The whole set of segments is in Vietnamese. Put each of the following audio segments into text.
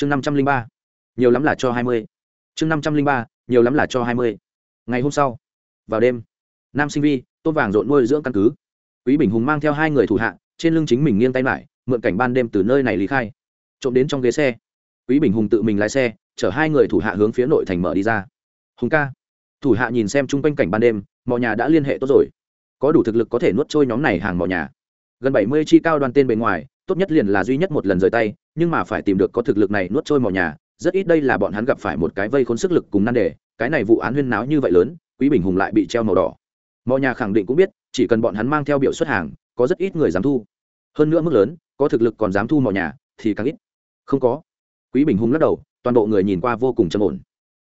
chương năm trăm linh ba. Nhiều lắm là cho hai mươi. Chương năm trăm linh ba, nhiều lắm là cho hai mươi. Ngày hôm sau, vào đêm, nam sinh vi tôn vàng rộn nuôi dưỡng căn cứ. Quý bình hùng mang theo hai người thủ hạ, trên lưng chính mình nghiêng tay lại, mượn cảnh ban đêm từ nơi này lý khai. Trộm đến trong ghế xe, quý bình hùng tự mình lái xe, chở hai người thủ hạ hướng phía nội thành mở đi ra. Hùng ca, thủ hạ nhìn xem chung quanh cảnh ban đêm mọi nhà đã liên hệ tốt rồi. Có đủ thực lực có thể nuốt trôi nhóm này hàng mọi nhà. Gần bảy mươi chi cao đoàn tên bề ngoài tốt nhất liền là duy nhất một lần rời tay, nhưng mà phải tìm được có thực lực này nuốt trôi mọi nhà, rất ít đây là bọn hắn gặp phải một cái vây khốn sức lực cùng nan đề, cái này vụ án huyên náo như vậy lớn, quý bình hùng lại bị treo màu đỏ. Mọi nhà khẳng định cũng biết, chỉ cần bọn hắn mang theo biểu xuất hàng, có rất ít người dám thu. Hơn nữa mức lớn, có thực lực còn dám thu mọi nhà, thì càng ít. Không có. Quý bình hùng lắc đầu, toàn bộ người nhìn qua vô cùng trầm ổn.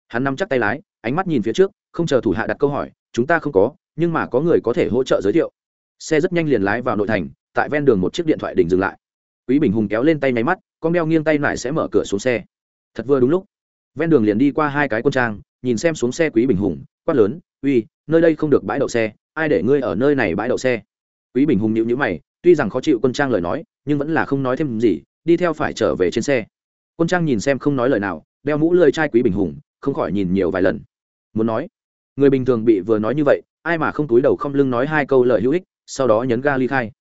Hắn nắm chắc tay lái, ánh mắt nhìn phía trước, không chờ thủ hạ đặt câu hỏi, chúng ta không có, nhưng mà có người có thể hỗ trợ giới thiệu. Xe rất nhanh liền lái vào nội thành, tại ven đường một chiếc điện thoại đỉnh dừng lại quý bình hùng kéo lên tay máy mắt, con đeo nghiêng tay lại sẽ mở cửa xuống xe. Thật vừa đúng lúc, ven đường liền đi qua hai cái quân trang, nhìn xem xuống xe quý bình hùng, quát lớn, uy, nơi đây không được bãi đậu xe, ai để ngươi ở nơi này bãi đậu xe? Quý bình hùng nhịu nhữ mày, tuy rằng khó chịu quân trang lời nói, nhưng vẫn là không nói thêm gì, đi theo phải trở về trên xe. Quân trang nhìn xem không nói lời nào, đeo mũ lơi trai quý bình hùng, không khỏi nhìn nhiều vài lần. Muốn nói, người bình thường bị vừa nói như vậy, ai mà không túi đầu không lưng nói hai câu lời hữu ích, sau đó nhấn ga ly khai.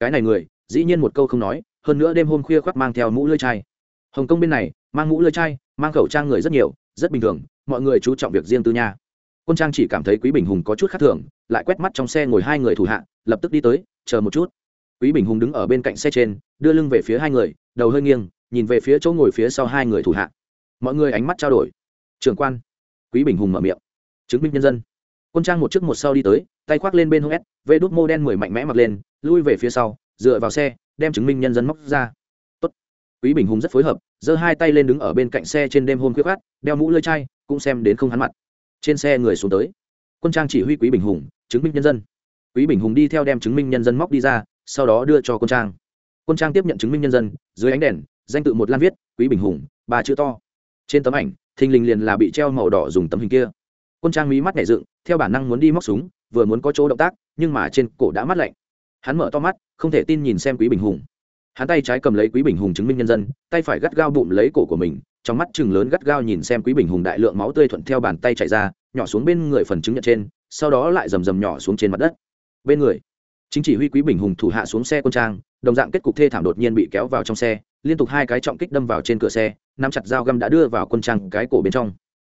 Cái này người, dĩ nhiên một câu không nói hơn nữa đêm hôm khuya khoác mang theo mũ lưỡi chai. Hồng kông bên này, mang mũ lưỡi chai, mang khẩu trang người rất nhiều, rất bình thường, mọi người chú trọng việc riêng tư nha. Quân trang chỉ cảm thấy quý bình hùng có chút khác thường, lại quét mắt trong xe ngồi hai người thủ hạ, lập tức đi tới, chờ một chút. Quý bình hùng đứng ở bên cạnh xe trên, đưa lưng về phía hai người, đầu hơi nghiêng, nhìn về phía chỗ ngồi phía sau hai người thủ hạ. Mọi người ánh mắt trao đổi. Trưởng quan. Quý bình hùng mở miệng. Chứng minh nhân dân. Quân trang một trước một sau đi tới, tay khoác lên bên hông s, vê đốt mô đen mười mạnh mẽ mặc lên, lui về phía sau, dựa vào xe đem chứng minh nhân dân móc ra. Tốt. quý bình hùng rất phối hợp, giơ hai tay lên đứng ở bên cạnh xe trên đêm hôm khuyết khát đeo mũ lơi chai, cũng xem đến không hắn mặt. Trên xe người xuống tới. Quân trang chỉ huy quý bình hùng, chứng minh nhân dân. Quý bình hùng đi theo đem chứng minh nhân dân móc đi ra, sau đó đưa cho quân trang. Quân trang tiếp nhận chứng minh nhân dân, dưới ánh đèn, danh tự một lan viết, quý bình hùng, ba chữ to. Trên tấm ảnh, thình lình liền là bị treo màu đỏ dùng tấm hình kia. Quân trang mí mắt nhảy dựng, theo bản năng muốn đi móc súng, vừa muốn có chỗ động tác, nhưng mà trên cổ đã mắt lạnh. Hắn mở to mắt không thể tin nhìn xem quý bình hùng. Hắn tay trái cầm lấy quý bình hùng chứng minh nhân dân, tay phải gắt gao bụng lấy cổ của mình, trong mắt chừng lớn gắt gao nhìn xem quý bình hùng đại lượng máu tươi thuận theo bàn tay chạy ra, nhỏ xuống bên người phần chứng nhận trên, sau đó lại rầm rầm nhỏ xuống trên mặt đất. Bên người, chính chỉ huy quý bình hùng thủ hạ xuống xe quân trang, đồng dạng kết cục thê thảm đột nhiên bị kéo vào trong xe, liên tục hai cái trọng kích đâm vào trên cửa xe, nắm chặt dao găm đã đưa vào quân trang cái cổ bên trong.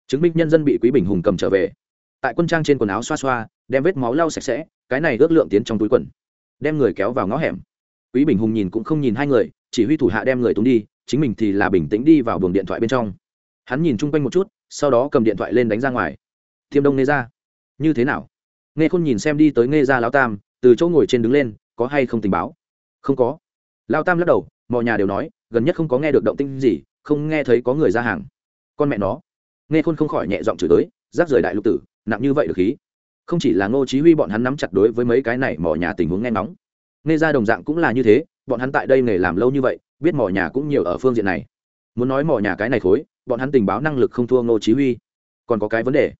Chứng minh nhân dân bị quý bình hùng cầm trở về. Tại quân trang trên quần áo xoa xoa, đem vết máu lau sạch sẽ, cái này ước lượng tiến trong túi quần đem người kéo vào ngõ hẻm. Quý bình hùng nhìn cũng không nhìn hai người, chỉ huy thủ hạ đem người túng đi, chính mình thì là bình tĩnh đi vào buồng điện thoại bên trong. Hắn nhìn chung quanh một chút, sau đó cầm điện thoại lên đánh ra ngoài. Thiêm đông nghe ra như thế nào? Nghe khôn nhìn xem đi tới nghe ra lao tam, từ chỗ ngồi trên đứng lên, có hay không tình báo? Không có. Lao tam lắc đầu, mọi nhà đều nói, gần nhất không có nghe được động tinh gì, không nghe thấy có người ra hàng. Con mẹ nó. Nghe khôn không khỏi nhẹ giọng chửi tới rác rời đại lục tử, nặng như vậy được khí không chỉ là ngô chí huy bọn hắn nắm chặt đối với mấy cái này mỏ nhà tình huống nghe nóng nghe ra đồng dạng cũng là như thế, bọn hắn tại đây nghề làm lâu như vậy, biết mỏ nhà cũng nhiều ở phương diện này. Muốn nói mỏ nhà cái này khối, bọn hắn tình báo năng lực không thua ngô chí huy. Còn có cái vấn đề.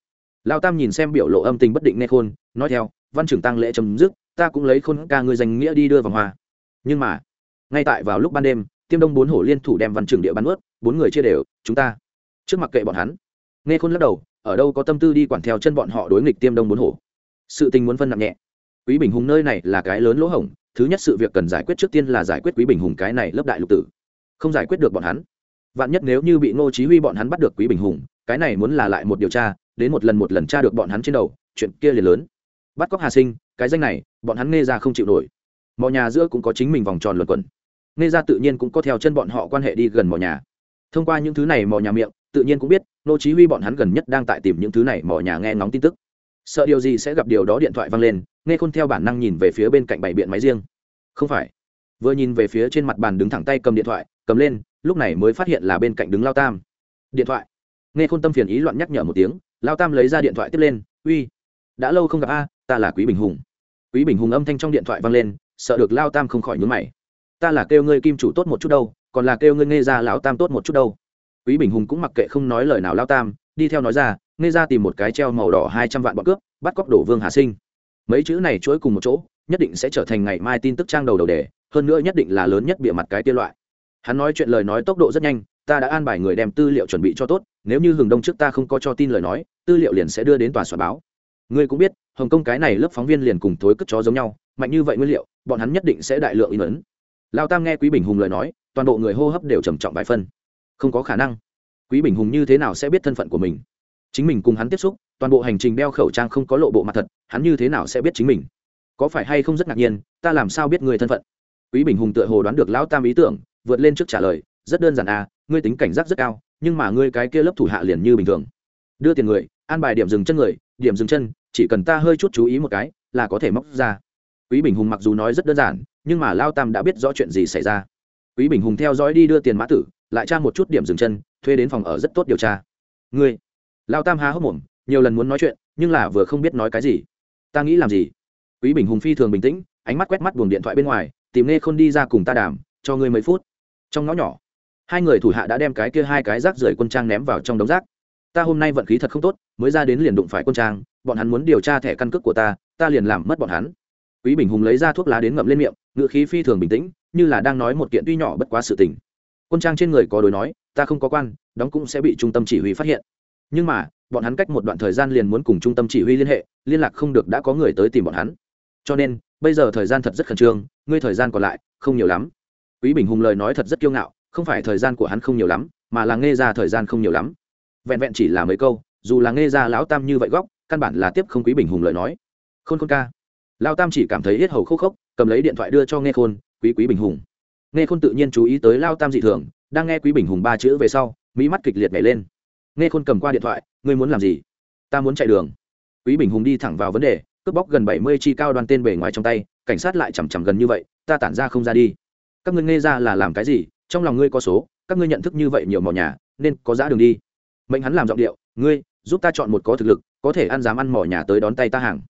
Lao tam nhìn xem biểu lộ âm tình bất định nghe khôn, nói theo, văn trưởng tăng lễ chấm dứt, ta cũng lấy khôn ca người danh nghĩa đi đưa vòng hoa. Nhưng mà, ngay tại vào lúc ban đêm, tiêm đông bốn hổ liên thủ đem văn trưởng địa bắn ướt bốn người chia đều, chúng ta. Trước mặt kệ bọn hắn. Nghe khôn lắc đầu ở đâu có tâm tư đi quản theo chân bọn họ đối nghịch tiêm đông bốn hổ. Sự tình muốn phân nặng nhẹ. Quý bình hùng nơi này là cái lớn lỗ hổng, thứ nhất sự việc cần giải quyết trước tiên là giải quyết quý bình hùng cái này lớp đại lục tử. Không giải quyết được bọn hắn. Vạn nhất nếu như bị ngô chí huy bọn hắn bắt được quý bình hùng, cái này muốn là lại một điều tra, đến một lần một lần tra được bọn hắn trên đầu, chuyện kia liền lớn. Bắt cóc hà sinh, cái danh này, bọn hắn nghe ra không chịu nổi. Mọi nhà giữa cũng có chính mình vòng tròn luẩn quẩn. Nghe ra tự nhiên cũng có theo chân bọn họ quan hệ đi gần mọi nhà. Thông qua những thứ này mò nhà miệng tự nhiên cũng biết, nô chí huy bọn hắn gần nhất đang tại tìm những thứ này, mọi nhà nghe ngóng tin tức. Sợ điều gì sẽ gặp điều đó, điện thoại vang lên, nghe khôn theo bản năng nhìn về phía bên cạnh bảy biện máy riêng. Không phải. Vừa nhìn về phía trên mặt bàn đứng thẳng tay cầm điện thoại, cầm lên, lúc này mới phát hiện là bên cạnh đứng lao tam. Điện thoại. Nghe khôn tâm phiền ý loạn nhắc nhở một tiếng, lao tam lấy ra điện thoại tiếp lên, uy, đã lâu không gặp a, ta là quý bình hùng. Quý bình hùng âm thanh trong điện thoại vang lên, sợ được lao tam không khỏi nhướng mày. Ta là kêu ngươi kim chủ tốt một chút đâu, còn là kêu ngươi nghe ra lão tam tốt một chút đâu quý bình hùng cũng mặc kệ không nói lời nào lao tam, đi theo nói ra, nghe ra tìm một cái treo màu đỏ hai trăm vạn bọn cướp, bắt cóc đổ vương hà sinh. Mấy chữ này chuỗi cùng một chỗ, nhất định sẽ trở thành ngày mai tin tức trang đầu đầu đề, hơn nữa nhất định là lớn nhất bịa mặt cái tiên loại. Hắn nói chuyện lời nói tốc độ rất nhanh, ta đã an bài người đem tư liệu chuẩn bị cho tốt, nếu như hừng đông trước ta không có cho tin lời nói, tư liệu liền sẽ đưa đến tòa soạn báo. Ngươi cũng biết, hồng kông cái này lớp phóng viên liền cùng thối cất chó giống nhau, mạnh như vậy nguyên liệu, bọn hắn nhất định sẽ đại lượng in ấn. Lao tam nghe quý bình hùng lời nói, toàn bộ người hô hấp đều trầm trọng vài phân không có khả năng. Quý bình hùng như thế nào sẽ biết thân phận của mình? Chính mình cùng hắn tiếp xúc, toàn bộ hành trình đeo khẩu trang không có lộ bộ mặt thật, hắn như thế nào sẽ biết chính mình? Có phải hay không rất ngạc nhiên, ta làm sao biết người thân phận? Quý bình hùng tựa hồ đoán được lão tam ý tưởng, vượt lên trước trả lời, rất đơn giản à ngươi tính cảnh giác rất cao, nhưng mà ngươi cái kia lớp thủ hạ liền như bình thường. Đưa tiền người, an bài điểm dừng chân người, điểm dừng chân, chỉ cần ta hơi chút chú ý một cái, là có thể móc ra. Quý bình hùng mặc dù nói rất đơn giản, nhưng mà lao tam đã biết rõ chuyện gì xảy ra. Quý bình hùng theo dõi đi đưa tiền mã tử lại tra một chút điểm dừng chân, thuê đến phòng ở rất tốt điều tra. Ngươi, lao tam há hốc mồm, nhiều lần muốn nói chuyện, nhưng là vừa không biết nói cái gì. Ta nghĩ làm gì? Quý bình hùng phi thường bình tĩnh, ánh mắt quét mắt buồng điện thoại bên ngoài, tìm nghe khôn đi ra cùng ta đàm, cho ngươi mấy phút. Trong ngõ nhỏ, hai người thủ hạ đã đem cái kia hai cái rác rưởi quân trang ném vào trong đống rác. Ta hôm nay vận khí thật không tốt, mới ra đến liền đụng phải quân trang, bọn hắn muốn điều tra thẻ căn cước của ta ta liền làm mất bọn hắn. Quý bình hùng lấy ra thuốc lá đến ngậm lên miệng ngựa khí phi thường bình tĩnh, như là đang nói một kiện tuy nhỏ bất quá sự tình quân trang trên người có đối nói, ta không có quan, đóng cũng sẽ bị trung tâm chỉ huy phát hiện. Nhưng mà, bọn hắn cách một đoạn thời gian liền muốn cùng trung tâm chỉ huy liên hệ, liên lạc không được đã có người tới tìm bọn hắn. Cho nên, bây giờ thời gian thật rất khẩn trương, ngươi thời gian còn lại, không nhiều lắm. Quý bình hùng lời nói thật rất kiêu ngạo, không phải thời gian của hắn không nhiều lắm, mà là nghe ra thời gian không nhiều lắm. Vẹn vẹn chỉ là mấy câu, dù là nghe ra lão tam như vậy góc, căn bản là tiếp không quý bình hùng lời nói. Khôn khôn ca. Lão tam chỉ cảm thấy hết hầu khô khốc, cầm lấy điện thoại đưa cho nghe khôn, quý quý bình hùng nghe khôn tự nhiên chú ý tới lao tam dị thường, đang nghe quý bình hùng ba chữ về sau, mỹ mắt kịch liệt nhảy lên. Nghe khôn cầm qua điện thoại, ngươi muốn làm gì? Ta muốn chạy đường. Quý bình hùng đi thẳng vào vấn đề, cướp bóc gần bảy mươi chi cao đoan tên bề ngoài trong tay, cảnh sát lại chằm chằm gần như vậy, ta tản ra không ra đi. Các ngươi nghe ra là làm cái gì? Trong lòng ngươi có số, các ngươi nhận thức như vậy nhiều mỏ nhà, nên có giá đường đi. Mệnh hắn làm giọng điệu, ngươi, giúp ta chọn một có thực lực, có thể ăn dám ăn mỏ nhà tới đón tay ta hàng.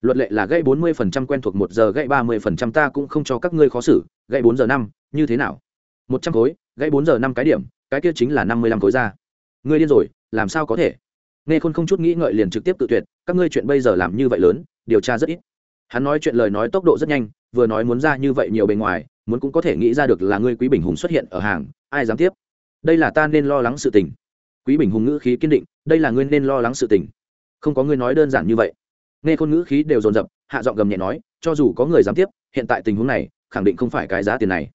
Luật lệ là gãy bốn mươi phần trăm quen thuộc một giờ, gãy ba mươi phần trăm ta cũng không cho các ngươi khó xử, gãy bốn giờ năm như thế nào? Một trăm khối, gãy bốn giờ năm cái điểm, cái kia chính là năm mươi lăm khối ra. Ngươi điên rồi, làm sao có thể? Nghe khôn không chút nghĩ ngợi liền trực tiếp tự tuyệt, các ngươi chuyện bây giờ làm như vậy lớn, điều tra rất ít. Hắn nói chuyện lời nói tốc độ rất nhanh, vừa nói muốn ra như vậy nhiều bề ngoài, muốn cũng có thể nghĩ ra được là ngươi quý bình hùng xuất hiện ở hàng, ai dám tiếp? Đây là ta nên lo lắng sự tình. Quý bình hùng ngữ khí kiên định, đây là ngươi nên lo lắng sự tình. Không có ngươi nói đơn giản như vậy. Nghe khôn ngữ khí đều dồn dập, hạ giọng gầm nhẹ nói, cho dù có người dám tiếp, hiện tại tình huống này, khẳng định không phải cái giá tiền này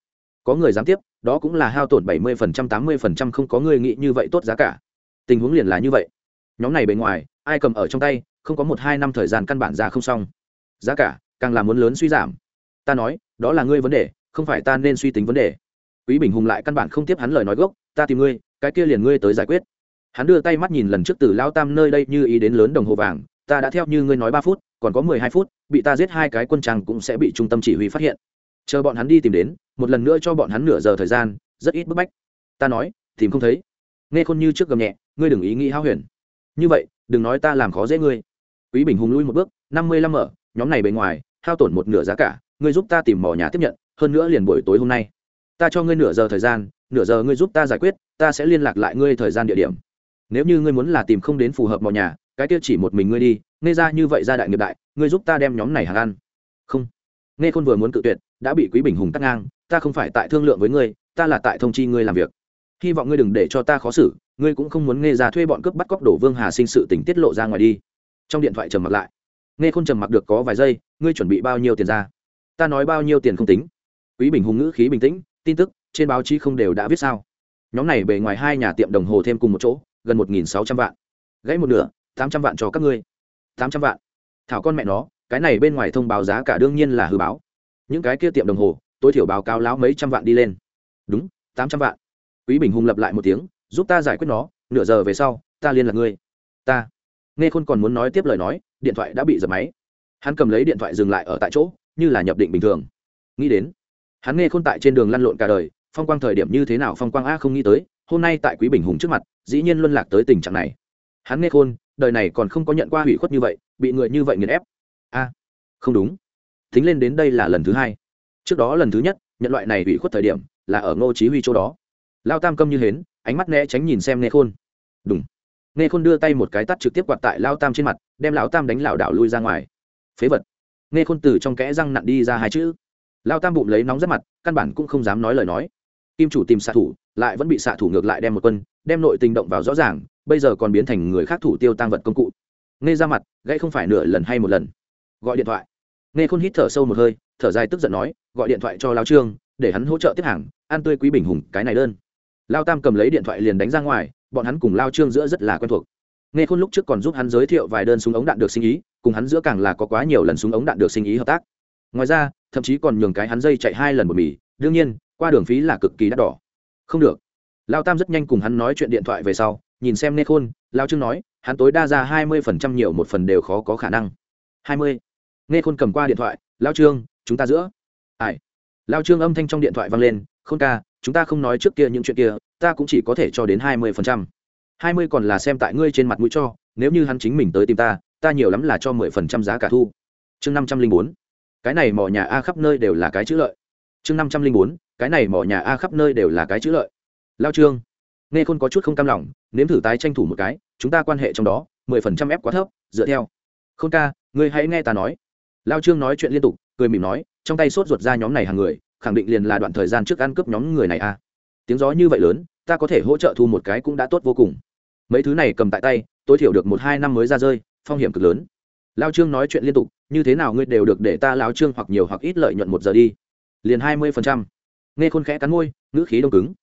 có người dám tiếp, đó cũng là hao tổn bảy mươi phần trăm, tám mươi phần trăm không có người nghĩ như vậy tốt giá cả. Tình huống liền là như vậy. Nhóm này bề ngoài, ai cầm ở trong tay, không có một hai năm thời gian căn bản ra không xong. Giá cả càng là muốn lớn suy giảm. Ta nói, đó là ngươi vấn đề, không phải ta nên suy tính vấn đề. Quý bình hùng lại căn bản không tiếp hắn lời nói gốc, ta tìm ngươi, cái kia liền ngươi tới giải quyết. Hắn đưa tay mắt nhìn lần trước từ lao tam nơi đây như ý đến lớn đồng hồ vàng, ta đã theo như ngươi nói ba phút, còn có mười hai phút, bị ta giết hai cái quân trang cũng sẽ bị trung tâm chỉ huy phát hiện chờ bọn hắn đi tìm đến, một lần nữa cho bọn hắn nửa giờ thời gian, rất ít bức bách. Ta nói, tìm không thấy. Nghe khôn như trước gầm nhẹ, ngươi đừng ý nghĩ hao huyền. Như vậy, đừng nói ta làm khó dễ ngươi. Quý bình hùng lui một bước, năm mươi lăm mở, nhóm này bề ngoài, hao tổn một nửa giá cả, ngươi giúp ta tìm mỏ nhà tiếp nhận, hơn nữa liền buổi tối hôm nay. Ta cho ngươi nửa giờ thời gian, nửa giờ ngươi giúp ta giải quyết, ta sẽ liên lạc lại ngươi thời gian địa điểm. Nếu như ngươi muốn là tìm không đến phù hợp mỏ nhà, cái kia chỉ một mình ngươi đi, nghe ra như vậy ra đại nghiệp đại, ngươi giúp ta đem nhóm này hàng ăn. Không. Nghe khôn vừa muốn cự tuyệt đã bị quý bình hùng cắt ngang, ta không phải tại thương lượng với ngươi, ta là tại thông chi ngươi làm việc. Hy vọng ngươi đừng để cho ta khó xử, ngươi cũng không muốn nghe ra thuê bọn cướp bắt cóc đổ vương hà sinh sự tình tiết lộ ra ngoài đi. Trong điện thoại trầm mặc lại. Nghe khôn trầm mặc được có vài giây, ngươi chuẩn bị bao nhiêu tiền ra? Ta nói bao nhiêu tiền không tính. Quý bình hùng ngữ khí bình tĩnh, tin tức, trên báo chí không đều đã viết sao? Nhóm này bề ngoài hai nhà tiệm đồng hồ thêm cùng một chỗ, gần một nghìn sáu trăm vạn. Gãy một nửa, tám trăm vạn cho các ngươi. Tám trăm vạn. Thảo con mẹ nó, cái này bên ngoài thông báo giá cả đương nhiên là hư báo những cái kia tiệm đồng hồ, tối thiểu báo cáo láo mấy trăm vạn đi lên. Đúng, tám trăm vạn. Quý bình hùng lập lại một tiếng, giúp ta giải quyết nó, nửa giờ về sau, ta liên lạc ngươi. Ta. Nghe khôn còn muốn nói tiếp lời nói, điện thoại đã bị dập máy. Hắn cầm lấy điện thoại dừng lại ở tại chỗ, như là nhập định bình thường. Nghĩ đến, hắn nghe khôn tại trên đường lăn lộn cả đời, phong quang thời điểm như thế nào phong quang a không nghĩ tới, hôm nay tại quý bình hùng trước mặt, dĩ nhiên luân lạc tới tình trạng này. Hắn nghe khôn, đời này còn không có nhận qua hủy khuất như vậy, bị người như vậy nghiền ép. A, không đúng thính lên đến đây là lần thứ hai. Trước đó lần thứ nhất, nhận loại này bị khuất thời điểm, là ở ngô chí huy chỗ đó. Lao tam câm như hến, ánh mắt né tránh nhìn xem nghe khôn. Đúng nghe khôn đưa tay một cái tắt trực tiếp quạt tại lao tam trên mặt, đem lão tam đánh lảo đảo lui ra ngoài. Phế vật. Nghe khôn từ trong kẽ răng nặn đi ra hai chữ. Lao tam bụng lấy nóng rất mặt, căn bản cũng không dám nói lời nói. Kim chủ tìm xạ thủ, lại vẫn bị xạ thủ ngược lại đem một quân, đem nội tình động vào rõ ràng, bây giờ còn biến thành người khác thủ tiêu tăng vật công cụ. Nghe ra mặt, gãy không phải nửa lần hay một lần. Gọi điện thoại nghe khôn hít thở sâu một hơi, thở dài tức giận nói, gọi điện thoại cho lao trương, để hắn hỗ trợ tiếp hàng an tươi quý bình hùng, cái này đơn. Lao tam cầm lấy điện thoại liền đánh ra ngoài, bọn hắn cùng lao trương giữa rất là quen thuộc. Nghe khôn lúc trước còn giúp hắn giới thiệu vài đơn súng ống đạn được sinh ý, cùng hắn giữa càng là có quá nhiều lần súng ống đạn được sinh ý hợp tác. Ngoài ra, thậm chí còn nhường cái hắn dây chạy hai lần một mì, đương nhiên, qua đường phí là cực kỳ đắt đỏ. Không được. Lao tam rất nhanh cùng hắn nói chuyện điện thoại về sau, nhìn xem nghe khôn, lao trương nói, hắn tối đa ra hai mươi phần trăm nhiều một phần đều khó có khả năng. Hai mươi nghe khôn cầm qua điện thoại, lao trương, chúng ta giữa. Ai? Lao trương âm thanh trong điện thoại vang lên, khôn ca, chúng ta không nói trước kia những chuyện kia, ta cũng chỉ có thể cho đến hai mươi phần trăm. hai mươi còn là xem tại ngươi trên mặt mũi cho, nếu như hắn chính mình tới tìm ta ta nhiều lắm là cho mười phần trăm giá cả thu. Chương năm trăm linh bốn. Cái này mỏ nhà a khắp nơi đều là cái chữ lợi. Chương năm trăm linh bốn. Cái này mỏ nhà a khắp nơi đều là cái chữ lợi. Lao trương, nghe khôn có chút không cam lòng, nếm thử tái tranh thủ một cái, chúng ta quan hệ trong đó, mười phần trăm ép quá thấp, dựa theo. Khôn ca, ngươi hãy nghe ta nói lao trương nói chuyện liên tục, cười mỉm nói, trong tay sốt ruột ra nhóm này hàng người, khẳng định liền là đoạn thời gian trước ăn cướp nhóm người này a tiếng gió như vậy lớn, ta có thể hỗ trợ thu một cái cũng đã tốt vô cùng. Mấy thứ này cầm tại tay, tối thiểu được một hai năm mới ra rơi, phong hiểm cực lớn. Lao trương nói chuyện liên tục, như thế nào ngươi đều được để ta lao trương hoặc nhiều hoặc ít lợi nhuận một giờ đi. Liền hai mươi phần trăm. Nghe khôn khẽ cắn môi, ngữ khí đông cứng.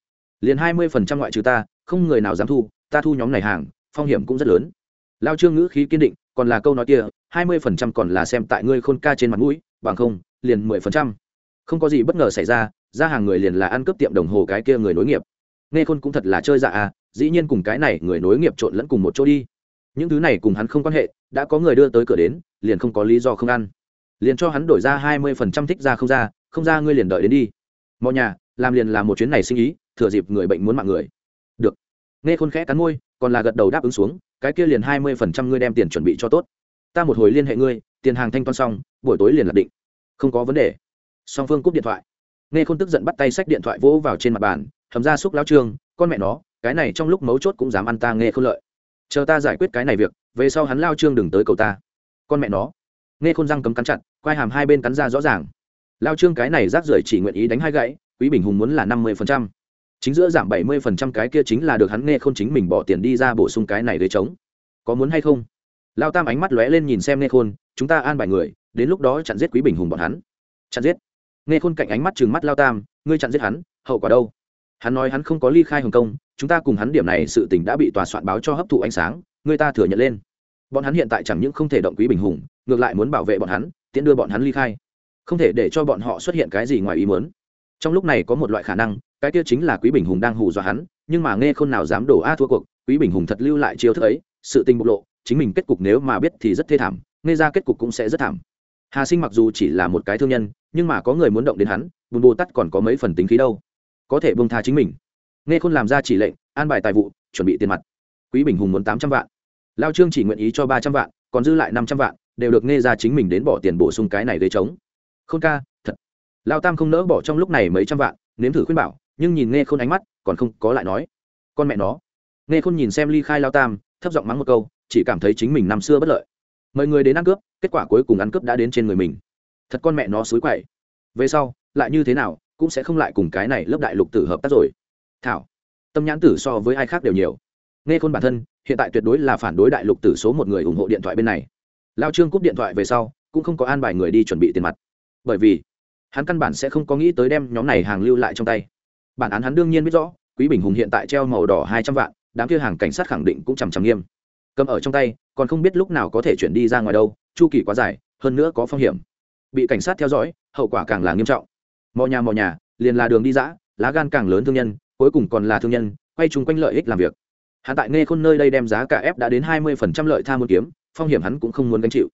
Liền hai mươi phần trăm ngoại trừ ta, không người nào dám thu, ta thu nhóm này hàng, phong hiểm cũng rất lớn. Lao trương ngữ khí kiên định còn là câu nói kia, hai mươi phần trăm còn là xem tại ngươi khôn ca trên mặt mũi, bằng không, liền mười phần trăm. Không có gì bất ngờ xảy ra ra hàng người liền là ăn cướp tiệm đồng hồ cái kia người nối nghiệp. Nghe khôn cũng thật là chơi dạ à dĩ nhiên cùng cái này người nối nghiệp trộn lẫn cùng một chỗ đi. Những thứ này cùng hắn không quan hệ, đã có người đưa tới cửa đến, liền không có lý do không ăn. Liền cho hắn đổi ra hai mươi phần trăm thích ra không ra không ra ngươi liền đợi đến đi. Mọi nhà, làm liền làm một chuyến này sinh ý, thừa dịp người bệnh muốn mạng người. Được. Nghe khôn khẽ cắn môi, còn là gật đầu đáp ứng xuống cái kia liền hai mươi phần trăm ngươi đem tiền chuẩn bị cho tốt. Ta một hồi liên hệ ngươi, tiền hàng thanh toán xong, buổi tối liền lập định. Không có vấn đề. Song phương cúp điện thoại. Nghe khôn tức giận bắt tay sách điện thoại vỗ vào trên mặt bàn thầm ra xúc lao trương, con mẹ nó, cái này trong lúc mấu chốt cũng dám ăn ta nghe khôn lợi. Chờ ta giải quyết cái này việc, về sau hắn lao trương đừng tới cầu ta. Con mẹ nó. Nghe khôn răng cấm cắn chặt, quai hàm hai bên cắn ra rõ ràng. Lao trương cái này rác rưởi chỉ nguyện ý đánh hai gãy, quý bình hùng muốn là năm mươi phần trăm chính giữa giảm bảy mươi phần trăm cái kia chính là được hắn nghe khôn chính mình bỏ tiền đi ra bổ sung cái này gây trống. Có muốn hay không? Lao tam ánh mắt lóe lên nhìn xem nghe khôn, chúng ta an bài người, đến lúc đó chặn giết quý bình hùng bọn hắn. Chặn giết? Nghe khôn cạnh ánh mắt chừng mắt lao tam, ngươi chặn giết hắn, hậu quả đâu? Hắn nói hắn không có ly khai hồng kông, chúng ta cùng hắn điểm này sự tình đã bị tòa soạn báo cho hấp thụ ánh sáng người ta thừa nhận lên. Bọn hắn hiện tại chẳng những không thể động quý bình hùng, ngược lại muốn bảo vệ bọn hắn, tiễn đưa bọn hắn ly khai. Không thể để cho bọn họ xuất hiện cái gì ngoài ý muốn. Trong lúc này có một loại khả năng cái kia chính là quý bình hùng đang hù dọa hắn, nhưng mà nghe khôn nào dám đổ a thua cuộc, quý bình hùng thật lưu lại chiêu thức ấy, sự tình bộc lộ, chính mình kết cục nếu mà biết thì rất thê thảm, nghe ra kết cục cũng sẽ rất thảm. Hà sinh mặc dù chỉ là một cái thương nhân, nhưng mà có người muốn động đến hắn, bùn bồ tắt còn có mấy phần tính khí đâu. Có thể bông tha chính mình. Nghe khôn làm ra chỉ lệnh, an bài tài vụ, chuẩn bị tiền mặt. Quý bình hùng muốn tám trăm vạn. Lao trương chỉ nguyện ý cho ba trăm vạn, còn dư lại năm trăm vạn, đều được nghe ra chính mình đến bỏ tiền bổ sung cái này gây trống. Khôn ca, thật. Lao tam không nỡ bỏ trong lúc này mấy trăm vạn, nếm thử khuyên bảo nhưng nhìn nghe khôn ánh mắt, còn không có lại nói. Con mẹ nó. Nghe khôn nhìn xem ly khai lao tam, thấp giọng mắng một câu, chỉ cảm thấy chính mình năm xưa bất lợi. Mời người đến ăn cướp, kết quả cuối cùng ăn cướp đã đến trên người mình. Thật con mẹ nó xối quậy. Về sau, lại như thế nào, cũng sẽ không lại cùng cái này lớp đại lục tử hợp tác rồi. Thảo, tâm nhãn tử so với ai khác đều nhiều. Nghe khôn bản thân, hiện tại tuyệt đối là phản đối đại lục tử số một người ủng hộ điện thoại bên này. Lao trương cúp điện thoại về sau, cũng không có an bài người đi chuẩn bị tiền mặt. Bởi vì, hắn căn bản sẽ không có nghĩ tới đem nhóm này hàng lưu lại trong tay bản án hắn đương nhiên biết rõ, quý bình hùng hiện tại treo màu đỏ hai trăm vạn, đám kia hàng cảnh sát khẳng định cũng chằm chằm nghiêm. Cầm ở trong tay, còn không biết lúc nào có thể chuyển đi ra ngoài đâu, chu kỳ quá dài, hơn nữa có phong hiểm. Bị cảnh sát theo dõi, hậu quả càng là nghiêm trọng. Mò nhà mò nhà, liền là đường đi dã, lá gan càng lớn thương nhân, cuối cùng còn là thương nhân, quay chung quanh lợi ích làm việc. Hắn tại nghe khôn nơi đây đem giá cả ép đã đến hai mươi phần trăm lợi tha muốn kiếm, phong hiểm hắn cũng không muốn gánh chịu.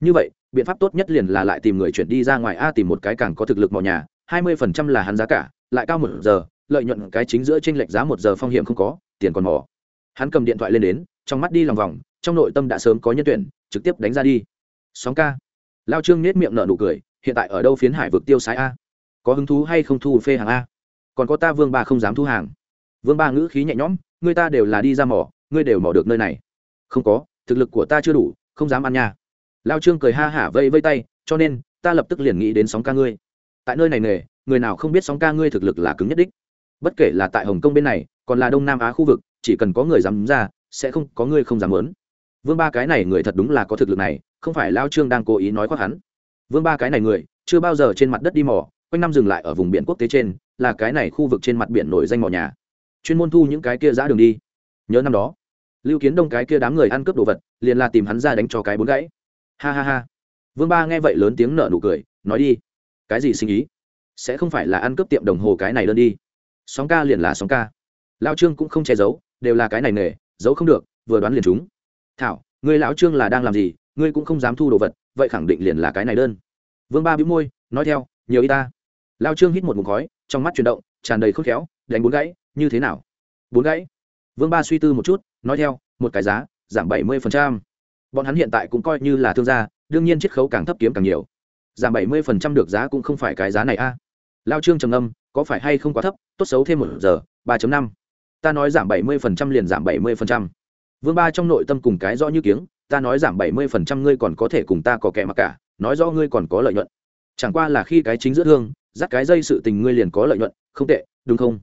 Như vậy, biện pháp tốt nhất liền là lại tìm người chuyển đi ra ngoài a, tìm một cái càng có thực lực mò nhà, hai mươi phần trăm là hắn giá cả lại cao một giờ, lợi nhuận cái chính giữa tranh lệch giá một giờ phong hiểm không có, tiền còn mỏ. hắn cầm điện thoại lên đến, trong mắt đi lòng vòng, trong nội tâm đã sớm có nhân tuyển, trực tiếp đánh ra đi. Sóng ca. Lao trương nết miệng nở nụ cười, hiện tại ở đâu phiến hải vực tiêu sái a? Có hứng thú hay không thu phê hàng a? Còn có ta vương ba không dám thu hàng. Vương ba ngữ khí nhẹ nhõm, người ta đều là đi ra mỏ ngươi đều mỏ được nơi này. Không có, thực lực của ta chưa đủ, không dám ăn nha. Lao trương cười ha hả vây vây tay, cho nên, ta lập tức liền nghĩ đến sóng ca ngươi. Tại nơi này nghề người nào không biết sóng ca ngươi thực lực là cứng nhất đích. Bất kể là tại hồng kông bên này, còn là đông nam á khu vực, chỉ cần có người dám ra, sẽ không có người không dám lớn vương ba cái này người thật đúng là có thực lực này, không phải lao trương đang cố ý nói khoác hắn. Vương ba cái này người, chưa bao giờ trên mặt đất đi mỏ quanh năm dừng lại ở vùng biển quốc tế trên, là cái này khu vực trên mặt biển nổi danh mỏ nhà. Chuyên môn thu những cái kia giã đường đi. Nhớ năm đó, lưu kiến đông cái kia đám người ăn cướp đồ vật, liền là tìm hắn ra đánh cho cái bốn gãy. Ha ha ha. Vương ba nghe vậy lớn tiếng nở nụ cười, nói đi. Cái gì sinh ý? Sẽ không phải là ăn cướp tiệm đồng hồ cái này đơn đi. Sóng ca liền là sóng ca. Lao trương cũng không che giấu đều là cái này nghề, giấu không được vừa đoán liền chúng thảo người lão trương là đang làm gì ngươi cũng không dám thu đồ vật vậy khẳng định liền là cái này đơn. Vương ba bĩu môi nói theo nhiều y ta. Lao trương hít một mục khói trong mắt chuyển động tràn đầy khôn khéo đánh bốn gãy như thế nào? Bốn gãy? Vương ba suy tư một chút nói theo một cái giá giảm bảy mươi bọn hắn hiện tại cũng coi như là thương gia đương nhiên chiết khấu càng thấp kiếm càng nhiều. Giảm bảy mươi được giá cũng không phải cái giá này a lao trương trầm âm có phải hay không quá thấp, tốt xấu thêm một giờ, ba năm. Ta nói giảm bảy mươi liền giảm bảy mươi vương ba trong nội tâm cùng cái rõ như kiếng, ta nói giảm bảy mươi ngươi còn có thể cùng ta có kẻ mặc cả, nói rõ ngươi còn có lợi nhuận. Chẳng qua là khi cái chính giữa thương, dắt cái dây sự tình ngươi liền có lợi nhuận, không tệ, đúng không?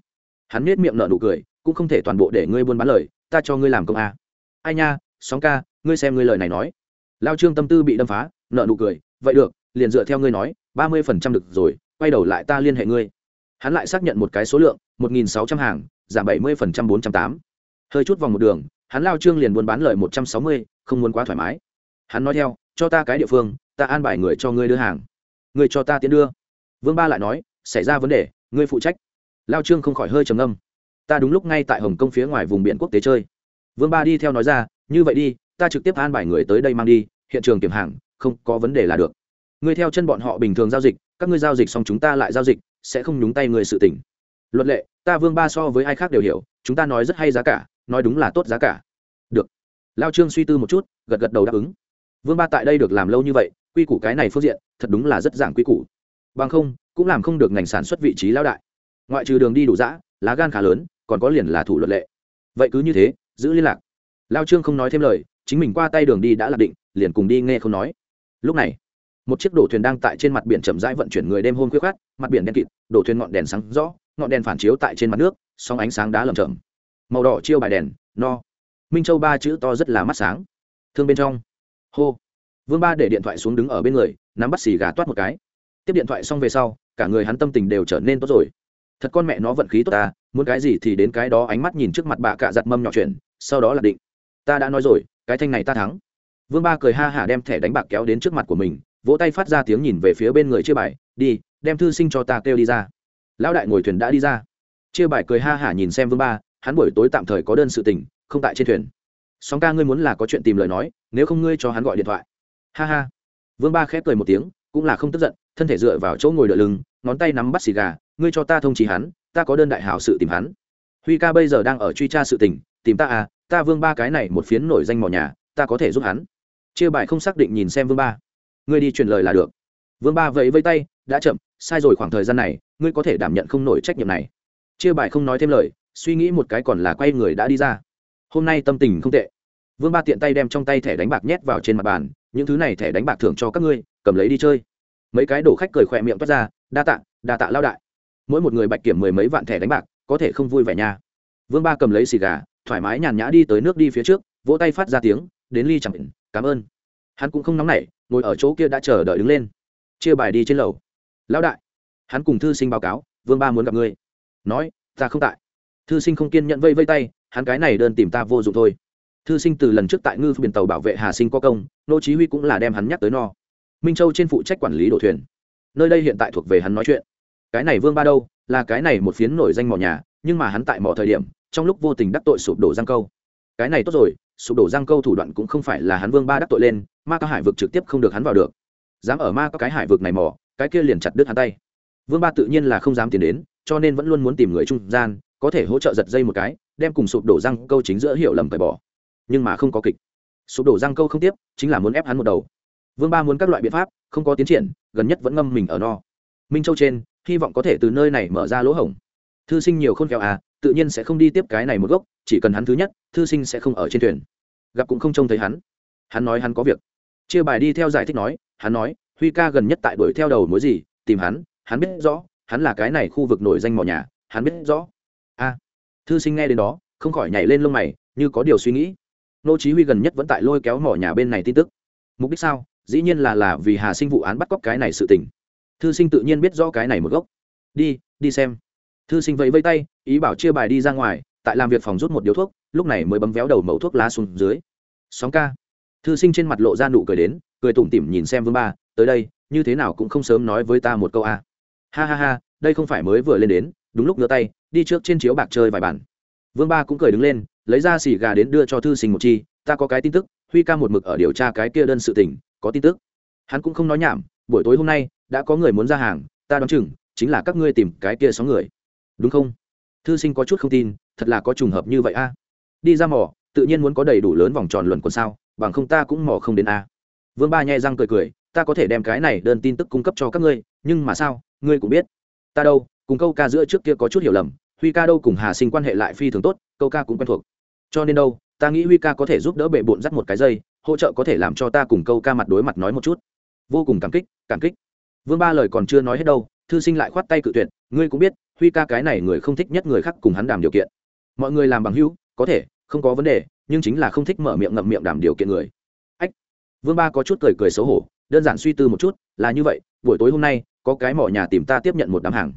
Hắn nết miệng nở nụ cười, cũng không thể toàn bộ để ngươi buôn bán lời, ta cho ngươi làm công a. Ai nha, sóng ca, ngươi xem ngươi lời này nói. Lao trương tâm tư bị đâm phá nợ nụ cười, vậy được, liền dựa theo ngươi nói, ba mươi phần trăm được rồi quay đầu lại ta liên hệ ngươi. Hắn lại xác nhận một cái số lượng, một nghìn sáu trăm hàng, giảm bảy mươi phần trăm bốn trăm tám. Hơi chút vòng một đường, hắn lao trương liền buôn bán lời một trăm sáu mươi, không muốn quá thoải mái. Hắn nói theo, cho ta cái địa phương, ta an bài người cho ngươi đưa hàng. Ngươi cho ta tiến đưa. Vương ba lại nói, xảy ra vấn đề, ngươi phụ trách. Lao trương không khỏi hơi trầm âm ta đúng lúc ngay tại hồng kông phía ngoài vùng biển quốc tế chơi. Vương ba đi theo nói ra, như vậy đi, ta trực tiếp an bài người tới đây mang đi, hiện trường kiểm hàng, không có vấn đề là được. Ngươi theo chân bọn họ bình thường giao dịch các ngươi giao dịch xong chúng ta lại giao dịch, sẽ không nhúng tay người sự tình. Luật lệ, ta vương ba so với ai khác đều hiểu, chúng ta nói rất hay giá cả, nói đúng là tốt giá cả. Được. Lao trương suy tư một chút, gật gật đầu đáp ứng. Vương ba tại đây được làm lâu như vậy, quy củ cái này phương diện, thật đúng là rất giảng quy củ. Bằng không, cũng làm không được ngành sản xuất vị trí lao đại. Ngoại trừ đường đi đủ dã, lá gan khá lớn, còn có liền là thủ luật lệ. Vậy cứ như thế, giữ liên lạc. Lao trương không nói thêm lời, chính mình qua tay đường đi đã lạc định, liền cùng đi nghe không nói. Lúc này một chiếc đổ thuyền đang tại trên mặt biển chậm rãi vận chuyển người đêm hôm khuya khát mặt biển đen kịt, đổ thuyền ngọn đèn sáng rõ, ngọn đèn phản chiếu tại trên mặt nước song ánh sáng đá lầm chậm màu đỏ chiêu bài đèn, no. Minh châu ba chữ to rất là mắt sáng. Thương bên trong. Hô. Vương ba để điện thoại xuống đứng ở bên người, nắm bắt xì gà toát một cái. Tiếp điện thoại xong về sau, cả người hắn tâm tình đều trở nên tốt rồi. Thật con mẹ nó vận khí tốt ta, muốn cái gì thì đến cái đó ánh mắt nhìn trước mặt bà cạ giặt mâm nhỏ chuyện, sau đó là định. Ta đã nói rồi, cái thanh này ta thắng. Vương ba cười ha hả đem thẻ đánh bạc kéo đến trước mặt của mình vỗ tay phát ra tiếng nhìn về phía bên người chia bài, đi, đem thư sinh cho ta kêu đi ra. Lão đại ngồi thuyền đã đi ra. Chia bài cười ha hả nhìn xem vương ba, hắn buổi tối tạm thời có đơn sự tình, không tại trên thuyền. Sóng ca ngươi muốn là có chuyện tìm lời nói, nếu không ngươi cho hắn gọi điện thoại. Ha ha. Vương ba khép cười một tiếng, cũng là không tức giận, thân thể dựa vào chỗ ngồi đỡ lưng, ngón tay nắm bắt xì gà, ngươi cho ta thông trí hắn, ta có đơn đại hảo sự tìm hắn. Huy ca bây giờ đang ở truy tra sự tình, tìm ta à ta vương ba cái này một phiến nổi danh mỏ nhà, ta có thể giúp hắn. Chia bài không xác định nhìn xem vương ba ngươi đi truyền lời là được. Vương ba vẫy vây tay, đã chậm, sai rồi khoảng thời gian này, ngươi có thể đảm nhận không nổi trách nhiệm này. Chia bài không nói thêm lời, suy nghĩ một cái còn là quay người đã đi ra. Hôm nay tâm tình không tệ. Vương ba tiện tay đem trong tay thẻ đánh bạc nhét vào trên mặt bàn, những thứ này thẻ đánh bạc thưởng cho các ngươi, cầm lấy đi chơi. Mấy cái đổ khách cười khỏe miệng toát ra, đa tạ đa tạ lao đại. Mỗi một người bạch kiểm mười mấy vạn thẻ đánh bạc, có thể không vui vẻ nha. Vương ba cầm lấy xì gà, thoải mái nhàn nhã đi tới nước đi phía trước, vỗ tay phát ra tiếng, đến ly chẳng cảm ơn. Hắn cũng không nóng nảy ngồi ở chỗ kia đã chờ đợi đứng lên. Chia bài đi trên lầu. Lão đại, hắn cùng thư sinh báo cáo, vương ba muốn gặp ngươi. Nói, ta không tại. Thư sinh không kiên nhận vây vây tay, hắn cái này đơn tìm ta vô dụng thôi. Thư sinh từ lần trước tại ngư biển tàu bảo vệ hà sinh có công, nô chí huy cũng là đem hắn nhắc tới no. Minh châu trên phụ trách quản lý đổ thuyền. Nơi đây hiện tại thuộc về hắn nói chuyện. Cái này vương ba đâu, là cái này một phiến nổi danh mỏ nhà, nhưng mà hắn tại mỏ thời điểm, trong lúc vô tình đắc tội sụp đổ giang câu. Cái này tốt rồi, sụp đổ giang câu thủ đoạn cũng không phải là hắn vương ba đắc tội lên ma cao hải vực trực tiếp không được hắn vào được. Dám ở ma có cái hải vực này mỏ cái kia liền chặt đứt hắn tay. Vương ba tự nhiên là không dám tiến đến, cho nên vẫn luôn muốn tìm người trung gian, có thể hỗ trợ giật dây một cái, đem cùng sụp đổ răng câu chính giữa hiểu lầm phải bỏ. Nhưng mà không có kịch. Sụp đổ răng câu không tiếp, chính là muốn ép hắn một đầu. Vương ba muốn các loại biện pháp, không có tiến triển, gần nhất vẫn ngâm mình ở no. Minh châu trên, hy vọng có thể từ nơi này mở ra lỗ hổng. Thư sinh nhiều khôn khéo à tự nhiên sẽ không đi tiếp cái này một gốc, chỉ cần hắn thứ nhất, thư sinh sẽ không ở trên thuyền. Gặp cũng không trông thấy hắn. Hắn nói hắn có việc chia bài đi theo giải thích nói hắn nói huy ca gần nhất tại đuổi theo đầu mối gì tìm hắn hắn biết rõ hắn là cái này khu vực nổi danh mỏ nhà hắn biết rõ. A, thư sinh nghe đến đó không khỏi nhảy lên lông mày như có điều suy nghĩ. Nô chí huy gần nhất vẫn tại lôi kéo mỏ nhà bên này tin tức. Mục đích sao? Dĩ nhiên là là vì hà sinh vụ án bắt cóc cái này sự tình. Thư sinh tự nhiên biết rõ cái này một gốc. Đi đi xem. Thư sinh vẫy vẫy tay ý bảo chia bài đi ra ngoài tại làm việc phòng rút một điếu thuốc lúc này mới bấm véo đầu mẫu thuốc lá xuống dưới. Sóng ca thư sinh trên mặt lộ ra nụ cười đến, cười tủm tỉm nhìn xem vương ba, tới đây, như thế nào cũng không sớm nói với ta một câu a à. ha ha ha, đây không phải mới vừa lên đến, đúng lúc ngửa tay, đi trước trên chiếu bạc chơi vài bản. Vương ba cũng cười đứng lên, lấy ra xì gà đến đưa cho thư sinh một chi, ta có cái tin tức, huy ca một mực ở điều tra cái kia đơn sự tình, có tin tức. Hắn cũng không nói nhảm, buổi tối hôm nay, đã có người muốn ra hàng, ta đoán chừng, chính là các ngươi tìm cái kia sáu người. Đúng không? Thư sinh có chút không tin, thật là có trùng hợp như vậy a đi ra mỏ tự nhiên muốn có đầy đủ lớn vòng tròn luận quần sao bằng không ta cũng mò không đến a. Vương ba nhẹ răng cười cười, ta có thể đem cái này đơn tin tức cung cấp cho các ngươi, nhưng mà sao, ngươi cũng biết. Ta đâu, cùng câu ca giữa trước kia có chút hiểu lầm, huy ca đâu cùng hà sinh quan hệ lại phi thường tốt, câu ca cũng quen thuộc. Cho nên đâu, ta nghĩ huy ca có thể giúp đỡ bệ bộn dắt một cái dây, hỗ trợ có thể làm cho ta cùng câu ca mặt đối mặt nói một chút. Vô cùng cảm kích cảm kích. Vương ba lời còn chưa nói hết đâu, thư sinh lại khoát tay cự tuyệt, ngươi cũng biết, huy ca cái này người không thích nhất người khác cùng hắn đàm điều kiện. Mọi người làm bằng hữu, có thể, không có vấn đề nhưng chính là không thích mở miệng ngậm miệng đảm điều kiện người. Ách, vương ba có chút cười cười xấu hổ, đơn giản suy tư một chút, là như vậy, buổi tối hôm nay, có cái mỏ nhà tìm ta tiếp nhận một đám hàng.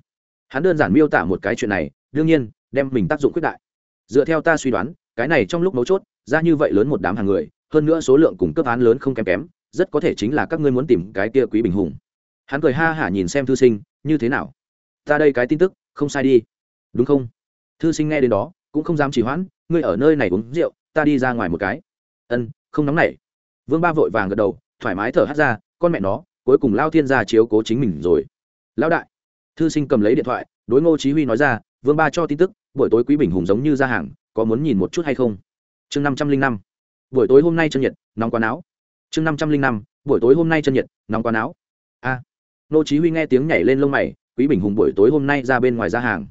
Hắn đơn giản miêu tả một cái chuyện này, đương nhiên, đem mình tác dụng quyết đại. Dựa theo ta suy đoán, cái này trong lúc mấu chốt, ra như vậy lớn một đám hàng người, hơn nữa số lượng cùng cấp án lớn không kém kém, rất có thể chính là các ngươi muốn tìm cái kia quý bình hùng. Hắn cười ha hả nhìn xem thư sinh, như thế nào? Ta đây cái tin tức, không sai đi. Đúng không? Thư sinh nghe đến đó, cũng không dám chỉ hoãn, ngươi ở nơi này uống rượu ta đi ra ngoài một cái. Ân không nóng nảy. Vương ba vội vàng gật đầu thoải mái thở hắt ra con mẹ nó cuối cùng lao thiên gia chiếu cố chính mình rồi. Lão đại. Thư sinh cầm lấy điện thoại đối ngô chí huy nói ra vương ba cho tin tức buổi tối quý bình hùng giống như ra hàng có muốn nhìn một chút hay không? Chương năm trăm linh năm. Buổi tối hôm nay chân nhiệt nóng quá não chương năm trăm linh năm buổi tối hôm nay chân nhiệt nóng quá não a. À, ngô chí huy nghe tiếng nhảy lên lông mày quý bình hùng buổi tối hôm nay ra bên ngoài ra hàng.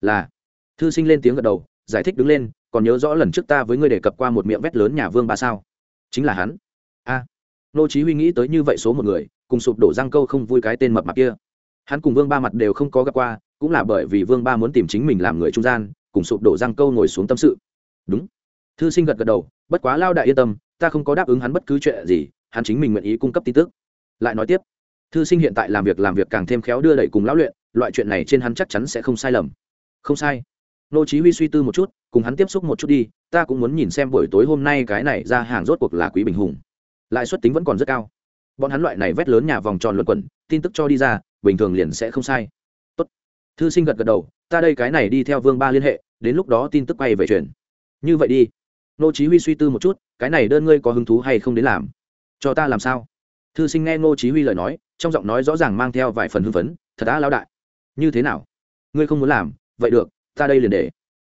Là. Thư sinh lên tiếng gật đầu giải thích đứng lên còn nhớ rõ lần trước ta với ngươi đề cập qua một miệng vét lớn nhà vương ba sao? Chính là hắn. A. À, nô chí huy nghĩ tới như vậy số một người cùng sụp đổ răng câu không vui cái tên mập mạp kia. Hắn cùng vương ba mặt đều không có gặp qua cũng là bởi vì vương ba muốn tìm chính mình làm người trung gian cùng sụp đổ răng câu ngồi xuống tâm sự. Đúng. Thư sinh gật gật đầu bất quá lao đại yên tâm ta không có đáp ứng hắn bất cứ chuyện gì hắn chính mình nguyện ý cung cấp tin tức. Lại nói tiếp thư sinh hiện tại làm việc làm việc càng thêm khéo đưa đẩy cùng lão luyện loại chuyện này trên hắn chắc chắn sẽ không sai lầm. Không sai nô chí huy suy tư một chút, cùng hắn tiếp xúc một chút đi, ta cũng muốn nhìn xem buổi tối hôm nay cái này ra hàng rốt cuộc là quý bình hùng. Lãi suất tính vẫn còn rất cao. Bọn hắn loại này vét lớn nhà vòng tròn luận quẩn, tin tức cho đi ra, bình thường liền sẽ không sai. Tốt. thư sinh gật gật đầu, ta đây cái này đi theo vương ba liên hệ, đến lúc đó tin tức quay về truyền như vậy đi. Nô chí huy suy tư một chút, cái này đơn ngươi có hứng thú hay không đến làm? Cho ta làm sao? Thư sinh nghe nô chí huy lời nói, trong giọng nói rõ ràng mang theo vài phần hưng phấn, thật đã lão đại. Như thế nào? Ngươi không muốn làm? Vậy được ta đây liền để.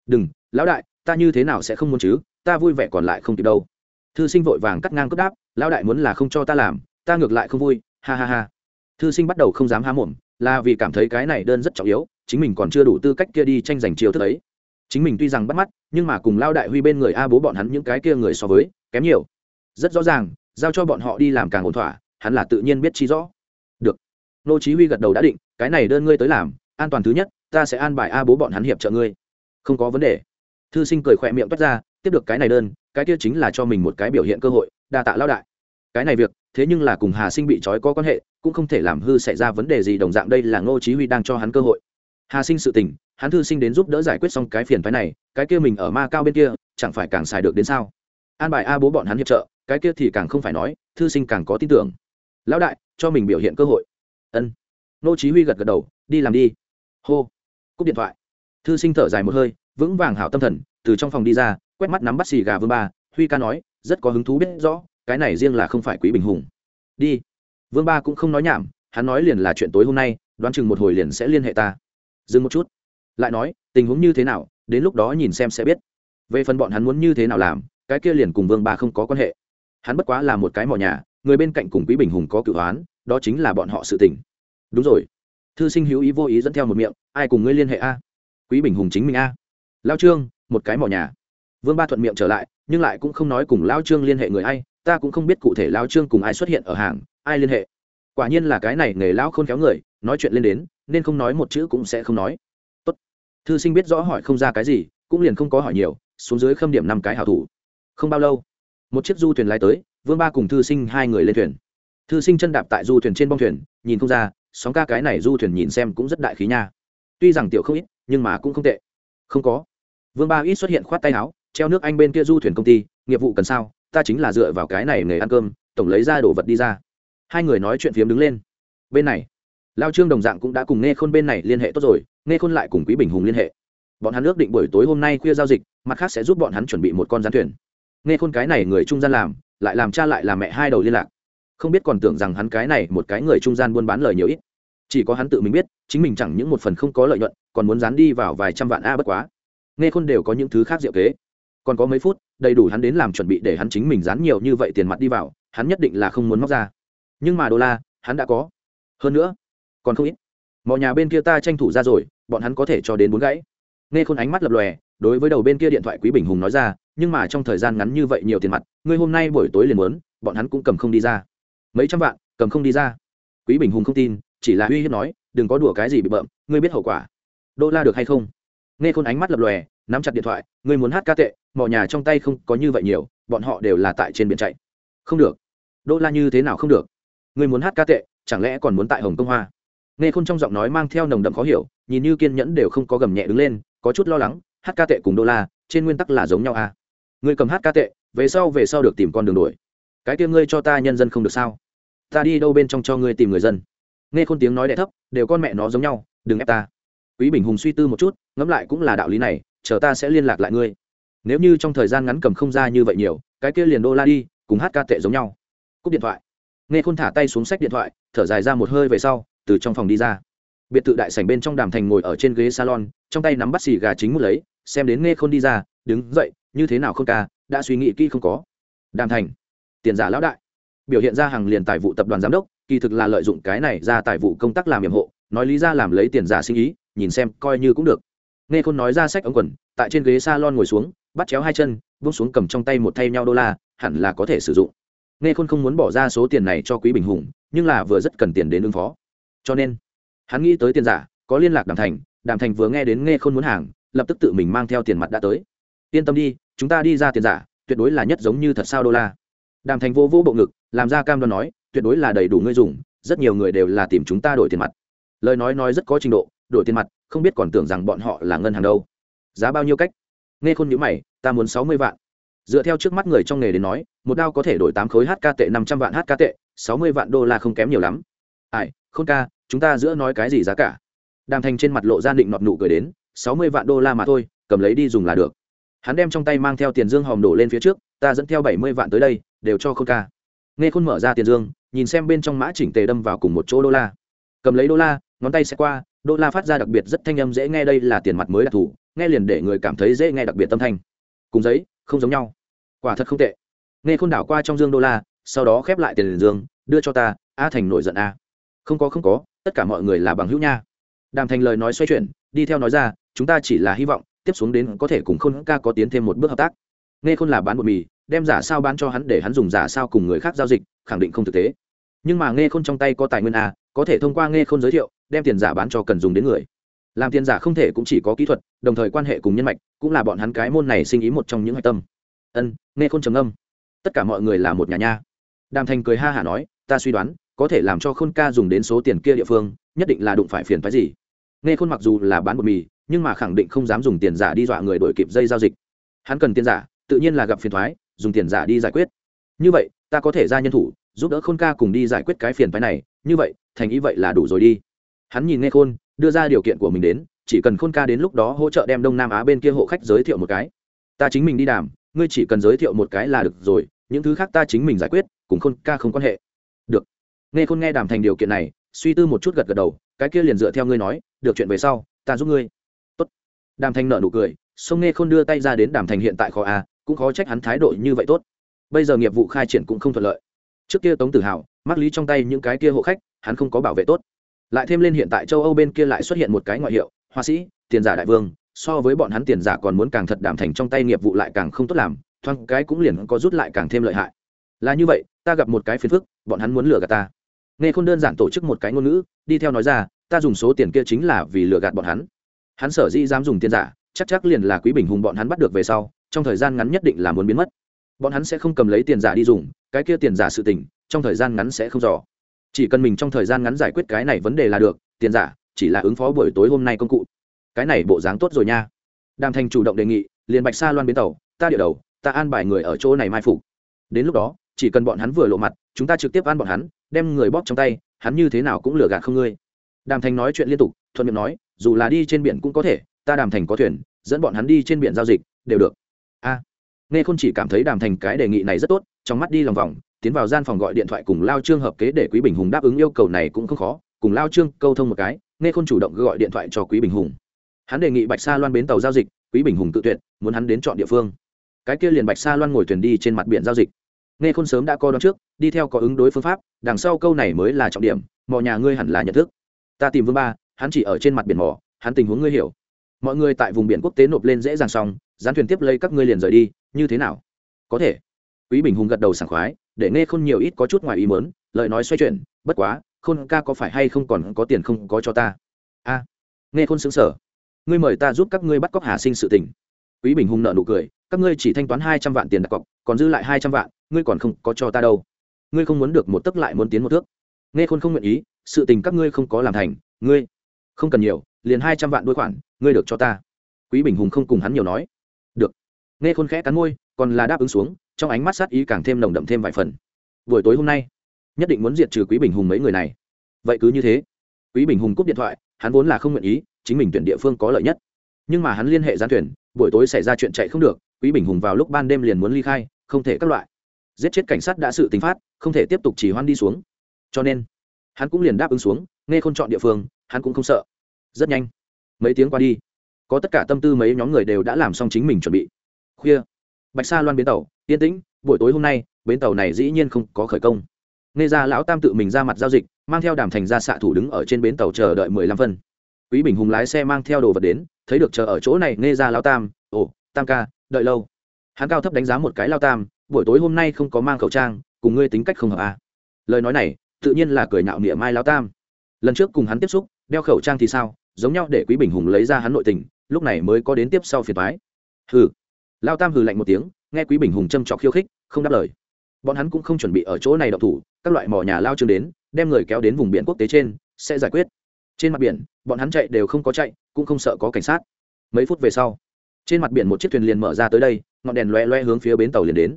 Đừng, lão đại, ta như thế nào sẽ không muốn chứ? Ta vui vẻ còn lại không kịp đâu. Thư sinh vội vàng cắt ngang cướp đáp, lão đại muốn là không cho ta làm, ta ngược lại không vui, ha ha ha. Thư sinh bắt đầu không dám há mồm, là vì cảm thấy cái này đơn rất trọng yếu, chính mình còn chưa đủ tư cách kia đi tranh giành chiều thức ấy. Chính mình tuy rằng bắt mắt, nhưng mà cùng lao đại huy bên người a bố bọn hắn những cái kia người so với, kém nhiều. Rất rõ ràng, giao cho bọn họ đi làm càng ổn thỏa, hắn là tự nhiên biết chi rõ. Được. Nô chí huy gật đầu đã định, cái này đơn ngươi tới làm, an toàn thứ nhất ta sẽ an bài a bố bọn hắn hiệp trợ ngươi. Không có vấn đề. Thư sinh cười khỏe miệng toát ra, tiếp được cái này đơn, cái kia chính là cho mình một cái biểu hiện cơ hội, đa tạ lao đại. Cái này việc, thế nhưng là cùng hà sinh bị trói có quan hệ, cũng không thể làm hư xảy ra vấn đề gì đồng dạng đây là ngô chí huy đang cho hắn cơ hội. Hà sinh sự tình, hắn thư sinh đến giúp đỡ giải quyết xong cái phiền phái này, cái kia mình ở ma cao bên kia, chẳng phải càng xài được đến sao? An bài a bố bọn hắn hiệp trợ, cái kia thì càng không phải nói, thư sinh càng có tin tưởng. Lão đại, cho mình biểu hiện cơ hội. Ân. Ngô chí huy gật gật đầu, đi làm đi. Hô cúp điện thoại. Thư sinh thở dài một hơi, vững vàng hảo tâm thần, từ trong phòng đi ra, quét mắt nắm bắt xì gà vương ba, huy ca nói, rất có hứng thú biết rõ, cái này riêng là không phải quý bình hùng. Đi. Vương ba cũng không nói nhảm, hắn nói liền là chuyện tối hôm nay, đoán chừng một hồi liền sẽ liên hệ ta. Dừng một chút. Lại nói, tình huống như thế nào, đến lúc đó nhìn xem sẽ biết. Về phần bọn hắn muốn như thế nào làm, cái kia liền cùng vương ba không có quan hệ. Hắn bất quá là một cái mỏ nhà, người bên cạnh cùng quý bình hùng có cựu hoán đó chính là bọn họ sự tình. Đúng rồi thư sinh hữu ý vô ý dẫn theo một miệng, ai cùng ngươi liên hệ a? Quý bình hùng chính mình a. Lao trương, một cái mỏ nhà. Vương ba thuận miệng trở lại, nhưng lại cũng không nói cùng lao trương liên hệ người ai, ta cũng không biết cụ thể lao trương cùng ai xuất hiện ở hàng, ai liên hệ. Quả nhiên là cái này nghề lão khôn khéo người, nói chuyện lên đến, nên không nói một chữ cũng sẽ không nói. Tốt. thư sinh biết rõ hỏi không ra cái gì, cũng liền không có hỏi nhiều, xuống dưới khâm điểm năm cái hảo thủ. Không bao lâu, một chiếc du thuyền lái tới, vương ba cùng thư sinh hai người lên thuyền. Thư sinh chân đạp tại du thuyền trên bong thuyền, nhìn không ra sóng ca cái này du thuyền nhìn xem cũng rất đại khí nha. Tuy rằng tiểu không ít, nhưng mà cũng không tệ. Không có. Vương ba ít xuất hiện khoát tay áo, treo nước anh bên kia du thuyền công ty, nghiệp vụ cần sao, ta chính là dựa vào cái này nghề ăn cơm, tổng lấy ra đồ vật đi ra. Hai người nói chuyện phiếm đứng lên. Bên này, lao trương đồng dạng cũng đã cùng nghe khôn bên này liên hệ tốt rồi nghe khôn lại cùng quý bình hùng liên hệ. Bọn hắn ước định buổi tối hôm nay khuya giao dịch, mặt khác sẽ giúp bọn hắn chuẩn bị một con gián thuyền. Nghe khôn cái này người trung gian làm, lại làm cha lại làm mẹ hai đầu liên lạc không biết còn tưởng rằng hắn cái này một cái người trung gian buôn bán lời nhiều ít. Chỉ có hắn tự mình biết, chính mình chẳng những một phần không có lợi nhuận, còn muốn dán đi vào vài trăm vạn a bất quá. Nghe khôn đều có những thứ khác diệu kế. Còn có mấy phút, đầy đủ hắn đến làm chuẩn bị để hắn chính mình dán nhiều như vậy tiền mặt đi vào, hắn nhất định là không muốn móc ra. Nhưng mà đô la, hắn đã có. Hơn nữa, còn không ít. Mọi nhà bên kia ta tranh thủ ra rồi, bọn hắn có thể cho đến bốn gãy. Nghe khôn ánh mắt lập lòe, đối với đầu bên kia điện thoại quý bình hùng nói ra, nhưng mà trong thời gian ngắn như vậy nhiều tiền mặt, ngươi hôm nay buổi tối liền muốn, bọn hắn cũng cầm không đi ra mấy trăm vạn, cầm không đi ra. Quý bình hùng không tin, chỉ là uy hiếp nói, đừng có đùa cái gì bị bợm, ngươi biết hậu quả. Đô la được hay không? Nghe khôn ánh mắt lập lòe, nắm chặt điện thoại, ngươi muốn hát ca tệ, mọi nhà trong tay không có như vậy nhiều, bọn họ đều là tại trên biển chạy. Không được. Đô la như thế nào không được? Ngươi muốn hát ca tệ, chẳng lẽ còn muốn tại hồng Công hoa? Nghe khôn trong giọng nói mang theo nồng đậm khó hiểu, nhìn như kiên nhẫn đều không có gầm nhẹ đứng lên, có chút lo lắng, hát ca tệ cùng đô la, trên nguyên tắc là giống nhau à? Ngươi cầm hát ca tệ, về sau về sau được tìm con đường đuổi. Cái kia ngươi cho ta nhân dân không được sao? Ta đi đâu bên trong cho ngươi tìm người dân? Nghe khôn tiếng nói đẹ thấp, đều con mẹ nó giống nhau, đừng ép ta. Quý bình hùng suy tư một chút, ngẫm lại cũng là đạo lý này, chờ ta sẽ liên lạc lại ngươi. Nếu như trong thời gian ngắn cầm không ra như vậy nhiều, cái kia liền đô la đi, cùng hát ca tệ giống nhau. Cúp điện thoại. Nghe khôn thả tay xuống sách điện thoại, thở dài ra một hơi về sau, từ trong phòng đi ra. Biệt thự đại sảnh bên trong đàm thành ngồi ở trên ghế salon, trong tay nắm bắt xì gà chính mút lấy, xem đến nghe khôn đi ra, đứng dậy, như thế nào không ca, đã suy nghĩ kỹ không có? Đàm thành. Tiền giả lão đại biểu hiện ra hàng liền tài vụ tập đoàn giám đốc, kỳ thực là lợi dụng cái này ra tài vụ công tác làm nhiệm hộ, nói lý ra làm lấy tiền giả sinh ý, nhìn xem coi như cũng được. Nghe khôn nói ra sách ống quần, tại trên ghế s a lon ngồi xuống, bắt chéo hai chân bước xuống cầm trong tay một thay nhau đô la, hẳn là có thể sử dụng. Nghe khôn không muốn bỏ ra số tiền này cho quý bình hùng, nhưng là vừa rất cần tiền đến ứng phó. Cho nên, hắn nghĩ tới tiền giả, có liên lạc đàm thành đàm thành vừa nghe đến nghe khôn muốn hàng, lập tức tự mình mang theo tiền mặt đã tới. Yên tâm đi, chúng ta đi ra tiền giả, tuyệt đối là nhất giống như thật sao đô la đàm thành vô vô bộ ngực, làm ra cam đoan nói, tuyệt đối là đầy đủ ngươi dùng, rất nhiều người đều là tìm chúng ta đổi tiền mặt. Lời nói nói rất có trình độ, đổi tiền mặt, không biết còn tưởng rằng bọn họ là ngân hàng đâu. Giá bao nhiêu cách? Nghe khôn nhữ mày, ta muốn sáu mươi vạn. Dựa theo trước mắt người trong nghề đến nói, một đao có thể đổi tám khối hk tệ, năm trăm vạn hk tệ, sáu mươi vạn đô la không kém nhiều lắm. Ai, khôn ca, chúng ta giữa nói cái gì giá cả? Đàm thành trên mặt lộ ra định nọt nụ cười đến, sáu mươi vạn đô la mà thôi, cầm lấy đi dùng là được. Hắn đem trong tay mang theo tiền dương hòm đổ lên phía trước ta dẫn theo bảy mươi vạn tới đây, đều cho khôn ca. Nghe khôn mở ra tiền dương, nhìn xem bên trong mã chỉnh tề đâm vào cùng một chỗ đô la. Cầm lấy đô la, ngón tay sẽ qua, đô la phát ra đặc biệt rất thanh âm dễ nghe đây là tiền mặt mới đặc thù, nghe liền để người cảm thấy dễ nghe đặc biệt tâm thanh. Cùng giấy, không giống nhau. Quả thật không tệ. Nghe khôn đảo qua trong dương đô la, sau đó khép lại tiền dương, đưa cho ta, a thành nổi giận a. Không có không có, tất cả mọi người là bằng hữu nha. Đàm thành lời nói xoay chuyển, đi theo nói ra, chúng ta chỉ là hy vọng, tiếp xuống đến có thể cùng khôn ca có tiến thêm một bước hợp tác nghe khôn là bán bột mì, đem giả sao bán cho hắn để hắn dùng giả sao cùng người khác giao dịch, khẳng định không thực tế. Nhưng mà nghe khôn trong tay có tài nguyên a, có thể thông qua nghe khôn giới thiệu, đem tiền giả bán cho cần dùng đến người. Làm tiền giả không thể cũng chỉ có kỹ thuật, đồng thời quan hệ cùng nhân mạch, cũng là bọn hắn cái môn này sinh ý một trong những hạch tâm. Ân, nghe khôn trầm âm tất cả mọi người là một nhà nha. Đàm thành cười ha hả nói, ta suy đoán, có thể làm cho khôn ca dùng đến số tiền kia địa phương, nhất định là đụng phải phiền phái gì. Nghe khôn mặc dù là bán bột mì, nhưng mà khẳng định không dám dùng tiền giả đi dọa người đổi kịp dây giao dịch. Hắn cần tiền giả tự nhiên là gặp phiền thoái, dùng tiền giả đi giải quyết. Như vậy, ta có thể ra nhân thủ, giúp đỡ khôn ca cùng đi giải quyết cái phiền phái này. Như vậy, thành ý vậy là đủ rồi đi. Hắn nhìn nghe khôn, đưa ra điều kiện của mình đến, chỉ cần khôn ca đến lúc đó hỗ trợ đem đông nam á bên kia hộ khách giới thiệu một cái. Ta chính mình đi đàm, ngươi chỉ cần giới thiệu một cái là được rồi, những thứ khác ta chính mình giải quyết, cùng khôn ca không quan hệ. Được. Nghe khôn nghe đàm thành điều kiện này, suy tư một chút gật gật đầu, cái kia liền dựa theo ngươi nói, được chuyện về sau, ta giúp ngươi. Tốt. đàm thành nợ nụ cười sông nghe khôn đưa tay ra đến đàm thành hiện tại kho a à, cũng khó trách hắn thái độ như vậy tốt. Bây giờ nghiệp vụ khai triển cũng không thuận lợi. Trước kia tống tử hào mắc lý trong tay những cái kia hộ khách, hắn không có bảo vệ tốt. Lại thêm lên hiện tại châu âu bên kia lại xuất hiện một cái ngoại hiệu hoa sĩ, tiền giả đại vương, so với bọn hắn tiền giả còn muốn càng thật đảm thành trong tay nghiệp vụ lại càng không tốt làm, thoáng cái cũng liền có rút lại càng thêm lợi hại. Là như vậy, ta gặp một cái phiền phức, bọn hắn muốn lừa gạt ta. Nghe khôn đơn giản tổ chức một cái ngôn ngữ, đi theo nói ra, ta dùng số tiền kia chính là vì lừa gạt bọn hắn. Hắn sở dĩ dám dùng tiền giả, chắc chắc liền là quý bình hùng bọn hắn bắt được về sau trong thời gian ngắn nhất định là muốn biến mất. Bọn hắn sẽ không cầm lấy tiền giả đi dùng, cái kia tiền giả sự tình, trong thời gian ngắn sẽ không dò. Chỉ cần mình trong thời gian ngắn giải quyết cái này vấn đề là được, tiền giả chỉ là ứng phó buổi tối hôm nay công cụ. Cái này bộ dáng tốt rồi nha. Đàm thành chủ động đề nghị, liền bạch sa loan bến tàu, ta địa đầu, ta an bài người ở chỗ này mai phục. Đến lúc đó, chỉ cần bọn hắn vừa lộ mặt, chúng ta trực tiếp ăn bọn hắn, đem người bóp trong tay, hắn như thế nào cũng lừa gạt không ngươi. Đàm thành nói chuyện liên tục, thuận miệng nói, dù là đi trên biển cũng có thể, ta đàm thành có thuyền, dẫn bọn hắn đi trên biển giao dịch, đều được a. Nghe khôn chỉ cảm thấy đàm thành cái đề nghị này rất tốt, trong mắt đi lòng vòng, tiến vào gian phòng gọi điện thoại cùng lao trương hợp kế để quý bình hùng đáp ứng yêu cầu này cũng không khó, cùng lao trương câu thông một cái, nghe khôn chủ động gọi điện thoại cho quý bình hùng. Hắn đề nghị bạch sa loan bến tàu giao dịch, quý bình hùng tự tuyệt, muốn hắn đến chọn địa phương. Cái kia liền bạch sa loan ngồi thuyền đi trên mặt biển giao dịch. Nghe khôn sớm đã co đón trước, đi theo có ứng đối phương pháp, đằng sau câu này mới là trọng điểm mò nhà ngươi hẳn là nhận thức. Ta tìm vương ba, hắn chỉ ở trên mặt biển mò, hắn tình huống ngươi hiểu. Mọi người tại vùng biển quốc tế nộp lên dễ dàng xong gián thuyền tiếp lấy các ngươi liền rời đi, như thế nào? Có thể. Quý bình hùng gật đầu sảng khoái, để nghe khôn nhiều ít có chút ngoài ý mớn lời nói xoay chuyển, bất quá, khôn ca có phải hay không còn có tiền không có cho ta? A. À, nghe khôn xứng sở ngươi mời ta giúp các ngươi bắt cóc hà sinh sự tình. Quý bình hùng nợ nụ cười, các ngươi chỉ thanh toán hai trăm vạn tiền đặt cọc, còn dư lại hai trăm vạn, ngươi còn không có cho ta đâu. Ngươi không muốn được một tấc lại muốn tiến một thước. Nghe khôn không nguyện ý, sự tình các ngươi không có làm thành, ngươi không cần nhiều, liền hai trăm vạn đôi khoản, ngươi được cho ta. Quý bình hùng không cùng hắn nhiều nói nghe khôn khẽ cắn môi, còn là đáp ứng xuống, trong ánh mắt sát ý càng thêm nồng đậm thêm vài phần. Buổi tối hôm nay, nhất định muốn diệt trừ quý bình hùng mấy người này. Vậy cứ như thế, quý bình hùng cúp điện thoại, hắn vốn là không nguyện ý, chính mình tuyển địa phương có lợi nhất. Nhưng mà hắn liên hệ gián tuyển, buổi tối xảy ra chuyện chạy không được, quý bình hùng vào lúc ban đêm liền muốn ly khai, không thể các loại. Giết chết cảnh sát đã sự tính phát, không thể tiếp tục chỉ hoan đi xuống. Cho nên, hắn cũng liền đáp ứng xuống, nghe không chọn địa phương, hắn cũng không sợ. Rất nhanh, mấy tiếng qua đi, có tất cả tâm tư mấy nhóm người đều đã làm xong chính mình chuẩn bị khuya. Bạch sa loan bến tàu, yên tĩnh, buổi tối hôm nay, bến tàu này dĩ nhiên không có khởi công. Nghe ra lão tam tự mình ra mặt giao dịch, mang theo đàm thành ra xạ thủ đứng ở trên bến tàu chờ đợi mười lăm phân. Quý bình hùng lái xe mang theo đồ vật đến, thấy được chờ ở chỗ này, nghe ra lão tam, ồ, tam ca, đợi lâu. Hắn cao thấp đánh giá một cái lao tam, buổi tối hôm nay không có mang khẩu trang, cùng ngươi tính cách không hợp à. lời nói này, tự nhiên là cười nạo nịa mai lao tam. Lần trước cùng hắn tiếp xúc, đeo khẩu trang thì sao? Giống nhau để quý bình hùng lấy ra hắn nội tình, lúc này mới có đến tiếp sau phiền thoái ừ lao tam hừ lạnh một tiếng, nghe quý bình hùng châm trọc khiêu khích, không đáp lời. Bọn hắn cũng không chuẩn bị ở chỗ này đậu thủ, các loại mỏ nhà lao Trương đến, đem người kéo đến vùng biển quốc tế trên, sẽ giải quyết. Trên mặt biển, bọn hắn chạy đều không có chạy, cũng không sợ có cảnh sát. Mấy phút về sau, trên mặt biển một chiếc thuyền liền mở ra tới đây, ngọn đèn loe loe hướng phía bến tàu liền đến.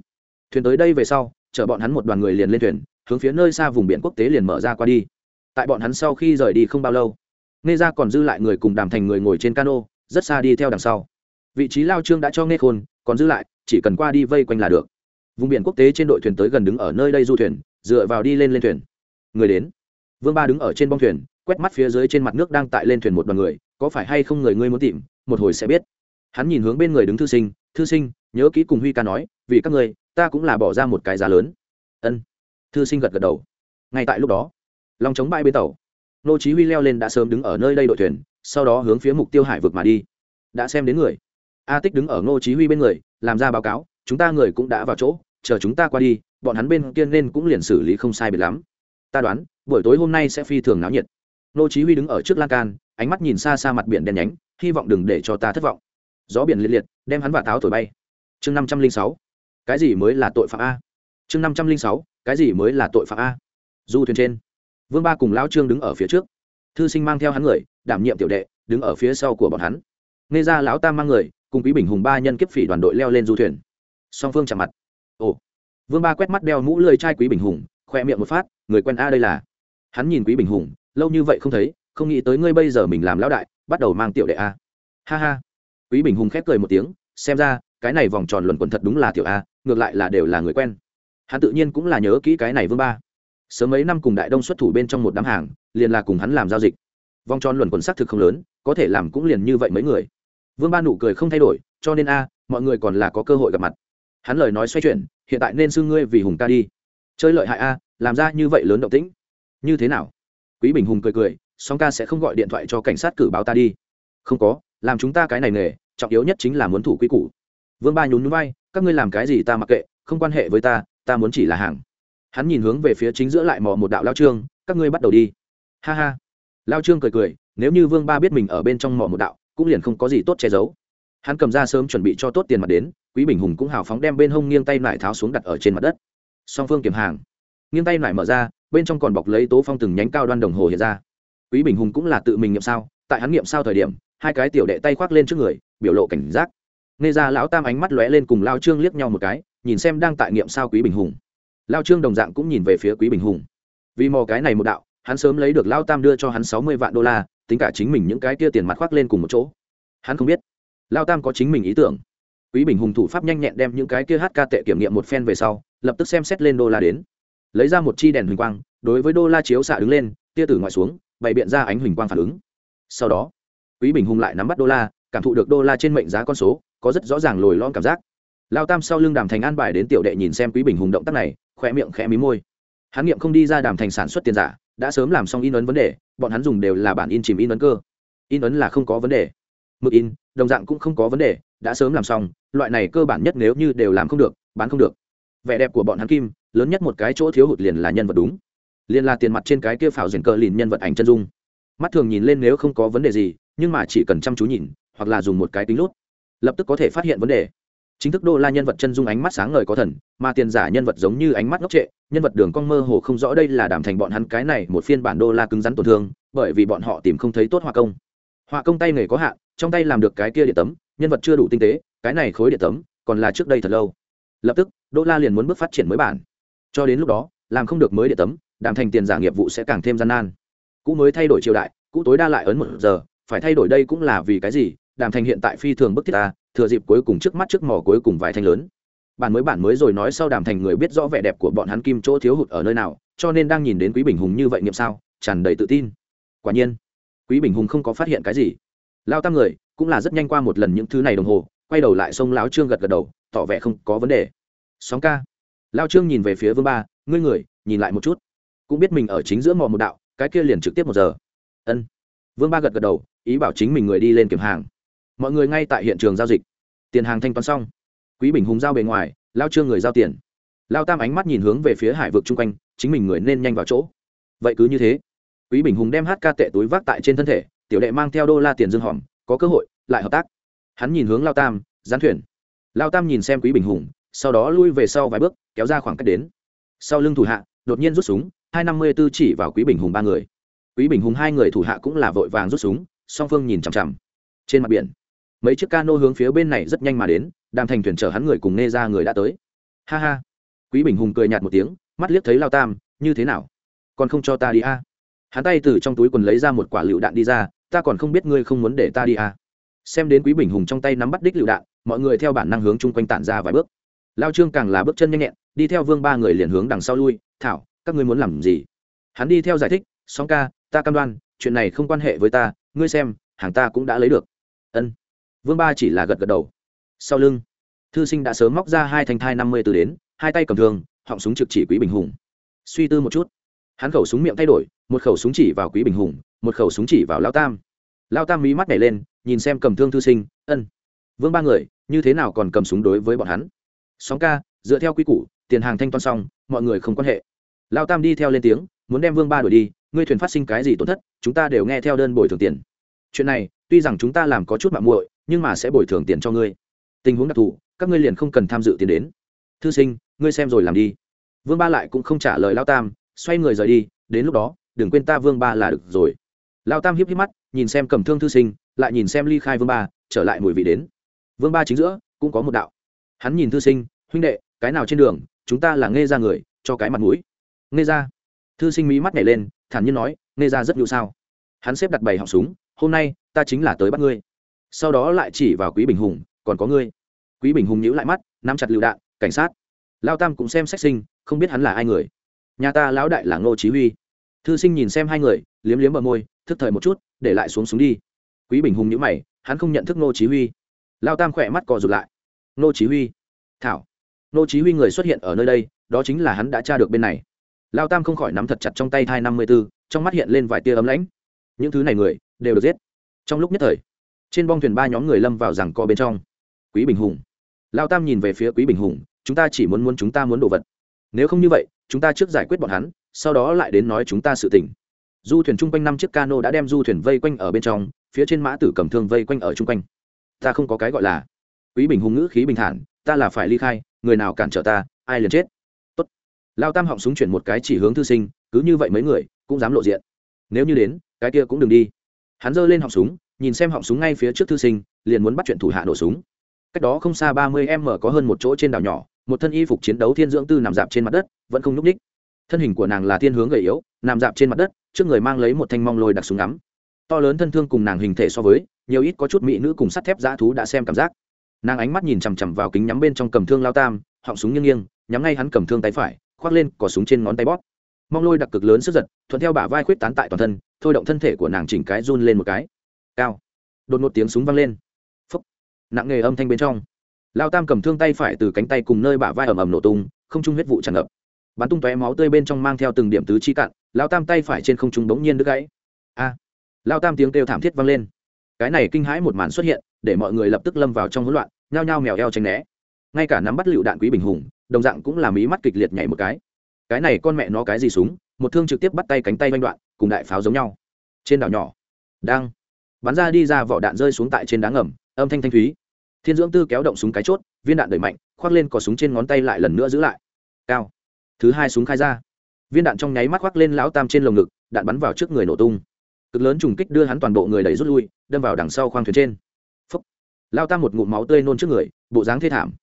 Thuyền tới đây về sau, chở bọn hắn một đoàn người liền lên thuyền, hướng phía nơi xa vùng biển quốc tế liền mở ra qua đi. Tại bọn hắn sau khi rời đi không bao lâu nghe ra còn dư lại người cùng đàm thành người ngồi trên cano, rất xa đi theo đằng sau. Vị trí lao trương đã cho nghe khôn còn giữ lại, chỉ cần qua đi vây quanh là được. Vùng biển quốc tế trên đội thuyền tới gần đứng ở nơi đây du thuyền, dựa vào đi lên lên thuyền. Người đến. Vương ba đứng ở trên bong thuyền, quét mắt phía dưới trên mặt nước đang tại lên thuyền một đoàn người, có phải hay không người ngươi muốn tìm, một hồi sẽ biết. Hắn nhìn hướng bên người đứng thư sinh thư sinh, nhớ kỹ cùng huy ca nói, vì các ngươi, ta cũng là bỏ ra một cái giá lớn. Ân. Thư sinh gật gật đầu. Ngay tại lúc đó lòng chống bãi bến tàu, nô chí huy leo lên đã sớm đứng ở nơi đây đội thuyền, sau đó hướng phía mục tiêu hải vực mà đi. Đã xem đến người a tích đứng ở nô chí huy bên người, làm ra báo cáo, chúng ta người cũng đã vào chỗ, chờ chúng ta qua đi, bọn hắn bên kia nên cũng liền xử lý không sai biệt lắm. Ta đoán, buổi tối hôm nay sẽ phi thường náo nhiệt. Nô chí huy đứng ở trước lan can, ánh mắt nhìn xa xa mặt biển đen nhánh, hy vọng đừng để cho ta thất vọng. Gió biển liệt liệt, đem hắn và táo thổi bay. Chương năm trăm linh sáu, cái gì mới là tội phạm a? Chương năm trăm linh sáu, cái gì mới là tội phạm a? Du thuyền trên, vương ba cùng lão trương đứng ở phía trước. Thư sinh mang theo hắn người, đảm nhiệm tiểu đệ, đứng ở phía sau của bọn hắn. Nghe ra lão tam mang người cùng quý bình hùng ba nhân kiếp phỉ đoàn đội leo lên du thuyền. Song phương chạm mặt. Ồ. Vương ba quét mắt đeo mũ lơi trai quý bình hùng, khoe miệng một phát, người quen a đây là. Hắn nhìn quý bình hùng, lâu như vậy không thấy, không nghĩ tới ngươi bây giờ mình làm lão đại, bắt đầu mang tiểu đệ a. Ha ha. Quý bình hùng khép cười một tiếng, xem ra, cái này vòng tròn luẩn quẩn thật đúng là tiểu a, ngược lại là đều là người quen. Hắn tự nhiên cũng là nhớ kỹ cái này vương ba. Sớm mấy năm cùng đại đông xuất thủ bên trong một đám hàng, liền là cùng hắn làm giao dịch. Vòng tròn luẩn quẩn xác thực không lớn, có thể làm cũng liền như vậy mấy người vương ba nụ cười không thay đổi, cho nên a, mọi người còn là có cơ hội gặp mặt. Hắn lời nói xoay chuyển, hiện tại nên xưng ngươi vì hùng ca đi. Chơi lợi hại a, làm ra như vậy lớn động tĩnh. Như thế nào? Quý bình hùng cười cười, song ca sẽ không gọi điện thoại cho cảnh sát cử báo ta đi. Không có, làm chúng ta cái này nghề, trọng yếu nhất chính là muốn thủ quy củ. Vương ba nhún nhún vai, các ngươi làm cái gì ta mặc kệ, không quan hệ với ta ta muốn chỉ là hàng. Hắn nhìn hướng về phía chính giữa lại mò một đạo lao trương, các ngươi bắt đầu đi. Ha ha. Lao trương cười cười, nếu như vương ba biết mình ở bên trong mò một đạo cũng liền không có gì tốt che giấu. Hắn cầm ra sớm chuẩn bị cho tốt tiền mặt đến, quý bình hùng cũng hào phóng đem bên hông nghiêng tay nải tháo xuống đặt ở trên mặt đất. Song phương kiểm hàng. Nghiêng tay nải mở ra, bên trong còn bọc lấy tố phong từng nhánh cao đoan đồng hồ hiện ra. Quý bình hùng cũng là tự mình nghiệm sao, tại hắn nghiệm sao thời điểm, hai cái tiểu đệ tay khoác lên trước người, biểu lộ cảnh giác. Nghe ra lão tam ánh mắt lóe lên cùng lao trương liếc nhau một cái, nhìn xem đang tại nghiệm sao quý bình hùng. Lao trương đồng dạng cũng nhìn về phía quý bình hùng. Vì mò cái này một đạo, hắn sớm lấy được lao tam đưa cho hắn sáu mươi vạn đô la tính cả chính mình những cái kia tiền mặt khoác lên cùng một chỗ. Hắn không biết. Lao tam có chính mình ý tưởng. Quý bình hùng thủ pháp nhanh nhẹn đem những cái kia hát ca tệ kiểm nghiệm một phen về sau, lập tức xem xét lên đô la đến. Lấy ra một chi đèn huỳnh quang, đối với đô la chiếu xạ đứng lên, tia tử ngoại xuống, bày biện ra ánh huỳnh quang phản ứng. Sau đó, quý bình hùng lại nắm bắt đô la, cảm thụ được đô la trên mệnh giá con số, có rất rõ ràng lồi lon cảm giác. Lao tam sau lưng đàm thành an bài đến tiểu đệ nhìn xem quý bình hùng động tác này khỏe miệng khẽ mí môi. Hắn nghiệm không đi ra đàm thành sản xuất tiền giả đã sớm làm xong in ấn vấn đề, bọn hắn dùng đều là bản in chìm in ấn cơ. In ấn là không có vấn đề. Mực in, đồng dạng cũng không có vấn đề, đã sớm làm xong, loại này cơ bản nhất nếu như đều làm không được, bán không được. Vẻ đẹp của bọn hắn kim, lớn nhất một cái chỗ thiếu hụt liền là nhân vật đúng. Liền là tiền mặt trên cái kia phào diền cờ lìn nhân vật ảnh chân dung. Mắt thường nhìn lên nếu không có vấn đề gì, nhưng mà chỉ cần chăm chú nhìn, hoặc là dùng một cái tính lút, lập tức có thể phát hiện vấn đề chính thức đô la nhân vật chân dung ánh mắt sáng ngời có thần, mà tiền giả nhân vật giống như ánh mắt ngốc trệ, nhân vật đường cong mơ hồ không rõ đây là đảm thành bọn hắn cái này một phiên bản đô la cứng rắn tổn thương, bởi vì bọn họ tìm không thấy tốt họa công. Họa công tay nghề có hạn, trong tay làm được cái kia điện tấm, nhân vật chưa đủ tinh tế, cái này khối điện tấm, còn là trước đây thật lâu. Lập tức, đô la liền muốn bước phát triển mới bản. Cho đến lúc đó, làm không được mới điện tấm đảm thành tiền giả nghiệp vụ sẽ càng thêm gian nan. Cũ mới thay đổi triều đại, cũ tối đa lại ấn một giờ, phải thay đổi đây cũng là vì cái gì? Đàm thành hiện tại phi thường bức thiết ta thừa dịp cuối cùng trước mắt trước mỏ cuối cùng vài thanh lớn. Bản mới bản mới rồi nói sau đàm thành người biết rõ vẻ đẹp của bọn hắn kim chỗ thiếu hụt ở nơi nào, cho nên đang nhìn đến quý bình hùng như vậy nghiệm sao, tràn đầy tự tin. Quả nhiên, quý bình hùng không có phát hiện cái gì. Lao tam người, cũng là rất nhanh qua một lần những thứ này đồng hồ, quay đầu lại xông lão trương gật gật đầu, tỏ vẻ không có vấn đề. Sóng ca. Lao trương nhìn về phía vương ba, ngươi người, nhìn lại một chút. Cũng biết mình ở chính giữa mò một đạo, cái kia liền trực tiếp một giờ. Ân. Vương ba gật gật đầu, ý bảo chính mình người đi lên kiểm hàng mọi người ngay tại hiện trường giao dịch. Tiền hàng thanh toán xong, quý bình hùng giao bề ngoài, lao trương người giao tiền. Lao tam ánh mắt nhìn hướng về phía hải vực chung quanh, chính mình người nên nhanh vào chỗ. Vậy cứ như thế, quý bình hùng đem hát ca tệ túi vác tại trên thân thể, tiểu đệ mang theo đô la tiền dương hòm, có cơ hội, lại hợp tác. Hắn nhìn hướng lao tam, gián thuyền. Lao tam nhìn xem quý bình hùng, sau đó lui về sau vài bước, kéo ra khoảng cách đến. Sau lưng thủ hạ, đột nhiên rút súng, hai năm mươi b ố chỉ vào quý bình hùng ba người. Quý bình hùng hai người thủ hạ cũng là vội vàng rút súng, song phương nhìn chằm chằm. Trên mặt biển mấy chiếc cano hướng phía bên này rất nhanh mà đến, đàm thành thuyền chở hắn người cùng nghe ra người đã tới. Ha ha. Quý bình hùng cười nhạt một tiếng, mắt liếc thấy lao tam, như thế nào? Còn không cho ta đi a? À? hắn tay từ trong túi quần lấy ra một quả lựu đạn đi ra, ta còn không biết ngươi không muốn để ta đi à. xem đến quý bình hùng trong tay nắm bắt đích lựu đạn, mọi người theo bản năng hướng chung quanh tản ra vài bước. Lao trương càng là bước chân nhanh nhẹn, đi theo vương ba người liền hướng đằng sau lui, thảo, các ngươi muốn làm gì? Hắn đi theo giải thích Xóm ca, ta cam đoan, chuyện này không quan hệ với ta, ngươi xem, hàng ta cũng đã lấy được. Ân vương ba chỉ là gật gật đầu. Sau lưng, thư sinh đã sớm móc ra hai thanh thai năm mươi từ đến, hai tay cầm thường họng súng trực chỉ quý bình hùng. Suy tư một chút, hắn khẩu súng miệng thay đổi, một khẩu súng chỉ vào quý bình hùng, một khẩu súng chỉ vào lao tam. Lao tam mí mắt nhảy lên, nhìn xem cầm thương thư sinh, ân, vương ba người, như thế nào còn cầm súng đối với bọn hắn? Sóng ca, dựa theo quy củ, tiền hàng thanh toán xong, mọi người không quan hệ. Lao tam đi theo lên tiếng, muốn đem vương ba đuổi đi, ngươi thuyền phát sinh cái gì tổn thất, chúng ta đều nghe theo đơn bồi thường tiền. Chuyện này, tuy rằng chúng ta làm có chút mạng muội nhưng mà sẽ bồi thường tiền cho ngươi. Tình huống đặc thù, các ngươi liền không cần tham dự tiền đến. Thư sinh, ngươi xem rồi làm đi. Vương ba lại cũng không trả lời lao tam, xoay người rời đi, đến lúc đó, đừng quên ta vương ba là được rồi. Lao tam hiếp hiếp mắt, nhìn xem cầm thương thư sinh, lại nhìn xem ly khai vương ba, trở lại mùi vị đến. Vương ba chính giữa, cũng có một đạo. Hắn nhìn thư sinh, huynh đệ, cái nào trên đường, chúng ta là nghe ra người, cho cái mặt mũi. Nghe ra thư sinh mí mắt nhảy lên, thản nhiên nói nghe ra rất nhu sao. Hắn xếp đặt bày họng súng, hôm nay, ta chính là tới bắt ngươi sau đó lại chỉ vào quý bình hùng còn có ngươi? Quý bình hùng nhíu lại mắt nắm chặt lựu đạn cảnh sát. Lao tam cũng xem sách sinh không biết hắn là ai người. Nhà ta lão đại là ngô chí huy. Thư sinh nhìn xem hai người liếm liếm bờ môi thức thời một chút để lại xuống xuống đi. Quý bình hùng nhíu mày hắn không nhận thức ngô chí huy. Lao tam khỏe mắt cò rụt lại. Ngô chí huy? Thảo. Ngô chí huy người xuất hiện ở nơi đây đó chính là hắn đã tra được bên này. Lao tam không khỏi nắm thật chặt trong tay thai năm mươi 54, trong mắt hiện lên vài tia ấm lãnh. Những thứ này người đều được giết. Trong lúc nhất thời trên bong thuyền ba nhóm người lâm vào rằng co bên trong. Quý bình hùng. Lao tam nhìn về phía quý bình hùng, chúng ta chỉ muốn muốn chúng ta muốn đồ vật. Nếu không như vậy, chúng ta trước giải quyết bọn hắn, sau đó lại đến nói chúng ta sự tình. Du thuyền chung quanh năm chiếc cano đã đem du thuyền vây quanh ở bên trong, phía trên mã tử cầm thương vây quanh ở chung quanh. Ta không có cái gọi là quý bình hùng ngữ khí bình thản, ta là phải ly khai, người nào cản trở ta, ai liền chết. Tốt. lao tam họng súng chuyển một cái chỉ hướng thư sinh, cứ như vậy mấy người, cũng dám lộ diện. Nếu như đến, cái kia cũng đừng đi. Hắn giơ lên họng súng nhìn xem họng súng ngay phía trước thư sinh, liền muốn bắt chuyện thủ hạ nổ súng. Cách đó không xa ba mươi m có hơn một chỗ trên đảo nhỏ, một thân y phục chiến đấu thiên dưỡng tư nằm dạp trên mặt đất, vẫn không n ú c ních thân hình của nàng là thiên hướng gầy yếu, nằm dạp trên mặt đất, trước người mang lấy một thanh mong lôi đặc súng ngắm. To lớn thân thương cùng nàng hình thể so với, nhiều ít có chút mỹ nữ cùng sắt thép dã thú đã xem cảm giác. Nàng ánh mắt nhìn chằm chằm vào kính nhắm bên trong cầm thương lao tam, họng súng nghiêng nghiêng, nhắm ngay hắn cầm thương tay phải, khoác lên cỏ súng trên ngón tay bóp. Mong lôi đặc cực lớn sức giật, thuận theo bả vai khuyết tán tại toàn thân, thôi động thân thể của nàng chỉnh cái run lên một cái cao. Đột một tiếng súng vang lên. Phấp nặng nghề âm thanh bên trong. Lao tam cầm thương tay phải từ cánh tay cùng nơi bả vai ầm ầm nổ tung, không trung huyết vụ tràn ngập. Bắn tung tóe máu tươi bên trong mang theo từng điểm tứ chi cạn, lao tam tay phải trên không trung bỗng nhiên đứt gãy. A. Lao tam tiếng kêu thảm thiết vang lên. Cái này kinh hãi một màn xuất hiện, để mọi người lập tức lâm vào trong hỗn loạn, nhao nhao mèo eo tránh né. Ngay cả nắm bắt lựu đạn quý bình hùng, đồng dạng cũng làm ý mắt kịch liệt nhảy một cái. Cái này con mẹ nó cái gì súng? Một thương trực tiếp bắt tay cánh tay vanh đoạn, cùng đại pháo giống nhau. Trên đảo nhỏ. Đang bắn ra đi ra vỏ đạn rơi xuống tại trên đá ngầm, âm thanh thanh thúy. Thiên dưỡng tư kéo động súng cái chốt, viên đạn đẩy mạnh, khoác lên cò súng trên ngón tay lại lần nữa giữ lại. Cao. Thứ hai súng khai ra. Viên đạn trong nháy mắt khoác lên lão tam trên lồng ngực, đạn bắn vào trước người nổ tung. Cực lớn trùng kích đưa hắn toàn bộ người đẩy rút lui, đâm vào đằng sau khoang thuyền trên. Phúc. lao tam một ngụm máu tươi nôn trước người, bộ dáng thê thảm.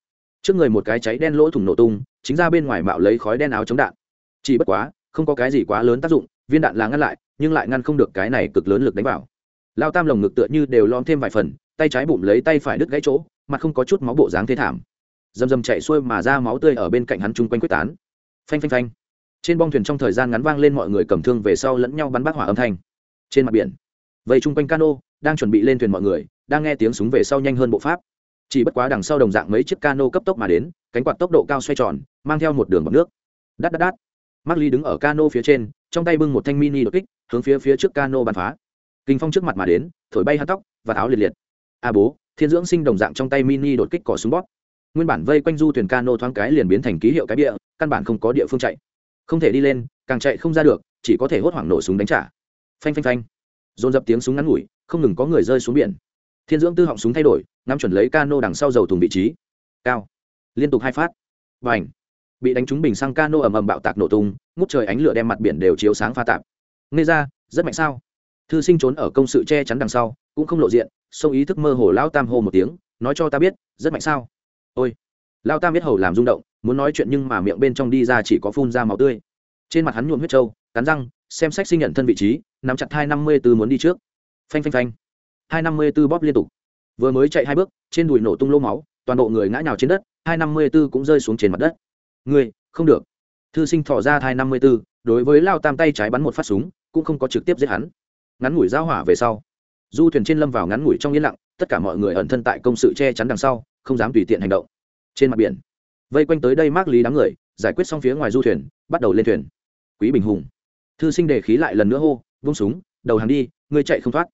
Trước người một cái cháy đen lỗ thủng nổ tung, chính ra bên ngoài mạo lấy khói đen áo chống đạn. Chỉ bất quá, không có cái gì quá lớn tác dụng, viên đạn là ngăn lại, nhưng lại ngăn không được cái này cực lớn lực đánh vào lao tam lồng ngực tựa như đều lom thêm vài phần, tay trái bụng lấy tay phải đứt gãy chỗ, mặt không có chút máu bộ dáng thế thảm. Dầm dầm chạy xuôi mà ra máu tươi ở bên cạnh hắn chung quanh quyết tán. Phanh phanh phanh. Trên bong thuyền trong thời gian ngắn vang lên mọi người cầm thương về sau lẫn nhau bắn bác hỏa âm thanh. Trên mặt biển vậy chung quanh cano, đang chuẩn bị lên thuyền mọi người, đang nghe tiếng súng về sau nhanh hơn bộ pháp. Chỉ bất quá đằng sau đồng dạng mấy chiếc cano cấp tốc mà đến, cánh quạt tốc độ cao xoay tròn, mang theo một đường bọc nước. Đắt đắt đắt mark ly đứng ở cano phía trên, trong tay bưng một thanh mini đột kích, hướng phía phía trước cano bắn phá kinh phong trước mặt mà đến, thổi bay hát tóc và áo liệt liệt. A bố, thiên dưỡng sinh đồng dạng trong tay mini đột kích cỏ súng bóp. Nguyên bản vây quanh du thuyền cano thoáng cái liền biến thành ký hiệu cái bịa, căn bản không có địa phương chạy. Không thể đi lên, càng chạy không ra được, chỉ có thể hốt hoảng nổ súng đánh trả. Phanh phanh phanh. Dồn dập tiếng súng ngắn ngủi, không ngừng có người rơi xuống biển. Thiên dưỡng tư họng súng thay đổi, ngắm chuẩn lấy cano đằng sau dầu thùng vị trí. Cao. Liên tục hai phát. Và ảnh bị đánh trúng bình xăng cano ầm ầm bạo tạc nổ tung, ngút trời ánh lửa đem mặt biển đều chiếu sáng pha tạp. Nghe ra, rất mạnh sao? Thư sinh trốn ở công sự che chắn đằng sau, cũng không lộ diện sông ý thức mơ hồ lao tam hô một tiếng, nói cho ta biết, rất mạnh sao? Ôi! Lao tam biết hầu làm rung động, muốn nói chuyện nhưng mà miệng bên trong đi ra chỉ có phun ra máu tươi. Trên mặt hắn nhuộm huyết trâu, cắn răng, xem sách sinh nhận thân vị trí, nắm chặt hai năm mươi b ố muốn đi trước. Phanh phanh phanh. Hai năm mươi b ố bóp liên tục. Vừa mới chạy hai bước, trên đùi nổ tung lô máu, toàn bộ người ngã nhào trên đất, hai năm mươi b ố cũng rơi xuống trên mặt đất. Người không được. Thư sinh thỏ ra hai năm mươi b ố đối với lao tam tay trái bắn một phát súng, cũng không có trực tiếp giết hắn ngắn ngủi giao hỏa về sau. Du thuyền trên lâm vào ngắn ngủi trong yên lặng, tất cả mọi người ẩn thân tại công sự che chắn đằng sau, không dám tùy tiện hành động. Trên mặt biển, vây quanh tới đây mác lý đám người, giải quyết xong phía ngoài du thuyền, bắt đầu lên thuyền. Quý bình hùng. Thư sinh đề khí lại lần nữa hô, vung súng, đầu hàng đi, ngươi chạy không thoát.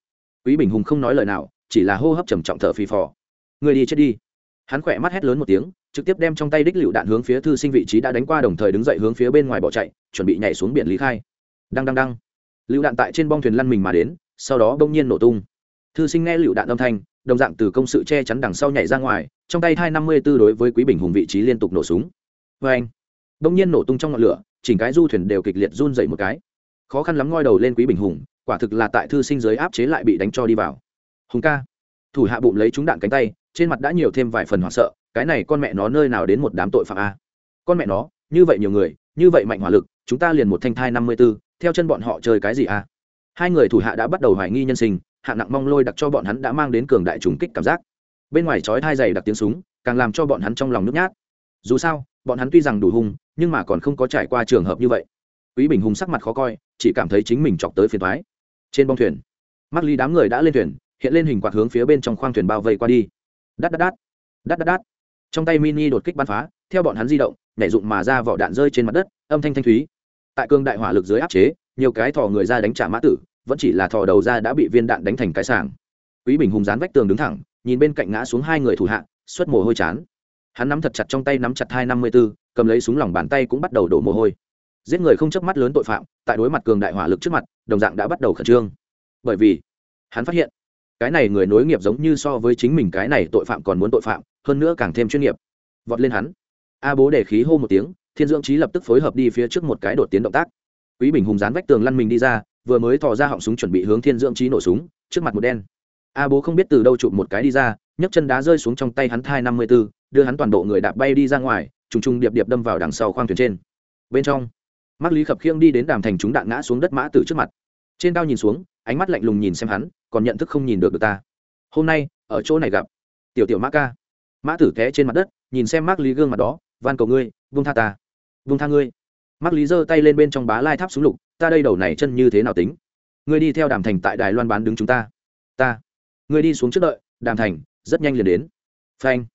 Quý bình hùng không nói lời nào, chỉ là hô hấp trầm trọng thở phì phò. Ngươi đi chết đi. Hắn khỏe mắt hét lớn một tiếng, trực tiếp đem trong tay đích lựu đạn hướng phía thư sinh vị trí đã đánh qua đồng thời đứng dậy hướng phía bên ngoài bỏ chạy, chuẩn bị nhảy xuống biển lý khai. Đăng đăng đăng lựu đạn tại trên bong thuyền lăn mình mà đến, sau đó bỗng nhiên nổ tung. Thư sinh nghe lựu đạn âm thanh, đồng dạng từ công sự che chắn đằng sau nhảy ra ngoài, trong tay hai năm mươi b ố đối với quý bình hùng vị trí liên tục nổ súng. Vê anh, bỗng nhiên nổ tung trong ngọn lửa, chỉnh cái du thuyền đều kịch liệt run dậy một cái. Khó khăn lắm ngoi đầu lên quý bình hùng, quả thực là tại thư sinh giới áp chế lại bị đánh cho đi vào. Hùng ca, thủ hạ bụng lấy trúng đạn cánh tay, trên mặt đã nhiều thêm vài phần hoảng sợ, cái này con mẹ nó nơi nào đến một đám tội phạm a? Con mẹ nó, như vậy nhiều người, như vậy mạnh hỏa lực chúng ta liền một thanh thai năm mươi b ố theo chân bọn họ chơi cái gì a hai người thủ hạ đã bắt đầu hoài nghi nhân sinh, hạng nặng mong lôi đặc cho bọn hắn đã mang đến cường đại trùng kích cảm giác. Bên ngoài chói thai dày đặc tiếng súng, càng làm cho bọn hắn trong lòng nhút nhát. Dù sao, bọn hắn tuy rằng đủ hung, nhưng mà còn không có trải qua trường hợp như vậy. Quý bình hùng sắc mặt khó coi, chỉ cảm thấy chính mình chọc tới phiền thoái trên bong thuyền mắc ly đám người đã lên thuyền, hiện lên hình quạt hướng phía bên trong khoang thuyền bao vây qua đi. Đắt đắt đắt đắt đắt đắt. Trong tay mini đột kích bắn phá, theo bọn hắn di động, nhảy dụng mà ra vỏ đạn rơi trên mặt đất, âm thanh thanh thúy tại cương đại hỏa lực dưới áp chế, nhiều cái thò người ra đánh trả mã tử, vẫn chỉ là thò đầu ra đã bị viên đạn đánh thành cái sàng quý bình hùng dán vách tường đứng thẳng, nhìn bên cạnh ngã xuống hai người thủ hạ, xuất mồ hôi chán. Hắn nắm thật chặt trong tay nắm chặt hai năm mươi b ố cầm lấy súng lòng bàn tay cũng bắt đầu đổ mồ hôi. Giết người không chớp mắt lớn tội phạm, tại đối mặt cường đại hỏa lực trước mặt, đồng dạng đã bắt đầu khẩn trương. Bởi vì, hắn phát hiện, cái này người nối nghiệp giống như so với chính mình cái này tội phạm còn muốn tội phạm, hơn nữa càng thêm chuyên nghiệp. Vọt lên hắn. A bố để khí hô một tiếng thiên dưỡng trí lập tức phối hợp đi phía trước một cái đột tiến động tác. Quý bình hùng dán vách tường lăn mình đi ra, vừa mới thò ra họng súng chuẩn bị hướng thiên dưỡng trí nổ súng, trước mặt một đen. A bố không biết từ đâu chụp một cái đi ra, nhấc chân đá rơi xuống trong tay hắn thai năm mươi b ố đưa hắn toàn bộ người đạp bay đi ra ngoài, trùng trùng điệp điệp đâm vào đằng sau khoang thuyền trên. Bên trong mắc lý khập khiêng đi đến đàm thành chúng đạn ngã xuống đất mã tử trước mặt. Trên cao nhìn xuống, ánh mắt lạnh lùng nhìn xem hắn, còn nhận thức không nhìn được được ta. Hôm nay, ở chỗ này gặp. Tiểu tiểu mã ca. Mã tử té trên mặt đất, nhìn xem mác lý gương mặt đó van cầu ngươi, vung tha ta. Vung tha ngươi. Mắc lý giơ tay lên bên trong bá lai tháp xuống lục, ta đây đầu này chân như thế nào tính? Ngươi đi theo đàm thành tại đài loan bán đứng chúng ta. Ta. Ngươi đi xuống trước đợi, đàm thành, rất nhanh liền đến. Phanh.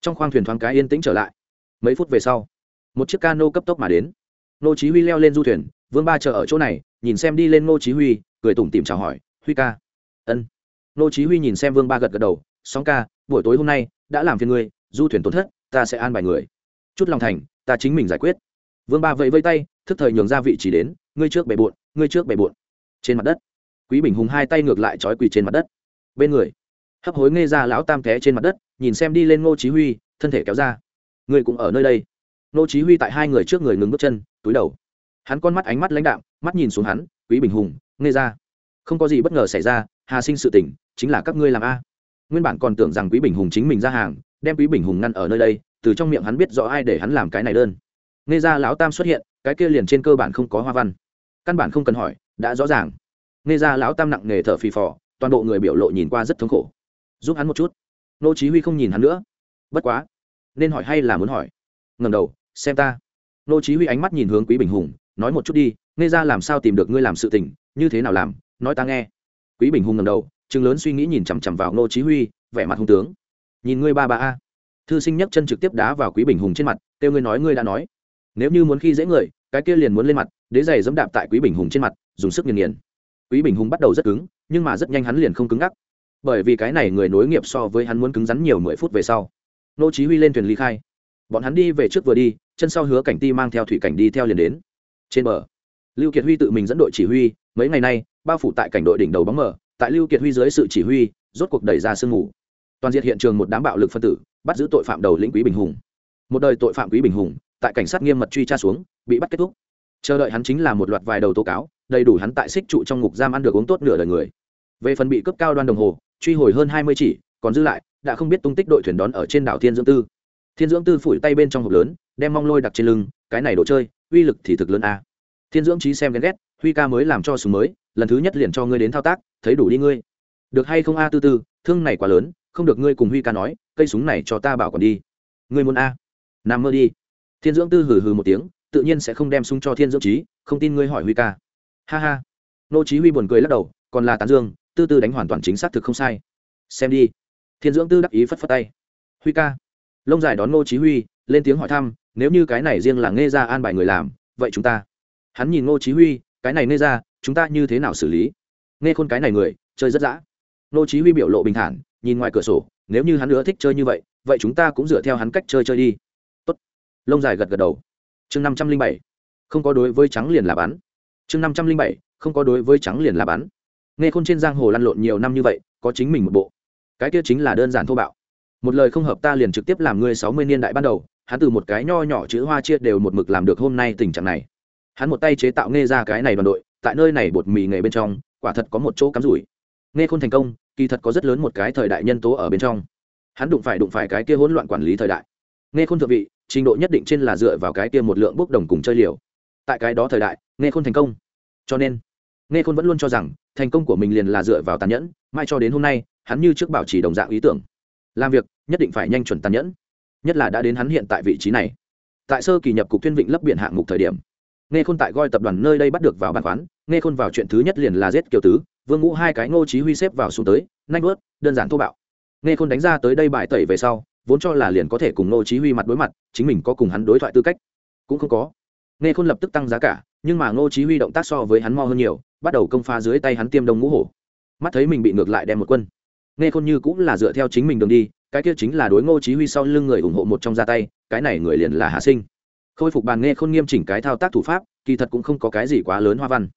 Trong khoang thuyền thoáng cái yên tĩnh trở lại. Mấy phút về sau, một chiếc cano cấp tốc mà đến. Nô chí huy leo lên du thuyền, vương ba chờ ở chỗ này, nhìn xem đi lên nô chí huy, cười tủm tỉm chào hỏi, huy ca. Ân. Nô chí huy nhìn xem vương ba gật gật đầu, sóng ca, buổi tối hôm nay đã làm phiền ngươi, du thuyền tổn thất, ta sẽ an bài người chút lòng thành, ta chính mình giải quyết. Vương ba vẫy vẫy tay, thức thời nhường ra vị trí đến, ngươi trước bề bộn, ngươi trước bề bộn. Trên mặt đất, quý bình hùng hai tay ngược lại trói quỳ trên mặt đất. Bên người, hấp hối nghe ra lão tam té trên mặt đất, nhìn xem đi lên ngô chí huy, thân thể kéo ra. Ngươi cũng ở nơi đây. Ngô chí huy tại hai người trước người ngừng bước chân, túi đầu. Hắn con mắt ánh mắt lãnh đạm, mắt nhìn xuống hắn, quý bình hùng, nghe ra. Không có gì bất ngờ xảy ra, hà sinh sự tình, chính là các ngươi làm a. Nguyên bản còn tưởng rằng quý bình hùng chính mình ra hàng, đem quý bình hùng ngăn ở nơi đây từ trong miệng hắn biết rõ ai để hắn làm cái này đơn. Nghe ra lão tam xuất hiện, cái kia liền trên cơ bản không có hoa văn. Căn bản không cần hỏi, đã rõ ràng. Nghe ra lão tam nặng nề thở phì phò, toàn bộ người biểu lộ nhìn qua rất thống khổ. Giúp hắn một chút. Nô chí huy không nhìn hắn nữa. Bất quá. Nên hỏi hay là muốn hỏi? Ngẩng đầu, xem ta. Nô chí huy ánh mắt nhìn hướng quý bình hùng, nói một chút đi, nghe ra làm sao tìm được ngươi làm sự tình, như thế nào làm, nói ta nghe. Quý bình hùng ngẩng đầu, trừng lớn suy nghĩ nhìn chằm chằm vào nô chí huy, vẻ mặt hung tướng. Nhìn ngươi ba ba a thư sinh nhấc chân trực tiếp đá vào quý bình hùng trên mặt kêu ngươi nói ngươi đã nói. Nếu như muốn khi dễ người, cái kia liền muốn lên mặt, đế giày dẫm đạp tại quý bình hùng trên mặt, dùng sức nghiền nghiền. Quý bình hùng bắt đầu rất cứng, nhưng mà rất nhanh hắn liền không cứng ngắc. Bởi vì cái này người nối nghiệp so với hắn muốn cứng rắn nhiều mười phút về sau. Nô chí huy lên thuyền ly khai. Bọn hắn đi về trước vừa đi, chân sau hứa cảnh ti mang theo thủy cảnh đi theo liền đến. Trên bờ, lưu kiệt huy tự mình dẫn đội chỉ huy, mấy ngày nay, bao phủ tại cảnh đội đỉnh đầu bóng mở tại lưu kiệt huy dưới sự chỉ huy, rốt cuộc đẩy ra sương mù. Toàn diện hiện trường một đám bạo lực phân tử bắt giữ tội phạm đầu lĩnh quý bình hùng. Một đời tội phạm quý bình hùng, tại cảnh sát nghiêm mật truy tra xuống, bị bắt kết thúc. Chờ đợi hắn chính là một loạt vài đầu tố cáo, đầy đủ hắn tại xích trụ trong ngục giam ăn được uống tốt nửa đời người. Về phần bị cấp cao đoan đồng hồ, truy hồi hơn hai mươi chỉ, còn dư lại, đã không biết tung tích đội thuyền đón ở trên đảo thiên dưỡng tư. Thiên dưỡng tư phủi tay bên trong hộp lớn, đem mong lôi đặt trên lưng, cái này đồ chơi, uy lực thì thực lớn a. Thiên dưỡng trí xem ghen ghét, huy ca mới làm cho súng mới, lần thứ nhất liền cho ngươi đến thao tác, thấy đủ đi ngươi. Được hay không a tư tư, thương này quá lớn không được ngươi cùng huy ca nói, cây súng này cho ta bảo còn đi. Ngươi muốn a? Nằm mơ đi. Thiên dưỡng tư hừ hừ một tiếng, tự nhiên sẽ không đem súng cho thiên dưỡng trí không tin ngươi hỏi huy ca. Ha ha. Nô chí huy buồn cười lắc đầu, còn là tán dương, tư tư đánh hoàn toàn chính xác thực không sai. Xem đi. Thiên dưỡng tư đắc ý phất phất tay. Huy ca. Lông dài đón nô chí huy, lên tiếng hỏi thăm, nếu như cái này riêng là nghe ra an bài người làm, vậy chúng ta. Hắn nhìn nô chí huy, cái này nghe ra, chúng ta như thế nào xử lý? Nghe khôn cái này người, chơi rất dã nô chí huy biểu lộ bình thản, nhìn ngoài cửa sổ, nếu như hắn nữa thích chơi như vậy vậy chúng ta cũng dựa theo hắn cách chơi chơi đi. Tốt. Lông dài gật gật đầu. Chương năm trăm linh bảy. Không có đối với trắng liền là bắn. Chương năm trăm linh bảy, không có đối với trắng liền là bắn. Nghe khôn trên giang hồ lăn lộn nhiều năm như vậy, có chính mình một bộ. Cái kia chính là đơn giản thô bạo. Một lời không hợp ta liền trực tiếp làm ngươi sáu mươi niên đại ban đầu, hắn từ một cái nho nhỏ chữ hoa chia đều một mực làm được hôm nay tình trạng này. Hắn một tay chế tạo nghe ra cái này đoàn đội, tại nơi này bột mì nghề bên trong, quả thật có một chỗ cắm rủi. Nghe khôn thành công kỳ thật có rất lớn một cái thời đại nhân tố ở bên trong. Hắn đụng phải đụng phải cái kia hỗn loạn quản lý thời đại. Nghe khôn thượng vị, trình độ nhất định trên là dựa vào cái kia một lượng bốc đồng cùng chơi liều. Tại cái đó thời đại, nghe khôn thành công. Cho nên, nghe khôn vẫn luôn cho rằng, thành công của mình liền là dựa vào tàn nhẫn mai cho đến hôm nay, hắn như trước bảo trì đồng dạng ý tưởng. Làm việc, nhất định phải nhanh chuẩn tàn nhẫn. Nhất là đã đến hắn hiện tại vị trí này. Tại sơ kỳ nhập cục thiên vịnh lấp biển hạng mục thời điểm nghe khôn tại goi tập đoàn nơi đây bắt được vào bàn khoán, nghe khôn vào chuyện thứ nhất liền là giết kiều tứ, vương ngũ hai cái ngô chí huy xếp vào xuống tới, nhanh bớt đơn giản thô bạo. Nghe khôn đánh ra tới đây bài tẩy về sau, vốn cho là liền có thể cùng ngô chí huy mặt đối mặt, chính mình có cùng hắn đối thoại tư cách. Cũng không có. Nghe khôn lập tức tăng giá cả, nhưng mà ngô chí huy động tác so với hắn mo hơn nhiều, bắt đầu công pha dưới tay hắn tiêm đông ngũ hổ. Mắt thấy mình bị ngược lại đem một quân. Nghe khôn như cũng là dựa theo chính mình đường đi, cái kia chính là đối ngô chí huy sau lưng người ủng hộ một trong ra tay, cái này người liền là hà sinh khôi phục bàn nghe khôn nghiêm chỉnh cái thao tác thủ pháp, kỳ thật cũng không có cái gì quá lớn hoa văn.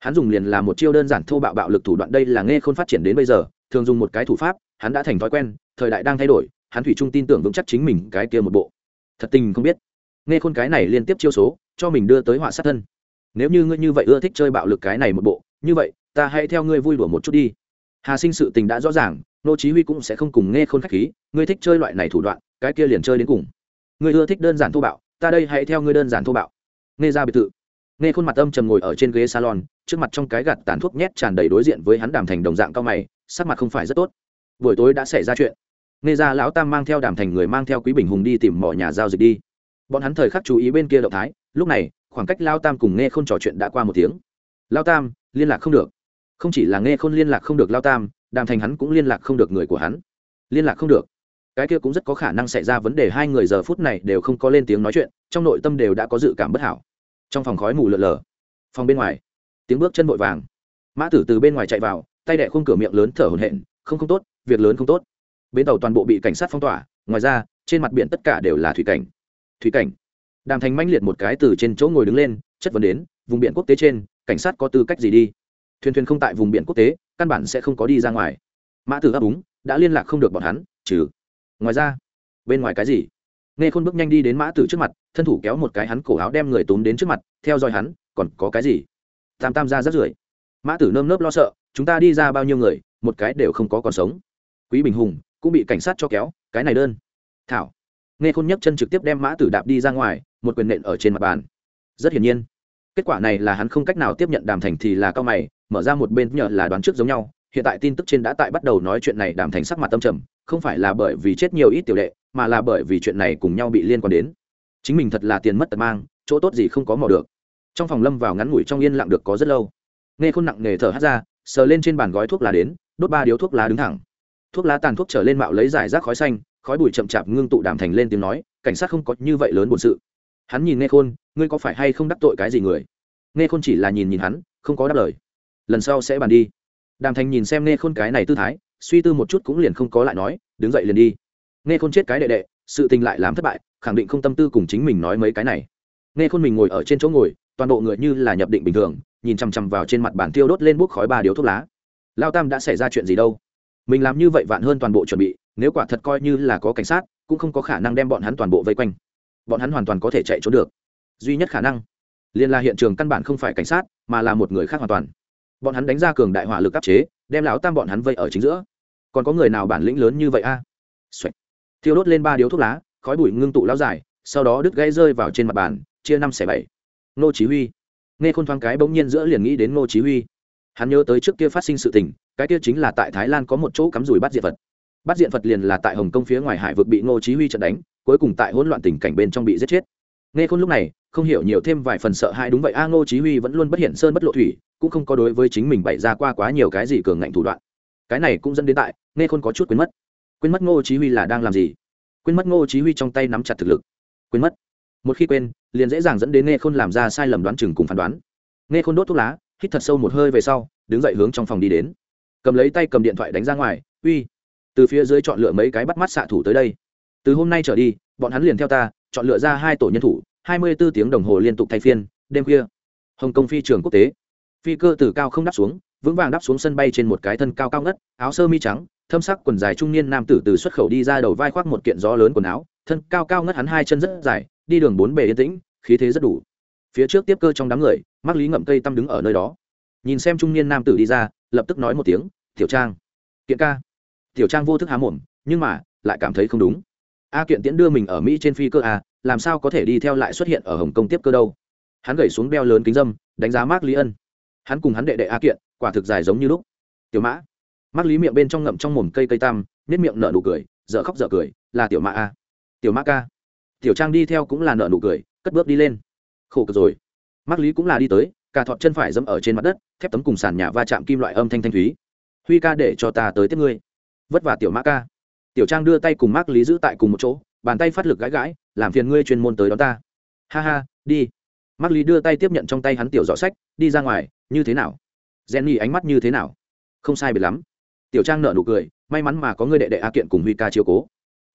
Hắn dùng liền là một chiêu đơn giản thô bạo bạo lực thủ đoạn đây là nghe khôn phát triển đến bây giờ, thường dùng một cái thủ pháp, hắn đã thành thói quen, thời đại đang thay đổi, hắn thủy trung tin tưởng vững chắc chính mình cái kia một bộ. Thật tình không biết. Nghe khôn cái này liên tiếp chiêu số, cho mình đưa tới họa sát thân. Nếu như ngươi như vậy ưa thích chơi bạo lực cái này một bộ, như vậy, ta hãy theo ngươi vui đùa một chút đi. Hà sinh sự tình đã rõ ràng, nô chí huy cũng sẽ không cùng nghe khôn khách khí, ngươi thích chơi loại này thủ đoạn, cái kia liền chơi đến cùng. Ngươi ưa thích đơn giản thô bạo ta đây hãy theo ngươi đơn giản thô bạo. Nghe ra biệt thự. Nghe khuôn mặt âm trầm ngồi ở trên ghế salon, trước mặt trong cái gạt tàn thuốc nhét tràn đầy đối diện với hắn đàm thành đồng dạng cao mày, sắc mặt không phải rất tốt. Buổi tối đã xảy ra chuyện. Nghe ra lão tam mang theo đàm thành người mang theo quý bình hùng đi tìm mỏ nhà giao dịch đi. Bọn hắn thời khắc chú ý bên kia động thái, lúc này, khoảng cách lao tam cùng nghe k h ô n trò chuyện đã qua một tiếng. Lao tam, liên lạc không được. Không chỉ là nghe khôn liên lạc không được lao tam, đàm thành hắn cũng liên lạc không được người của hắn. Liên lạc không được cái kia cũng rất có khả năng xảy ra vấn đề, hai người giờ phút này đều không có lên tiếng nói chuyện, trong nội tâm đều đã có dự cảm bất hảo. Trong phòng khói mù lợn lờ phòng bên ngoài, tiếng bước chân vội vàng. Mã tử từ bên ngoài chạy vào, tay đẻ khung cửa miệng lớn thở hổn hển, không không tốt, việc lớn không tốt. Bến tàu toàn bộ bị cảnh sát phong tỏa, ngoài ra, trên mặt biển tất cả đều là thủy cảnh. Thủy cảnh. Đàm thành manh liệt một cái từ trên chỗ ngồi đứng lên, chất vấn đến, vùng biển quốc tế trên, cảnh sát có tư cách gì đi? Thuyền thuyền không tại vùng biển quốc tế, căn bản sẽ không có đi ra ngoài. Mã tử ấp úng, đã liên lạc không được bọn hắn, trừ ngoài ra, bên ngoài cái gì? Nghe khôn bước nhanh đi đến mã tử trước mặt, thân thủ kéo một cái hắn cổ áo đem người túm đến trước mặt, theo dõi hắn, còn có cái gì? Tam tam ra rất rưởi mã tử nơm nớp lo sợ, chúng ta đi ra bao nhiêu người, một cái đều không có còn sống. Quý bình hùng cũng bị cảnh sát cho kéo, cái này đơn. Thảo. Nghe khôn nhấc chân trực tiếp đem mã tử đạp đi ra ngoài, một quyền nện ở trên mặt bàn. Rất hiển nhiên, kết quả này là hắn không cách nào tiếp nhận đàm thành thì là cao mày, mở ra một bên nhờ là đoán trước giống nhau, hiện tại tin tức trên đã tại bắt đầu nói chuyện này, đàm thành sắc mặt tâm trầm không phải là bởi vì chết nhiều ít tiểu đệ, mà là bởi vì chuyện này cùng nhau bị liên quan đến. Chính mình thật là tiền mất tật mang, chỗ tốt gì không có mò được. Trong phòng lâm vào ngắn ngủi trong yên lặng được có rất lâu. Nghe khôn nặng nề thở hát ra, sờ lên trên bàn gói thuốc lá đến, đốt ba điếu thuốc lá đứng thẳng. Thuốc lá tàn thuốc trở lên mạo lấy giải rác khói xanh, khói bụi chậm chạp ngưng tụ đàm thành lên tiếng nói, cảnh sát không có như vậy lớn bổn sự. Hắn nhìn nghe khôn, ngươi có phải hay không đắc tội cái gì người? Nghe khôn chỉ là nhìn nhìn hắn, không có đáp lời. Lần sau sẽ bàn đi. Đàm thành nhìn xem nghe khôn cái này tư thái suy tư một chút cũng liền không có lại nói, đứng dậy liền đi. Nghe khôn chết cái đệ đệ, sự tình lại làm thất bại, khẳng định không tâm tư cùng chính mình nói mấy cái này. Nghe khôn mình ngồi ở trên chỗ ngồi, toàn bộ người như là nhập định bình thường, nhìn chằm chằm vào trên mặt bàn tiêu đốt lên bút khói ba điếu thuốc lá. Lao tam đã xảy ra chuyện gì đâu? Mình làm như vậy vạn hơn toàn bộ chuẩn bị, nếu quả thật coi như là có cảnh sát, cũng không có khả năng đem bọn hắn toàn bộ vây quanh. Bọn hắn hoàn toàn có thể chạy trốn được. Duy nhất khả năng liên là hiện trường căn bản không phải cảnh sát, mà là một người khác hoàn toàn. Bọn hắn đánh ra cường đại hỏa lực áp chế, đem lão tam bọn hắn vây ở chính giữa còn có người nào bản lĩnh lớn như vậy a? À? thiêu đốt lên ba điếu thuốc lá, khói bụi ngưng tụ lao dài, sau đó đứt gãy rơi vào trên mặt bàn, chia năm xẻ bảy. Ngô chí huy. Nghe khôn thoáng cái bỗng nhiên giữa liền nghĩ đến Ngô chí huy. Hắn nhớ tới trước kia phát sinh sự tình, cái kia chính là tại thái lan có một chỗ cắm rủi bắt diện vật bắt diện vật liền là tại hồng kông phía ngoài hải vực bị ngô chí huy trận đánh, cuối cùng tại hỗn loạn tình cảnh bên trong bị giết chết. Nghe khôn lúc này, không hiểu nhiều thêm vài phần sợ hãi, đúng vậy a, ngô chí huy vẫn luôn bất hiện sơn bất lộ thủy, cũng không có đối với chính mình bày ra qua quá nhiều cái gì cường ngạnh thủ đoạn cái này cũng dẫn đến tại, nghe khôn có chút quên mất. Quên mất ngô chí huy là đang làm gì. Quên mất ngô chí huy trong tay nắm chặt thực lực. Quên mất. Một khi quên, liền dễ dàng dẫn đến nghe khôn làm ra sai lầm đoán chừng cùng phán đoán. Nghe khôn đốt thuốc lá, hít thật sâu một hơi về sau, đứng dậy hướng trong phòng đi đến. Cầm lấy tay cầm điện thoại đánh ra ngoài, uy. Từ phía dưới chọn lựa mấy cái bắt mắt xạ thủ tới đây. Từ hôm nay trở đi, bọn hắn liền theo ta, chọn lựa ra hai tổ nhân thủ, hai mươi 24 tiếng đồng hồ liên tục thay phiên, đêm khuya. Hồng kông phi trường quốc tế. Phi cơ từ cao không đáp xuống vững vàng đáp xuống sân bay trên một cái thân cao cao ngất, áo sơ mi trắng, thâm sắc quần dài trung niên nam tử từ xuất khẩu đi ra đầu vai khoác một kiện gió lớn quần áo, thân cao cao ngất hắn hai chân rất dài, đi đường bốn bề yên tĩnh, khí thế rất đủ. Phía trước tiếp cơ trong đám người mắc lý ngậm cây tăm đứng ở nơi đó. Nhìn xem trung niên nam tử đi ra, lập tức nói một tiếng, tiểu trang, kiện ca. Tiểu trang vô thức há mồm, nhưng mà, lại cảm thấy không đúng. A kiện tiễn đưa mình ở mỹ trên phi cơ a làm sao có thể đi theo lại xuất hiện ở hồng kông tiếp cơ đâu? Hắn gẩy xuống đeo lớn kính dâm, đánh giá mark lý ân. Hắn cùng hắn đệ đệ a kiện quả thực dài giống như lúc. Tiểu mã. Mark lý miệng bên trong ngậm trong mồm cây cây tam nếp miệng nở nụ cười, dở khóc dở cười, là tiểu mã a. Tiểu mã ca. Tiểu trang đi theo cũng là nở nụ cười, cất bước đi lên. Khổ cực rồi. Mark lý cũng là đi tới cả thọt chân phải dẫm ở trên mặt đất, thép tấm cùng sàn nhà va chạm kim loại âm thanh thanh thúy. Huy ca để cho ta tới tiếp ngươi. Vất vả tiểu mã ca. Tiểu trang đưa tay cùng mark lý giữ tại cùng một chỗ, bàn tay phát lực gãi gãi, làm phiền ngươi chuyên môn tới đó ta. Ha ha, đi. Mark lý đưa tay tiếp nhận trong tay hắn tiểu dọ sách, đi ra ngoài, như thế nào? Jenny ánh mắt như thế nào? Không sai biệt lắm. Tiểu trang nợ nụ cười, may mắn mà có ngươi đệ đệ a kiện cùng huy ca chiếu cố.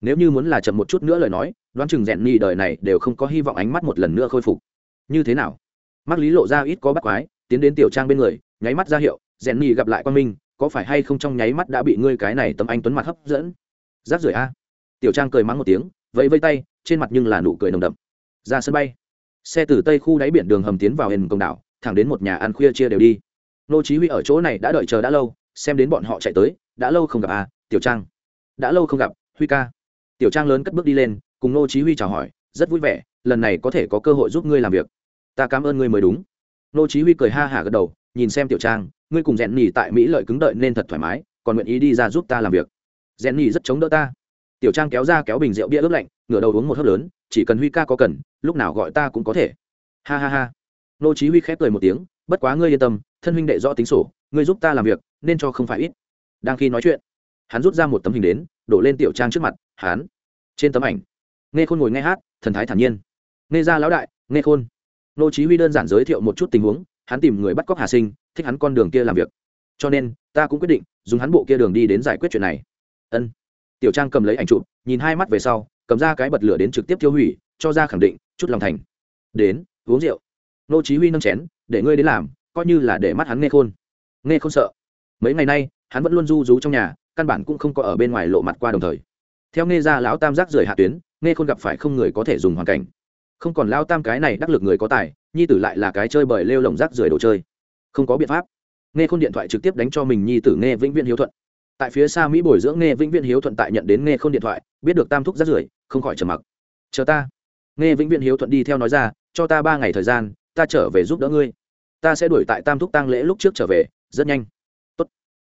Nếu như muốn là chậm một chút nữa lời nói, đoán chừng rèn đời này đều không có hy vọng ánh mắt một lần nữa khôi phục. Như thế nào? Mắt lý lộ ra ít có bắt quái, tiến đến tiểu trang bên người, nháy mắt ra hiệu rèn gặp lại quan minh có phải hay không trong nháy mắt đã bị ngươi cái này tấm anh tuấn mặt hấp dẫn? Rác rưởi a. Tiểu trang cười mắng một tiếng, vẫy vây tay, trên mặt nhưng là nụ cười nồng đậm. Ra sân bay. Xe từ tây khu đáy biển đường hầm tiến vào hền công đảo, thẳng đến một nhà ăn khuya chia đều đi nô chí huy ở chỗ này đã đợi chờ đã lâu, xem đến bọn họ chạy tới, đã lâu không gặp à tiểu trang. Đã lâu không gặp, huy ca. Tiểu trang lớn cất bước đi lên, cùng nô chí huy chào hỏi, rất vui vẻ, lần này có thể có cơ hội giúp ngươi làm việc. Ta cảm ơn ngươi mới đúng. Nô chí huy cười ha hả gật đầu, nhìn xem tiểu trang, ngươi cùng rèn nhỉ tại mỹ lợi cứng đợi nên thật thoải mái, còn nguyện ý đi ra giúp ta làm việc. Rèn nhỉ rất chống đỡ ta. Tiểu trang kéo ra kéo bình rượu bia ướp lạnh, ngửa đầu uống một hớp lớn, chỉ cần huy ca có cần, lúc nào gọi ta cũng có thể. Ha ha ha. Nô chí huy khép cười một tiếng, bất quá ngươi yên tâm thân huynh đệ rõ tính sổ, ngươi giúp ta làm việc, nên cho không phải ít. Đang khi nói chuyện, hắn rút ra một tấm hình đến, đổ lên tiểu trang trước mặt, hắn. Trên tấm ảnh nghe khôn ngồi nghe hát, thần thái thản nhiên. Nghe ra lão đại nghe khôn. Nô chí huy đơn giản giới thiệu một chút tình huống, hắn tìm người bắt cóc hà sinh, thích hắn con đường kia làm việc. Cho nên, ta cũng quyết định dùng hắn bộ kia đường đi đến giải quyết chuyện này. Ân. Tiểu trang cầm lấy ảnh chụp, nhìn hai mắt về sau, cầm ra cái bật lửa đến trực tiếp tiêu hủy, cho ra khẳng định, chút lòng thành. Đến, uống rượu. Nô chí huy nâng chén, để ngươi đến làm coi như là để mắt hắn nghe khôn. Nghe khôn sợ. Mấy ngày nay, hắn vẫn luôn du rú trong nhà, căn bản cũng không có ở bên ngoài lộ mặt qua đồng thời. Theo nghe ra lão tam giác rời hạ tuyến, nghe khôn gặp phải không người có thể dùng hoàn cảnh. Không còn lao tam cái này đắc lực người có tài, nhi tử lại là cái chơi bời lêu lồng rác rưởi đồ chơi. Không có biện pháp. Nghe khôn điện thoại trực tiếp đánh cho mình nhi tử nghe vĩnh viễn hiếu thuận. Tại phía xa mỹ bồi dưỡng nghe vĩnh viễn hiếu thuận tại nhận đến nghe khôn điện thoại, biết được tam thúc rác rưởi, không khỏi trầm mặc. Chờ ta. Nghe vĩnh viễn hiếu thuận đi theo nói ra, cho ta ba ngày thời gian, ta trở về giúp đỡ ngươi ta sẽ đuổi tại tam thúc tăng lễ lúc trước trở về, rất nhanh. Tốt.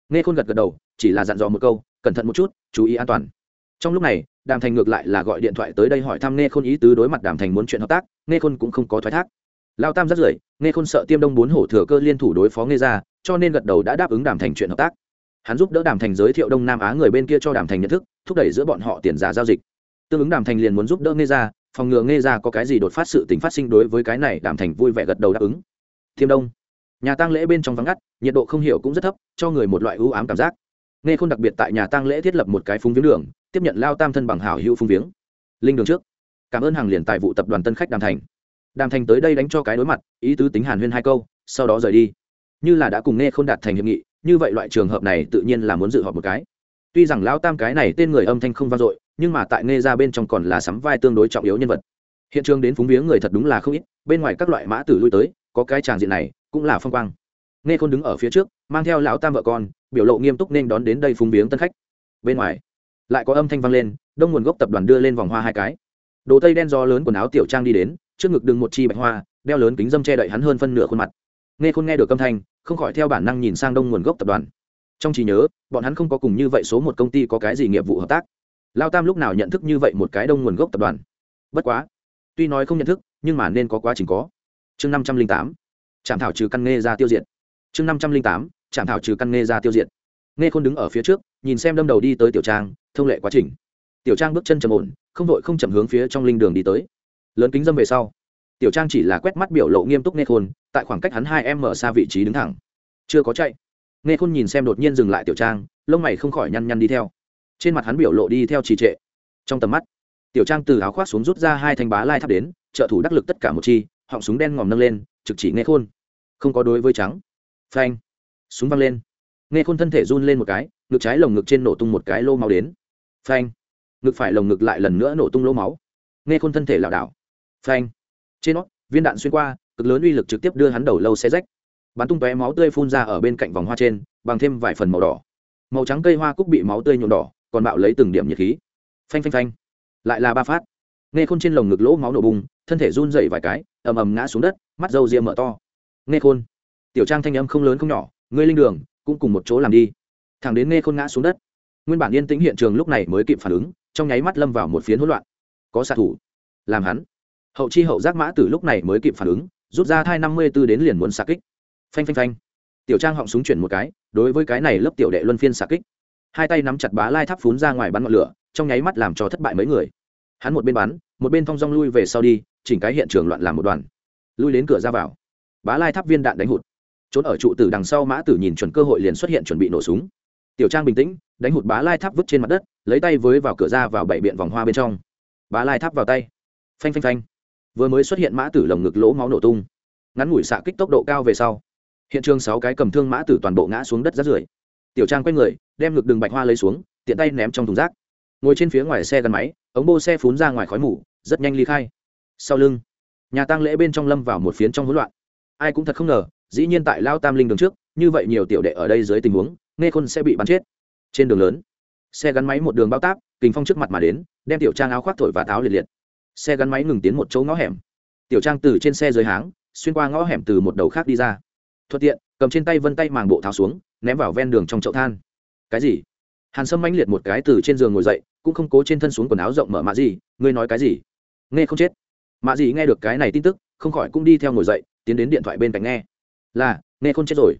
nghe khôn gật gật đầu, chỉ là dặn dò một câu, cẩn thận một chút, chú ý an toàn. Trong lúc này, đàm thành ngược lại là gọi điện thoại tới đây hỏi thăm nghe khôn ý tứ đối mặt đàm thành muốn chuyện hợp tác, nghe khôn cũng không có thoái thác. Lao tam rất rưởi, nghe khôn sợ tiêm đông bốn hổ thừa cơ liên thủ đối phó nghe ra, cho nên gật đầu đã đáp ứng đàm thành chuyện hợp tác. Hắn giúp đỡ đàm thành giới thiệu đông nam á người bên kia cho đàm thành nhận thức, thúc đẩy giữa bọn họ tiền giá giao dịch. Tương ứng đàm thành liền muốn giúp đỡ nghe ra, phòng ngừa nghe ra có cái gì đột phát sự tình phát sinh đối với cái này, đàm thành vui vẻ gật đầu đáp ứng thiêm đông. Nhà tang lễ bên trong vắng ngắt, nhiệt độ không hiểu cũng rất thấp, cho người một loại ưu ám cảm giác. Nghe khôn đặc biệt tại nhà tang lễ thiết lập một cái phúng viếng đường, tiếp nhận lao tam thân bằng hảo hữu phúng viếng. Linh đường trước. Cảm ơn hàng liền tại vụ tập đoàn tân khách đàm thành. Đàm thành tới đây đánh cho cái đối mặt, ý tứ tính hàn huyên hai câu, sau đó rời đi. Như là đã cùng nghe không đạt thành hiệp nghị, như vậy loại trường hợp này tự nhiên là muốn dự họp một cái. Tuy rằng lao tam cái này tên người âm thanh không vang dội, nhưng mà tại nghe ra bên trong còn là sắm vai tương đối trọng yếu nhân vật. Hiện trường đến phúng viếng người thật đúng là không ít, bên ngoài các loại mã tử lui tới có cái tràng diện này cũng là phong quang. Nghe khôn đứng ở phía trước, mang theo lão tam vợ con, biểu lộ nghiêm túc nên đón đến đây phúng viếng tân khách. Bên ngoài, lại có âm thanh vang lên, đông nguồn gốc tập đoàn đưa lên vòng hoa hai cái. Đồ tây đen do lớn quần áo tiểu trang đi đến, trước ngực đừng một chi bạch hoa, đeo lớn kính dâm che đậy hắn hơn phân nửa khuôn mặt. Nghe khôn nghe được âm thanh, không khỏi theo bản năng nhìn sang đông nguồn gốc tập đoàn. Trong trí nhớ, bọn hắn không có cùng như vậy số một công ty có cái gì nghiệp vụ hợp tác. Lao tam lúc nào nhận thức như vậy một cái đông nguồn gốc tập đoàn? Bất quá, tuy nói không nhận thức, nhưng mà nên có quá trình có chương năm trăm linh tám, trạm thảo trừ căn nghe ra tiêu diệt. chương năm trăm linh tám, trạm thảo trừ căn nghe ra tiêu diệt. Nghe khôn đứng ở phía trước, nhìn xem đâm đầu đi tới tiểu trang, thông lệ quá trình. Tiểu trang bước chân trầm ổn, không vội không chậm hướng phía trong linh đường đi tới. Lớn kính dâm về sau, tiểu trang chỉ là quét mắt biểu lộ nghiêm túc nghe khôn, tại khoảng cách hắn hai em mở xa vị trí đứng thẳng. Chưa có chạy. Nghe khôn nhìn xem đột nhiên dừng lại tiểu trang, lông mày không khỏi nhăn nhăn đi theo. Trên mặt hắn biểu lộ đi theo trì trệ. Trong tầm mắt, tiểu trang từ áo khoác xuống rút ra hai thanh bá lai tháp đến, trợ thủ đắc lực tất cả một chi họng súng đen ngòm nâng lên, trực chỉ nghe khôn. Không có đối với trắng. Phanh. Súng văng lên. Nghe khôn thân thể run lên một cái, ngực trái lồng ngực trên nổ tung một cái lô máu đến. Phanh. Ngực phải lồng ngực lại lần nữa nổ tung lô máu. Nghe khôn thân thể lảo đảo. Phanh. Trên nó, viên đạn xuyên qua, cực lớn uy lực trực tiếp đưa hắn đầu lâu xe rách. Bắn tung tóe máu tươi phun ra ở bên cạnh vòng hoa trên, bằng thêm vài phần màu đỏ. Màu trắng cây hoa cúc bị máu tươi nhuộm đỏ, còn bạo lấy từng điểm nhiệt khí. Phanh phanh phanh. Lại là ba phát. Nghe khôn trên lồng ngực lỗ máu nổ bùng thân thể run dậy vài cái, ầm ầm ngã xuống đất, mắt râu ria mở to. Nghe khôn. Tiểu trang thanh âm không lớn không nhỏ, ngươi linh đường, cũng cùng một chỗ làm đi. Thằng đến nghe khôn ngã xuống đất. Nguyên bản yên tĩnh hiện trường lúc này mới kịp phản ứng, trong nháy mắt lâm vào một phiến hỗn loạn. Có xạ thủ. Làm hắn. Hậu chi hậu giác mã từ lúc này mới kịp phản ứng, rút ra thai năm mươi b ố đến liền muốn xạ kích. Phanh phanh phanh. Tiểu trang họng súng chuyển một cái, đối với cái này lớp tiểu đệ luân phiên xạ kích. Hai tay nắm chặt bá lai tháp phún ra ngoài bắn ngọn lửa, trong nháy mắt làm cho thất bại mấy người hắn một bên bắn, một bên thong dong lui về sau đi, chỉnh cái hiện trường loạn làm một đoàn. Lui đến cửa ra vào. Bá lai tháp viên đạn đánh hụt. Trốn ở trụ tử đằng sau mã tử nhìn chuẩn cơ hội liền xuất hiện chuẩn bị nổ súng. Tiểu trang bình tĩnh, đánh hụt bá lai tháp vứt trên mặt đất, lấy tay với vào cửa ra vào bảy biện vòng hoa bên trong. Bá lai tháp vào tay. Phanh phanh phanh. Vừa mới xuất hiện mã tử lồng ngực lỗ máu nổ tung. Ngắn ngủi xạ kích tốc độ cao về sau, hiện trường sáu cái cầm thương mã tử toàn bộ ngã xuống đất rát rưởi. Tiểu trang quay người, đem ngực đường bạch hoa lấy xuống, tiện tay ném trong thùng rác ngồi trên phía ngoài xe gắn máy, ống bô xe phún ra ngoài khói mù, rất nhanh ly khai. Sau lưng, nhà tang lễ bên trong lâm vào một phiến trong hỗn loạn. Ai cũng thật không ngờ, dĩ nhiên tại lao tam linh đường trước, như vậy nhiều tiểu đệ ở đây dưới tình huống, nghe khôn sẽ bị bắn chết. Trên đường lớn, xe gắn máy một đường bao táp, kình phong trước mặt mà đến, đem tiểu trang áo khoác thổi và táo liệt liệt. Xe gắn máy ngừng tiến một chỗ ngõ hẻm. Tiểu trang từ trên xe dưới háng, xuyên qua ngõ hẻm từ một đầu khác đi ra. Thuận tiện, cầm trên tay vân tay màng bộ tháo xuống, ném vào ven đường trong chậu than. Cái gì? Hàn sâm mãnh liệt một cái từ trên giường ngồi dậy cũng không cố trên thân xuống quần áo rộng mở mạ gì, ngươi nói cái gì? Nghe không chết. Mạ gì nghe được cái này tin tức, không khỏi cũng đi theo ngồi dậy, tiến đến điện thoại bên cạnh nghe. Là, nghe không chết rồi.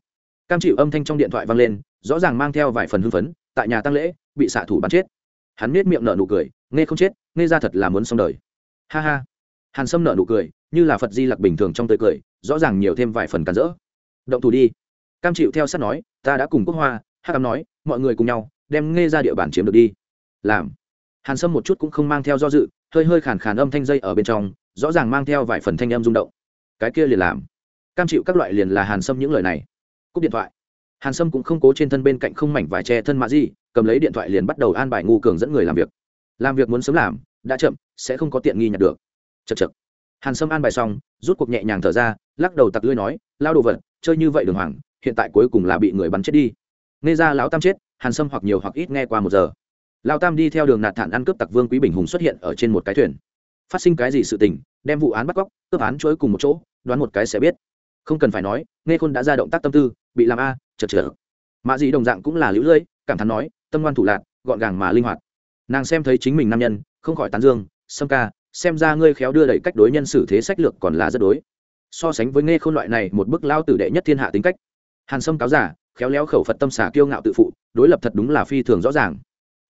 Cam chịu âm thanh trong điện thoại vang lên, rõ ràng mang theo vài phần hưng phấn, tại nhà tăng lễ, bị xạ thủ bắn chết. Hắn nết miệng nở nụ cười, nghe không chết, nghe ra thật là muốn xong đời. Ha ha. Hàn sâm nở nụ cười, như là phật di lặc bình thường trong tươi cười, rõ ràng nhiều thêm vài phần cắn rỡ. Động thủ đi. Cam chịu theo sát nói, ta đã cùng quốc hoa, hắc cam nói, mọi người cùng nhau, đem nghe ra địa bàn chiếm được đi làm. Hàn sâm một chút cũng không mang theo do dự, hơi hơi khàn khàn âm thanh dây ở bên trong, rõ ràng mang theo vài phần thanh âm rung động. Cái kia liền làm. Cam chịu các loại liền là hàn sâm những lời này. Cúp điện thoại. Hàn sâm cũng không cố trên thân bên cạnh không mảnh vải che thân mạ gì, cầm lấy điện thoại liền bắt đầu an bài ngu cường dẫn người làm việc. Làm việc muốn sớm làm, đã chậm, sẽ không có tiện nghi nhặt được. Chật chật hàn sâm an bài xong, rút cuộc nhẹ nhàng thở ra, lắc đầu tặc lưới nói, lao đồ vật, chơi như vậy đường hoàng, hiện tại cuối cùng là bị người bắn chết đi. Nghe ra lão tam chết, hàn sâm hoặc nhiều hoặc ít nghe qua một giờ lao tam đi theo đường nạt thản ăn cướp tặc vương quý bình hùng xuất hiện ở trên một cái thuyền. Phát sinh cái gì sự tình, đem vụ án bắt cóc, cướp án chuỗi cùng một chỗ, đoán một cái sẽ biết. Không cần phải nói, nghe khôn đã ra động tác tâm tư, bị làm a, chật chật. Mạ dị đồng dạng cũng là lũ lưỡi cảm thán nói, tâm ngoan thủ lạc gọn gàng mà linh hoạt. Nàng xem thấy chính mình nam nhân, không khỏi tán dương, sâm ca, xem ra ngươi khéo đưa đẩy cách đối nhân xử thế sách lược còn là rất đối. So sánh với nghe khôn loại này một bức lao tử đệ nhất thiên hạ tính cách. Hàn sâm cáo giả, khéo léo khẩu phật tâm xả kiêu ngạo tự phụ, đối lập thật đúng là phi thường rõ ràng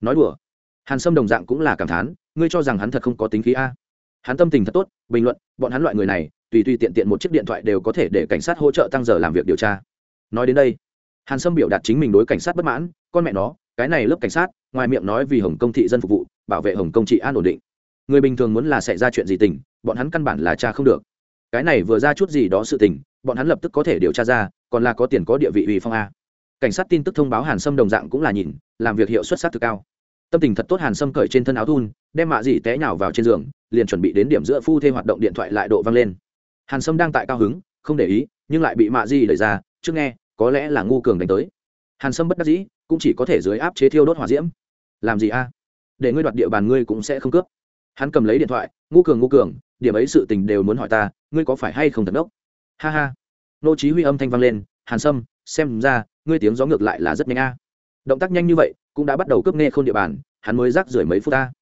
nói đùa. Hàn sâm đồng dạng cũng là cảm thán, ngươi cho rằng hắn thật không có tính khí a? Hắn tâm tình thật tốt, bình luận, bọn hắn loại người này, tùy tùy tiện tiện một chiếc điện thoại đều có thể để cảnh sát hỗ trợ tăng giờ làm việc điều tra. Nói đến đây, hàn sâm biểu đạt chính mình đối cảnh sát bất mãn, con mẹ nó, cái này lớp cảnh sát, ngoài miệng nói vì hồng công thị dân phục vụ, bảo vệ hồng công trị an ổn định. Người bình thường muốn là xảy ra chuyện gì tình, bọn hắn căn bản là cha không được. Cái này vừa ra chút gì đó sự tình, bọn hắn lập tức có thể điều tra ra, còn là có tiền có địa vị ủy phong a. Cảnh sát tin tức thông báo hàn sâm đồng dạng cũng là nhìn, làm việc hiệu suất sát thực cao tâm tình thật tốt hàn sâm cởi trên thân áo thun, đem mạ dị té nhào vào trên giường, liền chuẩn bị đến điểm giữa phu thê hoạt động điện thoại lại độ văng lên. Hàn sâm đang tại cao hứng, không để ý, nhưng lại bị mạ dị đẩy ra, trước nghe, có lẽ là ngu cường đánh tới. Hàn sâm bất đắc dĩ, cũng chỉ có thể dưới áp chế thiêu đốt hỏa diễm. Làm gì a? Để ngươi đoạt địa bàn ngươi cũng sẽ không cướp. Hắn cầm lấy điện thoại, ngu cường ngu cường, điểm ấy sự tình đều muốn hỏi ta, ngươi có phải hay không thật đốc? Ha ha. Nô chí huy âm thanh vang lên, hàn sâm, xem ra, ngươi tiếng gió ngược lại là rất nhanh a động tác nhanh như vậy, cũng đã bắt đầu cướp nghe khôn địa bàn, hắn mới rác rưởi mấy phút ta.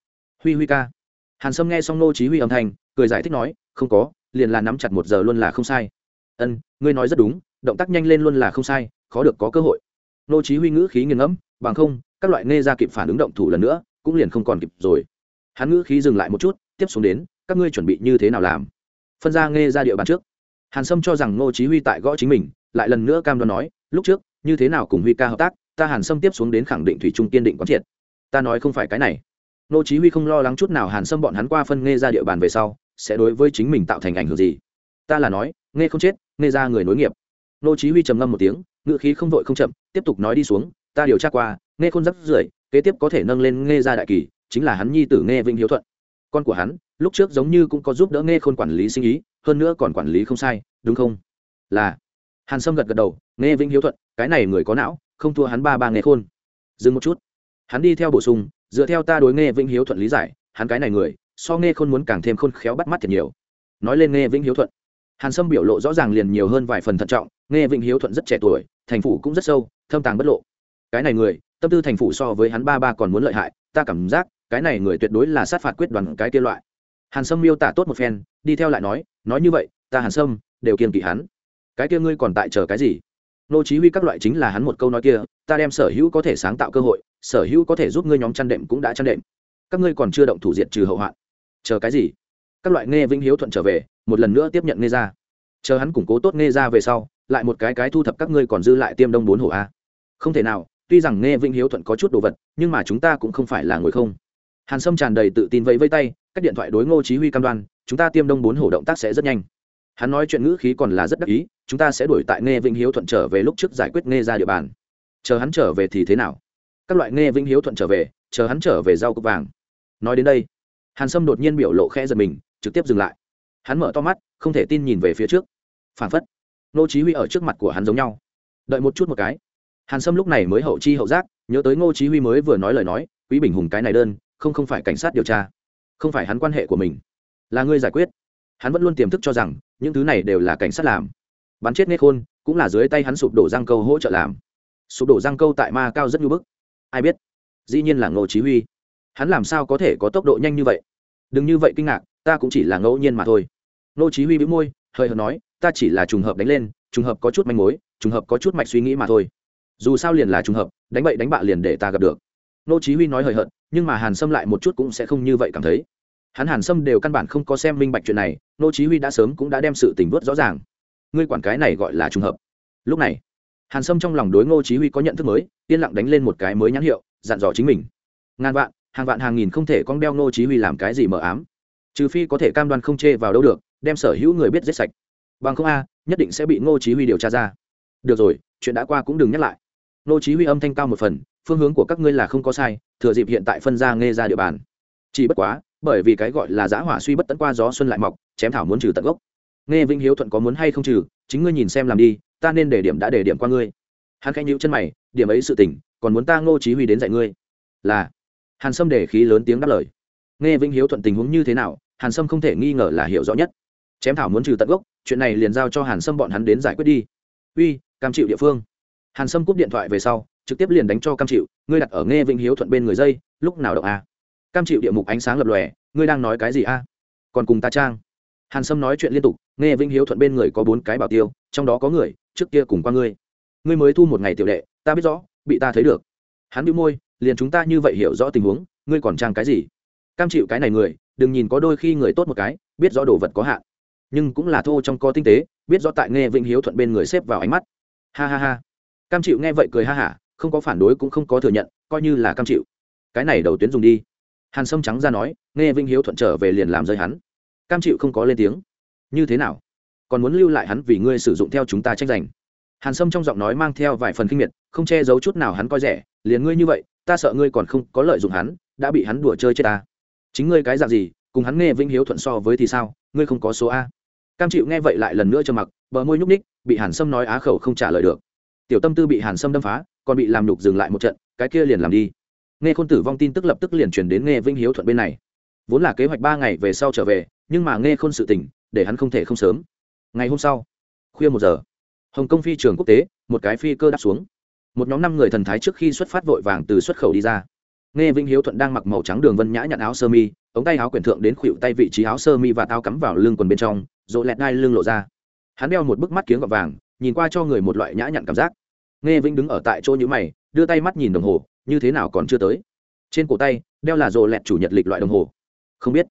Huy huy ca. Hàn sâm nghe xong nô chí huy âm thanh, cười giải thích nói, không có, liền là nắm chặt một giờ luôn là không sai. Ân, ngươi nói rất đúng, động tác nhanh lên luôn là không sai, khó được có cơ hội. Nô chí huy ngữ khí nghiền ngẫm, bằng không, các loại nghe ra kịp phản ứng động thủ lần nữa, cũng liền không còn kịp rồi. Hắn ngữ khí dừng lại một chút, tiếp xuống đến, các ngươi chuẩn bị như thế nào làm? Phân ra nghe ra địa bàn trước. Hàn sâm cho rằng nô chí huy tại gõ chính mình, lại lần nữa cam đoan nói, lúc trước, như thế nào cùng huy ca hợp tác ta hàn sâm tiếp xuống đến khẳng định thủy trung kiên định quán triệt. Ta nói không phải cái này. Nô chí huy không lo lắng chút nào hàn sâm bọn hắn qua phân nghe ra địa bàn về sau, sẽ đối với chính mình tạo thành ảnh hưởng gì? Ta là nói, nghe không chết, nghe ra người nối nghiệp. Nô chí huy trầm ngâm một tiếng ngựa khí không vội không chậm, tiếp tục nói đi xuống, ta điều tra qua, nghe khôn rất rưởi, kế tiếp có thể nâng lên nghe ra đại kỳ, chính là hắn nhi tử nghe vinh hiếu thuận. Con của hắn, lúc trước giống như cũng có giúp đỡ nghe khôn quản lý sinh ý, hơn nữa còn quản lý không sai, đúng không? Là. Hàn sâm gật gật đầu, nghe vinh hiếu thuận, cái này người có não không thua hắn ba ba nghề khôn. Dừng một chút. Hắn đi theo bổ sung, dựa theo ta đối nghe vinh hiếu thuận lý giải, hắn cái này người, so nghe khôn muốn càng thêm khôn khéo bắt mắt thật nhiều. Nói lên nghe vinh hiếu thuận. Hàn sâm biểu lộ rõ ràng liền nhiều hơn vài phần thận trọng, nghe vinh hiếu thuận rất trẻ tuổi, thành phủ cũng rất sâu, thâm tàng bất lộ. Cái này người, tâm tư thành phủ so với hắn ba ba còn muốn lợi hại, ta cảm giác, cái này người tuyệt đối là sát phạt quyết đoàn cái kia loại. Hàn sâm miêu tả tốt một phen, đi theo lại nói nói như vậy, ta hàn sâm, đều kiên kỵ hắn. Cái kia ngươi còn tại chờ cái gì? Nô chí huy các loại chính là hắn một câu nói kia, ta đem sở hữu có thể sáng tạo cơ hội, sở hữu có thể giúp ngươi nhóm chăn đệm cũng đã chăn đệm. Các ngươi còn chưa động thủ diệt trừ hậu hoạn. Chờ cái gì? Các loại nghe vĩnh hiếu thuận trở về, một lần nữa tiếp nhận nghe ra. Chờ hắn củng cố tốt nghe ra về sau, lại một cái cái thu thập các ngươi còn dư lại tiêm đông bốn hổ a. Không thể nào, tuy rằng nghe vĩnh hiếu thuận có chút đồ vật, nhưng mà chúng ta cũng không phải là ngồi không. Hàn sâm tràn đầy tự tin vẫy vây tay các điện thoại đối ngô chí huy cam đoan, chúng ta tiêm đông bốn hổ động tác sẽ rất nhanh hắn nói chuyện ngữ khí còn là rất đắc ý, chúng ta sẽ đuổi tại nghe vĩnh hiếu thuận trở về lúc trước giải quyết nghe ra địa bàn. Chờ hắn trở về thì thế nào? Các loại nghe vĩnh hiếu thuận trở về, chờ hắn trở về rau cốc vàng. Nói đến đây, hàn sâm đột nhiên biểu lộ khẽ giật mình, trực tiếp dừng lại. Hắn mở to mắt, không thể tin nhìn về phía trước. Phảng phất, nô chí huy ở trước mặt của hắn giống nhau. Đợi một chút một cái. Hàn sâm lúc này mới hậu chi hậu giác, nhớ tới ngô chí huy mới vừa nói lời nói, quý bình hùng cái này đơn, không không phải cảnh sát điều tra. Không phải hắn quan hệ của mình. Là ngươi giải quyết hắn vẫn luôn tiềm thức cho rằng, những thứ này đều là cảnh sát làm. Bắn chết nghe khôn cũng là dưới tay hắn sụp đổ răng câu hỗ trợ làm. Sụp đổ răng câu tại ma cao rất nhu bức. Ai biết? Dĩ nhiên là ngô chí huy. Hắn làm sao có thể có tốc độ nhanh như vậy? Đừng như vậy kinh ngạc, ta cũng chỉ là ngẫu nhiên mà thôi. Ngô chí huy bĩu môi, hơi hờn nói, ta chỉ là trùng hợp đánh lên, trùng hợp có chút manh mối, trùng hợp có chút mạch suy nghĩ mà thôi. Dù sao liền là trùng hợp, đánh bậy đánh bạ liền để ta gặp được. Ngô chí huy nói hơi hận, nhưng mà hàn sâm lại một chút cũng sẽ không như vậy cảm thấy hắn hàn sâm đều căn bản không có xem minh bạch chuyện này ngô chí huy đã sớm cũng đã đem sự tình vớt rõ ràng. Ngươi quản cái này gọi là trùng hợp. Lúc này, hàn sâm trong lòng đối ngô chí huy có nhận thức mới, yên lặng đánh lên một cái mới nhãn hiệu, dặn dò chính mình. Ngàn vạn, hàng vạn hàng nghìn không thể con đeo ngô chí huy làm cái gì mờ ám. Trừ phi có thể cam đoan không chê vào đâu được, đem sở hữu người biết giết sạch. Bằng không a, nhất định sẽ bị ngô chí huy điều tra ra. Được rồi, chuyện đã qua cũng đừng nhắc lại. Ngô chí huy âm thanh cao một phần, phương hướng của các ngươi là không có sai, thừa dịp hiện tại phân ra nghe ra địa bàn. Chỉ bất quá bởi vì cái gọi là giã hỏa suy bất tận qua gió xuân lại mọc, chém thảo muốn trừ tận gốc. Nghe vinh hiếu thuận có muốn hay không trừ, chính ngươi nhìn xem làm đi, ta nên để điểm đã để điểm qua ngươi. Hắn khanh nhữ chân mày, điểm ấy sự tình, còn muốn ta ngô chí huy đến dạy ngươi. Là. Hàn sâm để khí lớn tiếng đáp lời. Nghe vinh hiếu thuận tình huống như thế nào, hàn sâm không thể nghi ngờ là hiểu rõ nhất. Chém thảo muốn trừ tận gốc, chuyện này liền giao cho hàn sâm bọn hắn đến giải quyết đi. Uy, cam chịu địa phương. Hàn sâm cúp điện thoại về sau, trực tiếp liền đánh cho cam chịu, ngươi đặt ở nghe vinh hiếu thuận bên người dây, lúc nào động a cam chịu địa mục ánh sáng lập lòe, ngươi đang nói cái gì a? Còn cùng ta trang. Hàn sâm nói chuyện liên tục, nghe vinh hiếu thuận bên người có bốn cái bảo tiêu, trong đó có người, trước kia cùng qua ngươi. Ngươi mới thu một ngày tiểu đệ, ta biết rõ, bị ta thấy được. Hắn bị môi, liền chúng ta như vậy hiểu rõ tình huống, ngươi còn trang cái gì? Cam chịu cái này người, đừng nhìn có đôi khi người tốt một cái, biết rõ đồ vật có hạn. Nhưng cũng là thô trong co tinh tế, biết rõ tại nghe vĩnh hiếu thuận bên người xếp vào ánh mắt. Ha ha ha. Cam chịu nghe vậy cười ha hả, không có phản đối cũng không có thừa nhận, coi như là cam chịu. Cái này đầu tuyến dùng đi hàn sâm trắng ra nói, nghe Vinh hiếu thuận trở về liền làm rơi hắn. Cam chịu không có lên tiếng. Như thế nào? Còn muốn lưu lại hắn vì ngươi sử dụng theo chúng ta tranh giành? Hàn sâm trong giọng nói mang theo vài phần kinh miệt, không che giấu chút nào hắn coi rẻ, liền ngươi như vậy, ta sợ ngươi còn không có lợi dụng hắn, đã bị hắn đùa chơi chết ta. Chính ngươi cái dạng gì, cùng hắn nghe Vinh hiếu thuận so với thì sao, ngươi không có số a. Cam chịu nghe vậy lại lần nữa cho mặc, bờ môi nhúc ních bị hàn sâm nói á khẩu không trả lời được. Tiểu tâm tư bị hàn sâm đâm phá, còn bị làm nhục dừng lại một trận, cái kia liền làm đi nghe khôn tử vong tin tức lập tức liền chuyển đến nghe Vinh hiếu thuận bên này. Vốn là kế hoạch ba ngày về sau trở về, nhưng mà nghe khôn sự tình, để hắn không thể không sớm. Ngày hôm sau, khuya một giờ, hồng kông phi trường quốc tế, một cái phi cơ đáp xuống. Một nhóm năm người thần thái trước khi xuất phát vội vàng từ xuất khẩu đi ra. Nghe Vinh hiếu thuận đang mặc màu trắng đường vân nhã nhận áo sơ mi, ống tay áo quyển thượng đến khuỵu tay vị trí áo sơ mi và tao cắm vào lưng quần bên trong rộ lẹt ngai lưng lộ ra. Hắn đeo một bức mắt kiếng gọt vàng, nhìn qua cho người một loại nhã nhặn cảm giác. Nghe Vinh đứng ở tại chỗ nhữ mày, đưa tay mắt nhìn đồng hồ như thế nào còn chưa tới. Trên cổ tay, đeo là rồ lẹt chủ nhật lịch loại đồng hồ. Không biết.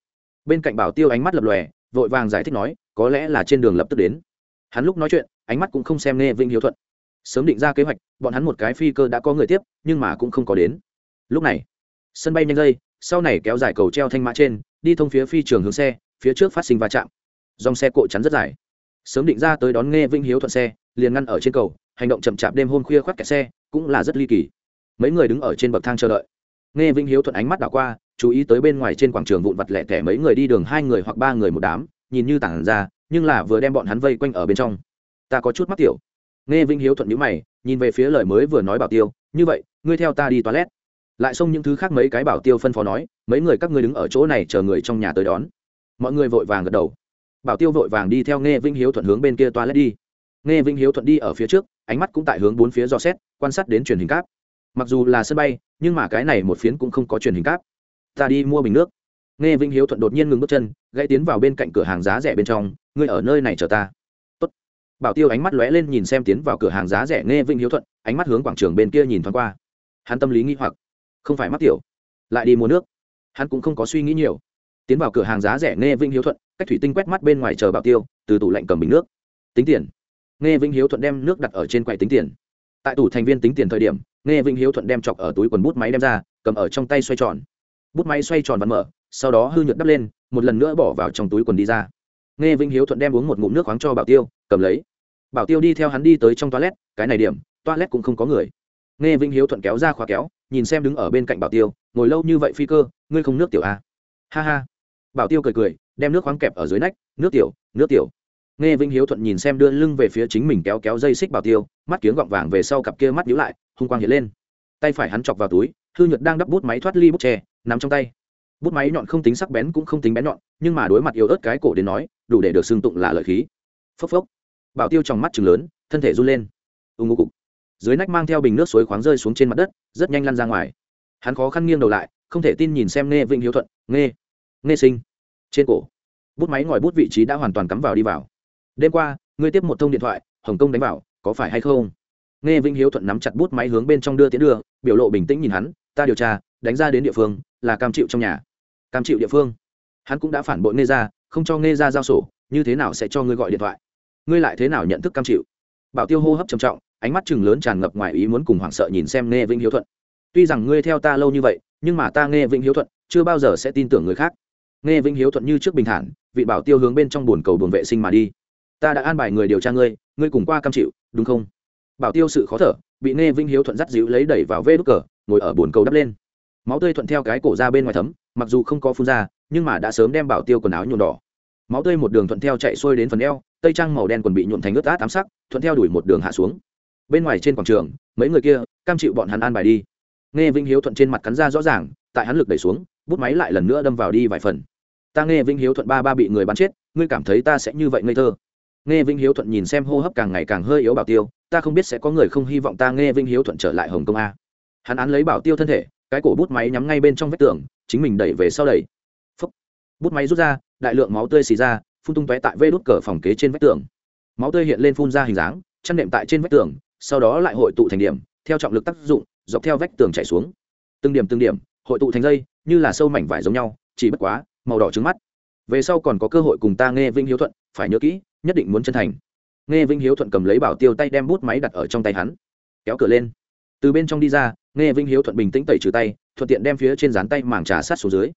Bên cạnh bảo tiêu ánh mắt lập lòe, vội vàng giải thích nói, có lẽ là trên đường lập tức đến. Hắn lúc nói chuyện, ánh mắt cũng không xem nghe vĩnh hiếu thuận. Sớm định ra kế hoạch, bọn hắn một cái phi cơ đã có người tiếp, nhưng mà cũng không có đến. Lúc này, sân bay nhanh dây, sau này kéo dài cầu treo thanh mã trên, đi thông phía phi trường hướng xe, phía trước phát sinh va chạm. Dòng xe cộ chắn rất dài. Sớm định ra tới đón nghe vĩnh hiếu thuận xe, liền ngăn ở trên cầu, hành động chậm chạp đêm hôm khuya khoác kẹt xe, cũng là rất ly kỳ mấy người đứng ở trên bậc thang chờ đợi. Nghe vĩnh hiếu thuận ánh mắt đảo qua, chú ý tới bên ngoài trên quảng trường vụn vặt lẻ tẻ mấy người đi đường hai người hoặc ba người một đám, nhìn như tản ra, nhưng là vừa đem bọn hắn vây quanh ở bên trong. Ta có chút mắc tiểu. Nghe vinh hiếu thuận nhữ mày, nhìn về phía lời mới vừa nói bảo tiêu, như vậy, ngươi theo ta đi toilet. Lại xông những thứ khác mấy cái bảo tiêu phân phó nói, mấy người các ngươi đứng ở chỗ này chờ người trong nhà tới đón. Mọi người vội vàng gật đầu. Bảo tiêu vội vàng đi theo nghe vinh hiếu thuận hướng bên kia toilet đi. Nghe vinh hiếu thuận đi ở phía trước, ánh mắt cũng tại hướng bốn phía dò xét, quan sát đến truyền hình cáp mặc dù là sân bay, nhưng mà cái này một phiến cũng không có truyền hình cáp. Ta đi mua bình nước. Nghe vinh hiếu thuận đột nhiên ngừng bước chân, gãy tiến vào bên cạnh cửa hàng giá rẻ bên trong, ngươi ở nơi này chờ ta. Tốt. bảo tiêu ánh mắt lóe lên nhìn xem tiến vào cửa hàng giá rẻ nghe vinh hiếu thuận, ánh mắt hướng quảng trường bên kia nhìn thoáng qua. Hắn tâm lý nghĩ hoặc. Không phải mắc tiểu, lại đi mua nước. Hắn cũng không có suy nghĩ nhiều. Tiến vào cửa hàng giá rẻ nghe vinh hiếu thuận, cách thủy tinh quét mắt bên ngoài chờ bảo tiêu, từ tủ lạnh cầm bình nước. Tính tiền. Nghe vinh hiếu thuận đem nước đặt ở trên quầy tính tiền tại tủ thành viên tính tiền thời điểm, nghe vinh hiếu thuận đem chọc ở túi quần bút máy đem ra, cầm ở trong tay xoay tròn. Bút máy xoay tròn vẫn mở, sau đó hư nhuận đắp lên, một lần nữa bỏ vào trong túi quần đi ra. Nghe vinh hiếu thuận đem uống một ngụm nước khoáng cho bảo tiêu, cầm lấy. Bảo tiêu đi theo hắn đi tới trong toilet, cái này điểm, toilet cũng không có người. Nghe vĩnh hiếu thuận kéo ra khóa kéo, nhìn xem đứng ở bên cạnh bảo tiêu, ngồi lâu như vậy phi cơ, ngươi không nước tiểu à? ha ha. Bảo tiêu cười cười, đem nước khoáng kẹp ở dưới nách, nước tiểu nước tiểu nghe vĩnh hiếu thuận nhìn xem đưa lưng về phía chính mình kéo kéo dây xích bảo tiêu, mắt kiếng gọng vàng về sau cặp kia mắt nhíu lại, hung quang hiện lên. Tay phải hắn chọc vào túi, hư nhật đang đắp bút máy thoát ly bút chè nằm trong tay. Bút máy nhọn không tính sắc bén cũng không tính bén nhọn, nhưng mà đối mặt yếu ớt cái cổ đến nói, đủ để được xưng tụng là lợi khí. Phốc phốc. Bảo tiêu trong mắt chừng lớn, thân thể run lên. Ưng ngô cục. Dưới nách mang theo bình nước suối khoáng rơi xuống trên mặt đất, rất nhanh lăn ra ngoài. Hắn khó khăn nghiêng đầu lại, không thể tin nhìn xem nghe vĩnh hiếu thuận. Nghe. Nghe sinh. Trên cổ. Bút máy ngòi bút vị trí đã hoàn toàn cắm vào đi vào đêm qua, ngươi tiếp một thông điện thoại, hồng kông đánh vào, có phải hay không? Nghe vĩnh hiếu thuận nắm chặt bút máy hướng bên trong đưa tiến đưa, biểu lộ bình tĩnh nhìn hắn, ta điều tra, đánh ra đến địa phương, là cam chịu trong nhà. Cam chịu địa phương. Hắn cũng đã phản bội nghe ra không cho nghe ra giao sổ, như thế nào sẽ cho ngươi gọi điện thoại? Ngươi lại thế nào nhận thức cam chịu? Bảo tiêu hô hấp trầm trọng, ánh mắt chừng lớn tràn ngập ngoài ý muốn cùng hoảng sợ nhìn xem nghe vĩnh hiếu thuận. Tuy rằng ngươi theo ta lâu như vậy, nhưng mà ta nghe vĩnh hiếu thuận, chưa bao giờ sẽ tin tưởng người khác. Nghe vĩnh hiếu thuận như trước bình thản, vị bảo tiêu hướng bên trong bồn cầu buồng vệ sinh mà đi ta đã an bài người điều tra ngươi ngươi cùng qua cam chịu, đúng không? Bảo tiêu sự khó thở, bị nghe vinh hiếu thuận dắt dịu lấy đẩy vào vê đúc cờ, ngồi ở bồn cầu đắp lên. Máu tươi thuận theo cái cổ ra bên ngoài thấm, mặc dù không có phun ra, nhưng mà đã sớm đem bảo tiêu quần áo nhuộm đỏ. Máu tươi một đường thuận theo chạy xuôi đến phần eo, tây trang màu đen còn bị nhuộm thành ướt át ám sắc, thuận theo đuổi một đường hạ xuống. Bên ngoài trên quảng trường, mấy người kia, cam chịu bọn hắn an bài đi. Nghe vinh hiếu thuận trên mặt cắn ra rõ ràng, tại hắn lực đẩy xuống, bút máy lại lần nữa đâm vào đi vài phần. Ta nghe vinh hiếu thuận ba ba bị người bắn chết, ngươi cảm thấy ta sẽ như vậy ngây thơ? Nghe vĩnh hiếu thuận nhìn xem hô hấp càng ngày càng hơi yếu bảo tiêu, ta không biết sẽ có người không hy vọng ta nghe vĩnh hiếu thuận trở lại hồng kông a. Hắn án lấy bảo tiêu thân thể, cái cổ bút máy nhắm ngay bên trong vách tường, chính mình đẩy về sau đẩy. Phúc. bút máy rút ra, đại lượng máu tươi xì ra, phun tung tóe tại vê đốt cờ phòng kế trên vách tường. Máu tươi hiện lên phun ra hình dáng, chăn nệm tại trên vách tường, sau đó lại hội tụ thành điểm, theo trọng lực tác dụng, dọc theo vách tường chảy xuống. Từng điểm từng điểm, hội tụ thành dây, như là sâu mảnh vải giống nhau, chỉ bất quá, màu đỏ trứng mắt. Về sau còn có cơ hội cùng ta nghe vinh hiếu thuận phải nhớ kỹ, nhất định muốn chân thành. Nghe vinh hiếu thuận cầm lấy bảo tiêu tay đem bút máy đặt ở trong tay hắn. Kéo cửa lên. Từ bên trong đi ra, nghe vinh hiếu thuận bình tĩnh tẩy trừ tay, thuận tiện đem phía trên dán tay màng trà sát xuống dưới.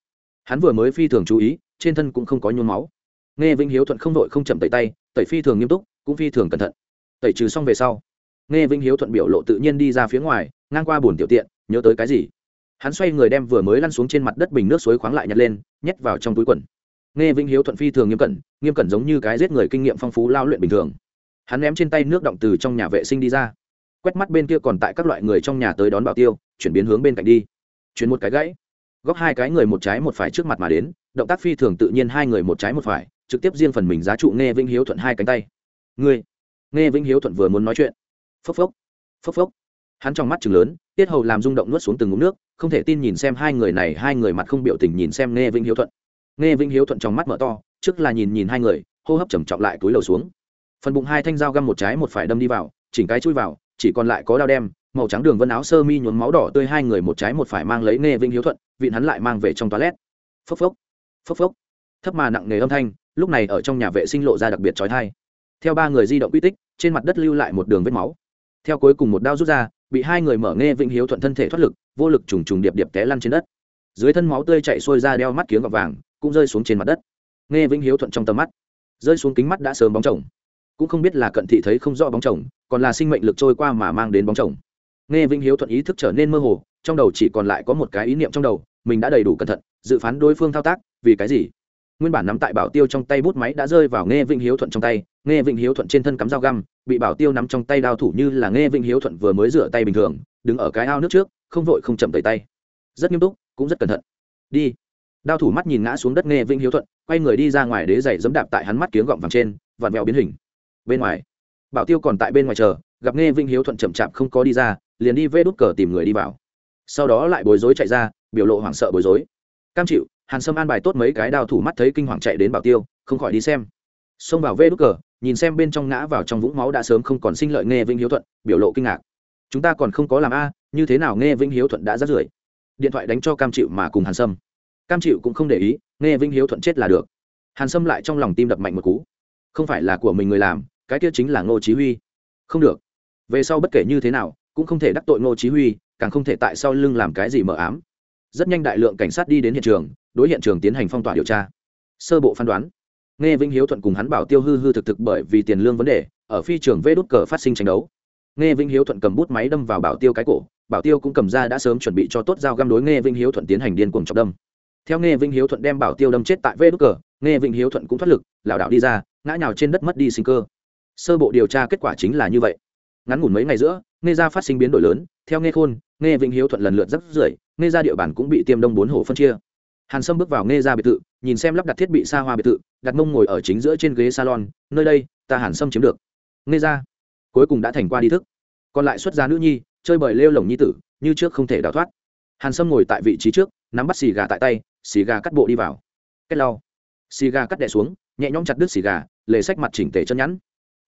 Hắn vừa mới phi thường chú ý, trên thân cũng không có nhuốm máu. Nghe vinh hiếu thuận không đội không chậm tẩy tay, tẩy phi thường nghiêm túc, cũng phi thường cẩn thận. Tẩy trừ xong về sau, nghe vinh hiếu thuận biểu lộ tự nhiên đi ra phía ngoài, ngang qua bồn tiểu tiện, nhớ tới cái gì? Hắn xoay người đem vừa mới lăn xuống trên mặt đất bình nước suối khoáng lại nhặt lên, nhét vào trong túi quần nghe vinh hiếu thuận phi thường nghiêm cẩn nghiêm cẩn giống như cái giết người kinh nghiệm phong phú lao luyện bình thường. Hắn ném trên tay nước động từ trong nhà vệ sinh đi ra. Quét mắt bên kia còn tại các loại người trong nhà tới đón bảo tiêu, chuyển biến hướng bên cạnh đi. Chuyển một cái gãy. Góc hai cái người một trái một phải trước mặt mà đến, động tác phi thường tự nhiên hai người một trái một phải, trực tiếp riêng phần mình giá trụ nghe vinh hiếu thuận hai cánh tay. Ngươi. Nghe vinh hiếu thuận vừa muốn nói chuyện. Phốc phốc. Phốc phốc. Hắn trong mắt chừng lớn, tiết hầu làm rung động nuốt xuống từng ngụm nước, không thể tin nhìn xem hai người này, hai người mặt không biểu tình nhìn xem nghe vinh hiếu thuận nghe vinh hiếu thuận trong mắt mở to, trước là nhìn nhìn hai người, hô hấp trầm trọng lại túi lầu xuống. Phần bụng hai thanh dao găm một trái một phải đâm đi vào, chỉnh cái chui vào, chỉ còn lại có đao đem, màu trắng đường vân áo sơ mi nhuốm máu đỏ tươi hai người một trái một phải mang lấy nghe vinh hiếu thuận, vịn hắn lại mang về trong toilet. Phốc phốc phốc phốc. Thấp mà nặng nề âm thanh, lúc này ở trong nhà vệ sinh lộ ra đặc biệt trói thai theo ba người di động quy tích, trên mặt đất lưu lại một đường vết máu. Theo cuối cùng một đao rút ra, bị hai người mở nghe vĩnh hiếu thuận thân thể thoát lực, vô lực trùng trùng điệp điệp té lăn trên đất. Dưới thân máu tươi chạy xuôi ra đeo mắt kiếng gọt vàng cũng rơi xuống trên mặt đất. Nghe vĩnh hiếu thuận trong tầm mắt, rơi xuống kính mắt đã sớm bóng chồng. Cũng không biết là cận thị thấy không rõ bóng chồng, còn là sinh mệnh lực trôi qua mà mang đến bóng chồng. Nghe vĩnh hiếu thuận ý thức trở nên mơ hồ, trong đầu chỉ còn lại có một cái ý niệm trong đầu, mình đã đầy đủ cẩn thận, dự phán đối phương thao tác, vì cái gì? Nguyên bản nắm tại bảo tiêu trong tay bút máy đã rơi vào nghe vĩnh hiếu thuận trong tay, nghe vĩnh hiếu thuận trên thân cắm dao găm, bị bảo tiêu nắm trong tay đao thủ như là nghe vĩnh hiếu thuận vừa mới rửa tay bình thường, đứng ở cái ao nước trước, không vội không chậm tẩy tay. Rất nghiêm túc, cũng rất cẩn thận. Đi đao thủ mắt nhìn ngã xuống đất nghe vĩnh hiếu thuận, quay người đi ra ngoài đế giày dẫm đạp tại hắn mắt kiếng gọng vàng trên, vặn vẹo biến hình. Bên ngoài, bảo tiêu còn tại bên ngoài chờ, gặp nghe vĩnh hiếu thuận chậm chạp không có đi ra, liền đi vê đút cờ tìm người đi vào. Sau đó lại bối rối chạy ra, biểu lộ hoảng sợ bối rối. Cam chịu, hàn sâm an bài tốt mấy cái đao thủ mắt thấy kinh hoàng chạy đến bảo tiêu, không khỏi đi xem. Xông vào vê đút cờ, nhìn xem bên trong ngã vào trong vũng máu đã sớm không còn sinh lợi nghe vĩnh hiếu thuận, biểu lộ kinh ngạc. Chúng ta còn không có làm a, như thế nào nghe vĩnh hiếu thuận đã rắt rưởi? Điện thoại đánh cho cam chịu mà cùng hàn sâm cam chịu cũng không để ý, nghe Vinh hiếu thuận chết là được. Hàn sâm lại trong lòng tim đập mạnh một cú. Không phải là của mình người làm, cái kia chính là ngô chí huy. Không được. Về sau bất kể như thế nào, cũng không thể đắc tội ngô chí huy, càng không thể tại sau lưng làm cái gì mờ ám. Rất nhanh đại lượng cảnh sát đi đến hiện trường, đối hiện trường tiến hành phong tỏa điều tra. Sơ bộ phán đoán, nghe vĩnh hiếu thuận cùng hắn bảo tiêu hư hư thực thực bởi vì tiền lương vấn đề, ở phi trường vê đút cờ phát sinh tranh đấu. Nghe vĩnh hiếu thuận cầm bút máy đâm vào bảo tiêu cái cổ, bảo tiêu cũng cầm ra đã sớm chuẩn bị cho tốt dao găm đối nghe vinh hiếu thuận tiến hành điên cuồng chọc đâm theo nghe vinh hiếu thuận đem bảo tiêu đâm chết tại vê đ cờ nghe vinh hiếu thuận cũng thoát lực, lảo đảo đi ra, ngã nhào trên đất mất đi sinh cơ. Sơ bộ điều tra kết quả chính là như vậy. Ngắn ngủn mấy ngày giữa nghe ra phát sinh biến đổi lớn, theo nghe khôn nghe vĩnh hiếu thuận lần lượt rắp rưởi nghe ra địa bàn cũng bị tiêm đông bốn hồ phân chia. Hàn sâm bước vào nghe ra biệt thự, nhìn xem lắp đặt thiết bị xa hoa biệt thự, đặt mông ngồi ở chính giữa trên ghế salon, nơi đây, ta hàn sâm chiếm được. Nghe ra cuối cùng đã thành qua đi thức. Còn lại xuất gia nữ nhi, chơi bời lêu lồng nhi tử, như trước không thể đào thoát. Hàn sâm ngồi tại vị trí trước, nắm bắt xì gà tại tay xì gà cắt bộ đi vào. Kết lau. Xì gà cắt đẻ xuống, nhẹ nhõm chặt đứt xì gà, lề sách mặt chỉnh tề chân nhẵn.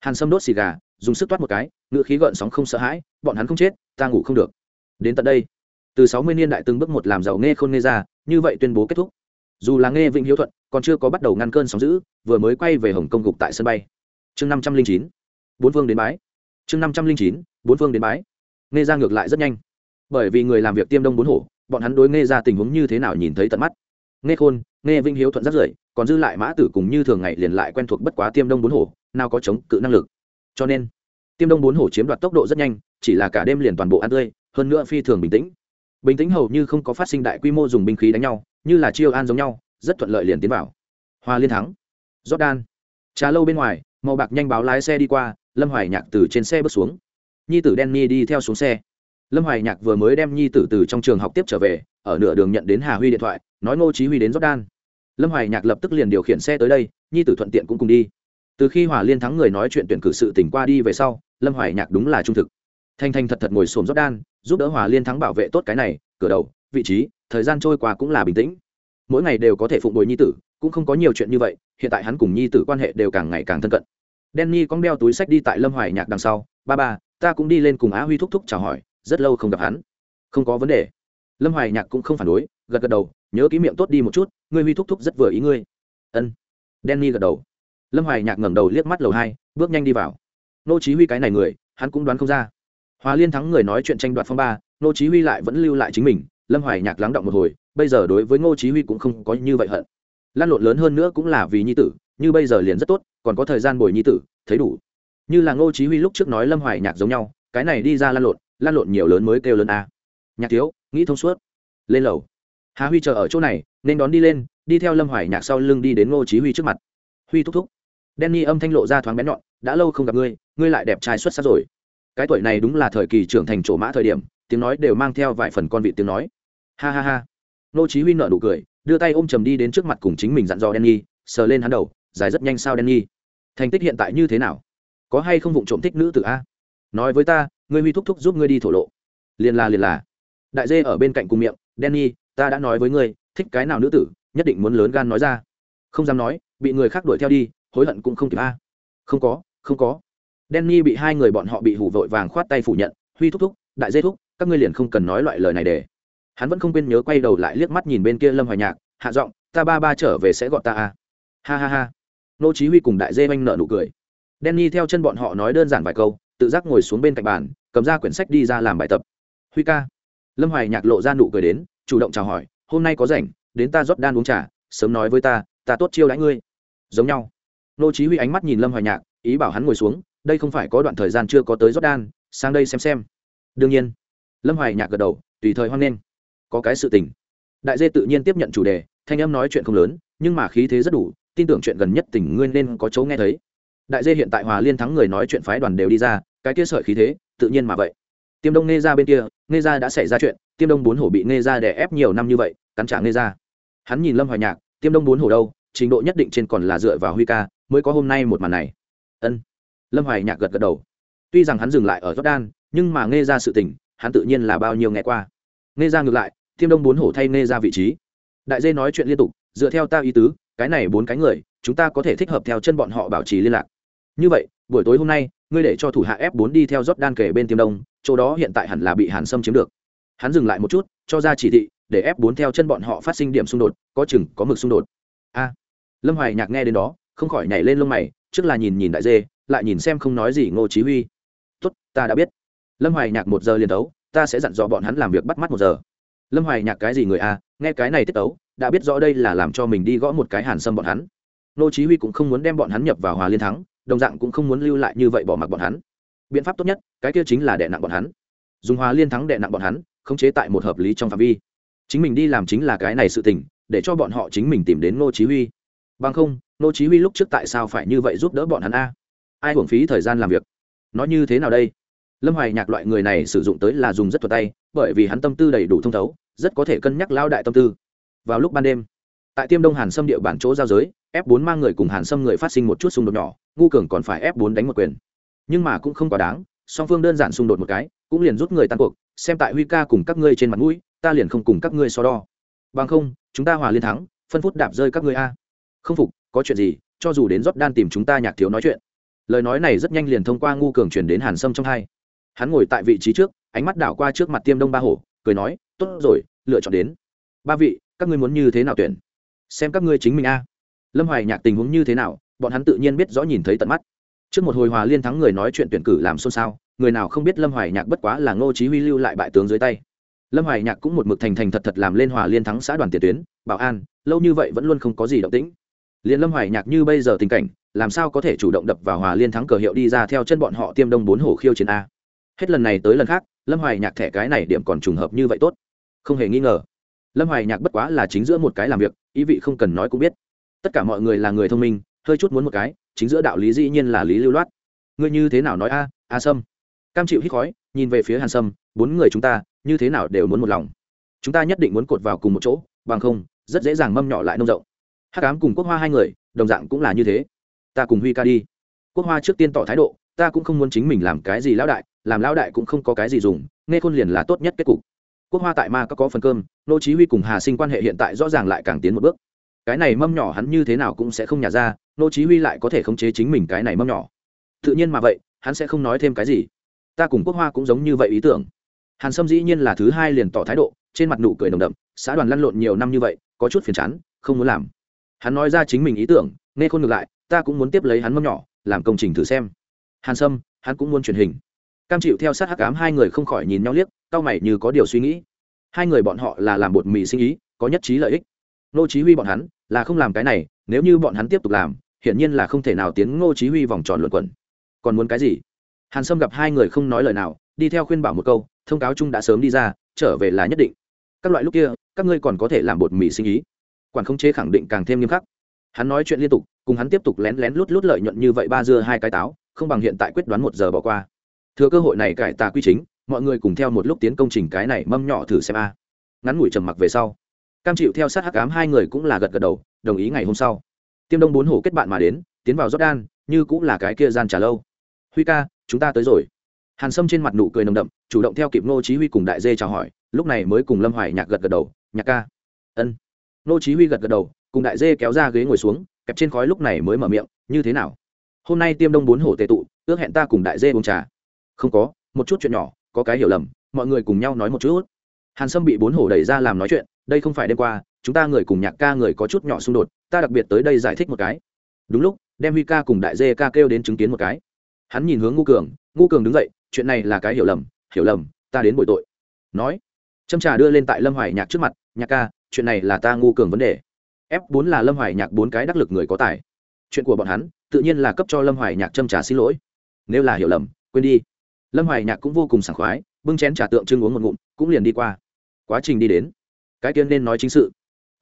Hàn sâm đốt xì gà, dùng sức toát một cái ngựa khí gợn sóng không sợ hãi, bọn hắn không chết, ta ngủ không được. Đến tận đây, từ sáu mươi niên đại từng bước một làm giàu nghe khôn nghe ra, như vậy tuyên bố kết thúc. Dù là nghe vĩnh hiếu thuận, còn chưa có bắt đầu ngăn cơn sóng giữ vừa mới quay về hồng kông gục tại sân bay. Chương năm trăm linh chín, bốn phương đến bái. Chương năm trăm linh chín, bốn phương đến bái. Nghe ra ngược lại rất nhanh. Bởi vì người làm việc tiêm đông bốn hổ, bọn hắn đối nghe ra tình huống như thế nào nhìn thấy tận mắt nghe khôn, nghe vinh hiếu thuận rất rưởi, còn dư lại mã tử cùng như thường ngày liền lại quen thuộc bất quá tiêm đông bốn hổ, nào có chống cự năng lực. Cho nên, tiêm đông bốn hổ chiếm đoạt tốc độ rất nhanh, chỉ là cả đêm liền toàn bộ ăn tươi, hơn nữa phi thường bình tĩnh. Bình tĩnh hầu như không có phát sinh đại quy mô dùng binh khí đánh nhau, như là chiêu an giống nhau, rất thuận lợi liền tiến vào. Hoa liên thắng. Jordan. Trà lâu bên ngoài, màu bạc nhanh báo lái xe đi qua, lâm hoài nhạc từ trên xe bước xuống. Nhi tử denny đi theo xuống xe. Lâm hoài nhạc vừa mới đem nhi tử từ trong trường học tiếp trở về, ở nửa đường nhận đến hà huy điện thoại nói ngô chí huy đến jordan. Lâm hoài nhạc lập tức liền điều khiển xe tới đây nhi tử thuận tiện cũng cùng đi. Từ khi hòa liên thắng người nói chuyện tuyển cử sự tỉnh qua đi về sau lâm hoài nhạc đúng là trung thực. Thanh thanh thật thật ngồi xổm jordan giúp đỡ hòa liên thắng bảo vệ tốt cái này cửa đầu vị trí thời gian trôi qua cũng là bình tĩnh. Mỗi ngày đều có thể phụng bồi nhi tử cũng không có nhiều chuyện như vậy hiện tại hắn cùng nhi tử quan hệ đều càng ngày càng thân cận. Danny cong đeo túi sách đi tại Lâm Hoài Nhạc đằng sau, "Ba ba, ta cũng đi lên cùng Á Huy thúc thúc chào hỏi, rất lâu không gặp hắn." "Không có vấn đề." Lâm Hoài Nhạc cũng không phản đối, gật gật đầu, "Nhớ ký miệng tốt đi một chút, ngươi Huy thúc thúc rất vừa ý ngươi." "Ân." denny gật đầu. Lâm Hoài Nhạc ngẩng đầu liếc mắt lầu hai, bước nhanh đi vào. Nô Chí Huy cái này người, hắn cũng đoán không ra. Hòa Liên thắng người nói chuyện tranh đoạt phong ba, Nô Chí Huy lại vẫn lưu lại chính mình, Lâm Hoài Nhạc lắng động một hồi, bây giờ đối với Ngô Chí Huy cũng không có như vậy hận. Lan lộn lớn hơn nữa cũng là vì nhi tử, như bây giờ liền rất tốt, còn có thời gian bồi nhi tử, thấy đủ như là ngô chí huy lúc trước nói lâm hoài nhạc giống nhau cái này đi ra lan lộn lan lộn nhiều lớn mới kêu lớn a nhạc thiếu nghĩ thông suốt lên lầu hà huy chờ ở chỗ này, nên đón đi lên, đi theo lâm hoài nhạc sau lưng đi đến ngô chí huy trước mặt. Huy thúc thúc. Danny âm thanh lộ ra thoáng bén nhọn, đã lâu không gặp ngươi ngươi lại đẹp trai xuất sắc rồi. Cái tuổi này đúng là thời kỳ trưởng thành trổ mã thời điểm, tiếng nói đều mang theo vài phần con vị tiếng nói. Ha ha ha. Ngô chí huy nở nụ cười, đưa tay ôm trầm đi đến trước mặt cùng chính mình dặn dò Danny, sờ lên hắn đầu dài rất nhanh sao Danny? Thành tích hiện tại như thế nào? Có hay không vụng trộm thích nữ tử a? Nói với ta, ngươi huy thúc thúc giúp ngươi đi thổ lộ. Liền là liền là. Đại dê ở bên cạnh cùng miệng, Danny ta đã nói với ngươi, thích cái nào nữ tử, nhất định muốn lớn gan nói ra. Không dám nói, bị người khác đuổi theo đi, hối hận cũng không kịp a. Không có không có. Danny bị hai người bọn họ bị hủ vội vàng khoát tay phủ nhận, huy thúc thúc, đại dê thúc, các ngươi liền không cần nói loại lời này để. Hắn vẫn không quên nhớ quay đầu lại liếc mắt nhìn bên kia lâm hoài nhạc, hạ giọng, ta ba ba trở về sẽ gọi ta a. Ha ha ha. Nô chí huy cùng đại dê anh nợ nụ cười. Danny theo chân bọn họ nói đơn giản vài câu, tự giác ngồi xuống bên cạnh bàn, cầm ra quyển sách đi ra làm bài tập. Huy ca. Lâm hoài nhạc lộ ra nụ cười đến chủ động chào hỏi, hôm nay có rảnh, đến ta rót đan uống trà, sớm nói với ta ta tốt chiêu đãi ngươi. Giống nhau. Nô chí huy ánh mắt nhìn lâm hoài nhạc, ý bảo hắn ngồi xuống, đây không phải có đoạn thời gian chưa có tới rót đan, sang đây xem xem. Đương nhiên, lâm hoài nhạc gật đầu, tùy thời hoan nghênh. Có cái sự tình. Đại dê tự nhiên tiếp nhận chủ đề, thanh âm nói chuyện không lớn, nhưng mà khí thế rất đủ, tin tưởng chuyện gần nhất tình ngươi nên có chỗ nghe thấy. Đại dê hiện tại hòa liên thắng người nói chuyện phái đoàn đều đi ra, cái kia sợi khí thế, tự nhiên mà vậy. Tiêm đông nghe ra bên kia nghe ra đã xảy ra chuyện tiêm đông bốn hổ bị nghe ra đè ép nhiều năm như vậy, cắn trả nghe ra hắn nhìn lâm hoài nhạc, tiêm đông bốn hổ đâu, trình độ nhất định trên còn là dựa vào huy ca, mới có hôm nay một màn này. Ân. Lâm hoài nhạc gật gật đầu. Tuy rằng hắn dừng lại ở jordan, nhưng mà nghe ra sự tình, hắn tự nhiên là bao nhiêu nghe qua. Nghe ra ngược lại, tiêm đông bốn hổ thay nghe ra vị trí. Đại dê nói chuyện liên tục, dựa theo ta ý tứ, cái này bốn cái người, chúng ta có thể thích hợp theo chân bọn họ bảo trì liên lạc. Như vậy, buổi tối hôm nay, ngươi để cho thủ hạ f 4 đi theo jordan kể bên tiêm đông, chỗ đó hiện tại hẳn là bị hàn sâm chiếm được hắn dừng lại một chút, cho ra chỉ thị, để f bốn theo chân bọn họ phát sinh điểm xung đột, có chừng, có mực xung đột. A. Lâm hoài nhạc nghe đến đó, không khỏi nhảy lên lông mày, trước là nhìn nhìn đại dê, lại nhìn xem không nói gì ngô chí huy. Tốt, ta đã biết. Lâm hoài nhạc một giờ liền tấu ta sẽ dặn dò bọn hắn làm việc bắt mắt một giờ. Lâm hoài nhạc cái gì người a, nghe cái này tiết tấu, đã biết rõ đây là làm cho mình đi gõ một cái hàn sâm bọn hắn. Ngô chí huy cũng không muốn đem bọn hắn nhập vào hòa liên thắng, đồng dạng cũng không muốn lưu lại như vậy bỏ mặc bọn hắn. Biện pháp tốt nhất, cái kia chính là đè nặng bọn hắn. Dùng hòa liên thắng đè nặng bọn hắn khống chế tại một hợp lý trong phạm vi. Chính mình đi làm chính là cái này sự tình, để cho bọn họ chính mình tìm đến ngô chí huy. Bằng không, ngô chí huy lúc trước tại sao phải như vậy giúp đỡ bọn hắn a? Ai hưởng phí thời gian làm việc? Nói như thế nào đây? Lâm hoài nhạc loại người này sử dụng tới là dùng rất thuật tay, bởi vì hắn tâm tư đầy đủ thông thấu, rất có thể cân nhắc lao đại tâm tư. Vào lúc ban đêm, tại tiêm đông hàn sâm địa bản chỗ giao giới, f 4 mang người cùng hàn sâm người phát sinh một chút xung đột nhỏ, ngu cường còn phải f 4 đánh một quyền. Nhưng mà cũng không quá đáng, song phương đơn giản xung đột một cái, cũng liền rút người tan cuộc xem tại huy ca cùng các ngươi trên mặt mũi, ta liền không cùng các ngươi so đo. Bằng không, chúng ta hòa liên thắng, phân phút đạp rơi các ngươi a. Không phục, có chuyện gì, cho dù đến rót đan tìm chúng ta nhạc thiếu nói chuyện. Lời nói này rất nhanh liền thông qua ngu cường truyền đến hàn sâm trong hai. Hắn ngồi tại vị trí trước, ánh mắt đảo qua trước mặt tiêm đông ba hổ, cười nói, tốt rồi, lựa chọn đến. Ba vị, các ngươi muốn như thế nào tuyển? Xem các ngươi chính mình a. Lâm hoài nhạc tình huống như thế nào, bọn hắn tự nhiên biết rõ nhìn thấy tận mắt. Trước một hồi hòa liên thắng người nói chuyện tuyển cử làm xôn xao người nào không biết lâm hoài nhạc bất quá là ngô chí huy lưu lại bại tướng dưới tay. Lâm hoài nhạc cũng một mực thành thành thật thật làm lên hòa liên thắng xã đoàn tiền tuyến, bảo an, lâu như vậy vẫn luôn không có gì động tĩnh. Liền lâm hoài nhạc như bây giờ tình cảnh, làm sao có thể chủ động đập vào hòa liên thắng cờ hiệu đi ra theo chân bọn họ tiêm đông bốn hổ khiêu chiến a. Hết lần này tới lần khác, lâm hoài nhạc thẻ cái này điểm còn trùng hợp như vậy tốt. Không hề nghi ngờ. Lâm hoài nhạc bất quá là chính giữa một cái làm việc, ý vị không cần nói cũng biết. Tất cả mọi người là người thông minh, hơi chút muốn một cái, chính giữa đạo lý dĩ nhiên là lý lưu loát. Ngươi như thế nào nói a? A sâm cam chịu hít khói, nhìn về phía hàn sâm, bốn người chúng ta, như thế nào đều muốn một lòng. Chúng ta nhất định muốn cột vào cùng một chỗ, bằng không, rất dễ dàng mâm nhỏ lại nông rộng. Hát cám cùng quốc hoa hai người, đồng dạng cũng là như thế. Ta cùng huy ca đi. Quốc hoa trước tiên tỏ thái độ, ta cũng không muốn chính mình làm cái gì lão đại, làm lão đại cũng không có cái gì dùng, nghe khôn liền là tốt nhất kết cục. Quốc hoa tại ma có có phần cơm, nô chí huy cùng hà sinh quan hệ hiện tại rõ ràng lại càng tiến một bước. Cái này mâm nhỏ hắn như thế nào cũng sẽ không nhả ra, nô chí huy lại có thể khống chế chính mình cái này mâm nhỏ. Tự nhiên mà vậy, hắn sẽ không nói thêm cái gì ta cùng quốc hoa cũng giống như vậy ý tưởng. Hàn sâm dĩ nhiên là thứ hai liền tỏ thái độ, trên mặt nụ cười nồng đậm, xã đoàn lăn lộn nhiều năm như vậy, có chút phiền chán, không muốn làm. Hắn nói ra chính mình ý tưởng, nghe khôn ngược lại, ta cũng muốn tiếp lấy hắn mâm nhỏ, làm công trình thử xem. Hàn sâm, hắn cũng muốn truyền hình. Cam chịu theo sát hắc ám hai người không khỏi nhìn nhau liếc, cau mày như có điều suy nghĩ. Hai người bọn họ là làm bột mì sinh ý, có nhất trí lợi ích. Nô chí huy bọn hắn là không làm cái này, nếu như bọn hắn tiếp tục làm, hiển nhiên là không thể nào tiến ngô chí huy vòng tròn luận quẩn. Còn muốn cái gì? Hàn sâm gặp hai người không nói lời nào, đi theo khuyên bảo một câu, thông cáo chung đã sớm đi ra, trở về là nhất định. Các loại lúc kia, các ngươi còn có thể làm bột mì sinh ý. Quản không chế khẳng định càng thêm nghiêm khắc. Hắn nói chuyện liên tục, cùng hắn tiếp tục lén lén lút lút lợi nhuận như vậy ba dưa hai cái táo, không bằng hiện tại quyết đoán một giờ bỏ qua. Thừa cơ hội này cải tà quy chính, mọi người cùng theo một lúc tiến công trình cái này, mâm nhỏ thử xem a. Ngắn ngủi trầm mặc về sau, cam chịu theo sát hắc ám hai người cũng là gật gật đầu, đồng ý ngày hôm sau. Tiêm đông bốn hổ kết bạn mà đến, tiến vào jordan, như cũng là cái kia gian trả lâu. Huy ca chúng ta tới rồi. Hàn sâm trên mặt nụ cười nồng đậm, chủ động theo kịp ngô chí huy cùng đại dê chào hỏi, lúc này mới cùng lâm hoài nhạc gật gật đầu, nhạc ca. Ân. Ngô chí huy gật gật đầu, cùng đại dê kéo ra ghế ngồi xuống, kẹp trên khói lúc này mới mở miệng, như thế nào? Hôm nay tiêm đông bốn hổ tề tụ, ước hẹn ta cùng đại dê uống trà. Không có, một chút chuyện nhỏ, có cái hiểu lầm, mọi người cùng nhau nói một chút. Hàn sâm bị bốn hổ đẩy ra làm nói chuyện, đây không phải đêm qua, chúng ta người cùng nhạc ca người có chút nhỏ xung đột, ta đặc biệt tới đây giải thích một cái. Đúng lúc, đem huy ca cùng đại dê ca kêu đến chứng kiến một cái hắn nhìn hướng ngu cường ngu cường đứng dậy, chuyện này là cái hiểu lầm hiểu lầm, ta đến bồi tội. Nói, châm trà đưa lên tại lâm hoài nhạc trước mặt, nhạc ca, chuyện này là ta ngu cường vấn đề. F bốn là lâm hoài nhạc bốn cái đắc lực người có tài. Chuyện của bọn hắn, tự nhiên là cấp cho lâm hoài nhạc châm trà xin lỗi. Nếu là hiểu lầm, quên đi. Lâm hoài nhạc cũng vô cùng sảng khoái, bưng chén trà tượng trưng uống một ngụm, cũng liền đi qua. Quá trình đi đến, cái tiên nên nói chính sự.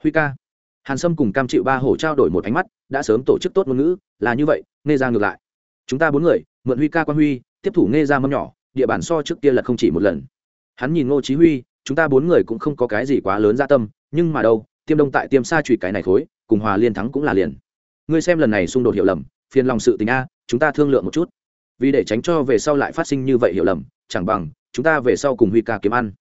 Huy ca. Hàn sâm cùng cam chịu ba hổ trao đổi một ánh mắt, đã sớm tổ chức tốt ngôn ngữ, là như vậy, nghe ra ngược lại. Chúng ta bốn người mượn huy ca quan huy tiếp thủ nghe ra mâm nhỏ địa bàn so trước kia là không chỉ một lần. Hắn nhìn ngô chí huy chúng ta bốn người cũng không có cái gì quá lớn gia tâm nhưng mà đâu tiêm đông tại tiêm xa trụy cái này thối, cùng hòa liên thắng cũng là liền. Ngươi xem lần này xung đột hiểu lầm phiền lòng sự tình a chúng ta thương lượng một chút. Vì để tránh cho về sau lại phát sinh như vậy hiểu lầm chẳng bằng chúng ta về sau cùng huy ca kiếm ăn.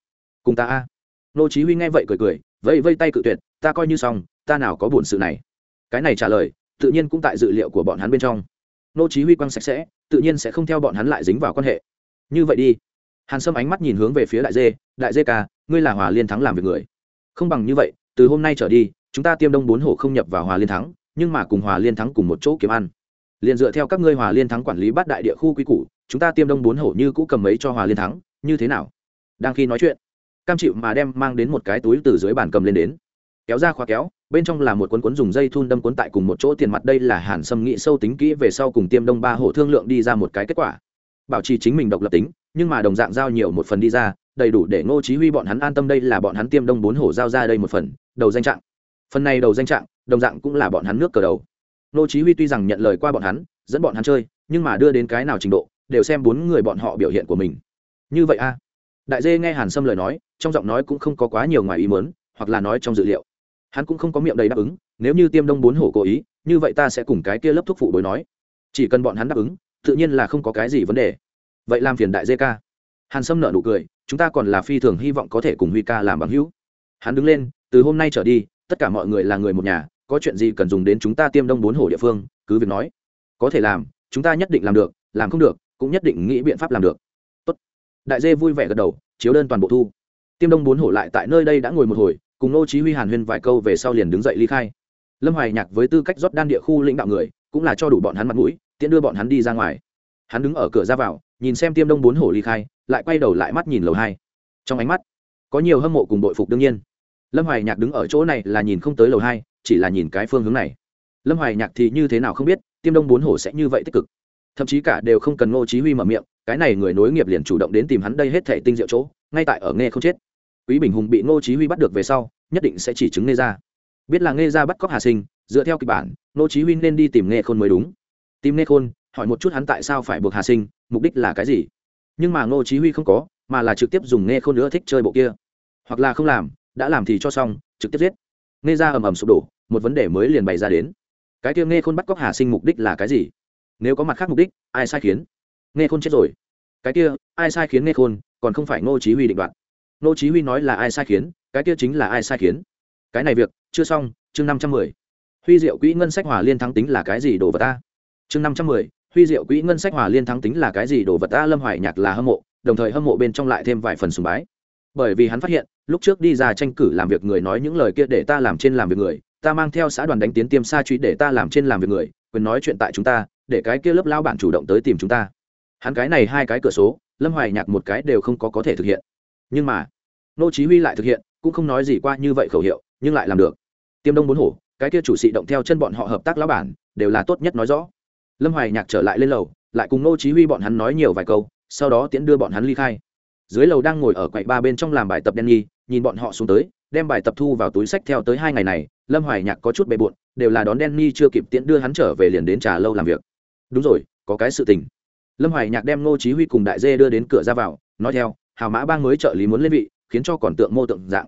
Cùng ta a. Ngô chí huy nghe vậy cười cười vẫy vây tay cự tuyệt ta coi như xong ta nào có buồn sự này. Cái này trả lời tự nhiên cũng tại dự liệu của bọn hắn bên trong. Nô chí huy quang sạch sẽ tự nhiên sẽ không theo bọn hắn lại dính vào quan hệ. Như vậy đi. Hàn sâm ánh mắt nhìn hướng về phía đại dê đại dê ca, ngươi là hòa liên thắng làm việc người. Không bằng như vậy, từ hôm nay trở đi, chúng ta tiêm đông bốn hổ không nhập vào hòa liên thắng, nhưng mà cùng hòa liên thắng cùng một chỗ kiếm ăn. Liền dựa theo các ngươi hòa liên thắng quản lý bắt đại địa khu quy củ, chúng ta tiêm đông bốn hổ như cũ cầm mấy cho hòa liên thắng, như thế nào? Đang khi nói chuyện, cam chịu mà đem mang đến một cái túi từ dưới bàn cầm lên đến. Kéo ra khóa kéo bên trong là một cuốn cuốn dùng dây thun đâm cuốn tại cùng một chỗ tiền mặt, đây là hàn sâm nghĩ sâu tính kỹ về sau cùng tiêm đông ba hổ thương lượng đi ra một cái kết quả. Bảo trì chính mình độc lập tính, nhưng mà đồng dạng giao nhiều một phần đi ra, đầy đủ để ngô chí huy bọn hắn an tâm đây là bọn hắn tiêm đông bốn hổ giao ra đây một phần, đầu danh trạng. Phần này đầu danh trạng, đồng dạng cũng là bọn hắn nước cờ đầu. Ngô chí huy tuy rằng nhận lời qua bọn hắn, dẫn bọn hắn chơi, nhưng mà đưa đến cái nào trình độ, đều xem bốn người bọn họ biểu hiện của mình. Như vậy a. Đại dê nghe hàn sâm lời nói, trong giọng nói cũng không có quá nhiều ngoài ý muốn, hoặc là nói trong dự liệu hắn cũng không có miệng đầy đáp ứng, nếu như tiêm đông bốn hổ cố ý, như vậy ta sẽ cùng cái kia lớp thuốc phụ bối nói. Chỉ cần bọn hắn đáp ứng, tự nhiên là không có cái gì vấn đề. Vậy làm phiền đại dê ca hàn sâm nợ nụ cười, chúng ta còn là phi thường hy vọng có thể cùng huy ca làm bằng hữu. Hắn đứng lên, từ hôm nay trở đi, tất cả mọi người là người một nhà, có chuyện gì cần dùng đến chúng ta tiêm đông bốn hổ địa phương, cứ việc nói. Có thể làm, chúng ta nhất định làm được, làm không được, cũng nhất định nghĩ biện pháp làm được. Tốt. đại dê vui vẻ gật đầu, chiếu đơn toàn bộ thu. Tiêm đông bốn hổ lại tại nơi đây đã ngồi một hồi cùng nô chí huy hàn huyên vài câu về sau liền đứng dậy ly khai. Lâm hoài nhạc với tư cách rót đan địa khu lãnh đạo người, cũng là cho đủ bọn hắn mặt mũi, tiện đưa bọn hắn đi ra ngoài. Hắn đứng ở cửa ra vào, nhìn xem tiêm đông bốn hổ ly khai, lại quay đầu lại mắt nhìn lầu hai. Trong ánh mắt, có nhiều hâm mộ cùng bội phục đương nhiên. Lâm hoài nhạc đứng ở chỗ này là nhìn không tới lầu hai, chỉ là nhìn cái phương hướng này. Lâm hoài nhạc thì như thế nào không biết, tiêm đông bốn hổ sẽ như vậy tích cực. Thậm chí cả đều không cần ngô chí huy mở miệng, cái này người nối nghiệp liền chủ động đến tìm hắn đây hết thể tinh diệu chỗ, ngay tại ở nghe không chết quý bình hùng bị ngô chí huy bắt được về sau, nhất định sẽ chỉ chứng nghe ra biết là nghe ra bắt cóc hà sinh, dựa theo kịch bản, ngô chí huy nên đi tìm nghe khôn mới đúng. Tìm nghe khôn, hỏi một chút hắn tại sao phải buộc hà sinh, mục đích là cái gì. Nhưng mà ngô chí huy không có, mà là trực tiếp dùng nghe khôn nữa thích chơi bộ kia. Hoặc là không làm, đã làm thì cho xong, trực tiếp giết. Nghe ra ầm ầm sụp đổ, một vấn đề mới liền bày ra đến. Cái kia nghe khôn bắt cóc hà sinh mục đích là cái gì? Nếu có mặt khác mục đích, ai sai khiến? Nghe khôn chết rồi. Cái kia, ai sai khiến nghe khôn, còn không phải ngô chí huy định đoạt. Nô chí huy nói là ai sai khiến, cái kia chính là ai sai khiến. Cái này việc, chưa xong, chương 510. huy diệu quỹ ngân sách hòa liên thắng tính là cái gì đồ vật ta chương 510. huy diệu quỹ ngân sách hòa liên thắng tính là cái gì đồ vật ta lâm hoài nhạc là hâm mộ, đồng thời hâm mộ bên trong lại thêm vài phần sùng bái. Bởi vì hắn phát hiện, lúc trước đi ra tranh cử làm việc người nói những lời kia để ta làm trên làm việc người, ta mang theo xã đoàn đánh tiến tiêm sa truy để ta làm trên làm việc người, quyền nói chuyện tại chúng ta, để cái kia lớp lao bản chủ động tới tìm chúng ta. Hắn cái này hai cái cửa số, lâm hoài nhạc một cái đều không có có thể thực hiện nhưng mà, nô chí huy lại thực hiện, cũng không nói gì qua như vậy khẩu hiệu, nhưng lại làm được. Tiêm đông bốn hổ, cái kia chủ sĩ động theo chân bọn họ hợp tác lão bản, đều là tốt nhất nói rõ. Lâm hoài nhạc trở lại lên lầu, lại cùng nô chí huy bọn hắn nói nhiều vài câu, sau đó tiễn đưa bọn hắn ly khai. Dưới lầu đang ngồi ở quầy ba bên trong làm bài tập đen nhi nhìn bọn họ xuống tới, đem bài tập thu vào túi sách theo tới hai ngày này, lâm hoài nhạc có chút bề bộn, đều là đón đen nhi chưa kịp tiễn đưa hắn trở về liền đến trà lâu làm việc. Đúng rồi, có cái sự tình. Lâm hoài nhạc đem ngô chí huy cùng đại dê đưa đến cửa ra vào, nói theo hào mã bang mới trợ lý muốn lên vị, khiến cho còn tượng mô tượng dạng.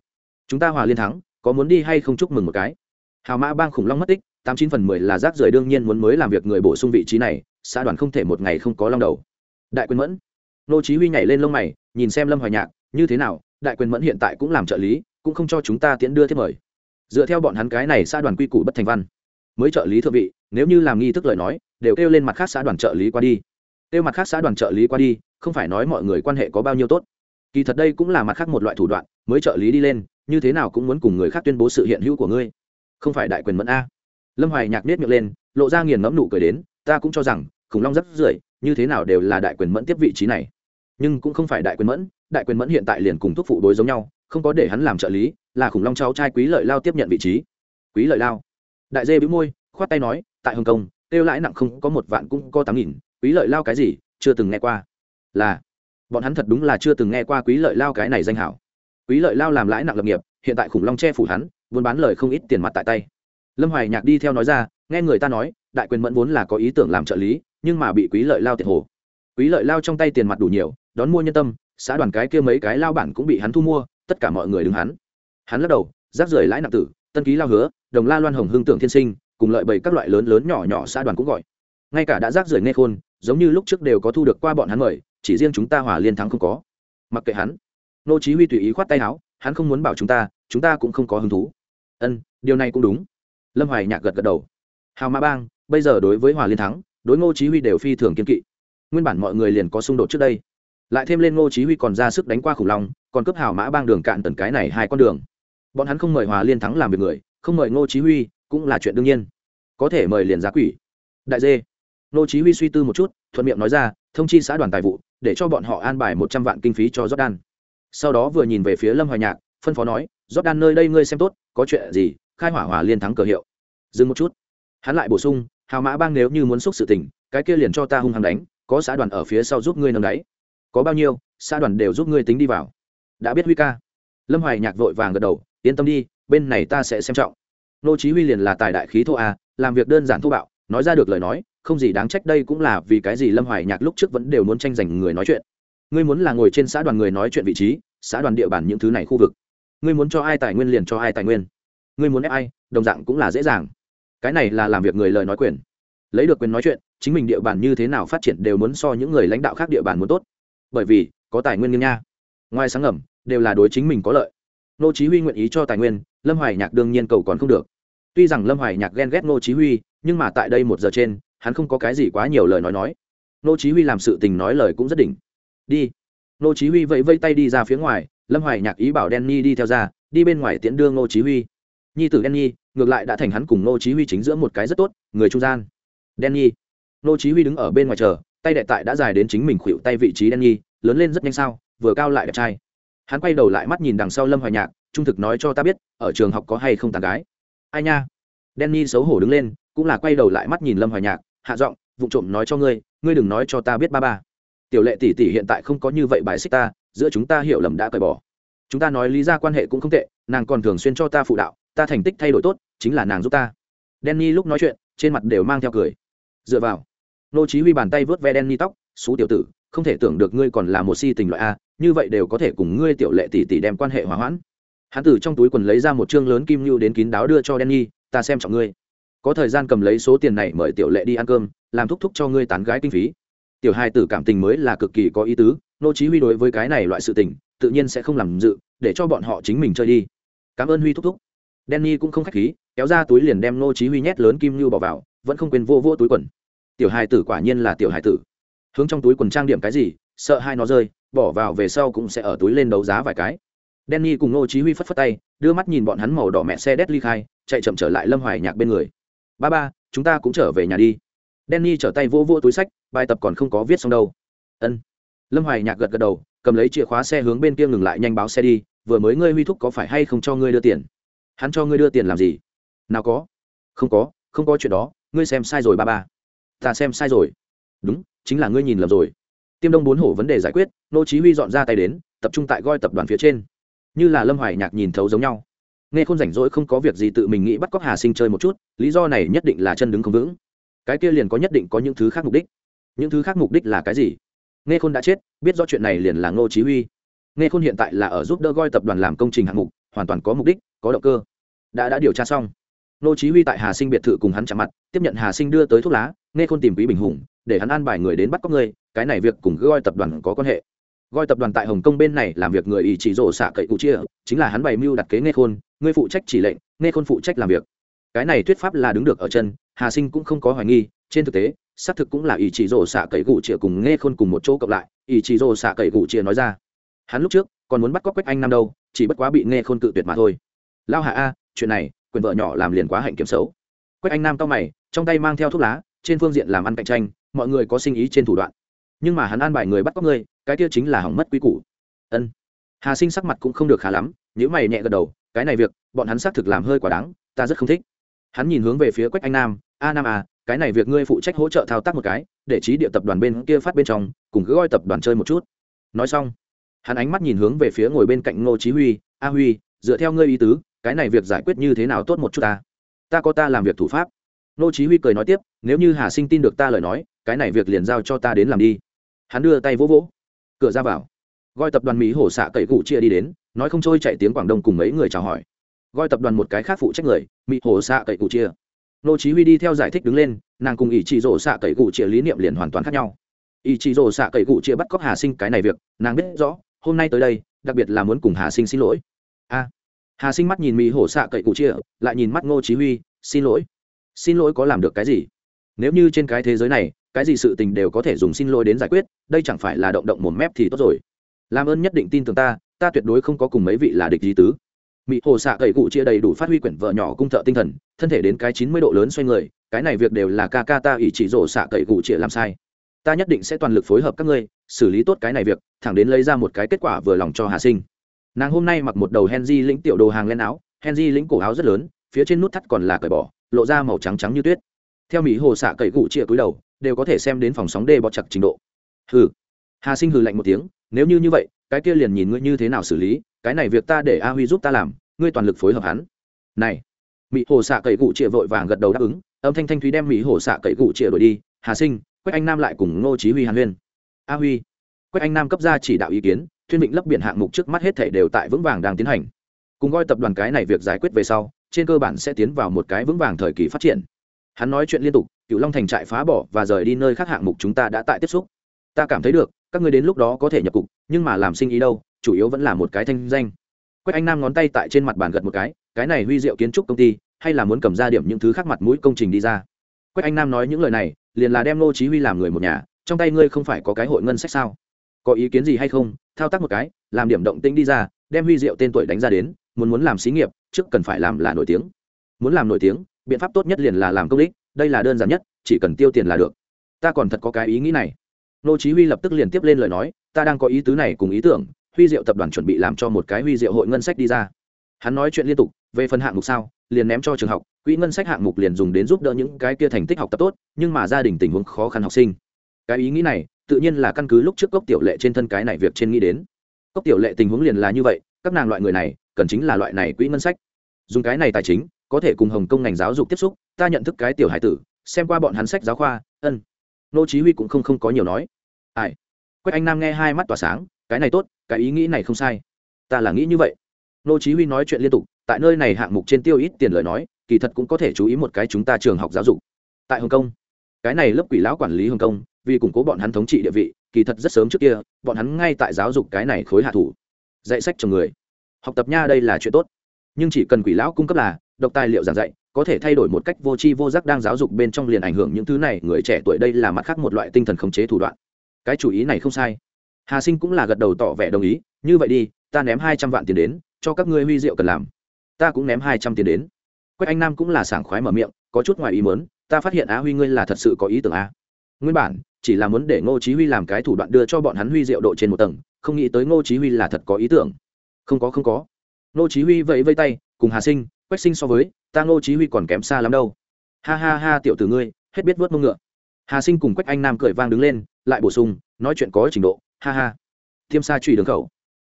Chúng ta hòa liên thắng, có muốn đi hay không chúc mừng một cái? Hào mã bang khủng long mất tích, tám chín phần mười là rác rưởi đương nhiên muốn mới làm việc người bổ sung vị trí này, xã đoàn không thể một ngày không có long đầu. Đại quyền mẫn. Nô chí huy nhảy lên lông mày, nhìn xem lâm hoài nhạc, như thế nào, đại quyền mẫn hiện tại cũng làm trợ lý, cũng không cho chúng ta tiễn đưa thiết mời. Dựa theo bọn hắn cái này xã đoàn quy củ bất thành văn. Mới trợ lý thượng vị, nếu như làm nghi thức lời nói, đều kêu lên mặt khác xã đoàn trợ lý qua đi. Kêu mặt khác xã đoàn trợ lý qua đi, không phải nói mọi người quan hệ có bao nhiêu tốt kỳ thật đây cũng là mặt khác một loại thủ đoạn, mới trợ lý đi lên, như thế nào cũng muốn cùng người khác tuyên bố sự hiện hữu của ngươi. Không phải đại quyền mẫn a. Lâm hoài nhạc nết miệng lên, lộ ra nghiền ngẫm nụ cười đến, ta cũng cho rằng, khủng long rất rưởi, như thế nào đều là đại quyền mẫn tiếp vị trí này. Nhưng cũng không phải đại quyền mẫn, đại quyền mẫn hiện tại liền cùng thuốc phụ đối giống nhau, không có để hắn làm trợ lý, là khủng long cháu trai quý lợi lao tiếp nhận vị trí. Quý lợi lao. Đại dê bĩu môi, khoát tay nói, tại hồng kông tiêu lãi nặng không có một vạn cũng có tám nghìn, quý lợi lao cái gì, chưa từng nghe qua. Là bọn hắn thật đúng là chưa từng nghe qua quý lợi lao cái này danh hảo. Quý lợi lao làm lãi nặng lập nghiệp, hiện tại khủng long che phủ hắn, buôn bán lời không ít tiền mặt tại tay. Lâm hoài nhạc đi theo nói ra, nghe người ta nói, đại quyền mẫn vốn là có ý tưởng làm trợ lý, nhưng mà bị quý lợi lao tiệt hồ. Quý lợi lao trong tay tiền mặt đủ nhiều, đón mua nhân tâm, xã đoàn cái kia mấy cái lao bản cũng bị hắn thu mua, tất cả mọi người đứng hắn. Hắn lắc đầu, rác rưởi lãi nặng tử, tân ký lao hứa, đồng la loan hồng hương tưởng thiên sinh, cùng lợi bày các loại lớn lớn nhỏ nhỏ xã đoàn cũng gọi. Ngay cả đã rác rưởi nghe khôn, giống như lúc trước đều có thu được qua bọn hắn mời chỉ riêng chúng ta hòa liên thắng không có. Mặc kệ hắn. Nô chí huy tùy ý khoát tay áo, hắn không muốn bảo chúng ta chúng ta cũng không có hứng thú. Ân, điều này cũng đúng. Lâm hoài nhạc gật gật đầu. Hào mã bang, bây giờ đối với hòa liên thắng, đối ngô chí huy đều phi thường kiên kỵ. Nguyên bản mọi người liền có xung đột trước đây. Lại thêm lên ngô chí huy còn ra sức đánh qua khủng long, còn cướp hào mã bang đường cạn tần cái này hai con đường. Bọn hắn không mời hòa liên thắng làm việc người, không mời ngô chí huy cũng là chuyện đương nhiên. Có thể mời liền giá quỷ. Đại dê. Ngô chí huy suy tư một chút, thuận miệng nói ra, thông chi xã đoàn tài vụ để cho bọn họ an bài một trăm vạn kinh phí cho jordan. Sau đó vừa nhìn về phía lâm hoài nhạc, phân phó nói, jordan nơi đây ngươi xem tốt, có chuyện gì, khai hỏa hòa liên thắng cờ hiệu. Dừng một chút. Hắn lại bổ sung, hào mã bang nếu như muốn xúc sự tình, cái kia liền cho ta hung hăng đánh, có xã đoàn ở phía sau giúp ngươi nâng đáy. Có bao nhiêu, xã đoàn đều giúp ngươi tính đi vào. Đã biết huy ca. Lâm hoài nhạc vội vàng gật đầu, yên tâm đi, bên này ta sẽ xem trọng. Nô chí huy liền là tài đại khí thô a, làm việc đơn giản thô bạo, nói ra được lời nói không gì đáng trách đây cũng là vì cái gì lâm hoài nhạc lúc trước vẫn đều muốn tranh giành người nói chuyện. Ngươi muốn là ngồi trên xã đoàn người nói chuyện vị trí, xã đoàn địa bàn những thứ này khu vực. Ngươi muốn cho ai tài nguyên liền cho ai tài nguyên. Ngươi muốn ép ai, đồng dạng cũng là dễ dàng. Cái này là làm việc người lời nói quyền. Lấy được quyền nói chuyện, chính mình địa bàn như thế nào phát triển đều muốn so những người lãnh đạo khác địa bàn muốn tốt. Bởi vì, có tài nguyên như nha. Ngoài sáng ngầm, đều là đối chính mình có lợi. Nô chí huy nguyện ý cho tài nguyên, lâm hoài nhạc đương nhiên cầu còn không được. Tuy rằng lâm hoài nhạc ghen ghét nô chí huy, nhưng mà tại đây một giờ trên hắn không có cái gì quá nhiều lời nói nói. Nô chí huy làm sự tình nói lời cũng rất đỉnh. Đi. Nô chí huy vẫy vẫy tay đi ra phía ngoài, lâm hoài nhạc ý bảo Danny đi theo ra, đi bên ngoài tiễn đưa nô chí huy. Nhi tử Danny ngược lại đã thành hắn cùng nô chí huy chính giữa một cái rất tốt, người trung gian. Danny nô chí huy đứng ở bên ngoài chờ, tay đệ tại đã dài đến chính mình khuỵu tay vị trí Danny lớn lên rất nhanh sao, vừa cao lại đẹp trai. Hắn quay đầu lại mắt nhìn đằng sau lâm hoài nhạc, trung thực nói cho ta biết, ở trường học có hay không tàn gái. Ai nha. Danny xấu hổ đứng lên cũng là quay đầu lại mắt nhìn lâm hoài nhạc, hạ giọng vụ trộm nói cho ngươi ngươi đừng nói cho ta biết ba ba. Tiểu lệ tỷ tỷ hiện tại không có như vậy bài xích ta, giữa chúng ta hiểu lầm đã cởi bỏ. Chúng ta nói lý ra quan hệ cũng không tệ, nàng còn thường xuyên cho ta phụ đạo, ta thành tích thay đổi tốt, chính là nàng giúp ta. Denny lúc nói chuyện, trên mặt đều mang theo cười. Dựa vào, nô chí huy bàn tay vớt ve denny tóc, xú tiểu tử, không thể tưởng được ngươi còn là một si tình loại a, như vậy đều có thể cùng ngươi tiểu lệ tỷ tỷ đem quan hệ hòa hoãn. Hắn từ trong túi quần lấy ra một trương lớn kim lưu đến kín đáo đưa cho denny ta xem trọng ngươi có thời gian cầm lấy số tiền này mời tiểu lệ đi ăn cơm, làm thúc thúc cho ngươi tán gái kinh phí. Tiểu hai tử cảm tình mới là cực kỳ có ý tứ, nô chí huy đối với cái này loại sự tình, tự nhiên sẽ không làm dự, để cho bọn họ chính mình chơi đi. Cảm ơn huy thúc thúc. Danny cũng không khách khí, kéo ra túi liền đem nô chí huy nhét lớn kim lưu bỏ vào, vẫn không quên vô vô túi quần. Tiểu hai tử quả nhiên là tiểu hai tử. Hướng trong túi quần trang điểm cái gì, sợ hai nó rơi, bỏ vào về sau cũng sẽ ở túi lên đấu giá vài cái. Danny cùng nô chí huy phất phất tay, đưa mắt nhìn bọn hắn màu đỏ mẹ xe đét ly khai, chạy chậm trở lại lâm hoài nhạc bên người ba ba, chúng ta cũng trở về nhà đi. Danny trở tay vô vô túi sách, bài tập còn không có viết xong đâu. Ân. Lâm hoài nhạc gật gật đầu, cầm lấy chìa khóa xe hướng bên kia ngừng lại nhanh báo xe đi, vừa mới ngươi huy thúc có phải hay không cho ngươi đưa tiền? Hắn cho ngươi đưa tiền làm gì? Nào có. Không có không có chuyện đó, ngươi xem sai rồi ba ba. Ta xem sai rồi. Đúng, chính là ngươi nhìn lầm rồi. Tiêm đông bốn hổ vấn đề giải quyết, nô chí huy dọn ra tay đến, tập trung tại goi tập đoàn phía trên. Như là lâm hoài nhạc nhìn thấu giống nhau nghe khôn rảnh rỗi không có việc gì tự mình nghĩ bắt cóc hà sinh chơi một chút, lý do này nhất định là chân đứng không vững. Cái kia liền có nhất định có những thứ khác mục đích. Những thứ khác mục đích là cái gì? Nghe khôn đã chết, biết rõ chuyện này liền là ngô chí huy. Nghe khôn hiện tại là ở giúp đỡ goi tập đoàn làm công trình hạng mục, hoàn toàn có mục đích, có động cơ. Đã đã điều tra xong. Ngô chí huy tại hà sinh biệt thự cùng hắn chạm mặt, tiếp nhận hà sinh đưa tới thuốc lá, nghe khôn tìm quý bình hùng, để hắn an bài người đến bắt cóc người. cái này việc cùng goi tập đoàn có quan hệ gọi tập đoàn tại hồng kông bên này làm việc người ý chỉ rổ xạ cậy cụ chia, chính là hắn bày mưu đặt kế nghe khôn, ngươi phụ trách chỉ lệnh nghe khôn phụ trách làm việc. Cái này thuyết pháp là đứng được ở chân, hà sinh cũng không có hoài nghi, trên thực tế, xác thực cũng là ý chỉ rổ xạ cậy cụ chia cùng nghe khôn cùng một chỗ cộng lại, ý chỉ rổ xạ cậy cụ chia nói ra. Hắn lúc trước, còn muốn bắt cóc quách anh năm đâu, chỉ bất quá bị nghe khôn cự tuyệt mà thôi. Lao hạ a, chuyện này, quyền vợ nhỏ làm liền quá hạnh kiểm xấu. Quách anh nam tao mày, trong tay mang theo thuốc lá, trên phương diện làm ăn cạnh tranh, mọi người có sinh ý trên thủ đoạn. Nhưng mà hắn an bài người bắt cóc ngươi cái kia chính là hỏng mất quy củ. Ân. Hà sinh sắc mặt cũng không được khá lắm nếu mày nhẹ gật đầu, cái này việc, bọn hắn xác thực làm hơi quá đáng, ta rất không thích. Hắn nhìn hướng về phía quách anh nam, a nam à cái này việc ngươi phụ trách hỗ trợ thao tác một cái, để trí địa tập đoàn bên kia phát bên trong, cùng cứ gọi tập đoàn chơi một chút. Nói xong, hắn ánh mắt nhìn hướng về phía ngồi bên cạnh ngô chí huy, a huy, dựa theo ngươi ý tứ, cái này việc giải quyết như thế nào tốt một chút ta? Ta có ta làm việc thủ pháp. Ngô chí huy cười nói tiếp, nếu như hà sinh tin được ta lời nói, cái này việc liền giao cho ta đến làm đi. Hắn đưa tay vỗ vỗ cửa ra vào. Gọi tập đoàn mỹ hổ xạ cậy cụ chia đi đến, nói không trôi chạy tiếng quảng đông cùng mấy người chào hỏi. Gọi tập đoàn một cái khác phụ trách người, mỹ hổ xạ cậy cụ chia. Nô chí huy đi theo giải thích đứng lên, nàng cùng ý chỉ rổ xạ cậy cụ chia lý niệm liền hoàn toàn khác nhau. Ý chỉ rổ xạ cậy cụ chia bắt cóc hà sinh cái này việc, nàng biết rõ, hôm nay tới đây, đặc biệt là muốn cùng hà sinh xin lỗi. A. Hà sinh mắt nhìn mỹ hổ xạ cậy cụ chia, lại nhìn mắt ngô chí huy, xin lỗi. Xin lỗi có làm được cái gì? Nếu như trên cái thế giới này cái gì sự tình đều có thể dùng xin lỗi đến giải quyết, đây chẳng phải là động động một mép thì tốt rồi. Làm ơn nhất định tin tưởng ta ta tuyệt đối không có cùng mấy vị là địch lý tứ. Mỹ hồ xạ cậy cụ chia đầy đủ phát huy quyển vợ nhỏ cung thợ tinh thần, thân thể đến cái chín mươi độ lớn xoay người, cái này việc đều là ca ca ta ỷ chỉ rổ xạ cậy cụ chia làm sai. Ta nhất định sẽ toàn lực phối hợp các ngươi, xử lý tốt cái này việc, thẳng đến lấy ra một cái kết quả vừa lòng cho hà sinh. Nàng hôm nay mặc một đầu Henzi lĩnh tiểu đồ hàng len áo Henzi lĩnh cổ áo rất lớn, phía trên nút thắt còn là cởi bỏ, lộ ra màu trắng trắng như tuyết. Theo mỹ hồ xạ cậy cụ chia cúi đầu đều có thể xem đến phòng sóng đê bọt chặt trình độ. Hừ. Hà sinh hừ lạnh một tiếng, nếu như như vậy, cái kia liền nhìn ngươi như thế nào xử lý, cái này việc ta để a huy giúp ta làm, ngươi toàn lực phối hợp hắn. Này. Mỹ hồ xạ cậy cụ chịa vội vàng gật đầu đáp ứng, âm thanh thanh thúy đem mỹ hồ xạ cậy cụ chịa đổi đi, hà sinh, quách anh nam lại cùng ngô chí huy hàn huyên. A huy. Quách anh nam cấp ra chỉ đạo ý kiến, thuyên định lấp biển hạng mục trước mắt hết thảy đều tại vững vàng đang tiến hành. Cùng coi tập đoàn cái này việc giải quyết về sau, trên cơ bản sẽ tiến vào một cái vững vàng thời kỳ phát triển hắn nói chuyện liên tục cựu long thành trại phá bỏ và rời đi nơi khác hạng mục chúng ta đã tại tiếp xúc. Ta cảm thấy được, các người đến lúc đó có thể nhập cục, nhưng mà làm sinh ý đâu, chủ yếu vẫn là một cái thanh danh. Quách anh nam ngón tay tại trên mặt bàn gật một cái cái này huy diệu kiến trúc công ty, hay là muốn cầm ra điểm những thứ khác mặt mũi công trình đi ra. Quách anh nam nói những lời này, liền là đem Ngô chí huy làm người một nhà, trong tay ngươi không phải có cái hội ngân sách sao? Có ý kiến gì hay không? Thao tác một cái, làm điểm động tĩnh đi ra, đem huy diệu tên tuổi đánh ra đến, muốn muốn làm xí nghiệp, trước cần phải làm là nổi tiếng. Muốn làm nổi tiếng biện pháp tốt nhất liền là làm công đích đây là đơn giản nhất, chỉ cần tiêu tiền là được. Ta còn thật có cái ý nghĩ này. Nô chí huy lập tức liền tiếp lên lời nói, ta đang có ý tứ này cùng ý tưởng, huy diệu tập đoàn chuẩn bị làm cho một cái huy diệu hội ngân sách đi ra. Hắn nói chuyện liên tục, về phần hạng mục sao, liền ném cho trường học, quỹ ngân sách hạng mục liền dùng đến giúp đỡ những cái kia thành tích học tập tốt, nhưng mà gia đình tình huống khó khăn học sinh. Cái ý nghĩ này, tự nhiên là căn cứ lúc trước cốc tiểu lệ trên thân cái này việc trên nghĩ đến. Cốc tiểu lệ tình huống liền là như vậy, các nàng loại người này, cần chính là loại này quỹ ngân sách. Dùng cái này tài chính có thể cùng hồng kông ngành giáo dục tiếp xúc, ta nhận thức cái tiểu hải tử, xem qua bọn hắn sách giáo khoa, ân. Nô chí huy cũng không không có nhiều nói. Ai? Quách anh nam nghe hai mắt tỏa sáng, cái này tốt, cái ý nghĩ này không sai. Ta là nghĩ như vậy. Nô chí huy nói chuyện liên tục, tại nơi này hạng mục trên tiêu ít tiền lời nói, kỳ thật cũng có thể chú ý một cái chúng ta trường học giáo dục. Tại hồng kông, cái này lớp quỷ lão quản lý hồng kông, vì củng cố bọn hắn thống trị địa vị, kỳ thật rất sớm trước kia, bọn hắn ngay tại giáo dục cái này khối hạ thủ. Dạy sách cho người. Học tập nha đây là chuyện tốt. Nhưng chỉ cần quỷ lão cung cấp là độc tài liệu giảng dạy, có thể thay đổi một cách vô tri vô giác đang giáo dục bên trong liền ảnh hưởng những thứ này, người trẻ tuổi đây là mặt khác một loại tinh thần khống chế thủ đoạn. Cái chủ ý này không sai. Hà sinh cũng là gật đầu tỏ vẻ đồng ý, như vậy đi, ta ném hai trăm vạn tiền đến, cho các ngươi huy diệu cần làm. Ta cũng ném hai trăm tiền đến. Quách anh nam cũng là sảng khoái mở miệng, có chút ngoài ý mớn ta phát hiện á huy ngươi là thật sự có ý tưởng á nguyên bản, chỉ là muốn để ngô chí huy làm cái thủ đoạn đưa cho bọn hắn huy diệu độ trên một tầng, không nghĩ tới ngô chí huy là thật có ý tưởng. Không có không có. Ngô chí huy vẫy vẫy tay, cùng hà sinh quách sinh so với, ta ngô chí huy còn kém xa lắm đâu. Ha ha ha, tiểu tử ngươi, hết biết vớt mông ngựa. Hà sinh cùng quách anh nam cười vang đứng lên, lại bổ sung, nói chuyện có trình độ, ha ha. Thiêm sa truy đường khẩu.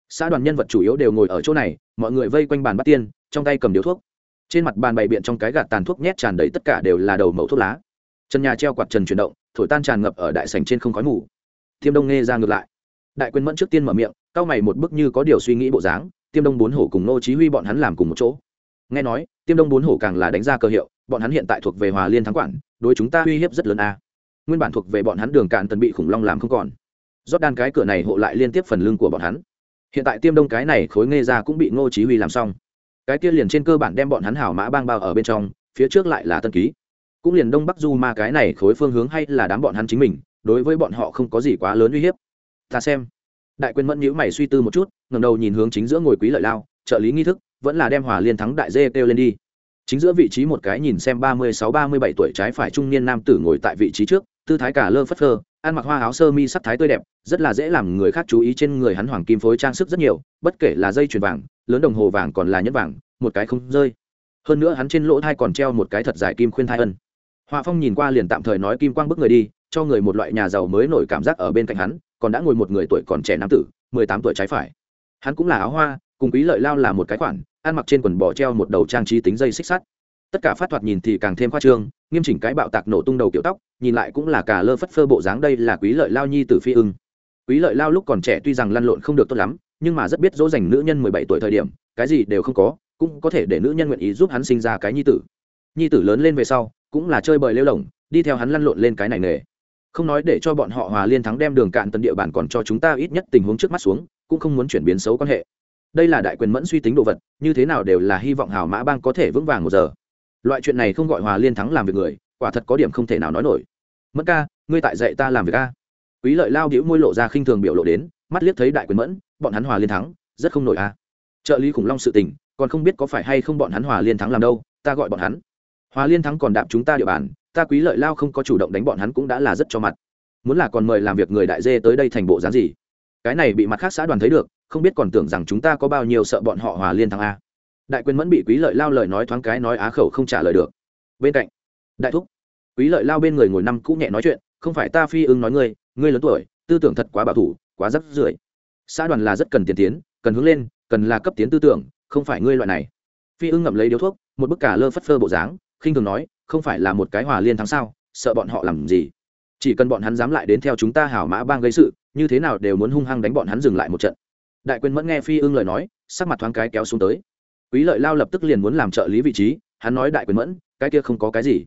Xã đoàn nhân vật chủ yếu đều ngồi ở chỗ này, mọi người vây quanh bàn bắt tiên, trong tay cầm điếu thuốc. Trên mặt bàn bày biện trong cái gạt tàn thuốc nhét tràn đầy tất cả đều là đầu mẫu thuốc lá. Trần nhà treo quạt trần chuyển động, thổi tan tràn ngập ở đại sành trên không khói mù. Thiêm đông nghe ra ngược lại. Đại quyền mẫn trước tiên mở miệng, cao mày một bức như có điều suy nghĩ bộ dáng tiêm đông bốn hổ cùng nô chí huy bọn hắn làm cùng một chỗ nghe nói, tiêm đông bốn hổ càng là đánh ra cơ hiệu, bọn hắn hiện tại thuộc về hòa liên thắng quản đối chúng ta uy hiếp rất lớn a. Nguyên bản thuộc về bọn hắn đường cạn tần bị khủng long làm không còn. Rót đan cái cửa này hộ lại liên tiếp phần lưng của bọn hắn. Hiện tại tiêm đông cái này khối nghe ra cũng bị ngô chí huy làm xong. Cái kia liền trên cơ bản đem bọn hắn hảo mã bang bao ở bên trong, phía trước lại là tân ký. Cũng liền đông bắc du ma cái này khối phương hướng hay là đám bọn hắn chính mình, đối với bọn họ không có gì quá lớn uy hiếp. Ta xem. Đại quyền mẫn nhíu mày suy tư một chút, ngẩng đầu nhìn hướng chính giữa ngồi quý lợi lao, trợ lý nghi thức vẫn là đem hòa liên thắng đại dê kêu lên đi. Chính giữa vị trí một cái nhìn xem ba mươi sáu ba mươi bảy tuổi trái phải trung niên nam tử ngồi tại vị trí trước, tư thái cả lơ phất phơ, ăn mặc hoa áo sơ mi sắc thái tươi đẹp, rất là dễ làm người khác chú ý trên người hắn hoàng kim phối trang sức rất nhiều, bất kể là dây chuyền vàng, lớn đồng hồ vàng còn là nhẫn vàng, một cái không rơi. Hơn nữa hắn trên lỗ thai còn treo một cái thật dài kim khuyên thai ân. Họa phong nhìn qua liền tạm thời nói kim quang bước người đi, cho người một loại nhà giàu mới nổi cảm giác ở bên cạnh hắn, còn đã ngồi một người tuổi còn trẻ nam tử, mười tám tuổi trái phải. Hắn cũng là áo hoa, cùng quý lợi lao là một cái khoản ăn mặc trên quần bò treo một đầu trang trí tính dây xích sắt. Tất cả phát thoạt nhìn thì càng thêm khoa trương, nghiêm chỉnh cái bạo tạc nổ tung đầu kiểu tóc, nhìn lại cũng là cả lơ phất phơ bộ dáng đây là quý lợi lao nhi từ phi ưng. Quý lợi lao lúc còn trẻ tuy rằng lăn lộn không được tốt lắm, nhưng mà rất biết dỗ dành nữ nhân mười bảy tuổi thời điểm, cái gì đều không có, cũng có thể để nữ nhân nguyện ý giúp hắn sinh ra cái nhi tử. Nhi tử lớn lên về sau, cũng là chơi bời lêu lỏng, đi theo hắn lăn lộn lên cái này nghề. Không nói để cho bọn họ hòa liên thắng đem đường cạn tận địa bàn còn cho chúng ta ít nhất tình huống trước mắt xuống, cũng không muốn chuyển biến xấu quan hệ đây là đại quyền mẫn suy tính đồ vật, như thế nào đều là hy vọng hào mã bang có thể vững vàng một giờ. Loại chuyện này không gọi hòa liên thắng làm việc người, quả thật có điểm không thể nào nói nổi. Mẫn ca, ngươi tại dạy ta làm việc ca quý lợi lao đĩu môi lộ ra khinh thường biểu lộ đến, mắt liếc thấy đại quyền mẫn, bọn hắn hòa liên thắng, rất không nổi a. Trợ lý khủng long sự tình, còn không biết có phải hay không bọn hắn hòa liên thắng làm đâu, ta gọi bọn hắn. Hòa liên thắng còn đạp chúng ta địa bàn, ta quý lợi lao không có chủ động đánh bọn hắn cũng đã là rất cho mặt. Muốn là còn mời làm việc người đại dê tới đây thành bộ dáng gì? Cái này bị mặt khác xã đoàn thấy được không biết còn tưởng rằng chúng ta có bao nhiêu sợ bọn họ hòa liên thắng a. Đại quyền mẫn bị quý lợi lao lời nói thoáng cái nói á khẩu không trả lời được. Bên cạnh, đại thúc, quý lợi lao bên người ngồi năm cũng nhẹ nói chuyện, không phải ta phi ưng nói ngươi ngươi lớn tuổi, tư tưởng thật quá bảo thủ, quá rất rưởi. Xã đoàn là rất cần tiền tiến, cần hướng lên, cần là cấp tiến tư tưởng, không phải ngươi loại này. Phi ưng ngậm lấy điếu thuốc, một bức cả lơ phất phơ bộ dáng, khinh thường nói, không phải là một cái hòa liên thắng sao, sợ bọn họ làm gì? Chỉ cần bọn hắn dám lại đến theo chúng ta hảo mã bang gây sự, như thế nào đều muốn hung hăng đánh bọn hắn dừng lại một trận đại quyền mẫn nghe phi ưng lời nói, sắc mặt thoáng cái kéo xuống tới. Quý lợi lao lập tức liền muốn làm trợ lý vị trí, hắn nói đại quyền mẫn, cái kia không có cái gì.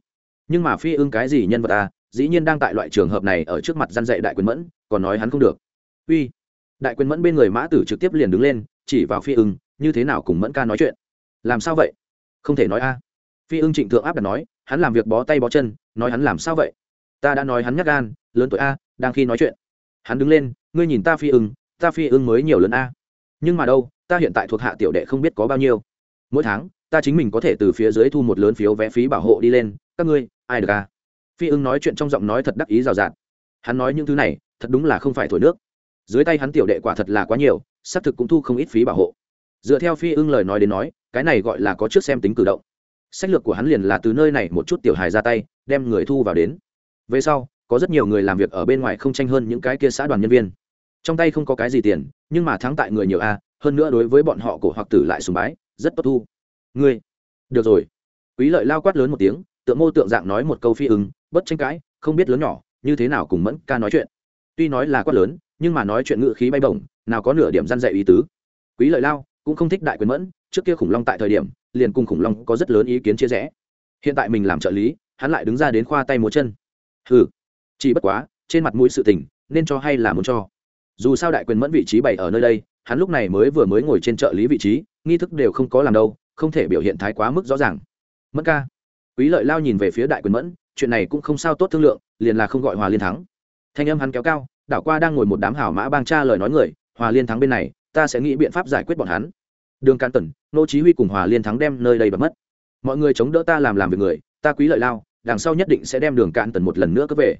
Nhưng mà phi ưng cái gì nhân vật à dĩ nhiên đang tại loại trường hợp này ở trước mặt gian dạy đại quyền mẫn, còn nói hắn không được. Uy. Đại quyền mẫn bên người mã tử trực tiếp liền đứng lên, chỉ vào phi ưng, như thế nào cùng mẫn ca nói chuyện? Làm sao vậy? Không thể nói a. Phi ưng trịnh thượng áp đặt nói, hắn làm việc bó tay bó chân, nói hắn làm sao vậy? Ta đã nói hắn nhắc gan, lớn tuổi a, đang khi nói chuyện. Hắn đứng lên, ngươi nhìn ta phi ưng ta phi ưng mới nhiều lớn a. Nhưng mà đâu, ta hiện tại thuộc hạ tiểu đệ không biết có bao nhiêu. Mỗi tháng, ta chính mình có thể từ phía dưới thu một lớn phiếu vé phí bảo hộ đi lên. Các ngươi, ai được a phi ưng nói chuyện trong giọng nói thật đắc ý rào rạt. Hắn nói những thứ này, thật đúng là không phải thổi nước. Dưới tay hắn tiểu đệ quả thật là quá nhiều, xác thực cũng thu không ít phí bảo hộ. Dựa theo phi ưng lời nói đến nói, cái này gọi là có trước xem tính cử động. Sách lược của hắn liền là từ nơi này một chút tiểu hài ra tay, đem người thu vào đến. Về sau, có rất nhiều người làm việc ở bên ngoài không tranh hơn những cái kia xã đoàn nhân viên trong tay không có cái gì tiền, nhưng mà thắng tại người nhiều a, hơn nữa đối với bọn họ cổ hoặc tử lại sùng bái, rất tốt thu. Ngươi, được rồi. Quý lợi lao quát lớn một tiếng, tượng mô tượng dạng nói một câu phi ứng, bất tranh cãi, không biết lớn nhỏ, như thế nào cùng mẫn ca nói chuyện. Tuy nói là quát lớn, nhưng mà nói chuyện ngự khí bay bổng, nào có nửa điểm răn dạy ý tứ. Quý lợi lao cũng không thích đại quyền mẫn, trước kia khủng long tại thời điểm, liền cùng khủng long có rất lớn ý kiến chia rẽ. Hiện tại mình làm trợ lý, hắn lại đứng ra đến khoa tay múa chân. Hừ, chỉ bất quá, trên mặt mũi sự tình, nên cho hay là muốn cho dù sao đại quyền mẫn vị trí bày ở nơi đây, hắn lúc này mới vừa mới ngồi trên trợ lý vị trí, nghi thức đều không có làm đâu, không thể biểu hiện thái quá mức rõ ràng. Mẫn ca. Quý lợi lao nhìn về phía đại quyền mẫn, chuyện này cũng không sao tốt thương lượng, liền là không gọi hòa liên thắng. Thanh âm hắn kéo cao, đảo qua đang ngồi một đám hảo mã bang cha lời nói người, hòa liên thắng bên này, ta sẽ nghĩ biện pháp giải quyết bọn hắn. Đường can tần, nô chí huy cùng hòa liên thắng đem nơi đây bật mất. Mọi người chống đỡ ta làm làm việc người, ta quý lợi lao, đằng sau nhất định sẽ đem đường can tần một lần nữa cướp về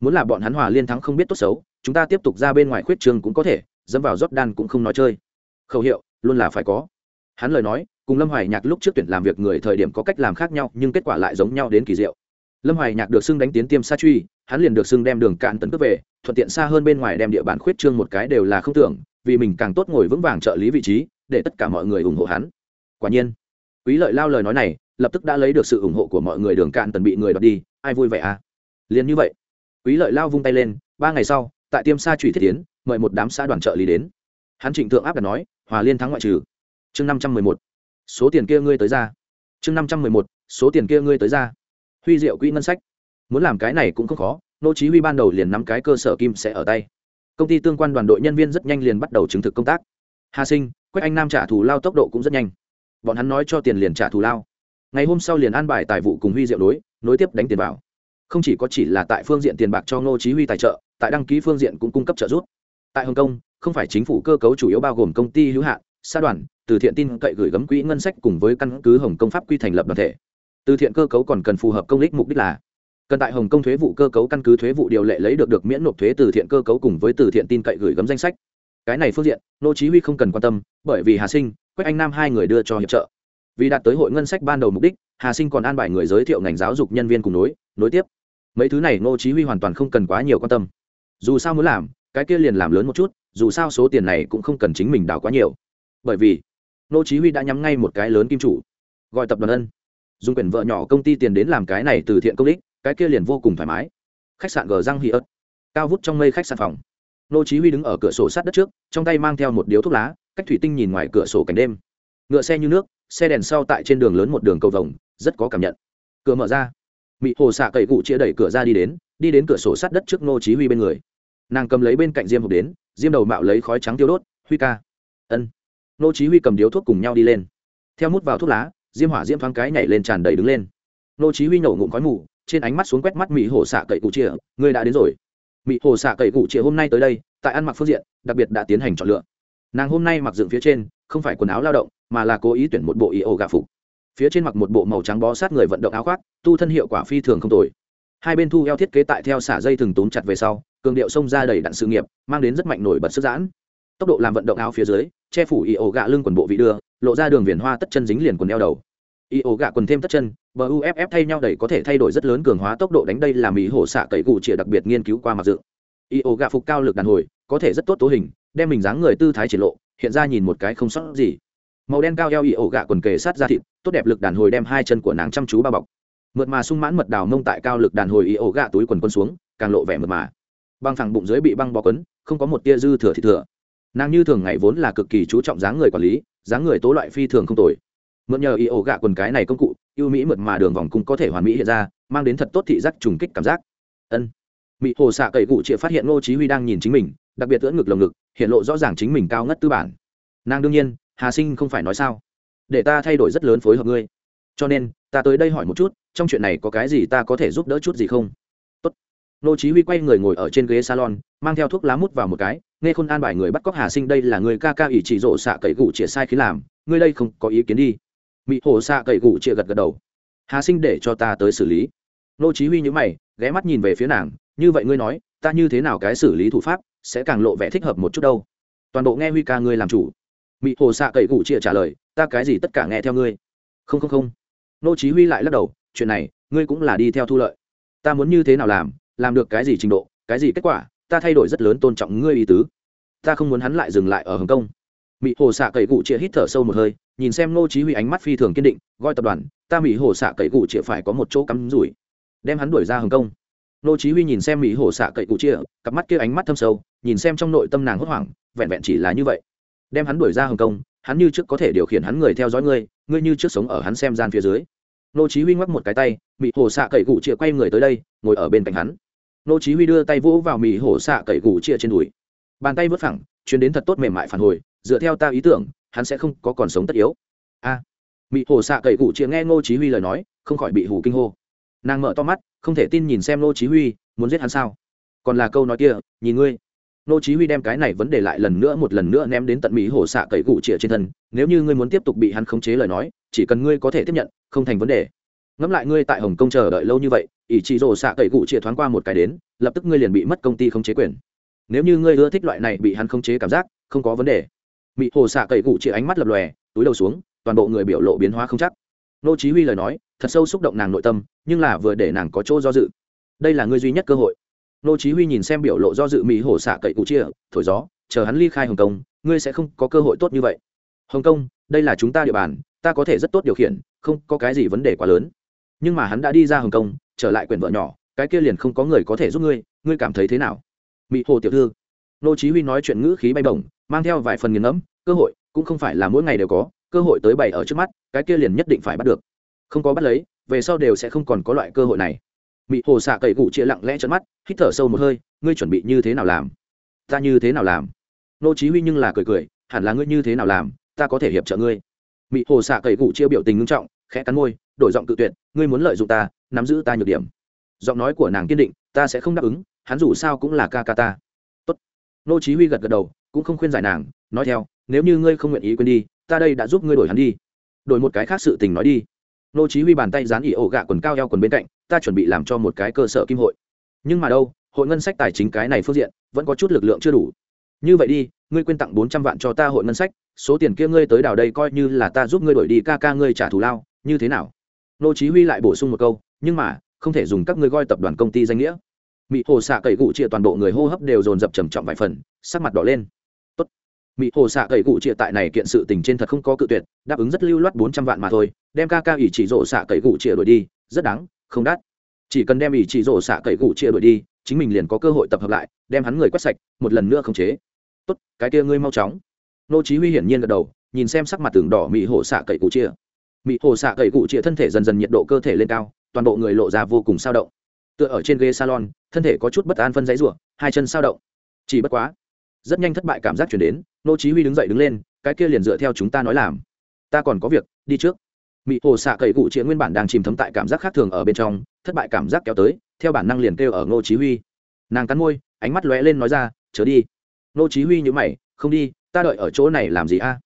muốn là bọn hắn hòa liên thắng không biết tốt xấu, chúng ta tiếp tục ra bên ngoài khuyết trường cũng có thể, dẫm vào rót đan cũng không nói chơi. Khẩu hiệu, luôn là phải có. Hắn lời nói, cùng lâm hoài nhạc lúc trước tuyển làm việc người thời điểm có cách làm khác nhau, nhưng kết quả lại giống nhau đến kỳ diệu. Lâm hoài nhạc được xưng đánh tiến tiêm sa truy, hắn liền được xưng đem đường cạn tấn cướp về, thuận tiện xa hơn bên ngoài đem địa bàn khuyết trương một cái đều là không tưởng, vì mình càng tốt ngồi vững vàng trợ lý vị trí, để tất cả mọi người ủng hộ hắn. Quả nhiên, quý lợi lao lời nói này, lập tức đã lấy được sự ủng hộ của mọi người, đường cạn tần bị người đoạt đi, ai vui vẻ à? Liền như vậy quý lợi lao vung tay lên, ba ngày sau, tại tiêm sa trụy thiết tiến mời một đám xã đoàn trợ lý đến. Hắn trịnh thượng áp đặt nói, hòa liên thắng ngoại trừ. Chương năm trăm mười một. Số tiền kia ngươi tới ra. Chương năm trăm mười một. Số tiền kia ngươi tới ra. Huy diệu quỹ ngân sách. Muốn làm cái này cũng không khó, nô chí huy ban đầu liền nắm cái cơ sở kim sẽ ở tay. Công ty tương quan đoàn đội nhân viên rất nhanh liền bắt đầu chứng thực công tác. Hà sinh, quách anh nam trả thù lao tốc độ cũng rất nhanh. Bọn hắn nói cho tiền liền trả thù lao. Ngày hôm sau liền an bài tài vụ cùng huy diệu đối, nối tiếp đánh tiền vào không chỉ có chỉ là tại phương diện tiền bạc cho ngô chí huy tài trợ, tại đăng ký phương diện cũng cung cấp trợ giúp. Tại hồng kông, không phải chính phủ cơ cấu chủ yếu bao gồm công ty hữu hạn xã đoàn, từ thiện tin cậy gửi gắm quỹ ngân sách cùng với căn cứ hồng kông pháp quy thành lập đoàn thể. Từ thiện cơ cấu còn cần phù hợp công ích mục đích là cần tại hồng kông thuế vụ cơ cấu căn cứ thuế vụ điều lệ lấy được được miễn nộp thuế từ thiện cơ cấu cùng với từ thiện tin cậy gửi gắm danh sách. Cái này phương diện nô chí huy không cần quan tâm, bởi vì hà sinh, quách anh nam hai người đưa cho hiệp trợ. Vì đạt tới hội ngân sách ban đầu mục đích, hà sinh còn an bài người giới thiệu ngành giáo dục nhân viên cùng nối nối tiếp mấy thứ này Ngô chí huy hoàn toàn không cần quá nhiều quan tâm. Dù sao muốn làm, cái kia liền làm lớn một chút, dù sao số tiền này cũng không cần chính mình đào quá nhiều. Bởi vì, Ngô chí huy đã nhắm ngay một cái lớn kim chủ, gọi tập đoàn ân. Dùng quyền vợ nhỏ công ty tiền đến làm cái này từ thiện công đích cái kia liền vô cùng thoải mái. Khách sạn gờ răng hì ớt. Cao vút trong mây khách sạn phòng. Nô chí huy đứng ở cửa sổ sát đất trước, trong tay mang theo một điếu thuốc lá, cách thủy tinh nhìn ngoài cửa sổ cảnh đêm. Ngựa xe như nước, xe đèn sau tại trên đường lớn một đường cầu vồng, rất có cảm nhận. Cửa mở ra mị hồ xạ cậy cụ chia đẩy cửa ra đi đến đi đến cửa sổ sát đất trước nô chí huy bên người. Nàng cầm lấy bên cạnh diêm hộp đến, diêm đầu mạo lấy khói trắng tiêu đốt, huy ca. Ân. Nô chí huy cầm điếu thuốc cùng nhau đi lên. Theo mút vào thuốc lá, diêm hỏa diêm thoáng cái nhảy lên tràn đầy đứng lên. Nô chí huy nổ ngụm khói mù, trên ánh mắt xuống quét mắt mị hồ xạ cậy cụ chia ngươi đã đến rồi. Mị hồ xạ cậy cụ chia hôm nay tới đây, tại ăn mặc phương diện, đặc biệt đã tiến hành chọn lựa. Nàng hôm nay mặc dựng phía trên, không phải quần áo lao động, mà là cố ý tuyển một bộ y ô gà phục phía trên mặc một bộ màu trắng bó sát người vận động áo khoác, tu thân hiệu quả phi thường không tồi. Hai bên thu eo thiết kế tại theo xả dây thừng tốn chặt về sau, cường điệu xông ra đầy đặn sự nghiệp, mang đến rất mạnh nổi bật sức giãn. Tốc độ làm vận động áo phía dưới, che phủ y ổ gạ lưng quần bộ vị đưa, lộ ra đường viền hoa tất chân dính liền quần eo đầu. Y ổ gạ quần thêm tất chân bờ uff thay nhau đẩy có thể thay đổi rất lớn cường hóa tốc độ đánh đây là ý hổ xạ cậy cụ chĩa đặc biệt nghiên cứu qua mặt dựng y ổ gạ phục cao lực đàn hồi, có thể rất tốt tố hình, đem mình dáng người tư thái triển lộ, hiện ra nhìn một cái không sót gì màu đen cao eo ỉ ổ gạ quần kề sát ra thịt, tốt đẹp lực đàn hồi đem hai chân của nàng chăm chú bao bọc. Mượt mà sung mãn mật đào mông tại cao lực đàn hồi ỉ ổ gạ túi quần quân xuống, càng lộ vẻ mượt mà. Băng thẳng bụng dưới bị băng bó quấn, không có một tia dư thừa thịt thừa. Nàng như thường ngày vốn là cực kỳ chú trọng dáng người quản lý, dáng người tố loại phi thường không tồi. Mượn nhờ ỉ ổ gạ quần cái này công cụ ưu mỹ mượt mà đường vòng cung có thể hoàn mỹ hiện ra, mang đến thật tốt thị giác trùng kích cảm giác. Ân. Mỹ hồ xạ cậy cụ chịa phát hiện ngô chí huy đang nhìn chính mình, đặc biệt ưỡn ngực lồng ngực, hiện lộ rõ ràng chính mình cao ngất tư bản. Nàng đương nhiên hà sinh không phải nói sao? Để ta thay đổi rất lớn phối hợp ngươi. Cho nên, ta tới đây hỏi một chút, trong chuyện này có cái gì ta có thể giúp đỡ chút gì không? Tốt. Nô chí huy quay người ngồi ở trên ghế salon, mang theo thuốc lá mút vào một cái, nghe khôn an bài người bắt cóc hà sinh đây là người ca ca ủy chỉ rộ xạ cậy cụ chĩa sai khi làm, ngươi đây không có ý kiến đi. Mỹ hồ xạ cậy cụ chĩa gật gật đầu. Hà sinh để cho ta tới xử lý. Nô chí huy nhíu mày, ghé mắt nhìn về phía nàng, như vậy ngươi nói, ta như thế nào cái xử lý thủ pháp, sẽ càng lộ vẻ thích hợp một chút đâu. Toàn bộ nghe huy ca ngươi làm chủ mỹ hồ xạ cậy cụ chia trả lời, ta cái gì tất cả nghe theo ngươi? Không không không. Nô chí huy lại lắc đầu, chuyện này, ngươi cũng là đi theo thu lợi. Ta muốn như thế nào làm làm được cái gì trình độ, cái gì kết quả, ta thay đổi rất lớn tôn trọng ngươi ý tứ. Ta không muốn hắn lại dừng lại ở hồng kông. Mỹ hồ xạ cậy cụ chia hít thở sâu một hơi, nhìn xem nô chí huy ánh mắt phi thường kiên định, gọi tập đoàn, ta mỹ hồ xạ cậy cụ chia phải có một chỗ cắm rủi, đem hắn đuổi ra hồng kông. Nô chí huy nhìn xem mỹ hồ xạ cậy cụ chia cặp mắt kia ánh mắt thâm sâu, nhìn xem trong nội tâm nàng hốt hoảng, vẹn vẹn chỉ là như vậy đem hắn đuổi ra hồng kông hắn như trước có thể điều khiển hắn người theo dõi ngươi ngươi như trước sống ở hắn xem gian phía dưới. Nô chí huy ngoắc một cái tay mị hồ xạ cậy cụ chia quay người tới đây ngồi ở bên cạnh hắn. Nô chí huy đưa tay vỗ vào mị hồ xạ cậy cụ chia trên đùi. Bàn tay vớt phẳng chuyến đến thật tốt mềm mại phản hồi dựa theo ta ý tưởng hắn sẽ không có còn sống tất yếu. A! À, mỹ hồ xạ cậy cụ chia nghe nô chí huy lời nói không khỏi bị hù kinh hô. Nàng mở to mắt không thể tin nhìn xem nô chí huy muốn giết hắn sao? Còn là câu nói kia nhìn ngươi nô chí huy đem cái này vấn đề lại lần nữa một lần nữa ném đến tận mỹ hồ xạ cậy cụ chĩa trên thân. Nếu như ngươi muốn tiếp tục bị hắn khống chế lời nói, chỉ cần ngươi có thể tiếp nhận, không thành vấn đề. Ngẫm lại ngươi tại hồng kông chờ đợi lâu như vậy, ý chỉ rồ xạ cậy cụ chĩa thoáng qua một cái đến, lập tức ngươi liền bị mất công ty khống chế quyền. Nếu như ngươi ưa thích loại này bị hắn khống chế cảm giác, không có vấn đề. Mỹ hồ xạ cậy cụ chĩa ánh mắt lập lòe, túi đầu xuống, toàn bộ người biểu lộ biến hóa không chắc. Nô chí huy lời nói, thật sâu xúc động nàng nội tâm, nhưng là vừa để nàng có chỗ do dự. Đây là ngươi duy nhất cơ hội nô chí huy nhìn xem biểu lộ do dự mỹ hổ xạ cậy cụ chia, thổi gió, chờ hắn ly khai hồng kông, ngươi sẽ không có cơ hội tốt như vậy. Hồng kông, đây là chúng ta địa bàn, ta có thể rất tốt điều khiển, không có cái gì vấn đề quá lớn. Nhưng mà hắn đã đi ra hồng kông, trở lại quyền vợ nhỏ, cái kia liền không có người có thể giúp ngươi ngươi cảm thấy thế nào? Mỹ hồ tiểu thư. Nô chí huy nói chuyện ngữ khí bay bổng, mang theo vài phần nghiền ngẫm, cơ hội, cũng không phải là mỗi ngày đều có, cơ hội tới bày ở trước mắt, cái kia liền nhất định phải bắt được. Không có bắt lấy, về sau đều sẽ không còn có loại cơ hội này mị hồ xạ cậy cụ chia lặng lẽ trận mắt, hít thở sâu một hơi, ngươi chuẩn bị như thế nào làm? Ta như thế nào làm? Nô chí huy nhưng là cười cười, hẳn là ngươi như thế nào làm, ta có thể hiệp trợ ngươi. Mị hồ xạ cậy cụ chia biểu tình nghiêm trọng, khẽ cắn môi, đổi giọng tự tuyệt, ngươi muốn lợi dụng ta, nắm giữ ta nhược điểm. Giọng nói của nàng kiên định, ta sẽ không đáp ứng, hắn dù sao cũng là ca ca ta. Tốt. Nô chí huy gật gật đầu, cũng không khuyên giải nàng, nói theo, nếu như ngươi không nguyện ý quên đi, ta đây đã giúp ngươi đổi hắn đi. Đổi một cái khác sự tình nói đi. Nô chí huy bàn tay dán ỉ ổ gạ quần cao eo quần bên cạnh ta chuẩn bị làm cho một cái cơ sở kim hội. Nhưng mà đâu, hội ngân sách tài chính cái này phương diện, vẫn có chút lực lượng chưa đủ. Như vậy đi, ngươi quên tặng bốn trăm vạn cho ta hội ngân sách, số tiền kia ngươi tới đảo đây coi như là ta giúp ngươi đổi đi ca ca ngươi trả thù lao, như thế nào? Nô chí huy lại bổ sung một câu, nhưng mà, không thể dùng các ngươi gọi tập đoàn công ty danh nghĩa. Mị hồ xạ cậy cụ chia toàn bộ người hô hấp đều dồn dập trầm trọng vài phần, sắc mặt đỏ lên. Tốt. Mị hồ xạ cậy cụ chia tại này kiện sự tình trên thật không có cự tuyệt, đáp ứng rất lưu loát bốn trăm vạn mà thôi, đem ca ca ủy chỉ rộ xạ cậy cụ chia đổi đi, rất đáng không đắt. Chỉ cần đem ỷ chỉ rổ xạ cậy cụ chia đổi đi, chính mình liền có cơ hội tập hợp lại, đem hắn người quét sạch, một lần nữa không chế. Tốt, cái kia ngươi mau chóng. Nô chí huy hiển nhiên gật đầu, nhìn xem sắc mặt tường đỏ mỹ hồ xạ cậy cụ chia. Mỹ hồ xạ cậy cụ chia thân thể dần dần nhiệt độ cơ thể lên cao, toàn bộ người lộ ra vô cùng sao động. Tựa ở trên ghế salon, thân thể có chút bất an phân giấy rủa, hai chân sao động. Chỉ bất quá, rất nhanh thất bại cảm giác chuyển đến, nô chí huy đứng dậy đứng lên, cái kia liền dựa theo chúng ta nói làm. Ta còn có việc, đi trước mỹ hồ xạ cậy cụ chĩa nguyên bản đang chìm thấm tại cảm giác khác thường ở bên trong, thất bại cảm giác kéo tới, theo bản năng liền kêu ở ngô chí huy. Nàng cắn môi, ánh mắt lóe lên nói ra, chớ đi. Ngô chí huy nhíu mày, không đi, ta đợi ở chỗ này làm gì a?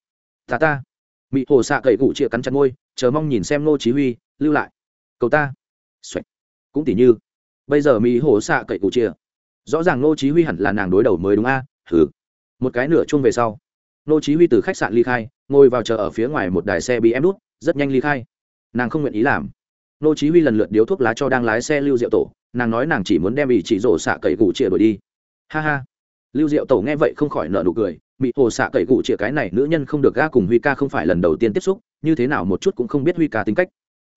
Ta ta. Mỹ hồ xạ cậy cụ chĩa cắn chặt môi, chờ mong nhìn xem ngô chí huy, lưu lại. Cầu ta. Xoạch. cũng tỉ như, bây giờ mỹ hồ xạ cậy cụ chĩa rõ ràng ngô chí huy hẳn là nàng đối đầu mới đúng a? À? thử một cái nửa chuông về sau, ngô chí huy từ khách sạn ly khai, ngồi vào chờ ở phía ngoài một đài xe bị em đút rất nhanh ly khai. Nàng không nguyện ý làm. Nô chí huy lần lượt điếu thuốc lá cho đang lái xe lưu diệu tổ, nàng nói nàng chỉ muốn đem ý chỉ rổ xạ cậy cụ chĩa đuổi đi. Ha ha. Lưu diệu tổ nghe vậy không khỏi nở nụ cười bị hồ xạ cậy cụ chĩa cái này nữ nhân không được ga cùng huy ca không phải lần đầu tiên tiếp xúc, như thế nào một chút cũng không biết huy ca tính cách.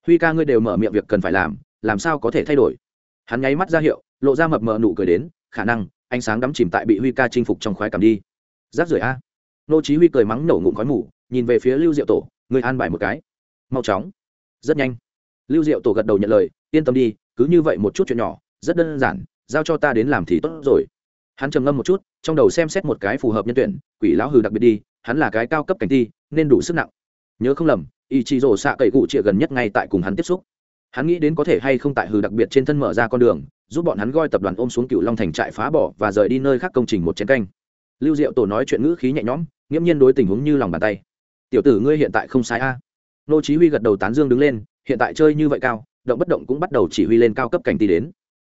Huy ca ngươi đều mở miệng việc cần phải làm làm sao có thể thay đổi? Hắn nháy mắt ra hiệu, lộ ra mập mờ nụ cười đến, khả năng, ánh sáng đắm chìm tại bị huy ca chinh phục trong khoái cảm đi. Giáp rưởi a. Nô chí huy cười mắng nổ ngụm khói mù, nhìn về phía lưu diệu tổ người an bài một cái mau chóng. Rất nhanh. Lưu diệu tổ gật đầu nhận lời, yên tâm đi, cứ như vậy một chút chuyện nhỏ, rất đơn giản, giao cho ta đến làm thì tốt rồi. Hắn trầm ngâm một chút, trong đầu xem xét một cái phù hợp nhân tuyển, quỷ lão hừ đặc biệt đi, hắn là cái cao cấp cảnh thi, nên đủ sức nặng. Nhớ không lầm ý chí rổ xạ cậy cụ trịa gần nhất ngay tại cùng hắn tiếp xúc. Hắn nghĩ đến có thể hay không tại hừ đặc biệt trên thân mở ra con đường, giúp bọn hắn goi tập đoàn ôm xuống cựu long thành trại phá bỏ và rời đi nơi khác công trình một chén canh. Lưu diệu tổ nói chuyện ngữ khí nhẹ nhõm, nghiễm nhiên đối tình huống như lòng bàn tay. Tiểu tử ngươi hiện tại không sai a nô chí huy gật đầu tán dương đứng lên, hiện tại chơi như vậy cao, động bất động cũng bắt đầu chỉ huy lên cao cấp cảnh tỷ đến.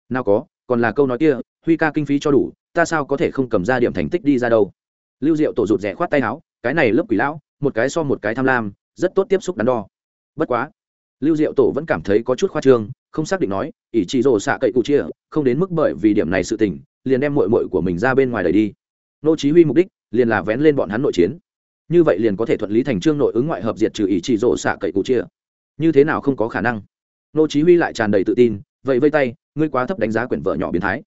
Nào có, còn là câu nói kia, huy ca kinh phí cho đủ, ta sao có thể không cầm ra điểm thành tích đi ra đâu. Lưu diệu tổ rụt rè khoát tay áo, cái này lớp quỷ lão, một cái so một cái tham lam, rất tốt tiếp xúc đắn đo. Bất quá, lưu diệu tổ vẫn cảm thấy có chút khoa trương, không xác định nói, ỷ chỉ rồ xạ cậy cụ chia, không đến mức bởi vì điểm này sự tình, liền đem mội mội của mình ra bên ngoài đẩy đi. Nô chí huy mục đích, liền là vén lên bọn hắn nội chiến như vậy liền có thể thuận lý thành trương nội ứng ngoại hợp diệt trừ ý chỉ rồ xạ cậy cụ chia. Như thế nào không có khả năng? Nô chí huy lại tràn đầy tự tin vậy vây tay, ngươi quá thấp đánh giá quyển vợ nhỏ biến thái.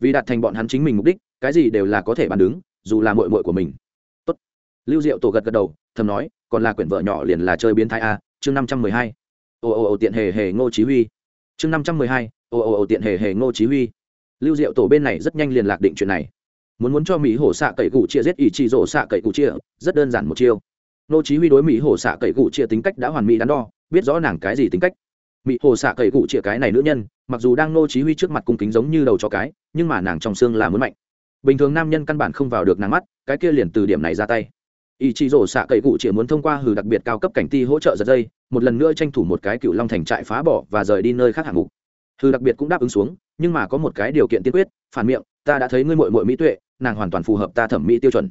Vì đạt thành bọn hắn chính mình mục đích, cái gì đều là có thể bàn đứng, dù là muội muội của mình. Tốt. Lưu diệu tổ gật gật đầu, thầm nói, còn là quyển vợ nhỏ liền là chơi biến thái a, chương năm trăm mười hai. Ồ ồ ồ tiện hề hề ngô chí huy. Chương năm trăm mười hai ồ ồ ồ tiện hề hề ngô chí huy. Lưu diệu tổ bên này rất nhanh liền lạc định chuyện này muốn muốn cho mỹ hổ xạ cậy cụ chia giết ý chỉ rổ xạ cậy cụ chia, rất đơn giản một chiêu. Nô chí huy đối mỹ hổ xạ cậy cụ chia tính cách đã hoàn mỹ đắn đo, biết rõ nàng cái gì tính cách. Mỹ hồ xạ cậy cụ chia cái này nữ nhân, mặc dù đang nô chí huy trước mặt cung kính giống như đầu chó cái, nhưng mà nàng trong xương là muốn mạnh. Bình thường nam nhân căn bản không vào được nàng mắt, cái kia liền từ điểm này ra tay. Ý chí rổ xạ cậy cụ chỉ muốn thông qua hừ đặc biệt cao cấp cảnh ti hỗ trợ giật dây, một lần nữa tranh thủ một cái cựu long thành trại phá bỏ và rời đi nơi khác hạng mục. Hừ đặc biệt cũng đáp ứng xuống, nhưng mà có một cái điều kiện tiên quyết, phản miệng ta đã thấy ngươi muội muội mỹ tuệ, nàng hoàn toàn phù hợp ta thẩm mỹ tiêu chuẩn.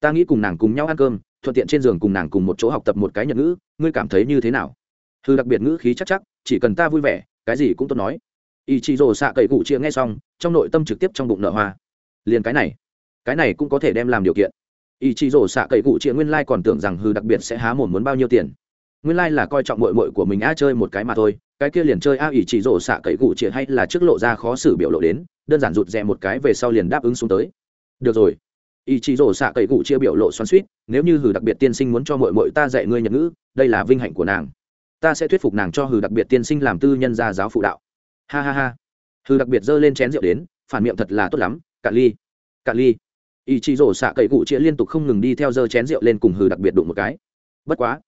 Ta nghĩ cùng nàng cùng nhau ăn cơm, thuận tiện trên giường cùng nàng cùng một chỗ học tập một cái nhật ngữ, ngươi cảm thấy như thế nào? Thư đặc biệt ngữ khí chắc chắc, chỉ cần ta vui vẻ, cái gì cũng tốt nói. Ý chí rổ xạ cậy cụ chia nghe xong, trong nội tâm trực tiếp trong bụng nợ hoa. Liền cái này cái này cũng có thể đem làm điều kiện. Ý chí rổ xạ cậy cụ chia nguyên lai còn tưởng rằng hư đặc biệt sẽ há mồm muốn bao nhiêu tiền. Nguyên lai là coi trọng mội mội của mình a chơi một cái mà thôi cái kia liền chơi a ỉ chỉ rổ xạ cậy cụ chia hay là trước lộ ra khó xử biểu lộ đến, đơn giản rụt rè một cái về sau liền đáp ứng xuống tới. Được rồi. Ý chí rổ xạ cậy cụ chia biểu lộ xoắn suýt nếu như hừ đặc biệt tiên sinh muốn cho mội mội ta dạy ngươi nhật ngữ, đây là vinh hạnh của nàng. Ta sẽ thuyết phục nàng cho hừ đặc biệt tiên sinh làm tư nhân gia giáo phụ đạo. Ha ha ha. Hừ đặc biệt giơ lên chén rượu đến, phản miệng thật là tốt lắm, cạn ly. Cạn ly. Ý chí rổ xạ cậy cụ chia liên tục không ngừng đi theo giơ chén rượu lên cùng hừ đặc biệt đụng một cái. Bất quá.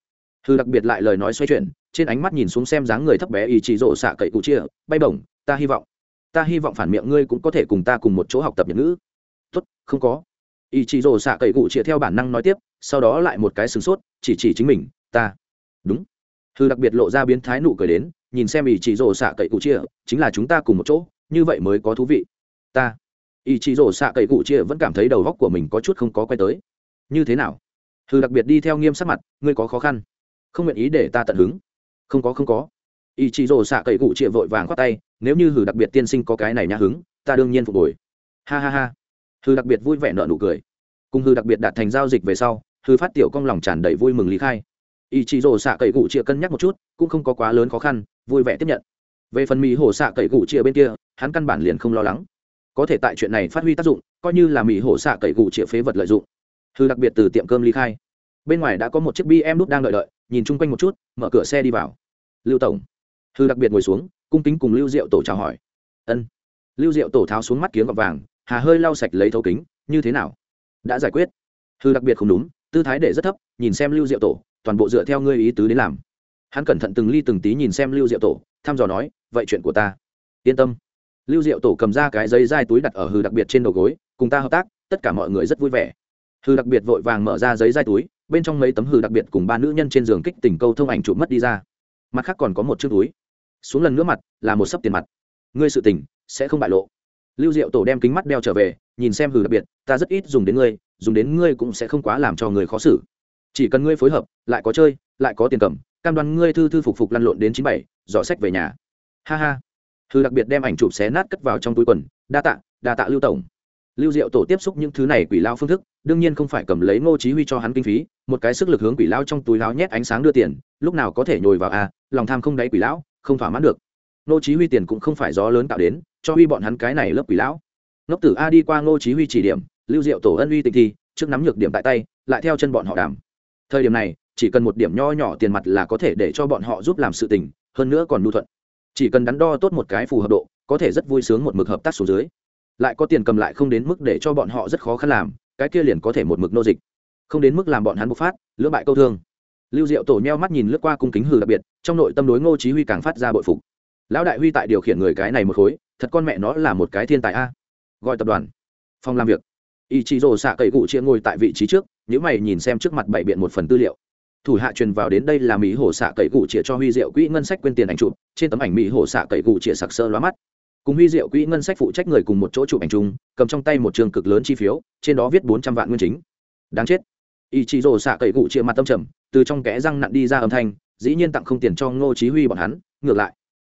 Hừ đặc biệt lại lời nói xoay chuyển trên ánh mắt nhìn xuống xem dáng người thấp bé ý chí rổ xạ cậy cụ chia, bay bổng, ta hy vọng, ta hy vọng phản miệng ngươi cũng có thể cùng ta cùng một chỗ học tập nhật ngữ. Tốt, không có. Ý chí rổ xạ cậy cụ chia theo bản năng nói tiếp, sau đó lại một cái sửng sốt, chỉ chỉ chính mình, ta. Đúng. Hư đặc biệt lộ ra biến thái nụ cười đến, nhìn xem ý chí rổ xạ cậy cụ chia, chính là chúng ta cùng một chỗ, như vậy mới có thú vị. Ta. Ý chí rổ xạ cậy cụ chia vẫn cảm thấy đầu góc của mình có chút không có quay tới. Như thế nào? Hư đặc biệt đi theo nghiêm sắc mặt, ngươi có khó khăn? Không nguyện ý để ta tận hứng không có không có. Ý chí rồ xạ cậy cụ chịa vội vàng khoát tay, nếu như hư đặc biệt tiên sinh có cái này nhã hứng, ta đương nhiên phục hồi. Ha ha ha. Hư đặc biệt vui vẻ nợ nụ cười. Cùng hư đặc biệt đạt thành giao dịch về sau hư phát tiểu công lòng tràn đầy vui mừng lý khai. Ý chí rồ xạ cậy cụ chịa cân nhắc một chút, cũng không có quá lớn khó khăn, vui vẻ tiếp nhận. Về phần mỹ hổ xạ cậy cụ chịa bên kia, hắn căn bản liền không lo lắng. Có thể tại chuyện này phát huy tác dụng, coi như là mỹ hổ xạ cậy cụ chịa phế vật lợi dụng. Hư đặc biệt từ tiệm cơm ly khai bên ngoài đã có một chiếc bm đút đang đợi đợi nhìn chung quanh một chút mở cửa xe đi vào lưu tổng hư đặc biệt ngồi xuống cung kính cùng lưu diệu tổ chào hỏi ân lưu diệu tổ tháo xuống mắt kiếng gọt vàng hà hơi lau sạch lấy thấu kính như thế nào đã giải quyết hư đặc biệt không đúng tư thái để rất thấp nhìn xem lưu diệu tổ toàn bộ dựa theo ngươi ý tứ đến làm hắn cẩn thận từng ly từng tí nhìn xem lưu diệu tổ thăm dò nói vậy chuyện của ta yên tâm lưu diệu tổ cầm ra cái giấy dai túi đặt ở hư đặc biệt trên đầu gối cùng ta hợp tác tất cả mọi người rất vui vẻ hư đặc biệt vội vàng mở ra giấy dai túi, bên trong mấy tấm hư đặc biệt cùng ba nữ nhân trên giường kích tình câu thông ảnh chụp mất đi ra. Mặt khác còn có một chiếc túi. Xuống lần nữa mặt, là một sấp tiền mặt. Ngươi sự tình, sẽ không bại lộ. Lưu diệu tổ đem kính mắt đeo trở về, nhìn xem hư đặc biệt, ta rất ít dùng đến ngươi, dùng đến ngươi cũng sẽ không quá làm cho người khó xử. Chỉ cần ngươi phối hợp, lại có chơi, lại có tiền cầm, cam đoan ngươi thư thư phục phục lăn lộn đến chín bảy, dò sách về nhà. Ha ha. Hư đặc biệt đem ảnh chụp xé nát cất vào trong túi quần. Đa tạ đa tạ lưu tổng lưu diệu tổ tiếp xúc những thứ này quỷ lao phương thức, đương nhiên không phải cầm lấy ngô chí huy cho hắn kinh phí, một cái sức lực hướng quỷ lao trong túi lao nhét ánh sáng đưa tiền, lúc nào có thể nhồi vào à lòng tham không đáy quỷ lão, không thỏa mãn được. Ngô chí huy tiền cũng không phải gió lớn tạo đến, cho huy bọn hắn cái này lớp quỷ lão. Ngốc tử a đi qua ngô chí huy chỉ điểm, lưu diệu tổ ân uy tình thi trước nắm nhược điểm tại tay, lại theo chân bọn họ đàm thời điểm này, chỉ cần một điểm nho nhỏ tiền mặt là có thể để cho bọn họ giúp làm sự tình, hơn nữa còn nhu thuận. Chỉ cần đắn đo tốt một cái phù hợp độ, có thể rất vui sướng một mực hợp tác xuống dưới lại có tiền cầm lại không đến mức để cho bọn họ rất khó khăn làm, cái kia liền có thể một mực nô dịch. Không đến mức làm bọn hắn bộc phát, lưỡng bại câu thương. Lưu diệu tổ nheo mắt nhìn lướt qua cung kính hừ đặc biệt, trong nội tâm đối ngô chí huy càng phát ra bội phục. Lão đại huy tại điều khiển người cái này một khối, thật con mẹ nó là một cái thiên tài a. Gọi tập đoàn. Phòng làm việc. Y chỉ rồ xạ cậy cụ chia ngồi tại vị trí trước nếu mày nhìn xem trước mặt bảy biện một phần tư liệu. Thủ hạ truyền vào đến đây là mỹ hổ xạ cậy cụ chia cho huy diệu quỹ ngân sách quên tiền ảnh chụp, trên tấm ảnh mỹ hổ xạ cậy cụ chia sặc sơ lóa mắt cùng huy diệu quỹ ngân sách phụ trách người cùng một chỗ chụp ảnh chung, cầm trong tay một trường cực lớn chi phiếu, trên đó viết bốn trăm vạn nguyên chính. Đáng chết. Ý chỉ rồ xạ cậy cụ chia mặt tâm trầm, từ trong kẽ răng nặn đi ra âm thanh, dĩ nhiên tặng không tiền cho ngô chí huy bọn hắn. Ngược lại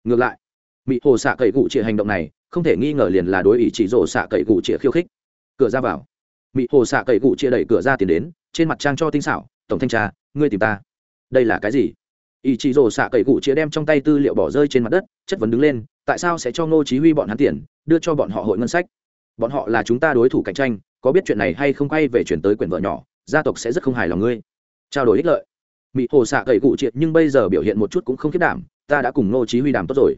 ngược lại. Mỹ hồ xạ cậy cụ chia hành động này, không thể nghi ngờ liền là đối ý chỉ rồ xạ cậy cụ chia khiêu khích. Cửa ra vào. Mỹ hồ xạ cậy cụ chia đẩy cửa ra tiền đến, trên mặt trang cho tinh xảo, tổng thanh tra, ngươi tìm ta. Đây là cái gì? Ý chỉ rồ xạ cậy cụ chia đem trong tay tư liệu bỏ rơi trên mặt đất, chất vấn đứng lên, tại sao sẽ cho ngô chí huy bọn hắn tiền, đưa cho bọn họ hội ngân sách? Bọn họ là chúng ta đối thủ cạnh tranh, có biết chuyện này hay không quay về chuyển tới quyển vợ nhỏ, gia tộc sẽ rất không hài lòng ngươi. Trao đổi ích lợi. Mỹ hồ xạ cậy cụ triệt nhưng bây giờ biểu hiện một chút cũng không khiết đảm, ta đã cùng ngô chí huy đàm tốt rồi.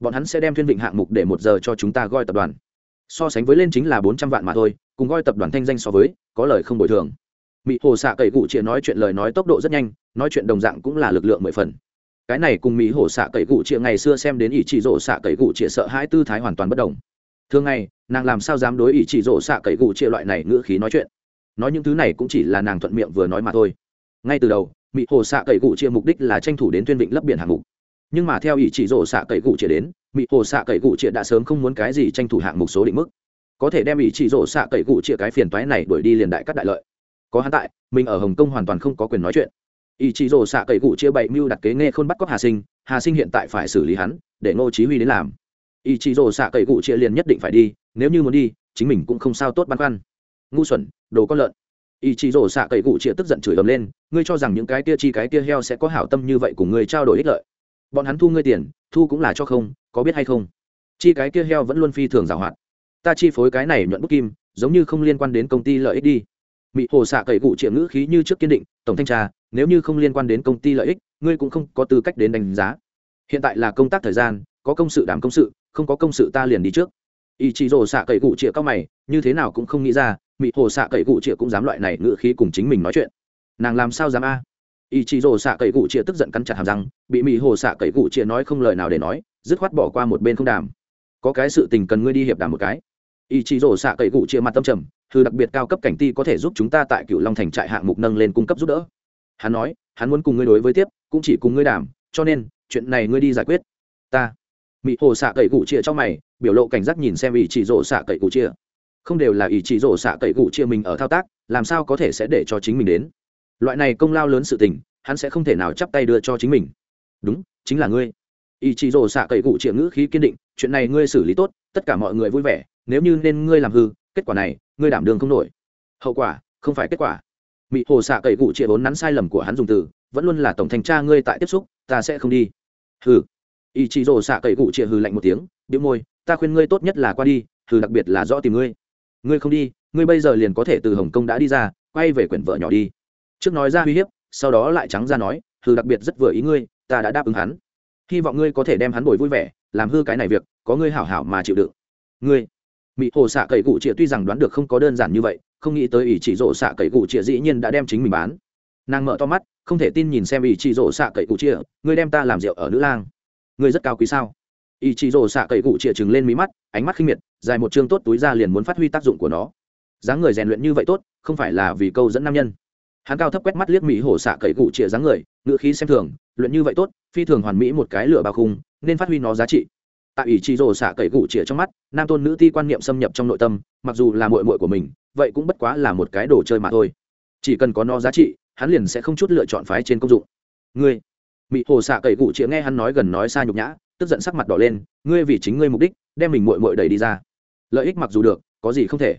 Bọn hắn sẽ đem thiên vịnh hạng mục để một giờ cho chúng ta gọi tập đoàn. So sánh với lên chính là bốn trăm vạn mà thôi, cùng gọi tập đoàn thanh danh so với, có lời không bồi thường mỹ hồ xạ cậy cụ triệt nói chuyện lời nói tốc độ rất nhanh, nói chuyện đồng dạng cũng là lực lượng mười phần. Cái này cùng mỹ hồ xạ cậy cụ triệt ngày xưa xem đến ý chỉ rổ xạ cậy cụ triệt sợ hãi tư thái hoàn toàn bất đồng. Thường ngày, nàng làm sao dám đối ý chỉ rổ xạ cậy cụ triệt loại này ngữ khí nói chuyện? Nói những thứ này cũng chỉ là nàng thuận miệng vừa nói mà thôi. Ngay từ đầu mỹ hồ xạ cậy cụ chia mục đích là tranh thủ đến tuyên vịnh lấp biển hạng mục. Nhưng mà theo ý chỉ rổ xạ cậy cụ chia đến mỹ hồ xạ cậy cụ chia đã sớm không muốn cái gì tranh thủ hạng mục số định mức. Có thể đem ý chỉ rổ xạ cậy cụ chia cái phiền toái này đuổi đi liền đại cắt đại lợi có hắn tại, mình ở hồng kông hoàn toàn không có quyền nói chuyện. Ý chí rổ xạ cậy cụ chia bậy mưu đặt kế nghe khôn bắt cóc hà sinh hà sinh hiện tại phải xử lý hắn, để ngô chí huy đến làm. Ý chí rổ xạ cậy cụ chia liền nhất định phải đi, nếu như muốn đi, chính mình cũng không sao tốt băn khoăn. Ngu xuẩn, đồ con lợn. Ý chí rổ xạ cậy cụ chia tức giận chửi ầm lên, ngươi cho rằng những cái kia chi cái kia heo sẽ có hảo tâm như vậy cùng ngươi trao đổi ích lợi. Bọn hắn thu ngươi tiền, thu cũng là cho không, có biết hay không? Chi cái kia heo vẫn luôn phi thường giảo hoạt ta chi phối cái này nhuận bút kim, giống như không liên quan đến công ty lợi ích đi mỹ hồ xạ cậy cụ triệu ngữ khí như trước kiên định, tổng thanh tra, nếu như không liên quan đến công ty lợi ích, ngươi cũng không có tư cách đến đánh giá. Hiện tại là công tác thời gian, có công sự đảm công sự, không có công sự ta liền đi trước. Ý chí rồ xạ cậy cụ triệu cao mày, như thế nào cũng không nghĩ ra mỹ hồ xạ cậy cụ triệu cũng dám loại này ngữ khí cùng chính mình nói chuyện. Nàng làm sao dám a? Ý chí rồ xạ cậy cụ triệu tức giận cắn chặt hàm răng, bị mỹ hồ xạ cậy cụ triệu nói không lời nào để nói, dứt khoát bỏ qua một bên không đàm. Có cái sự tình cần ngươi đi hiệp đàm một cái. Ý chí rồ xạ cậy cụ chia mặt tâm trầm thư đặc biệt cao cấp cảnh ti có thể giúp chúng ta tại cựu long thành trại hạng mục nâng lên cung cấp giúp đỡ. Hắn nói, hắn muốn cùng ngươi đối với tiếp, cũng chỉ cùng ngươi đảm cho nên, chuyện này ngươi đi giải quyết. Ta. Mỹ hồ xạ cậy cụ chia trong mày, biểu lộ cảnh giác nhìn xem ý chỉ rồ xạ cậy cụ chia không đều là ý chỉ rồ xạ cậy cụ chia mình ở thao tác, làm sao có thể sẽ để cho chính mình đến? Loại này công lao lớn sự tình, hắn sẽ không thể nào chắp tay đưa cho chính mình. Đúng, chính là ngươi. Ý chỉ rồ xạ cậy cụ chia ngữ khí kiên định, chuyện này ngươi xử lý tốt, tất cả mọi người vui vẻ, nếu như nên ngươi làm hư kết quả này, ngươi đảm đường không nổi. Hậu quả, không phải kết quả. Mỹ hồ xạ cậy cụ chia vốn nắn sai lầm của hắn dùng từ, vẫn luôn là tổng thanh tra ngươi tại tiếp xúc, ta sẽ không đi. Hừ. Ý chí rồ xạ cậy cụ chia hừ lạnh một tiếng biếu môi, ta khuyên ngươi tốt nhất là qua đi, hừ đặc biệt là rõ tìm ngươi. Ngươi không đi, ngươi bây giờ liền có thể từ hồng kông đã đi ra, quay về quyển vợ nhỏ đi. Trước nói ra uy hiếp, sau đó lại trắng ra nói, hừ đặc biệt rất vừa ý ngươi, ta đã đáp ứng hắn. Hy vọng ngươi có thể đem hắn bồi vui vẻ, làm hư cái này việc, có ngươi hảo hảo mà chịu đựng. Ngươi mỹ hồ xạ cậy cụ trịa tuy rằng đoán được không có đơn giản như vậy, không nghĩ tới ỷ chỉ rộ xạ cậy cụ trịa dĩ nhiên đã đem chính mình bán. Nàng mở to mắt, không thể tin nhìn xem ỷ chỉ rộ xạ cậy cụ trịa ngươi đem ta làm rượu ở nữ lang? Ngươi rất cao quý sao? Ỷ chỉ rộ xạ cậy cụ trịa trừng lên mí mắt, ánh mắt khinh miệt, dài một chương tốt túi ra liền muốn phát huy tác dụng của nó. Dáng người rèn luyện như vậy tốt, không phải là vì câu dẫn nam nhân. Hắn cao thấp quét mắt liếc mỹ hổ xạ cậy cụ chĩa dáng người ngự khí xem thường, luyện như vậy tốt, phi thường hoàn mỹ một cái lửa bao khung, nên phát huy nó giá trị tại ủy chỉ rồ xạ cậy cụ chĩa trong mắt, nam tôn nữ ti quan niệm xâm nhập trong nội tâm, mặc dù là mội mội của mình, vậy cũng bất quá là một cái đồ chơi mà thôi. Chỉ cần có nó giá trị, hắn liền sẽ không chút lựa chọn phái trên công dụng. Ngươi, mị hồ xạ cậy cụ chĩa nghe hắn nói gần nói xa nhục nhã, tức giận sắc mặt đỏ lên, ngươi vì chính ngươi mục đích, đem mình mội mội đẩy đi ra. Lợi ích mặc dù được, có gì không thể.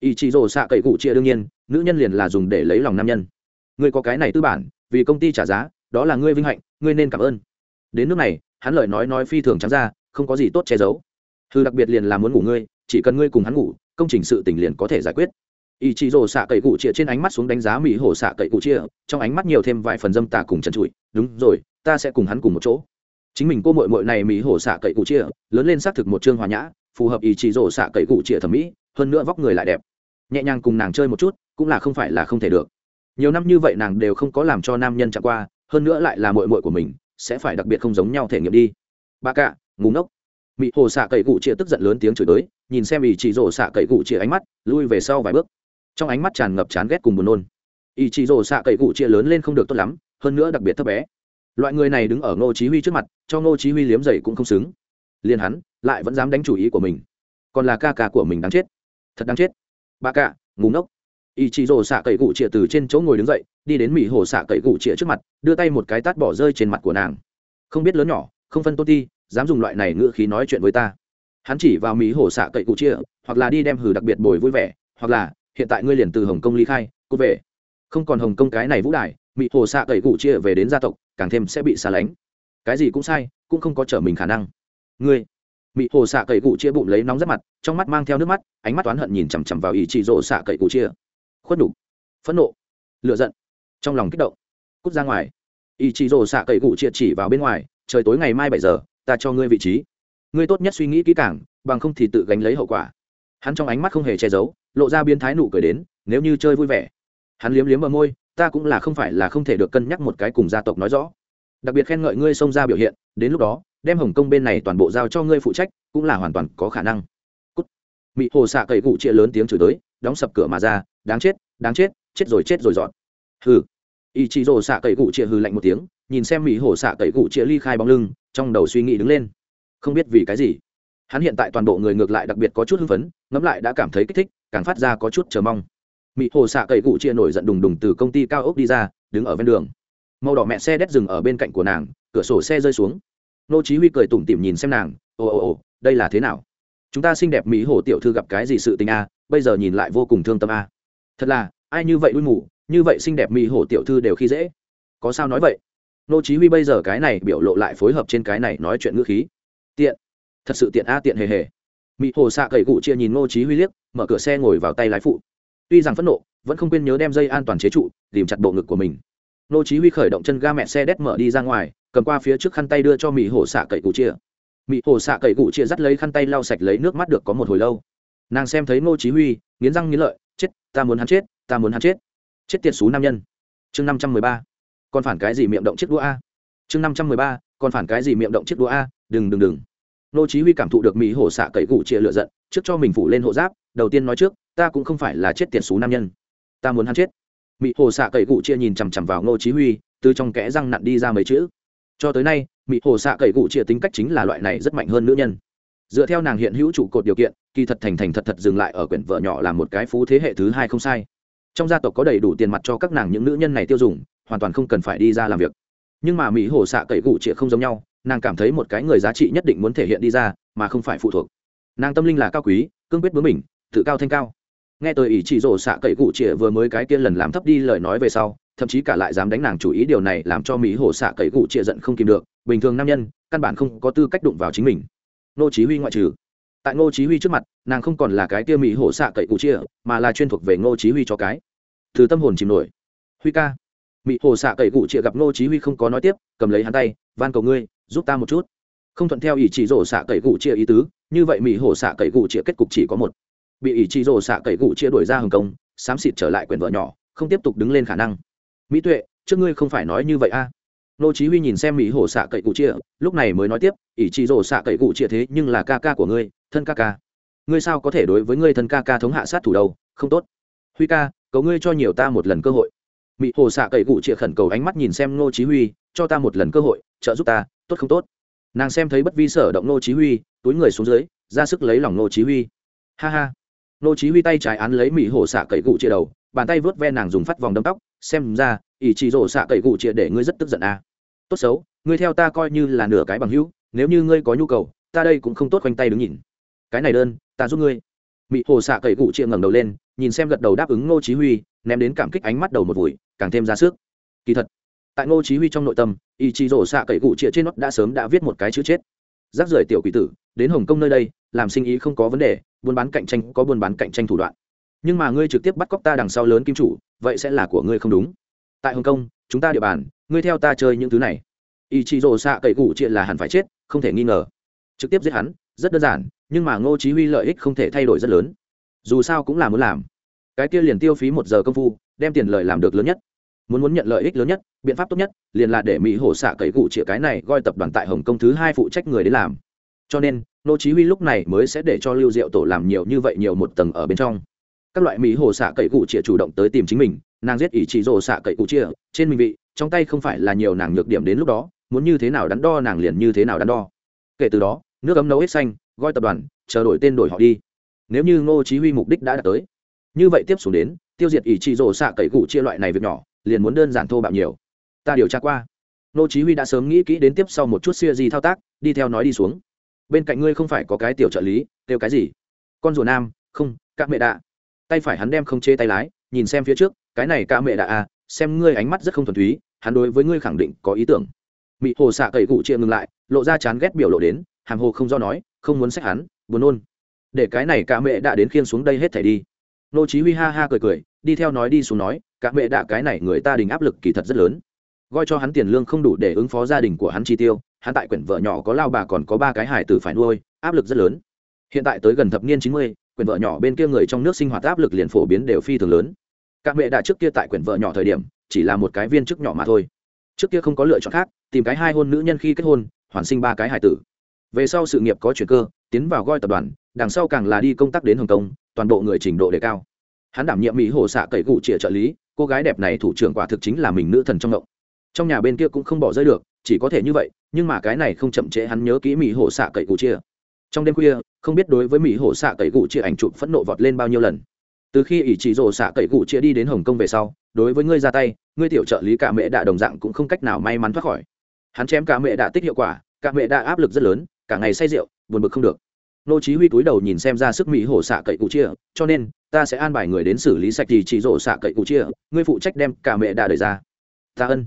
Ý chí rồ xạ cậy cụ chia đương nhiên, nữ nhân liền là dùng để lấy lòng nam nhân. Ngươi có cái này tư bản, vì công ty trả giá, đó là ngươi vinh hạnh, ngươi nên cảm ơn. Đến nước này, hắn lời nói nói phi thường trắng ra không có gì tốt che giấu. Hư đặc biệt liền là muốn ngủ ngươi, chỉ cần ngươi cùng hắn ngủ, công trình sự tình liền có thể giải quyết. Ý chí rồ xạ cậy cụ chia trên ánh mắt xuống đánh giá mỹ hồ xạ cậy cụ chia trong ánh mắt nhiều thêm vài phần dâm tà cùng trần trụi. Đúng rồi, ta sẽ cùng hắn cùng một chỗ. Chính mình cô mội mội này mỹ hồ xạ cậy cụ chia lớn lên xác thực một chương hòa nhã, phù hợp ý chí rồ xạ cậy cụ chia thẩm mỹ, hơn nữa vóc người lại đẹp. Nhẹ nhàng cùng nàng chơi một chút, cũng là không phải là không thể được. Nhiều năm như vậy nàng đều không có làm cho nam nhân chạm qua, hơn nữa lại là mội mội của mình, sẽ phải đặc biệt không giống nhau thể nghiệm đi. Ba cạ ngủ ngốc. Mị hồ xạ cậy cụ chia tức giận lớn tiếng chửi tới, nhìn xem ý chị rổ xạ cậy cụ chia ánh mắt, lui về sau vài bước. Trong ánh mắt tràn ngập chán ghét cùng buồn nôn. Ý chị rổ xạ cậy cụ chia lớn lên không được tốt lắm, hơn nữa đặc biệt thấp bé. Loại người này đứng ở ngô chí huy trước mặt, cho ngô chí huy liếm giày cũng không xứng. Liền hắn, lại vẫn dám đánh chủ ý của mình. Còn là ca ca của mình đáng chết. Thật đáng chết. Ba ca ngủ ngốc. Ý chị rổ xạ cậy cụ chia từ trên chỗ ngồi đứng dậy, đi đến mị hồ xạ cậy cụ chia trước mặt, đưa tay một cái tát bỏ rơi trên mặt của nàng. Không biết lớn nhỏ, không phân tôn ti dám dùng loại này ngữ khí nói chuyện với ta. Hắn chỉ vào mỹ hồ xạ cậy cụ chia, hoặc là đi đem hử đặc biệt bồi vui vẻ, hoặc là, hiện tại ngươi liền từ hồng kông ly khai, cút về. Không còn hồng kông cái này vũ đài mỹ hồ xạ cậy cụ chia về đến gia tộc, càng thêm sẽ bị xa lánh. Cái gì cũng sai, cũng không có trở mình khả năng. Ngươi mỹ hồ xạ cậy cụ chia bụng lấy nóng rất mặt, trong mắt mang theo nước mắt, ánh mắt oán hận nhìn chằm chằm vào ý chị rỗ xạ cậy cụ chia. Khuất đủ phẫn nộ lựa giận, trong lòng kích động, cút ra ngoài. Ý chị rỗ xạ cậy cụ chia chỉ vào bên ngoài, trời tối ngày mai bảy giờ ta cho ngươi vị trí. Ngươi tốt nhất suy nghĩ kỹ càng, bằng không thì tự gánh lấy hậu quả. Hắn trong ánh mắt không hề che giấu, lộ ra biến thái nụ cười đến, nếu như chơi vui vẻ. Hắn liếm liếm ở môi, ta cũng là không phải là không thể được cân nhắc một cái cùng gia tộc nói rõ. Đặc biệt khen ngợi ngươi xông ra biểu hiện, đến lúc đó, đem hồng kông bên này toàn bộ giao cho ngươi phụ trách, cũng là hoàn toàn có khả năng. Cút. mị hồ xạ cậy cụ chia lớn tiếng chửi tới, đóng sập cửa mà ra, đáng chết đáng chết chết rồi chết rồi dọn. Hừ. Ý chị rồ xạ cậy cụ chia hừ lạnh một tiếng, nhìn xem mỹ hồ xạ cậy cụ chia ly khai bóng lưng trong đầu suy nghĩ đứng lên. Không biết vì cái gì, hắn hiện tại toàn bộ người ngược lại đặc biệt có chút hưng phấn, ngẫm lại đã cảm thấy kích thích, càng phát ra có chút chờ mong. Mỹ hồ xạ cậy cụ chia nổi giận đùng đùng từ công ty cao ốc đi ra, đứng ở ven đường. Màu đỏ mẹ xe đét dừng ở bên cạnh của nàng, cửa sổ xe rơi xuống. Nô chí huy cười tủm tỉm nhìn xem nàng, ồ ồ ồ, đây là thế nào? Chúng ta xinh đẹp mỹ hồ tiểu thư gặp cái gì sự tình a, bây giờ nhìn lại vô cùng thương tâm a. Thật là, ai như vậy đuôi mù, như vậy xinh đẹp mỹ hồ tiểu thư đều khi dễ. Có sao nói vậy? Nô chí huy bây giờ cái này biểu lộ lại phối hợp trên cái này nói chuyện ngữ khí. Tiện. Thật sự tiện a, tiện hề hề. Mỹ hồ xạ cậy cụ chia nhìn nô chí huy liếc, mở cửa xe ngồi vào tay lái phụ. Tuy rằng phẫn nộ, vẫn không quên nhớ đem dây an toàn chế trụ tìm chặt bộ ngực của mình. Nô chí huy khởi động chân ga mẹ xe đét mở đi ra ngoài, cầm qua phía trước khăn tay đưa cho mỹ hồ xạ cậy cụ chia. Mỹ hồ xạ cậy cụ chia dắt lấy khăn tay lau sạch lấy nước mắt được có một hồi lâu. Nàng xem thấy nô chí huy, nghiến răng nghiến lợi, chết, ta muốn hắn chết, ta muốn hắn chết. Chết tiệt xú nam nhân. Chương 513 còn phản cái gì miệng động chiếc đũa a? Chương 513 còn phản cái gì miệng động chiếc đũa a? Đừng đừng đừng. Nô chí huy cảm thụ được mỹ hồ xạ cậy cụ chia lựa giận, trước cho mình phủ lên hộ giáp, đầu tiên nói trước, ta cũng không phải là chết tiệt xú nam nhân. Ta muốn hắn chết. Mỹ hồ xạ cậy cụ chia nhìn chằm chằm vào ngô chí huy, từ trong kẽ răng nặn đi ra mấy chữ. Cho tới nay mỹ hồ xạ cậy cụ chia tính cách chính là loại này rất mạnh hơn nữ nhân. Dựa theo nàng hiện hữu trụ cột điều kiện, kỳ thật thành thành thật thật dừng lại ở quyển vợ nhỏ là một cái phú thế hệ thứ hai không sai. Trong gia tộc có đầy đủ tiền mặt cho các nàng những nữ nhân này tiêu dùng hoàn toàn không cần phải đi ra làm việc. Nhưng mà mỹ hồ xạ cậy cụ chia không giống nhau, nàng cảm thấy một cái người giá trị nhất định muốn thể hiện đi ra, mà không phải phụ thuộc. Nàng tâm linh là cao quý, cương quyết bướng mình tự cao thanh cao. Nghe tôi ý chỉ rổ xạ cậy cụ chĩa vừa mới cái kia lần làm thấp đi lời nói về sau, thậm chí cả lại dám đánh nàng chủ ý điều này làm cho mỹ hồ xạ cậy cụ chĩa giận không kìm được, bình thường nam nhân, căn bản không có tư cách đụng vào chính mình. Nô chí huy ngoại trừ. Tại ngô chí huy trước mặt, nàng không còn là cái kia mỹ hồ xạ cậy cụ chia mà là chuyên thuộc về ngô chí huy cho cái. Từ tâm hồn chìm nổi. Huy ca. Mị hồ xạ cậy cụ chia gặp ngô chí huy không có nói tiếp cầm lấy hắn tay van cầu ngươi giúp ta một chút. Không thuận theo ý chỉ rổ xạ cậy cụ chia ý tứ như vậy mị hồ xạ cậy cụ chia kết cục chỉ có một. Bị ý chí rổ xạ cậy cụ chia đuổi ra hồng công, sám xịt trở lại quyền vợ nhỏ không tiếp tục đứng lên khả năng. Mỹ tuệ trước ngươi không phải nói như vậy a? À? nô chí huy nhìn xem mị hồ xạ cậy cụ chia lúc này mới nói tiếp ý chí rổ xạ cậy cụ chia thế nhưng là ca ca của ngươi thân ca ca. Ngươi sao có thể đối với ngươi thân ca ca thống hạ sát thủ đầu không tốt. Huy ca cầu ngươi cho nhiều ta một lần cơ hội. Mị hồ xạ cậy cụ chĩa khẩn cầu ánh mắt nhìn xem Ngô chí huy, cho ta một lần cơ hội, trợ giúp ta, tốt không tốt? Nàng xem thấy bất vi sở động Ngô chí huy, túi người xuống dưới, ra sức lấy lòng Ngô chí huy. Ha ha. Ngô chí huy tay trái án lấy mị hồ xạ cậy cụ chĩa đầu, bàn tay vớt ve nàng dùng phát vòng đâm tóc, xem ra ý chỉ rổ xạ cậy cụ chĩa để ngươi rất tức giận à. tốt xấu, ngươi theo ta coi như là nửa cái bằng hữu, nếu như ngươi có nhu cầu, ta đây cũng không tốt quanh tay đứng nhìn. Cái này đơn, ta giúp ngươi. Mị hồ xạ cậy cụ chĩa ngẩng đầu lên, nhìn xem gật đầu đáp ứng ngô chí huy ném đến cảm kích ánh mắt đầu một vùi, càng thêm ra sức. Kỳ thật, tại ngô chí huy trong nội tâm ý chí rổ xạ cậy cụ chĩa trên nó đã sớm đã viết một cái chữ chết. Rác rưởi tiểu quỷ tử, đến hồng kông nơi đây, làm sinh ý không có vấn đề, buôn bán cạnh tranh có buôn bán cạnh tranh thủ đoạn. Nhưng mà ngươi trực tiếp bắt cóc ta đằng sau lớn kim chủ, vậy sẽ là của ngươi không đúng. Tại hồng kông, chúng ta địa bàn, ngươi theo ta chơi những thứ này. Ý chí rổ xạ cậy cụ chĩa là hẳn phải chết, không thể nghi ngờ. Trực tiếp giết hắn, rất đơn giản, nhưng mà ngô chí huy lợi ích không thể thay đổi rất lớn. Dù sao cũng là muốn làm cái kia liền tiêu phí một giờ công phu, đem tiền lợi làm được lớn nhất. Muốn muốn nhận lợi ích lớn nhất, biện pháp tốt nhất, liền là để mỹ hổ xạ cậy cụ chĩa cái này gọi tập đoàn tại hồng kông thứ hai phụ trách người đến làm. Cho nên, nô chí huy lúc này mới sẽ để cho lưu diệu tổ làm nhiều như vậy nhiều một tầng ở bên trong. Các loại mỹ hồ xạ cậy cụ chĩa chủ động tới tìm chính mình, nàng giết ỷ chỉ rồ xạ cậy cụ chĩa, trên mình vị, trong tay không phải là nhiều nàng nhược điểm đến lúc đó, muốn như thế nào đắn đo nàng liền như thế nào đắn đo. Kể từ đó, nước ấm nấu hết xanh, gọi tập đoàn, chờ đổi tên đổi họ đi. Nếu như ngô chí huy mục đích đã đạt tới như vậy tiếp xuống đến, tiêu diệt ỷ chỉ rồ xạ cậy cụ chia loại này việc nhỏ, liền muốn đơn giản thô bạo nhiều. Ta điều tra qua. Nô chí huy đã sớm nghĩ kỹ đến tiếp sau một chút xia gì thao tác, đi theo nói đi xuống. Bên cạnh ngươi không phải có cái tiểu trợ lý, kêu cái gì? Con rùa nam, không các mẹ đạ. Tay phải hắn đem không chê tay lái, nhìn xem phía trước, cái này ca mẹ đạ à xem ngươi ánh mắt rất không thuần túy, hắn đối với ngươi khẳng định có ý tưởng. Mị hồ xạ cậy cụ chia ngừng lại, lộ ra chán ghét biểu lộ đến, hàm hồ không do nói, không muốn xét hắn, buồn nôn. Để cái này cả mẹ đạ đến khiên xuống đây hết thảy đi nô chí huy ha ha cười cười đi theo nói đi xuống nói cả mẹ đạ cái này người ta đình áp lực kỳ thật rất lớn. Gọi cho hắn tiền lương không đủ để ứng phó gia đình của hắn chi tiêu hắn tại quyển vợ nhỏ có lao bà còn có ba cái hải tử phải nuôi áp lực rất lớn. Hiện tại tới gần thập niên 90, quyển vợ nhỏ bên kia người trong nước sinh hoạt áp lực liền phổ biến đều phi thường lớn. Các mẹ đạ trước kia tại quyển vợ nhỏ thời điểm chỉ là một cái viên chức nhỏ mà thôi. Trước kia không có lựa chọn khác tìm cái hai hôn nữ nhân khi kết hôn hoàn sinh ba cái hải tử. Về sau sự nghiệp có chuyển cơ tiến vào goi tập đoàn đằng sau càng là đi công tác đến hồng kông toàn bộ người trình độ đề cao. Hắn đảm nhiệm mỹ hồ xạ cậy cụ chĩa trợ lý, cô gái đẹp này thủ trưởng quả thực chính là mình nữ thần trong ngộng. Trong nhà bên kia cũng không bỏ rơi được, chỉ có thể như vậy, nhưng mà cái này không chậm trễ hắn nhớ kỹ mỹ hồ xạ cậy cụ chia trong đêm khuya, không biết đối với mỹ hồ xạ cậy cụ chia ảnh chụp phẫn nộ vọt lên bao nhiêu lần. Từ khi ỷ chỉ rồ xạ cậy cụ chia đi đến hồng kông về sau, đối với ngươi ra tay, ngươi tiểu trợ lý cả mẹ đạ đồng dạng cũng không cách nào may mắn thoát khỏi. Hắn chém cả mẹ đạ tích hiệu quả, cả mẹ đạ áp lực rất lớn, cả ngày say rượu, buồn bực không được nô chí huy túi đầu nhìn xem ra sức mỹ hổ xạ cậy cụ chia cho nên, ta sẽ an bài người đến xử lý sạch thì chỉ rổ xạ cậy cụ chia ngươi phụ trách đem cả mẹ đà đời ra. Ta ân.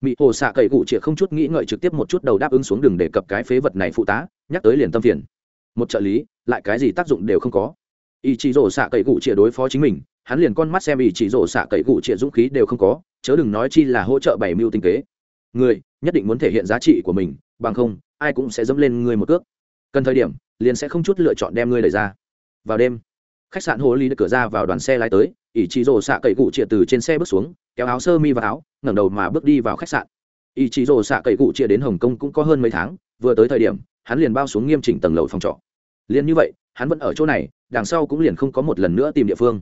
Mỹ hồ xạ cậy cụ chia không chút nghĩ ngợi trực tiếp một chút đầu đáp ứng xuống đường để cập cái phế vật này phụ tá, nhắc tới liền tâm phiền. Một trợ lý, lại cái gì tác dụng đều không có. Ý chỉ rổ xạ cậy cụ chia đối phó chính mình, hắn liền con mắt xem ý chỉ rổ xạ cậy cụ chia dũng khí đều không có, chớ đừng nói chi là hỗ trợ bảy mưu tinh kế. Người nhất định muốn thể hiện giá trị của mình, bằng không, ai cũng sẽ dẫm lên người một cước. Cần thời điểm liền sẽ không chút lựa chọn đem ngươi đẩy ra. Vào đêm, khách sạn hồ ly được cửa ra vào đoàn xe lái tới, ỷ chị rồ xạ cậy cụ chĩa từ trên xe bước xuống, kéo áo sơ mi và áo, ngẩng đầu mà bước đi vào khách sạn. Ỷ chị rồ xạ cậy cụ chĩa đến hồng kông cũng có hơn mấy tháng, vừa tới thời điểm, hắn liền bao xuống nghiêm chỉnh tầng lầu phòng trọ. Liền như vậy, hắn vẫn ở chỗ này, đằng sau cũng liền không có một lần nữa tìm địa phương.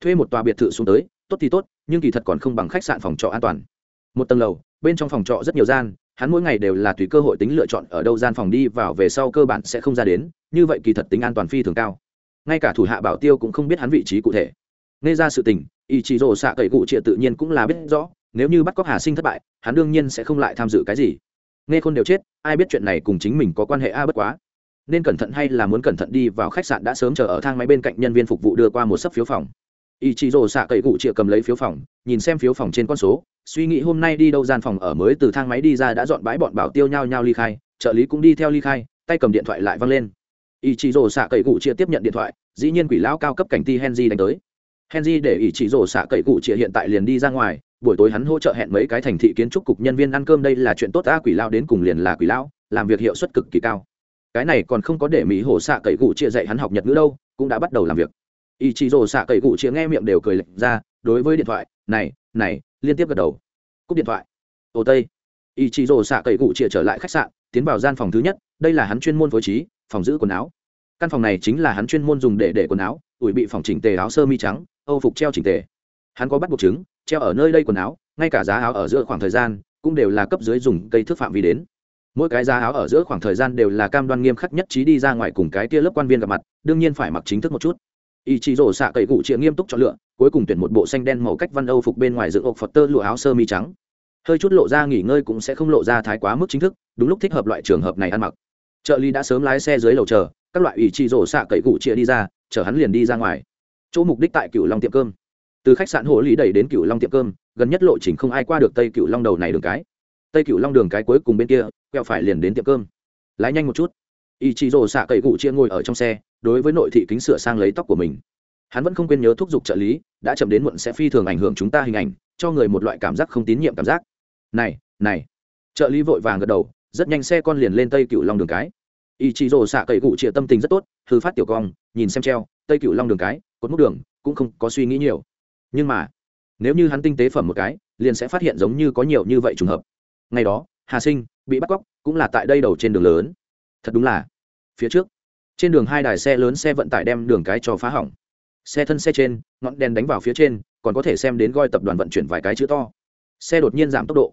Thuê một tòa biệt thự xuống tới, tốt thì tốt, nhưng kỳ thật còn không bằng khách sạn phòng trọ an toàn. Một tầng lầu, bên trong phòng trọ rất nhiều gian hắn mỗi ngày đều là tùy cơ hội tính lựa chọn ở đâu gian phòng đi vào về sau cơ bản sẽ không ra đến, như vậy kỳ thật tính an toàn phi thường cao. Ngay cả thủ hạ bảo tiêu cũng không biết hắn vị trí cụ thể. Nghe ra sự tình ý chí rồ xạ cậy cụ trịa tự nhiên cũng là biết rõ, nếu như bắt cóc hà sinh thất bại, hắn đương nhiên sẽ không lại tham dự cái gì. Nghe khôn đều chết, ai biết chuyện này cùng chính mình có quan hệ a bất quá. Nên cẩn thận hay là muốn cẩn thận đi vào khách sạn đã sớm chờ ở thang máy bên cạnh nhân viên phục vụ đưa qua một sấp phiếu phòng. Ý chí rồ xạ cậy cụ trịa cầm lấy phiếu phòng, nhìn xem phiếu phòng trên con số suy nghĩ hôm nay đi đâu gian phòng ở mới từ thang máy đi ra đã dọn bãi bọn bảo tiêu nhau nhau ly khai, trợ lý cũng đi theo ly khai, tay cầm điện thoại lại văng lên. Ý chí rồ xạ cậy cụ chia tiếp nhận điện thoại, dĩ nhiên quỷ lão cao cấp cảnh ti henry đánh tới. Henry để ý chí rồ xạ cậy cụ chia hiện tại liền đi ra ngoài, buổi tối hắn hỗ trợ hẹn mấy cái thành thị kiến trúc cục nhân viên ăn cơm, đây là chuyện tốt ta quỷ lao đến cùng liền là quỷ lão, làm việc hiệu suất cực kỳ cao. Cái này còn không có để mỹ hồ xạ cậy cụ chia dạy hắn học nhật ngữ đâu, cũng đã bắt đầu làm việc. Ý chí rồ xạ cậy cụ chia nghe miệng đều cười lệch ra, đối với điện thoại, này này liên tiếp gật đầu. Cúp điện thoại. Ô tây. Ý chí rồ xạ cậy cụ chia trở lại khách sạn, tiến vào gian phòng thứ nhất. Đây là hắn chuyên môn phối trí, phòng giữ quần áo. Căn phòng này chính là hắn chuyên môn dùng để để quần áo, ủi bị phòng chỉnh tề áo sơ mi trắng, âu phục treo chỉnh tề. Hắn có bắt buộc chứng, treo ở nơi đây quần áo, ngay cả giá áo ở giữa khoảng thời gian cũng đều là cấp dưới dùng cây thước phạm vi đến. Mỗi cái giá áo ở giữa khoảng thời gian đều là cam đoan nghiêm khắc nhất trí đi ra ngoài cùng cái tia lớp quan viên gặp mặt, đương nhiên phải mặc chính thức một chút ý chí rổ xạ cậy cụ chịa nghiêm túc chọn lựa, cuối cùng tuyển một bộ xanh đen màu cách văn âu phục bên ngoài dựng ốc phật tơ lụa áo sơ mi trắng. Hơi chút lộ ra nghỉ ngơi cũng sẽ không lộ ra thái quá mức chính thức, đúng lúc thích hợp loại trường hợp này ăn mặc. Trợ lý đã sớm lái xe dưới lầu chờ, các loại ủy trị rổ xạ cậy cụ chia đi ra, chở hắn liền đi ra ngoài. Chỗ mục đích tại Cửu long tiệm cơm. Từ khách sạn hồ lý đẩy đến Cửu long tiệm cơm, gần nhất lộ trình không ai qua được tây Cửu long đầu này đường cái. Tây Cửu long đường cái cuối cùng bên kia, quẹo phải liền đến tiệm cơm. Lái nhanh một chút. Ý chí rổ xạ cậy cụ chia ngồi ở trong xe đối với nội thị kính sửa sang lấy tóc của mình. Hắn vẫn không quên nhớ thúc giục trợ lý, đã chậm đến muộn sẽ phi thường ảnh hưởng chúng ta hình ảnh, cho người một loại cảm giác không tín nhiệm cảm giác. Này này. Trợ lý vội vàng gật đầu, rất nhanh xe con liền lên tây cựu long đường cái. Ý chí rồ xạ cậy cụ chia tâm tình rất tốt thư phát tiểu cong, nhìn xem treo, tây cựu long đường cái, cột múc đường, cũng không có suy nghĩ nhiều. Nhưng mà, nếu như hắn tinh tế phẩm một cái, liền sẽ phát hiện giống như có nhiều như vậy trùng hợp. Ngày đó, hà sinh bị bắt cóc, cũng là tại đây đầu trên đường lớn. Thật đúng là, phía trước trên đường hai đài xe lớn xe vận tải đem đường cái cho phá hỏng. Xe thân xe trên, ngọn đèn đánh vào phía trên, còn có thể xem đến goi tập đoàn vận chuyển vài cái chữ to. Xe đột nhiên giảm tốc độ.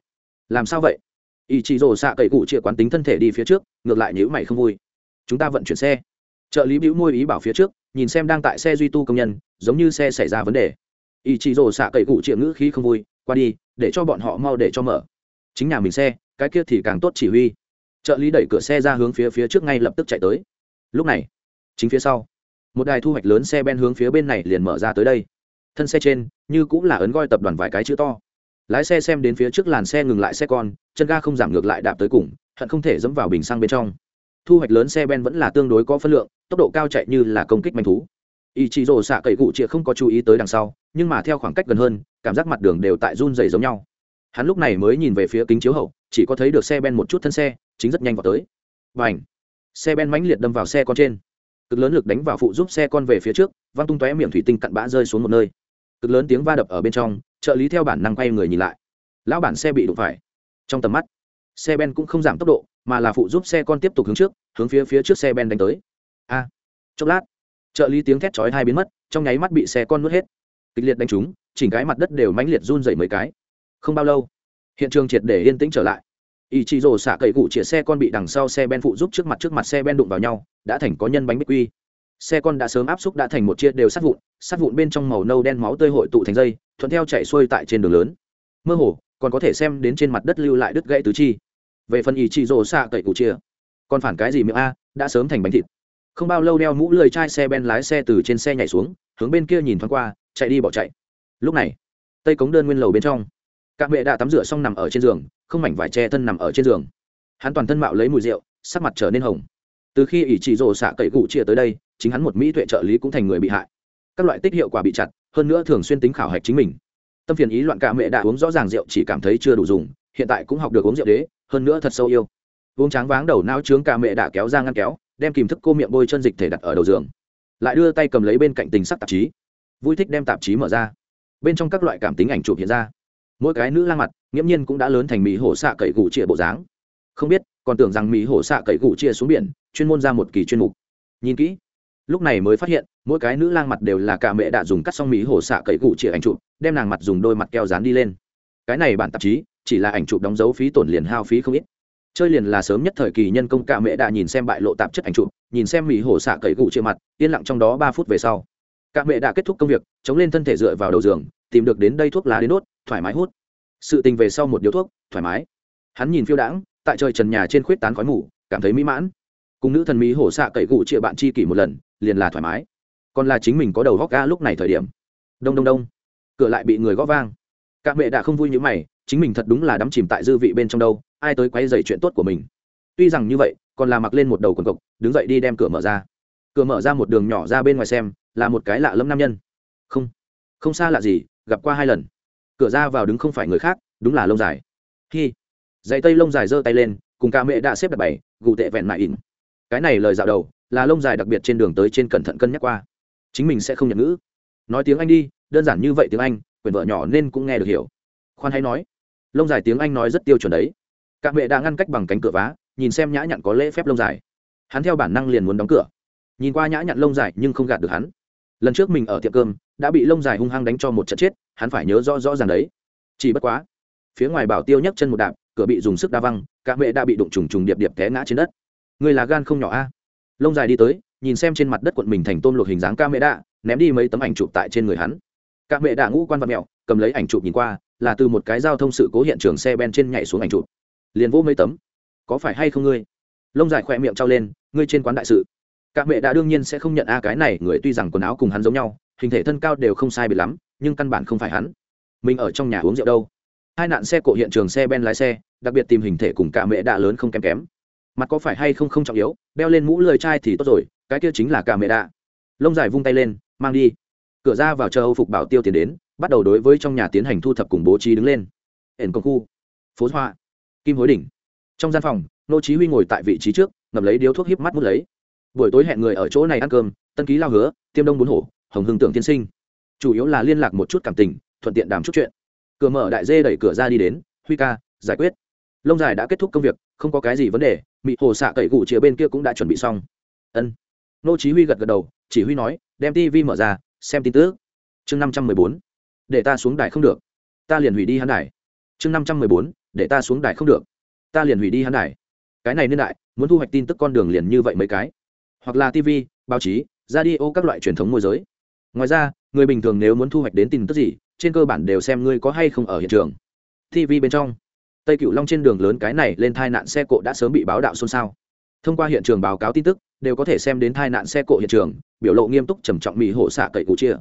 Làm sao vậy? Ý chị rồ xạ cậy cụ chĩa quán tính thân thể đi phía trước, ngược lại nhữ mày không vui. Chúng ta vận chuyển xe. Trợ lý bĩu môi ý bảo phía trước, nhìn xem đang tại xe duy tu công nhân, giống như xe xảy ra vấn đề. Ý chị rồ xạ cậy cụ chĩa ngữ khí không vui, qua đi, để cho bọn họ mau để cho mở. Chính nhà mình xe, cái kia thì càng tốt chỉ huy. Trợ lý đẩy cửa xe ra hướng phía phía trước ngay lập tức chạy tới lúc này, chính phía sau, một đài thu hoạch lớn xe ben hướng phía bên này liền mở ra tới đây. Thân xe trên, như cũng là ấn goi tập đoàn vài cái chữ to. Lái xe xem đến phía trước làn xe ngừng lại xe con, chân ga không giảm ngược lại đạp tới cùng, hận không thể dẫm vào bình xăng bên trong. Thu hoạch lớn xe ben vẫn là tương đối có phân lượng, tốc độ cao chạy như là công kích manh thú. Ý chí rồ xạ cậy cụ chịa không có chú ý tới đằng sau, nhưng mà theo khoảng cách gần hơn, cảm giác mặt đường đều tại run dày giống nhau. Hắn lúc này mới nhìn về phía kính chiếu hậu, chỉ có thấy được xe ben một chút thân xe, chính rất nhanh vào tới. Và ảnh xe ben mãnh liệt đâm vào xe con trên. Cực lớn lực đánh vào phụ giúp xe con về phía trước, văng tung tóe miệng thủy tinh cặn bã rơi xuống một nơi. Cực lớn tiếng va đập ở bên trong, trợ lý theo bản năng quay người nhìn lại. Lão bản xe bị đụng phải. Trong tầm mắt, xe ben cũng không giảm tốc độ, mà là phụ giúp xe con tiếp tục hướng trước, hướng phía phía trước xe ben đánh tới. A! Chốc lát, trợ lý tiếng thét chói hai biến mất, trong nháy mắt bị xe con nuốt hết. Kịch liệt đánh trúng, chỉnh cái mặt đất đều mãnh liệt run dày mấy cái. Không bao lâu, hiện trường triệt để yên tĩnh trở lại ý chí rồ xạ cậy cụ chĩa xe con bị đằng sau xe ben phụ giúp trước mặt trước mặt xe ben đụng vào nhau, đã thành có nhân bánh bích quy. Xe con đã sớm áp xúc đã thành một chia đều sát vụn sát vụn bên trong màu nâu đen máu tơi hội tụ thành dây, thuận theo chạy xuôi tại trên đường lớn. Mơ hồ, còn có thể xem đến trên mặt đất lưu lại đứt gãy tứ chi. Về phần ý chí rồ xạ cậy cụ chia còn phản cái gì miệng a, đã sớm thành bánh thịt. Không bao lâu đeo mũ lười chai xe ben lái xe từ trên xe nhảy xuống, hướng bên kia nhìn thoáng qua, chạy đi bỏ chạy. Lúc này, tây cống đơn nguyên lầu bên trong các mẹ đã tắm rửa xong nằm ở trên giường, không mảnh vải che thân nằm ở trên giường. Hắn toàn thân mạo lấy mùi rượu, sắc mặt trở nên hồng. Từ khi ỷ chỉ rồ xạ cậy cụ chia tới đây, chính hắn một mỹ tuệ trợ lý cũng thành người bị hại. Các loại tích hiệu quả bị chặt, hơn nữa thường xuyên tính khảo hạch chính mình. Tâm phiền ý loạn cả mẹ đã uống rõ ràng rượu chỉ cảm thấy chưa đủ dùng, hiện tại cũng học được uống rượu đế, hơn nữa thật sâu yêu. Uống tráng váng đầu nao trướng cả mẹ đã kéo ra ngăn kéo, đem kìm thức cô miệng bôi chân dịch thể đặt ở đầu giường. Lại đưa tay cầm lấy bên cạnh tình sắc tạp chí. Vui thích đem tạp chí mở ra. Bên trong các loại cảm tính ảnh chụp hiện ra mỗi cái nữ lang mặt, nghiễm nhiên cũng đã lớn thành mỹ hổ xạ cậy gù chia bộ dáng. Không biết, còn tưởng rằng mỹ hổ xạ cậy gù chia xuống biển, chuyên môn ra một kỳ chuyên mục. Nhìn kỹ, lúc này mới phát hiện, mỗi cái nữ lang mặt đều là cả mẹ đã dùng cắt xong mỹ hổ xạ cậy gù chia ảnh chụp, đem nàng mặt dùng đôi mặt keo dán đi lên. Cái này bản tạp chí, chỉ là ảnh chụp đóng dấu phí tổn liền hao phí không ít. Chơi liền là sớm nhất thời kỳ nhân công cả mẹ đã nhìn xem bại lộ tạp chất ảnh chụp, nhìn xem mỹ hổ xạ cậy gù chia mặt, yên lặng trong đó ba phút về sau. Cả mẹ đã kết thúc công việc, chống lên thân thể dựa vào đầu giường, tìm được đến đây thuốc lá đến đốt thoải mái hút. Sự tình về sau một điếu thuốc, thoải mái. Hắn nhìn phiêu đãng, tại trời trần nhà trên khuyết tán khói mù, cảm thấy mỹ mãn. Cùng nữ thần mỹ hổ xạ cậy gụ chịa bạn chi kỷ một lần, liền là thoải mái. Còn là chính mình có đầu góc ga lúc này thời điểm. Đông đông đông. Cửa lại bị người gõ vang. Các mẹ đã không vui như mày, chính mình thật đúng là đắm chìm tại dư vị bên trong đâu, ai tới quay dày chuyện tốt của mình. Tuy rằng như vậy, còn là mặc lên một đầu quần cộc, đứng dậy đi đem cửa mở ra. Cửa mở ra một đường nhỏ ra bên ngoài xem, là một cái lạ lâm nam nhân. Không không xa lạ gì, gặp qua hai lần cửa ra vào đứng không phải người khác, đúng là lông dài. Khi dạy tây lông dài giơ tay lên, cùng ca mẹ đã xếp đặt bảy gù tệ vẹn mại ỉn. Cái này lời dạo đầu, là lông dài đặc biệt trên đường tới trên cẩn thận cân nhắc qua. Chính mình sẽ không nhận ngữ. Nói tiếng anh đi, đơn giản như vậy tiếng anh quyền vợ nhỏ nên cũng nghe được hiểu. Khoan hay nói. Lông dài tiếng anh nói rất tiêu chuẩn đấy. Các mẹ đã ngăn cách bằng cánh cửa vá, nhìn xem nhã nhặn có lễ phép lông dài. Hắn theo bản năng liền muốn đóng cửa. Nhìn qua nhã nhặn lông dài nhưng không gạt được hắn lần trước mình ở tiệm cơm, đã bị lông dài hung hăng đánh cho một trận chết, hắn phải nhớ rõ rõ ràng đấy. Chỉ bất quá, phía ngoài bảo tiêu nhấc chân một đạp, cửa bị dùng sức đa văng, cả mẹ đã bị đụng trùng trùng điệp điệp té ngã trên đất. Người là gan không nhỏ a. Lông dài đi tới, nhìn xem trên mặt đất quận mình thành tôm luộc hình dáng ca mẹ đạ ném đi mấy tấm ảnh chụp tại trên người hắn. Ca mẹ đạ ngũ quan vật mẹo, cầm lấy ảnh chụp nhìn qua, là từ một cái giao thông sự cố hiện trường xe ben trên nhảy xuống ảnh chụp. Liền vỗ mấy tấm. Có phải hay không ngươi? Lông dài khỏe miệng trao lên, ngươi trên quán đại sự các mẹ đã đương nhiên sẽ không nhận a cái này, người tuy rằng quần áo cùng hắn giống nhau, hình thể thân cao đều không sai biệt lắm, nhưng căn bản không phải hắn. Mình ở trong nhà uống rượu đâu? Hai nạn xe cộ hiện trường xe ben lái xe, đặc biệt tìm hình thể cùng cả mẹ đã lớn không kém kém. Mặt có phải hay không không trọng yếu, đeo lên mũ lười chai thì tốt rồi, cái kia chính là cả mẹ đã. lông dài vung tay lên, mang đi. Cửa ra vào chờ âu phục bảo tiêu tiền đến, bắt đầu đối với trong nhà tiến hành thu thập cùng bố trí đứng lên. Ẩn công khu, phố hoa, kim hối đỉnh. Trong gian phòng, nô chí huy ngồi tại vị trí trước, ngậm lấy điếu thuốc híp mắt mút lấy buổi tối hẹn người ở chỗ này ăn cơm, tân ký lao hứa, tiêm đông bốn hổ, hồng hưng tưởng tiên sinh. Chủ yếu là liên lạc một chút cảm tình, thuận tiện đàm chút chuyện. Cửa mở đại dê đẩy cửa ra đi đến, huy ca, giải quyết. Lông dài đã kết thúc công việc, không có cái gì vấn đề, mị hồ xạ cậy gụ chĩa bên kia cũng đã chuẩn bị xong. Ân. Nô chí huy gật gật đầu, chỉ huy nói, đem tivi mở ra, xem tin tức. Chương 514 để ta xuống đài không được. Ta liền hủy đi hắn đài. Chương 514 để ta xuống đài không được. Ta liền hủy đi hắn đài. Cái này nên đại, muốn thu hoạch tin tức con đường liền như vậy mấy cái hoặc là tv báo chí, radio các loại truyền thống môi giới. Ngoài ra, người bình thường nếu muốn thu hoạch đến tin tức gì, trên cơ bản đều xem ngươi có hay không ở hiện trường. Tv bên trong, tây cựu long trên đường lớn cái này lên tai nạn xe cộ đã sớm bị báo đạo xôn xao. Thông qua hiện trường báo cáo tin tức, đều có thể xem đến tai nạn xe cộ hiện trường, biểu lộ nghiêm túc trầm trọng mỹ hồ xạ cậy cụ chia.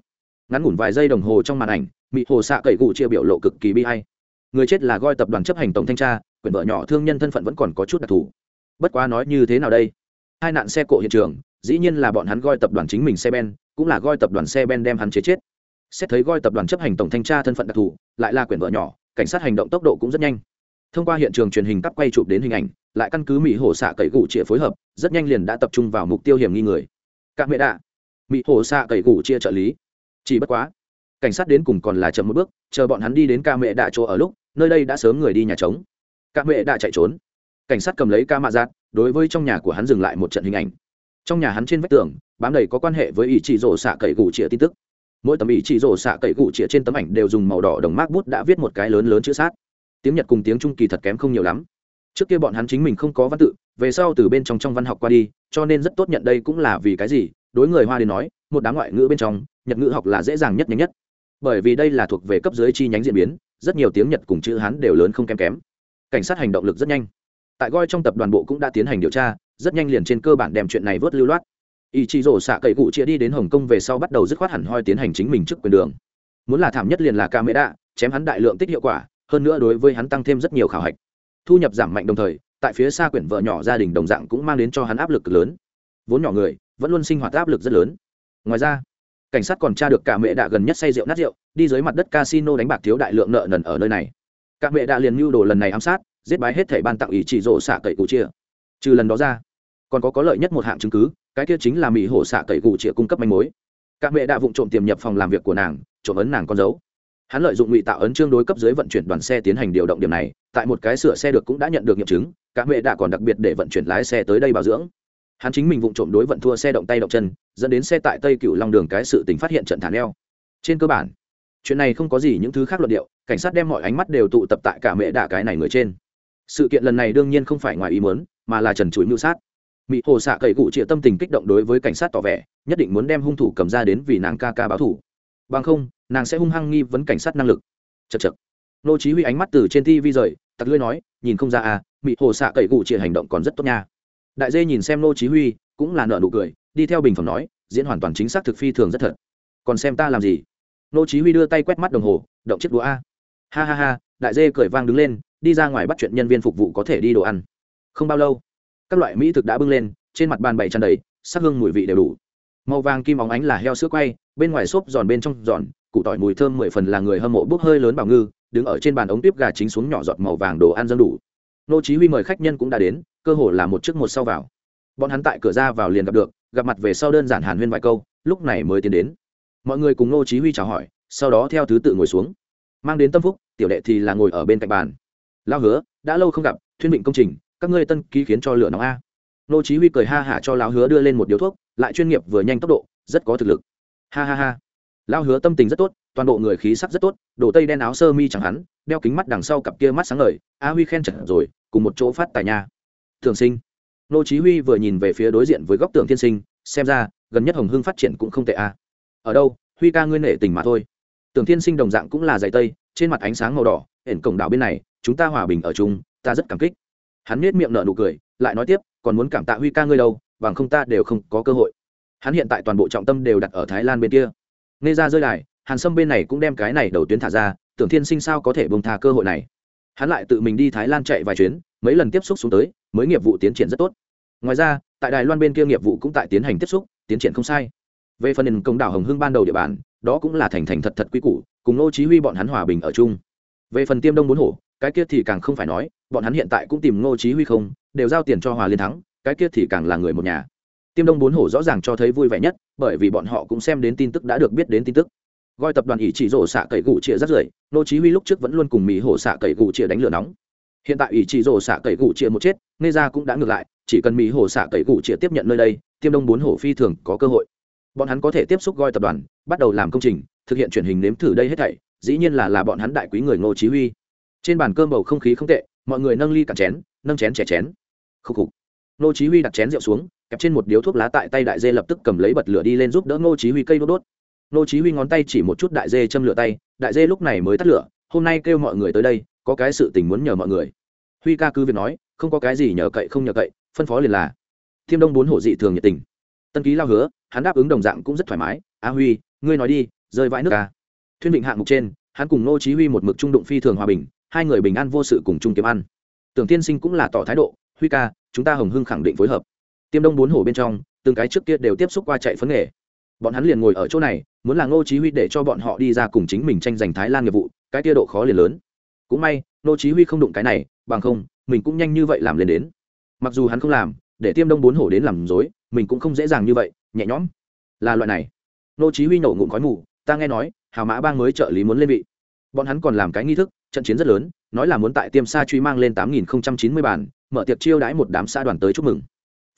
Ngắn ngủn vài giây đồng hồ trong màn ảnh, mỹ hồ xạ cậy cụ chia biểu lộ cực kỳ bi hay người chết là goi tập đoàn chấp hành tổng thanh tra, quyền vợ nhỏ thương nhân thân phận vẫn còn có chút đặc thù. Bất quá nói như thế nào đây? Hai nạn xe cộ hiện trường, dĩ nhiên là bọn hắn goi tập đoàn chính mình xe ben, cũng là goi tập đoàn xe ben đem hắn chế chết. Xét thấy goi tập đoàn chấp hành tổng thanh tra thân phận đặc thù, lại là quyển vợ nhỏ, cảnh sát hành động tốc độ cũng rất nhanh. Thông qua hiện trường truyền hình cắp quay chụp đến hình ảnh, lại căn cứ mỹ hồ xạ cậy gủ chia phối hợp, rất nhanh liền đã tập trung vào mục tiêu hiểm nghi người. Các mẹ đạ. Mỹ hồ xạ cậy gủ chia trợ lý. Chỉ bất quá, cảnh sát đến cùng còn là chậm một bước, chờ bọn hắn đi đến ca mẹ đạ chỗ ở lúc, nơi đây đã sớm người đi nhà trống. Ca mẹ đạ chạy trốn. Cảnh sát cầm lấy ca mạ giạt đối với trong nhà của hắn dừng lại một trận hình ảnh. Trong nhà hắn trên vách tường, bám đầy có quan hệ với ý chỉ rổ xạ cậy gù chĩa tin tức. Mỗi tấm ý chỉ rổ xạ cậy gù chĩa trên tấm ảnh đều dùng màu đỏ đồng mác bút đã viết một cái lớn lớn chữ sát. Tiếng nhật cùng tiếng trung kỳ thật kém không nhiều lắm. Trước kia bọn hắn chính mình không có văn tự, về sau từ bên trong trong văn học qua đi, cho nên rất tốt nhận đây cũng là vì cái gì, đối người hoa đến nói, một đám ngoại ngữ bên trong, nhật ngữ học là dễ dàng nhất nhanh nhất. Bởi vì đây là thuộc về cấp dưới chi nhánh diễn biến, rất nhiều tiếng nhật cùng chữ hán đều lớn không kém kém. Cảnh sát hành động lực rất nhanh tại goi trong tập đoàn bộ cũng đã tiến hành điều tra, rất nhanh liền trên cơ bản đem chuyện này vớt lưu loát. Ý chí rổ xạ cậy cụ chia đi đến hồng kông về sau bắt đầu dứt khoát hẳn hoi tiến hành chính mình trước quyền đường. Muốn là thảm nhất liền là ca mễ đạ chém hắn đại lượng tích hiệu quả, hơn nữa đối với hắn tăng thêm rất nhiều khảo hạch. Thu nhập giảm mạnh đồng thời, tại phía xa quyển vợ nhỏ gia đình đồng dạng cũng mang đến cho hắn áp lực lớn. Vốn nhỏ người, vẫn luôn sinh hoạt áp lực rất lớn. Ngoài ra, cảnh sát còn tra được cả mẹ đạ gần nhất say rượu nát rượu, đi dưới mặt đất casino đánh bạc thiếu đại lượng nợ nần ở nơi này. Cả mẹ đạ liền mưu đồ lần này ám sát giết bái hết thảy ban tặng ý chỉ rộ xạ cậy cụ chia trừ lần đó ra, còn có có lợi nhất một hạng chứng cứ, cái kia chính là mỹ hổ xạ cậy cụ chia cung cấp manh mối. Các mẹ đã vụng trộm tiềm nhập phòng làm việc của nàng, trộm ấn nàng con dấu. Hắn lợi dụng ngụy tạo ấn chương đối cấp dưới vận chuyển đoàn xe tiến hành điều động điểm này, tại một cái sửa xe được cũng đã nhận được nghiệm chứng, các mẹ đã còn đặc biệt để vận chuyển lái xe tới đây bảo dưỡng. Hắn chính mình vụng trộm đối vận thua xe động tay động chân, dẫn đến xe tại tây cựu long đường cái sự tình phát hiện trận thả neo. Trên cơ bản, chuyện này không có gì những thứ khác luận điệu, cảnh sát đem mọi ánh mắt đều tụ tập tại cả mẹ đạ cái này người trên sự kiện lần này đương nhiên không phải ngoài ý muốn, mà là trần chuối mưu sát. Mỹ hồ xạ cậy cụ chịa tâm tình kích động đối với cảnh sát tỏ vẻ, nhất định muốn đem hung thủ cầm ra đến vì nàng ca ca báo thủ bằng không, nàng sẽ hung hăng nghi vấn cảnh sát năng lực. Chật chật nô chí huy ánh mắt từ trên tv rời, tặc lưỡi nói, nhìn không ra à mỹ hồ xạ cậy cụ chịa hành động còn rất tốt nha. Đại dê nhìn xem nô chí huy, cũng là nợ nụ cười, đi theo bình phẩm nói, diễn hoàn toàn chính xác thực phi thường rất thật. Còn xem ta làm gì? Nô chí huy đưa tay quét mắt đồng hồ, động chiếc đũa a. Ha ha ha, đại dê cười vang đứng lên đi ra ngoài bắt chuyện nhân viên phục vụ có thể đi đồ ăn. Không bao lâu, các loại mỹ thực đã bưng lên, trên mặt bàn bày tràn đầy, sắc hương mùi vị đều đủ. Màu vàng kim óng ánh là heo sữa quay, bên ngoài xốp giòn bên trong giòn cụ tỏi mùi thơm mười phần là người hâm mộ bốc hơi lớn bảo ngư, đứng ở trên bàn ống tiếp gà chính xuống nhỏ giọt màu vàng đồ ăn dân đủ. Nô chí huy mời khách nhân cũng đã đến, cơ hồ là một trước một sau vào. Bọn hắn tại cửa ra vào liền gặp được, gặp mặt về sau đơn giản hàn huyên vài câu, lúc này mới tiến đến. Mọi người cùng nô chí huy chào hỏi, sau đó theo thứ tự ngồi xuống. Mang đến tâm phúc, tiểu đệ thì là ngồi ở bên cạnh bàn lao hứa, đã lâu không gặp, thuyên định công trình, các ngươi tân ký khiến cho lửa nóng a. Nô chí huy cười ha hả cho lão hứa đưa lên một điếu thuốc, lại chuyên nghiệp vừa nhanh tốc độ, rất có thực lực. Ha ha ha. Lão hứa tâm tình rất tốt, toàn bộ người khí sắc rất tốt, đồ tây đen áo sơ mi chẳng hắn, đeo kính mắt đằng sau cặp kia mắt sáng ngời, a huy khen chật rồi, cùng một chỗ phát tài nha. Thường sinh. Nô chí huy vừa nhìn về phía đối diện với góc tường thiên sinh, xem ra, gần nhất hồng hương phát triển cũng không tệ a. Ở đâu, huy ca ngươi nể tình mà thôi. Tưởng thiên sinh đồng dạng cũng là dày tây, trên mặt ánh sáng màu đỏ, ẩn cổng đảo bên này chúng ta hòa bình ở chung, ta rất cảm kích. Hắn nết miệng nở nụ cười, lại nói tiếp, còn muốn cảm tạ huy ca ngươi đâu, bằng không ta đều không có cơ hội. Hắn hiện tại toàn bộ trọng tâm đều đặt ở thái lan bên kia. Nghe ra rơi đài, hàn sâm bên này cũng đem cái này đầu tuyến thả ra, tưởng thiên sinh sao có thể bông tha cơ hội này. Hắn lại tự mình đi thái lan chạy vài chuyến, mấy lần tiếp xúc xuống tới, mới nghiệp vụ tiến triển rất tốt. Ngoài ra, tại đài loan bên kia nghiệp vụ cũng tại tiến hành tiếp xúc, tiến triển không sai. Về phần nền công đảo hồng hưng ban đầu địa bàn, đó cũng là thành thành thật thật quy củ, cùng nô chí huy bọn hắn hòa bình ở chung. Về phần tiêm đông bốn hổ cái kia thì càng không phải nói, bọn hắn hiện tại cũng tìm ngô chí huy không, đều giao tiền cho hòa liên thắng, cái kia thì càng là người một nhà. Tiêm đông bốn hổ rõ ràng cho thấy vui vẻ nhất, bởi vì bọn họ cũng xem đến tin tức đã được biết đến tin tức. Gọi tập đoàn ỷ chỉ rổ xạ cậy gụ chia rất rưởi, Ngô chí huy lúc trước vẫn luôn cùng mỹ hổ xạ cậy gụ chia đánh lửa nóng. Hiện tại ỷ chỉ rổ xạ cậy gụ chia một chết nghe ra cũng đã ngược lại, chỉ cần mỹ hổ xạ cậy gụ chia tiếp nhận nơi đây, tiêm đông bốn hổ phi thường có cơ hội. Bọn hắn có thể tiếp xúc gọi tập đoàn, bắt đầu làm công trình, thực hiện truyền hình nếm thử đây hết thảy, dĩ nhiên là là bọn hắn đại quý người ngô chí huy trên bàn cơm bầu không khí không tệ, mọi người nâng ly cạn chén, nâng chén chè chén. Khúc khục. Ngô chí huy đặt chén rượu xuống, kẹp trên một điếu thuốc lá tại tay đại dê lập tức cầm lấy bật lửa đi lên giúp đỡ ngô chí huy cây đốt đốt. Ngô chí huy ngón tay chỉ một chút đại dê châm lửa tay, đại dê lúc này mới tắt lửa, hôm nay kêu mọi người tới đây, có cái sự tình muốn nhờ mọi người. Huy ca cứ việc nói, không có cái gì nhờ cậy không nhờ cậy, phân phó liền là. Thiêm đông bốn hổ dị thường nhiệt tình. Tân ký lao hứa, hắn đáp ứng đồng dạng cũng rất thoải mái. A huy, ngươi nói đi, rơi vãi nước ca thuyên vịnh hạng mục trên, hắn cùng ngô chí huy một mực trung đụng phi thường hòa bình hai người bình an vô sự cùng chung kiếm ăn. Tưởng tiên sinh cũng là tỏ thái độ, huy ca, chúng ta hồng hưng khẳng định phối hợp. Tiêm đông bốn hổ bên trong, từng cái trước kia đều tiếp xúc qua chạy phấn nghề. Bọn hắn liền ngồi ở chỗ này, muốn là ngô chí huy để cho bọn họ đi ra cùng chính mình tranh giành thái lan nghiệp vụ, cái kia độ khó liền lớn. Cũng may, ngô chí huy không đụng cái này, bằng không, mình cũng nhanh như vậy làm lên đến. Mặc dù hắn không làm, để tiêm đông bốn hổ đến làm dối mình cũng không dễ dàng như vậy, nhẹ nhõm. Là loại này. Ngô chí huy nổ ngụm khói mù, ta nghe nói, hào mã bang mới trợ lý muốn lên vị. Bọn hắn còn làm cái nghi thức trận chiến rất lớn, nói là muốn tại tiêm sa truy mang lên tám nghìn chín mươi bản mở tiệc chiêu đãi một đám xã đoàn tới chúc mừng.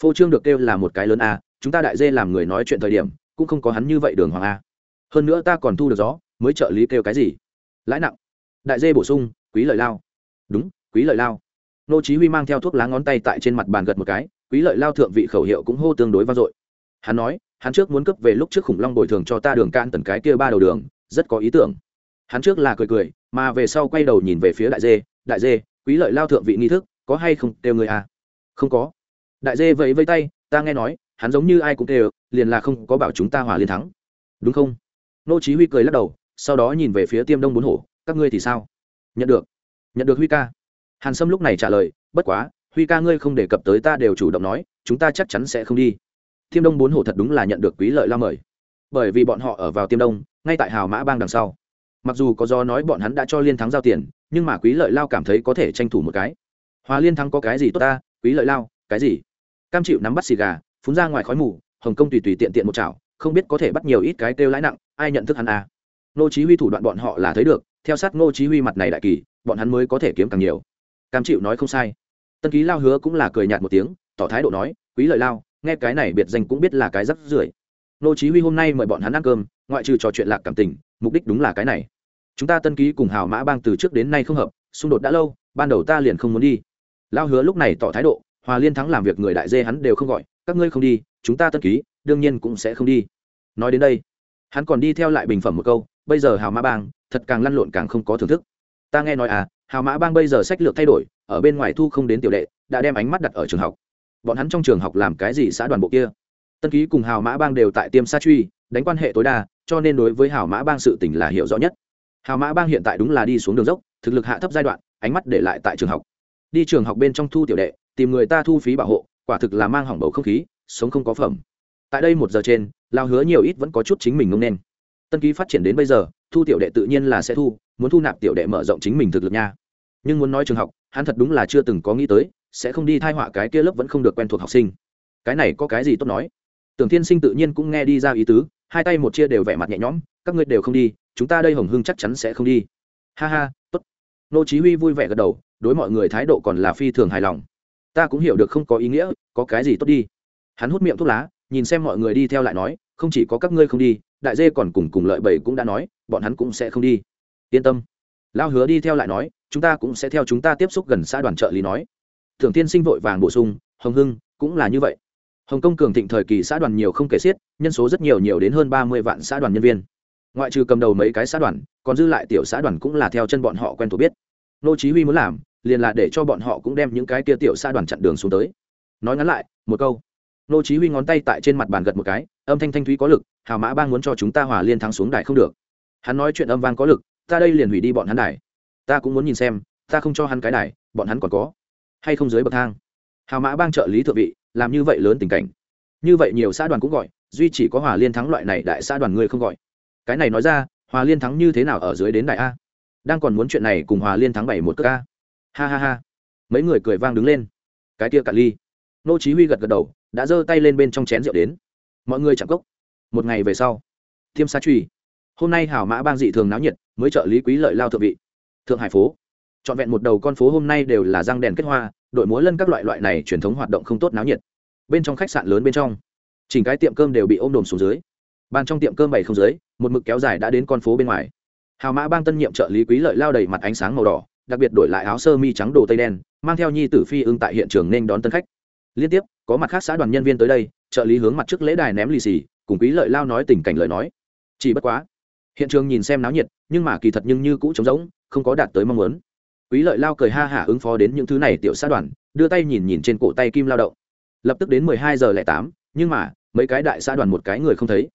Phô trương được kêu là một cái lớn a, chúng ta đại dê làm người nói chuyện thời điểm, cũng không có hắn như vậy đường hoàng a. Hơn nữa ta còn thu được gió, mới trợ lý kêu cái gì? Lãi nặng. Đại dê bổ sung, quý lợi lao. Đúng, quý lợi lao. Nô chí huy mang theo thuốc lá ngón tay tại trên mặt bàn gật một cái, quý lợi lao thượng vị khẩu hiệu cũng hô tương đối vang dội. Hắn nói, hắn trước muốn cấp về lúc trước khủng long bồi thường cho ta đường can tần cái kia ba đầu đường, rất có ý tưởng. Hắn trước là cười cười mà về sau quay đầu nhìn về phía đại dê đại dê quý lợi lao thượng vị nghi thức có hay không đều người à? Không có. Đại dê vẫy vây tay ta nghe nói hắn giống như ai cũng đều, liền là không có bảo chúng ta hòa liên thắng. Đúng không? Nô chí huy cười lắc đầu sau đó nhìn về phía tiêm đông bốn hổ các ngươi thì sao? Nhận được. Nhận được huy ca. Hàn sâm lúc này trả lời bất quá huy ca ngươi không đề cập tới ta đều chủ động nói chúng ta chắc chắn sẽ không đi. Tiêm đông bốn hổ thật đúng là nhận được quý lợi lao mời. Bởi vì bọn họ ở vào tiêm đông ngay tại hào mã bang đằng sau mặc dù có do nói bọn hắn đã cho liên thắng giao tiền, nhưng mà quý lợi lao cảm thấy có thể tranh thủ một cái. Hòa liên thắng có cái gì tốt ta? Quý lợi lao, cái gì? Cam chịu nắm bắt xì gà, phun ra ngoài khói mù, hồng kông tùy tùy tiện tiện một chảo, không biết có thể bắt nhiều ít cái kêu lãi nặng, ai nhận thức hắn à. nô chí huy thủ đoạn bọn họ là thấy được, theo sát nô chí huy mặt này đại kỳ, bọn hắn mới có thể kiếm càng nhiều. Cam chịu nói không sai. Tân ký lao hứa cũng là cười nhạt một tiếng, tỏ thái độ nói, quý lợi lao, nghe cái này biệt danh cũng biết là cái rất rưởi nô chí huy hôm nay mời bọn hắn ăn cơm, ngoại trừ trò chuyện lạc cảm tình, mục đích đúng là cái này. Chúng ta tân ký cùng hào mã bang từ trước đến nay không hợp, xung đột đã lâu, ban đầu ta liền không muốn đi. Lao hứa lúc này tỏ thái độ, hòa liên thắng làm việc người đại dê hắn đều không gọi, các ngươi không đi, chúng ta tân ký, đương nhiên cũng sẽ không đi. Nói đến đây, hắn còn đi theo lại bình phẩm một câu, bây giờ hào mã bang, thật càng lăn lộn càng không có thưởng thức. Ta nghe nói à hào mã bang bây giờ sách lược thay đổi, ở bên ngoài thu không đến tiểu đệ, đã đem ánh mắt đặt ở trường học. Bọn hắn trong trường học làm cái gì xã đoàn bộ kia? Tân ký cùng hào mã bang đều tại tiêm sa truy, đánh quan hệ tối đa, cho nên đối với hào mã bang sự tình là hiểu rõ nhất. Hào mã bang hiện tại đúng là đi xuống đường dốc, thực lực hạ thấp giai đoạn, ánh mắt để lại tại trường học. Đi trường học bên trong thu tiểu đệ, tìm người ta thu phí bảo hộ, quả thực là mang hỏng bầu không khí, sống không có phẩm. Tại đây một giờ trên, lao hứa nhiều ít vẫn có chút chính mình ngông nên. Tân ký phát triển đến bây giờ, thu tiểu đệ tự nhiên là sẽ thu, muốn thu nạp tiểu đệ mở rộng chính mình thực lực nha. Nhưng muốn nói trường học, hắn thật đúng là chưa từng có nghĩ tới, sẽ không đi thai họa cái kia lớp vẫn không được quen thuộc học sinh. Cái này có cái gì tốt nói? Tưởng thiên sinh tự nhiên cũng nghe đi ra ý tứ, hai tay một chia đều vẻ mặt nhẹ nhõm, các ngươi đều không đi, chúng ta đây hồng hưng chắc chắn sẽ không đi. Ha ha, tốt. Nô chí huy vui vẻ gật đầu, đối mọi người thái độ còn là phi thường hài lòng. Ta cũng hiểu được không có ý nghĩa, có cái gì tốt đi. Hắn hút miệng thuốc lá, nhìn xem mọi người đi theo lại nói, không chỉ có các ngươi không đi, đại dê còn cùng cùng lợi bảy cũng đã nói, bọn hắn cũng sẽ không đi. Yên tâm. Lao hứa đi theo lại nói, chúng ta cũng sẽ theo chúng ta tiếp xúc gần xã đoàn trợ lý nói. Thường tiên sinh vội vàng bổ sung, hồng hưng, cũng là như vậy hồng kông cường thịnh thời kỳ xã đoàn nhiều không kể xiết, nhân số rất nhiều nhiều đến hơn ba mươi vạn xã đoàn nhân viên. Ngoại trừ cầm đầu mấy cái xã đoàn, còn dư lại tiểu xã đoàn cũng là theo chân bọn họ quen thuộc biết. Nô chí huy muốn làm, liền là để cho bọn họ cũng đem những cái kia tiểu xã đoàn chặn đường xuống tới. Nói ngắn lại, một câu. Nô chí huy ngón tay tại trên mặt bàn gật một cái, âm thanh thanh thúy có lực, hào mã bang muốn cho chúng ta hòa liên thắng xuống đài không được. Hắn nói chuyện âm vang có lực, ta đây liền hủy đi bọn hắn đài. Ta cũng muốn nhìn xem, ta không cho hắn cái đài, bọn hắn còn có hay không dưới bậc thang. Hào mã bang trợ lý thượng vị làm như vậy lớn tình cảnh. Như vậy nhiều xã đoàn cũng gọi, duy chỉ có hòa liên thắng loại này đại xã đoàn người không gọi. Cái này nói ra, hòa liên thắng như thế nào ở dưới đến đại a? Đang còn muốn chuyện này cùng hòa liên thắng bảy một cước a. Ha ha ha. Mấy người cười vang đứng lên. Cái kia cạn ly. Nô chí huy gật gật đầu, đã giơ tay lên bên trong chén rượu đến. Mọi người chạm cốc. Một ngày về sau, thiêm sa truy. Hôm nay hảo mã bang dị thường náo nhiệt, mới trợ lý quý lợi lao thượng vị. Thượng hải phố. Trọn vẹn một đầu con phố hôm nay đều là răng đèn kết hoa, đội múa lân các loại loại này truyền thống hoạt động không tốt náo nhiệt bên trong khách sạn lớn bên trong. Chỉnh cái tiệm cơm đều bị ôm đồm xuống dưới. Bàn trong tiệm cơm bày không dưới, một mực kéo dài đã đến con phố bên ngoài. Hào mã bang tân nhiệm trợ lý quý lợi lao đầy mặt ánh sáng màu đỏ, đặc biệt đổi lại áo sơ mi trắng đồ tây đen, mang theo nhi tử phi ưng tại hiện trường nên đón tân khách. Liên tiếp, có mặt khác xã đoàn nhân viên tới đây, trợ lý hướng mặt trước lễ đài ném lì xì, cùng quý lợi lao nói tình cảnh lời nói. Chỉ bất quá, hiện trường nhìn xem náo nhiệt, nhưng mà kỳ thật nhưng như cũ trống rỗng, không có đạt tới mong muốn. Quý lợi lao cười ha hả ứng phó đến những thứ này tiểu xã đoàn, đưa tay nhìn nhìn trên cổ tay kim lao động lập tức đến mười hai giờ lẻ tám, nhưng mà, mấy cái đại xã đoàn một cái người không thấy.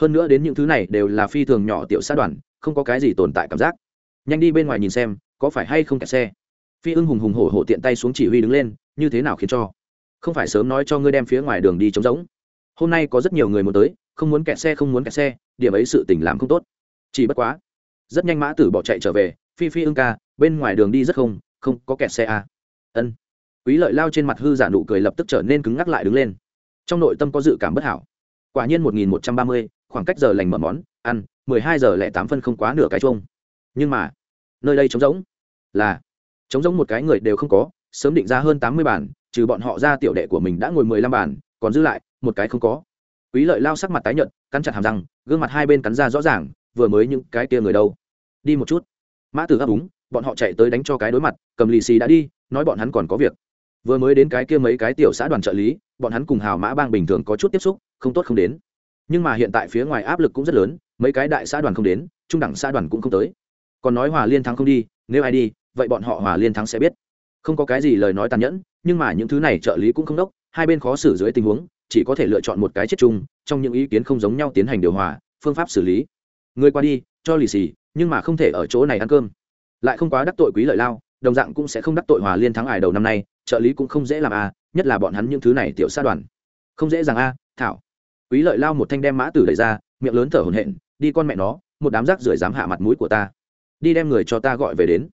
Hơn nữa đến những thứ này đều là phi thường nhỏ tiểu xã đoàn, không có cái gì tồn tại cảm giác. Nhanh đi bên ngoài nhìn xem, có phải hay không kẹt xe. Phi ưng hùng hùng hổ hổ tiện tay xuống chỉ huy đứng lên, như thế nào khiến cho? Không phải sớm nói cho ngươi đem phía ngoài đường đi trống rỗng. Hôm nay có rất nhiều người muốn tới, không muốn kẹt xe, không muốn kẹt xe, điểm ấy sự tình làm không tốt. Chỉ bất quá, rất nhanh mã tử bỏ chạy trở về, phi phi ưng ca, bên ngoài đường đi rất không không có kẹt xe à. ân quý lợi lao trên mặt hư giả nụ cười lập tức trở nên cứng ngắc lại đứng lên. Trong nội tâm có dự cảm bất hảo. Quả nhiên một nghìn một trăm ba mươi, khoảng cách giờ lành mở món, ăn, mười hai giờ lẻ tám phân không quá nửa cái chuông. Nhưng mà, nơi đây trống rỗng là, trống rỗng một cái người đều không có, sớm định ra hơn tám mươi bản trừ bọn họ ra tiểu đệ của mình đã ngồi mười lăm bản còn giữ lại, một cái không có. Quý lợi lao sắc mặt tái nhợt, cắn chặt hàm răng, gương mặt hai bên cắn ra rõ ràng, vừa mới những cái kia người đâu? Đi một chút. Mã tử ấp úng, bọn họ chạy tới đánh cho cái đối mặt, cầm lì xì đã đi, nói bọn hắn còn có việc vừa mới đến cái kia mấy cái tiểu xã đoàn trợ lý, bọn hắn cùng hào mã bang bình thường có chút tiếp xúc, không tốt không đến. Nhưng mà hiện tại phía ngoài áp lực cũng rất lớn, mấy cái đại xã đoàn không đến, trung đẳng xã đoàn cũng không tới. Còn nói hòa liên thắng không đi, nếu ai đi, vậy bọn họ hòa liên thắng sẽ biết. Không có cái gì lời nói tàn nhẫn, nhưng mà những thứ này trợ lý cũng không đốc, hai bên khó xử dưới tình huống, chỉ có thể lựa chọn một cái chết chung, trong những ý kiến không giống nhau tiến hành điều hòa, phương pháp xử lý. Người qua đi, cho lì xì, nhưng mà không thể ở chỗ này ăn cơm. Lại không quá đắc tội quý lợi lao, đồng dạng cũng sẽ không đắc tội hòa liên thắng ải đầu năm nay trợ lý cũng không dễ làm a nhất là bọn hắn những thứ này tiểu xa đoàn. Không dễ dàng a thảo. Quý lợi lao một thanh đem mã tử đẩy ra, miệng lớn thở hổn hển, đi con mẹ nó, một đám rác rưởi dám hạ mặt mũi của ta. Đi đem người cho ta gọi về đến.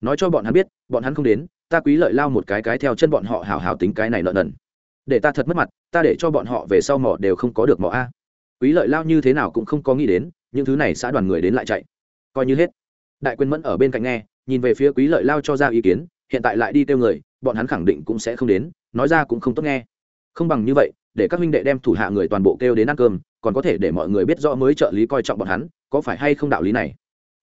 Nói cho bọn hắn biết, bọn hắn không đến, ta quý lợi lao một cái cái theo chân bọn họ hào hào tính cái này nợ nần. Để ta thật mất mặt, ta để cho bọn họ về sau mỏ đều không có được mỏ a. Quý lợi lao như thế nào cũng không có nghĩ đến, những thứ này xã đoàn người đến lại chạy. Coi như hết. Đại quyền mẫn ở bên cạnh nghe, nhìn về phía quý lợi lao cho ra ý kiến hiện tại lại đi kêu người bọn hắn khẳng định cũng sẽ không đến nói ra cũng không tốt nghe. Không bằng như vậy để các huynh đệ đem thủ hạ người toàn bộ kêu đến ăn cơm còn có thể để mọi người biết rõ mới trợ lý coi trọng bọn hắn có phải hay không đạo lý này?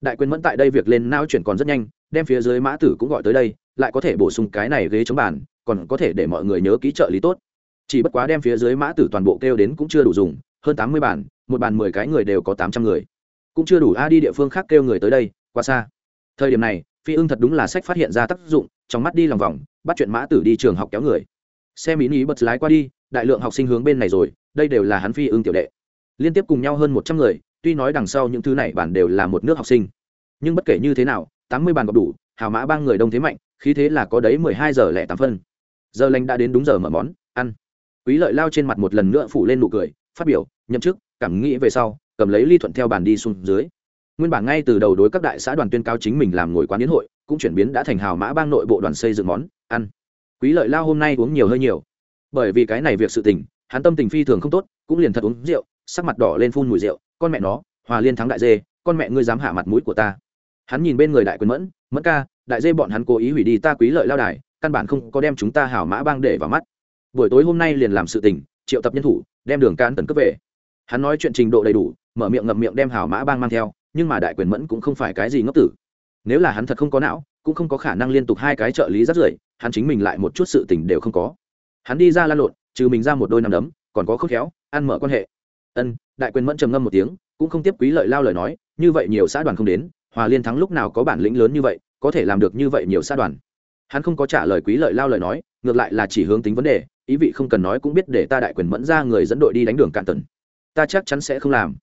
Đại quyền mẫn tại đây việc lên nao chuyển còn rất nhanh đem phía dưới mã tử cũng gọi tới đây lại có thể bổ sung cái này ghế chống bàn còn có thể để mọi người nhớ ký trợ lý tốt. Chỉ bất quá đem phía dưới mã tử toàn bộ kêu đến cũng chưa đủ dùng hơn tám mươi bàn, một bàn mười cái người đều có tám trăm người. Cũng chưa đủ a đi địa phương khác kêu người tới đây quá xa. Thời điểm này phi ưng thật đúng là sách phát hiện ra tác dụng, trong mắt đi lòng vòng, bắt chuyện mã tử đi trường học kéo người. Xe mỹ ní bật lái qua đi, đại lượng học sinh hướng bên này rồi, đây đều là hắn phi ưng tiểu đệ. Liên tiếp cùng nhau hơn một trăm người, tuy nói đằng sau những thứ này bản đều là một nước học sinh. Nhưng bất kể như thế nào, tám mươi bàn gặp đủ, hào mã ba người đông thế mạnh, khí thế là có đấy mười hai giờ lẻ tám phân. Giờ lành đã đến đúng giờ mở món, ăn. Quý lợi lao trên mặt một lần nữa phủ lên nụ cười, phát biểu, nhậm chức, cảm nghĩ về sau, cầm lấy ly thuận theo bàn đi xuống dưới nguyên bản ngay từ đầu đối các đại xã đoàn tuyên cao chính mình làm ngồi quán yến hội, cũng chuyển biến đã thành hào mã bang nội bộ đoàn xây dựng món, ăn. Quý lợi lao hôm nay uống nhiều hơi nhiều. Bởi vì cái này việc sự tình, hắn tâm tình phi thường không tốt, cũng liền thật uống rượu, sắc mặt đỏ lên phun mùi rượu, con mẹ nó, hòa liên thắng đại dê, con mẹ ngươi dám hạ mặt mũi của ta. Hắn nhìn bên người đại quyền mẫn mẫn ca, đại dê bọn hắn cố ý hủy đi ta quý lợi lao đài, căn bản không có đem chúng ta hảo mã bang để vào mắt. Buổi tối hôm nay liền làm sự tình, triệu tập nhân thủ, đem đường can tần cấp về. Hắn nói chuyện trình độ đầy đủ, mở miệng ngậm miệng đem hảo mã bang mang theo nhưng mà đại quyền mẫn cũng không phải cái gì ngốc tử. Nếu là hắn thật không có não, cũng không có khả năng liên tục hai cái trợ lý rắt rưởi, hắn chính mình lại một chút sự tình đều không có. Hắn đi ra lan lộn, trừ mình ra một đôi nằm đấm, còn có khớp khéo, ăn mở quan hệ. Ân, đại quyền mẫn trầm ngâm một tiếng, cũng không tiếp quý lợi lao lời nói, như vậy nhiều xã đoàn không đến, hòa liên thắng lúc nào có bản lĩnh lớn như vậy, có thể làm được như vậy nhiều xã đoàn? Hắn không có trả lời quý lợi lao lời nói, ngược lại là chỉ hướng tính vấn đề, ý vị không cần nói cũng biết để ta đại quyền mẫn ra người dẫn đội đi đánh đường cạn tần. Ta chắc chắn sẽ không làm.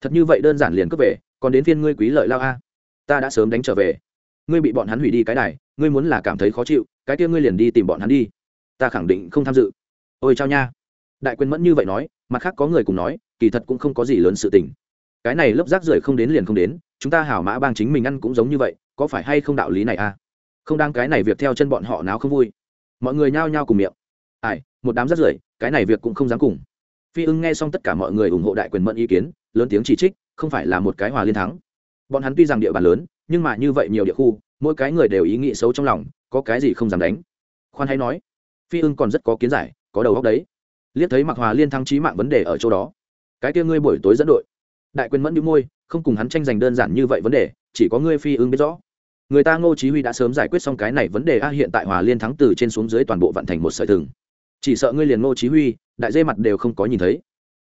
Thật như vậy đơn giản liền cướp về còn đến phiên ngươi quý lợi lao a. Ta đã sớm đánh trở về. Ngươi bị bọn hắn hủy đi cái này, ngươi muốn là cảm thấy khó chịu, cái kia ngươi liền đi tìm bọn hắn đi. Ta khẳng định không tham dự. Ôi chao nha. Đại quyền mẫn như vậy nói, mặt khác có người cùng nói, kỳ thật cũng không có gì lớn sự tình. Cái này lớp rác rưởi không đến liền không đến, chúng ta hảo mã bang chính mình ăn cũng giống như vậy, có phải hay không đạo lý này a? Không đang cái này việc theo chân bọn họ nào không vui. Mọi người nhao nhao cùng miệng. Ai, một đám rác rưởi, cái này việc cũng không dám cùng. Phi ưng nghe xong tất cả mọi người ủng hộ đại quyền mẫn ý kiến lớn tiếng chỉ trích, không phải là một cái hòa liên thắng. Bọn hắn tuy rằng địa bàn lớn, nhưng mà như vậy nhiều địa khu, mỗi cái người đều ý nghĩ xấu trong lòng, có cái gì không dám đánh. Khoan hay nói, phi ưng còn rất có kiến giải, có đầu góc đấy. Liếc thấy mặc hòa liên thắng trí mạng vấn đề ở chỗ đó. Cái kia ngươi buổi tối dẫn đội. Đại quyền mẫn đĩu môi, không cùng hắn tranh giành đơn giản như vậy vấn đề, chỉ có ngươi phi ưng biết rõ. Người ta ngô chí huy đã sớm giải quyết xong cái này vấn đề, a, hiện tại hòa liên thắng từ trên xuống dưới toàn bộ vận thành một sợi thừng. Chỉ sợ ngươi liền ngô chí huy, đại dê mặt đều không có nhìn thấy.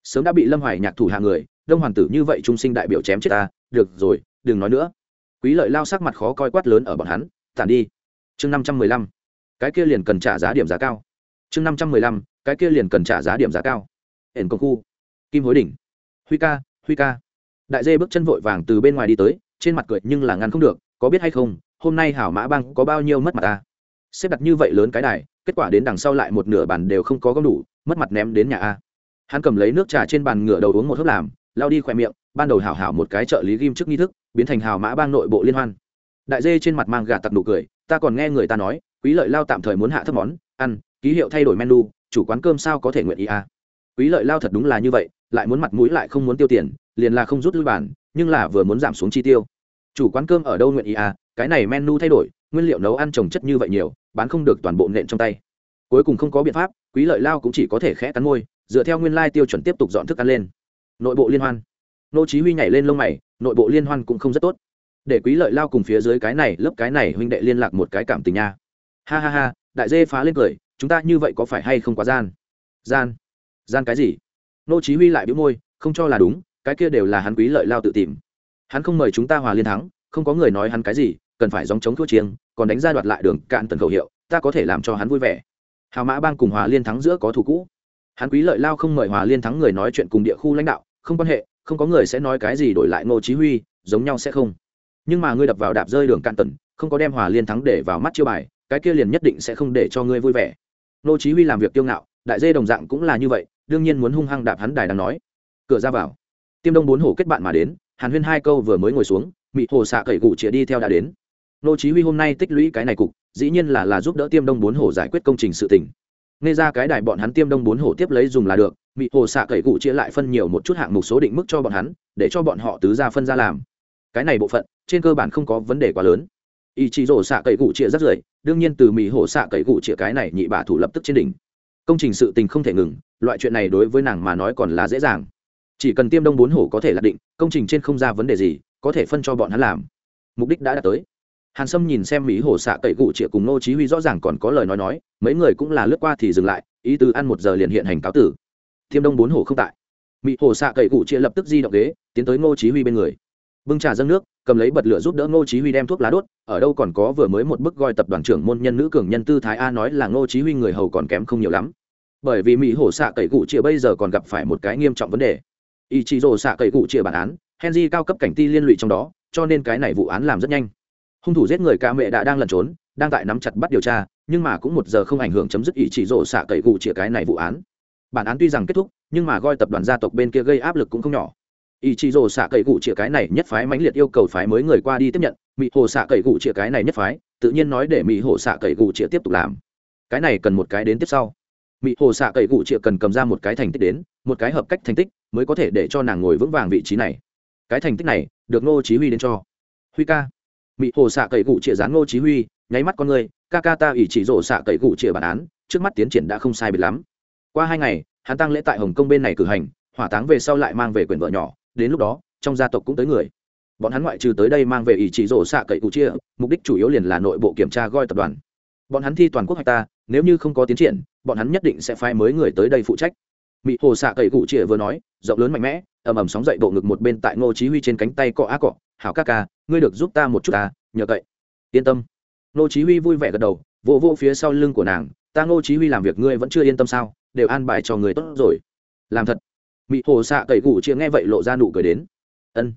Sớm đã bị lâm hoài nhạc thủ hạ người đông hoàng tử như vậy trung sinh đại biểu chém chết ta, được rồi, đừng nói nữa. Quý lợi lao sắc mặt khó coi quát lớn ở bọn hắn, tản đi. Chương năm trăm mười lăm. Cái kia liền cần trả giá điểm giá cao. Chương năm trăm mười lăm, cái kia liền cần trả giá điểm giá cao. Ẩn công khu. Kim hối đỉnh. Huy ca huy ca. Đại dê bước chân vội vàng từ bên ngoài đi tới, trên mặt cười nhưng là ngăn không được, có biết hay không, hôm nay hảo mã bang có bao nhiêu mất mặt ta? Xếp đặt như vậy lớn cái đài, kết quả đến đằng sau lại một nửa bàn đều không có gom đủ, mất mặt ném đến nhà a. Hắn cầm lấy nước trà trên bàn ngựa đầu uống một hớp làm lao đi khỏe miệng, ban đầu hảo hảo một cái trợ lý ghim trước nghi thức, biến thành hào mã bang nội bộ liên hoan. Đại dê trên mặt mang gà tặc nụ cười, ta còn nghe người ta nói, quý lợi lao tạm thời muốn hạ thấp món, ăn, ký hiệu thay đổi menu, chủ quán cơm sao có thể nguyện ý à? Quý lợi lao thật đúng là như vậy, lại muốn mặt mũi lại không muốn tiêu tiền, liền là không rút lui bản nhưng là vừa muốn giảm xuống chi tiêu. Chủ quán cơm ở đâu nguyện ý à? Cái này menu thay đổi, nguyên liệu nấu ăn trồng chất như vậy nhiều, bán không được toàn bộ nện trong tay. Cuối cùng không có biện pháp, quý lợi lao cũng chỉ có thể khẽ cắn môi, dựa theo nguyên lai tiêu chuẩn tiếp tục dọn thức ăn lên nội bộ liên hoan. Nô chí huy nhảy lên lông mày, nội bộ liên hoan cũng không rất tốt. Để quý lợi lao cùng phía dưới cái này, lớp cái này huynh đệ liên lạc một cái cảm tình nha. Ha ha ha, đại dê phá lên cười, chúng ta như vậy có phải hay không quá gian? Gian? Gian cái gì? Nô chí huy lại bĩu môi, không cho là đúng, cái kia đều là hắn quý lợi lao tự tìm. Hắn không mời chúng ta hòa liên thắng, không có người nói hắn cái gì, cần phải giống chống thua chiêng, còn đánh ra đoạt lại đường cạn tần khẩu hiệu, ta có thể làm cho hắn vui vẻ. Hào mã bang cùng hòa liên thắng giữa có thủ cũ. Hắn quý lợi lao không mời hòa liên thắng người nói chuyện cùng địa khu lãnh đạo không quan hệ, không có người sẽ nói cái gì đổi lại ngô chí huy, giống nhau sẽ không. Nhưng mà ngươi đập vào đạp rơi đường cạn tần, không có đem hòa liên thắng để vào mắt chiêu bài, cái kia liền nhất định sẽ không để cho ngươi vui vẻ. Ngô chí huy làm việc tiêu ngạo, đại dê đồng dạng cũng là như vậy, đương nhiên muốn hung hăng đạp hắn đài đang nói. Cửa ra vào. Tiêm đông bốn hổ kết bạn mà đến, hàn huyên hai câu vừa mới ngồi xuống, mị hồ xạ cậy cụ chĩa đi theo đã đến. Ngô chí huy hôm nay tích lũy cái này cục, dĩ nhiên là là giúp đỡ tiêm đông bốn hổ giải quyết công trình sự tình nghe ra cái đài bọn hắn tiêm đông bốn hổ tiếp lấy dùng là được, mị hồ xạ cậy cụ chia lại phân nhiều một chút hạng mục số định mức cho bọn hắn, để cho bọn họ tứ ra phân ra làm. Cái này bộ phận, trên cơ bản không có vấn đề quá lớn. Ý chí rổ xạ cậy cụ chia rất rời, đương nhiên từ mị hồ xạ cậy cụ chia cái này nhị bà thủ lập tức trên đỉnh. Công trình sự tình không thể ngừng, loại chuyện này đối với nàng mà nói còn là dễ dàng. Chỉ cần tiêm đông bốn hổ có thể là định, công trình trên không ra vấn đề gì, có thể phân cho bọn hắn làm. Mục đích đã đạt tới hàn sâm nhìn xem mỹ hồ xạ cậy cụ chĩa cùng nô chí huy rõ ràng còn có lời nói nói, mấy người cũng là lướt qua thì dừng lại, ý tứ ăn một giờ liền hiện hành cáo tử. Thiêm đông bốn hồ không tại. Mỹ hồ xạ cậy cụ chĩa lập tức di động ghế, tiến tới ngô chí huy bên người. Bưng trà dâng nước, cầm lấy bật lửa giúp đỡ ngô chí huy đem thuốc lá đốt, ở đâu còn có vừa mới một bức gọi tập đoàn trưởng môn nhân nữ cường nhân tư thái a nói là ngô chí huy người hầu còn kém không nhiều lắm. Bởi vì mỹ hồ xạ cậy cụ chĩa bây giờ còn gặp phải một cái nghiêm trọng vấn đề. Ý chí rồ xạ cậy cụ chĩa bản án, henry cao cấp cảnh ti liên lụy trong đó, cho nên cái này vụ án làm rất nhanh hung thủ giết người ca mẹ đã đang lẩn trốn, đang tại nắm chặt bắt điều tra, nhưng mà cũng một giờ không ảnh hưởng chấm dứt ý chỉ rộ xạ cậy cụ chĩa cái này vụ án. Bản án tuy rằng kết thúc, nhưng mà goi tập đoàn gia tộc bên kia gây áp lực cũng không nhỏ. Ý chỉ rồ xạ cậy cụ chĩa cái này nhất phái mãnh liệt yêu cầu phái mới người qua đi tiếp nhận mỹ hồ xạ cậy cụ chĩa cái này nhất phái, tự nhiên nói để mỹ hồ xạ cậy cụ chĩa tiếp tục làm. Cái này cần một cái đến tiếp sau. Mỹ hồ xạ cậy cụ chĩa cần cầm ra một cái thành tích đến, một cái hợp cách thành tích, mới có thể để cho nàng ngồi vững vàng vị trí này. Cái thành tích này, được ngô chí huy đến cho. Huy ca mị hồ xạ cậy cụ chĩa dán ngô chí huy, nháy mắt con người, ca ca ta ủy chỉ rổ xạ cậy cụ chĩa bản án, trước mắt tiến triển đã không sai biệt lắm. Qua hai ngày, hắn tăng lễ tại hồng kông bên này cử hành, hỏa táng về sau lại mang về quyền vợ nhỏ, đến lúc đó, trong gia tộc cũng tới người. Bọn hắn ngoại trừ tới đây mang về ủy chỉ rổ xạ cậy cụ chia mục đích chủ yếu liền là nội bộ kiểm tra goi tập đoàn. Bọn hắn thi toàn quốc hạch ta, nếu như không có tiến triển, bọn hắn nhất định sẽ phái mới người tới đây phụ trách. Mỹ hồ xạ cậy cụ chia vừa nói, rộng lớn mạnh mẽ, ầm ầm sóng dậy bộ ngực một bên tại ngô chí huy trên cánh tay cọ á cọ hảo ca ca, ngươi được giúp ta một chút ta, nhờ cậy. Yên tâm. Nô chí huy vui vẻ gật đầu, vỗ vỗ phía sau lưng của nàng, ta Nô chí huy làm việc ngươi vẫn chưa yên tâm sao, đều an bài cho người tốt rồi. Làm thật. Mỹ hồ xạ cậy cụ chia nghe vậy lộ ra nụ cười đến. Ân.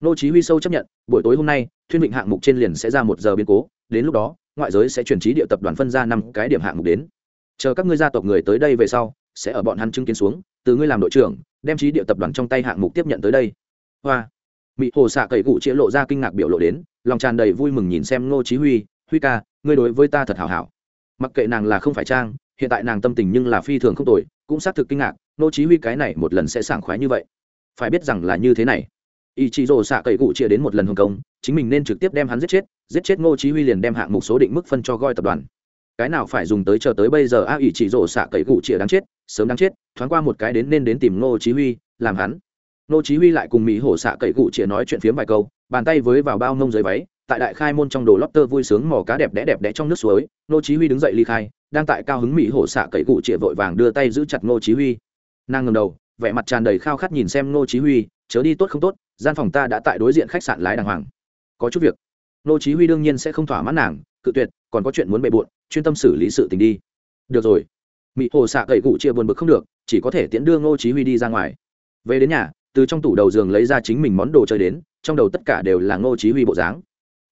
Nô chí huy sâu chấp nhận, buổi tối hôm nay, thuyên định hạng mục trên liền sẽ ra một giờ biến cố, đến lúc đó, ngoại giới sẽ chuyển trí địa tập đoàn phân ra năm cái điểm hạng mục đến. Chờ các ngươi gia tộc người tới đây về sau, sẽ ở bọn hắn chứng kiến xuống, từ ngươi làm đội trưởng, đem trí địa tập đoàn trong tay hạng mục tiếp nhận tới đây. Hoa mị hồ xạ cậy cụ chia lộ ra kinh ngạc biểu lộ đến, lòng tràn đầy vui mừng nhìn xem ngô chí huy huy ca, ngươi đối với ta thật hảo hảo. Mặc kệ nàng là không phải trang, hiện tại nàng tâm tình nhưng là phi thường không tồi, cũng xác thực kinh ngạc, ngô chí huy cái này một lần sẽ sảng khoái như vậy. Phải biết rằng là như thế này. Ý chí rồ xạ cậy cụ chia đến một lần hồng công, chính mình nên trực tiếp đem hắn giết chết giết chết ngô chí huy liền đem hạng mục số định mức phân cho goi tập đoàn. Cái nào phải dùng tới chờ tới bây giờ, a ý chỉ rổ xạ cậy cụ chia đáng chết, sớm đáng chết, thoáng qua một cái đến nên đến tìm ngô chí huy, làm hắn. Nô chí huy lại cùng mỹ hổ xạ cậy cụ chia nói chuyện phiếm vài câu, bàn tay với vào bao nông dưới váy, tại đại khai môn trong đồ lót vui sướng mò cá đẹp đẽ đẹp đẽ trong nước suối, Nô chí huy đứng dậy ly khai, đang tại cao hứng mỹ hổ xạ cậy cụ chia vội vàng đưa tay giữ chặt Nô chí huy. Nàng ngẩng đầu, vẻ mặt tràn đầy khao khát nhìn xem Nô chí huy, chớ đi tốt không tốt, gian phòng ta đã tại đối diện khách sạn lái đàng hoàng. Có chút việc. Nô chí huy đương nhiên sẽ không thỏa mãn nàng, cự tuyệt, còn có chuyện muốn bệ bội chuyên tâm xử lý sự tình đi. Được rồi. Mỹ hồ xạ cậy cụ chia buồn bực không được, chỉ có thể tiễn đưa ngô chí huy đi ra ngoài. Về đến nhà từ trong tủ đầu giường lấy ra chính mình món đồ chơi đến, trong đầu tất cả đều là ngô chí huy bộ dáng.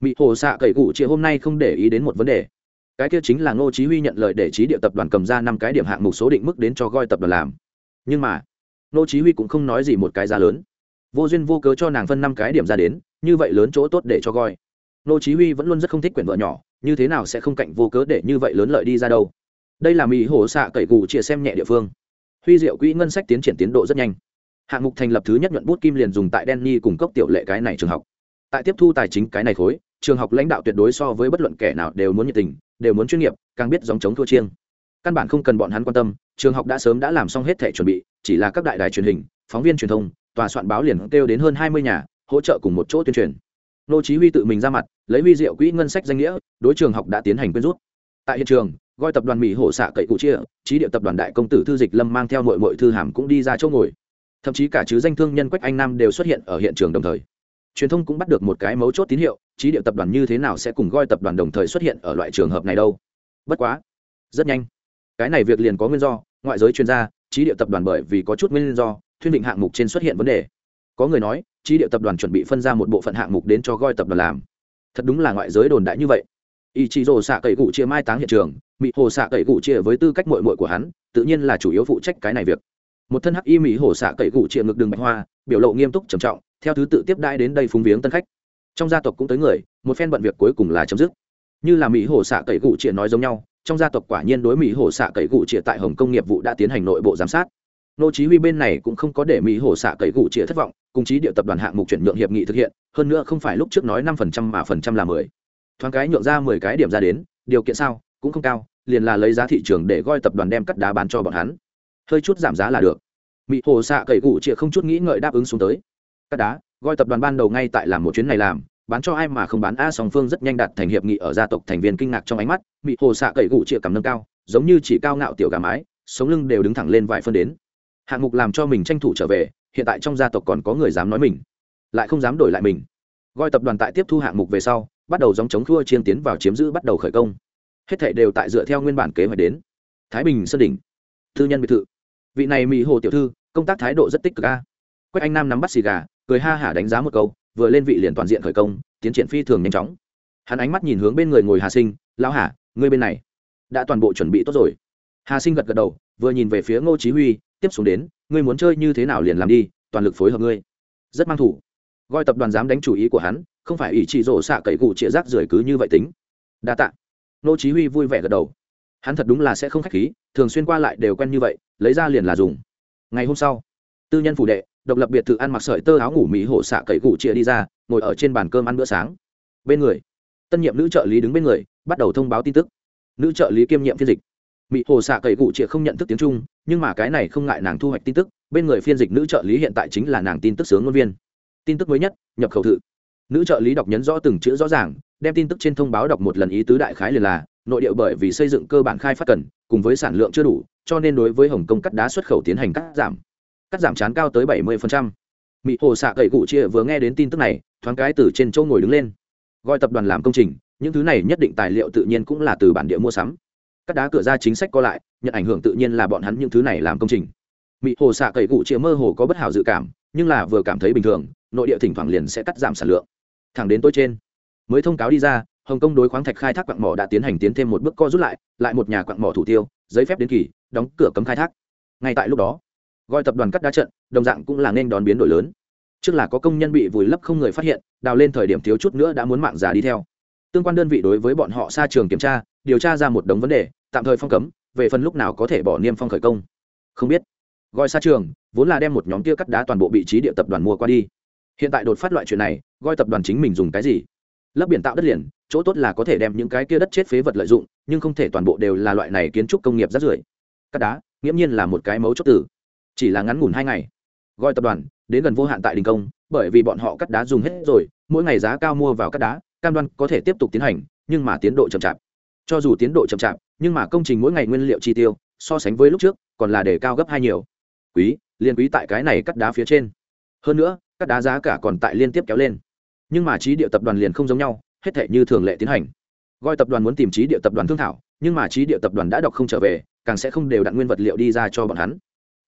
Mỹ hồ xạ cậy cụ chia hôm nay không để ý đến một vấn đề. Cái kia chính là ngô chí huy nhận lời để trí địa tập đoàn cầm ra năm cái điểm hạng mục số định mức đến cho goi tập đoàn làm. Nhưng mà, ngô chí huy cũng không nói gì một cái giá lớn. Vô duyên vô cớ cho nàng phân năm cái điểm ra đến, như vậy lớn chỗ tốt để cho goi ngô chí huy vẫn luôn rất không thích quyển vợ nhỏ, như thế nào sẽ không cạnh vô cớ để như vậy lớn lợi đi ra đâu. Đây là mỹ hồ xạ cậy cụ chia xem nhẹ địa phương. Huy diệu quỹ ngân sách tiến triển tiến độ rất nhanh hạng mục thành lập thứ nhất nhuận bút kim liền dùng tại Denny cùng cốc tiểu lệ cái này trường học. Tại tiếp thu tài chính cái này khối, trường học lãnh đạo tuyệt đối so với bất luận kẻ nào đều muốn nhiệt tình, đều muốn chuyên nghiệp, càng biết dòng chống thua chiêng. Căn bản không cần bọn hắn quan tâm, trường học đã sớm đã làm xong hết thẻ chuẩn bị, chỉ là các đại đài truyền hình, phóng viên truyền thông, tòa soạn báo liền kêu đến hơn hai mươi nhà, hỗ trợ cùng một chỗ tuyên truyền. Nô chí huy tự mình ra mặt, lấy huy diệu quỹ ngân sách danh nghĩa, đối trường học đã tiến hành quyên rút. Tại hiện trường, gọi tập đoàn mỹ hổ xạ cậy cụ chia, trí địa tập đoàn đại công tử thư dịch lâm mang theo nội mọi thư hàm cũng đi ra chỗ ngồi thậm chí cả chứ danh thương nhân quách anh nam đều xuất hiện ở hiện trường đồng thời. Truyền thông cũng bắt được một cái mấu chốt tín hiệu, trí địa tập đoàn như thế nào sẽ cùng goi tập đoàn đồng thời xuất hiện ở loại trường hợp này đâu? Bất quá, rất nhanh. Cái này việc liền có nguyên do, ngoại giới chuyên gia, trí địa tập đoàn bởi vì có chút nguyên do, thuyên định hạng mục trên xuất hiện vấn đề. Có người nói, trí địa tập đoàn chuẩn bị phân ra một bộ phận hạng mục đến cho goi tập đoàn làm. Thật đúng là ngoại giới đồn đại như vậy. Ý chí rồ xạ cậy cụ chia mai táng hiện trường mị hồ xạ cậy cụ chia với tư cách mội mội của hắn, tự nhiên là chủ yếu phụ trách cái này việc một thân hắc y mỹ hổ xạ cậy cụ chịa ngực đường bạch hoa, biểu lộ nghiêm túc trầm trọng, theo thứ tự tiếp đãi đến đây phúng viếng tân khách. Trong gia tộc cũng tới người, một phen bận việc cuối cùng là chấm dứt. Như là mỹ hổ xạ cậy cụ chịa nói giống nhau, trong gia tộc quả nhiên đối mỹ hổ xạ cậy cụ chịa tại hồng công nghiệp vụ đã tiến hành nội bộ giám sát. Nô chí huy bên này cũng không có để mỹ hổ xạ cậy cụ chia thất vọng, cùng chí địa tập đoàn hạng mục chuyển nhượng hiệp nghị thực hiện, hơn nữa không phải lúc trước nói năm phần trăm mà phần trăm là mười. Thoáng cái nhượng ra mười cái điểm ra đến, điều kiện sao, cũng không cao, liền là lấy giá thị trường để gọi tập đoàn đem cắt đá bán cho bọn hắn hơi chút giảm giá là được. Mỹ hồ xạ cậy cụ chịa không chút nghĩ ngợi đáp ứng xuống tới. Cắt đá, gọi tập đoàn ban đầu ngay tại làm một chuyến này làm, bán cho ai mà không bán. A, song phương rất nhanh đạt thành hiệp nghị ở gia tộc thành viên kinh ngạc trong ánh mắt mỹ hồ xạ cậy cụ chịa cầm nâng cao, giống như chỉ cao ngạo tiểu gà mái, sống lưng đều đứng thẳng lên vài phân đến. Hạng mục làm cho mình tranh thủ trở về, hiện tại trong gia tộc còn có người dám nói mình, lại không dám đổi lại mình. Gọi tập đoàn tại tiếp thu hạng mục về sau, bắt đầu dòng chống khua chiên tiến vào chiếm giữ bắt đầu khởi công. Hết thảy đều tại dựa theo nguyên bản kế hoạch đến. Thái bình sơn đỉnh thư nhân biệt thự vị này mỹ hồ tiểu thư, công tác thái độ rất tích cực a. Quách anh nam nắm bắt xì gà, cười ha hả đánh giá một câu, vừa lên vị liền toàn diện khởi công, tiến triển phi thường nhanh chóng. Hắn ánh mắt nhìn hướng bên người ngồi hà sinh, lão hà, ngươi bên này đã toàn bộ chuẩn bị tốt rồi. Hà sinh gật gật đầu, vừa nhìn về phía ngô chí huy, tiếp xuống đến, ngươi muốn chơi như thế nào liền làm đi, toàn lực phối hợp ngươi. Rất mang thủ. Gọi tập đoàn dám đánh chủ ý của hắn, không phải ủy chỉ rổ xạ cậy cụ chĩa rác rưởi cứ như vậy tính. Đa tạ. Ngô chí huy vui vẻ gật đầu. Hắn thật đúng là sẽ không khách khí, thường xuyên qua lại đều quen như vậy lấy ra liền là dùng. Ngày hôm sau, tư nhân phủ đệ, độc lập biệt thự ăn mặc sợi tơ áo ngủ mỹ hổ xạ cậy cụ chia đi ra, ngồi ở trên bàn cơm ăn bữa sáng. Bên người, tân nhiệm nữ trợ lý đứng bên người, bắt đầu thông báo tin tức. Nữ trợ lý kiêm nhiệm phiên dịch. Mỹ hồ xạ cậy cụ chĩa không nhận thức tiếng trung, nhưng mà cái này không ngại nàng thu hoạch tin tức. Bên người phiên dịch nữ trợ lý hiện tại chính là nàng tin tức sướng ngôn viên. Tin tức mới nhất, nhập khẩu thự. Nữ trợ lý đọc nhấn rõ từng chữ rõ ràng, đem tin tức trên thông báo đọc một lần ý tứ đại khái liền là nội địa bởi vì xây dựng cơ bản khai phát cần, cùng với sản lượng chưa đủ, cho nên đối với hồng kông cắt đá xuất khẩu tiến hành cắt giảm. Cắt giảm chán cao tới bảy mươi mỹ hồ xạ cậy cụ chia vừa nghe đến tin tức này, thoáng cái từ trên chỗ ngồi đứng lên. Gọi tập đoàn làm công trình, những thứ này nhất định tài liệu tự nhiên cũng là từ bản địa mua sắm. Cắt đá cửa ra chính sách co lại, nhận ảnh hưởng tự nhiên là bọn hắn những thứ này làm công trình. Mỹ hồ xạ cậy cụ chia mơ hồ có bất hảo dự cảm, nhưng là vừa cảm thấy bình thường, nội địa thỉnh thoảng liền sẽ cắt giảm sản lượng. Thẳng đến tối trên, mới thông cáo đi ra hồng kông đối khoáng thạch khai thác quặng mỏ đã tiến hành tiến thêm một bước co rút lại lại một nhà quặng mỏ thủ tiêu giấy phép đến kỳ, đóng cửa cấm khai thác. Ngay tại lúc đó gọi tập đoàn cắt đá trận, đồng dạng cũng là nên đón biến đổi lớn. Trước là có công nhân bị vùi lấp không người phát hiện, đào lên thời điểm thiếu chút nữa đã muốn mạng giả đi theo. Tương quan đơn vị đối với bọn họ xa trường kiểm tra, điều tra ra một đống vấn đề, tạm thời phong cấm, về phần lúc nào có thể bỏ niêm phong khởi công. Không biết. Gọi xa trường, vốn là đem một nhóm kia cắt đá toàn bộ vị trí địa tập đoàn mua qua đi. Hiện tại đột phát loại chuyện này gọi tập đoàn chính mình dùng cái gì? Lấp biển tạo đất liền chỗ tốt là có thể đem những cái kia đất chết phế vật lợi dụng, nhưng không thể toàn bộ đều là loại này kiến trúc công nghiệp rác rưởi. Cắt đá, nghiễm nhiên là một cái mấu chốt tử chỉ là ngắn ngủn hai ngày, gọi tập đoàn đến gần vô hạn tại đình công, bởi vì bọn họ cắt đá dùng hết rồi, mỗi ngày giá cao mua vào cắt đá, cam đoan có thể tiếp tục tiến hành, nhưng mà tiến độ chậm chạp. Cho dù tiến độ chậm chạp, nhưng mà công trình mỗi ngày nguyên liệu chi tiêu, so sánh với lúc trước, còn là để cao gấp hai nhiều. Quý, liên quý tại cái này cắt đá phía trên. Hơn nữa cắt đá giá cả còn tại liên tiếp kéo lên. Nhưng mà trí địa tập đoàn liền không giống nhau hết thể như thường lệ tiến hành. Gọi tập đoàn muốn tìm trí địa tập đoàn thương thảo, nhưng mà trí địa tập đoàn đã đọc không trở về, càng sẽ không đều đặn nguyên vật liệu đi ra cho bọn hắn.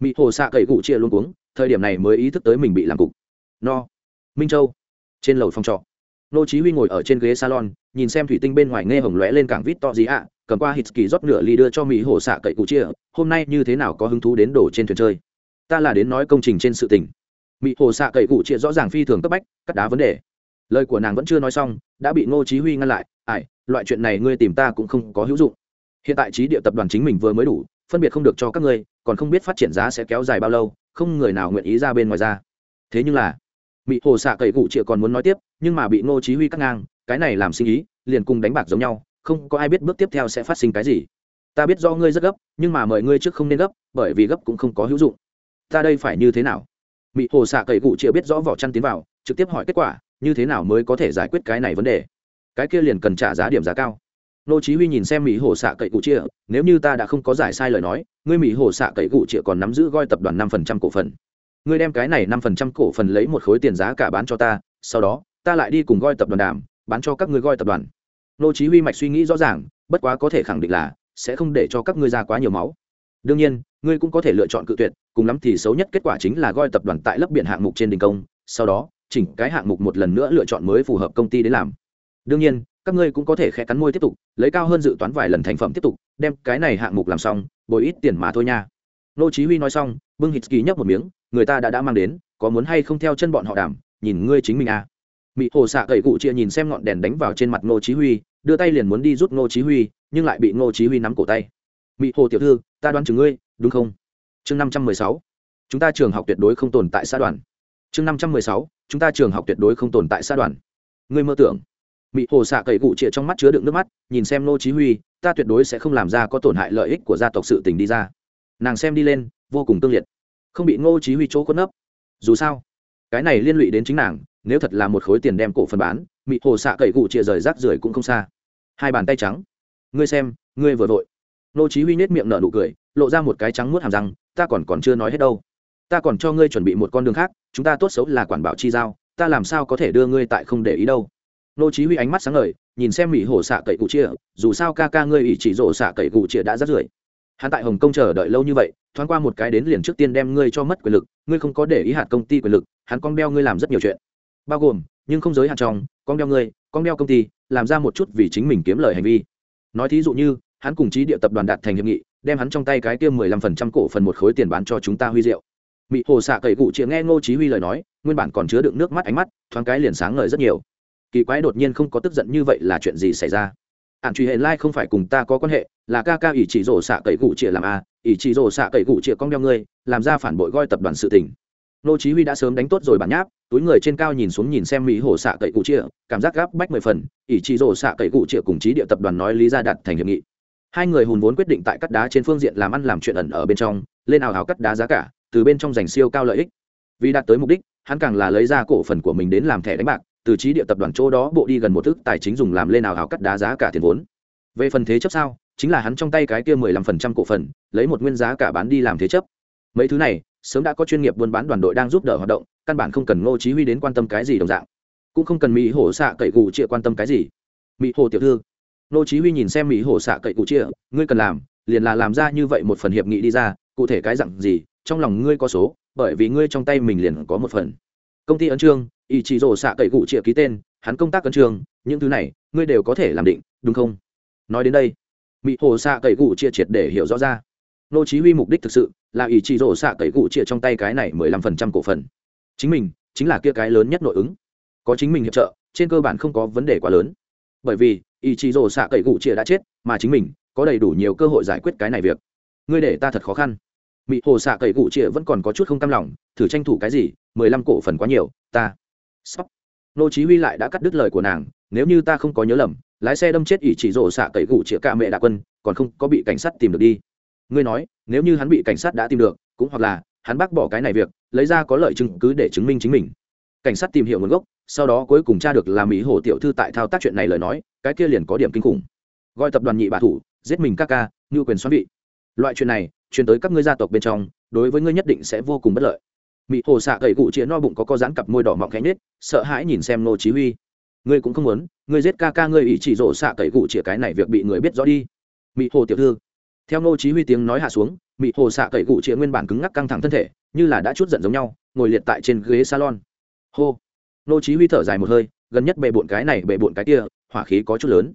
Mỹ hồ xạ cậy cụ chia luôn cuống, thời điểm này mới ý thức tới mình bị làm cục. No. Minh châu. Trên lầu phòng trọ. Nô chí huy ngồi ở trên ghế salon, nhìn xem thủy tinh bên ngoài nghe hồng lóe lên cảng vít to gì ạ, cầm qua hít kỳ rót nửa ly đưa cho mỹ hồ xạ cậy cụ chia, hôm nay như thế nào có hứng thú đến đổ trên thuyền chơi? Ta là đến nói công trình trên sự tình. Mỹ hồ xạ cậy cụ chia rõ ràng phi thường cấp bách, cắt đá vấn đề lời của nàng vẫn chưa nói xong, đã bị ngô chí huy ngăn lại ải loại chuyện này ngươi tìm ta cũng không có hữu dụng. Hiện tại trí địa tập đoàn chính mình vừa mới đủ, phân biệt không được cho các ngươi, còn không biết phát triển giá sẽ kéo dài bao lâu, không người nào nguyện ý ra bên ngoài ra. Thế nhưng là mỹ hồ xạ cậy cụ chịa còn muốn nói tiếp, nhưng mà bị ngô chí huy cắt ngang, cái này làm sinh ý liền cùng đánh bạc giống nhau, không có ai biết bước tiếp theo sẽ phát sinh cái gì. Ta biết do ngươi rất gấp, nhưng mà mời ngươi trước không nên gấp, bởi vì gấp cũng không có hữu dụng. Ta đây phải như thế nào? Mỹ hồ xạ cậy cụ chịa biết rõ vỏ chăn tiến vào, trực tiếp hỏi kết quả như thế nào mới có thể giải quyết cái này vấn đề? Cái kia liền cần trả giá điểm giá cao. Nô chí huy nhìn xem mỹ hồ xạ cậy cụ chia nếu như ta đã không có giải sai lời nói, ngươi mỹ hồ xạ cậy cụ chia còn nắm giữ goi tập đoàn 5% cổ phần. Ngươi đem cái này 5% cổ phần lấy một khối tiền giá cả bán cho ta, sau đó, ta lại đi cùng goi tập đoàn đàm, bán cho các ngươi goi tập đoàn. Nô chí huy mạch suy nghĩ rõ ràng, bất quá có thể khẳng định là, sẽ không để cho các ngươi ra quá nhiều máu. Đương nhiên, ngươi cũng có thể lựa chọn cự tuyệt, cùng lắm thì xấu nhất kết quả chính là goi tập đoàn tại lấp biển hạng mục trên đình công, sau đó chỉnh cái hạng mục một lần nữa lựa chọn mới phù hợp công ty đến làm. Đương nhiên, các ngươi cũng có thể khẽ cắn môi tiếp tục, lấy cao hơn dự toán vài lần thành phẩm tiếp tục, đem cái này hạng mục làm xong, bồi ít tiền mà thôi nha. Nô chí huy nói xong, bưng hít kỳ nhấp một miếng, người ta đã đã mang đến, có muốn hay không theo chân bọn họ đảm, nhìn ngươi chính mình à. Mỹ hồ xạ Cậy cụ chia nhìn xem ngọn đèn đánh vào trên mặt nô chí huy, đưa tay liền muốn đi rút nô chí huy, nhưng lại bị nô chí huy nắm cổ tay. Mỹ hồ tiểu thư, ta đoán chừng ngươi, đúng không? Chương 516 chúng ta trường học tuyệt đối không tồn tại xã đoàn chương 516 chúng ta trường học tuyệt đối không tồn tại xã đoàn. Ngươi mơ tưởng. Mỹ hồ xạ cậy cụ trịa trong mắt chứa đựng nước mắt, nhìn xem nô chí huy, ta tuyệt đối sẽ không làm ra có tổn hại lợi ích của gia tộc sự tình đi ra. Nàng xem đi lên, vô cùng tương liệt. Không bị ngô chí huy chỗ khuất nấp. Dù sao, cái này liên lụy đến chính nàng, nếu thật là một khối tiền đem cổ phần bán mỹ hồ xạ cậy cụ trịa rời rác rưởi cũng không xa. Hai bàn tay trắng. Ngươi xem, ngươi vừa vội. Nô chí huy nét miệng nở nụ cười, lộ ra một cái trắng muốt hàm răng, ta còn còn chưa nói hết đâu ta còn cho ngươi chuẩn bị một con đường khác, chúng ta tốt xấu là quản bảo chi giao, ta làm sao có thể đưa ngươi tại không để ý đâu. Nô chí huy ánh mắt sáng ngời, nhìn xem mỹ hổ xạ cậy cụ chia dù sao ca ca ngươi ủy chỉ rổ xạ cậy cụ chia đã rất rưởi hắn tại hồng kông chờ đợi lâu như vậy, thoáng qua một cái đến liền trước tiên đem ngươi cho mất quyền lực, ngươi không có để ý hạt công ty quyền lực, hắn con đeo ngươi làm rất nhiều chuyện. Bao gồm, nhưng không giới hạn trong, con đeo ngươi, con đeo công ty, làm ra một chút vì chính mình kiếm lời hành vi. Nói thí dụ như, hắn cùng trí địa tập đoàn đạt thành hiệp nghị, đem hắn trong tay cái kia mười lăm phần trăm cổ phần một khối tiền bán cho chúng ta huy diệu Mị hồ xạ cậy cụ chĩa nghe ngô chí huy lời nói, nguyên bản còn chứa đựng nước mắt ánh mắt, thoáng cái liền sáng ngời rất nhiều. Kỳ quái đột nhiên không có tức giận như vậy là chuyện gì xảy ra? Ạn truy hệ lai không phải cùng ta có quan hệ, là ca ca ỷ chỉ rổ xạ cậy cụ chĩa làm a ỷ chỉ rổ xạ cậy cụ chĩa con đeo ngươi, làm ra phản bội goi tập đoàn sự tình. Ngô chí huy đã sớm đánh tốt rồi bản nháp, túi người trên cao nhìn xuống nhìn xem mỹ hồ xạ cậy cụ chĩa cảm giác gáp bách mười phần, ỷ chỉ rổ xạ cậy cụ chĩa cùng chí địa tập đoàn nói lý ra đặt thành hiệp nghị. Hai người hùn vốn quyết định tại cắt đá trên phương diện làm ăn làm chuyện ẩn ở bên trong, lên ảo hào cắt đá giá cả từ bên trong giành siêu cao lợi ích. Vì đạt tới mục đích, hắn càng là lấy ra cổ phần của mình đến làm thẻ đánh bạc, từ trí địa tập đoàn chỗ đó bộ đi gần một thức tài chính dùng làm lên nào hào cắt đá giá cả tiền vốn. Về phần thế chấp sao, chính là hắn trong tay cái kia mười lăm phần trăm cổ phần, lấy một nguyên giá cả bán đi làm thế chấp. Mấy thứ này, sớm đã có chuyên nghiệp buôn bán đoàn đội đang giúp đỡ hoạt động, căn bản không cần ngô chí huy đến quan tâm cái gì đồng dạng. Cũng không cần mỹ hổ xạ cậy gù chia quan tâm cái gì. Mỹ hồ tiểu thư, Ngô chí huy nhìn xem mỹ hồ xạ cậy gù chia ngươi cần làm, liền là làm ra như vậy một phần hiệp nghị đi ra, cụ thể cái dạng gì trong lòng ngươi có số, bởi vì ngươi trong tay mình liền có một phần. Công ty ấn trương ý chí rổ xạ cậy cụ chĩa ký tên, hắn công tác ấn trương những thứ này, ngươi đều có thể làm định, đúng không? Nói đến đây mỹ hồ xạ cậy cụ chia triệt để hiểu rõ ra. Nô chí huy mục đích thực sự là ý chí rổ xạ cậy cụ chia trong tay cái này 15% cổ phần. Chính mình chính là kia cái lớn nhất nội ứng. Có chính mình hiệp trợ, trên cơ bản không có vấn đề quá lớn. Bởi vì ý chí rổ xạ cậy cụ chia đã chết, mà chính mình có đầy đủ nhiều cơ hội giải quyết cái này việc. Ngươi để ta thật khó khăn mỹ hồ xạ cậy cụ chĩa vẫn còn có chút không cam lòng, thử tranh thủ cái gì, mười lăm cổ phần quá nhiều, ta. Sắp nô chí huy lại đã cắt đứt lời của nàng, nếu như ta không có nhớ lầm, lái xe đâm chết ỷ chỉ rổ xạ cậy cụ chĩa cả mẹ đạ quân, còn không có bị cảnh sát tìm được đi. Ngươi nói, nếu như hắn bị cảnh sát đã tìm được, cũng hoặc là, hắn bác bỏ cái này việc, lấy ra có lợi chứng cứ để chứng minh chính mình. Cảnh sát tìm hiểu nguồn gốc, sau đó cuối cùng tra được là mỹ hồ tiểu thư tại thao tác chuyện này lời nói, cái kia liền có điểm kinh khủng. Gọi tập đoàn nhị bà thủ, giết mình các ca như quyền xoắn vị. Loại chuyện này truyền tới các ngươi gia tộc bên trong, đối với ngươi nhất định sẽ vô cùng bất lợi. Mỹ hồ xạ gậy cụ chĩa no bụng có co dán cặp môi đỏ mọng khẽ nết sợ hãi nhìn xem nô chí huy. Ngươi cũng không muốn, ngươi giết ca ca ngươi ủy chỉ rộ xạ gậy cụ chĩa cái này việc bị người biết rõ đi. Mỹ hồ tiểu thư. Theo nô chí huy tiếng nói hạ xuống mỹ hồ xạ gậy cụ chĩa nguyên bản cứng ngắc căng thẳng thân thể, như là đã chút giận giống nhau, ngồi liệt tại trên ghế salon. Hô. Nô chí huy thở dài một hơi, gần nhất bệ bộn cái này bệ bộn cái kia, hỏa khí có chút lớn.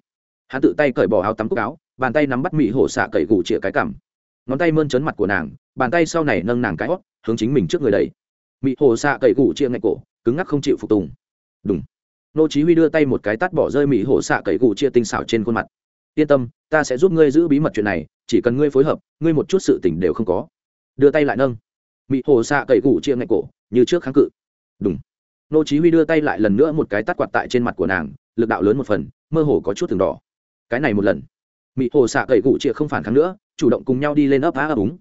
Hắn tự tay cởi bỏ áo tắm cúc áo, bàn tay nắm bắt mỹ hổ xạ cậy gù chĩa cái cằm ngón tay mơn trớn mặt của nàng, bàn tay sau này nâng nàng cái hót, hướng chính mình trước người đầy Mị hồ xạ cậy gù chia ngạch cổ, cứng ngắc không chịu phục tùng. Đúng nô chí huy đưa tay một cái tát bỏ rơi mị hồ xạ cậy gù chia tinh xảo trên khuôn mặt. Yên tâm, ta sẽ giúp ngươi giữ bí mật chuyện này, chỉ cần ngươi phối hợp, ngươi một chút sự tình đều không có. Đưa tay lại nâng. Mị hồ xạ cậy gù chia ngạch cổ, như trước kháng cự. Đúng nô chí huy đưa tay lại lần nữa một cái tát quạt tại trên mặt của nàng, lực đạo lớn một phần, mơ hồ có chút từng đỏ. Cái này một lần. Mị hồ xạ cậy gụ chịa không phản kháng nữa, chủ động cùng nhau đi lên ấp á ấp úng.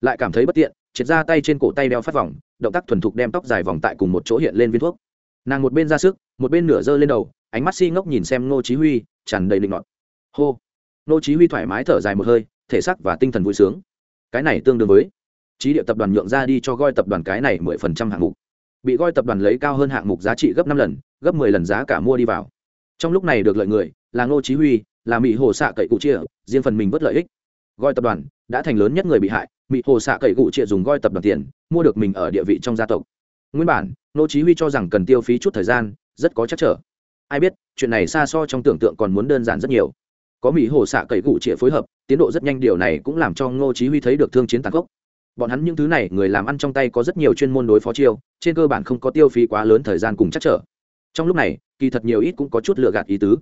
Lại cảm thấy bất tiện, triệt ra tay trên cổ tay đeo phát vòng, động tác thuần thục đem tóc dài vòng tại cùng một chỗ hiện lên viên thuốc. Nàng một bên ra sức, một bên nửa giơ lên đầu, ánh mắt si ngốc nhìn xem ngô chí huy, tràn đầy định ngọt hô! Ngô chí huy thoải mái thở dài một hơi, thể xác và tinh thần vui sướng. Cái này tương đương với trí địa tập đoàn nhượng ra đi cho goi tập đoàn cái này mười phần trăm hạng mục. Bị goi tập đoàn lấy cao hơn hạng mục giá trị gấp năm lần, gấp mười lần giá cả mua đi vào. Trong lúc này được lợi người là ngô chí huy là mỹ hồ xạ cậy cụ chia, riêng phần mình bất lợi ích. Goi tập đoàn đã thành lớn nhất người bị hại, mỹ hồ xạ cậy cụ chia dùng goi tập đoàn tiền, mua được mình ở địa vị trong gia tộc. Nguyên bản ngô chí huy cho rằng cần tiêu phí chút thời gian, rất có chắc trở. Ai biết, chuyện này xa so trong tưởng tượng còn muốn đơn giản rất nhiều. Có mỹ hồ xạ cậy cụ chia phối hợp, tiến độ rất nhanh, điều này cũng làm cho ngô chí huy thấy được thương chiến tàn khốc. Bọn hắn những thứ này, người làm ăn trong tay có rất nhiều chuyên môn đối phó chiêu, trên cơ bản không có tiêu phí quá lớn thời gian cùng chắc trở. Trong lúc này, kỳ thật nhiều ít cũng có chút lựa gạt ý tứ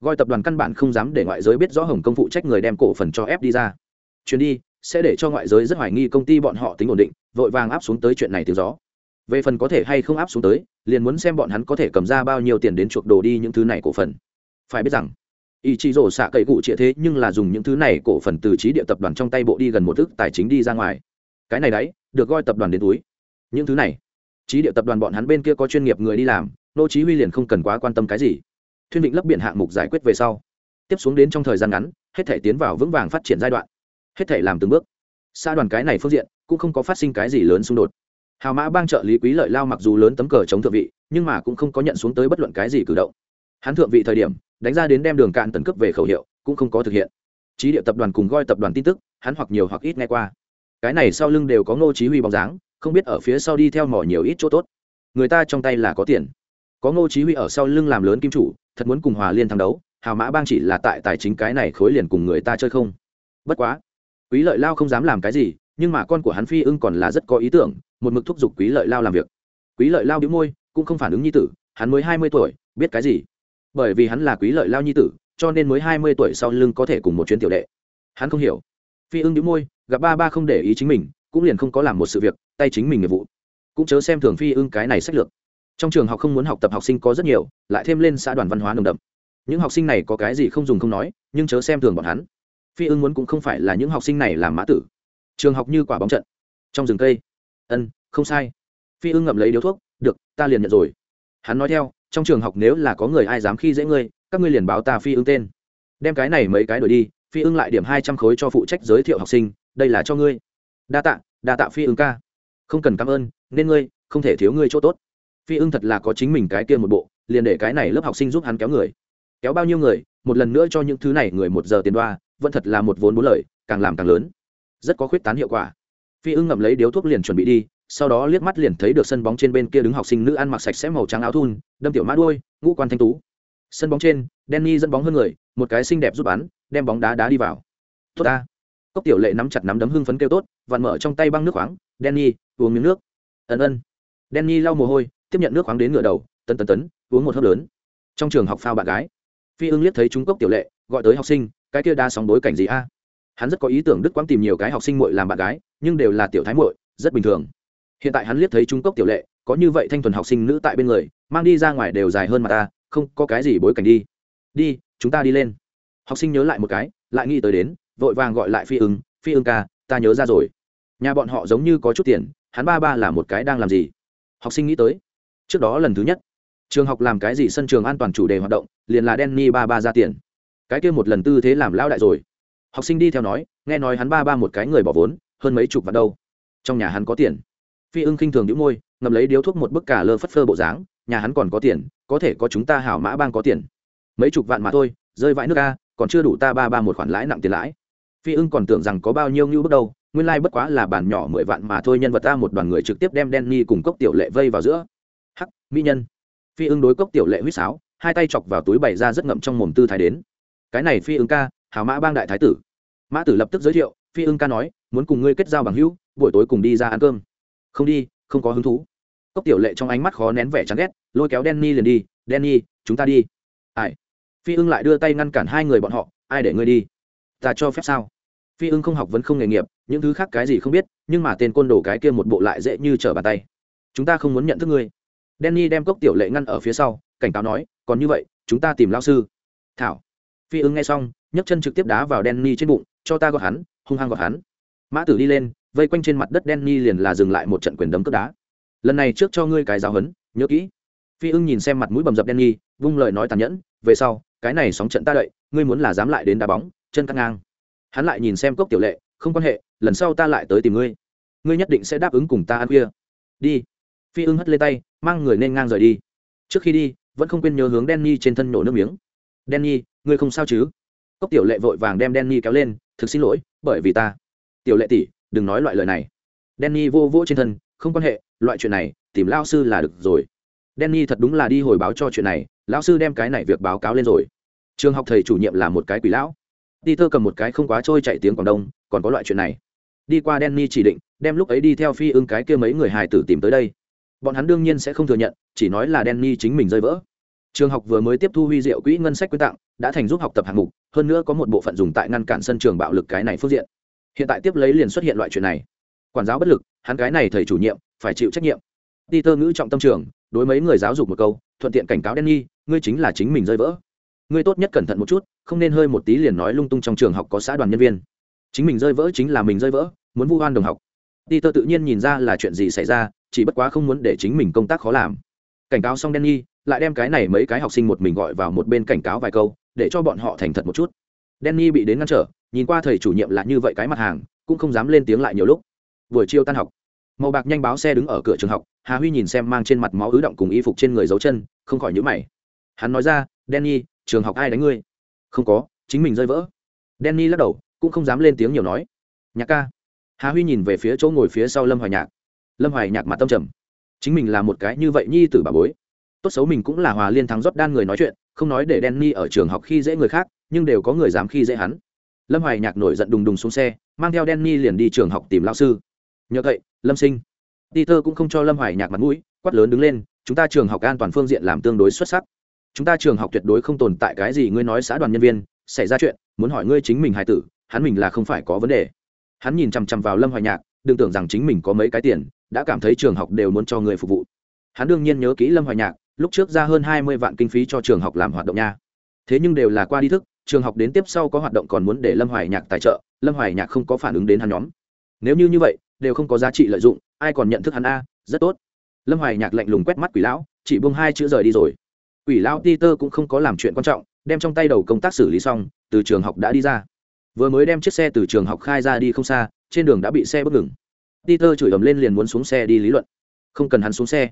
gọi tập đoàn căn bản không dám để ngoại giới biết rõ hồng công phụ trách người đem cổ phần cho ép đi ra. Chuyến đi sẽ để cho ngoại giới rất hoài nghi công ty bọn họ tính ổn định, vội vàng áp xuống tới chuyện này tiếng gió. Về phần có thể hay không áp xuống tới, liền muốn xem bọn hắn có thể cầm ra bao nhiêu tiền đến chuộc đồ đi những thứ này cổ phần. Phải biết rằng ý chí rổ xạ cậy cụ trịa thế nhưng là dùng những thứ này cổ phần từ trí địa tập đoàn trong tay bộ đi gần một ức tài chính đi ra ngoài. Cái này đấy, được gọi tập đoàn đến túi. Những thứ này, trí địa tập đoàn bọn hắn bên kia có chuyên nghiệp người đi làm, nô chí huy liền không cần quá quan tâm cái gì thuyên vịnh lấp biển hạng mục giải quyết về sau. Tiếp xuống đến trong thời gian ngắn, hết thể tiến vào vững vàng phát triển giai đoạn. Hết thể làm từng bước. Xa đoàn cái này phương diện, cũng không có phát sinh cái gì lớn xung đột. Hào mã bang trợ lý quý lợi lao mặc dù lớn tấm cờ chống thượng vị, nhưng mà cũng không có nhận xuống tới bất luận cái gì cử động. Hắn thượng vị thời điểm, đánh ra đến đem đường cạn tấn cấp về khẩu hiệu, cũng không có thực hiện. Trí địa tập đoàn cùng goi tập đoàn tin tức, hắn hoặc nhiều hoặc ít nghe qua. Cái này sau lưng đều có ngô chí huy bóng dáng, không biết ở phía sau đi theo mỏ nhiều ít chỗ tốt. Người ta trong tay là có tiền. Có ngô chí huy ở sau lưng làm lớn kim chủ thật muốn cùng hòa liên thắng đấu, hào mã bang chỉ là tại tài chính cái này khối liền cùng người ta chơi không. Bất quá, quý lợi lao không dám làm cái gì, nhưng mà con của hắn phi ưng còn là rất có ý tưởng, một mực thúc giục quý lợi lao làm việc. Quý lợi lao đĩu môi, cũng không phản ứng nhi tử, hắn mới hai mươi tuổi, biết cái gì? Bởi vì hắn là quý lợi lao nhi tử, cho nên mới hai mươi tuổi sau lưng có thể cùng một chuyến tiểu đệ. Hắn không hiểu. Phi ưng đĩu môi, gặp ba ba không để ý chính mình, cũng liền không có làm một sự việc, tay chính mình nghiệp vụ. Cũng chớ xem thường phi ưng cái này sách lược trong trường học không muốn học tập học sinh có rất nhiều, lại thêm lên xã đoàn văn hóa nồng đậm. Những học sinh này có cái gì không dùng không nói, nhưng chớ xem thường bọn hắn. Phi ưng muốn cũng không phải là những học sinh này làm mã tử. Trường học như quả bóng trận. Trong rừng cây. Ân, không sai. Phi ưng ngậm lấy điếu thuốc, được, ta liền nhận rồi. Hắn nói theo, trong trường học nếu là có người ai dám khi dễ ngươi, các ngươi liền báo ta phi ưng tên. Đem cái này mấy cái đổi đi, phi ưng lại điểm hai trăm khối cho phụ trách giới thiệu học sinh, đây là cho ngươi. Đa tạ đa tạ phi ưng ca. Không cần cảm ơn, nên ngươi, không thể thiếu ngươi chỗ tốt phi ưng thật là có chính mình cái kia một bộ, liền để cái này lớp học sinh giúp hắn kéo người. Kéo bao nhiêu người, một lần nữa cho những thứ này người một giờ tiền đoa, vẫn thật là một vốn bốn lời, càng làm càng lớn. Rất có khuyết tán hiệu quả. Phi ưng ngậm lấy điếu thuốc liền chuẩn bị đi, sau đó liếc mắt liền thấy được sân bóng trên bên kia đứng học sinh nữ ăn mặc sạch sẽ màu trắng áo thun, đâm tiểu mã đuôi, ngũ quan thanh tú. Sân bóng trên, Danny dẫn bóng hơn người, một cái xinh đẹp giúp bắn, đem bóng đá đá đi vào. Tốt ta. Cốc tiểu lệ nắm chặt nắm đấm hưng phấn kêu tốt, vặn mở trong tay băng nước khoáng. Danny, uống miếng nước. Ân ân. Danny lau mồ hôi tiếp nhận nước khoáng đến ngựa đầu, tấn tấn tấn, uống một hớp lớn. Trong trường học phao bạn gái, phi ưng liếc thấy trung cốc tiểu lệ, gọi tới học sinh, cái kia đa sóng bối cảnh gì a? Hắn rất có ý tưởng đức quang tìm nhiều cái học sinh muội làm bạn gái, nhưng đều là tiểu thái muội, rất bình thường. Hiện tại hắn liếc thấy trung cốc tiểu lệ, có như vậy thanh thuần học sinh nữ tại bên người, mang đi ra ngoài đều dài hơn mà ta, không có cái gì bối cảnh đi. Đi, chúng ta đi lên. Học sinh nhớ lại một cái, lại nghĩ tới đến, vội vàng gọi lại phi ưng phi ưng ca, ta nhớ ra rồi. Nhà bọn họ giống như có chút tiền, hắn ba ba là một cái đang làm gì? Học sinh nghĩ tới trước đó lần thứ nhất trường học làm cái gì sân trường an toàn chủ đề hoạt động liền là Danny ba ba ra tiền. Cái kia một lần tư thế làm lão đại rồi. Học sinh đi theo nói nghe nói hắn ba ba một cái người bỏ vốn hơn mấy chục vạn đâu. Trong nhà hắn có tiền. Phi ưng khinh thường những môi ngậm lấy điếu thuốc một bức cả lơ phất phơ bộ dáng nhà hắn còn có tiền có thể có chúng ta hảo mã bang có tiền. Mấy chục vạn mà thôi rơi vãi nước a, còn chưa đủ ta ba ba một khoản lãi nặng tiền lãi. Phi ưng còn tưởng rằng có bao nhiêu ngưu bước đâu nguyên lai bất quá là bản nhỏ mười vạn mà thôi nhân vật ta một đoàn người trực tiếp đem Danny cùng cốc tiểu lệ vây vào giữa hắc, mỹ nhân. Phi ưng đối cốc tiểu lệ huýt sáo, hai tay chọc vào túi bày ra rất ngậm trong mồm tư thái đến. Cái này phi ưng ca, hào mã bang đại thái tử. Mã tử lập tức giới thiệu, phi ưng ca nói, muốn cùng ngươi kết giao bằng hữu, buổi tối cùng đi ra ăn cơm. Không đi, không có hứng thú. Cốc tiểu lệ trong ánh mắt khó nén vẻ chán ghét, lôi kéo denny liền đi denny chúng ta đi. Ai? Phi ưng lại đưa tay ngăn cản hai người bọn họ, ai để ngươi đi? Ta cho phép sao? Phi ưng không học vẫn không nghề nghiệp, những thứ khác cái gì không biết, nhưng mà tên côn đồ cái kia một bộ lại dễ như trở bàn tay. Chúng ta không muốn nhận thức ngươi denny đem cốc tiểu lệ ngăn ở phía sau, cảnh cáo nói, còn như vậy, chúng ta tìm lao sư. Thảo. Phi ưng nghe xong, nhấc chân trực tiếp đá vào denny trên bụng, cho ta gọt hắn, hung hăng gọt hắn. Mã tử đi lên, vây quanh trên mặt đất denny liền là dừng lại một trận quyền đấm cướp đá. Lần này trước cho ngươi cái giáo hấn nhớ kỹ. Phi ưng nhìn xem mặt mũi bầm dập Danny, vung lời nói tàn nhẫn, về sau, cái này sóng trận ta đợi, ngươi muốn là dám lại đến đá bóng, chân căng ngang. Hắn lại nhìn xem cốc tiểu lệ, không quan hệ, lần sau ta lại tới tìm ngươi ngươi nhất định sẽ đáp ứng cùng ta ăn khuya. Đi phi ưng hất lên tay, mang người nên ngang rời đi. Trước khi đi, vẫn không quên nhớ hướng Danny trên thân nổ nước miếng. Danny, ngươi không sao chứ? Cốc tiểu lệ vội vàng đem Danny kéo lên, thực xin lỗi, bởi vì ta. Tiểu lệ tỷ, đừng nói loại lời này. Danny vô vỗ trên thân, không quan hệ, loại chuyện này, tìm lao sư là được rồi. Danny thật đúng là đi hồi báo cho chuyện này, lão sư đem cái này việc báo cáo lên rồi. Trường học thầy chủ nhiệm là một cái quỷ lão. Đi thơ cầm một cái không quá trôi chạy tiếng quảng đông, còn có loại chuyện này. Đi qua Danny chỉ định, đem lúc ấy đi theo phi ưng cái kia mấy người hài tử tìm tới đây bọn hắn đương nhiên sẽ không thừa nhận, chỉ nói là Danny chính mình rơi vỡ. Trường học vừa mới tiếp thu huy diệu quỹ ngân sách quyên tặng, đã thành giúp học tập hạng mục, hơn nữa có một bộ phận dùng tại ngăn cản sân trường bạo lực cái này phương diện. Hiện tại tiếp lấy liền xuất hiện loại chuyện này. Quản giáo bất lực, hắn cái này thầy chủ nhiệm, phải chịu trách nhiệm. Đi tơ ngữ trọng tâm trường, đối mấy người giáo dục một câu, thuận tiện cảnh cáo Danny, ngươi chính là chính mình rơi vỡ. Ngươi tốt nhất cẩn thận một chút, không nên hơi một tí liền nói lung tung trong trường học có xã đoàn nhân viên. Chính mình rơi vỡ chính là mình rơi vỡ, muốn vu oan đồng học. Đi tơ tự nhiên nhìn ra là chuyện gì xảy ra chỉ bất quá không muốn để chính mình công tác khó làm. Cảnh cáo xong denny lại đem cái này mấy cái học sinh một mình gọi vào một bên cảnh cáo vài câu, để cho bọn họ thành thật một chút. Denny bị đến ngăn trở, nhìn qua thầy chủ nhiệm là như vậy cái mặt hàng, cũng không dám lên tiếng lại nhiều lúc. Buổi chiều tan học, màu bạc nhanh báo xe đứng ở cửa trường học, hà huy nhìn xem mang trên mặt máu ứ động cùng y phục trên người dấu chân, không khỏi nhữ mày. Hắn nói ra denny trường học ai đánh ngươi? Không có, chính mình rơi vỡ. Denny lắc đầu, cũng không dám lên tiếng nhiều nói. Nhạc ca. Hà huy nhìn về phía chỗ ngồi phía sau lâm hoài nhạc lâm hoài nhạc mặt tâm trầm. Chính mình là một cái như vậy nhi tử bà bối. Tốt xấu mình cũng là hòa liên thắng rót đan người nói chuyện, không nói để Danny ở trường học khi dễ người khác, nhưng đều có người dám khi dễ hắn. Lâm hoài nhạc nổi giận đùng đùng xuống xe, mang theo Danny liền đi trường học tìm lao sư. Nhờ vậy lâm sinh. Peter cũng không cho lâm hoài nhạc mặt mũi, quát lớn đứng lên, chúng ta trường học an toàn phương diện làm tương đối xuất sắc. Chúng ta trường học tuyệt đối không tồn tại cái gì ngươi nói xã đoàn nhân viên, xảy ra chuyện, muốn hỏi ngươi chính mình hài tử, hắn mình là không phải có vấn đề. Hắn nhìn chằm chằm vào lâm hoài nhạc, đừng tưởng rằng chính mình có mấy cái tiền đã cảm thấy trường học đều muốn cho người phục vụ. Hắn đương nhiên nhớ kỹ lâm hoài nhạc, lúc trước ra hơn hai mươi vạn kinh phí cho trường học làm hoạt động nha. Thế nhưng đều là qua đi thức, trường học đến tiếp sau có hoạt động còn muốn để lâm hoài nhạc tài trợ, lâm hoài nhạc không có phản ứng đến hắn nhóm. Nếu như như vậy, đều không có giá trị lợi dụng, ai còn nhận thức hắn a, rất tốt. Lâm hoài nhạc lạnh lùng quét mắt quỷ lão, chỉ buông hai chữ rời đi rồi. Quỷ lão peter cũng không có làm chuyện quan trọng, đem trong tay đầu công tác xử lý xong, từ trường học đã đi ra. Vừa mới đem chiếc xe từ trường học khai ra đi không xa, trên đường đã bị xe bất ngừng peter chửi ầm lên liền muốn xuống xe đi lý luận. Không cần hắn xuống xe.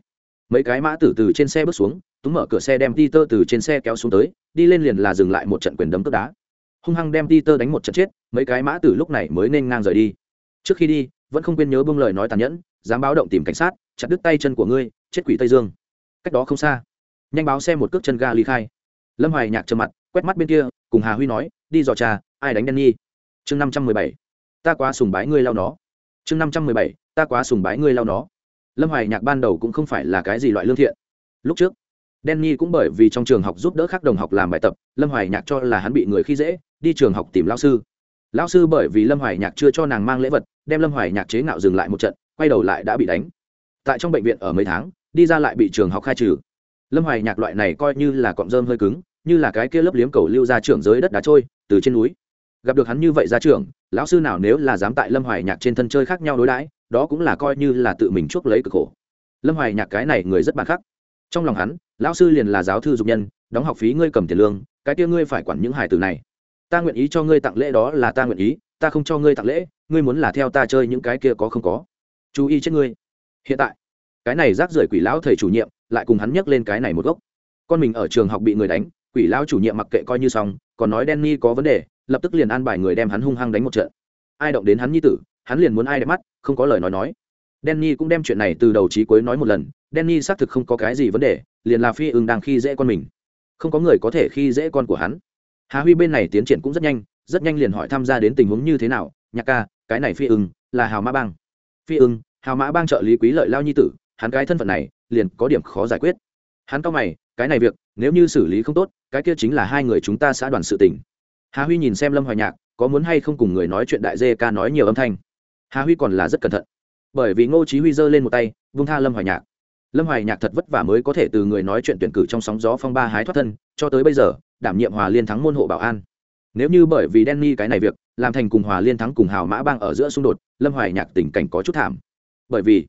Mấy cái mã tử từ trên xe bước xuống túm mở cửa xe đem Peter từ trên xe kéo xuống tới, đi lên liền là dừng lại một trận quyền đấm cước đá. Hung hăng đem Peter đánh một trận chết, mấy cái mã tử lúc này mới nên ngang rời đi. Trước khi đi, vẫn không quên nhớ bông lời nói tàn nhẫn, dám báo động tìm cảnh sát, chặt đứt tay chân của ngươi, chết quỷ tây dương. Cách đó không xa, nhanh báo xe một cước chân ga ly khai. Lâm hoài nhạc trầm mặt, quét mắt bên kia, cùng hà huy nói, đi dò trà, ai đánh Danny? chương năm trăm mười bảy, ta quá sùng bái ngươi lao nó chương năm trăm mười bảy ta quá sùng bái ngươi lao nó lâm hoài nhạc ban đầu cũng không phải là cái gì loại lương thiện lúc trước Danny cũng bởi vì trong trường học giúp đỡ khác đồng học làm bài tập, Lâm Hoài Nhạc cho là hắn bị người khi dễ, đi trường học tìm lão sư. Lão sư bởi vì Lâm Hoài Nhạc chưa cho nàng mang lễ vật, đem Lâm Hoài Nhạc chế ngạo dừng lại một trận, quay đầu lại đã bị đánh. Tại trong bệnh viện ở mấy tháng, đi ra lại bị trường học khai trừ. Lâm Hoài Nhạc loại này coi như là cọng rơm hơi cứng, như là cái kia lớp liếm cầu lưu ra trưởng giới đất đá trôi, từ trên núi. Gặp được hắn như vậy ra trường, lão sư nào nếu là dám tại Lâm Hoài Nhạc trên thân chơi khác nhau đối đãi, đó cũng là coi như là tự mình chuốc lấy cực khổ. Lâm Hoài Nhạc cái này người rất bản khắc. Trong lòng hắn, lão sư liền là giáo thư dục nhân đóng học phí ngươi cầm tiền lương cái kia ngươi phải quản những hài tử này ta nguyện ý cho ngươi tặng lễ đó là ta nguyện ý ta không cho ngươi tặng lễ ngươi muốn là theo ta chơi những cái kia có không có chú ý chết ngươi hiện tại cái này rác rưởi quỷ lão thầy chủ nhiệm lại cùng hắn nhắc lên cái này một gốc con mình ở trường học bị người đánh quỷ lão chủ nhiệm mặc kệ coi như xong còn nói Danny có vấn đề lập tức liền an bài người đem hắn hung hăng đánh một trận. Ai động đến hắn nhi tử, hắn liền muốn ai đẹp mắt, không có lời nói nói. Danny cũng đem chuyện này từ đầu chí cuối nói một lần, Danny xác thực không có cái gì vấn đề, liền là phi ưng đang khi dễ con mình. Không có người có thể khi dễ con của hắn. Hà huy bên này tiến triển cũng rất nhanh rất nhanh liền hỏi tham gia đến tình huống như thế nào, nhạc ca, cái này phi ưng là hào mã bang. Phi ưng, hào mã bang trợ lý quý lợi lao nhi tử, hắn cái thân phận này liền có điểm khó giải quyết. Hắn cao mày, cái này việc, nếu như xử lý không tốt, cái kia chính là hai người chúng ta xã đoàn sự tình hà huy nhìn xem lâm hoài nhạc, có muốn hay không cùng người nói chuyện đại dê ca nói nhiều âm thanh. Hà huy còn là rất cẩn thận. Bởi vì ngô chí huy giơ lên một tay, vung tha lâm hoài nhạc. Lâm hoài nhạc thật vất vả mới có thể từ người nói chuyện tuyển cử trong sóng gió phong ba hái thoát thân, cho tới bây giờ, đảm nhiệm hòa liên thắng môn hộ bảo an. Nếu như bởi vì Danny cái này việc, làm thành cùng hòa liên thắng cùng hào mã bang ở giữa xung đột, lâm hoài nhạc tình cảnh có chút thảm. Bởi vì,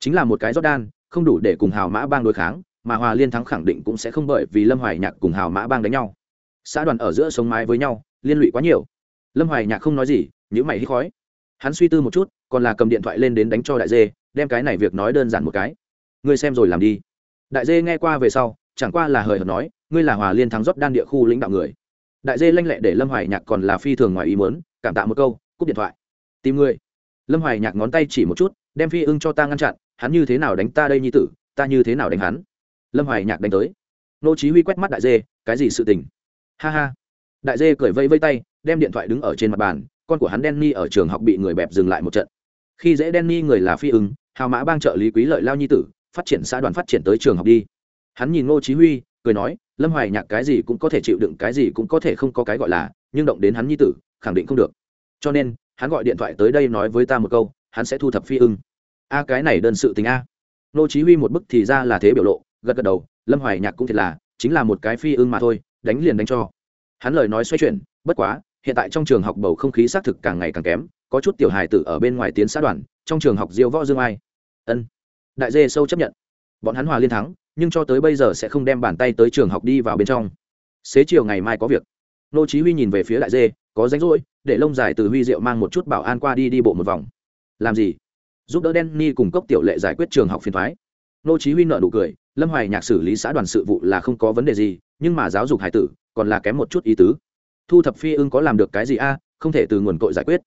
chính là một cái jordan không đủ để cùng hào mã bang đối kháng, mà hòa liên thắng khẳng định cũng sẽ không bởi vì lâm hoài nhạc cùng hào mã bang đánh nhau. Xã đoàn ở giữa sống mái với nhau liên lụy quá nhiều. Lâm hoài nhạc không nói gì nhữ mày hít khói. Hắn suy tư một chút, còn là cầm điện thoại lên đến đánh cho đại dê, đem cái này việc nói đơn giản một cái. Ngươi xem rồi làm đi. Đại dê nghe qua về sau, chẳng qua là hời hợt nói, ngươi là hòa liên thắng rót đan địa khu lãnh đạo người. Đại dê lanh lẹ để lâm hoài nhạc còn là phi thường ngoài ý muốn, cảm tạ một câu, cúp điện thoại. Tìm ngươi lâm hoài nhạc ngón tay chỉ một chút, đem phi ưng cho ta ngăn chặn, hắn như thế nào đánh ta đây nhi tử, ta như thế nào đánh hắn. Lâm hoài nhạc đánh tới. Nô chí huy quét mắt đại dê, cái gì sự tình? Ha ha đại dê cười vây vây tay đem điện thoại đứng ở trên mặt bàn con của hắn Danny ở trường học bị người bẹp dừng lại một trận. Khi dễ Danny người là phi ứng, hào mã bang trợ lý quý lợi lao nhi tử phát triển xã đoàn phát triển tới trường học đi. Hắn nhìn ngô chí huy cười nói lâm hoài nhạc cái gì cũng có thể chịu đựng cái gì cũng có thể không có cái gọi là nhưng động đến hắn nhi tử khẳng định không được. Cho nên hắn gọi điện thoại tới đây nói với ta một câu hắn sẽ thu thập phi ưng a cái này đơn sự tình a. Ngô chí huy một bức thì ra là thế biểu lộ gật gật đầu lâm hoài nhạc cũng thiệt là chính là một cái phi ưng mà thôi đánh liền đánh cho hắn lời nói xoay chuyển, bất quá, hiện tại trong trường học bầu không khí xác thực càng ngày càng kém, có chút tiểu hài tử ở bên ngoài tiến xã đoàn, trong trường học diêu võ dương ai. Ân. Đại dê sâu chấp nhận. Bọn hắn hòa liên thắng, nhưng cho tới bây giờ sẽ không đem bàn tay tới trường học đi vào bên trong. Xế chiều ngày mai có việc. Nô chí huy nhìn về phía đại dê, có rảnh rỗi, để lông dài từ huy diệu mang một chút bảo an qua đi đi bộ một vòng. Làm gì? Giúp đỡ Danny cùng cốc tiểu lệ giải quyết trường học phiền toái nô chí huy nở nụ cười, lâm hoài nhạc xử lý xã đoàn sự vụ là không có vấn đề gì, nhưng mà giáo dục hải tử còn là kém một chút ý tứ thu thập phi ưng có làm được cái gì a không thể từ nguồn cội giải quyết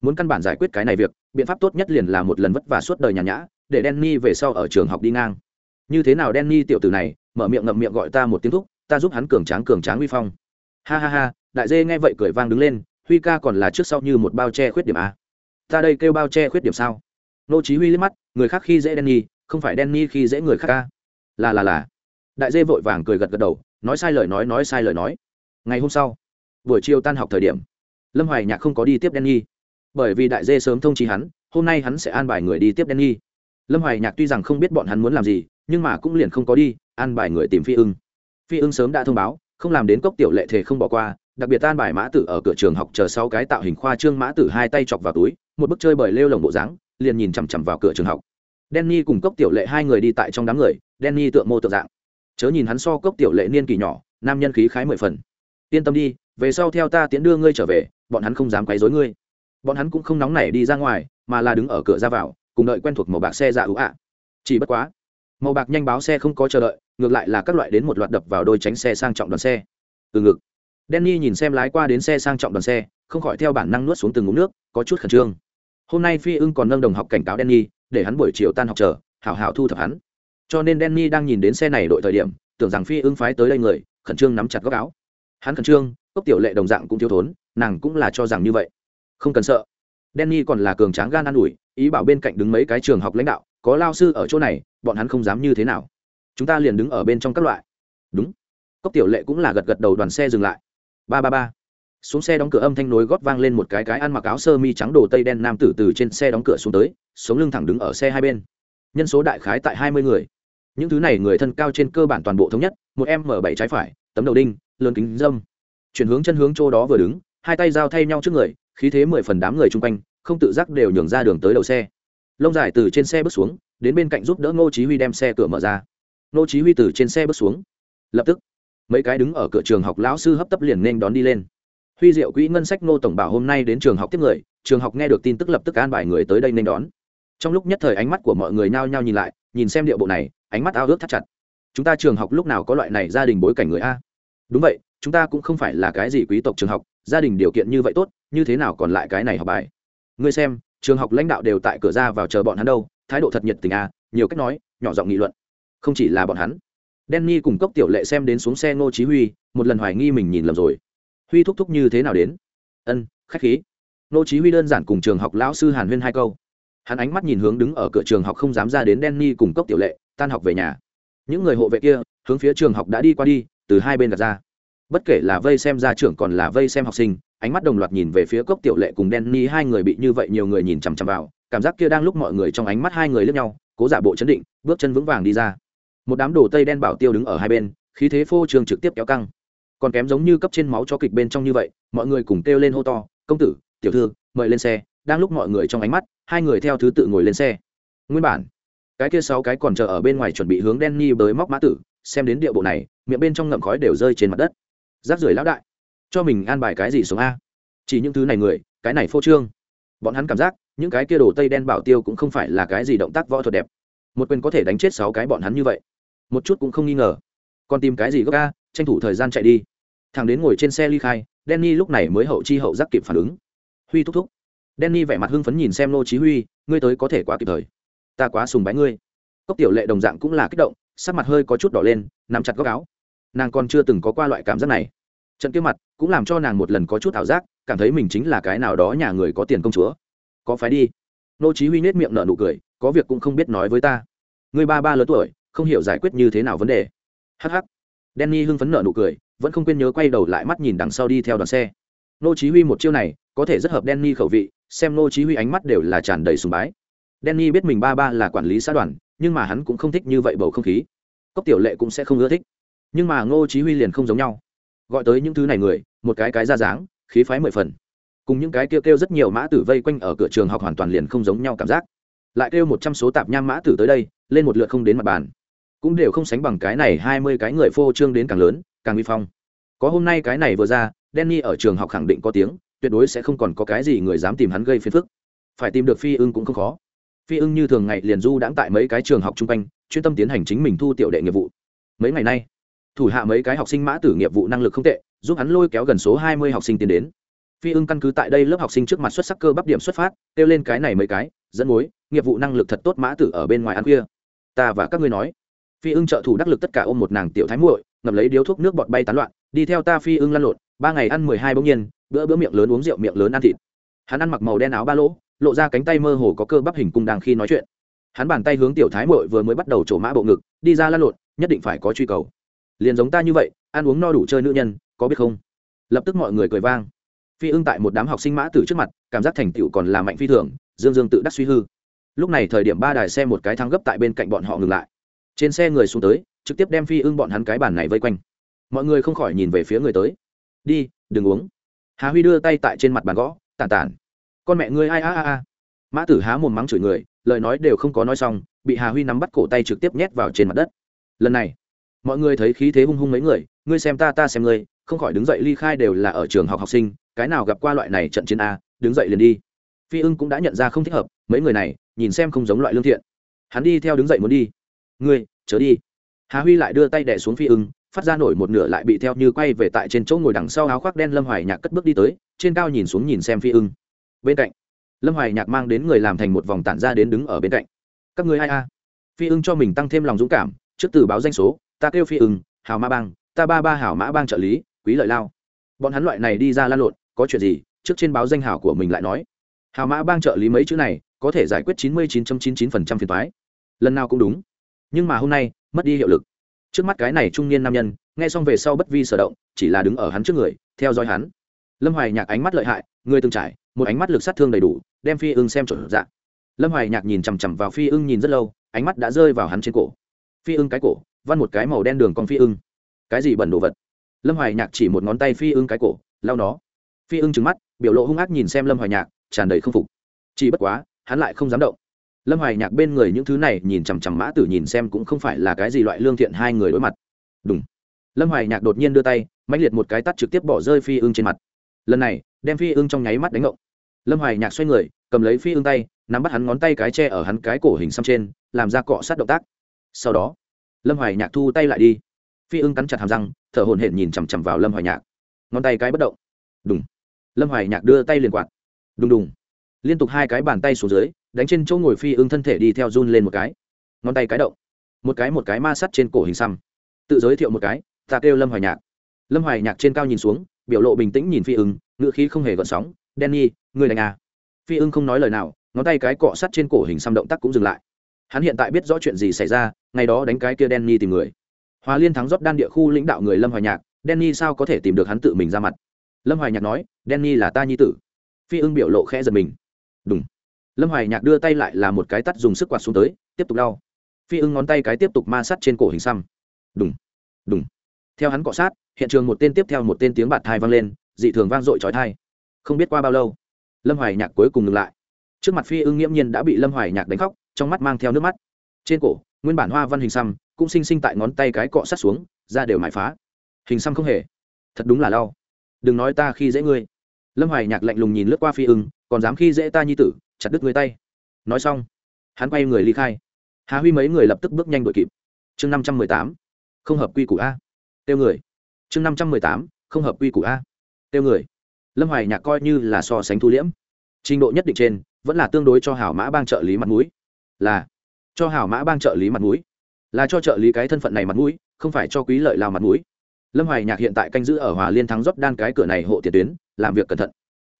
muốn căn bản giải quyết cái này việc biện pháp tốt nhất liền là một lần vất vả suốt đời nhàn nhã để Danny về sau ở trường học đi ngang. Như thế nào Danny tiểu tử này, mở miệng ngậm miệng gọi ta một tiếng thúc, ta giúp hắn cường tráng cường tráng uy phong. Ha ha ha, đại dê nghe vậy cười vang đứng lên, Huy ca còn là trước sau như một bao che khuyết điểm a. Ta đây kêu bao che khuyết điểm sao? Nô Chí Huy liếc mắt, người khác khi dễ Danny, không phải Danny khi dễ người khác a. Là là là. Đại dê vội vàng cười gật gật đầu, nói sai lời nói nói sai lời nói. Ngày hôm sau, buổi chiều tan học thời điểm, Lâm Hoài Nhạc không có đi tiếp Danny, bởi vì đại dê sớm thông trí hắn, hôm nay hắn sẽ an bài người đi tiếp Danny. Lâm hoài nhạc tuy rằng không biết bọn hắn muốn làm gì nhưng mà cũng liền không có đi an bài người tìm phi ưng. Phi ưng sớm đã thông báo không làm đến cốc tiểu lệ thể không bỏ qua đặc biệt an bài mã tử ở cửa trường học chờ sau cái tạo hình khoa trương mã tử hai tay chọc vào túi một bức chơi bời lêu lồng bộ dáng liền nhìn chằm chằm vào cửa trường học. Denny cùng cốc tiểu lệ hai người đi tại trong đám người denny tượng mô tượng dạng chớ nhìn hắn so cốc tiểu lệ niên kỳ nhỏ, nam nhân khí khái mười phần. Yên tâm đi, về sau theo ta tiễn đưa ngươi trở về, bọn hắn không dám quấy rối ngươi. Bọn hắn cũng không nóng nảy đi ra ngoài, mà là đứng ở cửa ra vào, cùng đợi quen thuộc màu bạc xe dạ ưu ạ. Chỉ bất quá, màu bạc nhanh báo xe không có chờ đợi, ngược lại là các loại đến một loạt đập vào đôi tránh xe sang trọng đoàn xe. Từ ngực denny nhìn xem lái qua đến xe sang trọng đoàn xe, không khỏi theo bản năng nuốt xuống từng ngụm nước, có chút khẩn trương. Hôm nay phi ưng còn nâng đồng học cảnh cáo denny để hắn buổi chiều tan học chờ, hảo hảo thu thập hắn cho nên Danny đang nhìn đến xe này đội thời điểm, tưởng rằng phi ưng phái tới đây người, khẩn trương nắm chặt góc áo. Hắn khẩn trương, cốc tiểu lệ đồng dạng cũng thiếu thốn, nàng cũng là cho rằng như vậy. Không cần sợ. Danny còn là cường tráng gan ăn ủi, ý bảo bên cạnh đứng mấy cái trường học lãnh đạo, có lao sư ở chỗ này, bọn hắn không dám như thế nào. Chúng ta liền đứng ở bên trong các loại. Đúng. Cốc tiểu lệ cũng là gật gật đầu đoàn xe dừng lại. Ba ba ba. Xuống xe đóng cửa âm thanh nối gót vang lên một cái cái ăn mặc áo sơ mi trắng đồ tây đen nam tử từ trên xe đóng cửa xuống tới, sống lưng thẳng đứng ở xe hai bên. Nhân số đại khái tại hai mươi người những thứ này người thân cao trên cơ bản toàn bộ thống nhất, một em m bảy trái phải, tấm đầu đinh, lớn kính dâm. Chuyển hướng chân hướng chỗ đó vừa đứng, hai tay giao thay nhau trước người, khí thế mười phần đám người chung quanh, không tự giác đều nhường ra đường tới đầu xe. Lông dài từ trên xe bước xuống, đến bên cạnh giúp đỡ ngô chí huy đem xe cửa mở ra. Ngô chí huy từ trên xe bước xuống. Lập tức, mấy cái đứng ở cửa trường học lão sư hấp tấp liền nên đón đi lên. Huy diệu quỹ ngân sách ngô tổng bảo hôm nay đến trường học tiếp người, trường học nghe được tin tức lập tức an bài người tới đây nên đón. Trong lúc nhất thời ánh mắt của mọi người nhao nhao nhìn lại, nhìn xem điệu bộ này ánh mắt ao ước thắt chặt chúng ta trường học lúc nào có loại này gia đình bối cảnh người a đúng vậy chúng ta cũng không phải là cái gì quý tộc trường học gia đình điều kiện như vậy tốt như thế nào còn lại cái này học bài ngươi xem trường học lãnh đạo đều tại cửa ra vào chờ bọn hắn đâu thái độ thật nhiệt tình a nhiều cách nói nhỏ giọng nghị luận không chỉ là bọn hắn denny cùng cốc tiểu lệ xem đến xuống xe Ngô Chí Huy, một lần hoài nghi mình nhìn lầm rồi. Huy thúc thúc như thế nào đến? Ân, khách khí. Ngô Chí Huy đơn giản cùng trường học lão sư Hàn Huyên hai câu. Hắn ánh mắt nhìn hướng đứng ở cửa trường học không dám ra đến denny cùng cốc tiểu lệ, tan học về nhà. Những người hộ vệ kia, hướng phía trường học đã đi qua đi, từ hai bên đặt ra. Bất kể là vây xem gia trưởng còn là vây xem học sinh, ánh mắt đồng loạt nhìn về phía cốc tiểu lệ cùng Danny hai người bị như vậy nhiều người nhìn chằm chằm vào, cảm giác kia đang lúc mọi người trong ánh mắt hai người lướt nhau, cố giả bộ chấn định, bước chân vững vàng đi ra một đám đồ tây đen bảo tiêu đứng ở hai bên khí thế phô trường trực tiếp kéo căng còn kém giống như cấp trên máu cho kịch bên trong như vậy mọi người cùng kêu lên hô to công tử tiểu thư mời lên xe đang lúc mọi người trong ánh mắt hai người theo thứ tự ngồi lên xe nguyên bản cái kia sáu cái còn chờ ở bên ngoài chuẩn bị hướng đen ni bới móc mã tử, xem đến địa bộ này, miệng bên trong ngậm khói đều rơi trên mặt đất. Rác rưởi lão đại, cho mình an bài cái gì sống a? Chỉ những thứ này người, cái này phô trương. Bọn hắn cảm giác, những cái kia đồ tây đen bảo tiêu cũng không phải là cái gì động tác võ thuật đẹp. Một quyền có thể đánh chết sáu cái bọn hắn như vậy. Một chút cũng không nghi ngờ. Còn tìm cái gì gấp a? Tranh thủ thời gian chạy đi. Thằng đến ngồi trên xe ly khai, Danny lúc này mới hậu chi hậu giác kịp phản ứng. Huy thúc thúc. Danny vẻ mặt hưng phấn nhìn xem nô chí huy, ngươi tới có thể quá kịp thời ta quá sùng bái ngươi. Cốc tiểu lệ đồng dạng cũng là kích động, sắc mặt hơi có chút đỏ lên, nắm chặt góc áo. Nàng còn chưa từng có qua loại cảm giác này. Trận kia mặt cũng làm cho nàng một lần có chút ảo giác, cảm thấy mình chính là cái nào đó nhà người có tiền công chúa. Có phải đi? Nô chí huy nết miệng nở nụ cười, có việc cũng không biết nói với ta. Ngươi ba ba lớn tuổi, không hiểu giải quyết như thế nào vấn đề. Hắc hắc. danny hưng phấn nở nụ cười, vẫn không quên nhớ quay đầu lại mắt nhìn đằng sau đi theo đoàn xe. Nô chí huy một chiêu này, có thể rất hợp danny khẩu vị, xem nô chí huy ánh mắt đều là tràn đầy sùng bái danny biết mình ba ba là quản lý xã đoàn, nhưng mà hắn cũng không thích như vậy bầu không khí. Cốc tiểu lệ cũng sẽ không ưa thích. Nhưng mà Ngô chí huy liền không giống nhau. Gọi tới những thứ này người, một cái cái ra dáng, khí phái mười phần. Cùng những cái kêu kêu rất nhiều mã tử vây quanh ở cửa trường học hoàn toàn liền không giống nhau cảm giác. Lại kêu một trăm số tạp nham mã tử tới đây, lên một lượt không đến mặt bàn. Cũng đều không sánh bằng cái này hai mươi cái người phô trương đến càng lớn, càng uy phong. Có hôm nay cái này vừa ra, Danny ở trường học khẳng định có tiếng, tuyệt đối sẽ không còn có cái gì người dám tìm hắn gây phiền phức. Phải tìm được phi ưng cũng không khó phi ưng như thường ngày liền du đãng tại mấy cái trường học chung quanh, chuyên tâm tiến hành chính mình thu tiểu đệ nghiệp vụ. Mấy ngày nay, thủ hạ mấy cái học sinh mã tử nghiệp vụ năng lực không tệ, giúp hắn lôi kéo gần số hai mươi học sinh tiến đến. Phi ưng căn cứ tại đây lớp học sinh trước mặt xuất sắc cơ bắp điểm xuất phát, kêu lên cái này mấy cái, dẫn mối, nghiệp vụ năng lực thật tốt mã tử ở bên ngoài ăn khuya. Ta và các ngươi nói. Phi ưng trợ thủ đắc lực tất cả ôm một nàng tiểu thái muội, ngậm lấy điếu thuốc nước bọt bay tán loạn, đi theo ta phi ưng lăn lộn, ba ngày ăn mười hai bỗng nhiên, bữa bữa miệng lớn uống rượu miệng lớn ăn thịt. Hắn ăn mặc màu đen áo ba lỗ lộ ra cánh tay mơ hồ có cơ bắp hình cung đang khi nói chuyện. Hắn bàn tay hướng tiểu thái muội vừa mới bắt đầu trổ mã bộ ngực, đi ra lăn lộn, nhất định phải có truy cầu. Liền giống ta như vậy, ăn uống no đủ chơi nữ nhân, có biết không? Lập tức mọi người cười vang. Phi ưng tại một đám học sinh mã tử trước mặt, cảm giác thành tựu còn là mạnh phi thường, dương dương tự đắc suy hư. Lúc này thời điểm ba đài xe một cái thang gấp tại bên cạnh bọn họ ngừng lại. Trên xe người xuống tới, trực tiếp đem phi ưng bọn hắn cái bàn này vây quanh. Mọi người không khỏi nhìn về phía người tới. Đi, đừng uống. Hà huy đưa tay tại trên mặt bàn gõ tàn tản con mẹ ngươi ai a a a. Mã tử há mồm mắng chửi người, lời nói đều không có nói xong, bị hà huy nắm bắt cổ tay trực tiếp nhét vào trên mặt đất. Lần này, mọi người thấy khí thế hung hung mấy người, ngươi xem ta ta xem ngươi, không khỏi đứng dậy ly khai đều là ở trường học học sinh, cái nào gặp qua loại này trận chiến a, đứng dậy liền đi. Phi ưng cũng đã nhận ra không thích hợp, mấy người này, nhìn xem không giống loại lương thiện. Hắn đi theo đứng dậy muốn đi. Ngươi, chớ đi. Hà huy lại đưa tay đẻ xuống phi ưng, phát ra nổi một nửa lại bị theo như quay về tại trên chỗ ngồi đằng sau áo khoác đen lâm hoài nhạc cất bước đi tới, trên cao nhìn xuống nhìn xem phi ưng bên cạnh, lâm hoài nhạc mang đến người làm thành một vòng tản ra đến đứng ở bên cạnh. Các người ai a? Phi ưng cho mình tăng thêm lòng dũng cảm, trước từ báo danh số, ta kêu phi ưng hào mã bang, ta ba ba hảo mã bang trợ lý, quý lợi lao. Bọn hắn loại này đi ra lan lộn, có chuyện gì, trước trên báo danh hảo của mình lại nói. Hào mã bang trợ lý mấy chữ này, có thể giải quyết chín mươi chín chín chín phần trăm phiền thoái lần nào cũng đúng. Nhưng mà hôm nay, mất đi hiệu lực. Trước mắt cái này trung niên nam nhân, nghe xong về sau bất vi sở động, chỉ là đứng ở hắn trước người, theo dõi hắn lâm hoài nhạc ánh mắt lợi hại, người từng trải, một ánh mắt lực sát thương đầy đủ, đem phi ưng xem chuẩn dạng. Lâm hoài nhạc nhìn chằm chằm vào phi ưng nhìn rất lâu, ánh mắt đã rơi vào hắn trên cổ. Phi ưng cái cổ văn một cái màu đen đường con phi ưng. Cái gì bẩn đồ vật? Lâm hoài nhạc chỉ một ngón tay phi ưng cái cổ lao nó. Phi ưng trừng mắt, biểu lộ hung ác nhìn xem lâm hoài nhạc, tràn đầy k phục. Chỉ bất quá, hắn lại không dám động. Lâm hoài nhạc bên người những thứ này nhìn chằm chằm mã tử nhìn xem cũng không phải là cái gì loại lương thiện hai người đối mặt. Đúng lâm hoài nhạc đột nhiên đưa tay, mãnh liệt một cái tắt trực tiếp bỏ rơi phi ưng trên mặt lần này đem phi ưng trong nháy mắt đánh ngộng. Lâm hoài nhạc xoay người, cầm lấy phi ưng tay, nắm bắt hắn ngón tay cái tre ở hắn cái cổ hình xăm trên, làm ra cọ sát động tác. Sau đó, lâm hoài nhạc thu tay lại đi. Phi ưng cắn chặt hàm răng, thở hồn hển nhìn chằm chằm vào lâm hoài nhạc. Ngón tay cái bất động. Đúng lâm hoài nhạc đưa tay liền quạt. Đùng đùng. Liên tục hai cái bàn tay xuống dưới, đánh trên chỗ ngồi phi ưng thân thể đi theo run lên một cái. Ngón tay cái động. Một cái một cái ma sắt trên cổ hình xăm. Tự giới thiệu một cái, ta kêu lâm hoài nhạc. Lâm hoài nhạc trên cao nhìn xuống biểu lộ bình tĩnh nhìn phi ưng ngựa khí không hề gợn sóng denny người đánh à. phi ưng không nói lời nào, ngón tay cái cọ sắt trên cổ hình xăm động tác cũng dừng lại. Hắn hiện tại biết rõ chuyện gì xảy ra, ngày đó đánh cái kia denny tìm người. Hòa liên thắng rót đan địa khu lãnh đạo người lâm hoài nhạc denny sao có thể tìm được hắn tự mình ra mặt? Lâm hoài nhạc nói denny là ta nhi tử. Phi ưng biểu lộ khẽ giật mình. Đúng lâm hoài nhạc đưa tay lại là một cái tắt dùng sức quạt xuống tới, tiếp tục đau. Phi ưng ngón tay cái tiếp tục ma sát trên cổ hình xăm. Đúng đúng theo hắn cọ sát, hiện trường một tên tiếp theo một tên tiếng bạt thai vang lên, dị thường vang dội trói thai. Không biết qua bao lâu, lâm hoài nhạc cuối cùng ngừng lại. Trước mặt phi ưng nghiễm nhiên đã bị lâm hoài nhạc đánh khóc, trong mắt mang theo nước mắt. Trên cổ, nguyên bản hoa văn hình xăm, cũng sinh sinh tại ngón tay cái cọ sát xuống, ra đều mải phá. Hình xăm không hề. Thật đúng là đau. Đừng nói ta khi dễ ngươi. Lâm hoài nhạc lạnh lùng nhìn lướt qua phi ưng, còn dám khi dễ ta nhi tử, chặt đứt ngươi tay. Nói xong, hắn quay người ly khai. Hà huy mấy người lập tức bước nhanh đội kịp. Chương năm trăm mười tám. Không hợp quy củ a tiêu người. Chương năm trăm mười tám, không hợp quy củ a. Tiêu người. Lâm hoài nhạc coi như là so sánh thu liễm. Trình độ nhất định trên, vẫn là tương đối cho hảo mã bang trợ lý mặt mũi. Là, cho hảo mã bang trợ lý mặt mũi. Là cho trợ lý cái thân phận này mặt mũi, không phải cho quý lợi lao mặt mũi. Lâm hoài nhạc hiện tại canh giữ ở hòa liên thắng dốc đan cái cửa này hộ tiền tuyến, làm việc cẩn thận.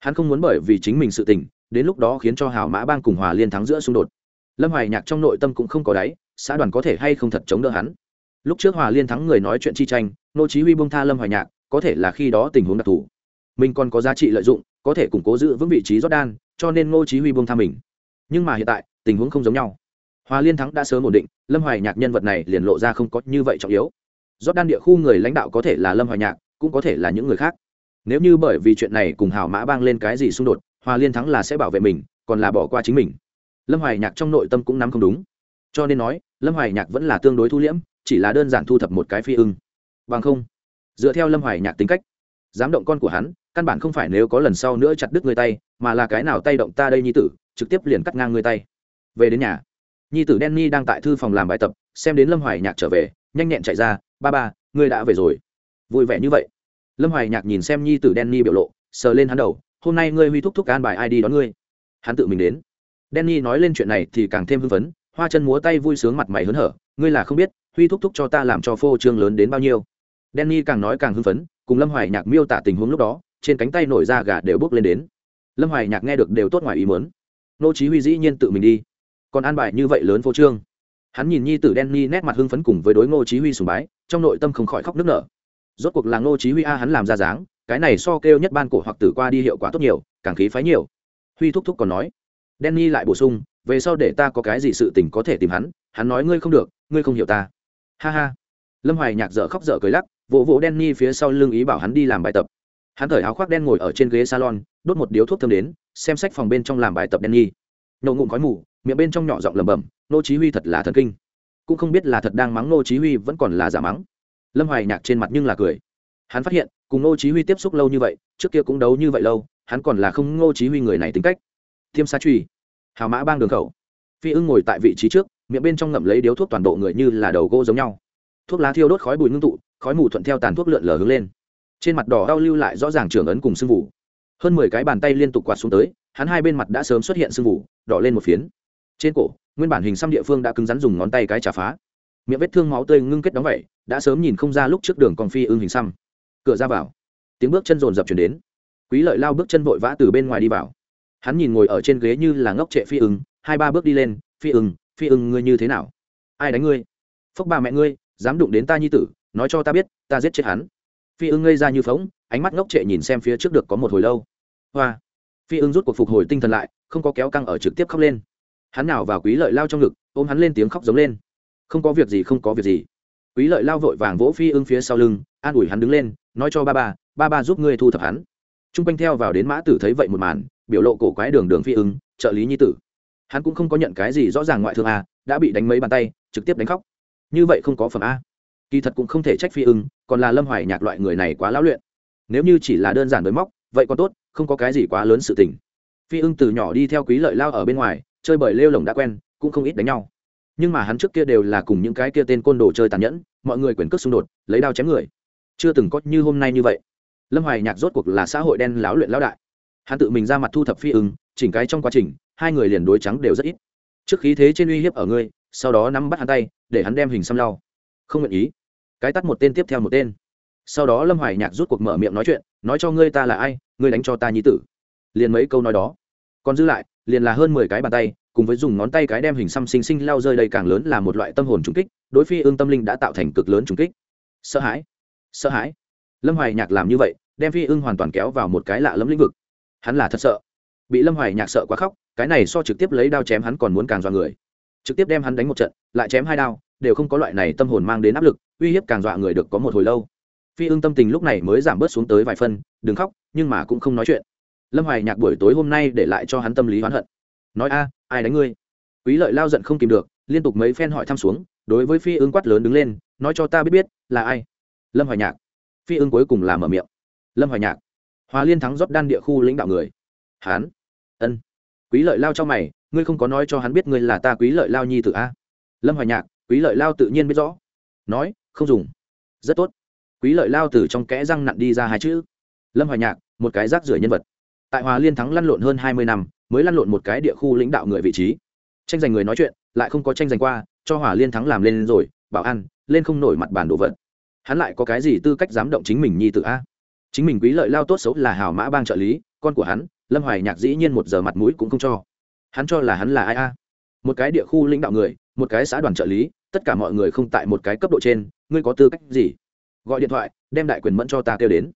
Hắn không muốn bởi vì chính mình sự tình, đến lúc đó khiến cho hảo mã bang cùng hòa liên thắng giữa xung đột. Lâm hoài nhạc trong nội tâm cũng không có đáy, xã đoàn có thể hay không thật chống đỡ hắn lúc trước hòa liên thắng người nói chuyện chi tranh nô chí huy bông tha lâm hoài nhạc, có thể là khi đó tình huống đặc thù. Mình còn có giá trị lợi dụng, có thể củng cố giữ vững vị trí jordan, cho nên ngô chí huy bông tha mình. Nhưng mà hiện tại, tình huống không giống nhau. Hòa liên thắng đã sớm ổn định, lâm hoài nhạc nhân vật này liền lộ ra không có như vậy trọng yếu. Jordan địa khu người lãnh đạo có thể là lâm hoài nhạc, cũng có thể là những người khác. Nếu như bởi vì chuyện này cùng hảo mã bang lên cái gì xung đột, hòa liên thắng là sẽ bảo vệ mình, còn là bỏ qua chính mình. Lâm hoài nhạc trong nội tâm cũng nắm không đúng. Cho nên nói, lâm hoài nhạc vẫn là tương đối thu liễm chỉ là đơn giản thu thập một cái phi ưng. Bằng không, dựa theo lâm hoài nhạc tính cách, dám động con của hắn, căn bản không phải nếu có lần sau nữa chặt đứt người tay, mà là cái nào tay động ta đây nhi tử, trực tiếp liền cắt ngang người tay. Về đến nhà, nhi tử Danny đang tại thư phòng làm bài tập, xem đến lâm hoài nhạc trở về, nhanh nhẹn chạy ra, ba ba, ngươi đã về rồi. Vui vẻ như vậy. Lâm hoài nhạc nhìn xem nhi tử Danny biểu lộ, sờ lên hắn đầu, hôm nay ngươi huy thúc thúc an bài ai đi đón ngươi? Hắn tự mình đến. Danny nói lên chuyện này thì càng thêm hưng phấn, hoa chân múa tay vui sướng mặt mày hớn hở, ngươi là không biết huy thúc thúc cho ta làm cho phô trương lớn đến bao nhiêu? Danny càng nói càng hưng phấn, cùng lâm hoài nhạc miêu tả tình huống lúc đó, trên cánh tay nổi da gà đều bước lên đến. Lâm hoài nhạc nghe được đều tốt ngoài ý muốn. Nô chí huy dĩ nhiên tự mình đi. Còn an bài như vậy lớn phô trương. Hắn nhìn nhi tử Danny nét mặt hưng phấn cùng với đối ngô chí huy sùng bái, trong nội tâm không khỏi khóc nức nở. Rốt cuộc là ngô chí huy a, hắn làm ra dáng, cái này so kêu nhất ban cổ hoặc tử qua đi hiệu quả tốt nhiều, càng khí phái nhiều. Huy thúc thúc còn nói, Danny lại bổ sung, về sau để ta có cái gì sự tình có thể tìm hắn hắn nói ngươi không được, ngươi không hiểu ta ha ha. Lâm hoài nhạc dở khóc dở cười lắc, vỗ vỗ Danny phía sau lưng ý bảo hắn đi làm bài tập. Hắn cởi áo khoác đen ngồi ở trên ghế salon, đốt một điếu thuốc thơm đến, xem sách phòng bên trong làm bài tập Đen Nhi. nhậu ngụm khói mù, miệng bên trong nhỏ giọng lẩm bẩm, nô chí huy thật là thần kinh. Cũng không biết là thật đang mắng nô chí huy vẫn còn là giả mắng. Lâm hoài nhạc trên mặt nhưng là cười. Hắn phát hiện, cùng nô chí huy tiếp xúc lâu như vậy, trước kia cũng đấu như vậy lâu, hắn còn là không nô chí huy người này tính cách. Thiêm sa truy hào mã bang đường khẩu. Phi ưng ngồi tại vị trí trước miệng bên trong ngậm lấy điếu thuốc toàn bộ người như là đầu gỗ giống nhau. Thuốc lá thiêu đốt khói bụi ngưng tụ, khói mù thuận theo tàn thuốc lượn lờ hướng lên. Trên mặt đỏ đau lưu lại rõ ràng trưởng ấn cùng sưng vụ hơn mười cái bàn tay liên tục quạt xuống tới, hắn hai bên mặt đã sớm xuất hiện sưng vụ đỏ lên một phiến. Trên cổ, nguyên bản hình xăm địa phương đã cứng rắn dùng ngón tay cái trả phá. Miệng vết thương máu tươi ngưng kết đóng vậy, đã sớm nhìn không ra lúc trước đường còn phi ưng hình xăm. Cửa ra vào, tiếng bước chân rồn rập chuyển đến. Quý lợi lao bước chân vội vã từ bên ngoài đi vào. Hắn nhìn ngồi ở trên ghế như là ngốc trệ phi ưng, hai ba bước đi lên, phi ưng phi ưng ngươi như thế nào? Ai đánh ngươi? Phốc bà mẹ ngươi, dám đụng đến ta nhi tử, nói cho ta biết, ta giết chết hắn. Phi ưng ngây ra như phóng ánh mắt ngốc trệ nhìn xem phía trước được có một hồi lâu. Hoa. Phi ưng rút cuộc phục hồi tinh thần lại, không có kéo căng ở trực tiếp khóc lên. Hắn nào vào quý lợi lao trong ngực, ôm hắn lên tiếng khóc giống lên. Không có việc gì, không có việc gì. Quý lợi lao vội vàng vỗ phi ưng phía sau lưng, an ủi hắn đứng lên, nói cho ba ba ba ba giúp ngươi thu thập hắn. T r u n g quanh theo vào đến mã tử thấy vậy một màn, biểu lộ cổ quái đường đường phi ưng, trợ lý nhi tử hắn cũng không có nhận cái gì rõ ràng ngoại thương a, đã bị đánh mấy bàn tay, trực tiếp đánh khóc. Như vậy không có phẩm a. Kỳ thật cũng không thể trách phi ưng, còn là lâm hoài nhạc loại người này quá lão luyện. Nếu như chỉ là đơn giản đối móc, vậy còn tốt, không có cái gì quá lớn sự tình. Phi ưng từ nhỏ đi theo quý lợi lao ở bên ngoài, chơi bởi lêu lồng đã quen, cũng không ít đánh nhau. Nhưng mà hắn trước kia đều là cùng những cái kia tên côn đồ chơi tàn nhẫn, mọi người quyền cước xung đột, lấy đao chém người. Chưa từng có như hôm nay như vậy. Lâm hoài nhạc rốt cuộc là xã hội đen láo luyện lão đại. Hắn tự mình ra mặt thu thập phi ưng, chỉnh cái trong quá trình hai người liền đối trắng đều rất ít. Trước khí thế trên uy hiếp ở ngươi, sau đó nắm bắt hắn tay, để hắn đem hình xăm lau. Không nguyện ý. Cái tắt một tên tiếp theo một tên. Sau đó lâm hoài nhạc rút cuộc mở miệng nói chuyện, nói cho ngươi ta là ai, ngươi đánh cho ta nhi tử. Liền mấy câu nói đó. Còn giữ lại, liền là hơn mười cái bàn tay, cùng với dùng ngón tay cái đem hình xăm xinh xinh lao rơi đây càng lớn là một loại tâm hồn trùng kích, đối phi ương tâm linh đã tạo thành cực lớn trùng kích. Sợ hãi. Sợ hãi. Lâm hoài nhạc làm như vậy, đem phi ương hoàn toàn kéo vào một cái lạ lẫm lĩnh vực. Hắn là thật sợ. Bị lâm hoài nhạc sợ quá khóc cái này so trực tiếp lấy đao chém hắn còn muốn càng dọa người. Trực tiếp đem hắn đánh một trận, lại chém hai đao, đều không có loại này tâm hồn mang đến áp lực, uy hiếp càng dọa người được có một hồi lâu. Phi ương tâm tình lúc này mới giảm bớt xuống tới vài phân, đừng khóc, nhưng mà cũng không nói chuyện. Lâm hoài nhạc buổi tối hôm nay để lại cho hắn tâm lý oán hận. Nói, a, ai đánh ngươi? Quý lợi lao giận không kìm được, liên tục mấy phen hỏi thăm xuống, đối với phi Ưng quát lớn đứng lên, nói cho ta biết biết, là ai? Lâm hoài nhạc. Phi Ưng cuối cùng là mở miệng. Lâm hoài nhạc. Hòa liên thắng rót đan địa khu lãnh đạo người. Hán. Ân quý lợi lao cho mày, ngươi không có nói cho hắn biết ngươi là ta quý lợi lao nhi tử a? Lâm hoài nhạc, quý lợi lao tự nhiên biết rõ. Nói, không dùng. Rất tốt. Quý lợi lao từ trong kẽ răng nặn đi ra hai chữ. Lâm hoài nhạc, một cái rác rưởi nhân vật. Tại hòa liên thắng lăn lộn hơn hai mươi năm, mới lăn lộn một cái địa khu lãnh đạo người vị trí. Tranh giành người nói chuyện, lại không có tranh giành qua, cho Hòa liên thắng làm lên rồi, bảo an, lên không nổi mặt bàn đồ vật. Hắn lại có cái gì tư cách dám động chính mình nhi tự a? Chính mình quý lợi lao tốt xấu là hào mã bang trợ lý, con của hắn lâm hoài nhạc dĩ nhiên một giờ mặt mũi cũng không cho. Hắn cho là hắn là ai a? Một cái địa khu lãnh đạo người, một cái xã đoàn trợ lý, tất cả mọi người không tại một cái cấp độ trên, ngươi có tư cách gì? Gọi điện thoại, đem đại quyền mẫn cho ta kêu đến.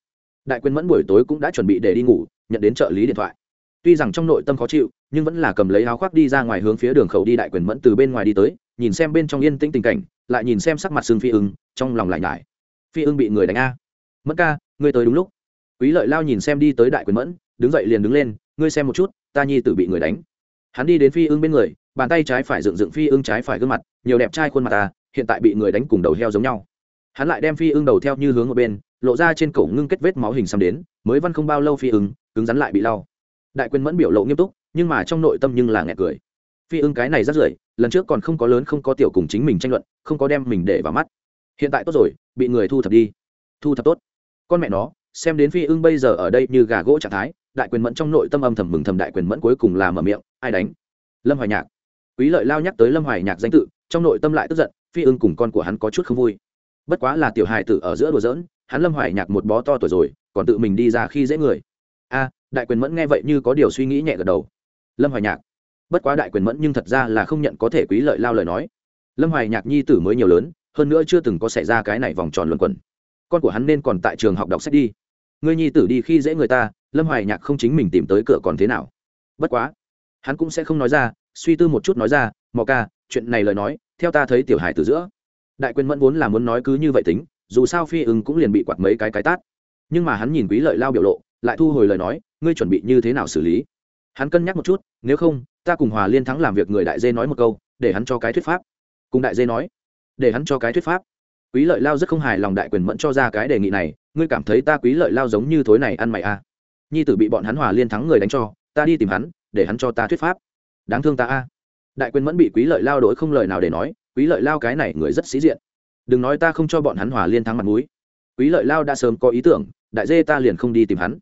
Đại quyền mẫn buổi tối cũng đã chuẩn bị để đi ngủ, nhận đến trợ lý điện thoại. Tuy rằng trong nội tâm khó chịu, nhưng vẫn là cầm lấy áo khoác đi ra ngoài hướng phía đường khẩu đi đại quyền mẫn từ bên ngoài đi tới, nhìn xem bên trong yên tĩnh tình cảnh, lại nhìn xem sắc mặt xương phi ưng, trong lòng lại nhải. Phi ưng bị người đánh a. Mẫn ca, ngươi tới đúng lúc. Quý lợi lao nhìn xem đi tới đại quyền mẫn đứng dậy liền đứng lên, ngươi xem một chút, ta nhi tử bị người đánh. Hắn đi đến phi ưng bên người, bàn tay trái phải dựng dựng phi ưng trái phải gương mặt, nhiều đẹp trai khuôn mặt ta, hiện tại bị người đánh cùng đầu heo giống nhau. Hắn lại đem phi ưng đầu theo như hướng ở bên, lộ ra trên cổ ngưng kết vết máu hình xăm đến, mới văn không bao lâu phi ưng, cứng rắn lại bị lau. Đại quyền mẫn biểu lộ nghiêm túc, nhưng mà trong nội tâm nhưng là nghẹt cười. Phi ưng cái này rất rưởi, lần trước còn không có lớn không có tiểu cùng chính mình tranh luận, không có đem mình để vào mắt. Hiện tại tốt rồi, bị người thu thập đi. Thu thập tốt. Con mẹ nó, xem đến phi ưng bây giờ ở đây như gà gỗ trạng thái đại quyền mẫn trong nội tâm âm thầm mừng thầm đại quyền mẫn cuối cùng là mở miệng, ai đánh? Lâm hoài nhạc. Quý lợi lao nhắc tới lâm hoài nhạc danh tự, trong nội tâm lại tức giận, phi ưng cùng con của hắn có chút không vui. Bất quá là tiểu hài tử ở giữa đùa giỡn, hắn lâm hoài nhạc một bó to tuổi rồi, còn tự mình đi ra khi dễ người. A, đại quyền mẫn nghe vậy như có điều suy nghĩ nhẹ gật đầu. Lâm hoài nhạc. Bất quá đại quyền mẫn nhưng thật ra là không nhận có thể quý lợi lao lời nói. Lâm hoài nhạc nhi tử mới nhiều lớn, hơn nữa chưa từng có xảy ra cái này vòng tròn luẩn quẩn. Con của hắn nên còn tại trường học đọc sách đi. Ngươi nhi tử đi khi dễ người ta lâm hoài nhạc không chính mình tìm tới cửa còn thế nào? Bất quá, hắn cũng sẽ không nói ra, suy tư một chút nói ra, mò ca, chuyện này lời nói, theo ta thấy tiểu hải từ giữa. Đại quyền mẫn vốn là muốn nói cứ như vậy tính, dù sao phi ưng cũng liền bị quạt mấy cái cái tát. Nhưng mà hắn nhìn quý lợi lao biểu lộ, lại thu hồi lời nói, ngươi chuẩn bị như thế nào xử lý? Hắn cân nhắc một chút, nếu không, ta cùng hòa liên thắng làm việc người đại dê nói một câu, để hắn cho cái thuyết pháp. Cùng đại dê nói, để hắn cho cái thuyết pháp. Quý lợi lao rất không hài lòng đại quyền mẫn cho ra cái đề nghị này, ngươi cảm thấy ta quý lợi lao giống như thối này ăn mày à nhi tử bị bọn hắn hòa liên thắng người đánh cho, ta đi tìm hắn, để hắn cho ta thuyết pháp. Đáng thương ta a. Đại quyền mẫn bị quý lợi lao đổi không lời nào để nói, quý lợi lao cái này người rất sĩ diện. Đừng nói ta không cho bọn hắn hòa liên thắng mặt mũi. Quý lợi lao đã sớm có ý tưởng, đại dê ta liền không đi tìm hắn.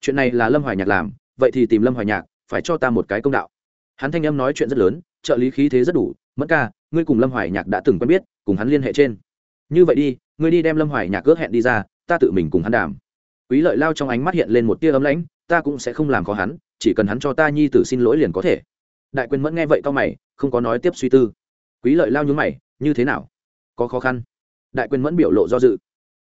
Chuyện này là lâm hoài nhạc làm, vậy thì tìm lâm hoài nhạc, phải cho ta một cái công đạo. Hắn thanh âm nói chuyện rất lớn, trợ lý khí thế rất đủ, mẫn ca, ngươi cùng lâm hoài nhạc đã từng quen biết, cùng hắn liên hệ trên. Như vậy đi, ngươi đi đem lâm hoài nhạc ước hẹn đi ra, ta tự mình cùng hắn đàm quý lợi lao trong ánh mắt hiện lên một tia ấm lãnh, ta cũng sẽ không làm khó hắn, chỉ cần hắn cho ta nhi tử xin lỗi liền có thể. Đại quyền mẫn nghe vậy cao mày, không có nói tiếp suy tư. Quý lợi lao nhúng mày, như thế nào? Có khó khăn. Đại quyền mẫn biểu lộ do dự.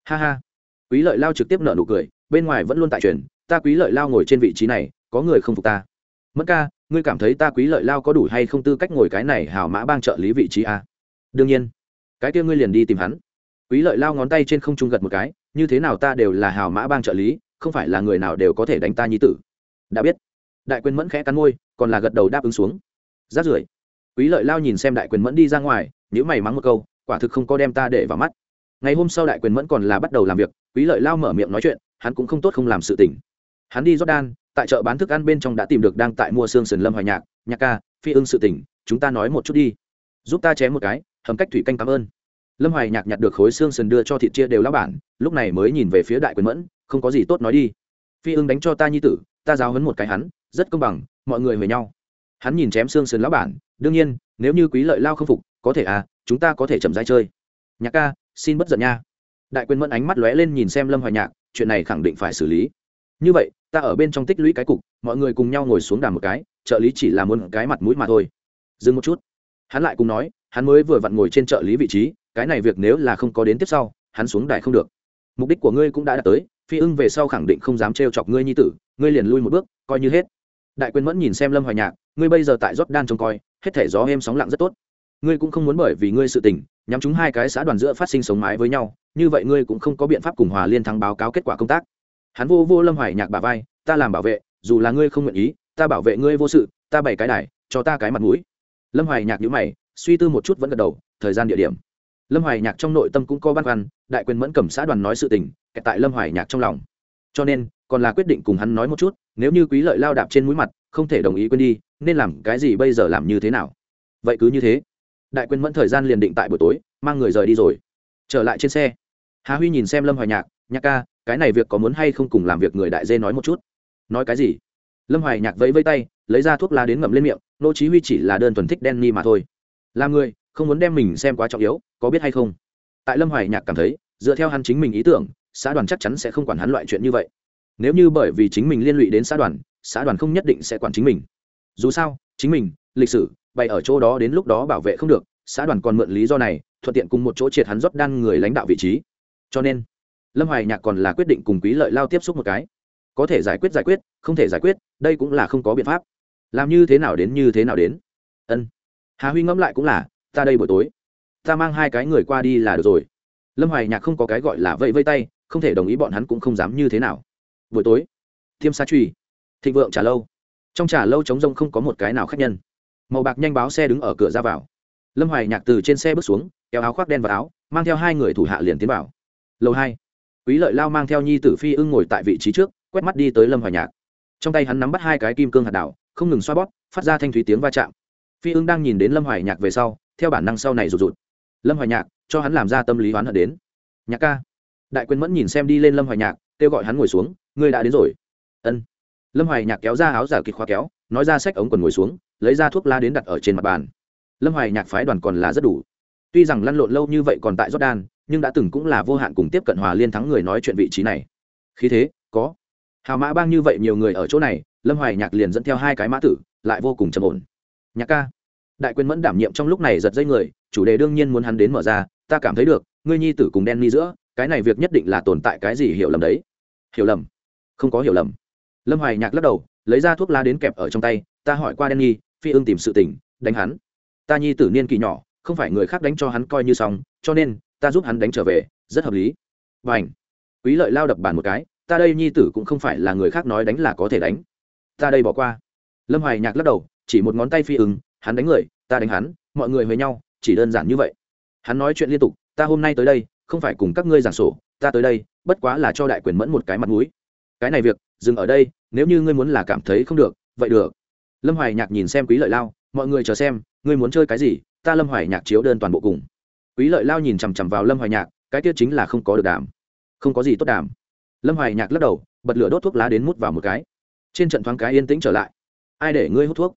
Ha ha. Quý lợi lao trực tiếp nở nụ cười, bên ngoài vẫn luôn tại truyền, ta quý lợi lao ngồi trên vị trí này, có người không phục ta. Mẫn ca, ngươi cảm thấy ta quý lợi lao có đủ hay không tư cách ngồi cái này hào mã bang trợ lý vị trí a đương nhiên. Cái kia ngươi liền đi tìm hắn quý lợi lao ngón tay trên không trung gật một cái, như thế nào ta đều là hào mã bang trợ lý, không phải là người nào đều có thể đánh ta nhi tử. Đã biết. Đại quyền mẫn khẽ cắn môi, còn là gật đầu đáp ứng xuống. Rát rưởi. Quý lợi lao nhìn xem đại quyền mẫn đi ra ngoài nếu mày mắng một câu, quả thực không có đem ta để vào mắt. Ngày hôm sau đại quyền mẫn còn là bắt đầu làm việc, quý lợi lao mở miệng nói chuyện, hắn cũng không tốt không làm sự tỉnh hắn đi jordan, tại chợ bán thức ăn bên trong đã tìm được đang tại mua xương sườn lâm hoài nhạc nhạc ca, phi ưng sự tỉnh chúng ta nói một chút đi. Giúp ta chém một cái, hầm cách thủy canh cảm ơn lâm hoài nhạc nhặt được khối xương sườn đưa cho thịt chia đều lão bản, lúc này mới nhìn về phía đại quyền mẫn, không có gì tốt nói đi. Phi ưng đánh cho ta nhi tử, ta giáo hấn một cái hắn, rất công bằng, mọi người về nhau. Hắn nhìn chém xương sườn lão bản, đương nhiên, nếu như quý lợi lao không phục, có thể à chúng ta có thể chậm rãi chơi. Nhạc ca, xin bất giận nha. Đại quyền mẫn ánh mắt lóe lên nhìn xem lâm hoài nhạc, chuyện này khẳng định phải xử lý. Như vậy, ta ở bên trong tích lũy cái cục, mọi người cùng nhau ngồi xuống đàm một cái, trợ lý chỉ là muốn cái mặt mũi mà thôi. Dừng một chút. Hắn lại cùng nói, hắn mới vừa vặn ngồi trên trợ lý vị trí cái này việc nếu là không có đến tiếp sau, hắn xuống đài không được. Mục đích của ngươi cũng đã đạt tới, phi ưng về sau khẳng định không dám trêu chọc ngươi nhi tử, ngươi liền lui một bước, coi như hết. Đại quyền mẫn nhìn xem lâm hoài nhạc, ngươi bây giờ tại đan trông coi, hết thể gió êm sóng lặng rất tốt. Ngươi cũng không muốn bởi vì ngươi sự tình, nhắm chúng hai cái xã đoàn giữa phát sinh sống mái với nhau, như vậy ngươi cũng không có biện pháp cùng hòa liên thắng báo cáo kết quả công tác. Hắn vô vô lâm hoài nhạc bà vai, ta làm bảo vệ, dù là ngươi không nguyện ý, ta bảo vệ ngươi vô sự, ta bày cái đài, cho ta cái mặt mũi. Lâm hoài nhạc nhữ mày, suy tư một chút vẫn gật đầu, thời gian địa điểm lâm hoài nhạc trong nội tâm cũng có băn khoăn, đại quyền mẫn cầm xã đoàn nói sự tình, kẹt tại lâm hoài nhạc trong lòng. Cho nên, còn là quyết định cùng hắn nói một chút, nếu như quý lợi lao đạp trên mũi mặt, không thể đồng ý quên đi, nên làm cái gì bây giờ làm như thế nào? Vậy cứ như thế. Đại quyền mẫn thời gian liền định tại buổi tối, mang người rời đi rồi. Trở lại trên xe. Hà huy nhìn xem lâm hoài nhạc nhạc ca, cái này việc có muốn hay không cùng làm việc người đại dê nói một chút? Nói cái gì? Lâm hoài nhạc vẫy vây tay, lấy ra thuốc lá đến ngậm lên miệng, nô chí huy chỉ là đơn thuần thích đen ni mà thôi. Là người không muốn đem mình xem quá trọng yếu, có biết hay không? Tại lâm hoài nhạc cảm thấy, dựa theo hắn chính mình ý tưởng, xã đoàn chắc chắn sẽ không quản hắn loại chuyện như vậy. Nếu như bởi vì chính mình liên lụy đến xã đoàn xã đoàn không nhất định sẽ quản chính mình. Dù sao, chính mình, lịch sử, bày ở chỗ đó đến lúc đó bảo vệ không được, xã đoàn còn mượn lý do này, thuận tiện cùng một chỗ triệt hắn rót đan người lãnh đạo vị trí. Cho nên, lâm hoài nhạc còn là quyết định cùng quý lợi lao tiếp xúc một cái. Có thể giải quyết giải quyết, không thể giải quyết, đây cũng là không có biện pháp. Làm như thế nào đến như thế nào đến. Ân. Hà huy ngẫm lại cũng là ta đây buổi tối. Ta mang hai cái người qua đi là được rồi. Lâm hoài nhạc không có cái gọi là vẫy vây tay, không thể đồng ý bọn hắn cũng không dám như thế nào. Buổi tối, thiêm sa truy thịnh vượng trả lâu. Trong trả lâu trống rông không có một cái nào khác nhân. Màu bạc nhanh báo xe đứng ở cửa ra vào. Lâm hoài nhạc từ trên xe bước xuống, kéo áo khoác đen vào áo, mang theo hai người thủ hạ liền tiến vào. Lầu hai, quý lợi lao mang theo nhi tử phi ưng ngồi tại vị trí trước, quét mắt đi tới lâm hoài nhạc. Trong tay hắn nắm bắt hai cái kim cương hạt đảo, không ngừng xoa bóp, phát ra thanh thúy tiếng va chạm. Phi ưng đang nhìn đến lâm hoài nhạc về sau theo bản năng sau này rụt rụt. Lâm hoài nhạc, cho hắn làm ra tâm lý hoán hận đến. Nhạc ca. Đại quyền mẫn nhìn xem đi lên lâm hoài nhạc, kêu gọi hắn ngồi xuống, ngươi đã đến rồi. Ân. Lâm hoài nhạc kéo ra áo giả kịch khoa kéo, nói ra sách ống quần ngồi xuống, lấy ra thuốc la đến đặt ở trên mặt bàn. Lâm hoài nhạc phái đoàn còn là rất đủ. Tuy rằng lăn lộn lâu như vậy còn tại jordan, nhưng đã từng cũng là vô hạn cùng tiếp cận hòa liên thắng người nói chuyện vị trí này. Khí thế, có. Hào mã bang như vậy nhiều người ở chỗ này, lâm hoài nhạc liền dẫn theo hai cái mã tử, lại vô cùng trầm ổn. Nhạc ca đại quyền mẫn đảm nhiệm trong lúc này giật dây người, chủ đề đương nhiên muốn hắn đến mở ra, ta cảm thấy được, ngươi nhi tử cùng đen ni giữa, cái này việc nhất định là tồn tại cái gì hiểu lầm đấy. Hiểu lầm? Không có hiểu lầm. Lâm hoài nhạc lắc đầu, lấy ra thuốc lá đến kẹp ở trong tay, ta hỏi qua đen nhi phi ưng tìm sự tình, đánh hắn. Ta nhi tử niên kỳ nhỏ, không phải người khác đánh cho hắn coi như xong, cho nên, ta giúp hắn đánh trở về, rất hợp lý. Và ảnh quý lợi lao đập bàn một cái, ta đây nhi tử cũng không phải là người khác nói đánh là có thể đánh. Ta đây bỏ qua. Lâm hoài nhạc lắc đầu, chỉ một ngón tay phi ứng hắn đánh người, ta đánh hắn, mọi người với nhau, chỉ đơn giản như vậy. Hắn nói chuyện liên tục, ta hôm nay tới đây, không phải cùng các ngươi giảng sổ, ta tới đây, bất quá là cho đại quyền mẫn một cái mặt mũi. Cái này việc, dừng ở đây, nếu như ngươi muốn là cảm thấy không được, vậy được. Lâm hoài nhạc nhìn xem quý lợi lao, mọi người chờ xem, ngươi muốn chơi cái gì, ta lâm hoài nhạc chiếu đơn toàn bộ cùng. Quý lợi lao nhìn chằm chằm vào lâm hoài nhạc, cái kia chính là không có được đàm không có gì tốt đàm lâm hoài nhạc lắc đầu, bật lửa đốt thuốc lá đến mút vào một cái. Trên trận thoáng cái yên tĩnh trở lại. Ai để ngươi hút thuốc?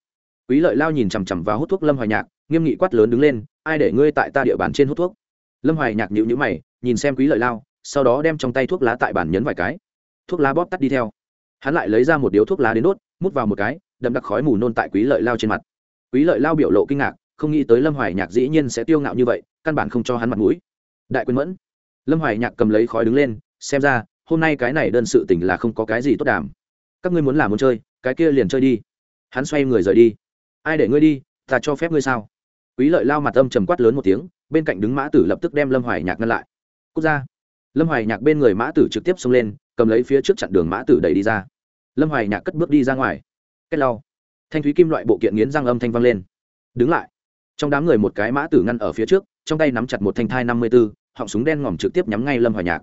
Quý lợi lao nhìn chằm chằm vào hút thuốc lâm hoài nhạc, nghiêm nghị quát lớn đứng lên, ai để ngươi tại ta địa bàn trên hút thuốc? Lâm hoài nhạc nhịu nhữ mày, nhìn xem quý lợi lao, sau đó đem trong tay thuốc lá tại bàn nhấn vài cái. Thuốc lá bóp tắt đi theo. Hắn lại lấy ra một điếu thuốc lá đến đốt, mút vào một cái, đậm đặc khói mù nôn tại quý lợi lao trên mặt. Quý lợi lao biểu lộ kinh ngạc, không nghĩ tới lâm hoài nhạc dĩ nhiên sẽ tiêu ngạo như vậy, căn bản không cho hắn mặt mũi. Đại quyền mẫn. Lâm hoài nhạc cầm lấy khói đứng lên, xem ra, hôm nay cái này đơn sự tình là không có cái gì tốt đàm. Các ngươi muốn làm muốn chơi, cái kia liền chơi đi. Hắn xoay người rời đi ai để ngươi đi, ta cho phép ngươi sao? Quý lợi lao mặt âm trầm quát lớn một tiếng, bên cạnh đứng mã tử lập tức đem lâm hoài nhạc ngăn lại. Quốc gia lâm hoài nhạc bên người mã tử trực tiếp xông lên, cầm lấy phía trước chặn đường mã tử đẩy đi ra. Lâm hoài nhạc cất bước đi ra ngoài. Cách lau. Thanh thúy kim loại bộ kiện nghiến răng âm thanh vang lên. Đứng lại. Trong đám người một cái mã tử ngăn ở phía trước, trong tay nắm chặt một thanh thai năm mươi b ố họng súng đen ngòm trực tiếp nhắm ngay lâm hoài nhạc.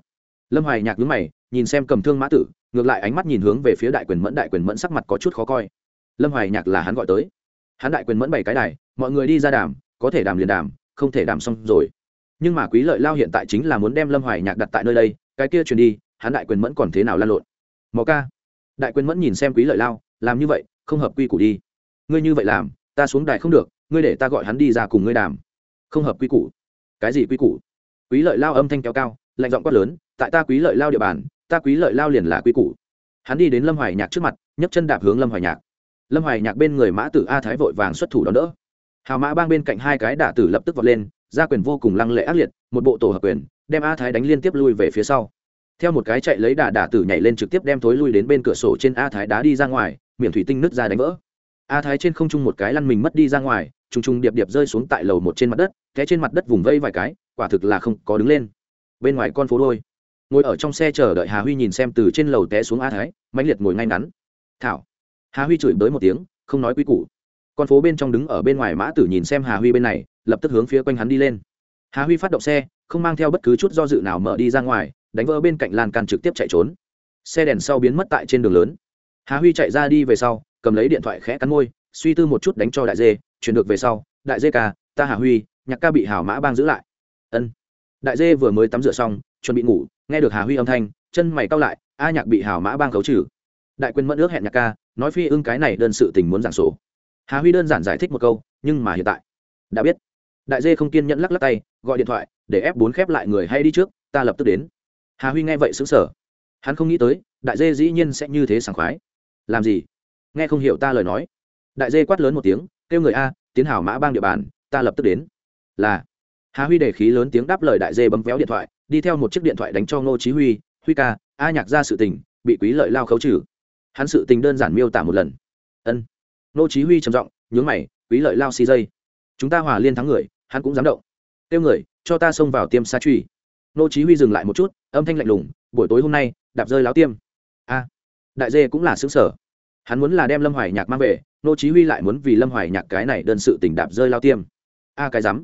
Lâm hoài nhạc đứng mày, nhìn xem cầm thương mã tử, ngược lại ánh mắt nhìn hướng về phía đại quyền mẫn, đại quyền mẫn sắc mặt có chút khó coi. Lâm hoài nhạc là hắn gọi tới hắn đại quyền mẫn bảy cái đài, mọi người đi ra đàm, có thể đàm liền đàm, không thể đàm xong rồi. Nhưng mà quý lợi lao hiện tại chính là muốn đem lâm hoài nhạc đặt tại nơi đây, cái kia truyền đi, hắn đại quyền mẫn còn thế nào lan lộn? Mò ca, đại quyền mẫn nhìn xem quý lợi lao, làm như vậy, không hợp quy củ đi. Ngươi như vậy làm, ta xuống đài không được, ngươi để ta gọi hắn đi ra cùng ngươi đàm. Không hợp quy củ. Cái gì quy củ? Quý lợi lao âm thanh kéo cao, lạnh giọng quát lớn, tại ta quý lợi lao địa bàn, ta quý lợi lao liền là quy củ. Hắn đi đến lâm hoài nhạc trước mặt, nhấc chân đạp hướng lâm hoài nhạc lâm hoài nhạc bên người mã tử a thái vội vàng xuất thủ đón đỡ. Hào mã bang bên cạnh hai cái đả tử lập tức vọt lên, gia quyền vô cùng lăng lệ ác liệt, một bộ tổ hợp quyền, đem a thái đánh liên tiếp lui về phía sau. Theo một cái chạy lấy đà đả tử nhảy lên trực tiếp đem thối lui đến bên cửa sổ trên a thái đá đi ra ngoài, miệng thủy tinh nứt ra đánh vỡ. A thái trên không trung một cái lăn mình mất đi ra ngoài, trùng trùng điệp điệp rơi xuống tại lầu một trên mặt đất, té trên mặt đất vùng vây vài cái, quả thực là không có đứng lên. Bên ngoài con phố đôi. Ngồi ở trong xe chờ đợi hà huy nhìn xem từ trên lầu té xuống a thái, mãnh liệt ngồi ngay ngắn. Thảo hà huy chửi bới một tiếng, không nói quý củ. Con phố bên trong đứng ở bên ngoài mã tử nhìn xem hà huy bên này, lập tức hướng phía quanh hắn đi lên. Hà huy phát động xe, không mang theo bất cứ chút do dự nào mở đi ra ngoài, đánh vỡ bên cạnh lan can trực tiếp chạy trốn. Xe đèn sau biến mất tại trên đường lớn. Hà huy chạy ra đi về sau, cầm lấy điện thoại khẽ cắn môi, suy tư một chút đánh cho đại dê, chuyển được về sau, đại dê ca, ta hà huy, nhạc ca bị hảo mã bang giữ lại. Ân. Đại dê vừa mới tắm rửa xong, chuẩn bị ngủ, nghe được hà huy âm thanh, chân mày cau lại, a nhạc bị hảo mã bang khấu trừ. Đại quyền mẫn ước hẹn nhạc ca nói phi ưng cái này đơn sự tình muốn giảng sổ. Hà huy đơn giản giải thích một câu, nhưng mà hiện tại, đã biết. Đại dê không kiên nhẫn lắc lắc tay, gọi điện thoại, để ép bốn khép lại người hay đi trước, ta lập tức đến. Hà huy nghe vậy xứng sở hắn không nghĩ tới, đại dê dĩ nhiên sẽ như thế sảng khoái. Làm gì? Nghe không hiểu ta lời nói. Đại dê quát lớn một tiếng, kêu người a, tiến hảo mã bang địa bàn, ta lập tức đến. Là. Hà huy để khí lớn tiếng đáp lời đại dê bấm véo điện thoại, đi theo một chiếc điện thoại đánh cho ngô chí huy. Huy ca, a nhạc ra sự tình, bị quý lợi lao khấu trừ hắn sự tình đơn giản miêu tả một lần. Ân. Nô chí huy trầm giọng, nhướng mày, quý lợi lao xi dây. Chúng ta hòa liên thắng người, hắn cũng dám động. Tiêu người, cho ta xông vào tiêm sa truy. Nô chí huy dừng lại một chút, âm thanh lạnh lùng, buổi tối hôm nay, đạp rơi láo tiêm. A, đại dê cũng là sướng sở. Hắn muốn là đem lâm hoài nhạc mang về, nô chí huy lại muốn vì lâm hoài nhạc cái này đơn sự tình đạp rơi lao tiêm. A, cái dám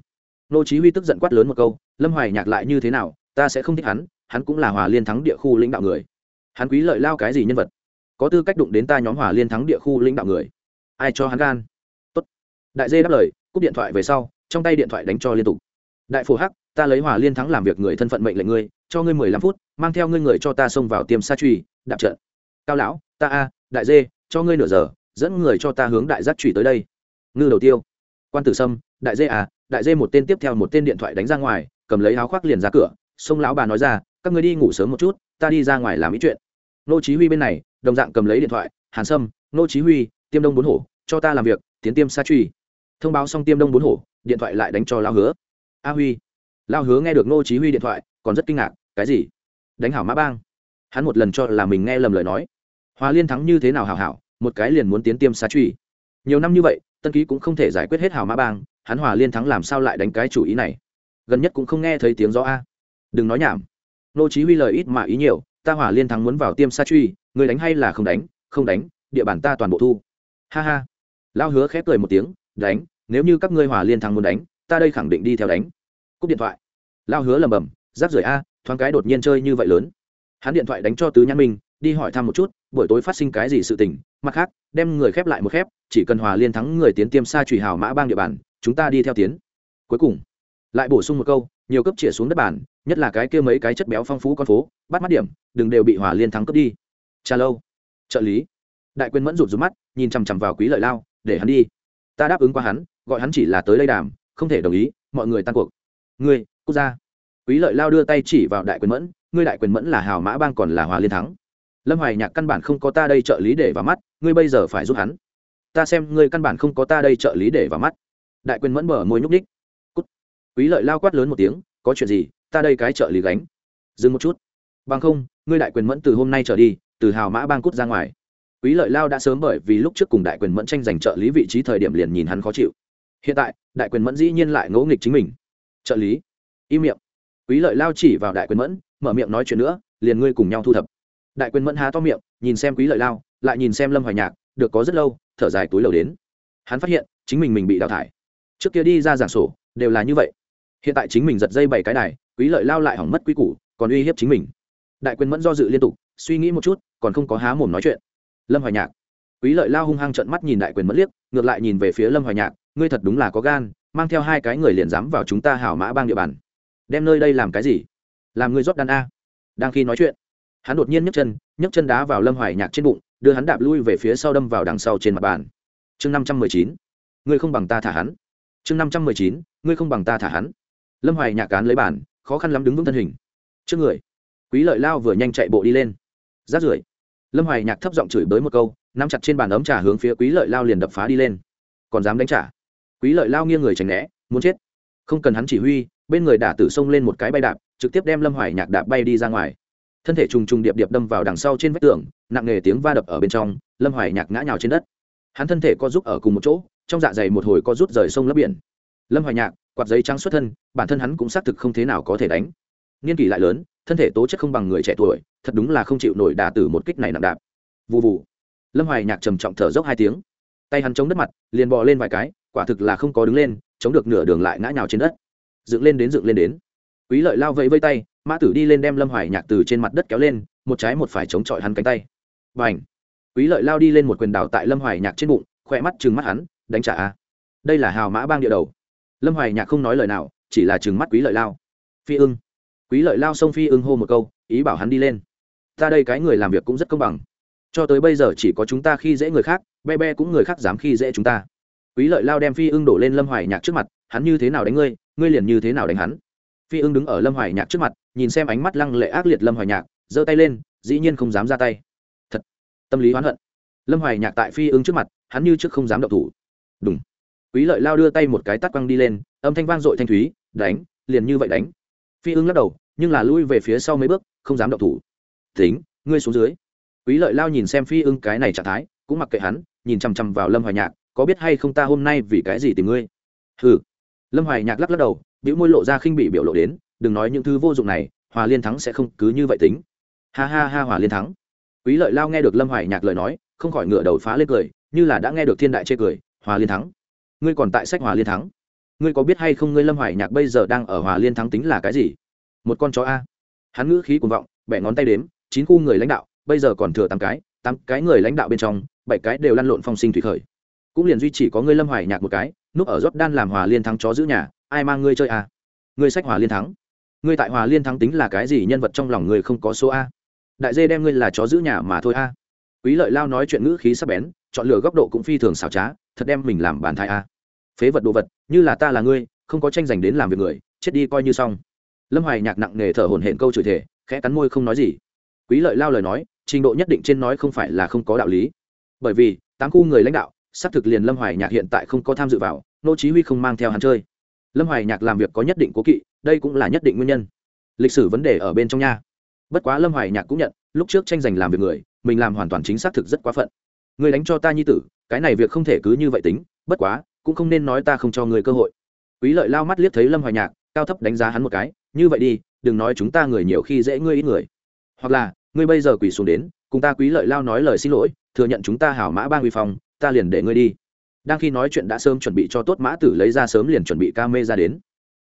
nô chí huy tức giận quát lớn một câu, lâm hoài nhạc lại như thế nào, ta sẽ không thích hắn hắn cũng là hòa liên thắng địa khu lãnh đạo người. Hắn quý lợi lao cái gì nhân vật? Có tư cách đụng đến ta nhóm hòa liên thắng địa khu lãnh đạo người. Ai cho hắn gan? Tốt. Đại dê đáp lời, cúp điện thoại về sau, trong tay điện thoại đánh cho liên tục. Đại phổ hắc, ta lấy hòa liên thắng làm việc người thân phận mệnh lệnh ngươi, cho ngươi mười lăm phút, mang theo ngươi người cho ta xông vào tiêm sa truy, đạp trận. Cao lão, ta a, đại dê, cho ngươi nửa giờ, dẫn người cho ta hướng đại giác truy tới đây. Ngư đầu tiêu. Quan tử sâm, đại dê à đại dê một tên tiếp theo một tên điện thoại đánh ra ngoài, cầm lấy áo khoác liền ra cửa sông lão bà nói ra, các ngươi đi ngủ sớm một chút, ta đi ra ngoài làm ý chuyện. Nô chí huy bên này đồng dạng cầm lấy điện thoại, hàn sâm nô chí huy, tiêm đông bốn hổ, cho ta làm việc, tiến tiêm sa truy. Thông báo xong tiêm đông bốn hổ, điện thoại lại đánh cho lao hứa. A huy. Lao hứa nghe được nô chí huy điện thoại, còn rất kinh ngạc, cái gì? Đánh hảo mã bang. Hắn một lần cho là mình nghe lầm lời nói. Hòa liên thắng như thế nào hảo hảo, một cái liền muốn tiến tiêm sa truy. Nhiều năm như vậy, tân ký cũng không thể giải quyết hết hảo mã bang, hắn hòa liên thắng làm sao lại đánh cái chủ ý này? Gần nhất cũng không nghe thấy tiếng gió a. Đừng nói nhảm. Nô chí huy lời ít mà ý nhiều ta hòa liên thắng muốn vào tiêm sa truy, người đánh hay là không đánh không đánh, địa bàn ta toàn bộ thu. Ha ha. Lao hứa khép cười một tiếng, đánh, nếu như các ngươi hòa liên thắng muốn đánh, ta đây khẳng định đi theo đánh. Cúp điện thoại. Lao hứa lầm bầm giáp rời a, thoáng cái đột nhiên chơi như vậy lớn. Hắn điện thoại đánh cho tứ nhãn minh, đi hỏi thăm một chút, buổi tối phát sinh cái gì sự tình, mặt khác, đem người khép lại một khép, chỉ cần hòa liên thắng người tiến tiêm xa trùy hào mã bang địa bàn, chúng ta đi theo tiến. Cuối cùng, lại bổ sung một câu nhiều cấp chĩa xuống đất bàn, nhất là cái kia mấy cái chất béo phong phú con phố, bắt mắt điểm, đừng đều bị hỏa liên thắng cướp đi. Trà lâu. Trợ lý. Đại quyền mẫn rụt rụt mắt, nhìn chằm chằm vào quý lợi lao, để hắn đi. Ta đáp ứng qua hắn, gọi hắn chỉ là tới đây đàm, không thể đồng ý, mọi người tan cuộc. Ngươi, quốc gia. Quý lợi lao đưa tay chỉ vào đại quyền mẫn, ngươi đại quyền mẫn là hào mã bang còn là hòa liên thắng. Lâm hoài nhạc căn bản không có ta đây trợ lý để vào mắt, ngươi bây giờ phải giúp hắn. Ta xem ngươi căn bản không có ta đây trợ lý để vào mắt. Đại quyền mẫn mở môi nhúc ních quý lợi lao quát lớn một tiếng, có chuyện gì? Ta đây cái trợ lý gánh. Dừng một chút. Bằng không, ngươi đại quyền mẫn từ hôm nay trở đi, từ hào mã bang cút ra ngoài. Quý lợi lao đã sớm bởi vì lúc trước cùng đại quyền mẫn tranh giành trợ lý vị trí thời điểm liền nhìn hắn khó chịu. Hiện tại, đại quyền mẫn dĩ nhiên lại ngỗ nghịch chính mình. Trợ lý? Im miệng. Quý lợi lao chỉ vào đại quyền mẫn, mở miệng nói chuyện nữa, liền ngươi cùng nhau thu thập. Đại quyền mẫn há to miệng, nhìn xem quý lợi lao, lại nhìn xem lâm hoài nhạc, được có rất lâu, thở dài túi lầu đến. Hắn phát hiện, chính mình mình bị đào thải. Trước kia đi ra giảng sổ, đều là như vậy hiện tại chính mình giật dây bảy cái đài, quý lợi lao lại hỏng mất quý củ, còn uy hiếp chính mình. Đại quyền mẫn do dự liên tục, suy nghĩ một chút, còn không có há mồm nói chuyện. Lâm hoài nhạc. Quý lợi lao hung hăng trận mắt nhìn đại quyền mẫn liếc, ngược lại nhìn về phía lâm hoài nhạc, ngươi thật đúng là có gan, mang theo hai cái người liền dám vào chúng ta hảo mã bang địa bàn. Đem nơi đây làm cái gì? Làm ngươi rót đan a. Đang khi nói chuyện, hắn đột nhiên nhấc chân nhấc chân đá vào lâm hoài nhạc trên bụng, đưa hắn đạp lui về phía sau đâm vào đằng sau trên mặt bàn. Chương năm trăm mười chín. Ngươi không bằng ta thả hắn. Chương năm trăm mười chín. Ngươi không bằng ta thả hắn lâm hoài nhạc cán lấy bàn, khó khăn lắm đứng vững thân hình. Trước người, quý lợi lao vừa nhanh chạy bộ đi lên. Rát rưởi, lâm hoài nhạc thấp giọng chửi bới một câu, nắm chặt trên bàn ấm trà hướng phía quý lợi lao liền đập phá đi lên. Còn dám đánh trả? Quý lợi lao nghiêng người tránh né, muốn chết. Không cần hắn chỉ huy, bên người đả tử xông lên một cái bay đạp, trực tiếp đem lâm hoài nhạc đạp bay đi ra ngoài. Thân thể trùng trùng điệp điệp đâm vào đằng sau trên vách tường, nặng nề tiếng va đập ở bên trong, lâm hoài nhạc ngã nhào trên đất. Hắn thân thể co giúp ở cùng một chỗ, trong dạ dày một hồi co rút rời sông lấp biển. Lâm hoài nhạc quạt giấy trắng xuất thân, bản thân hắn cũng xác thực không thế nào có thể đánh. Niên kỷ lại lớn, thân thể tố chất không bằng người trẻ tuổi, thật đúng là không chịu nổi đà tử một kích này nặng đạp. Vụ vụ lâm hoài nhạc trầm trọng thở dốc hai tiếng. Tay hắn chống đất mặt, liền bò lên vài cái, quả thực là không có đứng lên, chống được nửa đường lại ngã nhào trên đất. Dựng lên đến dựng lên đến. Quý lợi lao vẫy vây tay, mã tử đi lên đem lâm hoài nhạc từ trên mặt đất kéo lên, một trái một phải chống chọi hắn cánh tay. Và h quý lợi lao đi lên một quyền đào tại lâm hoài nhạc trên bụng, khỏe mắt chừng mắt hắn, đánh trả a. Đây là hào mã bang địa đầu lâm hoài nhạc không nói lời nào, chỉ là chừng mắt quý lợi lao. Phi ưng. Quý lợi lao xông phi ưng hô một câu, ý bảo hắn đi lên. Ta đây cái người làm việc cũng rất công bằng. Cho tới bây giờ chỉ có chúng ta khi dễ người khác, be be cũng người khác dám khi dễ chúng ta. Quý lợi lao đem phi ưng đổ lên lâm hoài nhạc trước mặt, hắn như thế nào đánh ngươi ngươi liền như thế nào đánh hắn. Phi ưng đứng ở lâm hoài nhạc trước mặt, nhìn xem ánh mắt lăng lệ ác liệt lâm hoài nhạc, giơ tay lên, dĩ nhiên không dám ra tay. Thật, tâm lý oán hận. Lâm hoài nhạc tại phi ưng trước mặt, hắn như trước không dám động thủ. Đúng quý lợi lao đưa tay một cái tắt quăng đi lên, âm thanh vang dội thanh thúy, đánh, liền như vậy đánh. Phi ưng lắc đầu, nhưng là lui về phía sau mấy bước, không dám động thủ. Tính, ngươi xuống dưới. Quý lợi lao nhìn xem phi ưng cái này trạng thái, cũng mặc kệ hắn, nhìn chằm chằm vào lâm hoài nhạc, có biết hay không ta hôm nay vì cái gì tìm ngươi? Hừ. Lâm hoài nhạc lắc lắc đầu biểu môi lộ ra khinh bị biểu lộ đến, đừng nói những thứ vô dụng này, hòa liên thắng sẽ không cứ như vậy tính. Ha ha ha, hòa liên thắng. Quý lợi lao nghe được lâm hoài nhạc lời nói, không khỏi ngửa đầu phá lên cười, như là đã nghe được thiên đại chê cười, hòa liên thắng ngươi còn tại sách hòa liên thắng. Ngươi có biết hay không ngươi lâm hoài nhạc bây giờ đang ở hòa liên thắng tính là cái gì? Một con chó a. Hắn ngữ khí cuồng vọng, bẻ ngón tay đếm, chín khu người lãnh đạo, bây giờ còn thừa tám cái tám cái người lãnh đạo bên trong, bảy cái đều lăn lộn phong sinh thủy khởi. Cũng liền duy chỉ có ngươi lâm hoài nhạc một cái, núp ở rót đan làm hòa liên thắng chó giữ nhà, ai mang ngươi chơi a? Ngươi sách hòa liên thắng. Ngươi tại hòa liên thắng tính là cái gì nhân vật trong lòng ngươi không có số a? Đại dê đem ngươi là chó giữ nhà mà thôi a. Quý lợi lao nói chuyện ngữ khí sắp bén, chọn lựa góc độ cũng phi thường xảo trá thật đem mình làm bàn thai a phế vật đồ vật, như là ta là ngươi, không có tranh giành đến làm việc người, chết đi coi như xong. Lâm hoài nhạc nặng nề thở hổn hển câu chửi thể khẽ cắn môi không nói gì. Quý lợi lao lời nói, trình độ nhất định trên nói không phải là không có đạo lý. Bởi vì, tám khu người lãnh đạo, xác thực liền lâm hoài nhạc hiện tại không có tham dự vào, nô chí huy không mang theo hắn chơi. Lâm hoài nhạc làm việc có nhất định cố kỵ, đây cũng là nhất định nguyên nhân. Lịch sử vấn đề ở bên trong nha. Bất quá lâm hoài nhạc cũng nhận, lúc trước tranh giành làm việc người, mình làm hoàn toàn chính xác thực rất quá phận. Người đánh cho ta nhi tử cái này việc không thể cứ như vậy tính, bất quá, cũng không nên nói ta không cho người cơ hội. Quý lợi lao mắt liếc thấy lâm hoài nhạc, cao thấp đánh giá hắn một cái, như vậy đi, đừng nói chúng ta người nhiều khi dễ ngươi ít người. Hoặc là, ngươi bây giờ quỳ xuống đến, cùng ta quý lợi lao nói lời xin lỗi, thừa nhận chúng ta hảo mã bang uy phong, ta liền để ngươi đi. Đang khi nói chuyện đã sớm chuẩn bị cho tốt mã tử lấy ra sớm liền chuẩn bị ca mê ra đến.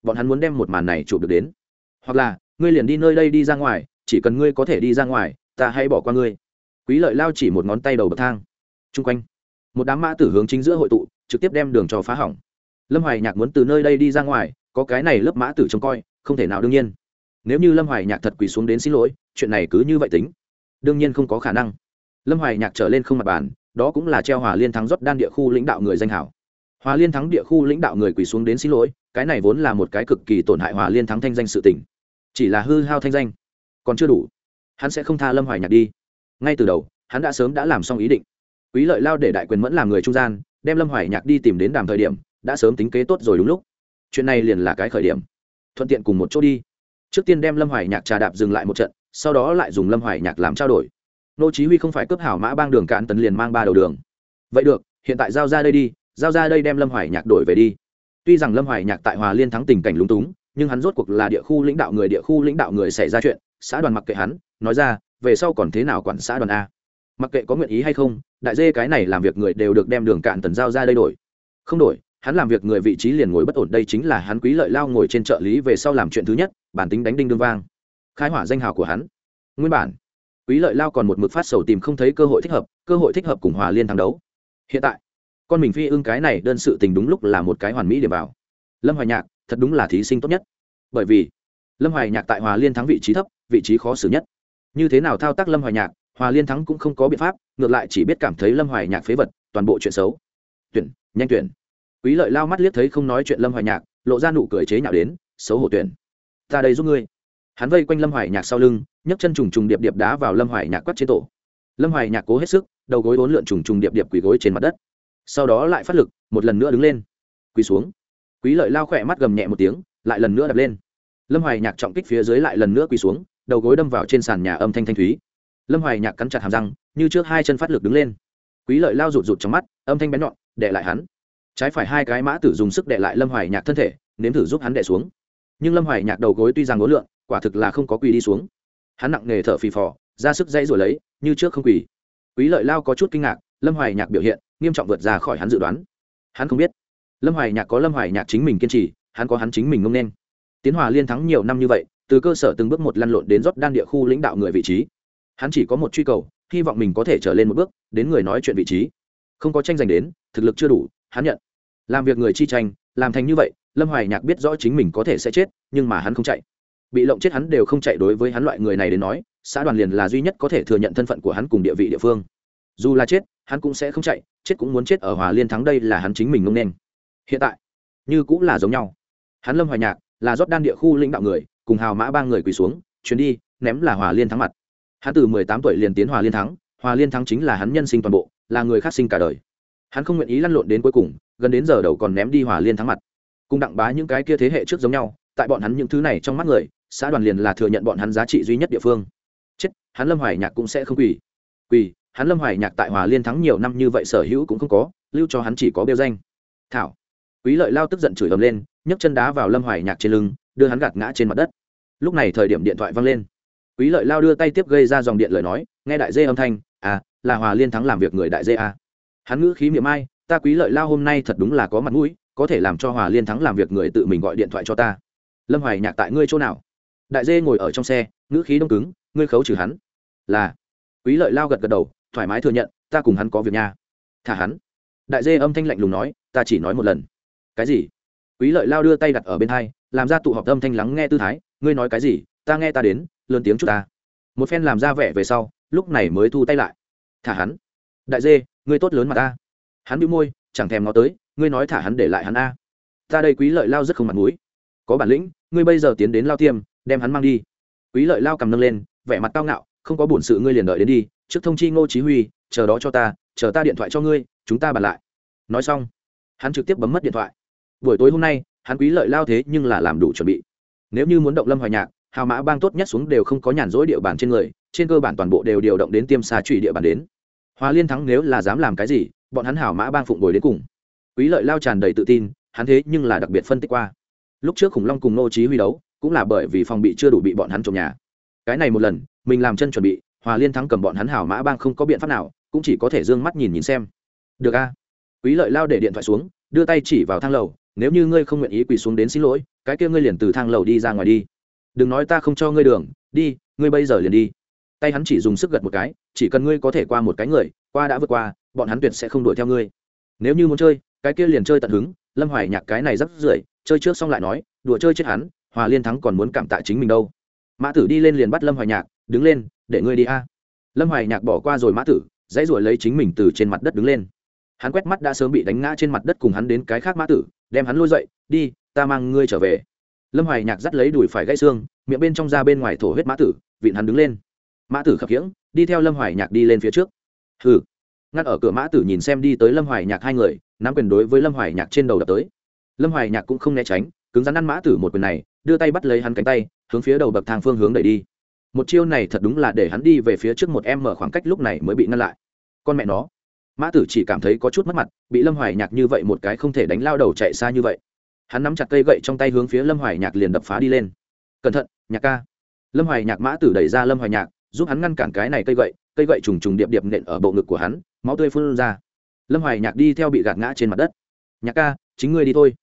Bọn hắn muốn đem một màn này chụp được đến. Hoặc là, ngươi liền đi nơi đây đi ra ngoài, chỉ cần ngươi có thể đi ra ngoài, ta hãy bỏ qua ngươi. Quý lợi lao chỉ một ngón tay đầu bậc thang. Chung quanh một đám mã tử hướng chính giữa hội tụ, trực tiếp đem đường cho phá hỏng. Lâm hoài nhạc muốn từ nơi đây đi ra ngoài, có cái này lớp mã tử trông coi, không thể nào đương nhiên. Nếu như lâm hoài nhạc thật quỳ xuống đến xin lỗi, chuyện này cứ như vậy tính. Đương nhiên không có khả năng. Lâm hoài nhạc trở lên không mặt bàn, đó cũng là treo hòa liên thắng rót đan địa khu lãnh đạo người danh hảo. Hòa liên thắng địa khu lãnh đạo người quỳ xuống đến xin lỗi, cái này vốn là một cái cực kỳ tổn hại hòa liên thắng thanh danh sự tỉnh chỉ là hư hao thanh danh, còn chưa đủ. Hắn sẽ không tha lâm hoài nhạc đi. Ngay từ đầu, hắn đã sớm đã làm xong ý định quý lợi lao để đại quyền mẫn làm người trung gian, đem lâm hoài nhạc đi tìm đến đàm thời điểm, đã sớm tính kế tốt rồi đúng lúc. Chuyện này liền là cái khởi điểm. Thuận tiện cùng một chỗ đi. Trước tiên đem lâm hoài nhạc trà đạp dừng lại một trận, sau đó lại dùng lâm hoài nhạc làm trao đổi. Nô chí huy không phải cướp hảo mã bang đường cạn tấn liền mang ba đầu đường. Vậy được, hiện tại giao ra đây đi, giao ra đây đem lâm hoài nhạc đổi về đi. Tuy rằng lâm hoài nhạc tại hòa liên thắng tình cảnh lúng túng, nhưng hắn rốt cuộc là địa khu lãnh đạo người, địa khu lãnh đạo người xảy ra chuyện, xã đoàn mặc kệ hắn, nói ra, về sau còn thế nào quản xã đoàn a? Mặc kệ có nguyện ý hay không, đại dê cái này làm việc người đều được đem đường cạn tần giao ra đây đổi. Không đổi, hắn làm việc người vị trí liền ngồi bất ổn, đây chính là hắn quý lợi lao ngồi trên trợ lý về sau làm chuyện thứ nhất, bản tính đánh đinh đương vang. Khai hỏa danh hào của hắn. Nguyên bản, quý lợi lao còn một mực phát sầu tìm không thấy cơ hội thích hợp, cơ hội thích hợp cùng hòa liên thắng đấu. Hiện tại, con mình phi ưng cái này đơn sự tình đúng lúc là một cái hoàn mỹ để vào. Lâm hoài nhạc, thật đúng là thí sinh tốt nhất. Bởi vì, lâm hoài nhạc tại hòa liên thắng vị trí thấp, vị trí khó xử nhất. Như thế nào thao tác lâm hoài nhạc hòa liên thắng cũng không có biện pháp, ngược lại chỉ biết cảm thấy lâm hoài nhạc phế vật, toàn bộ chuyện xấu. Tuyển, nhanh tuyển. Quý lợi lao mắt liếc thấy không nói chuyện lâm hoài nhạc, lộ ra nụ cười chế nhạo đến, xấu hổ tuyển. Ta đây giúp ngươi. Hắn vây quanh lâm hoài nhạc sau lưng, nhấc chân trùng trùng điệp điệp đá vào lâm hoài nhạc quắt trên tổ. Lâm hoài nhạc cố hết sức, đầu gối vốn lượn trùng trùng điệp điệp quỳ gối trên mặt đất. Sau đó lại phát lực, một lần nữa đứng lên. Quỳ xuống. Quý lợi lao khỏe mắt gầm nhẹ một tiếng, lại lần nữa đập lên. Lâm hoài nhạc trọng kích phía dưới lại lần nữa quỳ xuống, đầu gối đâm vào trên sàn nhà âm thanh thanh thúy lâm hoài nhạc cắn chặt hàm răng, như trước hai chân phát lực đứng lên. Quý lợi lao rụt rụt trong mắt, âm thanh bén nhọn đệ lại hắn. Trái phải hai cái mã tử dùng sức đệ lại lâm hoài nhạc thân thể, nếm thử giúp hắn đệ xuống. Nhưng lâm hoài nhạc đầu gối tuy rằng ngố lượn, quả thực là không có quỳ đi xuống. Hắn nặng nề thở phì phò, ra sức dãy rồi lấy, như trước không quỳ. Quý lợi lao có chút kinh ngạc, lâm hoài nhạc biểu hiện, nghiêm trọng vượt ra khỏi hắn dự đoán. Hắn không biết, lâm hoài nhạc có lâm hoài nhạc chính mình kiên trì, hắn có hắn chính mình ngông nên. Tiến hòa liên thắng nhiều năm như vậy, từ cơ sở từng bước một lăn lộn đến rót đan địa khu lãnh đạo người vị trí hắn chỉ có một truy cầu, hy vọng mình có thể trở lên một bước, đến người nói chuyện vị trí. Không có tranh giành đến, thực lực chưa đủ, hắn nhận. Làm việc người chi tranh, làm thành như vậy, lâm hoài nhạc biết rõ chính mình có thể sẽ chết, nhưng mà hắn không chạy. Bị lộng chết hắn đều không chạy đối với hắn loại người này đến nói, xã đoàn liền là duy nhất có thể thừa nhận thân phận của hắn cùng địa vị địa phương. Dù là chết, hắn cũng sẽ không chạy, chết cũng muốn chết ở hòa liên thắng đây là hắn chính mình ngông nên. Hiện tại, như cũng là giống nhau. Hắn lâm hoài nhạc là rót đan địa khu lãnh đạo người, cùng hào mã ba người quỳ xuống, chuyến đi, ném là hòa liên thắng mặt hắn từ mười tám tuổi liền tiến hòa liên thắng, hòa liên thắng chính là hắn nhân sinh toàn bộ, là người khác sinh cả đời. Hắn không nguyện ý lăn lộn đến cuối cùng, gần đến giờ đầu còn ném đi hòa liên thắng mặt. Cùng đặng bá những cái kia thế hệ trước giống nhau, tại bọn hắn những thứ này trong mắt người, xã đoàn liền là thừa nhận bọn hắn giá trị duy nhất địa phương. Chết, hắn lâm hoài nhạc cũng sẽ không quỳ. Quỳ, hắn lâm hoài nhạc tại hòa liên thắng nhiều năm như vậy sở hữu cũng không có, lưu cho hắn chỉ có bêu danh. Thảo. Quý lợi lao tức giận chửi ầm lên, nhấc chân đá vào lâm hoài nhạc trên lưng, đưa hắn gạt ngã trên mặt đất. Lúc này thời điểm điện thoại văng lên quý lợi lao đưa tay tiếp gây ra dòng điện lời nói, nghe đại dê âm thanh à là hòa liên thắng làm việc người đại dê à. hắn ngữ khí miệng ai, ta quý lợi lao hôm nay thật đúng là có mặt mũi, có thể làm cho hòa liên thắng làm việc người tự mình gọi điện thoại cho ta. Lâm hoài nhạc tại ngươi chỗ nào? Đại dê ngồi ở trong xe, ngữ khí đông cứng, ngươi khấu trừ hắn. Là. Quý lợi lao gật gật đầu, thoải mái thừa nhận, ta cùng hắn có việc nha. Thả hắn. Đại dê âm thanh lạnh lùng nói, ta chỉ nói một lần. Cái gì? Quý lợi lao đưa tay đặt ở bên hai, làm ra tụ họp âm thanh lắng nghe tư thái, ngươi nói cái gì? Ta nghe ta đến lớn tiếng chút ta. Một phen làm ra vẻ về sau, lúc này mới thu tay lại. Thả hắn. Đại dê, ngươi tốt lớn mà ta. Hắn bị môi, chẳng thèm ngó tới, ngươi nói thả hắn để lại hắn a. Ta đây quý lợi lao rất không mặt mũi. Có bản lĩnh, ngươi bây giờ tiến đến lao tiêm, đem hắn mang đi. Quý lợi lao cầm nâng lên, vẻ mặt cao ngạo, không có bổn sự ngươi liền đợi đến đi, trước thông chi ngô chí huy, chờ đó cho ta, chờ ta điện thoại cho ngươi, chúng ta bàn lại. Nói xong, hắn trực tiếp bấm mất điện thoại. Buổi tối hôm nay, hắn quý lợi lao thế nhưng là làm đủ chuẩn bị. Nếu như muốn động lâm hoài nhạc hào mã bang tốt nhất xuống đều không có nhàn rỗi địa bàn trên người, trên cơ bản toàn bộ đều điều động đến tiêm xa trụy địa bàn đến. Hòa liên thắng nếu là dám làm cái gì, bọn hắn hào mã bang phụng bồi đến cùng. Quý lợi lao tràn đầy tự tin, hắn thế nhưng là đặc biệt phân tích qua. Lúc trước khủng long cùng nô trí huy đấu, cũng là bởi vì phòng bị chưa đủ bị bọn hắn trộm nhà. Cái này một lần, mình làm chân chuẩn bị hòa liên thắng cầm bọn hắn hào mã bang không có biện pháp nào, cũng chỉ có thể d ư ơ n g mắt nhìn nhìn xem. Được a. Quý lợi lao để điện thoại xuống, đưa tay chỉ vào thang lầu, nếu như ngươi không nguyện ý quỳ xuống đến xin lỗi, cái kia ngươi liền từ thang lầu đi ra ngoài đi đừng nói ta không cho ngươi đường, đi, ngươi bây giờ liền đi. Tay hắn chỉ dùng sức gật một cái, chỉ cần ngươi có thể qua một cái người, qua đã vượt qua, bọn hắn tuyệt sẽ không đuổi theo ngươi. Nếu như muốn chơi, cái kia liền chơi tận hứng, lâm hoài nhạc cái này rất rưởi, chơi trước xong lại nói, đùa chơi chết hắn, hòa liên thắng còn muốn cảm tạ chính mình đâu. Mã tử đi lên liền bắt lâm hoài nhạc, đứng lên, để ngươi đi a. Lâm hoài nhạc bỏ qua rồi mã tử, dãy ruổi lấy chính mình từ trên mặt đất đứng lên. Hắn quét mắt đã sớm bị đánh ngã trên mặt đất cùng hắn đến cái khác mã tử, đem hắn lôi dậy, đi, ta mang ngươi trở về lâm hoài nhạc dắt lấy đùi phải gãy xương, miệng bên trong ra bên ngoài thổ huyết mã tử, vịn hắn đứng lên. Mã tử khập khiễng, đi theo lâm hoài nhạc đi lên phía trước. Hừ. Ngắt ở cửa mã tử nhìn xem đi tới lâm hoài nhạc hai người, nắm quyền đối với lâm hoài nhạc trên đầu đập tới. Lâm hoài nhạc cũng không né tránh, cứng rắn ăn mã tử một quyền này, đưa tay bắt lấy hắn cánh tay, hướng phía đầu bậc thang phương hướng đẩy đi. Một chiêu này thật đúng là để hắn đi về phía trước một em mở khoảng cách lúc này mới bị ngăn lại. Con mẹ nó. Mã tử chỉ cảm thấy có chút mất mặt, bị lâm hoài nhạc như vậy một cái không thể đánh lao đầu chạy xa như vậy hắn nắm chặt cây gậy trong tay hướng phía lâm hoài nhạc liền đập phá đi lên. Cẩn thận, nhạc ca. Lâm hoài nhạc mã tử đẩy ra lâm hoài nhạc, giúp hắn ngăn cản cái này cây gậy cây gậy trùng trùng điệp điệp nện ở bộ ngực của hắn, máu tươi phun ra. Lâm hoài nhạc đi theo bị gạt ngã trên mặt đất. Nhạc ca, chính ngươi đi thôi.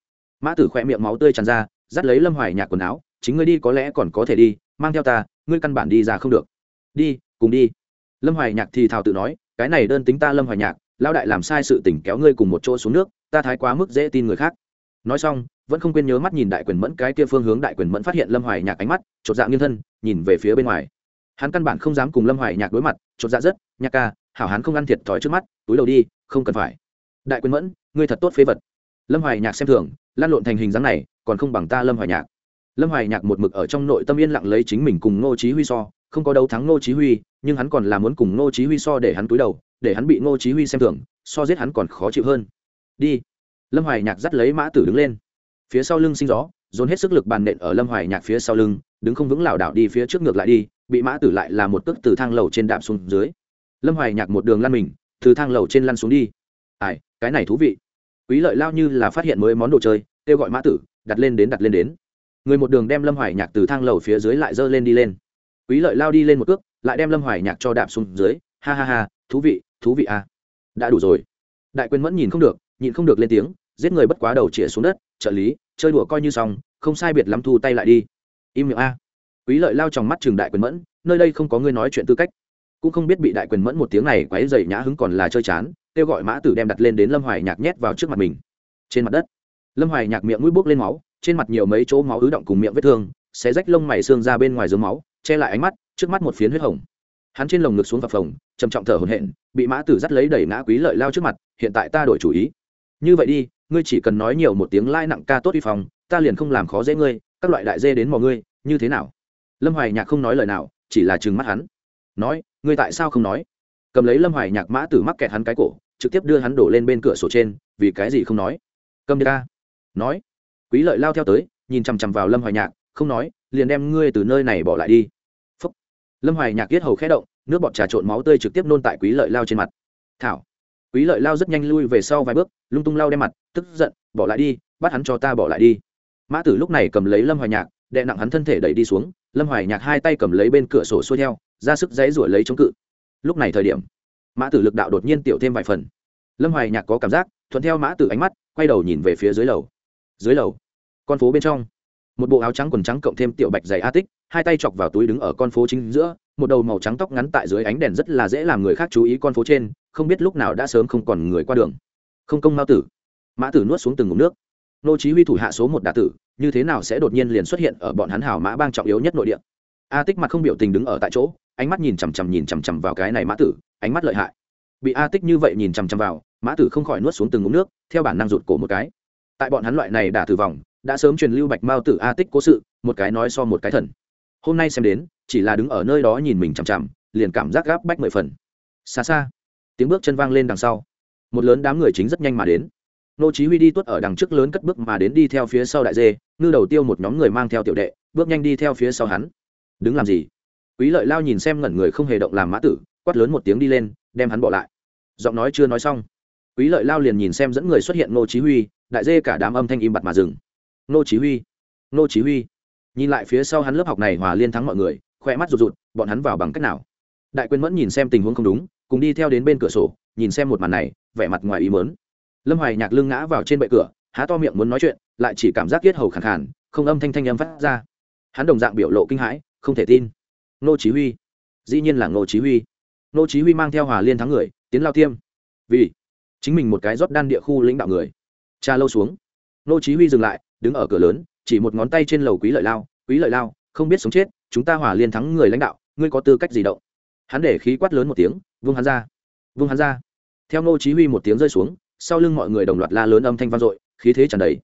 Mã tử khỏe miệng máu tươi tràn ra, dắt lấy lâm hoài nhạc quần áo, chính ngươi đi có lẽ còn có thể đi, mang theo ta, ngươi căn bản đi ra không được. Đi, cùng đi. Lâm hoài nhạc thì thào tự nói, cái này đơn tính ta lâm hoài nhạc lao đại làm sai sự tỉnh kéo ngươi cùng một chỗ xuống nước, ta thái quá mức dễ tin người khác nói xong, vẫn không quên nhớ mắt nhìn đại quyền mẫn, cái kia phương hướng đại quyền mẫn phát hiện lâm hoài nhạc ánh mắt, chột dạ nghiêng thân, nhìn về phía bên ngoài. Hắn căn bản không dám cùng lâm hoài nhạc đối mặt, chột dạ rất, nhạc ca, hảo hắn không ăn thiệt thòi trước mắt, túi đầu đi, không cần phải. Đại quyền mẫn, ngươi thật tốt phế vật. Lâm hoài nhạc xem thường, lan lộn thành hình dáng này, còn không bằng ta lâm hoài nhạc. Lâm hoài nhạc một mực ở trong nội tâm yên lặng lấy chính mình cùng ngô chí huy so, không có đấu thắng ngô chí huy, nhưng hắn còn là muốn cùng ngô chí huy so để hắn túi đầu, để hắn bị ngô chí huy xem thường, so giết hắn còn khó chịu hơn. Đi lâm hoài nhạc dắt lấy mã tử đứng lên. Phía sau lưng sinh gió, dồn hết sức lực bàn nện ở lâm hoài nhạc phía sau lưng, đứng không vững lảo đảo đi phía trước ngược lại đi, bị mã tử lại là một cước từ thang lầu trên đạp xuống dưới. Lâm hoài nhạc một đường lăn mình, từ thang lầu trên lăn xuống đi. Ai, cái này thú vị. Quý lợi lao như là phát hiện mới món đồ chơi, kêu gọi mã tử, đặt lên đến đặt lên đến. Người một đường đem lâm hoài nhạc từ thang lầu phía dưới lại dơ lên đi lên. Quý lợi lao đi lên một cước, lại đem lâm hoài nhạc cho đạp xuống dưới. Ha ha ha, thú vị thú vị à. Đã đủ rồi. Đại quyền mẫn nhìn không được nhìn không được lên tiếng giết người bất quá đầu chĩa xuống đất, trợ lý, chơi đùa coi như xong, không sai biệt lắm thu tay lại đi. Im miệng a. Quý lợi lao trong mắt trường đại quyền mẫn, nơi đây không có ngươi nói chuyện tư cách. Cũng không biết bị đại quyền mẫn một tiếng này quáy dày nhã hứng còn là chơi chán, kêu gọi mã tử đem đặt lên đến lâm hoài nhạc nhét vào trước mặt mình. Trên mặt đất, lâm hoài nhạc miệng mũi bốc lên máu, trên mặt nhiều mấy chỗ máu ứ động cùng miệng vết thương, xé rách lông mày xương ra bên ngoài dưới máu, che lại ánh mắt, trước mắt một phiến huyết hồng. Hắn trên lồng ngực xuống phập phồng, trầm trọng thở hổn hển, bị mã tử dắt lấy đẩy ngã quý lợi lao trước mặt, hiện tại ta đổi chủ ý. Như vậy đi ngươi chỉ cần nói nhiều một tiếng lai nặng ca tốt uy phòng ta liền không làm khó dễ ngươi, các loại đại dê đến mò ngươi, như thế nào? Lâm hoài nhạc không nói lời nào, chỉ là trừng mắt hắn. Nói, ngươi tại sao không nói? Cầm lấy lâm hoài nhạc mã tử mắc kẹt hắn cái cổ, trực tiếp đưa hắn đổ lên bên cửa sổ trên, vì cái gì không nói? Cầm đi ca nói, quý lợi lao theo tới, nhìn chằm chằm vào lâm hoài nhạc, không nói, liền đem ngươi từ nơi này bỏ lại đi. Phúc. lâm hoài nhạc yết hầu khẽ động, nước bọt trà trộn máu tươi trực tiếp nôn tại quý lợi lao trên mặt. Thảo quý lợi lao rất nhanh lui về sau vài bước, lung tung lao đem mặt, tức giận, bỏ lại đi, bắt hắn cho ta bỏ lại đi. Mã tử lúc này cầm lấy lâm hoài nhạc đệ nặng hắn thân thể đẩy đi xuống. Lâm hoài nhạc hai tay cầm lấy bên cửa sổ xuôi theo, ra sức dãy ruổi lấy chống cự. Lúc này thời điểm, mã tử lực đạo đột nhiên tiểu thêm vài phần. Lâm hoài nhạc có cảm giác, thuận theo mã tử ánh mắt, quay đầu nhìn về phía dưới lầu. Dưới lầu, con phố bên trong, một bộ áo trắng quần trắng cộng thêm tiểu bạch dày a tích, hai tay chọc vào túi đứng ở con phố chính giữa, một đầu màu trắng tóc ngắn tại dưới ánh đèn rất là dễ làm người khác chú ý con phố trên không biết lúc nào đã sớm không còn người qua đường. Không công mao tử. Mã tử nuốt xuống từng ngụm nước. Nô chí huy thủ hạ số một đả tử, như thế nào sẽ đột nhiên liền xuất hiện ở bọn hắn hảo mã bang trọng yếu nhất nội địa? A tích mặt không biểu tình đứng ở tại chỗ, ánh mắt nhìn chằm chằm nhìn chằm chằm vào cái này mã tử, ánh mắt lợi hại. Bị a tích như vậy nhìn chằm chằm vào, mã tử không khỏi nuốt xuống từng ngụm nước, theo bản năng rụt cổ một cái. Tại bọn hắn loại này đả tử vòng, đã sớm truyền lưu bạch mao tử a tích cố sự, một cái nói so một cái thần. Hôm nay xem đến, chỉ là đứng ở nơi đó nhìn mình chằm chằm, liền cảm giác gáp bách mười phần. Xa xa tiếng bước chân vang lên đằng sau. Một lớn đám người chính rất nhanh mà đến. Nô chí huy đi tuốt ở đằng trước lớn cất bước mà đến đi theo phía sau đại dê, ngư đầu tiêu một nhóm người mang theo tiểu đệ, bước nhanh đi theo phía sau hắn. Đứng làm gì? Quý lợi lao nhìn xem ngẩn người không hề động làm mã tử, quát lớn một tiếng đi lên, đem hắn bỏ lại. Giọng nói chưa nói xong. Quý lợi lao liền nhìn xem dẫn người xuất hiện nô chí huy, đại dê cả đám âm thanh im bặt mà dừng. Nô chí huy, nô chí huy. Nhìn lại phía sau hắn lớp học này hòa liên thắng mọi người khoe mắt rụt rụt, bọn hắn vào bằng cách nào? Đại quyền mẫn nhìn xem tình huống không đúng cùng đi theo đến bên cửa sổ, nhìn xem một màn này, vẻ mặt ngoài ý mớn lâm hoài nhạc lưng ngã vào trên bệ cửa, há to miệng muốn nói chuyện, lại chỉ cảm giác kiết hầu khẳng khàn, không âm thanh thanh âm phát ra. Hắn đồng dạng biểu lộ kinh hãi, không thể tin. Nô chí huy. Dĩ nhiên là nô chí huy. Nô chí huy mang theo hòa liên thắng người, tiến lao tiêm. Vì chính mình một cái rót đan địa khu lãnh đạo người. Cha lâu xuống. Nô chí huy dừng lại, đứng ở cửa lớn, chỉ một ngón tay trên lầu quý lợi lao. Quý lợi lao, không biết sống chết, chúng ta hòa liên thắng người lãnh đạo, ngươi có tư cách gì động? Hắn để khí quát lớn một tiếng, vung hắn ra. Vung hắn ra. Theo nô chí huy một tiếng rơi xuống, sau lưng mọi người đồng loạt la lớn âm thanh vang dội, khí thế tràn đầy.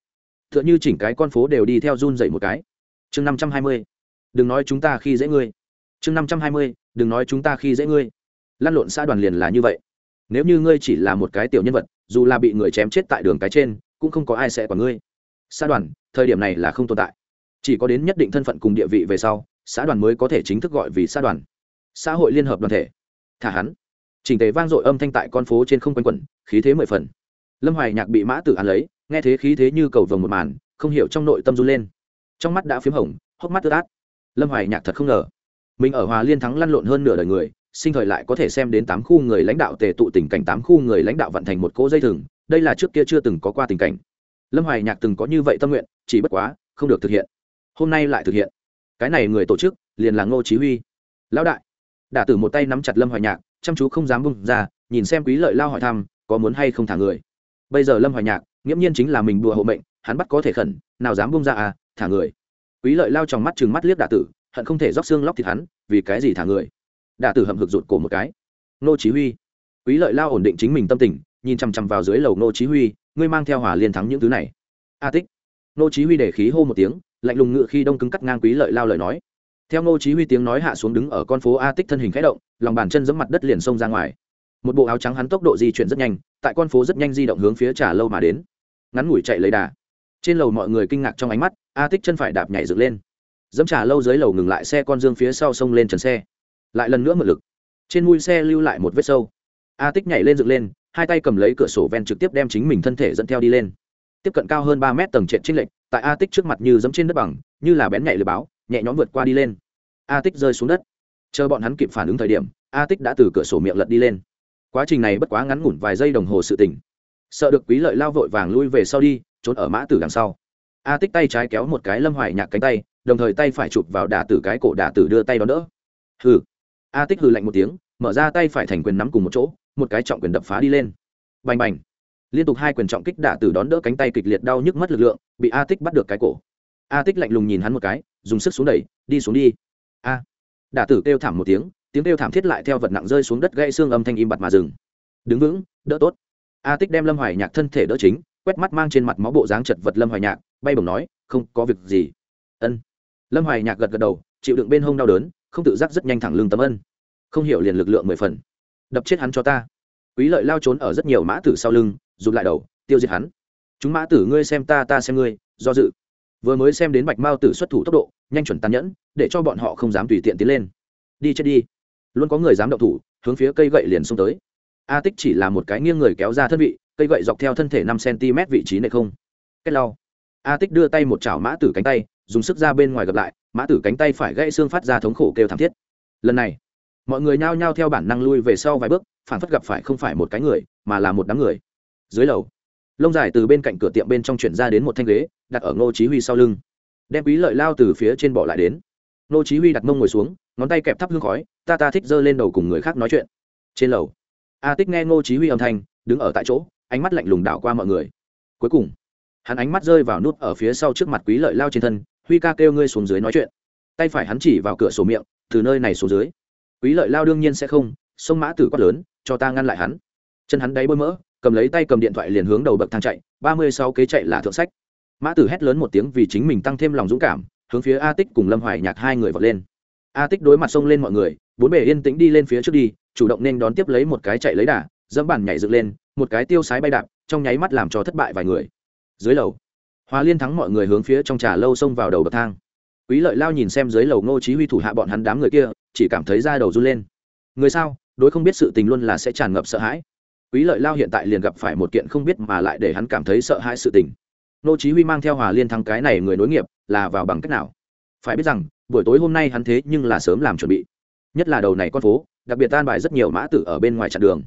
Tựa như chỉnh cái con phố đều đi theo run dậy một cái. Chương 520 đừng nói chúng ta khi dễ ngươi. Chương 520 đừng nói chúng ta khi dễ ngươi. Lăn lộn xã đoàn liền là như vậy. Nếu như ngươi chỉ là một cái tiểu nhân vật, dù là bị người chém chết tại đường cái trên, cũng không có ai sẽ quản ngươi. Xã đoàn, thời điểm này là không tồn tại. Chỉ có đến nhất định thân phận cùng địa vị về sau, xã đoàn mới có thể chính thức gọi vì xã đoàn xã hội liên hợp đoàn thể. Thả hắn. Chỉnh tề vang dội âm thanh tại con phố trên không quanh quẩn, khí thế mười phần. Lâm hoài nhạc bị mã tử ăn lấy, nghe thế khí thế như cầu vồng một màn, không hiểu trong nội tâm run lên. Trong mắt đã p h í m hồng, hốc mắt tơ át. Lâm hoài nhạc thật không ngờ, mình ở hòa liên thắng lăn lộn hơn nửa đời người, sinh thời lại có thể xem đến tám khu người lãnh đạo tề tụ tình cảnh tám khu người lãnh đạo vận thành một cỗ dây thừng, đây là trước kia chưa từng có qua tình cảnh. Lâm hoài nhạc từng có như vậy tâm nguyện, chỉ bất quá, không được thực hiện. Hôm nay lại thực hiện. Cái này người tổ chức, liền là ngô chí huy. Lão đại đả tử một tay nắm chặt lâm hoài nhạc, chăm chú không dám bung ra, nhìn xem quý lợi lao hỏi thăm, có muốn hay không thả người. Bây giờ lâm hoài nhạc, nghiễm nhiên chính là mình đùa hộ mệnh, hắn bắt có thể khẩn, nào dám bung ra à thả người. Quý lợi lao trong mắt chừng mắt liếc đả tử, hận không thể róc xương lóc thịt hắn, vì cái gì thả người? Đả tử hậm hực rụt cổ một cái. Nô chí huy. Quý lợi lao ổn định chính mình tâm tình, nhìn chăm chăm vào dưới lầu nô chí huy, ngươi mang theo hỏa liên thắng những thứ này. A tích. Nô chí huy để khí hô một tiếng, lạnh lùng ngựa khi đông cứng cắt ngang quý lợi lao lời nói theo Ngô chí huy tiếng nói hạ xuống đứng ở con phố a tích thân hình khẽ động, lòng bàn chân giẫm mặt đất liền xông ra ngoài. Một bộ áo trắng hắn tốc độ di chuyển rất nhanh, tại con phố rất nhanh di động hướng phía trà lâu mà đến. Ngắn ngủi chạy lấy đà. Trên lầu mọi người kinh ngạc trong ánh mắt, a tích chân phải đạp nhảy dựng lên. Dẫm trà lâu dưới lầu ngừng lại xe con dương phía sau xông lên trần xe. Lại lần nữa mượn lực. Trên mui xe lưu lại một vết sâu. A tích nhảy lên dựng lên, hai tay cầm lấy cửa sổ ven trực tiếp đem chính mình thân thể dẫn theo đi lên. Tiếp cận cao hơn ba mét tầng trệt trinh lệch, tại a tích trước mặt như dẫm trên đất bằng, như là bén nhảy lừa báo nhẹ nhõm vượt qua đi lên. A tích rơi xuống đất. Chờ bọn hắn kịp phản ứng thời điểm, a tích đã từ cửa sổ miệng lật đi lên. Quá trình này bất quá ngắn ngủn vài giây đồng hồ sự tỉnh sợ được quý lợi lao vội vàng lui về sau đi, trốn ở mã tử đằng sau. A tích tay trái kéo một cái lâm hoài nhạc cánh tay, đồng thời tay phải chụp vào đà tử cái cổ đà tử đưa tay đón đỡ. Hừ. A tích hừ lạnh một tiếng, mở ra tay phải thành quyền nắm cùng một chỗ, một cái trọng quyền đập phá đi lên. Bành bành. Liên tục hai quyền trọng kích đả tử đón đỡ cánh tay kịch liệt đau nhức mất lực lượng, bị a tích bắt được cái cổ a tích lạnh lùng nhìn hắn một cái, dùng sức xuống đẩy, đi xuống đi. A. Đả tử kêu thảm một tiếng tiếng kêu thảm thiết lại theo vật nặng rơi xuống đất gãy xương âm thanh im bặt mà dừng. Đứng vững, đỡ tốt. A tích đem lâm hoài nhạc thân thể đỡ chính, quét mắt mang trên mặt máu bộ dáng chật vật lâm hoài nhạc, bay bổng nói, không có việc gì. Ân. Lâm hoài nhạc gật gật đầu, chịu đựng bên hông đau đớn, không tự giác rất nhanh thẳng lưng tấm ân. Không hiểu liền lực lượng mười phần. Đập chết hắn cho ta. Quý lợi lao trốn ở rất nhiều mã tử sau lưng, rụt lại đầu, tiêu diệt hắn. Chúng mã tử ngươi xem ta ta xem ngươi, do dự vừa mới xem đến bạch mao tử xuất thủ tốc độ, nhanh chuẩn tàn nhẫn, để cho bọn họ không dám tùy tiện tiến lên. Đi chết đi. Luôn có người dám động thủ, hướng phía cây gậy liền xông tới. A tích chỉ là một cái nghiêng người kéo ra thân vị, cây gậy dọc theo thân thể năm cm vị trí này không. Cách lau. A tích đưa tay một chảo mã tử cánh tay, dùng sức ra bên ngoài gặp lại, mã tử cánh tay phải gãy xương phát ra thống khổ kêu thảm thiết. Lần này, mọi người nhao nhao theo bản năng lui về sau vài bước, phản phất gặp phải không phải một cái người, mà là một đám người. Dưới lầu lông dài từ bên cạnh cửa tiệm bên trong chuyển ra đến một thanh ghế, đặt ở ngô chí huy sau lưng. Đem quý lợi lao từ phía trên bỏ lại đến. Ngô chí huy đặt mông ngồi xuống, ngón tay kẹp thắp hương khói, ta ta thích dơ lên đầu cùng người khác nói chuyện. Trên lầu, a tích nghe ngô chí huy âm thanh, đứng ở tại chỗ, ánh mắt lạnh lùng đảo qua mọi người. Cuối cùng, hắn ánh mắt rơi vào nút ở phía sau trước mặt quý lợi lao trên thân, huy ca kêu ngươi xuống dưới nói chuyện. Tay phải hắn chỉ vào cửa sổ miệng, từ nơi này xuống dưới. Quý lợi lao đương nhiên sẽ không, sông mã tử quát lớn, cho ta ngăn lại hắn. Chân hắn đáy bôi mỡ cầm lấy tay cầm điện thoại liền hướng đầu bậc thang chạy, ba mươi sáu kế chạy là thượng sách. Mã tử hét lớn một tiếng vì chính mình tăng thêm lòng dũng cảm, hướng phía a tích cùng lâm hoài nhạc hai người vọt lên. A tích đối mặt xông lên mọi người, bốn bề yên tĩnh đi lên phía trước đi, chủ động nên đón tiếp lấy một cái chạy lấy đà, dẫm bàn nhảy dựng lên, một cái tiêu sái bay đạp, trong nháy mắt làm cho thất bại vài người. Dưới lầu hòa liên thắng mọi người hướng phía trong trà lâu xông vào đầu bậc thang. Quý lợi lao nhìn xem dưới lầu ngô chí huy thủ hạ bọn hắn đám người kia, chỉ cảm thấy da đầu run lên. Người sao? Đối không biết sự tình luôn là sẽ tràn ngập sợ hãi quý lợi lao hiện tại liền gặp phải một kiện không biết mà lại để hắn cảm thấy sợ hãi sự tình. Ngô chí huy mang theo hòa liên thắng cái này người nối nghiệp là vào bằng cách nào? Phải biết rằng, buổi tối hôm nay hắn thế nhưng là sớm làm chuẩn bị. Nhất là đầu này con phố, đặc biệt tan bài rất nhiều mã tử ở bên ngoài chặn đường.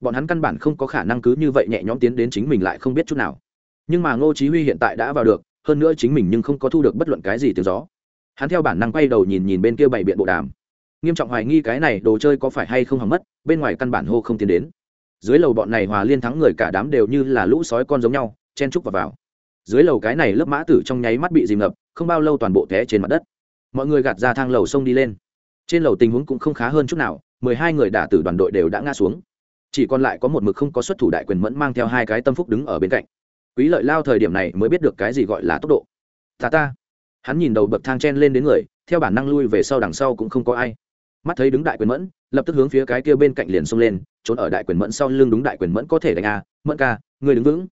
Bọn hắn căn bản không có khả năng cứ như vậy nhẹ nhõm tiến đến chính mình lại không biết chút nào. Nhưng mà ngô chí huy hiện tại đã vào được, hơn nữa chính mình nhưng không có thu được bất luận cái gì từ gió. Hắn theo bản năng quay đầu nhìn nhìn bên kia bảy biện bộ đàm. Nghiêm trọng hoài nghi cái này đồ chơi có phải hay không hỏng mất, bên ngoài căn bản hô không tiến đến dưới lầu bọn này hòa liên thắng người cả đám đều như là lũ sói con giống nhau, chen trúc vào vào. Dưới lầu cái này lớp mã tử trong nháy mắt bị dìm ngập, không bao lâu toàn bộ té trên mặt đất. Mọi người gạt ra thang lầu sông đi lên. Trên lầu tình huống cũng không khá hơn chút nào, mười hai người đả tử đoàn đội đều đã ngã xuống. Chỉ còn lại có một mực không có xuất thủ đại quyền mẫn mang theo hai cái tâm phúc đứng ở bên cạnh. Quý lợi lao thời điểm này mới biết được cái gì gọi là tốc độ. Ta ta. Hắn nhìn đầu bậc thang chen lên đến người, theo bản năng lui về sau đằng sau cũng không có ai mắt thấy đứng đại quyền mẫn, lập tức hướng phía cái kia bên cạnh liền xông lên, trốn ở đại quyền mẫn sau lưng đúng đại quyền mẫn có thể đánh a, mẫn ca, người đứng vững.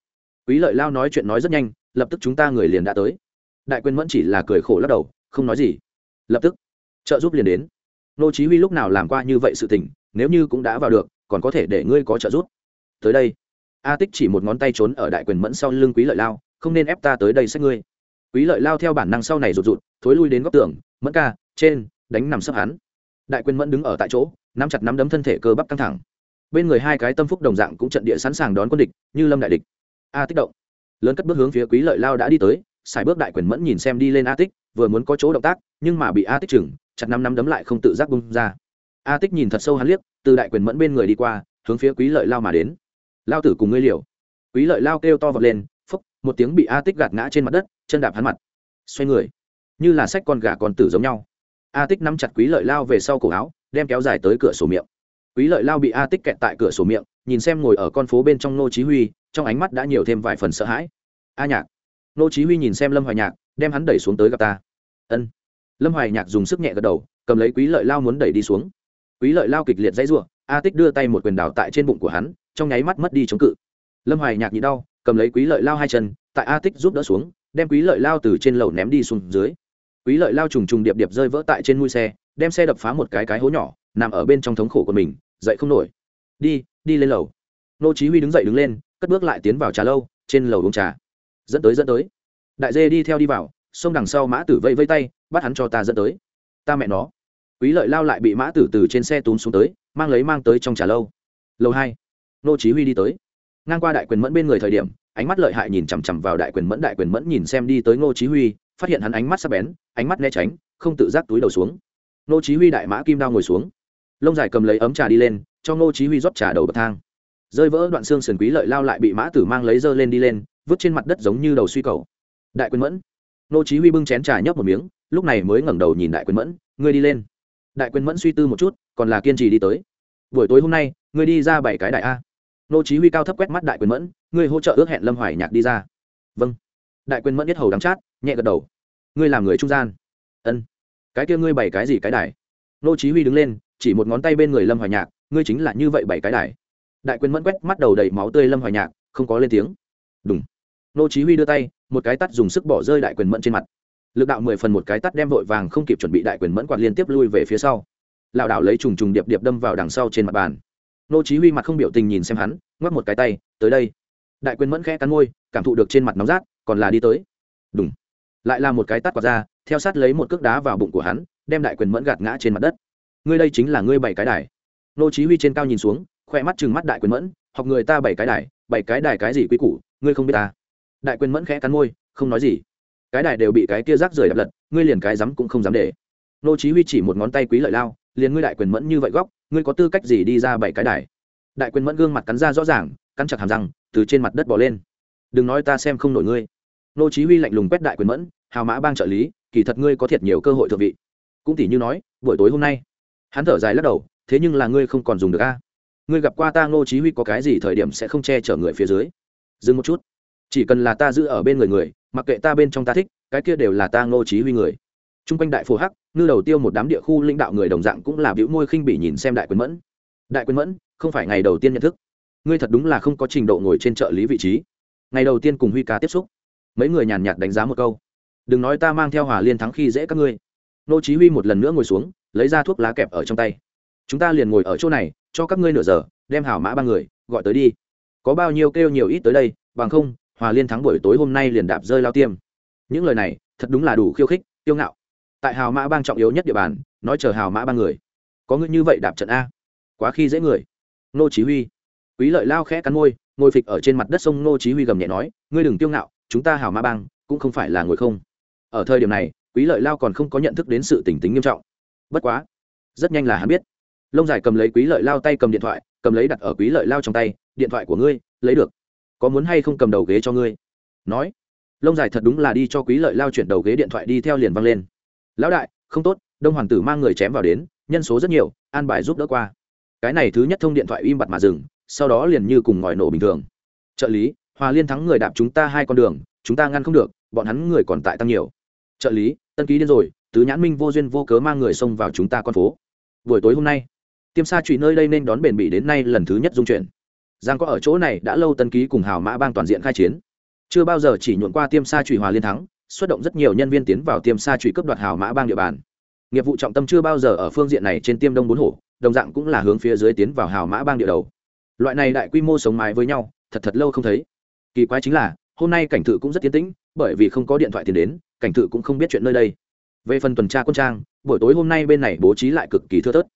Quý lợi lao nói chuyện nói rất nhanh, lập tức chúng ta người liền đã tới. Đại quyền mẫn chỉ là cười khổ lắc đầu, không nói gì. Lập tức, trợ giúp liền đến. Nô chí huy lúc nào làm qua như vậy sự tình, nếu như cũng đã vào được, còn có thể để ngươi có trợ giúp. Tới đây. A tích chỉ một ngón tay trốn ở đại quyền mẫn sau lưng quý lợi lao, không nên ép ta tới đây xét ngươi. Quý lợi lao theo bản năng sau này rụt rụt, thối lui đến góc tường, mẫn ca, trên, đánh nằm sấp hắn đại quyền mẫn đứng ở tại chỗ, nắm chặt nắm đấm thân thể cơ bắp căng thẳng. Bên người hai cái tâm phúc đồng dạng cũng trận địa sẵn sàng đón quân địch, như lâm đại địch. A tích động. Lớn cất bước hướng phía quý lợi lao đã đi tới xài bước đại quyền mẫn nhìn xem đi lên a tích, vừa muốn có chỗ động tác, nhưng mà bị a tích chừng, chặt năm năm đấm lại không tự giác bung ra. A tích nhìn thật sâu hắn liếc, từ đại quyền mẫn bên người đi qua, hướng phía quý lợi lao mà đến. Lao tử cùng ngươi liều. Quý lợi lao kêu to vọt lên, phúc, một tiếng bị a tích gạt ngã trên mặt đất, chân đạp hắn mặt. Xoay người. Như là sách con gà con tử giống nhau a tích nắm chặt quý lợi lao về sau cổ áo, đem kéo dài tới cửa sổ miệng. Quý lợi lao bị a tích kẹt tại cửa sổ miệng, nhìn xem ngồi ở con phố bên trong nô chí huy, trong ánh mắt đã nhiều thêm vài phần sợ hãi. A nhạc. Nô chí huy nhìn xem lâm hoài nhạc, đem hắn đẩy xuống tới gặp ta. Ân. Lâm hoài nhạc dùng sức nhẹ gật đầu, cầm lấy quý lợi lao muốn đẩy đi xuống. Quý lợi lao kịch liệt dãy rủa, a tích đưa tay một quyền đảo tại trên bụng của hắn, trong nháy mắt mất đi chống cự. Lâm hoài nhạc nhịn đau, cầm lấy quý lợi lao hai chân, tại a tích giúp đỡ xuống, đem quý lợi lao từ trên lầu ném đi xuống dưới quý lợi lao trùng trùng điệp điệp rơi vỡ tại trên mui xe, đem xe đập phá một cái cái hố nhỏ, nằm ở bên trong thống khổ của mình, dậy không nổi. Đi đi lên lầu. Nô chí huy đứng dậy đứng lên, cất bước lại tiến vào trà lâu, trên lầu uống trà. Dẫn tới dẫn tới. Đại dê đi theo đi vào, xông đằng sau mã tử vây vây tay, bắt hắn cho ta dẫn tới. Ta mẹ nó. Quý lợi lao lại bị mã tử từ trên xe túm xuống tới, mang lấy mang tới trong trà lâu. Lâu hai. Nô chí huy đi tới. Ngang qua đại quyền mẫn bên người thời điểm, ánh mắt lợi hại nhìn chằm chằm vào đại quyền mẫn, đại quyền mẫn nhìn xem đi tới ngô chí huy phát hiện hắn ánh mắt sắc bén, ánh mắt né tránh, không tự giác túi đầu xuống. Nô chí huy đại mã kim đao ngồi xuống. Lông dài cầm lấy ấm trà đi lên, cho nô chí huy rót trà đầu bậc thang. Rơi vỡ đoạn xương sườn quý lợi lao lại bị mã tử mang lấy dơ lên đi lên, vứt trên mặt đất giống như đầu suy cầu. Đại quyền mẫn. Nô chí huy bưng chén trà nhấp một miếng, lúc này mới ngẩng đầu nhìn đại quyền mẫn, ngươi đi lên. Đại quyền mẫn suy tư một chút, còn là kiên trì đi tới. Buổi tối hôm nay, ngươi đi ra bảy cái đại a. Nô chí huy cao thấp quét mắt đại quyền mẫn, ngươi hỗ trợ ước hẹn lâm hoài nhạc đi ra. Vâng đại quyền mẫn biết hầu đắng chát, nhẹ gật đầu. Ngươi làm người trung gian. Ân. Cái kia ngươi bảy cái gì cái đài? Nô chí huy đứng lên, chỉ một ngón tay bên người lâm hoài nhạc, ngươi chính là như vậy bảy cái đài. Đại quyền mẫn quét mắt đầu đầy máu tươi lâm hoài nhạc, không có lên tiếng. Đúng nô chí huy đưa tay, một cái tát dùng sức bỏ rơi đại quyền mẫn trên mặt. Lực đạo mười phần một cái tát đem vội vàng không kịp chuẩn bị đại quyền mẫn quạt liên tiếp lui về phía sau. Lão đạo lấy trùng trùng điệp điệp đâm vào đằng sau trên mặt bàn. Nô chí huy mặt không biểu tình nhìn xem hắn, ngoắc một cái tay, tới đây. Đại quyền mẫn khẽ cắn môi, cảm thụ được trên mặt nóng rát còn là đi tới. Đúng lại là một cái tát quạt ra, theo sát lấy một cước đá vào bụng của hắn, đem đại quyền mẫn gạt ngã trên mặt đất. Ngươi đây chính là ngươi bảy cái đài. Nô chí huy trên cao nhìn xuống, khoe mắt chừng mắt đại quyền mẫn, học người ta bảy cái đài, bảy cái đài cái gì quý củ, ngươi không biết ta đại quyền mẫn khẽ cắn môi, không nói gì. Cái đài đều bị cái kia rác rời đập lật, ngươi liền cái dám cũng không dám để. Nô chí huy chỉ một ngón tay quý lợi lao, liền ngươi đại quyền mẫn như vậy góc, ngươi có tư cách gì đi ra bảy cái đài? Đại quyền mẫn gương mặt cắn ra rõ ràng, cắn chặt hàm răng, từ trên mặt đất bò lên. Đừng nói ta xem không nổi ngươi nô chí huy lạnh lùng quét đại quyền mẫn, hào mã bang trợ lý, kỳ thật ngươi có thiệt nhiều cơ hội thượng vị. Cũng tỷ như nói, buổi tối hôm nay, hắn thở dài lắc đầu, thế nhưng là ngươi không còn dùng được a. Ngươi gặp qua ta nô chí huy có cái gì thời điểm sẽ không che chở người phía dưới? Dừng một chút. Chỉ cần là ta giữ ở bên người người, mặc kệ ta bên trong ta thích, cái kia đều là ta nô chí huy người. Trung quanh đại phù hắc, ngư đầu tiêu một đám địa khu lãnh đạo người đồng dạng cũng là biểu môi khinh bỉ nhìn xem đại quyền mẫn. Đại quyền mẫn, không phải ngày đầu tiên nhận thức. Ngươi thật đúng là không có trình độ ngồi trên trợ lý vị trí. Ngày đầu tiên cùng huy ca tiếp xúc mấy người nhàn nhạt đánh giá một câu. Đừng nói ta mang theo hòa liên thắng khi dễ các ngươi. Nô chí huy một lần nữa ngồi xuống, lấy ra thuốc lá kẹp ở trong tay. Chúng ta liền ngồi ở chỗ này, cho các ngươi nửa giờ, đem hảo mã ba người, gọi tới đi. Có bao nhiêu kêu nhiều ít tới đây, bằng không, hòa liên thắng buổi tối hôm nay liền đạp rơi lao tiêm. Những lời này, thật đúng là đủ khiêu khích tiêu ngạo. Tại hào mã bang trọng yếu nhất địa bàn, nói chờ hào mã ba người. Có ngươi như vậy đạp trận a? Quá khi dễ người. Nô chí huy. Quý lợi lao khẽ cắn môi, ngồi phịch ở trên mặt đất sông nô chí huy gầm nhẹ nói, ngươi đừng tiêu ngạo chúng ta hảo mã bang cũng không phải là ngồi không. Ở thời điểm này, quý lợi lao còn không có nhận thức đến sự tình tính nghiêm trọng. Bất quá, rất nhanh là hắn biết. Lông dài cầm lấy quý lợi lao tay cầm điện thoại, cầm lấy đặt ở quý lợi lao trong tay, điện thoại của ngươi, lấy được. Có muốn hay không cầm đầu ghế cho ngươi? Nói. Lông dài thật đúng là đi cho quý lợi lao chuyển đầu ghế điện thoại đi theo liền văng lên. Lão đại, không tốt, đông hoàng tử mang người chém vào đến, nhân số rất nhiều, an bài giúp đỡ qua. Cái này thứ nhất thông điện thoại im bặt mà dừng, sau đó liền như cùng ngòi nổ bình thường. Trợ lý hòa liên thắng người đạp chúng ta hai con đường, chúng ta ngăn không được, bọn hắn người còn tại tăng nhiều. Trợ lý, tân ký điên rồi, tứ nhãn minh vô duyên vô cớ mang người xông vào chúng ta con phố. Buổi tối hôm nay, tiêm sa trụy nơi đây nên đón bền bỉ đến nay lần thứ nhất dung chuyển. Giang có ở chỗ này đã lâu tân ký cùng hào mã bang toàn diện khai chiến. Chưa bao giờ chỉ nhuộn qua tiêm sa trụy hòa liên thắng, xuất động rất nhiều nhân viên tiến vào tiêm sa trụy cướp đoạt hào mã bang địa bàn. Nghiệp vụ trọng tâm chưa bao giờ ở phương diện này trên tiêm đông bốn hổ, đồng dạng cũng là hướng phía dưới tiến vào hào mã bang địa đầu. Loại này đại quy mô sống mái với nhau, thật thật lâu không thấy kỳ quái chính là, hôm nay cảnh thự cũng rất tiến tĩnh, bởi vì không có điện thoại tiền đến, cảnh thự cũng không biết chuyện nơi đây. Về phần tuần tra quân trang, buổi tối hôm nay bên này bố trí lại cực kỳ thưa thớt.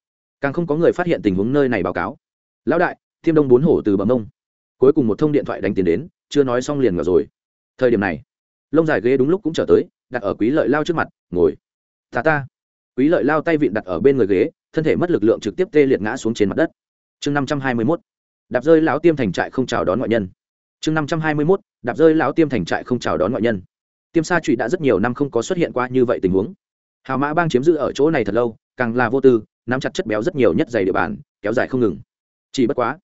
Càng không có người phát hiện tình huống nơi này báo cáo. Lão đại, thiêm đông bốn hổ từ bờ mông. Cuối cùng một thông điện thoại đánh tiền đến, chưa nói xong liền ngờ rồi. Thời điểm này, lông dài ghế đúng lúc cũng trở tới, đặt ở quý lợi lao trước mặt, ngồi. Ta ta. Quý lợi lao tay vịn đặt ở bên người ghế, thân thể mất lực lượng trực tiếp tê liệt ngã xuống trên mặt đất. Chương năm trăm hai mươi mốt. Đạp rơi lão tiêm thành trại không chào đón ngoại nhân chương năm trăm hai mươi mốt, đạp rơi lão tiêm thành trại không chào đón ngoại nhân. Tiêm sa trụy đã rất nhiều năm không có xuất hiện qua như vậy tình huống. Hào mã bang chiếm giữ ở chỗ này thật lâu, càng là vô tư, nắm chặt chất béo rất nhiều nhất dày địa bàn, kéo dài không ngừng. Chỉ bất quá,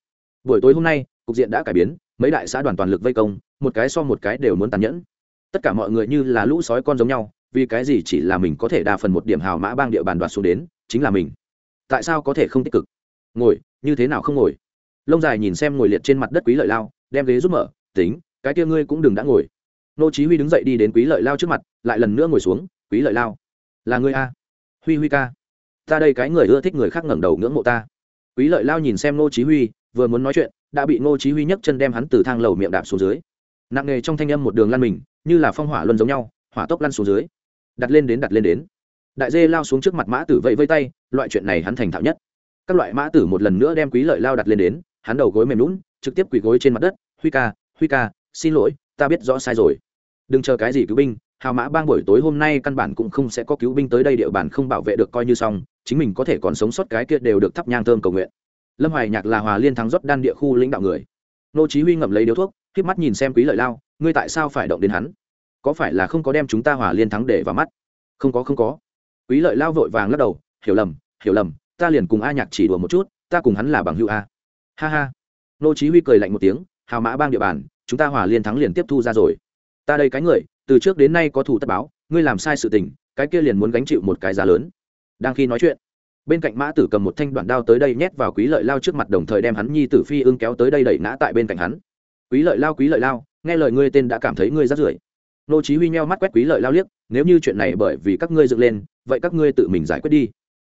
buổi tối hôm nay, cục diện đã cải biến, mấy đại xã đoàn toàn lực vây công, một cái so một cái đều muốn tàn nhẫn. Tất cả mọi người như là lũ sói con giống nhau, vì cái gì chỉ là mình có thể đa phần một điểm hào mã bang địa bàn đoạt xuống đến, chính là mình. Tại sao có thể không tích cực? Ngồi, như thế nào không ngồi? Lông dài nhìn xem ngồi liệt trên mặt đất quý lợi lao đem ghế giúp mở, tính, cái kia ngươi cũng đừng đã ngồi. Nô chí huy đứng dậy đi đến quý lợi lao trước mặt, lại lần nữa ngồi xuống, quý lợi lao, là ngươi a? Huy huy ca, ta đây cái người ưa thích người khác ngẩng đầu ngưỡng mộ ta. Quý lợi lao nhìn xem nô chí huy, vừa muốn nói chuyện, đã bị nô chí huy nhấc chân đem hắn từ thang lầu miệng đạp xuống dưới. Nặng nghề trong thanh âm một đường lăn mình, như là phong hỏa luân giống nhau, hỏa tốc lăn xuống dưới. Đặt lên đến, đặt lên đến. Đại dê lao xuống trước mặt mã tử vẫy vây tay, loại chuyện này hắn thành thạo nhất. Các loại mã tử một lần nữa đem quý lợi lao đặt lên đến, hắn đầu gối mềm lún trực tiếp quỳ gối trên mặt đất huy ca huy ca, xin lỗi, ta biết rõ sai rồi. Đừng chờ cái gì cứu binh, hào mã bang buổi tối hôm nay căn bản cũng không sẽ có cứu binh tới đây địa bàn không bảo vệ được coi như xong, chính mình có thể còn sống sót cái kia đều được thắp nhang thơm cầu nguyện. Lâm hoài nhạc là hòa liên thắng rót đan địa khu lãnh đạo người. Nô chí huy ngậm lấy điếu thuốc khép mắt nhìn xem quý lợi lao, ngươi tại sao phải động đến hắn? Có phải là không có đem chúng ta hòa liên thắng để vào mắt? Không có không có. Quý lợi lao vội vàng lắc đầu, hiểu lầm hiểu lầm, ta liền cùng a nhạc chỉ đùa một chút, ta cùng hắn là bằng hữu a. Ha ha. Nô chí huy cười lạnh một tiếng hào mã bang địa bàn, chúng ta hòa liên thắng liền tiếp thu ra rồi. Ta đây cái người, từ trước đến nay có thủ tất báo, ngươi làm sai sự tình, cái kia liền muốn gánh chịu một cái giá lớn. Đang khi nói chuyện, bên cạnh mã tử cầm một thanh đoạn đao tới đây nhét vào quý lợi lao trước mặt đồng thời đem hắn nhi tử phi ưng kéo tới đây đẩy ngã tại bên cạnh hắn. Quý lợi lao, quý lợi lao, nghe lời ngươi tên đã cảm thấy ngươi rát rưởi. Nô chí huy nheo mắt quét quý lợi lao liếc, nếu như chuyện này bởi vì các ngươi dựng lên, vậy các ngươi tự mình giải quyết đi.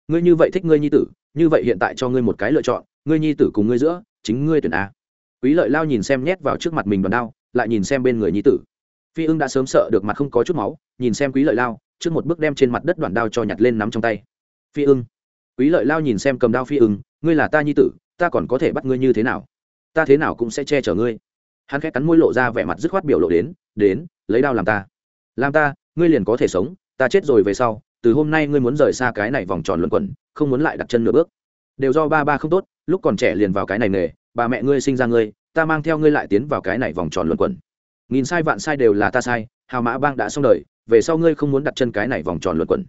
Ngươi như vậy thích ngươi nhi tử, như vậy hiện tại cho ngươi một cái lựa chọn, ngươi nhi tử cùng ngươi giữa, chính ngươi tuyển a quý lợi lao nhìn xem nhét vào trước mặt mình đoàn đao, lại nhìn xem bên người nhi tử. Phi ưng đã sớm sợ được mặt không có chút máu, nhìn xem quý lợi lao, trước một bước đem trên mặt đất đoạn đao cho nhặt lên nắm trong tay. Phi ưng. Quý lợi lao nhìn xem cầm đao phi ưng, ngươi là ta nhi tử, ta còn có thể bắt ngươi như thế nào? Ta thế nào cũng sẽ che chở ngươi. Hắn khẽ cắn môi lộ ra vẻ mặt dứt khoát biểu lộ đến đến, lấy đao làm ta. Làm ta, ngươi liền có thể sống, ta chết rồi về sau, từ hôm nay ngươi muốn rời xa cái này vòng tròn luẩn quẩn, không muốn lại đặt chân nửa bước. Đều do ba ba không tốt, lúc còn trẻ liền vào cái này nghề bà mẹ ngươi sinh ra ngươi, ta mang theo ngươi lại tiến vào cái này vòng tròn luẩn quẩn. Nghìn sai vạn sai đều là ta sai, hào mã bang đã xong đời, về sau ngươi không muốn đặt chân cái này vòng tròn luẩn quẩn.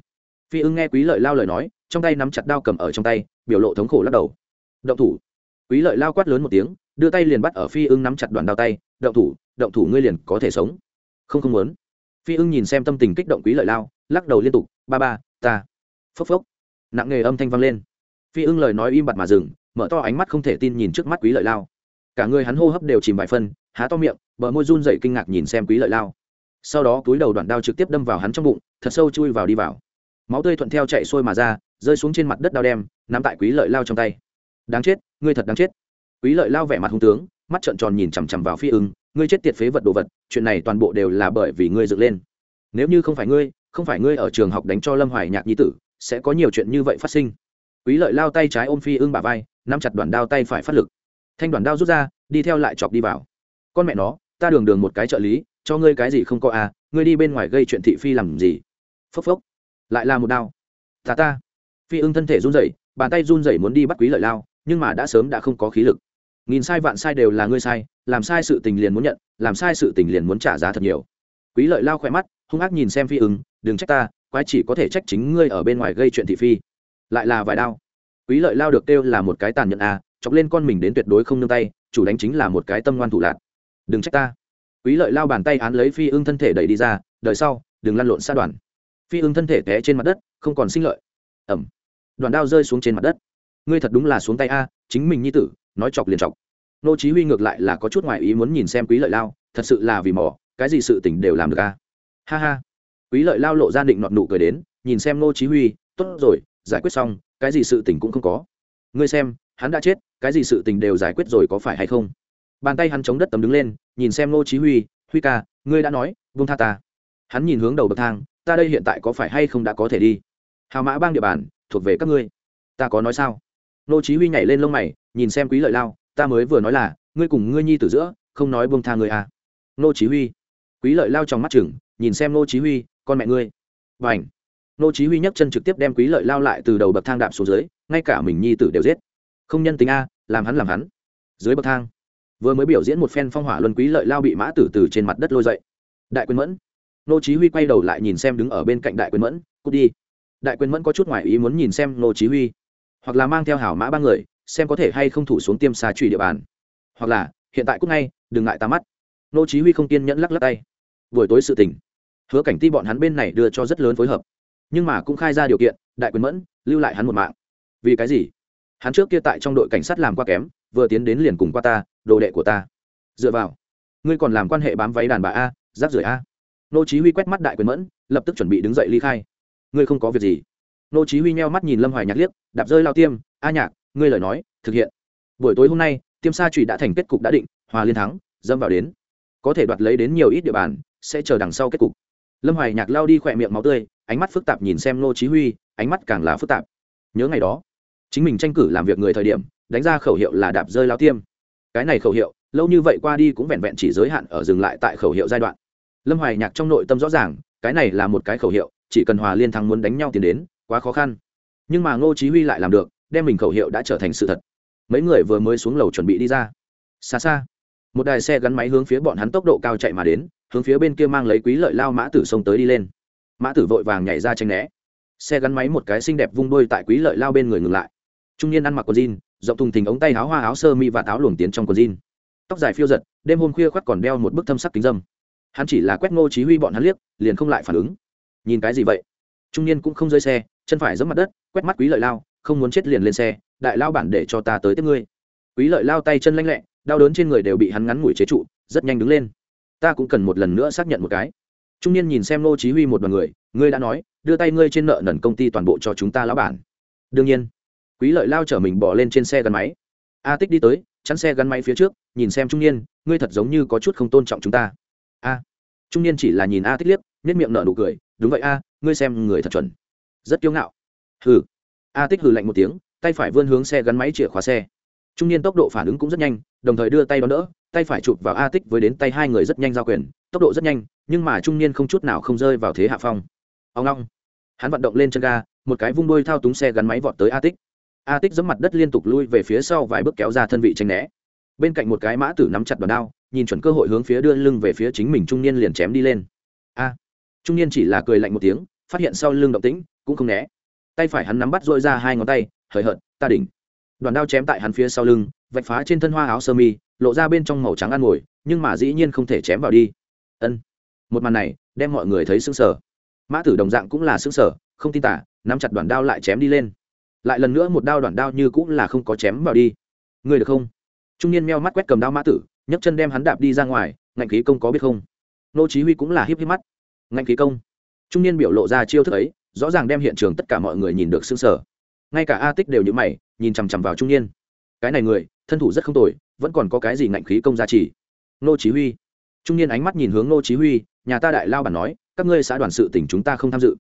Phi ưng nghe quý lợi lao lời nói, trong tay nắm chặt đao cầm ở trong tay, biểu lộ thống khổ lắc đầu. Động thủ. Quý lợi lao quát lớn một tiếng, đưa tay liền bắt ở phi ưng nắm chặt đoàn đao tay, động thủ động thủ ngươi liền có thể sống. Không không muốn. Phi ưng nhìn xem tâm tình kích động quý lợi lao, lắc đầu liên tục, ba ba, ta. Phốc phốc. Nặng nghề âm thanh vang lên. Phi ưng lời nói im bặt mà dừng mở to ánh mắt không thể tin nhìn trước mắt quý lợi lao. Cả người hắn hô hấp đều chìm vài phân há to miệng, bờ môi run dậy kinh ngạc nhìn xem quý lợi lao. Sau đó túi đầu đoạn đao trực tiếp đâm vào hắn trong bụng, thật sâu chui vào đi vào. Máu tươi thuận theo chạy sôi mà ra, rơi xuống trên mặt đất đao đem, nắm tại quý lợi lao trong tay. Đáng chết, ngươi thật đáng chết. Quý lợi lao vẻ mặt hung tướng, mắt trợn tròn nhìn chằm chằm vào phi ưng, ngươi chết tiệt phế vật đồ vật, chuyện này toàn bộ đều là bởi vì ngươi dựng lên. Nếu như không phải ngươi, không phải ngươi ở trường học đánh cho lâm hoài nhạc nhi tử, sẽ có nhiều chuyện như vậy phát sinh. Quý lợi lao tay trái ôm phi ưng bà vai nắm chặt đoạn đao tay phải phát lực. Thanh đoạn đao rút ra, đi theo lại chọc đi vào. Con mẹ nó, ta đường đường một cái trợ lý, cho ngươi cái gì không có à ngươi đi bên ngoài gây chuyện thị phi làm gì? Phốc phốc. Lại là một đao. Ta ta. Phi ưng thân thể run rẩy, bàn tay run rẩy muốn đi bắt quý lợi lao, nhưng mà đã sớm đã không có khí lực. Nghìn sai vạn sai đều là ngươi sai, làm sai sự tình liền muốn nhận, làm sai sự tình liền muốn trả giá thật nhiều. Quý lợi lao khỏe mắt, hung ác nhìn xem phi ứng đừng trách ta, quái chỉ có thể trách chính ngươi ở bên ngoài gây chuyện thị phi. Lại là vài đao quý lợi lao được kêu là một cái tàn nhẫn à chọc lên con mình đến tuyệt đối không nương tay, chủ đánh chính là một cái tâm ngoan thủ lạc đừng trách ta. Quý lợi lao bàn tay án lấy phi ưng thân thể đẩy đi ra đợi sau, đừng lăn lộn xa đoàn. Phi ưng thân thể té trên mặt đất, không còn sinh lợi. Ẩm. Đoàn đao rơi xuống trên mặt đất. Ngươi thật đúng là xuống tay a, chính mình nhi tử, nói chọc liền chọc. Nô chí huy ngược lại là có chút ngoại ý muốn nhìn xem quý lợi lao, thật sự là vì mỏ cái gì sự tình đều làm được a. Ha ha. Quý lợi lao lộ ra định nọt nụ cười đến, nhìn xem nô chí huy, tốt rồi, giải quyết xong cái gì sự tình cũng không có. Ngươi xem, hắn đã chết, cái gì sự tình đều giải quyết rồi có phải hay không? Bàn tay hắn chống đất tấm đứng lên, nhìn xem nô chí huy huy ca, ngươi đã nói vung tha ta. Hắn nhìn hướng đầu bậc thang, ta đây hiện tại có phải hay không đã có thể đi? Hào mã bang địa bàn, thuộc về các ngươi. Ta có nói sao? Nô chí huy nhảy lên lông mày, nhìn xem quý lợi lao, ta mới vừa nói là, ngươi cùng ngươi nhi tử giữa, không nói buông tha ngươi à. Nô chí huy. Quý lợi lao trong mắt chừng, nhìn xem nô chí huy, con mẹ ngươi. Bảnh nô chí huy nhấc chân trực tiếp đem quý lợi lao lại từ đầu bậc thang đạp xuống dưới, ngay cả mình nhi tử đều giết. Không nhân tính a, làm hắn làm hắn. Dưới bậc thang, vừa mới biểu diễn một phen phong hỏa luân quý lợi lao bị mã tử từ trên mặt đất lôi dậy. Đại quyền mẫn. Nô chí huy quay đầu lại nhìn xem đứng ở bên cạnh đại quyền mẫn, cút đi. Đại quyền mẫn có chút ngoài ý muốn nhìn xem nô chí huy, hoặc là mang theo hảo mã ba người, xem có thể hay không thủ xuống tiêm xa truy địa bàn. Hoặc là, hiện tại cút ngay, đừng ngại ta mắt. Nô chí huy không kiên nhẫn lắc lắc tay. Buổi tối sự tình, hứa cảnh ti bọn hắn bên này đưa cho rất lớn phối hợp nhưng mà cũng khai ra điều kiện, đại quyền mẫn, lưu lại hắn một mạng. Vì cái gì? Hắn trước kia tại trong đội cảnh sát làm qua kém, vừa tiến đến liền cùng qua ta, đồ đệ của ta. Dựa vào, ngươi còn làm quan hệ bám váy đàn bà a, giáp rưởi a. Nô chí huy quét mắt đại quyền mẫn, lập tức chuẩn bị đứng dậy ly khai. Ngươi không có việc gì. Nô chí huy nheo mắt nhìn lâm hoài nhạc liếc, đạp rơi lao tiêm, a nhạc, ngươi lời nói, thực hiện. Buổi tối hôm nay, tiêm sa trụy đã thành kết cục đã định, hòa liên thắng dâm vào đến. Có thể đoạt lấy đến nhiều ít địa bàn, sẽ chờ đằng sau kết cục lâm hoài nhạc lao đi khỏe miệng máu tươi, ánh mắt phức tạp nhìn xem nô chí huy, ánh mắt càng là phức tạp. Nhớ ngày đó, chính mình tranh cử làm việc người thời điểm, đánh ra khẩu hiệu là đạp rơi lao tiêm. Cái này khẩu hiệu, lâu như vậy qua đi cũng vẹn vẹn chỉ giới hạn ở dừng lại tại khẩu hiệu giai đoạn. Lâm hoài nhạc trong nội tâm rõ ràng, cái này là một cái khẩu hiệu, chỉ cần hòa liên thắng muốn đánh nhau tiến đến, quá khó khăn. Nhưng mà ngô chí huy lại làm được, đem mình khẩu hiệu đã trở thành sự thật. Mấy người vừa mới xuống lầu chuẩn bị đi ra. Xa xa, một đài xe gắn máy hướng phía bọn hắn tốc độ cao chạy mà đến hướng phía bên kia mang lấy quý lợi lao mã tử sông tới đi lên. Mã tử vội vàng nhảy ra tranh né. Xe gắn máy một cái xinh đẹp vung đôi tại quý lợi lao bên người ngừng lại. Trung niên ăn mặc quần jean, rộng thùng thình ống tay áo hoa áo sơ mi và áo luồng tiến trong quần jean. Tóc dài phiêu giật, đêm hôm khuya khoắt còn đeo một bức thâm sắc kính dâm. Hắn chỉ là quét ngô chí huy bọn hắn liếc, liền không lại phản ứng. Nhìn cái gì vậy? Trung niên cũng không rơi xe, chân phải giẫm mặt đất, quét mắt quý lợi lao, không muốn chết liền lên xe, đại lao bản để cho ta tới tiếp ngươi. Quý lợi lao tay chân lanh lẹ, đau đớn trên người đều bị hắn ngắn ngủi chế trụ, rất nhanh đứng lên ta cũng cần một lần nữa xác nhận một cái. Trung niên nhìn xem nô chí huy một đoàn người, ngươi đã nói, đưa tay ngươi trên nợ nần công ty toàn bộ cho chúng ta lão bản. Đương nhiên. Quý lợi lao chở mình bỏ lên trên xe gắn máy. A tích đi tới, chắn xe gắn máy phía trước, nhìn xem trung niên, ngươi thật giống như có chút không tôn trọng chúng ta. A. Trung niên chỉ là nhìn a tích liếc nét miệng nở nụ cười, đúng vậy a, ngươi xem người thật chuẩn. Rất kiêu ngạo. Hừ. A tích hừ lạnh một tiếng, tay phải vươn hướng xe gắn máy chìa khóa xe trung niên tốc độ phản ứng cũng rất nhanh, đồng thời đưa tay đón đỡ, tay phải chụp vào a tích với đến tay hai người rất nhanh giao quyền, tốc độ rất nhanh, nhưng mà trung niên không chút nào không rơi vào thế hạ phong. Ông long hắn vận động lên chân ga, một cái vung đôi thao túng xe gắn máy vọt tới a tích. A tích giẫm mặt đất liên tục lui về phía sau vài bước kéo ra thân vị tranh né. Bên cạnh một cái mã tử nắm chặt đòn đao, nhìn chuẩn cơ hội hướng phía đưa lưng về phía chính mình trung niên liền chém đi lên. A. Trung niên chỉ là cười lạnh một tiếng, phát hiện sau lưng động tĩnh, cũng không né. Tay phải hắn nắm bắt dội ra hai ngón tay, hời hợt, ta đỉnh đoàn đao chém tại hắn phía sau lưng, vạch phá trên thân hoa áo sơ mi, lộ ra bên trong màu trắng ăn ngồi, nhưng mà dĩ nhiên không thể chém vào đi. Ân. Một màn này đem mọi người thấy sững sờ. Mã tử đồng dạng cũng là sững sờ, không tin tả, nắm chặt đoàn đao lại chém đi lên. Lại lần nữa một đao đoàn đao như cũng là không có chém vào đi. Người được không? Trung niên meo mắt quét cầm đao mã tử, nhấc chân đem hắn đạp đi ra ngoài, ngạnh khí công có biết không? Nô chí huy cũng là híp híp mắt. Ngạnh khí công. Trung niên biểu lộ ra chiêu thức ấy, rõ ràng đem hiện trường tất cả mọi người nhìn được sững sờ. Ngay cả a tích đều như mày nhìn chằm chằm vào trung niên. Cái này người, thân thủ rất không tồi, vẫn còn có cái gì ngạnh khí công gia trì. Nô chí huy. Trung niên ánh mắt nhìn hướng nô chí huy, nhà ta đại lao bản nói, các ngươi xã đoàn sự tỉnh chúng ta không tham dự.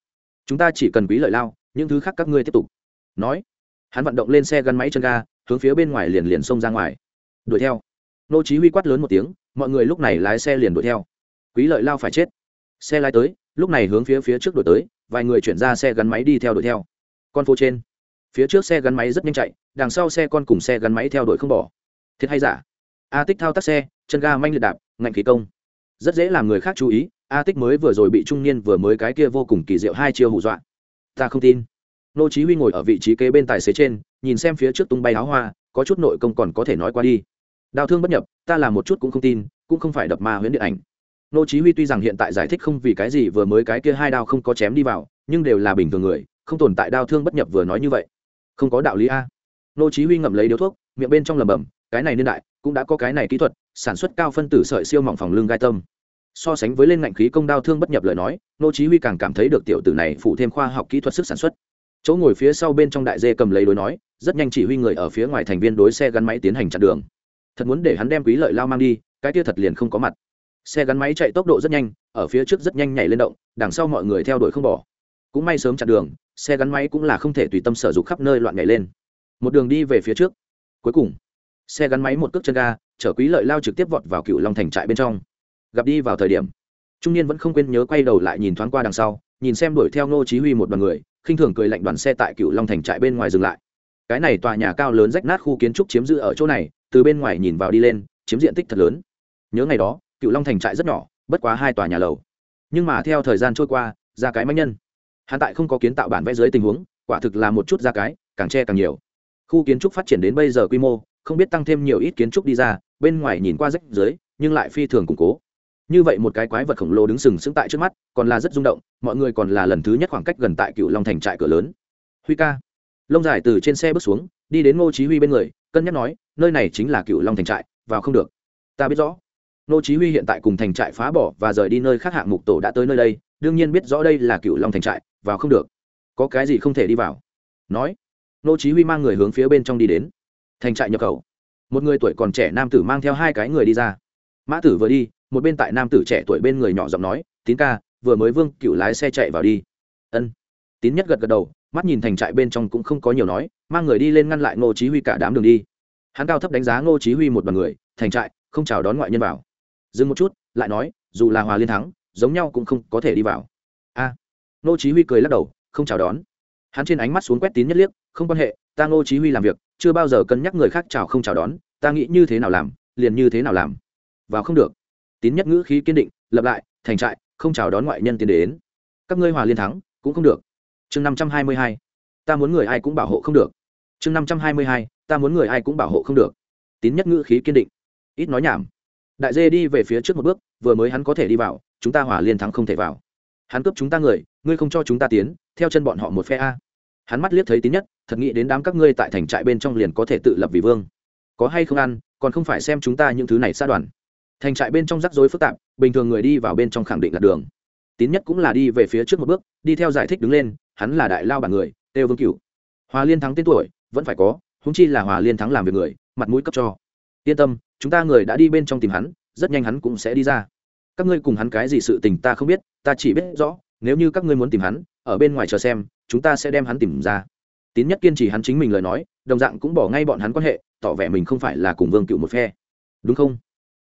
Chúng ta chỉ cần quý lợi lao, những thứ khác các ngươi tiếp tục. Nói, hắn vận động lên xe gắn máy chân ga, hướng phía bên ngoài liền liền xông ra ngoài. Đuổi theo. Nô chí huy quát lớn một tiếng, mọi người lúc này lái xe liền đuổi theo. Quý lợi lao phải chết. Xe lái tới, lúc này hướng phía phía trước đuổi tới, vài người chuyển ra xe gắn máy đi theo đuổi theo. Con phố trên phía trước xe gắn máy rất nhanh chạy, đằng sau xe con cùng xe gắn máy theo đuổi không bỏ. Thiệt hay giả? A tích thao tác xe, chân ga manh liệt đạp, ngạnh khí công. Rất dễ làm người khác chú ý, a tích mới vừa rồi bị trung niên vừa mới cái kia vô cùng kỳ diệu hai chiêu hù dọa. Ta không tin. Nô chí huy ngồi ở vị trí kế bên tài xế trên, nhìn xem phía trước tung bay áo hoa, có chút nội công còn có thể nói qua đi. Đau thương bất nhập, ta làm một chút cũng không tin, cũng không phải đập ma huyễn điện ảnh. Nô chí huy tuy rằng hiện tại giải thích không vì cái gì vừa mới cái kia hai đao không có chém đi vào, nhưng đều là bình thường người, không tồn tại đau thương bất nhập vừa nói như vậy không có đạo lý a. Nô chí huy ngậm lấy điếu thuốc, miệng bên trong lẩm bẩm, cái này niên đại, cũng đã có cái này kỹ thuật, sản xuất cao phân tử sợi siêu mỏng phòng lưng gai tâm. So sánh với lên ngạnh khí công đao thương bất nhập lời nói, nô chí huy càng cảm thấy được tiểu tử này phụ thêm khoa học kỹ thuật sức sản xuất. Chỗ ngồi phía sau bên trong đại dê cầm lấy đối nói, rất nhanh chỉ huy người ở phía ngoài thành viên đối xe gắn máy tiến hành chặn đường. Thật muốn để hắn đem quý lợi lao mang đi, cái kia thật liền không có mặt. Xe gắn máy chạy tốc độ rất nhanh, ở phía trước rất nhanh nhảy lên động, đằng sau mọi người theo đuổi không bỏ. Cũng may sớm chặn đường xe gắn máy cũng là không thể tùy tâm sở dục khắp nơi loạn nhảy lên. Một đường đi về phía trước. Cuối cùng, xe gắn máy một cước chân ga, chở quý lợi lao trực tiếp vọt vào cựu long thành trại bên trong. Gặp đi vào thời điểm, trung niên vẫn không quên nhớ quay đầu lại nhìn thoáng qua đằng sau, nhìn xem đuổi theo ngô chí huy một đoàn người, khinh thường cười lạnh đoàn xe tại cựu long thành trại bên ngoài dừng lại. Cái này tòa nhà cao lớn rách nát khu kiến trúc chiếm giữ ở chỗ này, từ bên ngoài nhìn vào đi lên, chiếm diện tích thật lớn. Nhớ ngày đó cựu long thành trại rất nhỏ, bất quá hai tòa nhà lầu. Nhưng mà theo thời gian trôi qua, ra cái manh nhân hắn tại không có kiến tạo bản vẽ dưới tình huống, quả thực là một chút ra cái, càng che càng nhiều. Khu kiến trúc phát triển đến bây giờ quy mô, không biết tăng thêm nhiều ít kiến trúc đi ra, bên ngoài nhìn qua rách dưới, nhưng lại phi thường củng cố. Như vậy một cái quái vật khổng lồ đứng sừng sững tại trước mắt, còn là rất rung động, mọi người còn là lần thứ nhất khoảng cách gần tại cựu long thành trại cửa lớn. Huy ca. Lông dài từ trên xe bước xuống, đi đến ngô chí huy bên người, cân nhắc nói, nơi này chính là cựu long thành trại, vào không được. Ta biết rõ. Ngô chí huy hiện tại cùng thành trại phá bỏ và rời đi nơi khác hạng mục tổ đã tới nơi đây đương nhiên biết rõ đây là cựu long thành trại, vào không được. Có cái gì không thể đi vào? Nói. Nô chí huy mang người hướng phía bên trong đi đến. Thành trại nhập khẩu. Một người tuổi còn trẻ nam tử mang theo hai cái người đi ra. Mã tử vừa đi, một bên tại nam tử trẻ tuổi bên người nhỏ giọng nói, tín ca, vừa mới vương cựu lái xe chạy vào đi. Ân. Tín nhất gật gật đầu, mắt nhìn thành trại bên trong cũng không có nhiều nói, mang người đi lên ngăn lại ngô chí huy cả đám đường đi. Hắn cao thấp đánh giá ngô chí huy một đoàn người, thành trại, không chào đón ngoại nhân vào. Dừng một chút, lại nói, dù là hòa liên thắng giống nhau cũng không có thể đi vào. A. Ngô chí huy cười lắc đầu, không chào đón. Hắn trên ánh mắt xuống quét tín nhất liếc, không quan hệ, ta ngô chí huy làm việc, chưa bao giờ cân nhắc người khác chào không chào đón, ta nghĩ như thế nào làm, liền như thế nào làm. Vào không được. Tín nhất ngữ khí kiên định, lập lại, thành trại, không chào đón ngoại nhân tiến đến. Các ngươi hòa liên thắng, cũng không được. Chương năm trăm hai mươi hai, ta muốn người ai cũng bảo hộ không được. Chương năm trăm hai mươi hai, ta muốn người ai cũng bảo hộ không được. Tín nhất ngữ khí kiên định. Ít nói nhảm đại dê đi về phía trước một bước, vừa mới hắn có thể đi vào, chúng ta hỏa liên thắng không thể vào. Hắn cướp chúng ta người, ngươi không cho chúng ta tiến, theo chân bọn họ một phe a. Hắn mắt liếc thấy tín nhất, thật nghĩ đến đám các ngươi tại thành trại bên trong liền có thể tự lập vì vương. Có hay không ăn, còn không phải xem chúng ta những thứ này xa đoàn. Thành trại bên trong rắc rối phức tạp, bình thường người đi vào bên trong khẳng định là đường. Tín nhất cũng là đi về phía trước một bước, đi theo giải thích đứng lên, hắn là đại lao bản người, têu vương cửu. Hòa liên thắng tên tuổi, vẫn phải có húng chi là hòa liên thắng làm việc người, mặt mũi cấp cho. Yên tâm chúng ta người đã đi bên trong tìm hắn, rất nhanh hắn cũng sẽ đi ra. Các ngươi cùng hắn cái gì sự tình ta không biết, ta chỉ biết rõ, nếu như các ngươi muốn tìm hắn, ở bên ngoài chờ xem, chúng ta sẽ đem hắn tìm ra. Tín nhất kiên trì hắn chính mình lời nói, đồng dạng cũng bỏ ngay bọn hắn quan hệ, tỏ vẻ mình không phải là cùng vương cựu một phe. Đúng không?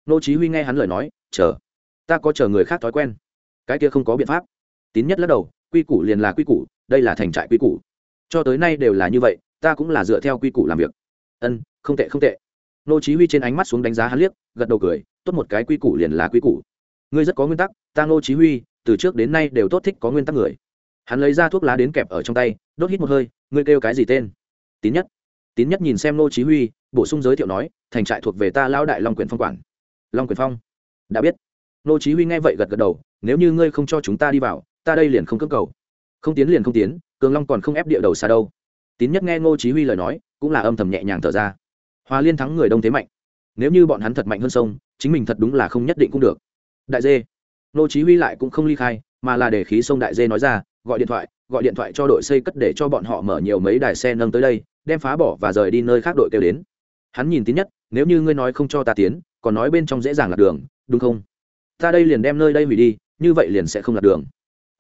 Nô chí huy nghe hắn lời nói, chờ, ta có chờ người khác thói quen. Cái kia không có biện pháp. Tín nhất lắc đầu, quy củ liền là quy củ, đây là thành trại quy củ. Cho tới nay đều là như vậy, ta cũng là dựa theo quy củ làm việc. Ân, không tệ không tệ nô chí huy trên ánh mắt xuống đánh giá hắn liếc, gật đầu cười, tốt một cái quy củ liền là quy củ. Ngươi rất có nguyên tắc, ta nô chí huy, từ trước đến nay đều tốt thích có nguyên tắc người. Hắn lấy ra thuốc lá đến kẹp ở trong tay, đốt hít một hơi, ngươi kêu cái gì tên? Tín nhất. Tín nhất nhìn xem nô chí huy, bổ sung giới thiệu nói, thành trại thuộc về ta Lão đại long quyền phong quản. Long quyền phong. Đã biết. Nô chí huy nghe vậy gật gật đầu, nếu như ngươi không cho chúng ta đi vào, ta đây liền không cưỡng cầu. Không tiến liền không tiến, cường long còn không ép địa đầu xa đâu. Tín nhất nghe ngô chí huy lời nói, cũng là âm thầm nhẹ nhàng thở ra hòa liên thắng người đông thế mạnh. Nếu như bọn hắn thật mạnh hơn sông, chính mình thật đúng là không nhất định cũng được. Đại dê. Nô chí huy lại cũng không ly khai, mà là để khí sông đại dê nói ra, gọi điện thoại, gọi điện thoại cho đội xây cất để cho bọn họ mở nhiều mấy đài xe nâng tới đây, đem phá bỏ và rời đi nơi khác đội kêu đến. Hắn nhìn tín nhất, nếu như ngươi nói không cho ta tiến, còn nói bên trong dễ dàng lạc đường, đúng không? Ta đây liền đem nơi đây hủy đi, như vậy liền sẽ không lạc đường.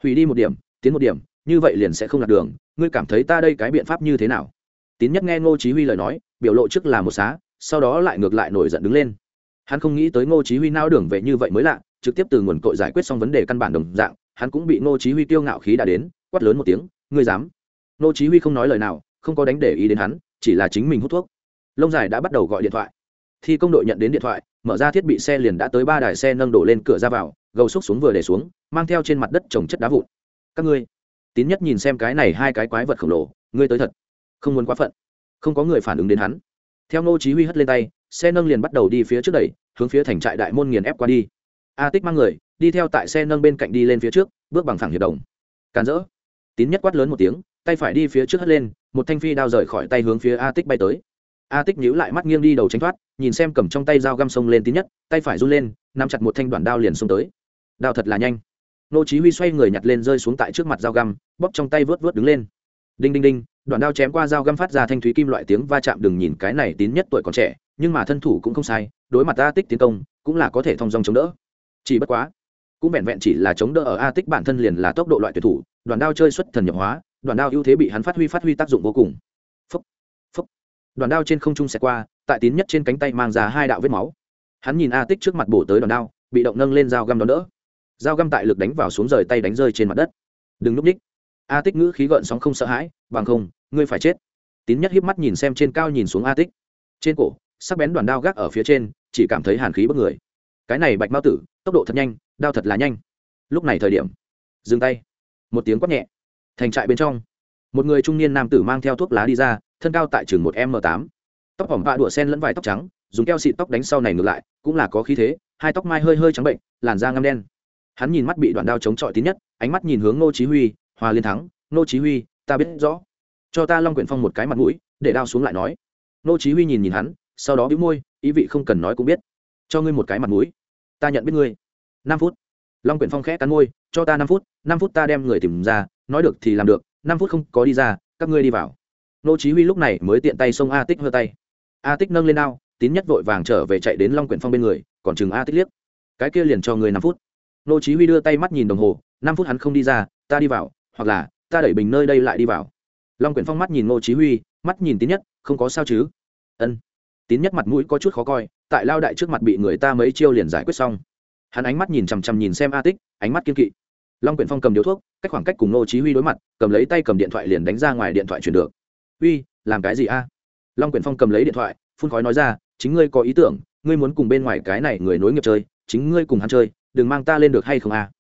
Hủy đi một điểm, tiến một điểm, như vậy liền sẽ không lạc đường, ngươi cảm thấy ta đây cái biện pháp như thế nào? Tín nhất nghe ngô chí huy lời nói, biểu lộ trước là một xá, sau đó lại ngược lại nổi giận đứng lên. Hắn không nghĩ tới ngô chí huy nao đường về như vậy mới lạ, trực tiếp từ nguồn cội giải quyết xong vấn đề căn bản đồng dạng, hắn cũng bị ngô chí huy tiêu ngạo khí đã đến, quát lớn một tiếng, ngươi dám? Ngô chí huy không nói lời nào, không có đánh để ý đến hắn, chỉ là chính mình hút thuốc. Lông dài đã bắt đầu gọi điện thoại. Thi công đội nhận đến điện thoại, mở ra thiết bị xe liền đã tới ba đài xe nâng đổ lên cửa ra vào, gầu xúc xuống vừa để xuống, mang theo trên mặt đất trồng chất đá vụn. Các ngươi, tín nhất nhìn xem cái này hai cái quái vật khổng lồ, ngươi tới thật không muốn quá phận. Không có người phản ứng đến hắn. Theo ngô chí huy hất lên tay, xe nâng liền bắt đầu đi phía trước đẩy, hướng phía thành trại đại môn nghiền ép qua đi. A tích mang người, đi theo tại xe nâng bên cạnh đi lên phía trước, bước bằng thẳng hiệp đồng. Càn rỡ. Tín nhất quát lớn một tiếng, tay phải đi phía trước hất lên, một thanh phi đao rời khỏi tay hướng phía a tích bay tới. A tích nhíu lại mắt nghiêng đi đầu tránh thoát, nhìn xem cầm trong tay dao găm sông lên tín nhất, tay phải run lên, nắm chặt một thanh đoạn đao liền xông tới. Đao thật là nhanh. Nô chí huy xoay người nhặt lên rơi xuống tại trước mặt dao găm, bóp trong tay vớt vớt đứng lên đinh đinh đinh, đoạn đao chém qua dao găm phát ra thanh thúy kim loại tiếng va chạm, đừng nhìn cái này tín nhất tuổi còn trẻ, nhưng mà thân thủ cũng không sai, đối mặt a tích tiến công, cũng là có thể thông dong chống đỡ. Chỉ bất quá, cũng vẹn vẹn chỉ là chống đỡ ở a tích bản thân liền là tốc độ loại tuyệt thủ, đoạn đao chơi xuất thần nhập hóa, đoạn đao ưu thế bị hắn phát huy phát huy tác dụng vô cùng. Phấp phấp đoạn đao trên không trung xẹt qua, tại tín nhất trên cánh tay mang ra hai đạo vết máu. Hắn nhìn a tích trước mặt bổ tới đoạn đao, bị động nâng lên dao găm đón đỡ. Dao găm tại lực đánh vào xuống rời tay đánh rơi trên mặt đất. Đừng núp ních a tích ngữ khí gợn sóng không sợ hãi, bằng không, ngươi phải chết. Tín nhất híp mắt nhìn xem trên cao nhìn xuống a tích. Trên cổ, sắc bén đoàn đao gác ở phía trên, chỉ cảm thấy hàn khí bất người. Cái này bạch mao tử, tốc độ thật nhanh, đao thật là nhanh. Lúc này thời điểm, dừng tay. Một tiếng quát nhẹ, thành trại bên trong, một người trung niên nam tử mang theo thuốc lá đi ra, thân cao tại chừng một m tám. Tóc hỏng vạ đụa sen lẫn vài tóc trắng, dùng keo xịt tóc đánh sau này ngược lại, cũng là có khí thế, hai tóc mai hơi hơi trắng bệnh, làn da ngăm đen. Hắn nhìn mắt bị đoạn đao chống chọi tín nhất, ánh mắt nhìn hướng ngô chí huy hòa liên thắng, nô chí huy, ta biết rõ. Cho ta long quyển phong một cái mặt mũi, để đao xuống lại nói. Nô chí huy nhìn nhìn hắn, sau đó bĩu môi, ý vị không cần nói cũng biết. Cho ngươi một cái mặt mũi. Ta nhận biết ngươi. Năm phút. Long quyển phong khẽ cắn môi, cho ta năm phút năm phút ta đem người tìm ra, nói được thì làm được, năm phút không có đi ra, các ngươi đi vào. Nô chí huy lúc này mới tiện tay xông a tích hơ tay. A tích nâng lên ao tín nhất vội vàng trở về chạy đến long quyển phong bên người, còn chừng a tích liếc. Cái kia liền cho người năm phút. Nô chí huy đưa tay mắt nhìn đồng hồ, năm phút hắn không đi ra, ta đi vào hoặc là, ta đẩy bình nơi đây lại đi vào. Long quyển phong mắt nhìn Ngô chí huy, mắt nhìn tín nhất, không có sao chứ? Ân. Tín nhất mặt mũi có chút khó coi, tại lao đại trước mặt bị người ta mấy chiêu liền giải quyết xong. Hắn ánh mắt nhìn chằm chằm nhìn xem a tích, ánh mắt kiên kỵ. Long quyển phong cầm điếu thuốc, cách khoảng cách cùng Ngô chí huy đối mặt, cầm lấy tay cầm điện thoại liền đánh ra ngoài điện thoại chuyển được. Uy, làm cái gì a? Long quyển phong cầm lấy điện thoại, phun khói nói ra, chính ngươi có ý tưởng, ngươi muốn cùng bên ngoài cái này người nối nghiệp chơi, chính ngươi cùng hắn chơi, đừng mang ta lên được hay không a?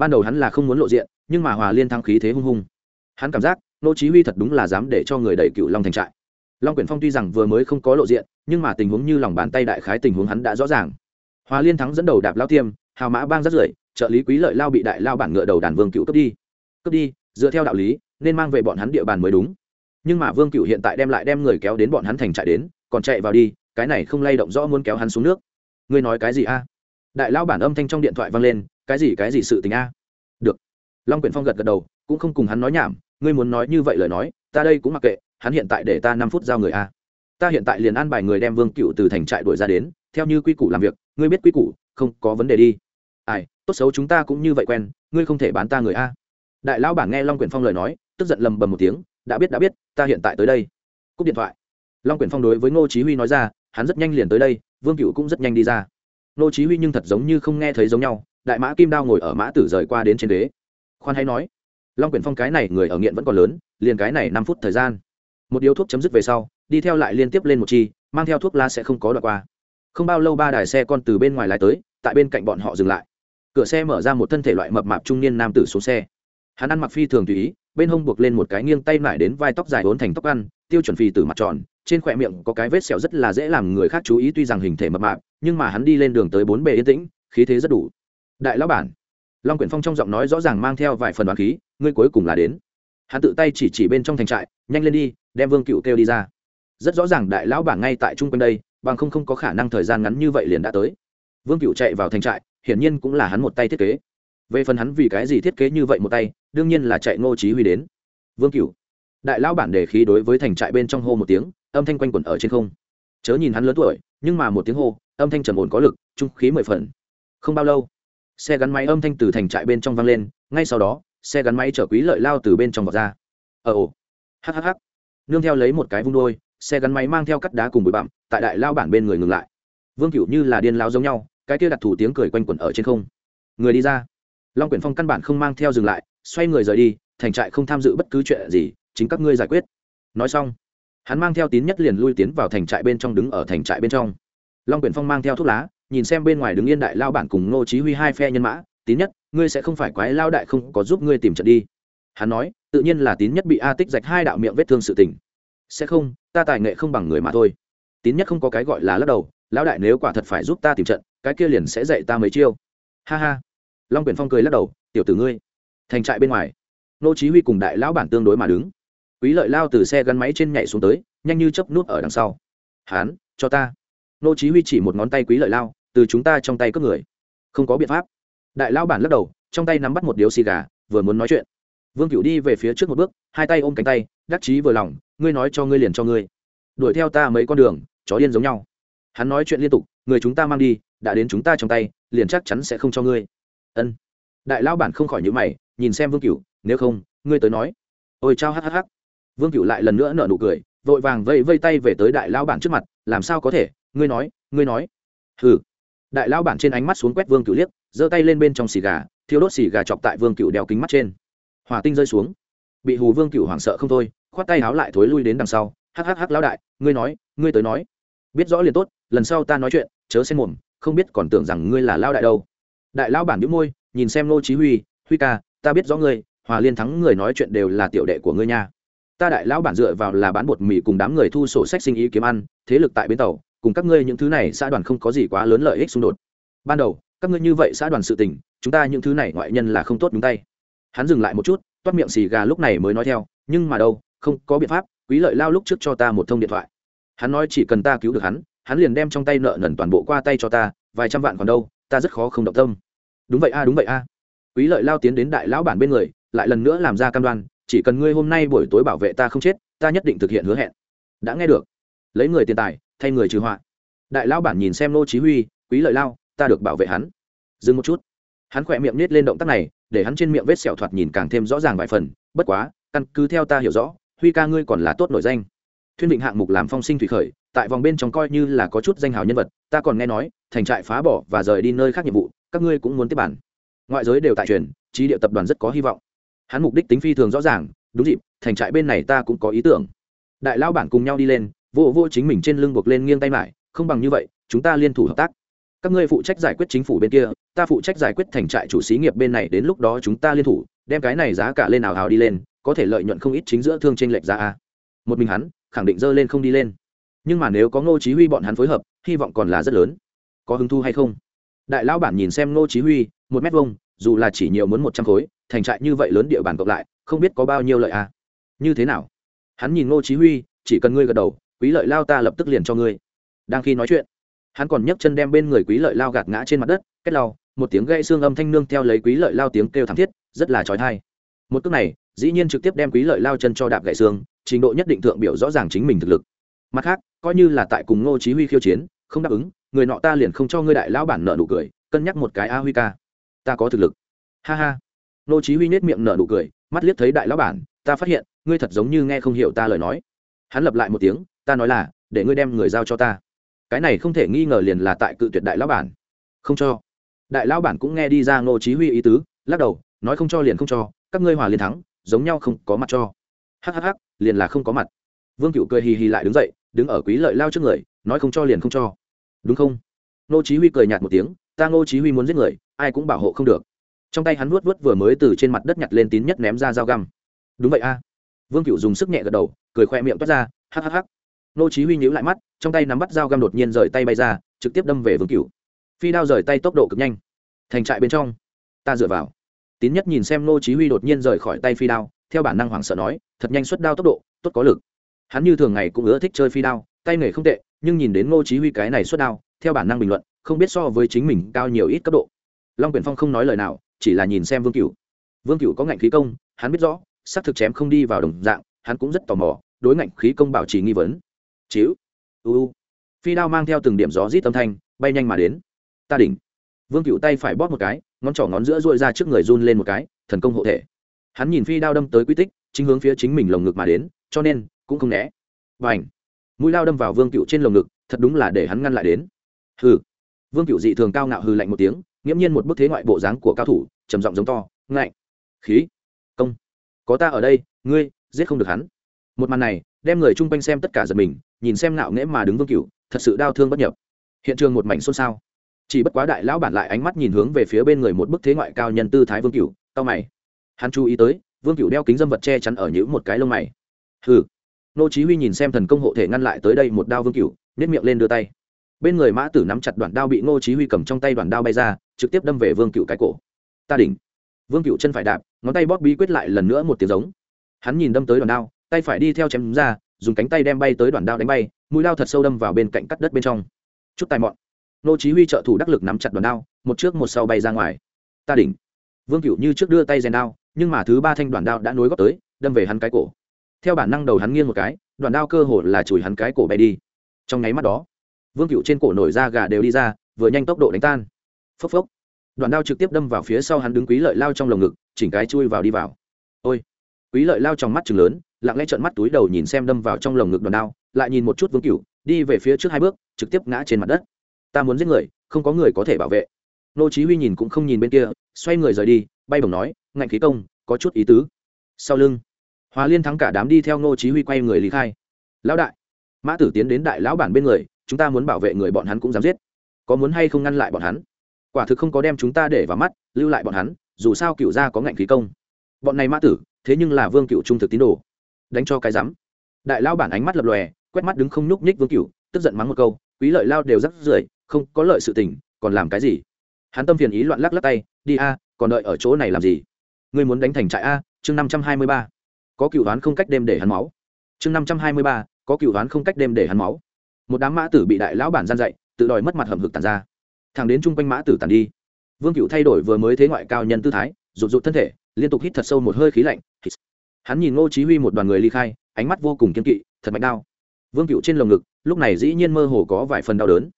Ban đầu hắn là không muốn lộ diện, nhưng mà hòa liên Thắng khí thế hung hung. Hắn cảm giác, nô chí huy thật đúng là dám để cho người đẩy cựu long thành trại. Long quyển phong tuy rằng vừa mới không có lộ diện, nhưng mà tình huống như lòng bàn tay đại khái tình huống hắn đã rõ ràng. Hòa liên thắng dẫn đầu đạp lao tiêm, hào mã bang rất rưởi, trợ lý quý lợi lao bị đại lao bản ngựa đầu đàn vương cựu cướp đi. Cướp đi, dựa theo đạo lý, nên mang về bọn hắn địa bàn mới đúng. Nhưng mà vương cựu hiện tại đem lại đem người kéo đến bọn hắn thành trại đến, còn chạy vào đi, cái này không lay động rõ muốn kéo hắn xuống nước. Ngươi nói cái gì a? Đại lao bản âm thanh trong điện thoại vang lên cái gì cái gì sự tình a? Được. Long quyển phong gật gật đầu, cũng không cùng hắn nói nhảm, ngươi muốn nói như vậy lời nói, ta đây cũng mặc kệ, hắn hiện tại để ta năm phút giao người a. Ta hiện tại liền an bài người đem vương cựu từ thành trại đuổi ra đến, theo như quy củ làm việc, ngươi biết quy củ, không có vấn đề đi. Ai, tốt xấu chúng ta cũng như vậy quen, ngươi không thể bán ta người a. Đại lão bản nghe long quyển phong lời nói, tức giận lầm bầm một tiếng, đã biết đã biết, ta hiện tại tới đây. Cúp điện thoại. Long quyển phong đối với ngô chí huy nói ra, hắn rất nhanh liền tới đây, vương cựu cũng rất nhanh đi ra. Ngô chí huy nhưng thật giống như không nghe thấy giống nhau đại mã kim đao ngồi ở mã tử rời qua đến trên đế. Khoan hay nói, long quyển phong cái này người ở nghiện vẫn còn lớn, liền cái này năm phút thời gian. Một điếu thuốc chấm dứt về sau, đi theo lại liên tiếp lên một chi, mang theo thuốc lá sẽ không có đoạn qua. Không bao lâu ba đài xe con từ bên ngoài lái tới, tại bên cạnh bọn họ dừng lại. Cửa xe mở ra một thân thể loại mập mạp trung niên nam tử xuống xe. Hắn ăn mặc phi thường tùy ý, bên hông buộc lên một cái nghiêng tay mải đến vai tóc dài vốn thành tóc ăn, tiêu chuẩn phi từ mặt tròn, trên khỏe miệng có cái vết sẹo rất là dễ làm người khác chú ý tuy rằng hình thể mập mạp, nhưng mà hắn đi lên đường tới bốn bề yên tĩnh, khí thế rất đủ đại lão bản. Long quyển phong trong giọng nói rõ ràng mang theo vài phần đoán khí, ngươi cuối cùng là đến. Hắn tự tay chỉ chỉ bên trong thành trại, nhanh lên đi, đem vương cựu kêu đi ra. Rất rõ ràng đại lão bản ngay tại chung quanh đây, bằng không không có khả năng thời gian ngắn như vậy liền đã tới. Vương cựu chạy vào thành trại, hiển nhiên cũng là hắn một tay thiết kế. Về phần hắn vì cái gì thiết kế như vậy một tay, đương nhiên là chạy ngô chí huy đến. Vương cựu. Đại lão bản đề khí đối với thành trại bên trong hô một tiếng, âm thanh quanh quẩn ở trên không. Chớ nhìn hắn lớn tuổi, nhưng mà một tiếng hô, âm thanh trầm ổn có lực, trung khí mười phần. Không bao lâu xe gắn máy âm thanh từ thành trại bên trong vang lên, ngay sau đó, xe gắn máy chở quý lợi lao từ bên trong vọt ra. Ờ ồ. Hhh nương theo lấy một cái vung đôi, xe gắn máy mang theo cắt đá cùng bụi bặm, tại đại lao bản bên người ngừng lại. Vương cựu như là điên lao giống nhau, cái kia đặt thủ tiếng cười quanh quẩn ở trên không. Người đi ra. Long quyển phong căn bản không mang theo dừng lại, xoay người rời đi, thành trại không tham dự bất cứ chuyện gì, chính các ngươi giải quyết. Nói xong, hắn mang theo tín nhất liền lui tiến vào thành trại bên trong đứng ở thành trại bên trong. Long quyển phong mang theo thuốc lá nhìn xem bên ngoài đứng yên đại lao bản cùng ngô chí huy hai phe nhân mã, tín nhất, ngươi sẽ không phải quái lao đại không có giúp ngươi tìm trận đi. Hắn nói, tự nhiên là tín nhất bị a tích rạch hai đạo miệng vết thương sự tình. Sẽ không, ta tài nghệ không bằng người mà thôi. Tín nhất không có cái gọi là lắc đầu, lão đại nếu quả thật phải giúp ta tìm trận, cái kia liền sẽ dạy ta mấy chiêu. Ha ha. Long quyền phong cười lắc đầu, tiểu tử ngươi, thành trại bên ngoài. Nô chí huy cùng đại lão bản tương đối mà đứng. Quý lợi lao từ xe gắn máy trên nhảy xuống tới, nhanh như chớp nút ở đằng sau. Hán cho ta. Nô chí huy chỉ một ngón tay quý lợi lao từ chúng ta trong tay cướp người. Không có biện pháp. Đại lão bản lắc đầu, trong tay nắm bắt một điếu xì gà, vừa muốn nói chuyện. Vương cựu đi về phía trước một bước, hai tay ôm cánh tay, đắc chí vừa lòng, ngươi nói cho ngươi liền cho ngươi. Đuổi theo ta mấy con đường, chó điên giống nhau. Hắn nói chuyện liên tục, người chúng ta mang đi, đã đến chúng ta trong tay, liền chắc chắn sẽ không cho ngươi. Ân. Đại lão bản không khỏi nhữ mày, nhìn xem vương cựu nếu không, ngươi tới nói. Ôi chao hhh vương cựu lại lần nữa nở nụ cười, vội vàng vây vây tay về tới đại lão bản trước mặt, làm sao có thể, ngươi nói ngươi nói. Hừ đại lão bản trên ánh mắt xuống quét vương cửu liếc, giơ tay lên bên trong xì gà thiếu đốt xì gà chọc tại vương cửu đeo kính mắt trên. Hỏa tinh rơi xuống. Bị hù vương cửu hoảng sợ không thôi, khoát tay háo lại thối lui đến đằng sau. Hắc hắc hắc lão đại, ngươi nói, ngươi tới nói. Biết rõ liền tốt, lần sau ta nói chuyện, chớ xen mồm, không biết còn tưởng rằng ngươi là lao đại đâu. Đại lão bản nhíu môi, nhìn xem nô chí huy huy ca, ta biết rõ ngươi, hòa liên thắng người nói chuyện đều là tiểu đệ của ngươi nha. Ta đại lão bản dựa vào là bán bột mì cùng đám người thu sổ sách sinh ý kiếm ăn, thế lực tại bến tàu cùng các ngươi những thứ này xã đoàn không có gì quá lớn lợi ích xung đột. Ban đầu, các ngươi như vậy xã đoàn sự tình, chúng ta những thứ này ngoại nhân là không tốt đúng tay. Hắn dừng lại một chút, toát miệng xì gà lúc này mới nói theo, nhưng mà đâu, không có biện pháp, quý lợi lao lúc trước cho ta một thông điện thoại. Hắn nói chỉ cần ta cứu được hắn hắn liền đem trong tay nợ nần toàn bộ qua tay cho ta, vài trăm vạn còn đâu, ta rất khó không động tâm. Đúng vậy a, đúng vậy a. Quý lợi lao tiến đến đại lão bản bên người, lại lần nữa làm ra cam đoan, chỉ cần ngươi hôm nay buổi tối bảo vệ ta không chết, ta nhất định thực hiện hứa hẹn. Đã nghe được. Lấy người tiền tài thay người trừ họa. Đại lão bản nhìn xem nô chí huy, quý lợi lao, ta được bảo vệ hắn. Dừng một chút. Hắn khỏe miệng nết lên động tác này, để hắn trên miệng vết sẹo thoạt nhìn càng thêm rõ ràng vài phần, bất quá, căn cứ theo ta hiểu rõ, huy ca ngươi còn là tốt nổi danh. Thuyên định hạng mục làm phong sinh thủy khởi, tại vòng bên trong coi như là có chút danh hào nhân vật, ta còn nghe nói, thành trại phá bỏ và rời đi nơi khác nhiệm vụ, các ngươi cũng muốn tiếp bản. Ngoại giới đều tại truyền, trí địa tập đoàn rất có hy vọng. Hắn mục đích tính phi thường rõ ràng, đúng dịp, thành trại bên này ta cũng có ý tưởng. Đại lao bản cùng nhau đi lên vô vô chính mình trên lưng buộc lên nghiêng tay mải, không bằng như vậy, chúng ta liên thủ hợp tác. Các ngươi phụ trách giải quyết chính phủ bên kia, ta phụ trách giải quyết thành trại chủ xí nghiệp bên này, đến lúc đó chúng ta liên thủ, đem cái này giá cả lên nào hào đi lên, có thể lợi nhuận không ít chính giữa thương t r ê n lệch giá a. Một mình hắn, khẳng định dơ lên không đi lên. Nhưng mà nếu có ngô chí huy bọn hắn phối hợp, hy vọng còn là rất lớn. Có hứng thu hay không? Đại lão bản nhìn xem ngô chí huy, một mét vuông, dù là chỉ nhiều muốn một trăm khối, thành trại như vậy lớn địa bàn cộng lại, không biết có bao nhiêu lợi a. Như thế nào? Hắn nhìn ngô chí huy, chỉ cần ngươi gật đầu quý lợi lao ta lập tức liền cho ngươi. Đang khi nói chuyện, hắn còn nhấc chân đem bên người quý lợi lao gạt ngã trên mặt đất kết lau, một tiếng gãy xương âm thanh nương theo lấy quý lợi lao tiếng kêu thảm thiết, rất là trói thai một cước này, dĩ nhiên trực tiếp đem quý lợi lao chân cho đạp gãy xương, trình độ nhất định thượng biểu rõ ràng chính mình thực lực. Mặt khác, coi như là tại cùng ngô chí huy khiêu chiến, không đáp ứng, người nọ ta liền không cho ngươi đại lão bản nợ nụ cười, cân nhắc một cái a huy ca. Ta có thực lực. Ha ha. Ngô chí huy nét miệng nở nụ cười, mắt liếc thấy đại lão bản, ta phát hiện, ngươi thật giống như nghe không hiểu ta lời nói. Hắn lập lại một tiếng ta nói là, để ngươi đem người giao cho ta. Cái này không thể nghi ngờ liền là tại cự tuyệt đại lão bản. Không cho. Đại lão bản cũng nghe đi ra ngô chí huy ý tứ, lắc đầu, nói không cho liền không cho, các ngươi hòa liên thắng, giống nhau không có mặt cho. Hắc hắc hắc, liền là không có mặt. Vương cựu cười hì hì lại đứng dậy, đứng ở quý lợi lao trước người, nói không cho liền không cho. Đúng không? Ngô chí huy cười nhạt một tiếng, ta ngô chí huy muốn giết người, ai cũng bảo hộ không được. Trong tay hắn vuốt vuốt vừa mới từ trên mặt đất nhặt lên tín nhất ném ra dao găm. Đúng vậy a. Vương cựu dùng sức nhẹ gật đầu, cười khoe miệng toát ra, hắc hắc hắc nô chí huy nhíu lại mắt, trong tay nắm bắt dao găm đột nhiên rời tay bay ra, trực tiếp đâm về vương cửu. Phi đao rời tay tốc độ cực nhanh. Thành trại bên trong, ta dựa vào. Tín nhất nhìn xem nô chí huy đột nhiên rời khỏi tay phi đao, theo bản năng hoảng sợ nói, thật nhanh xuất đao tốc độ, tốt có lực. Hắn như thường ngày cũng ưa thích chơi phi đao, tay nghề không tệ, nhưng nhìn đến nô chí huy cái này xuất đao, theo bản năng bình luận, không biết so với chính mình cao nhiều ít cấp độ. Long quyền phong không nói lời nào, chỉ là nhìn xem vương cửu. Vương cửu có ngạnh khí công, hắn biết rõ sát thực chém không đi vào đồng dạng, hắn cũng rất tò mò, đối ngạnh khí công bảo trì nghi vấn chiếu u phi đao mang theo từng điểm gió rít âm thanh, bay nhanh mà đến. Ta đỉnh. Vương cựu tay phải bóp một cái, ngón trỏ ngón giữa dội ra trước người run lên một cái, thần công hộ thể. Hắn nhìn phi đao đâm tới quy tích, chính hướng phía chính mình lồng ngực mà đến, cho nên, cũng không né. Và mũi lao đâm vào vương cựu trên lồng ngực, thật đúng là để hắn ngăn lại đến. Hừ. Vương cựu dị thường cao ngạo hừ lạnh một tiếng, nghiễm nhiên một bức thế ngoại bộ dáng của cao thủ, trầm giọng giống to, ngạnh. Khí. Công. Có ta ở đây, ngươi, giết không được hắn. Một màn này, đem người chung quanh xem tất cả giật mình nhìn xem ngạo nghễ mà đứng vương cựu thật sự đau thương bất nhập. Hiện trường một mảnh xôn xao. Chỉ bất quá đại lão bản lại ánh mắt nhìn hướng về phía bên người một bức thế ngoại cao nhân tư thái vương cựu tao mày. Hắn chú ý tới, vương cựu đeo kính dâm vật che chắn ở những một cái lông mày. Hừ. Nô chí huy nhìn xem thần công hộ thể ngăn lại tới đây một đao vương cựu nét miệng lên đưa tay. Bên người mã tử nắm chặt đoạn đao bị nô chí huy cầm trong tay đoạn đao bay ra, trực tiếp đâm về vương cựu cái cổ. Ta đỉnh. Vương cựu chân phải đạp, ngón tay bóp bí quyết lại lần nữa một tiếng giống. Hắn nhìn đâm tới đoạn đao, tay phải đi theo chém ra dùng cánh tay đem bay tới đoạn đao đánh bay, mũi đao thật sâu đâm vào bên cạnh cắt đất bên trong. Chút tài mọn. Nô chí huy trợ thủ đắc lực nắm chặt đoạn đao, một trước một sau bay ra ngoài. Ta đỉnh. Vương cửu như trước đưa tay rèn đao, nhưng mà thứ ba thanh đoạn đao đã nối góp tới, đâm về hắn cái cổ. Theo bản năng đầu hắn nghiêng một cái, đoạn đao cơ hồ là chùi hắn cái cổ bay đi. Trong nháy mắt đó, vương cửu trên cổ nổi ra gà đều đi ra, vừa nhanh tốc độ đánh tan. Phốc phốc. Đoạn đao trực tiếp đâm vào phía sau hắn đứng quý lợi lao trong lồng ngực, chỉnh cái chui vào đi vào. Ôi. Quý lợi lao trong mắt trừng lớn lặng lẽ trợn mắt túi đầu nhìn xem đâm vào trong lồng ngực đòn đao, lại nhìn một chút vương cửu, đi về phía trước hai bước, trực tiếp ngã trên mặt đất. Ta muốn giết người, không có người có thể bảo vệ. Nô chí huy nhìn cũng không nhìn bên kia, xoay người rời đi, bay bổng nói, ngạnh khí công, có chút ý tứ. Sau lưng, hòa liên thắng cả đám đi theo nô chí huy quay người lý khai. Lão đại. Mã tử tiến đến đại lão bản bên người, chúng ta muốn bảo vệ người bọn hắn cũng dám giết. Có muốn hay không ngăn lại bọn hắn? Quả thực không có đem chúng ta để vào mắt, lưu lại bọn hắn, dù sao cựu gia có ngạnh khí công. Bọn này mã tử, thế nhưng là vương cựu trung thực tín đồ đánh cho cái rắm. Đại lão bản ánh mắt lập lòe, quét mắt đứng không nhúc nhích vương cựu tức giận mắng một câu, quý lợi lao đều rắc rưởi, không có lợi sự tình, còn làm cái gì? Hắn tâm phiền ý loạn lắc lắc tay, đi a, còn đợi ở chỗ này làm gì? Ngươi muốn đánh thành trại a? Chương năm trăm hai mươi ba. Có cựu đoán không cách đêm để hắn máu. Chương năm trăm hai mươi ba. Có cựu đoán không cách đêm để hắn máu. Một đám mã tử bị đại lão bản gian dạy, tự đòi mất mặt hầm hực tàn ra. Thằng đến chung quanh mã tử tàn đi. Vương cựu thay đổi vừa mới thế ngoại cao nhân tư thái, rụt rụt thân thể, liên tục hít thật sâu một hơi khí lạnh hắn nhìn ngô chí huy một đoàn người ly khai, ánh mắt vô cùng kiên kỵ, thật mạnh đau vương cựu trên lồng ngực, lúc này dĩ nhiên mơ hồ có vài phần đau đớn.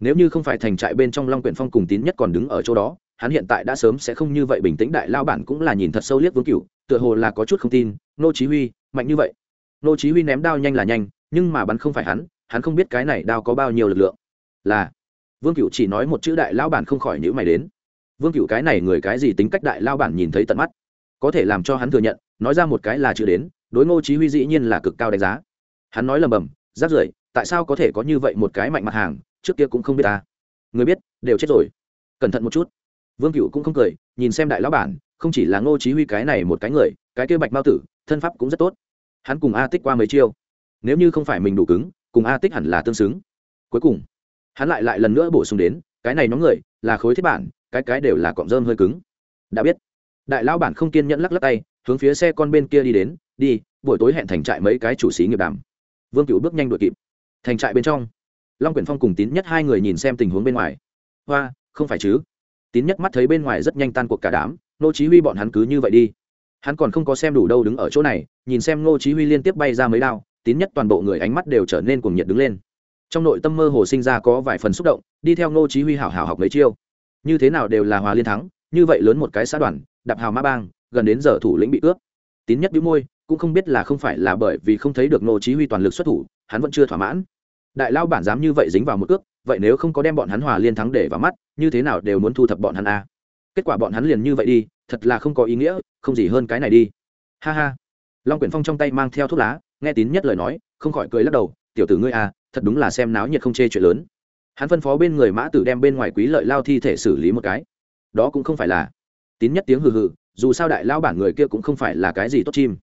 Nếu như không phải thành trại bên trong long quyển phong cùng tín nhất còn đứng ở chỗ đó, hắn hiện tại đã sớm sẽ không như vậy bình tĩnh, đại lao bản cũng là nhìn thật sâu liếc vương cựu tựa hồ là có chút không tin, Ngô chí huy, mạnh như vậy. Ngô chí huy ném đao nhanh là nhanh, nhưng mà bắn không phải hắn hắn không biết cái này đao có bao nhiêu lực lượng. Là, vương cựu chỉ nói một chữ đại lao bản không khỏi nhữ mày đến. Vương cựu cái này người cái gì tính cách đại lao bản nhìn thấy tận mắt có thể làm cho hắn thừa nhận, nói ra một cái là chữ đến, đối ngô chí huy dĩ nhiên là cực cao đánh giá. Hắn nói lầm bầm rác rưởi, tại sao có thể có như vậy một cái mạnh mặt hàng, trước kia cũng không biết ta. Người biết, đều chết rồi. Cẩn thận một chút. Vương cựu cũng không cười, nhìn xem đại lão bản, không chỉ là ngô chí huy cái này một cái người, cái kia bạch bao tử, thân pháp cũng rất tốt. Hắn cùng a tích qua mấy chiêu. Nếu như không phải mình đủ cứng, cùng a tích hẳn là tương xứng. Cuối cùng, hắn lại lại lần nữa bổ sung đến, cái này nhóm người là khối thiết bản, cái cái đều là cọng rơm hơi cứng. Đã biết đại lão bản không kiên nhẫn lắc lắc tay, hướng phía xe con bên kia đi đến, đi, buổi tối hẹn thành trại mấy cái chủ sĩ nghiệp đàm. Vương cựu bước nhanh đuổi kịp. Thành trại bên trong, long quyển phong cùng tín nhất hai người nhìn xem tình huống bên ngoài. Hoa, không phải chứ? Tín nhất mắt thấy bên ngoài rất nhanh tan cuộc cả đám nô chí huy bọn hắn cứ như vậy đi. Hắn còn không có xem đủ đâu đứng ở chỗ này, nhìn xem nô chí huy liên tiếp bay ra mấy đao, tín nhất toàn bộ người ánh mắt đều trở nên cuồng nhiệt đứng lên. Trong nội tâm mơ hồ sinh ra có vài phần xúc động, đi theo nô chí huy hảo hảo học mấy chiêu. Như thế nào đều là hòa liên thắng như vậy lớn một cái xã đoàn đạp hào mã bang gần đến giờ thủ lĩnh bị cướp. Tín nhất bĩu môi cũng không biết là không phải là bởi vì không thấy được nô chí huy toàn lực xuất thủ hắn vẫn chưa thỏa mãn. Đại lao bản dám như vậy dính vào một cước vậy nếu không có đem bọn hắn hòa liên thắng để vào mắt như thế nào đều muốn thu thập bọn hắn a kết quả bọn hắn liền như vậy đi thật là không có ý nghĩa không gì hơn cái này đi. Ha ha. Long quyển phong trong tay mang theo thuốc lá nghe tín nhất lời nói không khỏi cười lắc đầu tiểu tử ngươi à, thật đúng là xem náo nhiệt không chê chuyện lớn. Hắn phân phó bên người mã tử đem bên ngoài quý lợi lao thi thể xử lý một cái đó cũng không phải là tín nhất tiếng hừ hừ, dù sao đại lao bản người kia cũng không phải là cái gì tốt chim.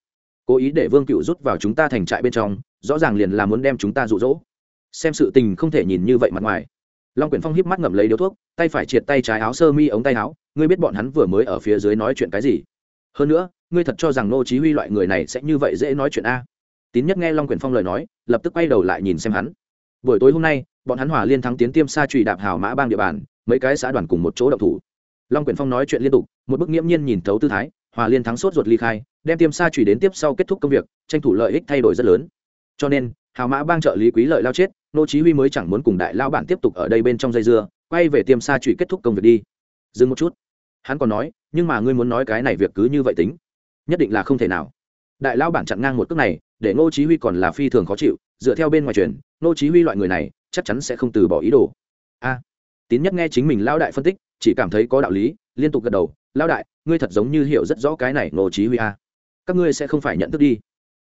Cố ý để vương cựu rút vào chúng ta thành trại bên trong, rõ ràng liền là muốn đem chúng ta rụ rỗ xem sự tình không thể nhìn như vậy mặt ngoài. Long quyển phong híp mắt ngậm lấy điếu thuốc, tay phải triệt tay trái áo sơ mi ống tay áo, ngươi biết bọn hắn vừa mới ở phía dưới nói chuyện cái gì? Hơn nữa, ngươi thật cho rằng nô chí huy loại người này sẽ như vậy dễ nói chuyện a? Tín nhất nghe long quyển phong lời nói, lập tức quay đầu lại nhìn xem hắn. Buổi tối hôm nay, bọn hắn hòa liên thắng tiến tiêm xa trụy đạp hào mã bang địa bàn, mấy cái xã đoàn cùng một chỗ động thủ long quyển phong nói chuyện liên tục, một bức nghiễm nhiên nhìn thấu tư thái, hòa liên thắng sốt ruột ly khai, đem tiêm xa chủy đến tiếp sau kết thúc công việc, tranh thủ lợi ích thay đổi rất lớn. Cho nên, hào mã bang trợ lý quý lợi lao chết, nô chí huy mới chẳng muốn cùng đại lao bản tiếp tục ở đây bên trong dây dưa, quay về tiêm xa chủy kết thúc công việc đi. Dừng một chút. Hắn còn nói, nhưng mà ngươi muốn nói cái này việc cứ như vậy tính, nhất định là không thể nào. Đại lao bản chặn ngang một cước này, để nô chí huy còn là phi thường khó chịu, dựa theo bên ngoài truyền, nô chí huy loại người này, chắc chắn sẽ không từ bỏ ý đồ. A, tín nhất nghe chính mình lao đại phân tích chỉ cảm thấy có đạo lý, liên tục gật đầu lao đại, ngươi thật giống như hiểu rất rõ cái này, Ngô chí huy a. Các ngươi sẽ không phải nhận thức đi.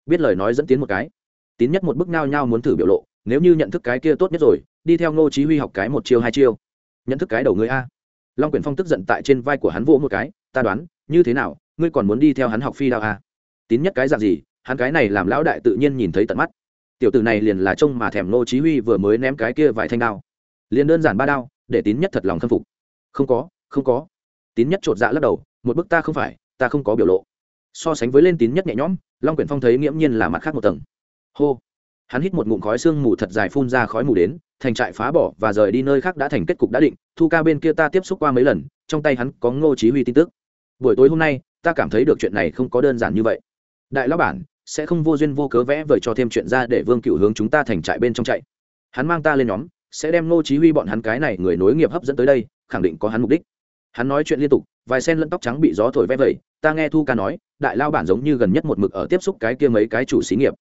Biết lời nói dẫn tiến một cái. Tín nhất một bức nao nao muốn thử biểu lộ, nếu như nhận thức cái kia tốt nhất rồi, đi theo ngô chí huy học cái một chiêu, hai chiêu. Nhận thức cái đầu ngươi a. Long quyển phong tức giận tại trên vai của hắn vỗ một cái, ta đoán, như thế nào, ngươi còn muốn đi theo hắn học phi đao a? Tín nhất cái dạng gì, hắn cái này làm lão đại tự nhiên nhìn thấy tận mắt. Tiểu tử này liền là trông mà thèm Ngô chí huy vừa mới ném cái kia vài thanh đao. Liền đơn giản ba đao, để tín nhất thật lòng khâm phục không có không có. Tín nhất trột dạ lắc đầu, một bức ta không phải, ta không có biểu lộ. So sánh với lên tín nhất nhẹ nhõm, long quyển phong thấy nghiễm nhiên là mặt khác một tầng. Hô. Hắn hít một ngụm khói sương mù thật dài phun ra khói mù đến, thành trại phá bỏ và rời đi nơi khác đã thành kết cục đã định, thu ca bên kia ta tiếp xúc qua mấy lần, trong tay hắn có ngô chí huy tin tức. Buổi tối hôm nay, ta cảm thấy được chuyện này không có đơn giản như vậy. Đại lão bản, sẽ không vô duyên vô cớ vẽ vời cho thêm chuyện ra để vương cựu hướng chúng ta thành trại bên trong chạy. Hắn mang ta lên nhóm sẽ đem ngô chí huy bọn hắn cái này người nối nghiệp hấp dẫn tới đây, khẳng định có hắn mục đích. Hắn nói chuyện liên tục, vài sen lẫn tóc trắng bị gió thổi vẽ vẩy, ta nghe thu ca nói, đại lao bản giống như gần nhất một mực ở tiếp xúc cái kia mấy cái chủ xí nghiệp.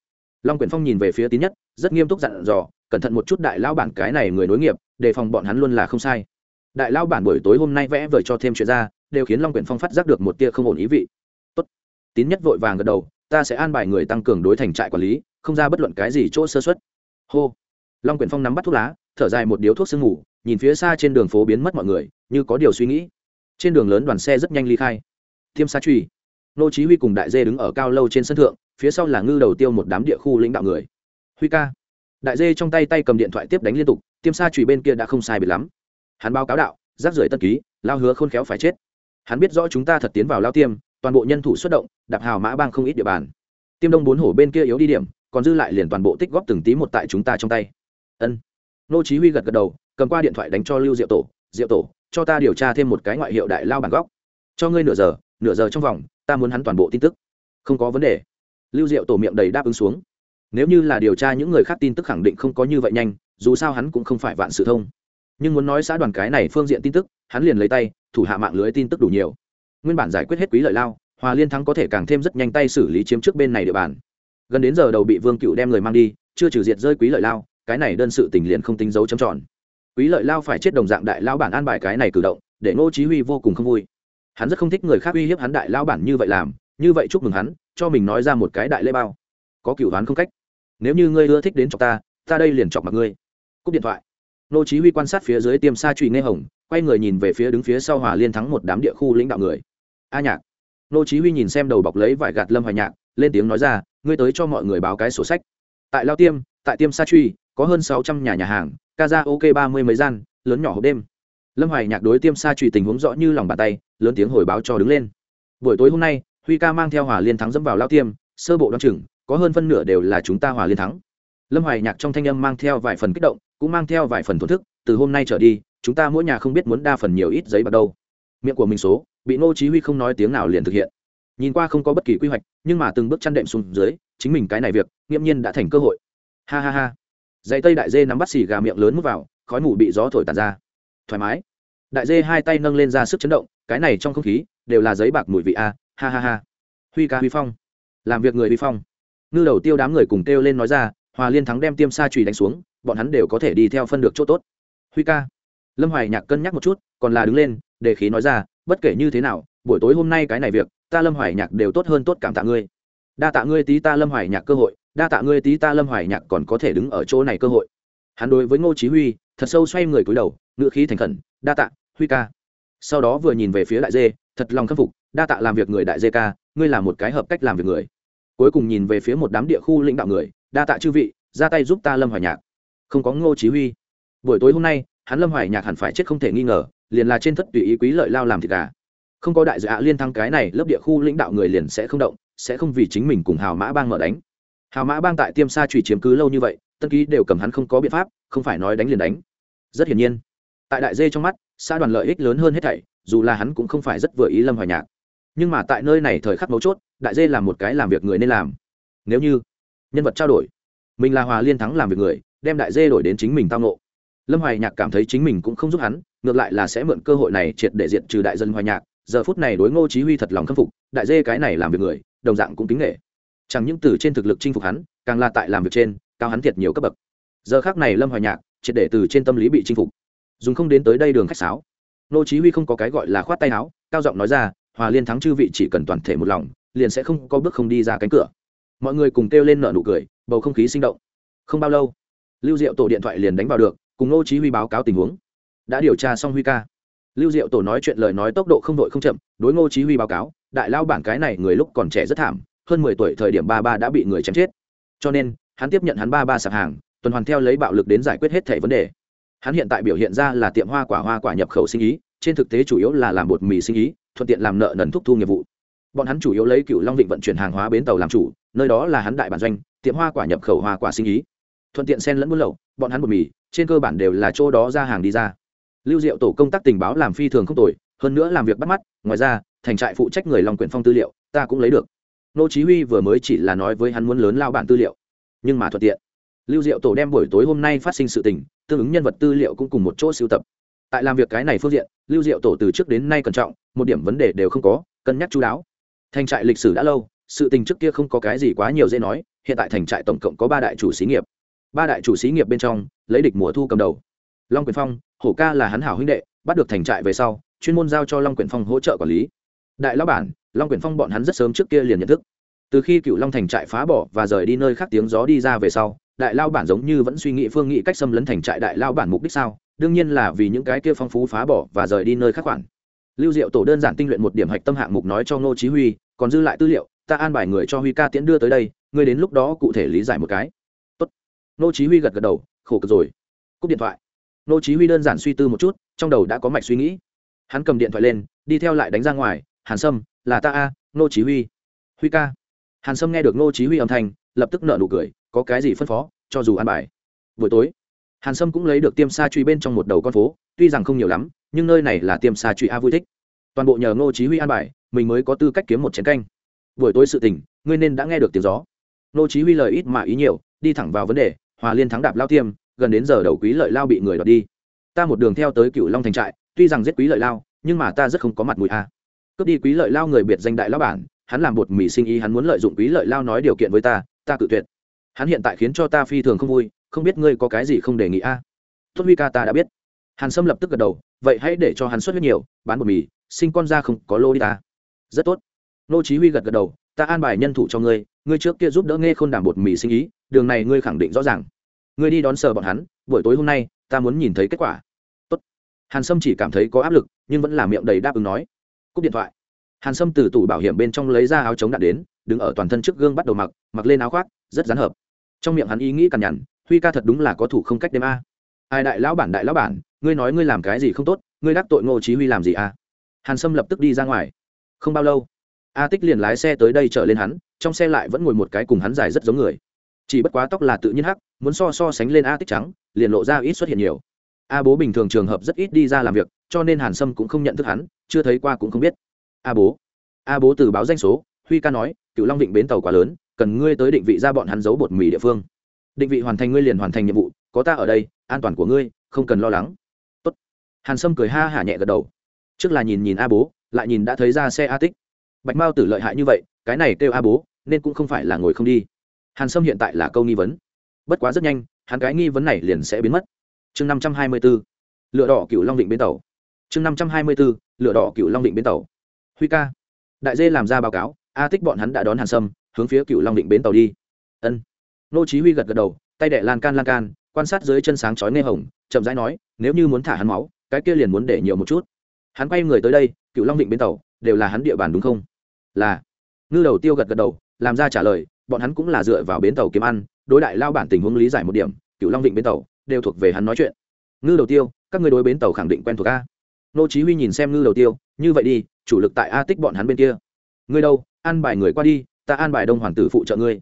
Long quyển phong nhìn về phía tín nhất, rất nghiêm túc dặn dò, cẩn thận một chút đại lao bản cái này người nối nghiệp, đề phòng bọn hắn luôn là không sai. Đại lao bản buổi tối hôm nay vẽ vời cho thêm chuyện ra, đều khiến long quyển phong phát giác được một tia không ổn ý vị. Tốt. Tín nhất vội vàng gật đầu, ta sẽ an bài người tăng cường đối thành trại quản lý, không ra bất luận cái gì chỗ sơ xuất hô. Long quyển phong nắm bắt thuốc lá thở dài một điếu thuốc sương ngủ nhìn phía xa trên đường phố biến mất mọi người, như có điều suy nghĩ. Trên đường lớn đoàn xe rất nhanh ly khai. Thiêm sa truy. Nô chí huy cùng đại dê đứng ở cao lâu trên sân thượng, phía sau là ngư đầu tiêu một đám địa khu lãnh đạo người. Huy ca. Đại dê trong tay tay cầm điện thoại tiếp đánh liên tục tiêm sa truy bên kia đã không sai biệt lắm. Hắn báo cáo đạo, rác rưởi tân ký, lao hứa khôn khéo phải chết. Hắn biết rõ chúng ta thật tiến vào lao tiêm, toàn bộ nhân thủ xuất động, đạp hào mã bang không ít địa bàn. Tiêm đông bốn hổ bên kia yếu đi điểm, còn dư lại liền toàn bộ tích góp từng tí một tại chúng ta trong tay. Ân nô chí huy gật gật đầu, cầm qua điện thoại đánh cho lưu diệu tổ diệu tổ, cho ta điều tra thêm một cái ngoại hiệu đại lao bản góc cho ngươi nửa giờ nửa giờ trong vòng, ta muốn hắn toàn bộ tin tức. Không có vấn đề. Lưu diệu tổ miệng đầy đáp ứng xuống. Nếu như là điều tra những người khác tin tức khẳng định không có như vậy nhanh, dù sao hắn cũng không phải vạn sự thông. Nhưng muốn nói xã đoàn cái này phương diện tin tức, hắn liền lấy tay, thủ hạ mạng lưới tin tức đủ nhiều. Nguyên bản giải quyết hết quý lợi lao, hòa liên thắng có thể càng thêm rất nhanh tay xử lý chiếm trước bên này địa bàn. Gần đến giờ đầu bị vương cựu đem người mang đi, chưa trừ diệt rơi quý lợi lao cái này đơn sự tình liền không tính dấu chấm tròn. Quý lợi lao phải chết đồng dạng đại lao bản an bài cái này cử động, để ngô chí huy vô cùng không vui. Hắn rất không thích người khác uy hiếp hắn đại lao bản như vậy làm, như vậy chúc mừng hắn, cho mình nói ra một cái đại lễ bao. Có cửu đoán không cách. Nếu như ngươi ưa thích đến chọc ta ta đây liền chọc mặt ngươi. Cúp điện thoại. Ngô chí huy quan sát phía dưới tiêm sa trụy nghe hồng, quay người nhìn về phía đứng phía sau hòa liên thắng một đám địa khu lãnh đạo người. A nhạc. Ngô chí huy nhìn xem đầu bọc lấy vải gạt lâm hoài nhạc, lên tiếng nói ra, ngươi tới cho mọi người báo cái sổ sách. Tại lao tiêm tại tiêm sa truy, có hơn sáu trăm nhà nhà hàng ca ra ok ba mươi mấy gian, lớn nhỏ hộp đêm. Lâm hoài nhạc đối tiêm sa truy tình huống rõ như lòng bàn tay, lớn tiếng hồi báo cho đứng lên. Buổi tối hôm nay, huy ca mang theo hòa liên thắng dẫm vào lao tiêm, sơ bộ đ o chừng, có hơn phân nửa đều là chúng ta hòa liên thắng. Lâm hoài nhạc trong thanh âm mang theo vài phần kích động, cũng mang theo vài phần thổn thức, từ hôm nay trở đi, chúng ta mỗi nhà không biết muốn đa phần nhiều ít giấy bạc đâu. Miệng của mình số, bị nô chí huy không nói tiếng nào liền thực hiện. Nhìn qua không có bất kỳ quy hoạch, nhưng mà từng bước chăn đệm xuống dưới, chính mình cái này việc, nghiễm nhiên đã thành cơ hội ha ha ha. Dây tây đại dê nắm bắt xì gà miệng lớn mút vào, khói mù bị gió thổi tàn ra. Thoải mái. Đại dê hai tay nâng lên ra sức chấn động, cái này trong không khí đều là giấy bạc mùi vị a. Ha ha ha. Huy ca huy phong. Làm việc người huy phong. Ngư đầu tiêu đám người cùng kêu lên nói ra, hòa liên thắng đem tiêm sa trùy đánh xuống, bọn hắn đều có thể đi theo phân được chỗ tốt. Huy ca. Lâm hoài nhạc cân nhắc một chút, còn là đứng lên, để khí nói ra, bất kể như thế nào, buổi tối hôm nay cái này việc, ta lâm hoài nhạc đều tốt hơn tốt cảm tạ ngươi. Đa tạ ngươi tí ta lâm hoài nhạc cơ hội đa tạ ngươi tí ta lâm hoài nhạc còn có thể đứng ở chỗ này cơ hội. Hắn đối với ngô chí huy, thật sâu xoay người cúi đầu ngựa khí thành khẩn, đa tạ, huy ca. Sau đó vừa nhìn về phía đại dê, thật lòng khâm phục, đa tạ làm việc người đại dê ca, ngươi là một cái hợp cách làm việc người. Cuối cùng nhìn về phía một đám địa khu lãnh đạo người, đa tạ chư vị, ra tay giúp ta lâm hoài nhạc. Không có ngô chí huy. Buổi tối hôm nay, hắn lâm hoài nhạc hẳn phải chết không thể nghi ngờ, liền là trên thất tùy ý quý lợi lao làm thịt gà. Không có đại dự ạ liên thăng cái này, lớp địa khu lãnh đạo người liền sẽ không động, sẽ không vì chính mình cùng hào mã bang mở đánh hào mã bang tại tiêm sa trùy chiếm cứ lâu như vậy, tân ký đều cầm hắn không có biện pháp, không phải nói đánh liền đánh. Rất hiển nhiên, tại đại dê trong mắt, xã đoàn lợi ích lớn hơn hết thảy, dù là hắn cũng không phải rất vừa ý lâm hoài nhạc. Nhưng mà tại nơi này thời khắc mấu chốt, đại dê là một cái làm việc người nên làm. Nếu như nhân vật trao đổi, mình là hòa liên thắng làm việc người, đem đại dê đổi đến chính mình tao nộ lâm hoài nhạc cảm thấy chính mình cũng không giúp hắn, ngược lại là sẽ mượn cơ hội này triệt để diện trừ đại dân hoài nhạc. Giờ phút này đối ngô chí huy thật lòng khâm phục, đại dê cái này làm việc người, đồng dạng cũng kính nghệ chẳng những từ trên thực lực chinh phục hắn, càng là tại làm việc trên, cao hắn thiệt nhiều cấp bậc. Giờ khác này lâm hoài nhạc, triệt để từ trên tâm lý bị chinh phục. Dùng không đến tới đây đường khách sáo. Nô chí huy không có cái gọi là khoát tay áo, cao giọng nói ra, hòa liên thắng chư vị chỉ cần toàn thể một lòng, liền sẽ không có bước không đi ra cánh cửa. Mọi người cùng kêu lên nở nụ cười, bầu không khí sinh động. Không bao lâu, lưu diệu tổ điện thoại liền đánh vào được, cùng nô chí huy báo cáo tình huống. Đã điều tra xong huy ca. Lưu diệu tổ nói chuyện lời nói tốc độ không đội không chậm, đối ngô chí huy báo cáo, đại lao bản cái này người lúc còn trẻ rất thảm hơn 10 tuổi thời điểm ba ba đã bị người chém chết. Cho nên, hắn tiếp nhận hắn ba ba sạp hàng, tuần hoàn theo lấy bạo lực đến giải quyết hết thảy vấn đề. Hắn hiện tại biểu hiện ra là tiệm hoa quả hoa quả nhập khẩu sinh ý, trên thực tế chủ yếu là làm bột mì sinh ý, thuận tiện làm nợ nần thúc thu nghiệp vụ. Bọn hắn chủ yếu lấy cựu long vịnh vận chuyển hàng hóa bến tàu làm chủ, nơi đó là hắn đại bản doanh, tiệm hoa quả nhập khẩu hoa quả sinh ý. Thuận tiện xen lẫn buôn lậu, bọn hắn bột mì, trên cơ bản đều là chỗ đó ra hàng đi ra. Lưu diệu tổ công tác tình báo làm phi thường không tồi, hơn nữa làm việc bắt mắt, ngoài ra, thành trại phụ trách người long quyển phong tư liệu, ta cũng lấy được nô chí huy vừa mới chỉ là nói với hắn muốn lớn lao bản tư liệu, nhưng mà thuận tiện. Lưu diệu tổ đem buổi tối hôm nay phát sinh sự tình, tương ứng nhân vật tư liệu cũng cùng một chỗ sưu tập. Tại làm việc cái này phương diện, lưu diệu tổ từ trước đến nay cẩn trọng, một điểm vấn đề đều không có, cân nhắc chú đáo. Thành trại lịch sử đã lâu, sự tình trước kia không có cái gì quá nhiều dễ nói, hiện tại thành trại tổng cộng có ba đại chủ xí nghiệp. Ba đại chủ xí nghiệp bên trong, lấy địch mùa thu cầm đầu. Long quyền phong, hổ ca là hắn hảo huynh đệ, bắt được thành trại về sau, chuyên môn giao cho long quyền phong hỗ trợ quản lý đại lão bản, long quyền phong bọn hắn rất sớm trước kia liền nhận thức. Từ khi cựu long thành trại phá bỏ và rời đi nơi khác tiếng gió đi ra về sau, đại lao bản giống như vẫn suy nghĩ phương nghị cách xâm lấn thành trại đại lao bản mục đích sao? Đương nhiên là vì những cái kia phong phú phá bỏ và rời đi nơi khác khoản. Lưu diệu tổ đơn giản tinh luyện một điểm hạch tâm hạng mục nói cho ngô chí huy, còn dư lại tư liệu, ta an bài người cho huy ca tiễn đưa tới đây, ngươi đến lúc đó cụ thể lý giải một cái. Tốt. Ngô chí huy gật gật đầu, khổ cực rồi. Cúp điện thoại. Ngô chí huy đơn giản suy tư một chút, trong đầu đã có mạch suy nghĩ. Hắn cầm điện thoại lên, đi theo lại đánh ra ngoài hàn sâm, là ta a, ngô chí huy. Huy ca. Hàn sâm nghe được ngô chí huy âm thanh, lập tức nở nụ cười, có cái gì phân phó, cho dù ăn bài. Buổi tối, hàn sâm cũng lấy được tiêm sa truy bên trong một đầu con phố, tuy rằng không nhiều lắm, nhưng nơi này là tiêm sa truy a vui thích. Toàn bộ nhờ ngô chí huy an bài, mình mới có tư cách kiếm một chén canh. Buổi tối sự tình, ngươi nên đã nghe được tiếng gió. Ngô chí huy lời ít mà ý nhiều, đi thẳng vào vấn đề, hòa liên thắng đạp lao tiêm, gần đến giờ đầu quý lợi lao bị người đoạt đi. Ta một đường theo tới cựu long thành trại, tuy rằng giết quý lợi lao, nhưng mà ta rất không có mặt mũi a cướp đi quý lợi lao người biệt danh đại lão bản, hắn làm bột mì sinh ý, hắn muốn lợi dụng quý lợi lao nói điều kiện với ta ta cự tuyệt. Hắn hiện tại khiến cho ta phi thường không vui, không biết ngươi có cái gì không đề nghị a? À? tốt huy ca ta đã biết. Hàn sâm lập tức gật đầu, vậy hãy để cho hắn xuất huyết nhiều, bán bột mì, sinh con ra không có lô đi ta. Rất tốt. Nô chí huy gật gật đầu, ta an bài nhân thủ cho ngươi ngươi trước kia giúp đỡ nghe khôn đảm bột mì sinh ý, đường này ngươi khẳng định rõ ràng. Ngươi đi đón sờ bọn hắn, buổi tối hôm nay, ta muốn nhìn thấy kết quả. Tốt. Hàn sâm chỉ cảm thấy có áp lực, nhưng vẫn là miệng đầy đáp ứng nói cúp điện thoại. Hàn sâm từ tủ bảo hiểm bên trong lấy ra áo chống đạn đến, đứng ở toàn thân trước gương bắt đầu mặc mặc lên áo khoác, rất dán hợp. Trong miệng hắn ý nghĩ cằn nhằn, huy ca thật đúng là có thủ không cách đêm a. Ai đại lão bản, đại lão bản, ngươi nói ngươi làm cái gì không tốt, ngươi đắc tội ngô chí huy làm gì a? Hàn sâm lập tức đi ra ngoài. Không bao lâu, a tích liền lái xe tới đây chở lên hắn, trong xe lại vẫn ngồi một cái cùng hắn dài rất giống người. Chỉ bất quá tóc là tự nhiên hắc, muốn so so sánh lên a tích trắng, liền lộ ra ít xuất hiện nhiều. A bố bình thường trường hợp rất ít đi ra làm việc, cho nên hàn sâm cũng không nhận thức hắn chưa thấy qua cũng không biết. A bố. A bố từ báo danh số, huy ca nói cựu long định bến tàu quá lớn, cần ngươi tới định vị ra bọn hắn giấu bột mì địa phương. Định vị hoàn thành ngươi liền hoàn thành nhiệm vụ, có ta ở đây, an toàn của ngươi, không cần lo lắng. Tốt. hàn sâm cười ha hả nhẹ gật đầu. Trước là nhìn nhìn a bố, lại nhìn đã thấy ra xe a tích. Bạch mao tử lợi hại như vậy, cái này kêu a bố, nên cũng không phải là ngồi không đi. Hàn sâm hiện tại là câu nghi vấn. Bất quá rất nhanh, hắn cái nghi vấn này liền sẽ biến mất. Chương năm trăm hai mươi b ố lựa đỏ cựu long định bến tàu. Chương năm trăm hai mươi b ố lửa đỏ cựu long định bến tàu. Huy ca, đại dê làm ra báo cáo, a tích bọn hắn đã đón hàn sâm, hướng phía cựu long định bến tàu đi. Ân. Nô chí huy gật gật đầu, tay đẻ lan can lan can, quan sát dưới chân sáng chói nghe hồng, chậm rãi nói, nếu như muốn thả hắn máu, cái kia liền muốn để nhiều một chút. Hắn quay người tới đây, cựu long định bến tàu, đều là hắn địa bàn đúng không? Là. Ngư đầu tiêu gật gật đầu, làm ra trả lời, bọn hắn cũng là dựa vào bến tàu kiếm ăn, đối đại lao bản tình huống lý giải một điểm, cựu long định bến tàu, đều thuộc về hắn nói chuyện. Ngư đầu tiêu, các người đối bến tàu khẳng định quen thuộc a nô chí huy nhìn xem ngư đầu tiêu, như vậy đi, chủ lực tại a tích bọn hắn bên kia. Ngươi đâu, an bài người qua đi, ta an bài đông hoàng tử phụ trợ ngươi.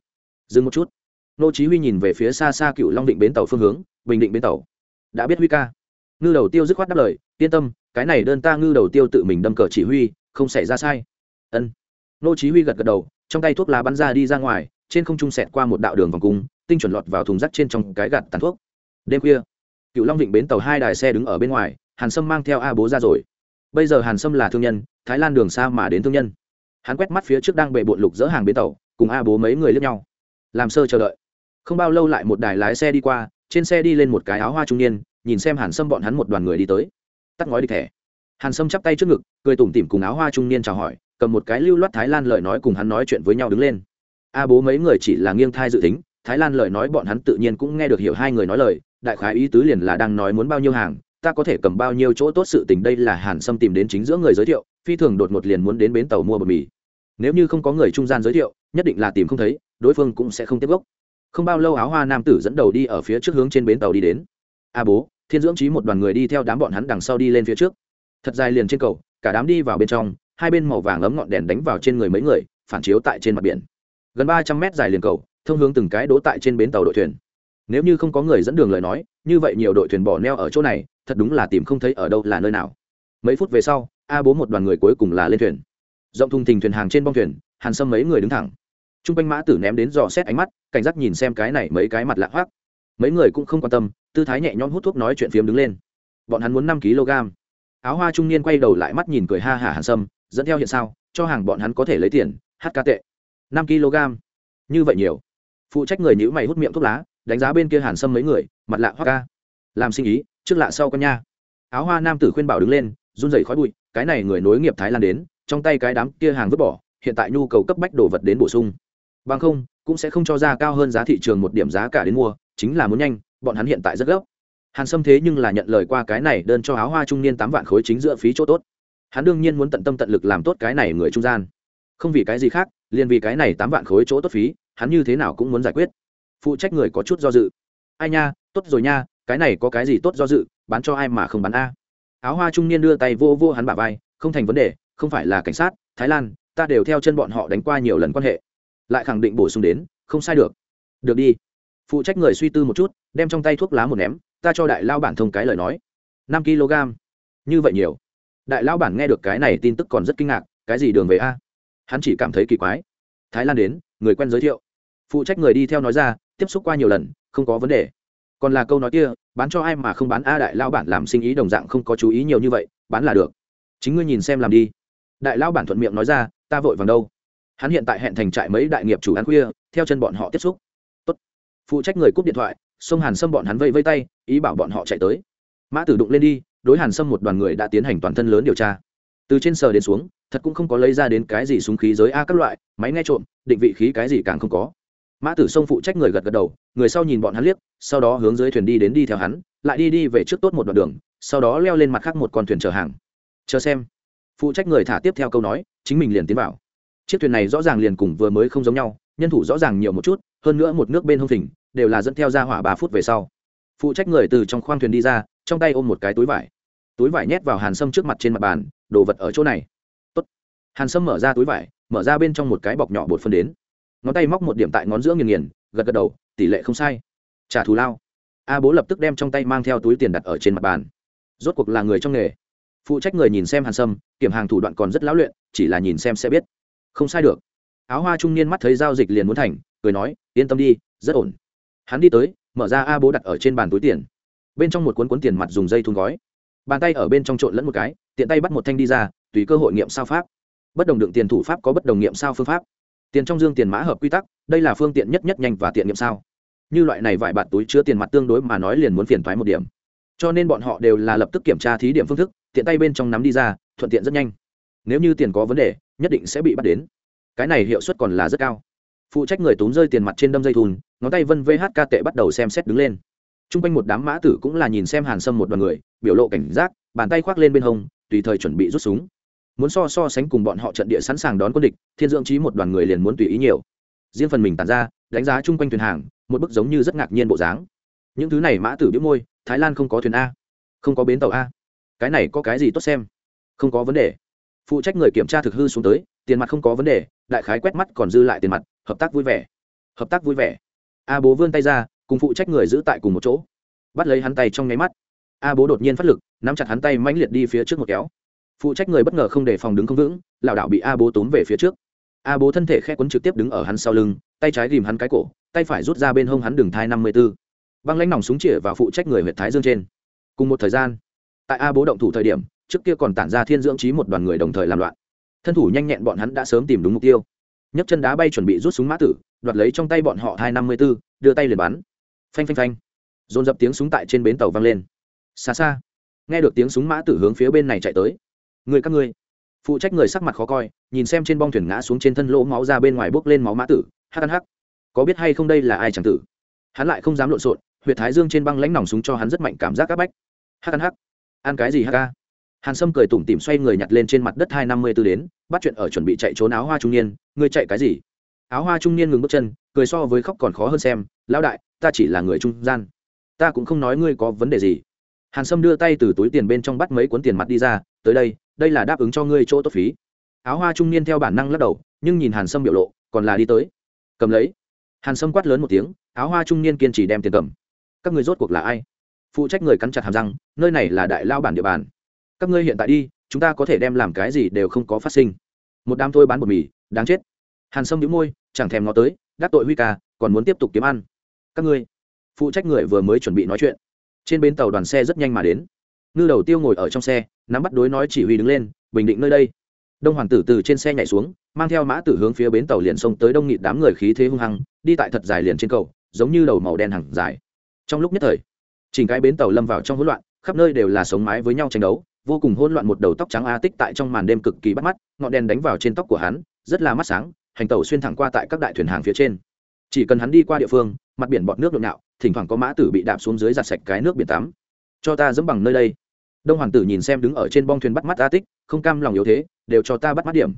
Dừng một chút. Nô chí huy nhìn về phía xa xa cựu long định bến tàu phương hướng, bình định bến tàu. Đã biết huy ca. Ngư đầu tiêu dứt khoát đáp lời, yên tâm, cái này đơn ta ngư đầu tiêu tự mình đâm cờ chỉ huy, không xảy ra sai. Ân. Nô chí huy gật gật đầu, trong tay thuốc lá bắn ra đi ra ngoài, trên không trung xẹt qua một đạo đường vòng cung, tinh chuẩn lọt vào thùng rác trên trong cái gạt tàn thuốc. Đêm khuya, cựu long định bến tàu hai đài xe đứng ở bên ngoài hàn sâm mang theo a bố ra rồi. Bây giờ hàn sâm là thương nhân, thái lan đường xa mà đến thương nhân. Hắn quét mắt phía trước đang bệ bộn lục dỡ hàng bến tàu, cùng a bố mấy người lướt nhau. Làm sơ chờ đợi. Không bao lâu lại một đài lái xe đi qua, trên xe đi lên một cái áo hoa trung niên, nhìn xem hàn sâm bọn hắn một đoàn người đi tới. Tắt ngói đi thẻ. Hàn sâm chắp tay trước ngực, cười tủm tỉm cùng áo hoa trung niên chào hỏi, cầm một cái lưu loát thái lan lời nói cùng hắn nói chuyện với nhau đứng lên. A bố mấy người chỉ là nghiêng thai dự tính, thái lan lời nói bọn hắn tự nhiên cũng nghe được hiểu hai người nói lời, đại khái ý tứ liền là đang nói muốn bao nhiêu hàng ta có thể cầm bao nhiêu chỗ tốt sự tình đây là hàn sâm tìm đến chính giữa người giới thiệu, phi thường đột ngột liền muốn đến bến tàu mua bột mì. Nếu như không có người trung gian giới thiệu, nhất định là tìm không thấy, đối phương cũng sẽ không tiếp gốc. Không bao lâu áo hoa nam tử dẫn đầu đi ở phía trước hướng trên bến tàu đi đến. A bố, thiên dưỡng trí một đoàn người đi theo đám bọn hắn đằng sau đi lên phía trước. Thật dài liền trên cầu, cả đám đi vào bên trong, hai bên màu vàng ấm ngọn đèn đánh vào trên người mấy người, phản chiếu tại trên mặt biển. Gần ba trăm mét dài liền cầu, thông hướng từng cái đỗ tại trên bến tàu đội thuyền. Nếu như không có người dẫn đường lời nói, như vậy nhiều đội thuyền bỏ neo ở chỗ này thật đúng là tìm không thấy ở đâu là nơi nào. Mấy phút về sau, a bố một đoàn người cuối cùng là lên thuyền. Rộng thùng thình thuyền hàng trên bong thuyền, hàn sâm mấy người đứng thẳng. T r u n g quanh mã tử ném đến dò xét ánh mắt, cảnh giác nhìn xem cái này mấy cái mặt lạ hoác mấy người cũng không quan tâm, tư thái nhẹ nhõm hút thuốc nói chuyện phiếm đứng lên. Bọn hắn muốn năm kg. Áo hoa trung niên quay đầu lại mắt nhìn cười ha hả hàn sâm, dẫn theo hiện sao, cho hàng bọn hắn có thể lấy tiền, hát ca tệ. Năm kg. Như vậy nhiều. Phụ trách người nhữ mày hút miệng thuốc lá, đánh giá bên kia hàn sâm mấy người, mặt lạ hoắc ca. Làm sinh ý trước lạ sau con nha. Áo hoa nam tử khuyên bảo đứng lên, run rẩy khói bụi, cái này người nối nghiệp thái lan đến, trong tay cái đám kia hàng vứt bỏ, hiện tại nhu cầu cấp bách đồ vật đến bổ sung. Bằng không, cũng sẽ không cho ra cao hơn giá thị trường một điểm giá cả đến mua, chính là muốn nhanh, bọn hắn hiện tại rất gấp. Hàn sâm thế nhưng là nhận lời qua cái này đơn cho áo hoa trung niên tám vạn khối chính giữa phí chỗ tốt. Hắn đương nhiên muốn tận tâm tận lực làm tốt cái này người trung gian. Không vì cái gì khác, liền vì cái này tám vạn khối chỗ tốt phí, hắn như thế nào cũng muốn giải quyết. Phụ trách người có chút do dự. Ai nha, tốt rồi nha cái này có cái gì tốt do dự, bán cho ai mà không bán a. Áo hoa trung niên đưa tay vô vô hắn bả vai, không thành vấn đề, không phải là cảnh sát, thái lan, ta đều theo chân bọn họ đánh qua nhiều lần quan hệ. Lại khẳng định bổ sung đến, không sai được. Được đi. Phụ trách người suy tư một chút, đem trong tay thuốc lá một ném, ta cho đại lao bản thông cái lời nói. Năm kg. Như vậy nhiều. Đại lao bản nghe được cái này tin tức còn rất kinh ngạc, cái gì đường về a? Hắn chỉ cảm thấy kỳ quái. Thái lan đến, người quen giới thiệu. Phụ trách người đi theo nói ra, tiếp xúc qua nhiều lần, không có vấn đề còn là câu nói kia, bán cho ai mà không bán a đại lao bản làm sinh ý đồng dạng không có chú ý nhiều như vậy, bán là được. Chính ngươi nhìn xem làm đi. Đại lao bản thuận miệng nói ra, ta vội vàng đâu. Hắn hiện tại hẹn thành trại mấy đại nghiệp chủ ăn khuya, theo chân bọn họ tiếp xúc. Tốt. phụ trách người cúp điện thoại, xông hàn sâm bọn hắn vây vây tay, ý bảo bọn họ chạy tới. Mã tử đụng lên đi, đối hàn sâm một đoàn người đã tiến hành toàn thân lớn điều tra. Từ trên sờ đến xuống, thật cũng không có lấy ra đến cái gì súng khí giới a các loại, máy nghe trộm, định vị khí cái gì càng không có mã tử sông phụ trách người gật gật đầu, người sau nhìn bọn hắn liếc, sau đó hướng dưới thuyền đi đến đi theo hắn, lại đi đi về trước tốt một đoạn đường, sau đó leo lên mặt khác một con thuyền chở hàng. Chờ xem. Phụ trách người thả tiếp theo câu nói, chính mình liền tiến vào. Chiếc thuyền này rõ ràng liền cùng vừa mới không giống nhau, nhân thủ rõ ràng nhiều một chút, hơn nữa một nước bên hông thỉnh, đều là dẫn theo ra hỏa ba phút về sau. Phụ trách người từ trong khoang thuyền đi ra, trong tay ôm một cái túi vải. Túi vải nhét vào hàn sâm trước mặt trên mặt bàn, đồ vật ở chỗ này. Tốt. hàn sâm mở ra túi vải, mở ra bên trong một cái bọc nhỏ bột phân đến ngón tay móc một điểm tại ngón giữa nghiền nghiền, gật gật đầu, tỷ lệ không sai. Trả thù lao. A bố lập tức đem trong tay mang theo túi tiền đặt ở trên mặt bàn. Rốt cuộc là người trong nghề. Phụ trách người nhìn xem hàn sâm, kiểm hàng thủ đoạn còn rất lão luyện, chỉ là nhìn xem sẽ biết. Không sai được. Áo hoa trung niên mắt thấy giao dịch liền muốn thành, cười nói, yên tâm đi, rất ổn. Hắn đi tới, mở ra a bố đặt ở trên bàn túi tiền. Bên trong một cuốn cuốn tiền mặt dùng dây thun gói. Bàn tay ở bên trong trộn lẫn một cái, tiện tay bắt một thanh đi ra, tùy cơ hội nghiệm sao pháp. Bất đồng đựng tiền thủ pháp có bất đồng nghiệm sao phương pháp tiền trong dương tiền mã hợp quy tắc, đây là phương tiện nhất nhất nhanh và tiện nghiệm sao? Như loại này vải bạt túi chứa tiền mặt tương đối mà nói liền muốn phiền thoái một điểm. Cho nên bọn họ đều là lập tức kiểm tra thí điểm phương thức, tiện tay bên trong nắm đi ra, thuận tiện rất nhanh. Nếu như tiền có vấn đề, nhất định sẽ bị bắt đến. Cái này hiệu suất còn là rất cao. Phụ trách người tốn rơi tiền mặt trên đâm dây thùn ngón tay vân vhk tệ bắt đầu xem xét đứng lên. T r u n g quanh một đám mã tử cũng là nhìn xem hàn sâm một đoàn người, biểu lộ cảnh giác, bàn tay khoác lên bên hông, tùy thời chuẩn bị rút súng muốn so so sánh cùng bọn họ trận địa sẵn sàng đón quân địch, thiên dưỡng trí một đoàn người liền muốn tùy ý nhiều. Riêng phần mình tàn ra, đánh giá chung quanh thuyền hàng, một bức giống như rất ngạc nhiên bộ dáng. Những thứ này mã tử biết môi, thái lan không có thuyền a, không có bến tàu a. Cái này có cái gì tốt xem? Không có vấn đề. Phụ trách người kiểm tra thực hư xuống tới, tiền mặt không có vấn đề, đại khái quét mắt còn dư lại tiền mặt, hợp tác vui vẻ. Hợp tác vui vẻ. A bố vươn tay ra, cùng phụ trách người giữ tại cùng một chỗ. Bắt lấy hắn tay trong nháy mắt. A bố đột nhiên phát lực, nắm chặt hắn tay mãnh liệt đi phía trước một kéo phụ trách người bất ngờ không đề phòng đứng không vững, lảo đảo bị a bố tốn về phía trước. A bố thân thể khe quấn trực tiếp đứng ở hắn sau lưng, tay trái ghìm hắn cái cổ, tay phải rút ra bên hông hắn đường thai năm mươi b ố băng lãnh nòng súng chĩa và phụ trách người huyện thái dương trên. Cùng một thời gian, tại a bố động thủ thời điểm, trước kia còn tản ra thiên dưỡng trí một đoàn người đồng thời làm loạn. Thân thủ nhanh nhẹn bọn hắn đã sớm tìm đúng mục tiêu. Nhấc chân đá bay chuẩn bị rút súng mã tử, đoạt lấy trong tay bọn họ thai năm mươi b ố đưa tay liền bắn. Phanh phanh phanh. Dồn dập tiếng súng tại trên bến tàu vang lên. Xa xa, nghe được tiếng súng mã tử hướng phía bên này chạy tới người các ngươi. Phụ trách người sắc mặt khó coi, nhìn xem trên bong thuyền ngã xuống trên thân lỗ máu ra bên ngoài bốc lên máu mã tử, hắc ăn hắc. Có biết hay không đây là ai chẳng tử? Hắn lại không dám lộn xộn, huyệt thái dương trên băng lãnh nòng súng cho hắn rất mạnh cảm giác áp bách. Hắc ăn hắc. Ăn cái gì hk hàn sâm cười tủm tỉm xoay người nhặt lên trên mặt đất hai năm mươi tư đến, bắt chuyện ở chuẩn bị chạy trốn áo hoa trung niên. Ngươi chạy cái gì? Áo hoa trung niên ngừng bước chân, cười so với khóc còn khó hơn xem. Lão đại, ta chỉ là người trung gian. Ta cũng không nói ngươi có vấn đề gì. Hàn sâm đưa tay từ túi tiền bên trong bắt mấy cuốn tiền mặt đi ra. Tới đây đây là đáp ứng cho ngươi chỗ tốt phí. Áo hoa trung niên theo bản năng lắc đầu, nhưng nhìn hàn sâm biểu lộ, còn là đi tới. Cầm lấy. Hàn sâm quát lớn một tiếng, áo hoa trung niên kiên trì đem tiền cầm. Các ngươi rốt cuộc là ai? Phụ trách người cắn chặt hàm răng, nơi này là đại lao bản địa bàn. Các ngươi hiện tại đi, chúng ta có thể đem làm cái gì đều không có phát sinh. Một đám thôi bán bột mì, đáng chết. Hàn sâm nhũ môi, chẳng thèm ngó tới, đắc tội huy ca, còn muốn tiếp tục kiếm ăn. Các ngươi, phụ trách người vừa mới chuẩn bị nói chuyện. Trên bến tàu đoàn xe rất nhanh mà đến ngư đầu tiêu ngồi ở trong xe, nắm bắt đối nói chỉ huy đứng lên, bình định nơi đây. Đông hoàng tử từ trên xe nhảy xuống, mang theo mã tử hướng phía bến tàu liền xông tới đông nghịt đám người khí thế hung hăng, đi tại thật dài liền trên cầu, giống như đầu màu đen hẳn dài. Trong lúc nhất thời, chỉnh cái bến tàu lâm vào trong hỗn loạn, khắp nơi đều là sống mái với nhau tranh đấu, vô cùng hỗn loạn một đầu tóc trắng a tích tại trong màn đêm cực kỳ bắt mắt, ngọn đèn đánh vào trên tóc của hắn, rất là mắt sáng, hành tàu xuyên thẳng qua tại các đại thuyền hàng phía trên. Chỉ cần hắn đi qua địa phương, mặt biển bọt nước nhộn nhạo thỉnh thoảng có mã tử bị đạp xuống dưới giặt sạch cái nước biển tắm cho ta dẫm bằng nơi đây. Đông hoàng tử nhìn xem đứng ở trên bong thuyền bắt mắt a tích, không cam lòng yếu thế, đều cho ta bắt mắt điểm.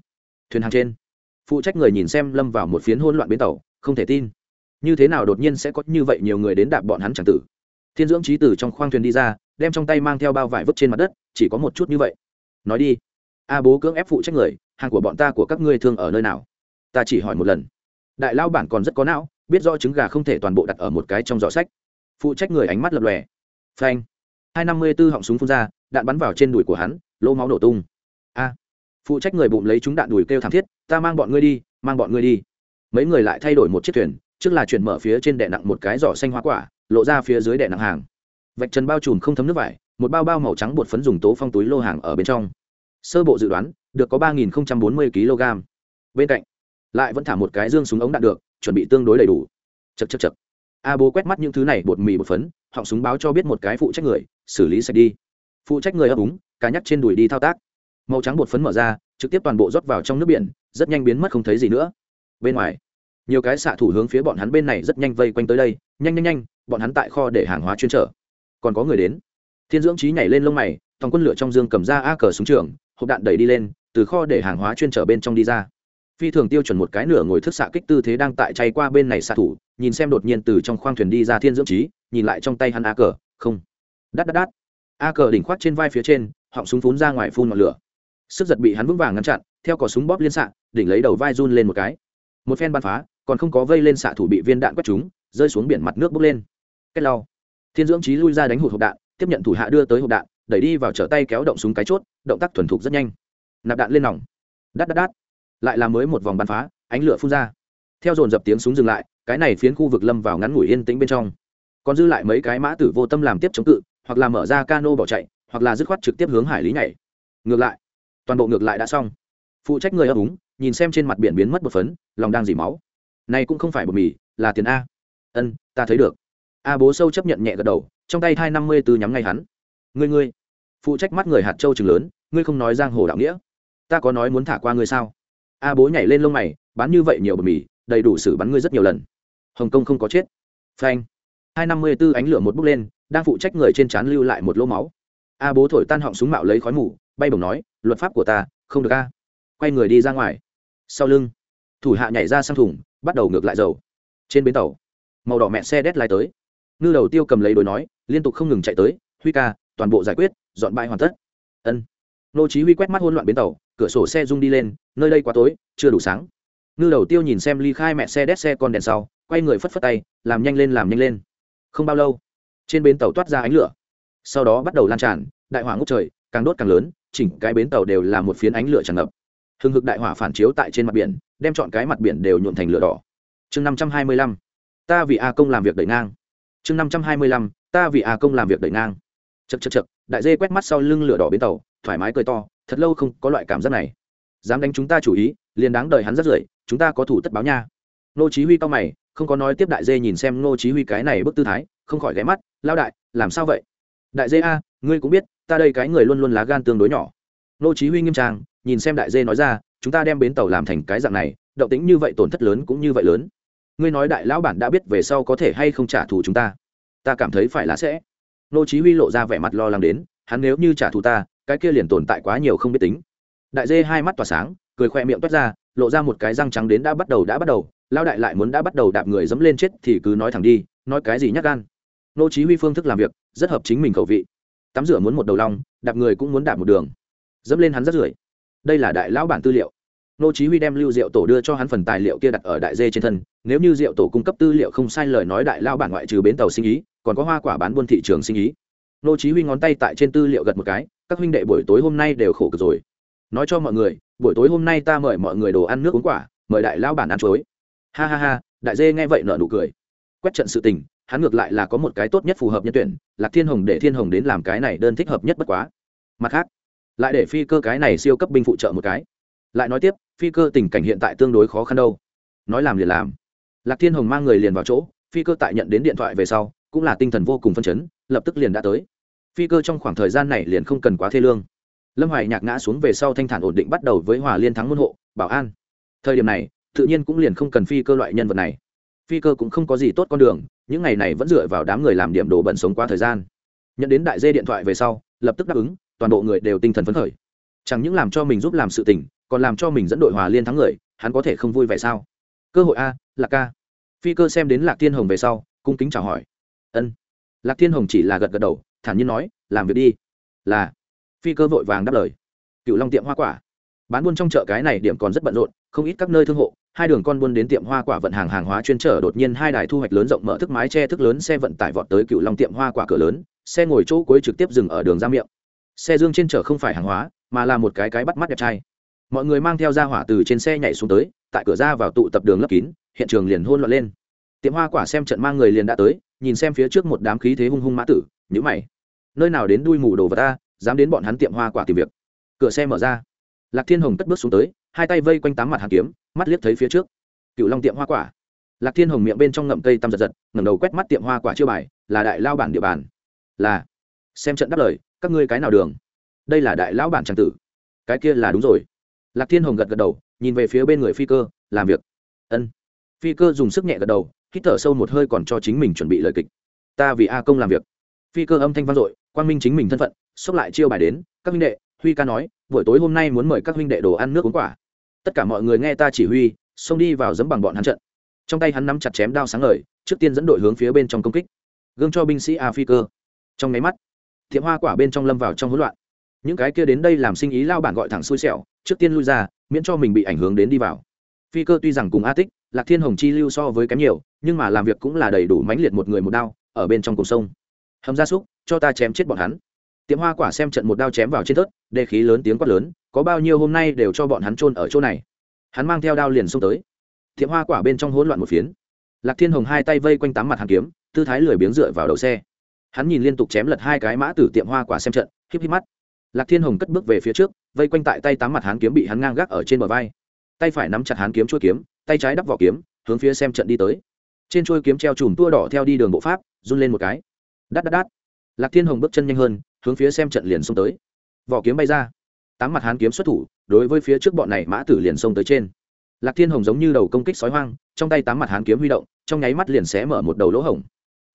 Thuyền hàng trên. Phụ trách người nhìn xem lâm vào một phiến hỗn loạn bến tàu, không thể tin. Như thế nào đột nhiên sẽ có như vậy nhiều người đến đạp bọn hắn chẳng tử? Thiên dưỡng trí tử trong khoang thuyền đi ra, đem trong tay mang theo bao vải vứt trên mặt đất, chỉ có một chút như vậy. Nói đi. A bố cưỡng ép phụ trách người, hàng của bọn ta của các ngươi thương ở nơi nào? Ta chỉ hỏi một lần. Đại lao bản còn rất có não, biết rõ trứng gà không thể toàn bộ đặt ở một cái trong giỏ sách. Phụ trách người ánh mắt lập lòe. Phanh hai năm mươi b ố họng súng phun ra, đạn bắn vào trên đùi của hắn, lỗ máu nổ tung. A, phụ trách người bụng lấy chúng đạn đùi kêu thảm thiết, ta mang bọn ngươi đi, mang bọn ngươi đi. Mấy người lại thay đổi một chiếc thuyền, trước là chuyển mở phía trên đè nặng một cái giỏ xanh hoa quả, lộ ra phía dưới đè nặng hàng. Vạch trần bao trùm không thấm nước vải, một bao bao màu trắng bột phấn dùng tố phong túi lô hàng ở bên trong. Sơ bộ dự đoán, được có ba bốn mươi kg. Bên cạnh, lại vẫn thả một cái dương súng ống đạn được, chuẩn bị tương đối đầy đủ. Chật chật chật a bố quét mắt những thứ này, bột mì bột phấn họng súng báo cho biết một cái phụ trách người, xử lý sạch đi. Phụ trách người ấp úng, cá nhắc trên đùi đi thao tác. Màu trắng bột phấn mở ra, trực tiếp toàn bộ rót vào trong nước biển, rất nhanh biến mất không thấy gì nữa. Bên ngoài, nhiều cái xạ thủ hướng phía bọn hắn bên này rất nhanh vây quanh tới đây, nhanh nhanh nhanh, bọn hắn tại kho để hàng hóa chuyên trở. Còn có người đến. Thiên dưỡng trí nhảy lên lông mày toàn quân lửa trong dương cầm ra a cờ súng trường, hộp đạn đẩy đi lên, từ kho để hàng hóa chuyên trở bên trong đi ra phi thường tiêu chuẩn một cái nửa ngồi thức xạ kích tư thế đang tại chay qua bên này xạ thủ, nhìn xem đột nhiên từ trong khoang thuyền đi ra thiên dưỡng trí, nhìn lại trong tay hắn a cờ, không. Đắt đắt đắt a cờ đỉnh khoác trên vai phía trên, họng súng phún ra ngoài phun ngọn lửa. Sức giật bị hắn vững vàng ngăn chặn, theo cò súng bóp liên xạ, đỉnh lấy đầu vai run lên một cái. Một phen bắn phá, còn không có vây lên xạ thủ bị viên đạn quét chúng rơi xuống biển mặt nước bốc lên. Cách lau. Thiên dưỡng trí lui ra đánh hụt hộp đạn, tiếp nhận thủ hạ đưa tới hộp đạn, đẩy đi vào trở tay kéo động súng cái chốt, động tác thuần thục rất nhanh. Nạp đạn lên nòng. Đắt đắt đắt lại là mới một vòng bắn phá, ánh lửa phun ra. Theo dồn dập tiếng súng dừng lại, cái này phiến khu vực lâm vào ngắn ngủi yên tĩnh bên trong. Còn dư lại mấy cái mã tử vô tâm làm tiếp chống cự, hoặc là mở ra cano bỏ chạy, hoặc là dứt khoát trực tiếp hướng hải lý nhảy. Ngược lại, toàn bộ ngược lại đã xong. Phụ trách người ấp úng, nhìn xem trên mặt biển biến mất một phấn, lòng đang dỉ máu. Này cũng không phải bột mì, là tiền a. Ân, ta thấy được. A bố sâu chấp nhận nhẹ gật đầu, trong tay hai năm mươi tư nhắm ngay hắn. Ngươi ngươi. Phụ trách mắt người hạt châu chừng lớn, ngươi không nói giang hồ đạo nghĩa. Ta có nói muốn thả qua ngươi sao? A bố nhảy lên lông mày, bán như vậy nhiều bột mì, đầy đủ xử bắn ngươi rất nhiều lần. Hồng kông không có chết. Phanh. Hai năm mươi b ố ánh lửa một bước lên, đang phụ trách người trên trán lưu lại một lỗ máu. A bố thổi tan họng súng mạo lấy khói mù, bay bổng nói, luật pháp của ta, không được a. Quay người đi ra ngoài. Sau lưng, thủ hạ nhảy ra sang thùng, bắt đầu ngược lại dầu. Trên bến tàu, màu đỏ mẹ xe đét lai tới. Ngư đầu tiêu cầm lấy đồi nói, liên tục không ngừng chạy tới, huy ca, toàn bộ giải quyết, dọn bãi hoàn tất. Ân nô chí huy quét mắt hỗn loạn bến tàu, cửa sổ xe rung đi lên, nơi đây quá tối, chưa đủ sáng. Ngư đầu tiêu nhìn xem ly khai mẹ xe đét xe con đèn sau, quay người phất phất tay, làm nhanh lên, làm nhanh lên. Không bao lâu, trên bến tàu toát ra ánh lửa. Sau đó bắt đầu lan tràn, đại hỏa ngút trời, càng đốt càng lớn, chỉnh cái bến tàu đều là một phiến ánh lửa tràn ngập. Hừng hực đại hỏa phản chiếu tại trên mặt biển, đem chọn cái mặt biển đều nhuộn thành lửa đỏ. Chương năm trăm hai mươi lăm, ta vì a công làm việc đẩy ngang. Chương năm trăm hai mươi lăm, ta vì a công làm việc đẩy ngang. Chật chật chật đại dê quét mắt sau lưng lửa đỏ bến tàu thoải mái cười to, thật lâu không có loại cảm giác này. Dám đánh chúng ta chủ ý, liền đáng đời hắn rất rưởi, chúng ta có thủ tất báo nha. Nô chí huy cao mày, không có nói tiếp đại dê nhìn xem nô chí huy cái này bức tư thái, không khỏi ghé mắt lao đại, làm sao vậy? Đại dê a, ngươi cũng biết, ta đây cái người luôn luôn lá gan tương đối nhỏ. Nô chí huy nghiêm trang, nhìn xem đại dê nói ra, chúng ta đem bến tàu làm thành cái dạng này, động tĩnh như vậy tổn thất lớn cũng như vậy lớn. Ngươi nói đại lão bản đã biết về sau có thể hay không trả thù chúng ta? Ta cảm thấy phải là sẽ. Nô chí huy lộ ra vẻ mặt lo lắng đến, hắn nếu như trả thù ta cái kia liền tồn tại quá nhiều không biết tính. Đại dê hai mắt tỏa sáng, cười khoe miệng toát ra, lộ ra một cái răng trắng đến đã bắt đầu đã bắt đầu lao đại lại muốn đã bắt đầu đạp người dẫm lên chết thì cứ nói thẳng đi, nói cái gì nhắc gan. Nô chí huy phương thức làm việc, rất hợp chính mình khẩu vị. Tắm rửa muốn một đầu long, đạp người cũng muốn đạp một đường. Dẫm lên hắn rất rưởi. Đây là đại lão bản tư liệu. Nô chí huy đem lưu diệu tổ đưa cho hắn phần tài liệu kia đặt ở đại dê trên thân, nếu như diệu tổ cung cấp tư liệu không sai lời nói đại lão bản ngoại trừ bến tàu sinh ý, còn có hoa quả bán buôn thị trường sinh ý. Nô chí huy ngón tay tại trên tư liệu gật một cái các huynh đệ buổi tối hôm nay đều khổ cực rồi. Nói cho mọi người, buổi tối hôm nay ta mời mọi người đồ ăn nước uống quả, mời đại lão bản ăn chuối. Ha ha ha, đại dê nghe vậy nở nụ cười. Quét trận sự tình, hắn ngược lại là có một cái tốt nhất phù hợp nhân tuyển, lạc thiên hồng để thiên hồng đến làm cái này đơn thích hợp nhất bất quá. Mặt khác, lại để phi cơ cái này siêu cấp binh phụ trợ một cái. Lại nói tiếp, phi cơ tình cảnh hiện tại tương đối khó khăn đâu. Nói làm liền làm. Lạc thiên hồng mang người liền vào chỗ, phi cơ tại nhận đến điện thoại về sau, cũng là tinh thần vô cùng phân chấn, lập tức liền đã tới phi cơ trong khoảng thời gian này liền không cần quá thê lương. Lâm hoài nhạc ngã xuống về sau thanh thản ổn định bắt đầu với hòa liên thắng môn hộ, bảo an. Thời điểm này, tự nhiên cũng liền không cần phi cơ loại nhân vật này. Phi cơ cũng không có gì tốt con đường, những ngày này vẫn dựa vào đám người làm điểm đồ bẩn sống qua thời gian. Nhận đến đại dê điện thoại về sau, lập tức đáp ứng, toàn bộ người đều tinh thần phấn khởi. Chẳng những làm cho mình giúp làm sự tình, còn làm cho mình dẫn đội hòa liên thắng người, hắn có thể không vui vẻ sao? Cơ hội a, lạc ca. Phi cơ xem đến lạc thiên hồng về sau, cung kính chào hỏi. Ân. Lạc thiên hồng chỉ là gật gật đầu thản nhiên nói, làm việc đi. Là. Phi cơ vội vàng đáp lời. Cựu long tiệm hoa quả. Bán buôn trong chợ cái này điểm còn rất bận rộn, không ít các nơi thương hộ, hai đường con buôn đến tiệm hoa quả vận hàng hàng hóa chuyên trở đột nhiên hai đài thu hoạch lớn rộng mở thức mái che thức lớn xe vận tải vọt tới cựu long tiệm hoa quả cửa lớn, xe ngồi chỗ cuối trực tiếp dừng ở đường ra miệng. Xe dương trên chở không phải hàng hóa, mà là một cái cái bắt mắt đẹp trai. Mọi người mang theo ra hỏa từ trên xe nhảy xuống tới, tại cửa ra vào tụ tập đường lấp kín, hiện trường liền hôn loạn lên. Tiệm hoa quả xem trận mang người liền đã tới, nhìn xem phía trước một đám khí thế hung hung mã tử nhữ mày. Nơi nào đến đuôi mù đồ vật ta, dám đến bọn hắn tiệm hoa quả tìm việc. Cửa xe mở ra. Lạc thiên hồng cất bước xuống tới, hai tay vây quanh tám mặt hàng kiếm, mắt liếc thấy phía trước. Cựu long tiệm hoa quả. Lạc thiên hồng miệng bên trong ngậm cây tăm giật giật, ngẩng đầu quét mắt tiệm hoa quả chưa bài, là đại lao bản địa bàn. Là. Xem trận đáp lời, các ngươi cái nào đường? Đây là đại lão bản tràng tử. Cái kia là đúng rồi. Lạc thiên hồng gật gật đầu, nhìn về phía bên người phi cơ, làm việc. Ân. Phi cơ dùng sức nhẹ gật đầu, hít thở sâu một hơi còn cho chính mình chuẩn bị lời kịch. Ta vì a công làm việc phi cơ âm thanh vang dội, quang minh chính mình thân phận, xốc lại chiêu bài đến, các huynh đệ, huy ca nói, buổi tối hôm nay muốn mời các huynh đệ đồ ăn nước uống quả. Tất cả mọi người nghe ta chỉ huy, xông đi vào dẫm bằng bọn hắn trận. Trong tay hắn nắm chặt chém đao sáng ngời, trước tiên dẫn đội hướng phía bên trong công kích. Gương cho binh sĩ a phi cơ. Trong máy mắt thiệm hoa quả bên trong lâm vào trong hỗn loạn. Những cái kia đến đây làm sinh ý lao bản gọi thẳng xui xẻo, trước tiên lui ra, miễn cho mình bị ảnh hưởng đến đi vào. Phi cơ tuy rằng cùng a tích, lạc thiên hồng chi lưu so với kém nhiều, nhưng mà làm việc cũng là đầy đủ mãnh liệt một người một đao, ở bên trong cùng sông hầm gia súc, cho ta chém chết bọn hắn. Tiệm hoa quả xem trận một đao chém vào trên tớt đề khí lớn tiếng quát lớn, có bao nhiêu hôm nay đều cho bọn hắn trôn ở chỗ này. Hắn mang theo đao liền xông tới. Tiệm hoa quả bên trong hỗn loạn một phiến. Lạc thiên hồng hai tay vây quanh tám mặt hàng kiếm, tư thái lười biếng dựa vào đầu xe. Hắn nhìn liên tục chém lật hai cái mã tử tiệm hoa quả xem trận, híp híp mắt. Lạc thiên hồng cất bước về phía trước, vây quanh tại tay tám mặt hán kiếm bị hắn ngang gác ở trên bờ vai. Tay phải nắm chặt hán kiếm chuôi kiếm, tay trái đắp vỏ kiếm, hướng phía xem trận đi tới. Trên chuôi kiếm treo chùm tua đỏ theo đi đường bộ pháp, run lên một cái đắt đắt đắt lạc thiên hồng bước chân nhanh hơn, hướng phía xem trận liền xông tới. Vỏ kiếm bay ra. Tám mặt hán kiếm xuất thủ, đối với phía trước bọn này mã tử liền xông tới trên. Lạc thiên hồng giống như đầu công kích sói hoang, trong tay tám mặt hán kiếm huy động, trong nháy mắt liền xé mở một đầu lỗ hổng.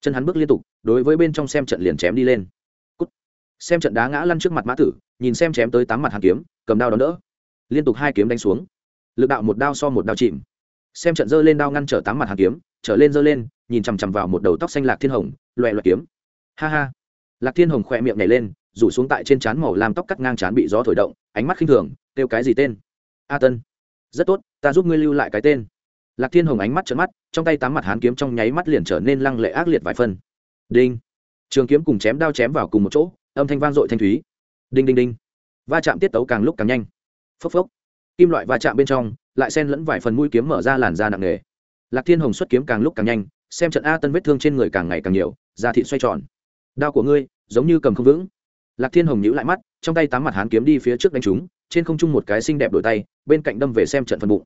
Chân hắn bước liên tục, đối với bên trong xem trận liền chém đi lên. Cút. xem trận đá ngã lăn trước mặt mã tử, nhìn xem chém tới tám mặt hàn kiếm, cầm đao đón đỡ. Liên tục hai kiếm đánh xuống. Lực đạo một đao so một đao chìm. Xem trận giơ lên đao ngăn trở tám mặt hàn kiếm, trở lên giơ lên, nhìn chằm chằm vào một đầu tóc xanh lạc thiên hồng, loẹ loẹ kiếm ha ha. Lạc thiên hồng khỏe miệng nhảy lên, rủ xuống tại trên trán màu làm tóc cắt ngang trán bị gió thổi động, ánh mắt khinh thường, kêu cái gì tên? A tân. Rất tốt, ta giúp ngươi lưu lại cái tên. Lạc thiên hồng ánh mắt trợn mắt, trong tay tám mặt hán kiếm trong nháy mắt liền trở nên lăng lệ ác liệt vài phân đinh. Trường kiếm cùng chém đao chém vào cùng một chỗ, âm thanh vang dội thanh thúy. Đinh đinh đinh. Va chạm tiết tấu càng lúc càng nhanh. Phốc phốc. Kim loại va chạm bên trong, lại xen lẫn vài phần mũi kiếm mở ra làn da nặng nề. Lạc thiên hồng xuất kiếm càng lúc càng nhanh, xem trận a tân vết thương trên người càng ngày càng nhiều, da thị xoay tròn đao của ngươi, giống như cầm không vững. Lạc thiên hồng nhữ lại mắt, trong tay tám mặt hán kiếm đi phía trước đánh chúng, trên không trung một cái xinh đẹp đổi tay, bên cạnh đâm về xem trận phần bụng.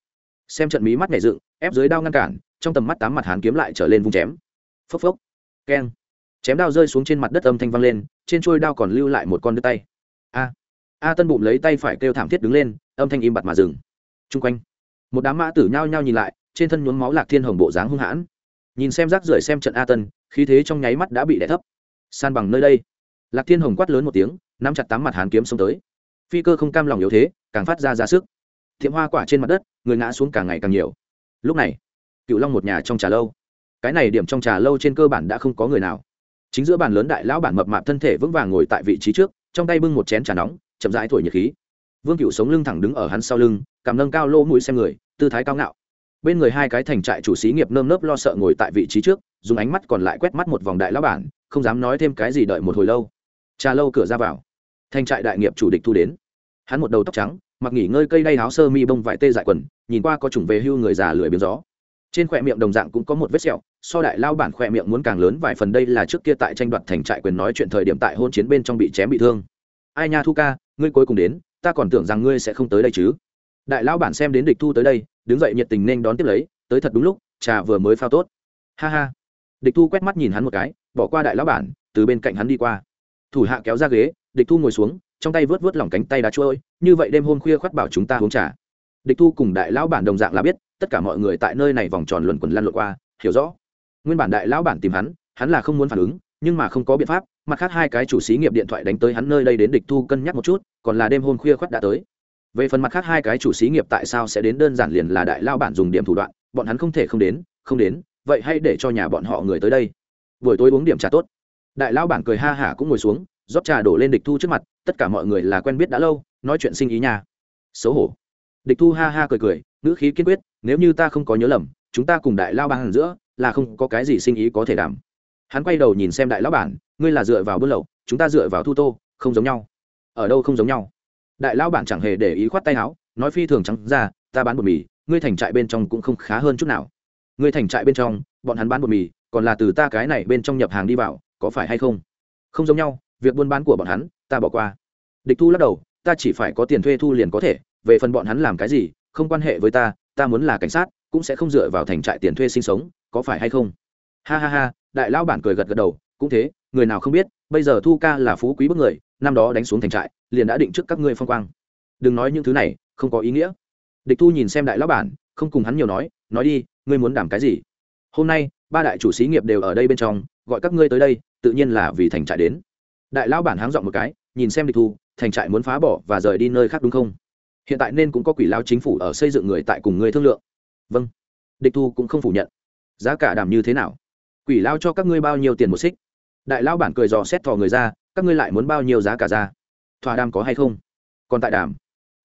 Xem trận mí mắt nhảy dựng, ép dưới đao ngăn cản, trong tầm mắt tám mặt hán kiếm lại trở lên vung chém. Phốc phốc. Keng. Chém đao rơi xuống trên mặt đất âm thanh vang lên, trên trôi đao còn lưu lại một con đứt tay. A. A tân bụng lấy tay phải kêu thảm thiết đứng lên, âm thanh im bặt mà dừng. T r u n g quanh, một đám mã tử nhao nhao nhìn lại, trên thân nhuốm máu lạc thiên hồng bộ dáng hung hãn. Nhìn xem rác rưởi xem trận a tân, khí thế trong nháy mắt đã bị đẻ thấp san bằng nơi đây. Lạc thiên hồng quát lớn một tiếng, nắm chặt tám mặt hán kiếm xông tới. Phi cơ không cam lòng yếu thế, càng phát ra ra sức. Thiệm hoa quả trên mặt đất, người ngã xuống càng ngày càng nhiều. Lúc này, cựu long một nhà trong trà lâu. Cái này điểm trong trà lâu trên cơ bản đã không có người nào. Chính giữa bàn lớn đại lão bản mập mạp thân thể vững vàng ngồi tại vị trí trước, trong tay bưng một chén trà nóng, chậm rãi thổi nhiệt khí. Vương cựu sống lưng thẳng đứng ở hắn sau lưng, cảm nâng cao lỗ mũi xem người, tư thái cao ngạo. Bên người hai cái thành trại chủ xí nghiệp nơm nớp lo sợ ngồi tại vị trí trước, dùng ánh mắt còn lại quét mắt một vòng đại lão bản không dám nói thêm cái gì đợi một hồi lâu. Trà lâu cửa ra vào. Thanh trại đại nghiệp chủ địch thu đến. Hắn một đầu tóc trắng, mặc nghỉ ngơi cây đay áo sơ mi bông vải tê dại quần, nhìn qua có chủng về hưu người già lười biếng gió. Trên khỏe miệng đồng dạng cũng có một vết sẹo, so đại lao bản khỏe miệng muốn càng lớn vài phần đây là trước kia tại tranh đoạt thành trại quyền nói chuyện thời điểm tại hôn chiến bên trong bị chém bị thương. Ai nha thu ca, ngươi cuối cùng đến, ta còn tưởng rằng ngươi sẽ không tới đây chứ. Đại lao bản xem đến địch thu tới đây, đứng dậy nhiệt tình nên đón tiếp lấy, tới thật đúng lúc, trà vừa mới phao tốt. Ha ha. Địch thu quét mắt nhìn hắn một cái bỏ qua đại lão bản, từ bên cạnh hắn đi qua. Thủ hạ kéo ra ghế, địch thu ngồi xuống, trong tay vớt vớt lỏng cánh tay đá trôi, như vậy đêm hôm khuya khoát bảo chúng ta uống trà. Địch thu cùng đại lão bản đồng dạng là biết, tất cả mọi người tại nơi này vòng tròn luẩn quẩn lăn lộn qua, hiểu rõ. Nguyên bản đại lão bản tìm hắn hắn là không muốn phản ứng, nhưng mà không có biện pháp, mặt khác hai cái chủ xí nghiệp điện thoại đánh tới hắn nơi đây đến địch thu cân nhắc một chút, còn là đêm hôm khuya khoắt đã tới. Về phần mặt khác hai cái chủ xí nghiệp tại sao sẽ đến đơn giản liền là đại lao bản dùng điểm thủ đoạn, bọn hắn không thể không đến không đến, vậy hay để cho nhà bọn họ người tới đây buổi tối uống điểm trà tốt. Đại lao bản cười ha hả cũng ngồi xuống, rót trà đổ lên địch thu trước mặt, tất cả mọi người là quen biết đã lâu, nói chuyện sinh ý nhà xấu hổ. Địch thu ha ha cười cười, ngữ khí kiên quyết, nếu như ta không có nhớ lầm, chúng ta cùng đại lao bản giữa, là không có cái gì sinh ý có thể đảm. Hắn quay đầu nhìn xem đại lão bản, ngươi là dựa vào buôn lậu, chúng ta dựa vào thu tô, không giống nhau. Ở đâu không giống nhau? Đại lão bản chẳng hề để ý khoát tay áo, nói phi thường trắng ra, ta bán bột mì, ngươi thành trại bên trong cũng không khá hơn chút nào. Ngươi thành trại bên trong, bọn hắn bán bột mì còn là từ ta cái này bên trong nhập hàng đi vào, có phải hay không? Không giống nhau, việc buôn bán của bọn hắn, ta bỏ qua. Địch thu lắc đầu, ta chỉ phải có tiền thuê thu liền có thể, về phần bọn hắn làm cái gì, không quan hệ với ta ta muốn là cảnh sát, cũng sẽ không dựa vào thành trại tiền thuê sinh sống, có phải hay không? Ha ha ha, đại lão bản cười gật gật đầu, cũng thế, người nào không biết, bây giờ thu ca là phú quý bức người, năm đó đánh xuống thành trại, liền đã định trước các ngươi phong quang. Đừng nói những thứ này, không có ý nghĩa. Địch thu nhìn xem đại lão bản, không cùng hắn nhiều nói nói đi, ngươi muốn đảm cái gì? Hôm nay ba đại chủ xí nghiệp đều ở đây bên trong, gọi các ngươi tới đây, tự nhiên là vì thành trại đến. Đại lão bản háng dọn một cái, nhìn xem địch thu, thành trại muốn phá bỏ và rời đi nơi khác đúng không? Hiện tại nên cũng có quỷ lao chính phủ ở xây dựng người tại cùng ngươi thương lượng. Vâng. Địch thu cũng không phủ nhận. Giá cả đảm như thế nào? Quỷ lao cho các ngươi bao nhiêu tiền một xích? Đại lao bản cười dò xét thò người ra, các ngươi lại muốn bao nhiêu giá cả ra? Thỏa đàm có hay không? Còn tại đàm.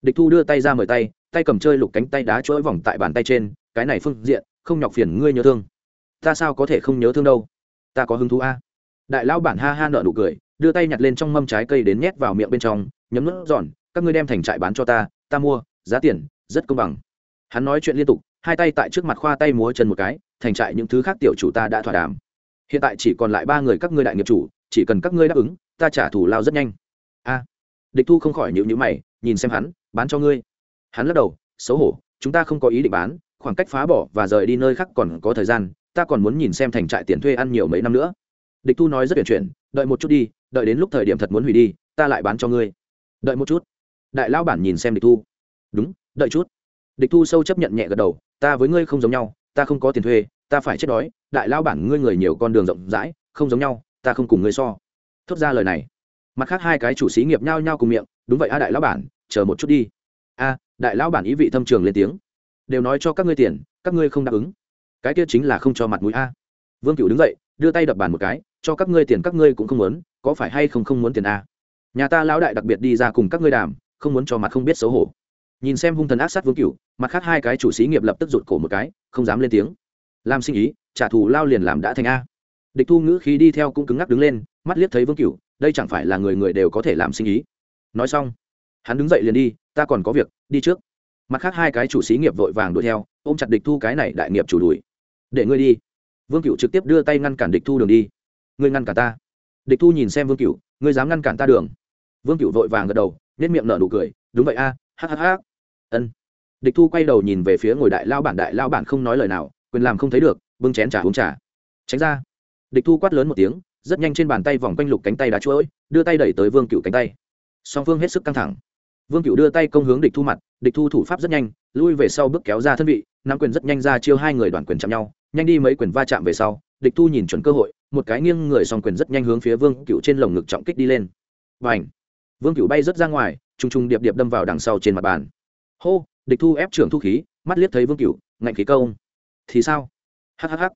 Địch thu đưa tay ra mời tay tay cầm chơi lục cánh tay đá chuỗi vòng tại bàn tay trên, cái này phương diện, không nhọc phiền ngươi nhớ thương ta sao có thể không nhớ thương đâu? Ta có hứng thú a. Đại lao bản ha ha nợ nụ cười, đưa tay nhặt lên trong mâm trái cây đến nhét vào miệng bên trong, nhấm nước giòn, các ngươi đem thành trại bán cho ta ta mua, giá tiền, rất công bằng. Hắn nói chuyện liên tục, hai tay tại trước mặt khoa tay múa chân một cái, thành trại những thứ khác tiểu chủ ta đã thỏa đàm. Hiện tại chỉ còn lại ba người các ngươi đại nghiệp chủ, chỉ cần các ngươi đáp ứng, ta trả thù lao rất nhanh. A. Địch thu không khỏi nhịu nhữ mày, nhìn xem hắn, bán cho ngươi. Hắn lắc đầu, xấu hổ, chúng ta không có ý định bán, khoảng cách phá bỏ và rời đi nơi khác còn có thời gian ta còn muốn nhìn xem thành trại tiền thuê ăn nhiều mấy năm nữa. Địch thu nói rất tuyển chuyển, đợi một chút đi, đợi đến lúc thời điểm thật muốn hủy đi, ta lại bán cho ngươi. Đợi một chút. Đại lão bản nhìn xem địch thu. Đúng, đợi chút. Địch thu sâu chấp nhận nhẹ gật đầu, ta với ngươi không giống nhau, ta không có tiền thuê, ta phải chết đói, đại Lão bản ngươi người nhiều con đường rộng rãi, không giống nhau, ta không cùng ngươi so. Thốt ra lời này. Mặt khác hai cái chủ xí nghiệp nhao nhao cùng miệng, đúng vậy a đại lão bản, chờ một chút đi. A, đại lão bản ý vị thâm trường lên tiếng. Đều nói cho các ngươi tiền, các ngươi không đáp ứng cái kia chính là không cho mặt mũi a. Vương cựu đứng dậy, đưa tay đập bàn một cái, cho các ngươi tiền các ngươi cũng không muốn, có phải hay không không muốn tiền a? Nhà ta lão đại đặc biệt đi ra cùng các ngươi đàm, không muốn cho mặt không biết xấu hổ. Nhìn xem hung thần ác sát vương cựu mặt khác hai cái chủ sĩ nghiệp lập tức rụt cổ một cái, không dám lên tiếng. Làm sinh ý, trả thù lao liền làm đã thành a. Địch thu ngữ khí đi theo cũng cứng ngắc đứng lên, mắt liếc thấy vương cựu đây chẳng phải là người người đều có thể làm sinh ý. Nói xong, hắn đứng dậy liền đi, ta còn có việc, đi trước. Mặt khác hai cái chủ sĩ nghiệp vội vàng đuổi theo, ôm chặt địch thu cái này đại nghiệp chủ đuổi để ngươi đi. Vương cựu trực tiếp đưa tay ngăn cản địch thu đường đi. Ngươi ngăn cản ta. Địch thu nhìn xem vương cựu ngươi dám ngăn cản ta đường. Vương cựu vội vàng gật đầu nên miệng nở nụ cười, đúng vậy a hhh ân. Địch thu quay đầu nhìn về phía ngồi đại lao bản, đại lao bản không nói lời nào, quyền làm không thấy được, bưng chén trà uống trà. Tránh ra. Địch thu quát lớn một tiếng, rất nhanh trên bàn tay vòng quanh lục cánh tay đá chuỗi, đưa tay đẩy tới vương cựu cánh tay. Song phương hết sức căng thẳng. Vương cựu đưa tay công hướng địch thu mặt, địch thu thủ pháp rất nhanh, lui về sau bước kéo ra thân vị, nắm quyền rất nhanh ra chiêu hai người đoàn quyền chạm nhau nhanh đi mấy quyền va chạm về sau, địch thu nhìn chuẩn cơ hội, một cái nghiêng người song quyền rất nhanh hướng phía vương cựu trên lồng ngực trọng kích đi lên. Và ảnh vương cựu bay rớt ra ngoài t r ù n g t r ù n g điệp điệp đâm vào đằng sau trên mặt bàn. Hô! Địch thu ép trưởng thu khí, mắt liếc thấy vương cựu ngạnh khí câu. Thì sao? Hhh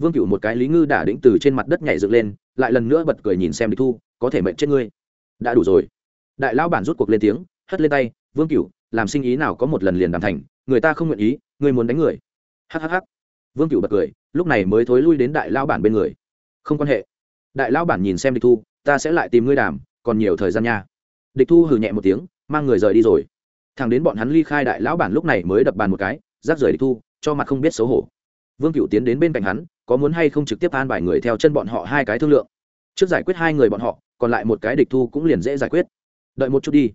vương cựu một cái lý ngư đả đĩnh từ trên mặt đất nhảy dựng lên, lại lần nữa bật cười nhìn xem địch thu, có thể mệnh chết ngươi. Đã đủ rồi. Đại lão bản rút cuộc lên tiếng, hất lên tay, vương cựu làm sinh ý nào có một lần liền đàm thành, người ta không nguyện ý, ngươi muốn đánh người. Hhh vương cựu bật cười, lúc này mới thối lui đến đại lao bản bên người. Không quan hệ. Đại lao bản nhìn xem địch thu, ta sẽ lại tìm ngươi đàm, còn nhiều thời gian nha. Địch thu hừ nhẹ một tiếng, mang người rời đi rồi. Thằng đến bọn hắn ly khai đại lão bản lúc này mới đập bàn một cái rác rời địch thu, cho mặt không biết xấu hổ. Vương cựu tiến đến bên cạnh hắn, có muốn hay không trực tiếp an bài người theo chân bọn họ hai cái thương lượng. Trước giải quyết hai người bọn họ, còn lại một cái địch thu cũng liền dễ giải quyết. Đợi một chút đi.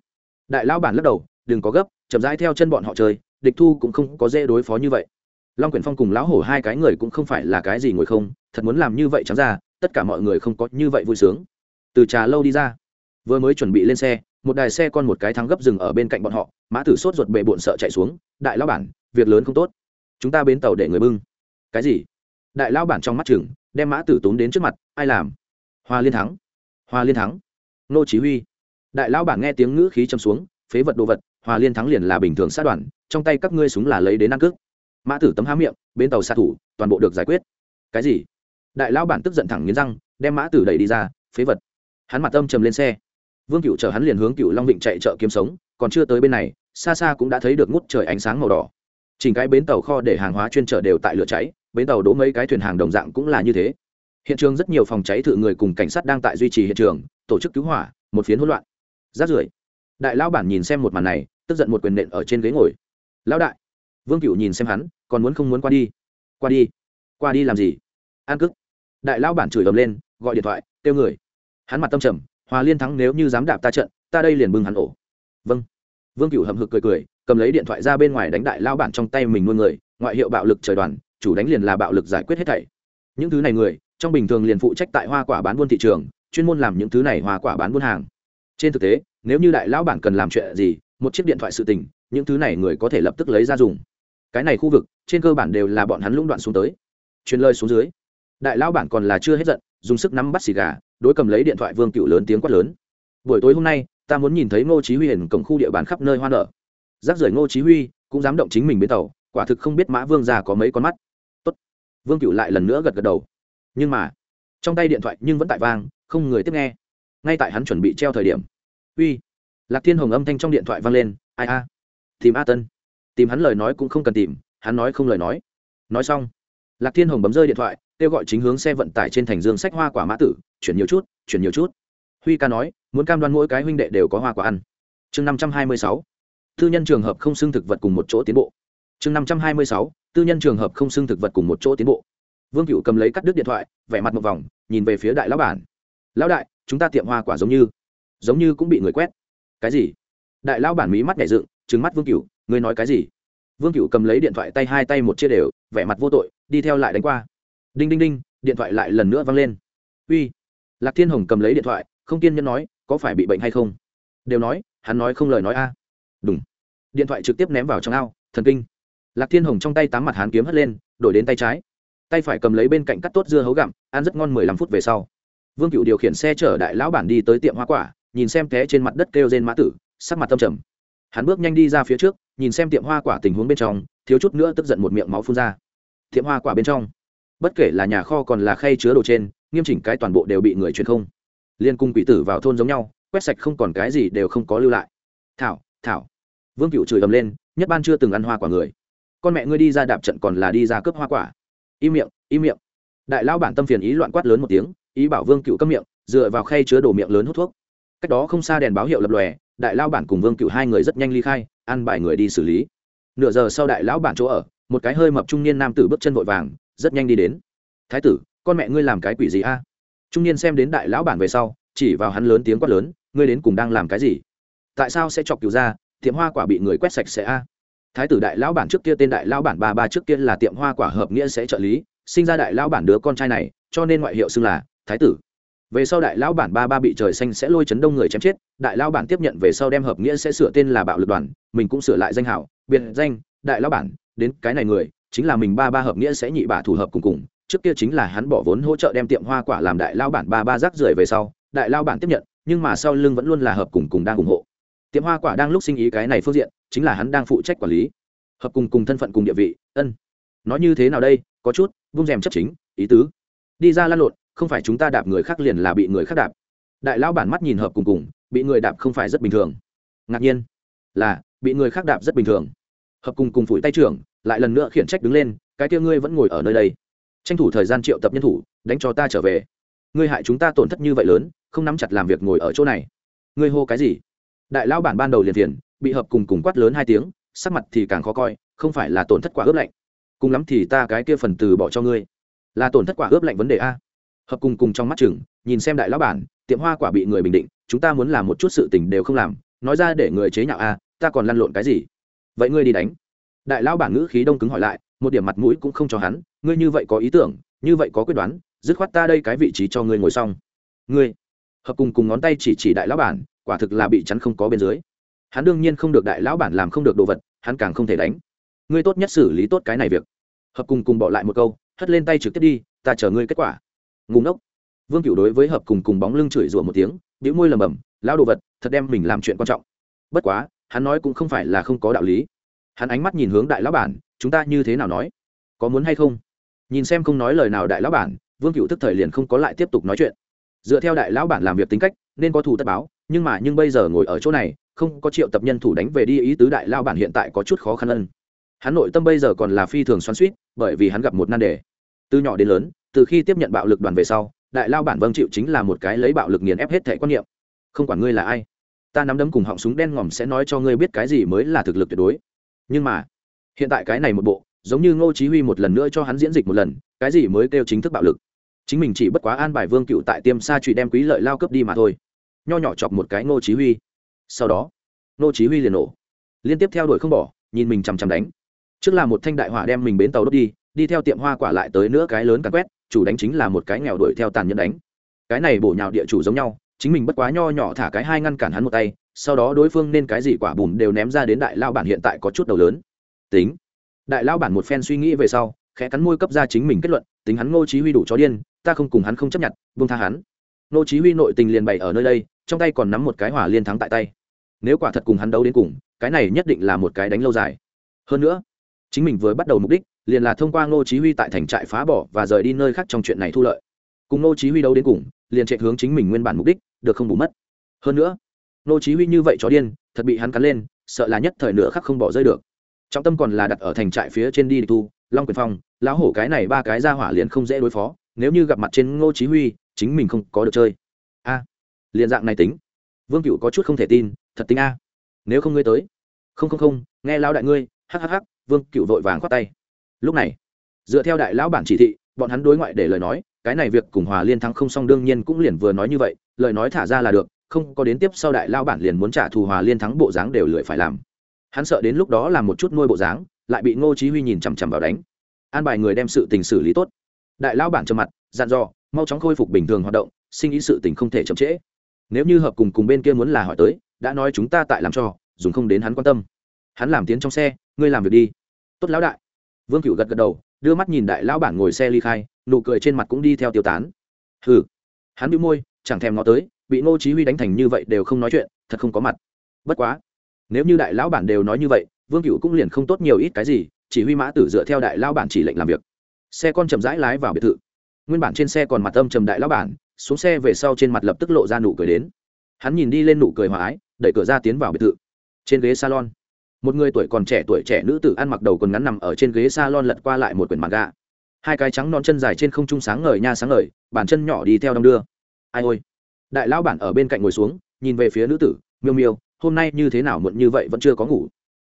Đại lão bản lắc đầu, đừng có gấp, chậm rãi theo chân bọn họ chơi, địch thu cũng không có dễ đối phó như vậy long quyển phong cùng lão hổ hai cái người cũng không phải là cái gì ngồi không, thật muốn làm như vậy chẳng ra, tất cả mọi người không có như vậy vui sướng. Từ trà lâu đi ra, vừa mới chuẩn bị lên xe, một đài xe con một cái thắng gấp rừng ở bên cạnh bọn họ, mã tử sốt ruột bệ bộn sợ chạy xuống, đại lão bản, việc lớn không tốt. Chúng ta bến tàu để người bưng. Cái gì? Đại lão bản trong mắt chừng, đem mã tử tốn đến trước mặt, ai làm? Hoa liên thắng. Hoa liên thắng. Nô chỉ huy. Đại lão bản nghe tiếng ngữ khí châm xuống, phế vật đồ vật, hoa liên thắng liền là bình thường sát đoàn, trong tay các ngươi súng là lấy đến ăn cước mã tử tấm há miệng bến tàu xạ thủ, toàn bộ được giải quyết. Cái gì? Đại lão bản tức giận thẳng nghiến răng, đem mã tử đẩy đi ra, phế vật. Hắn mặt tâm trầm lên xe. Vương cựu chở hắn liền hướng cựu long vịnh chạy chợ kiếm sống, còn chưa tới bên này, xa xa cũng đã thấy được ngút trời ánh sáng màu đỏ. Chỉnh cái bến tàu kho để hàng hóa chuyên chở đều tại lửa cháy, bến tàu đỗ mấy cái thuyền hàng đồng dạng cũng là như thế. Hiện trường rất nhiều phòng cháy thử người cùng cảnh sát đang tại duy trì hiện trường, tổ chức cứu hỏa, một phiến hỗn loạn. Rát rưởi. Đại lão bản nhìn xem một màn này, tức giận một quyền nện ở trên ghế ngồi. Lão đại. Vương cựu nhìn xem hắn còn muốn không muốn qua đi? Qua đi. Qua đi làm gì? An cức. Đại lão bản chửi ầm lên, gọi điện thoại, kêu người. Hắn mặt tâm trầm, hòa liên thắng nếu như dám đạp ta trận, ta đây liền bưng hắn ổ. Vâng. Vương cựu hầm hực cười cười, cầm lấy điện thoại ra bên ngoài đánh đại lao bản trong tay mình nuôi người, ngoại hiệu bạo lực trời đoàn, chủ đánh liền là bạo lực giải quyết hết thảy. Những thứ này người, trong bình thường liền phụ trách tại hoa quả bán buôn thị trường, chuyên môn làm những thứ này hoa quả bán buôn hàng. Trên thực tế, nếu như đại lão bản cần làm chuyện gì, một chiếc điện thoại sự tình, những thứ này người có thể lập tức lấy ra dùng cái này khu vực, trên cơ bản đều là bọn hắn lũng đoạn xuống tới. Truyền lời xuống dưới, đại lão bản còn là chưa hết giận, dùng sức nắm bắt xì gà, đối cầm lấy điện thoại vương cựu lớn tiếng quát lớn. Buổi tối hôm nay, ta muốn nhìn thấy ngô chí huy hiển cổng khu địa bàn khắp nơi hoa nở. Rác rưởi ngô chí huy cũng dám động chính mình bên tàu, quả thực không biết mã vương già có mấy con mắt. Tốt. Vương cựu lại lần nữa gật gật đầu. Nhưng mà, trong tay điện thoại nhưng vẫn tại vang, không người tiếp nghe. Ngay tại hắn chuẩn bị treo thời điểm. Uy, lạc thiên hồng âm thanh trong điện thoại vang lên. Ai a? Tìm a tân tìm hắn lời nói cũng không cần tìm, hắn nói không lời nói. Nói xong, lạc thiên hồng bấm rơi điện thoại, kêu gọi chính hướng xe vận tải trên thành dương sách hoa quả mã tử, chuyển nhiều chút, chuyển nhiều chút. Huy ca nói, muốn cam đoan mỗi cái huynh đệ đều có hoa quả ăn. Chương năm trăm hai mươi sáu, tư nhân trường hợp không xưng thực vật cùng một chỗ tiến bộ. Chương năm trăm hai mươi sáu, tư nhân trường hợp không xưng thực vật cùng một chỗ tiến bộ. Vương cựu cầm lấy cắt đứt điện thoại, vẻ mặt một vòng, nhìn về phía đại lão bản. Lão đại, chúng ta tiệm hoa quả giống như giống như cũng bị người quét. Cái gì? Đại lão bản mí mắt nhảy dựng trứng mắt vương cựu ngươi nói cái gì? Vương cựu cầm lấy điện thoại tay hai tay một chia đều, vẻ mặt vô tội, đi theo lại đánh qua. Đinh đinh đinh, điện thoại lại lần nữa văng lên. Uy. Lạc thiên hồng cầm lấy điện thoại, không kiên nhẫn nói, có phải bị bệnh hay không? Đều nói, hắn nói không lời nói a. Đúng điện thoại trực tiếp ném vào trong ao, thần kinh. Lạc thiên hồng trong tay tám mặt hán kiếm hất lên, đổi đến tay trái. Tay phải cầm lấy bên cạnh cắt tốt dưa hấu gặm, ăn rất ngon mười lăm phút về sau. Vương cựu điều khiển xe chở đại lão bản đi tới tiệm hoa quả, nhìn xem té trên mặt đất kêu rên mã tử, sắc mặt tâm trầm hắn bước nhanh đi ra phía trước, nhìn xem tiệm hoa quả tình huống bên trong, thiếu chút nữa tức giận một miệng máu phun ra. Tiệm hoa quả bên trong, bất kể là nhà kho còn là khay chứa đồ trên, nghiêm chỉnh cái toàn bộ đều bị người truyền không. Liên cung quỷ tử vào thôn giống nhau, quét sạch không còn cái gì đều không có lưu lại. Thảo thảo. Vương cựu chửi ầm lên, nhất ban chưa từng ăn hoa quả người. Con mẹ ngươi đi ra đạp trận còn là đi ra cướp hoa quả. Im miệng im miệng. Đại lao bản tâm phiền ý loạn quát lớn một tiếng, ý bảo vương cựu cấm miệng, dựa vào khay chứa đồ miệng lớn hút thuốc. Cách đó không xa đèn báo hiệu lập lòe đại lao bản cùng vương cựu hai người rất nhanh ly khai ăn bài người đi xử lý. Nửa giờ sau đại lão bản chỗ ở, một cái hơi mập trung niên nam tử bước chân vội vàng, rất nhanh đi đến. Thái tử, con mẹ ngươi làm cái quỷ gì a? Trung niên xem đến đại lão bản về sau, chỉ vào hắn lớn tiếng quát lớn, ngươi đến cùng đang làm cái gì? Tại sao sẽ chọc cựu ra tiệm hoa quả bị người quét sạch sẽ a? Thái tử đại lão bản trước kia tên đại lão bản ba ba trước kia là tiệm hoa quả hợp nghĩa sẽ trợ lý, sinh ra đại lão bản đứa con trai này, cho nên ngoại hiệu xưng là thái tử về sau đại lão bản ba ba bị trời xanh sẽ lôi chấn đông người chém chết, đại lão bản tiếp nhận về sau đem hợp nghĩa sẽ sửa tên là bạo lực đoàn, mình cũng sửa lại danh hảo, biệt danh, đại lão bản, đến cái này người, chính là mình ba ba hợp nghĩa sẽ nhị bà thủ hợp cùng cùng, trước kia chính là hắn bỏ vốn hỗ trợ đem tiệm hoa quả làm đại lão bản ba ba rác rưởi về sau, đại lão bản tiếp nhận, nhưng mà sau lưng vẫn luôn là hợp cùng cùng đang ủng hộ. Tiệm hoa quả đang lúc sinh ý cái này phương diện, chính là hắn đang phụ trách quản lý. Hợp cùng cùng thân phận cùng địa vị, ân. Nói như thế nào đây, có chút, vung rèm chấp chính, ý tứ. Đi ra lan lộn không phải chúng ta đạp người khác liền là bị người khác đạp. Đại lão bản mắt nhìn hợp cùng cùng, bị người đạp không phải rất bình thường. Ngạc nhiên, là, bị người khác đạp rất bình thường. Hợp cùng cùng phủi tay trưởng, lại lần nữa khiển trách đứng lên, cái kia ngươi vẫn ngồi ở nơi đây. Tranh thủ thời gian triệu tập nhân thủ, đánh cho ta trở về. Ngươi hại chúng ta tổn thất như vậy lớn, không nắm chặt làm việc ngồi ở chỗ này. Ngươi hô cái gì? Đại lão bản ban đầu liền tiền bị hợp cùng cùng quát lớn hai tiếng, sắc mặt thì càng khó coi, không phải là tổn thất quả ướp lạnh. Cùng lắm thì ta cái kia phần từ bỏ cho ngươi. Là tổn thất quả ướp lạnh vấn đề a hợp cùng cùng trong mắt chừng, nhìn xem đại lão bản, tiệm hoa quả bị người bình định, chúng ta muốn làm một chút sự tình đều không làm, nói ra để người chế nhạo a ta còn lăn lộn cái gì? Vậy ngươi đi đánh. Đại lão bản ngữ khí đông cứng hỏi lại, một điểm mặt mũi cũng không cho hắn, ngươi như vậy có ý tưởng, như vậy có quyết đoán, dứt khoát ta đây cái vị trí cho ngươi ngồi xong. Ngươi, hợp cùng cùng ngón tay chỉ chỉ đại lão bản, quả thực là bị chắn không có bên dưới. Hắn đương nhiên không được đại lão bản làm không được đồ vật, hắn càng không thể đánh. Ngươi tốt nhất xử lý tốt cái này việc. Hợp cùng cùng bỏ lại một câu, hất lên tay trực tiếp đi, ta chờ ngươi kết quả ngùng ốc vương cựu đối với hợp cùng cùng bóng lưng chửi rủa một tiếng, bĩu môi lầm bầm lão đồ vật, thật đem mình làm chuyện quan trọng. Bất quá, hắn nói cũng không phải là không có đạo lý. Hắn ánh mắt nhìn hướng đại lão bản, chúng ta như thế nào nói? Có muốn hay không? Nhìn xem không nói lời nào đại lão bản, vương cựu tức thời liền không có lại tiếp tục nói chuyện. Dựa theo đại lão bản làm việc tính cách, nên có thủ tất báo, nhưng mà nhưng bây giờ ngồi ở chỗ này, không có triệu tập nhân thủ đánh về đi ý tứ đại lao bản hiện tại có chút khó khăn ân hắn nội tâm bây giờ còn là phi thường xoắn suýt bởi vì hắn gặp một nan đề từ nhỏ đến lớn, từ khi tiếp nhận bạo lực đoàn về sau, đại lao bản vâng chịu chính là một cái lấy bạo lực nghiền ép hết thẻ quan niệm. Không quản ngươi là ai, ta nắm đấm cùng họng súng đen ngòm sẽ nói cho ngươi biết cái gì mới là thực lực tuyệt đối. Nhưng mà, hiện tại cái này một bộ, giống như ngô chí huy một lần nữa cho hắn diễn dịch một lần, cái gì mới kêu chính thức bạo lực? Chính mình chỉ bất quá an bài vương cựu tại tiêm sa trụy đem quý lợi lao cấp đi mà thôi. Nho nhỏ chọc một cái ngô chí huy. Sau đó, ngô chí huy liền nổ. Liên tiếp theo đuổi không bỏ, nhìn mình chằm chằm đánh. Trước là một thanh đại hỏa đem mình bến tàu đốt đi đi theo tiệm hoa quả lại tới nữa cái lớn càn quét, chủ đánh chính là một cái nghèo đuổi theo tàn nhẫn đánh. Cái này bổ nhào địa chủ giống nhau, chính mình bất quá nho nhỏ thả cái hai ngăn cản hắn một tay, sau đó đối phương nên cái gì quả bùn đều ném ra đến đại lao bản hiện tại có chút đầu lớn. Tính. Đại lao bản một phen suy nghĩ về sau, khẽ cắn môi cấp ra chính mình kết luận, tính hắn ngô chí huy đủ chó điên, ta không cùng hắn không chấp nhận, buông tha hắn. Ngô chí huy nội tình liền bày ở nơi đây, trong tay còn nắm một cái hỏa liên thắng tại tay. Nếu quả thật cùng hắn đấu đến cùng, cái này nhất định là một cái đánh lâu dài. Hơn nữa, chính mình vừa bắt đầu mục đích liền là thông qua ngô chí huy tại thành trại phá bỏ và rời đi nơi khác trong chuyện này thu lợi. Cùng ngô chí huy đấu đến cùng liền chạy hướng chính mình nguyên bản mục đích được không bù mất. Hơn nữa ngô chí huy như vậy chó điên thật bị hắn cắn lên sợ là nhất thời nửa khắc không bỏ rơi được. Trọng tâm còn là đặt ở thành trại phía trên đi thu long quyền phong lão hổ cái này ba cái ra hỏa liền không dễ đối phó nếu như gặp mặt trên ngô chí huy chính mình không có được chơi. A à, liền dạng này tính. Vương Cửu có chút không thể tin thật tính a. Nếu không ngươi tới không không không nghe lão đại ngươi hắc hắc hắc vương Cửu vội vàng khoát tay lúc này, dựa theo đại lão bản chỉ thị, bọn hắn đối ngoại để lời nói, cái này việc cùng hòa liên thắng không xong đương nhiên cũng liền vừa nói như vậy, lời nói thả ra là được, không có đến tiếp sau đại lao bản liền muốn trả thù hòa liên thắng bộ dáng đều lười phải làm. Hắn sợ đến lúc đó làm một chút nuôi bộ dáng, lại bị ngô chí huy nhìn chằm chằm vào đánh. An bài người đem sự tình xử lý tốt. Đại lao bản trầm mặt, dặn dò, mau chóng khôi phục bình thường hoạt động, sinh ý sự tình không thể chậm trễ. Nếu như hợp cùng cùng bên kia muốn là hỏi tới, đã nói chúng ta tại làm cho, dùng không đến hắn quan tâm. Hắn làm tiến trong xe, ngươi làm việc đi. Tốt lão đại vương cựu gật gật đầu, đưa mắt nhìn đại lão bản ngồi xe ly khai, nụ cười trên mặt cũng đi theo tiêu tán. Hừ. Hắn bị môi, chẳng thèm ngó tới, bị ngô chí huy đánh thành như vậy đều không nói chuyện, thật không có mặt. Bất quá, nếu như đại lão bản đều nói như vậy, vương cựu cũng liền không tốt nhiều ít cái gì, chỉ huy mã tử dựa theo đại lão bản chỉ lệnh làm việc. Xe con chậm rãi lái vào biệt thự. Nguyên bản trên xe còn mặt âm trầm đại lão bản, xuống xe về sau trên mặt lập tức lộ ra nụ cười đến. Hắn nhìn đi lên nụ cười hòa ái, đẩy cửa ra tiến vào biệt thự. Trên ghế salon một người tuổi còn trẻ tuổi trẻ nữ tử ăn mặc đầu quần ngắn nằm ở trên ghế salon lật qua lại một quyển mặt gà hai cái trắng non chân dài trên không trung sáng ngời nha sáng ngời, bàn chân nhỏ đi theo đong đưa. Ai ôi. Đại lão bản ở bên cạnh ngồi xuống, nhìn về phía nữ tử, miêu miêu, hôm nay như thế nào muộn như vậy vẫn chưa có ngủ?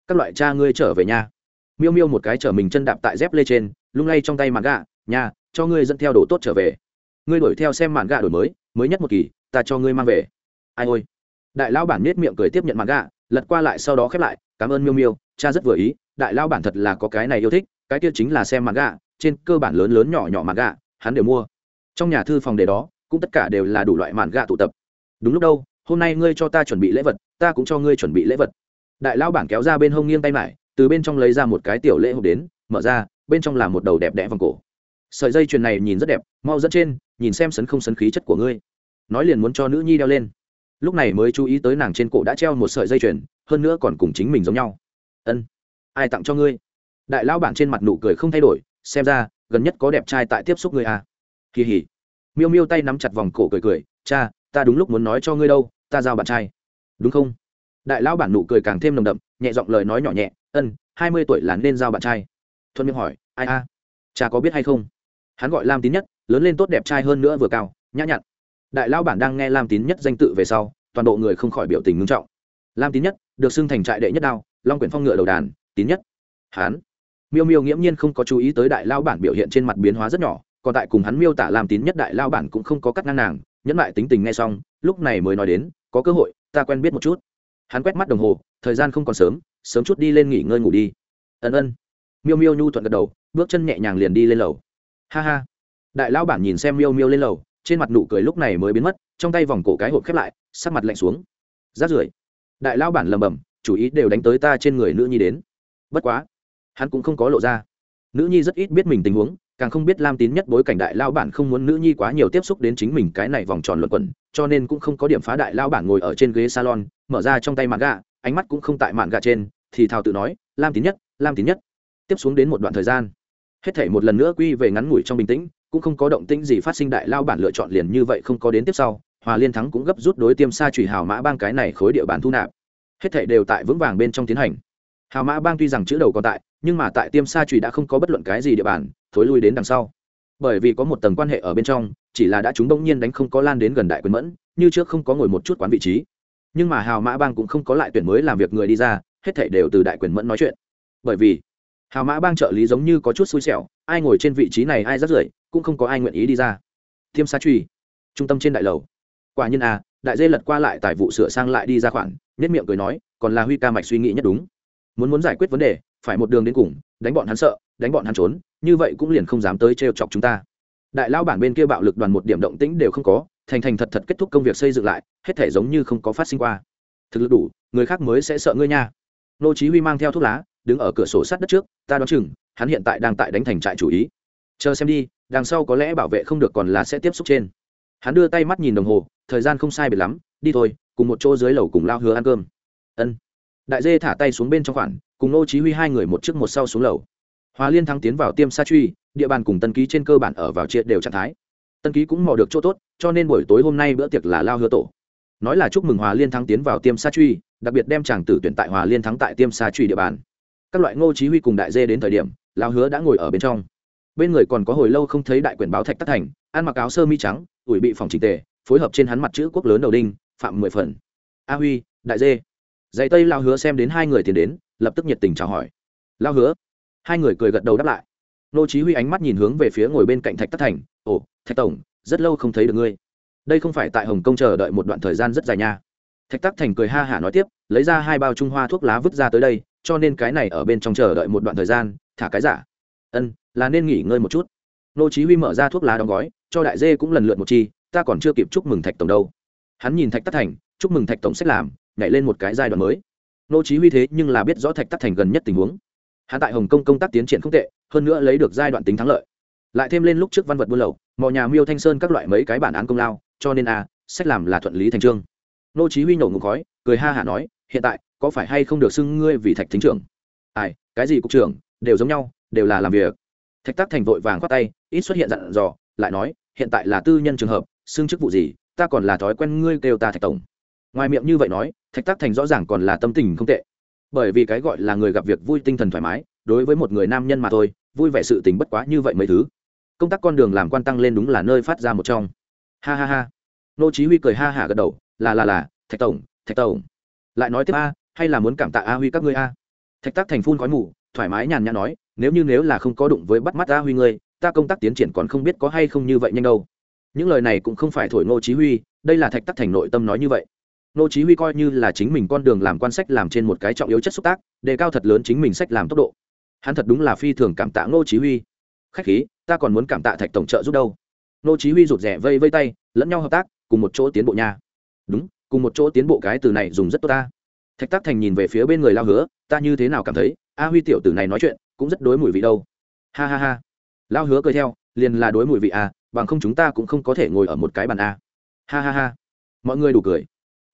Các loại cha ngươi trở về nhà miêu miêu một cái chở mình chân đạp tại dép lê trên, lung lay trong tay mặt gà nhà cho ngươi dẫn theo đồ tốt trở về. Ngươi đuổi theo xem mạn gà đổi mới mới nhất một kỳ, ta cho ngươi mang về. Ai ôi. Đại lão bản nết miệng cười tiếp nhận mạn gà lật qua lại sau đó khép lại, cảm ơn miêu miêu, cha rất vừa ý, đại lao bản thật là có cái này yêu thích, cái kia chính là xem mặt gạ trên cơ bản lớn lớn nhỏ nhỏ mặt gạ hắn đều mua. Trong nhà thư phòng đề đó, cũng tất cả đều là đủ loại mạn gạ tụ tập. Đúng lúc đâu, hôm nay ngươi cho ta chuẩn bị lễ vật, ta cũng cho ngươi chuẩn bị lễ vật. Đại lao bản kéo ra bên hông nghiêng tay mải, từ bên trong lấy ra một cái tiểu lễ hộp đến, mở ra, bên trong là một đầu đẹp đẽ vòng cổ. Sợi dây chuyền này nhìn rất đẹp, mau dẫn trên, nhìn xem sấn không sấn khí chất của ngươi. Nói liền muốn cho nữ nhi đeo lên lúc này mới chú ý tới nàng trên cổ đã treo một sợi dây chuyền, hơn nữa còn cùng chính mình giống nhau. Ân, ai tặng cho ngươi? Đại lão bản trên mặt nụ cười không thay đổi, xem ra, gần nhất có đẹp trai tại tiếp xúc ngươi à. Kỳ hỉ. Miêu miêu tay nắm chặt vòng cổ cười cười, cha, ta đúng lúc muốn nói cho ngươi đâu, ta giao bạn trai. Đúng không? Đại lão bản nụ cười càng thêm nồng đậm, nhẹ giọng lời nói nhỏ nhẹ, ân, hai mươi tuổi là nên giao bạn trai. Thuận miệng hỏi, ai a? Cha có biết hay không? Hắn gọi lam tín nhất, lớn lên tốt đẹp trai hơn nữa vừa cao, nhã nhặn đại lão bản đang nghe lam tín nhất danh tự về sau, toàn bộ người không khỏi biểu tình ngưng trọng. Lam tín nhất, được xưng thành trại đệ nhất đao, long quyển phong ngựa đầu đàn, tín nhất. Hắn miêu miêu nghiễm nhiên không có chú ý tới đại lao bản biểu hiện trên mặt biến hóa rất nhỏ, còn tại cùng hắn miêu tả lam tín nhất đại lao bản cũng không có cắt ngang nàng, nhẫn lại tính tình ngay xong, lúc này mới nói đến, có cơ hội, ta quen biết một chút. Hắn quét mắt đồng hồ, thời gian không còn sớm sớm chút đi lên nghỉ ngơi ngủ đi. Ân ân. Miêu miêu nhu thuận gật đầu, bước chân nhẹ nhàng liền đi lên lầu. Ha ha. Đại lao bản nhìn xem miêu miêu lên lầu trên mặt nụ cười lúc này mới biến mất, trong tay vòng cổ cái hộp khép lại, sắc mặt lạnh xuống. Rát rưởi. Đại lao bản lầm bầm chủ ý đều đánh tới ta trên người nữ nhi đến. Bất quá, hắn cũng không có lộ ra. Nữ nhi rất ít biết mình tình huống, càng không biết lam tín nhất bối cảnh đại lao bản không muốn nữ nhi quá nhiều tiếp xúc đến chính mình cái này vòng tròn luận quẩn, cho nên cũng không có điểm phá đại lao bản ngồi ở trên ghế salon, mở ra trong tay mạn gà, ánh mắt cũng không tại mạn gà trên, thì thào tự nói, lam tín nhất, lam tín nhất. Tiếp xuống đến một đoạn thời gian, hết thể một lần nữa quy về ngắn ngủi trong bình tĩnh cũng không có động tĩnh gì phát sinh đại lao bản lựa chọn liền như vậy không có đến tiếp sau, hòa liên thắng cũng gấp rút đối tiêm xa trùy hào mã bang cái này khối địa bàn thu nạp. Hết thảy đều tại vững vàng bên trong tiến hành. Hào mã bang tuy rằng chữ đầu còn tại, nhưng mà tại tiêm xa trùy đã không có bất luận cái gì địa bàn, thối lui đến đằng sau. Bởi vì có một tầng quan hệ ở bên trong, chỉ là đã chúng đông nhiên đánh không có lan đến gần đại quyền mẫn, như trước không có ngồi một chút quán vị trí. Nhưng mà hào mã bang cũng không có lại tuyển mới làm việc người đi ra, hết thảy đều từ đại quyền mẫn nói chuyện. Bởi vì, hào mã bang trợ lý giống như có chút xui xẻo, ai ngồi trên vị trí này ai rất rưởi cũng không có ai nguyện ý đi ra. Tiêm sa truy trung tâm trên đại lầu. Quả nhiên à đại dê lật qua lại tài vụ sửa sang lại đi ra khoản nhất miệng cười nói, còn là huy ca mạch suy nghĩ nhất đúng. Muốn muốn giải quyết vấn đề, phải một đường đến cùng, đánh bọn hắn sợ, đánh bọn hắn trốn, như vậy cũng liền không dám tới trêu chọc chúng ta. Đại lao bản bên kia bạo lực đoàn một điểm động tĩnh đều không có, thành thành thật thật kết thúc công việc xây dựng lại, hết thể giống như không có phát sinh qua. Thực lực đủ, người khác mới sẽ sợ ngươi nha. Nô chí huy mang theo thuốc lá, đứng ở cửa sổ sát đất trước, ta đoán chừng, hắn hiện tại đang tại đánh thành trại chủ ý. Chờ xem đi đằng sau có lẽ bảo vệ không được còn là sẽ tiếp xúc trên. Hắn đưa tay mắt nhìn đồng hồ, thời gian không sai biệt lắm, đi thôi, cùng một chỗ dưới lầu cùng lao hứa ăn cơm. Ân. Đại dê thả tay xuống bên trong khoản, cùng nô chí huy hai người một trước một sau xuống lầu. Hòa liên thắng tiến vào tiêm sa truy, địa bàn cùng tân ký trên cơ bản ở vào triệt đều trạng thái. Tân ký cũng mò được chỗ tốt, cho nên buổi tối hôm nay bữa tiệc là lao hứa tổ. Nói là chúc mừng hòa liên thắng tiến vào tiêm sa truy, đặc biệt đem chàng tử tuyển tại hòa liên thắng tại tiêm sa truy địa bàn. Các loại ngô chí huy cùng đại dê đến thời điểm, lao hứa đã ngồi ở bên trong bên người còn có hồi lâu không thấy đại quyền báo thạch tắc thành, ăn mặc áo sơ mi trắng, ủi bị phòng chỉnh tề, phối hợp trên hắn mặt chữ quốc lớn đầu đinh, phạm mười phần. A huy, đại dê. Dạy tây lao hứa xem đến hai người tiến đến, lập tức nhiệt tình chào hỏi. Lao hứa. Hai người cười gật đầu đáp lại. Nô chí huy ánh mắt nhìn hướng về phía ngồi bên cạnh thạch tắc thành. Ồ, thạch tổng, rất lâu không thấy được ngươi. Đây không phải tại hồng kông chờ đợi một đoạn thời gian rất dài nha. Thạch tắc thành cười ha hả nói tiếp, lấy ra hai bao trung hoa thuốc lá vứt ra tới đây, cho nên cái này ở bên trong chờ đợi một đoạn thời gian, thả cái giả. Ân là nên nghỉ ngơi một chút. Nô chí huy mở ra thuốc lá đóng gói cho đại dê cũng lần lượt một chi ta còn chưa kịp chúc mừng thạch tổng đâu. Hắn nhìn thạch tắc thành chúc mừng thạch tổng sách làm nhảy lên một cái giai đoạn mới. Nô chí huy thế nhưng là biết rõ thạch tắc thành gần nhất tình huống. Hắn tại hồng kông công tác tiến triển không tệ hơn nữa lấy được giai đoạn tính thắng lợi. Lại thêm lên lúc trước văn vật buôn lậu mò nhà miêu thanh sơn các loại mấy cái bản án công lao cho nên a à, sách làm là thuận lý thành trương. Nô chí huy nổ ngụm khói cười ha hả nói hiện tại có phải hay không được xưng ngươi vì thạch thính trưởng? Ai cái gì cục trưởng đều giống nhau đều là làm việc thạch tắc thành vội vàng khoát tay, ít xuất hiện dặn dò, lại nói, hiện tại là tư nhân trường hợp, xưng chức vụ gì, ta còn là thói quen ngươi kêu ta thạch tổng. Ngoài miệng như vậy nói, thạch tắc thành rõ ràng còn là tâm tình không tệ. Bởi vì cái gọi là người gặp việc vui tinh thần thoải mái, đối với một người nam nhân mà thôi, vui vẻ sự tình bất quá như vậy mấy thứ. Công tác con đường làm quan tăng lên đúng là nơi phát ra một trong. Ha ha ha. Nô chí huy cười ha hả gật đầu, là là là, thạch tổng thạch tổng. Lại nói tiếp a, hay là muốn cảm tạ a huy các ngươi a? Thạch tác thành phun khói mù, thoải mái nhàn nhã nói nếu như nếu là không có đụng với bắt mắt ta huy ngươi, ta công tác tiến triển còn không biết có hay không như vậy nhanh đâu. Những lời này cũng không phải thổi ngô chí huy, đây là thạch tắc thành nội tâm nói như vậy. Ngô chí huy coi như là chính mình con đường làm quan sách làm trên một cái trọng yếu chất xúc tác, đề cao thật lớn chính mình sách làm tốc độ. Hắn thật đúng là phi thường cảm tạ ngô chí huy. Khách khí, ta còn muốn cảm tạ thạch tổng trợ giúp đâu. Ngô chí huy rụt rè vây vây tay, lẫn nhau hợp tác, cùng một chỗ tiến bộ nha. Đúng, cùng một chỗ tiến bộ cái từ này dùng rất tốt ta. Thạch tắc thành nhìn về phía bên người lao hứa, ta như thế nào cảm thấy? A huy tiểu tử này nói chuyện cũng rất đối mùi vị đâu. Ha ha ha. Lao hứa cười theo, liền là đối mùi vị à bằng không chúng ta cũng không có thể ngồi ở một cái bàn a ha ha ha. Mọi người đủ cười.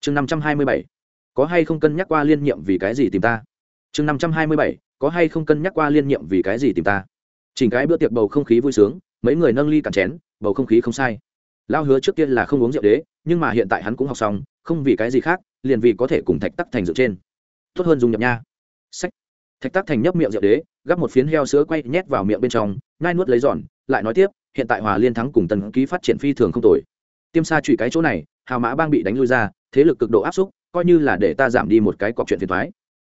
Chương năm trăm hai mươi bảy. Có hay không cân nhắc qua liên nhiệm vì cái gì tìm ta? Chương năm trăm hai mươi bảy. Có hay không cân nhắc qua liên nhiệm vì cái gì tìm ta? Chỉnh cái bữa tiệc bầu không khí vui sướng, mấy người nâng ly cạn chén, bầu không khí không sai. Lao hứa trước tiên là không uống rượu đế, nhưng mà hiện tại hắn cũng học xong, không vì cái gì khác, liền vì có thể cùng thạch tắc thành rượu trên. Tốt hơn dùng nhập nha. Sách. Thạch tắc thành nhấp miệng rượu đế gắp một phiến heo sữa quay nhét vào miệng bên trong ngai nuốt lấy giòn, lại nói tiếp, hiện tại hòa liên thắng cùng tần ký phát triển phi thường không tồi. Tiêm xa trụy cái chỗ này, hào mã bang bị đánh lui ra, thế lực cực độ áp xúc, coi như là để ta giảm đi một cái cọc chuyện phiền thoái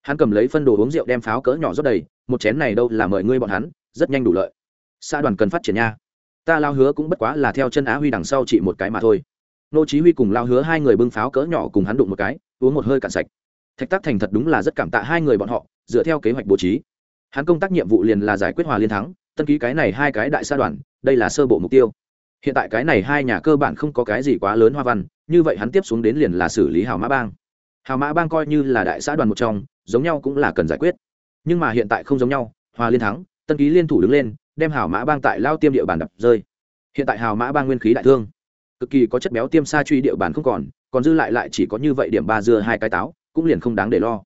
hắn cầm lấy phân đồ uống rượu đem pháo cỡ nhỏ rót đầy, một chén này đâu là mời ngươi bọn hắn, rất nhanh đủ lợi. Xã đoàn cần phát triển nha. Ta lao hứa cũng bất quá là theo chân á huy đằng sau chỉ một cái mà thôi. Nô chí huy cùng lao hứa hai người bưng pháo cỡ nhỏ cùng hắn đụng một cái, uống một hơi cạn sạch. Thạch tác thành thật đúng là rất cảm tạ hai người bọn họ, dựa theo kế hoạch bố trí hắn công tác nhiệm vụ liền là giải quyết hòa liên thắng, tân ký cái này hai cái đại sa đoàn, đây là sơ bộ mục tiêu. Hiện tại cái này hai nhà cơ bản không có cái gì quá lớn hoa văn, như vậy hắn tiếp xuống đến liền là xử lý hào mã bang. Hào mã bang coi như là đại xã đoàn một trong, giống nhau cũng là cần giải quyết. Nhưng mà hiện tại không giống nhau, hòa liên thắng, tân ký liên thủ đứng lên, đem hào mã bang tại lao tiêm địa bàn đập rơi. Hiện tại hào mã bang nguyên khí đại thương, cực kỳ có chất béo tiêm sa truy địa bàn không còn còn dư lại lại chỉ có như vậy điểm ba dưa hai cái táo, cũng liền không đáng để lo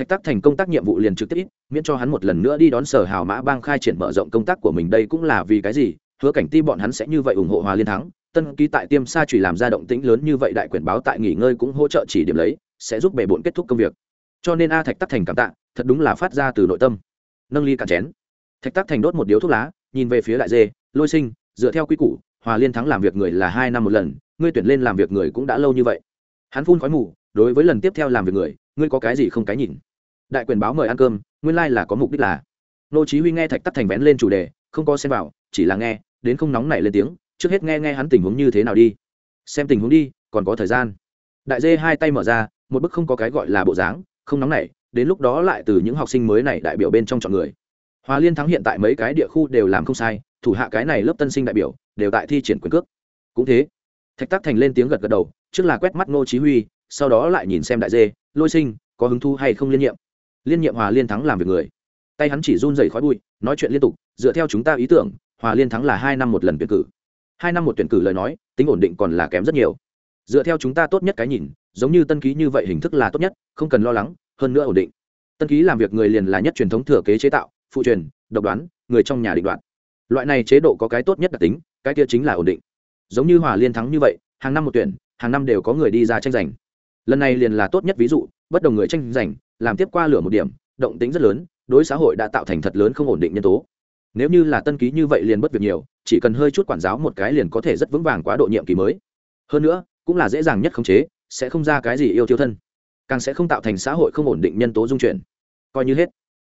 thạch Tắc thành công tác nhiệm vụ liền trực tiếp ít miễn cho hắn một lần nữa đi đón sở hào mã bang khai triển mở rộng công tác của mình đây cũng là vì cái gì? Hứa cảnh ti bọn hắn sẽ như vậy ủng hộ hòa liên thắng, tân ký tại tiêm sa trùy làm ra động tĩnh lớn như vậy đại quyền báo tại nghỉ ngơi cũng hỗ trợ chỉ điểm lấy, sẽ giúp bề bộn kết thúc công việc. Cho nên a thạch tắc thành cảm tạ, thật đúng là phát ra từ nội tâm. Nâng ly cạn chén. Thạch tắc thành đốt một điếu thuốc lá, nhìn về phía đại dê, lôi sinh, dựa theo quy củ, hòa liên thắng làm việc người là hai năm một lần, ngươi tuyển lên làm việc người cũng đã lâu như vậy. Hắn phun khói mù, đối với lần tiếp theo làm việc người, ngươi có cái gì không cái nhìn? Đại quyền báo mời ăn cơm, nguyên lai、like、là có mục đích là. Nô chí huy nghe thạch tắc thành vén lên chủ đề, không có xem vào, chỉ là nghe, đến không nóng nảy lên tiếng, trước hết nghe nghe hắn tình huống như thế nào đi. Xem tình huống đi, còn có thời gian. Đại dê hai tay mở ra, một bức không có cái gọi là bộ dáng, không nóng nảy, đến lúc đó lại từ những học sinh mới này đại biểu bên trong chọn người. Hòa liên thắng hiện tại mấy cái địa khu đều làm không sai, thủ hạ cái này lớp tân sinh đại biểu, đều tại thi triển quyền cước. Cũng thế, thạch tắc thành lên tiếng gật gật đầu, trước là quét mắt ngô chí huy, sau đó lại nhìn xem đại dê, lôi sinh, có hứng thu hay không liên nhiệm? Liên nhiệm hòa liên thắng làm việc người. Tay hắn chỉ run rẩy khói bụi, nói chuyện liên tục, dựa theo chúng ta ý tưởng, hòa liên thắng là hai năm một lần tuyển cử. Hai năm một tuyển cử lời nói, tính ổn định còn là kém rất nhiều. Dựa theo chúng ta tốt nhất cái nhìn, giống như tân ký như vậy hình thức là tốt nhất, không cần lo lắng, hơn nữa ổn định. Tân ký làm việc người liền là nhất truyền thống thừa kế chế tạo, phụ truyền, độc đoán, người trong nhà định đoạn loại này chế độ có cái tốt nhất đặc tính, cái kia chính là ổn định. Giống như hòa liên thắng như vậy, hàng năm một tuyển, hàng năm đều có người đi ra tranh giành lần này liền là tốt nhất ví dụ, bất đồng người tranh giành, làm tiếp qua lửa một điểm, động tính rất lớn, đối xã hội đã tạo thành thật lớn không ổn định nhân tố. Nếu như là tân ký như vậy liền bất việc nhiều, chỉ cần hơi chút quản giáo một cái liền có thể rất vững vàng quá độ nhiệm kỳ mới. Hơn nữa, cũng là dễ dàng nhất khống chế, sẽ không ra cái gì yêu tiêu thân. Càng sẽ không tạo thành xã hội không ổn định nhân tố dung chuyển. Coi như hết.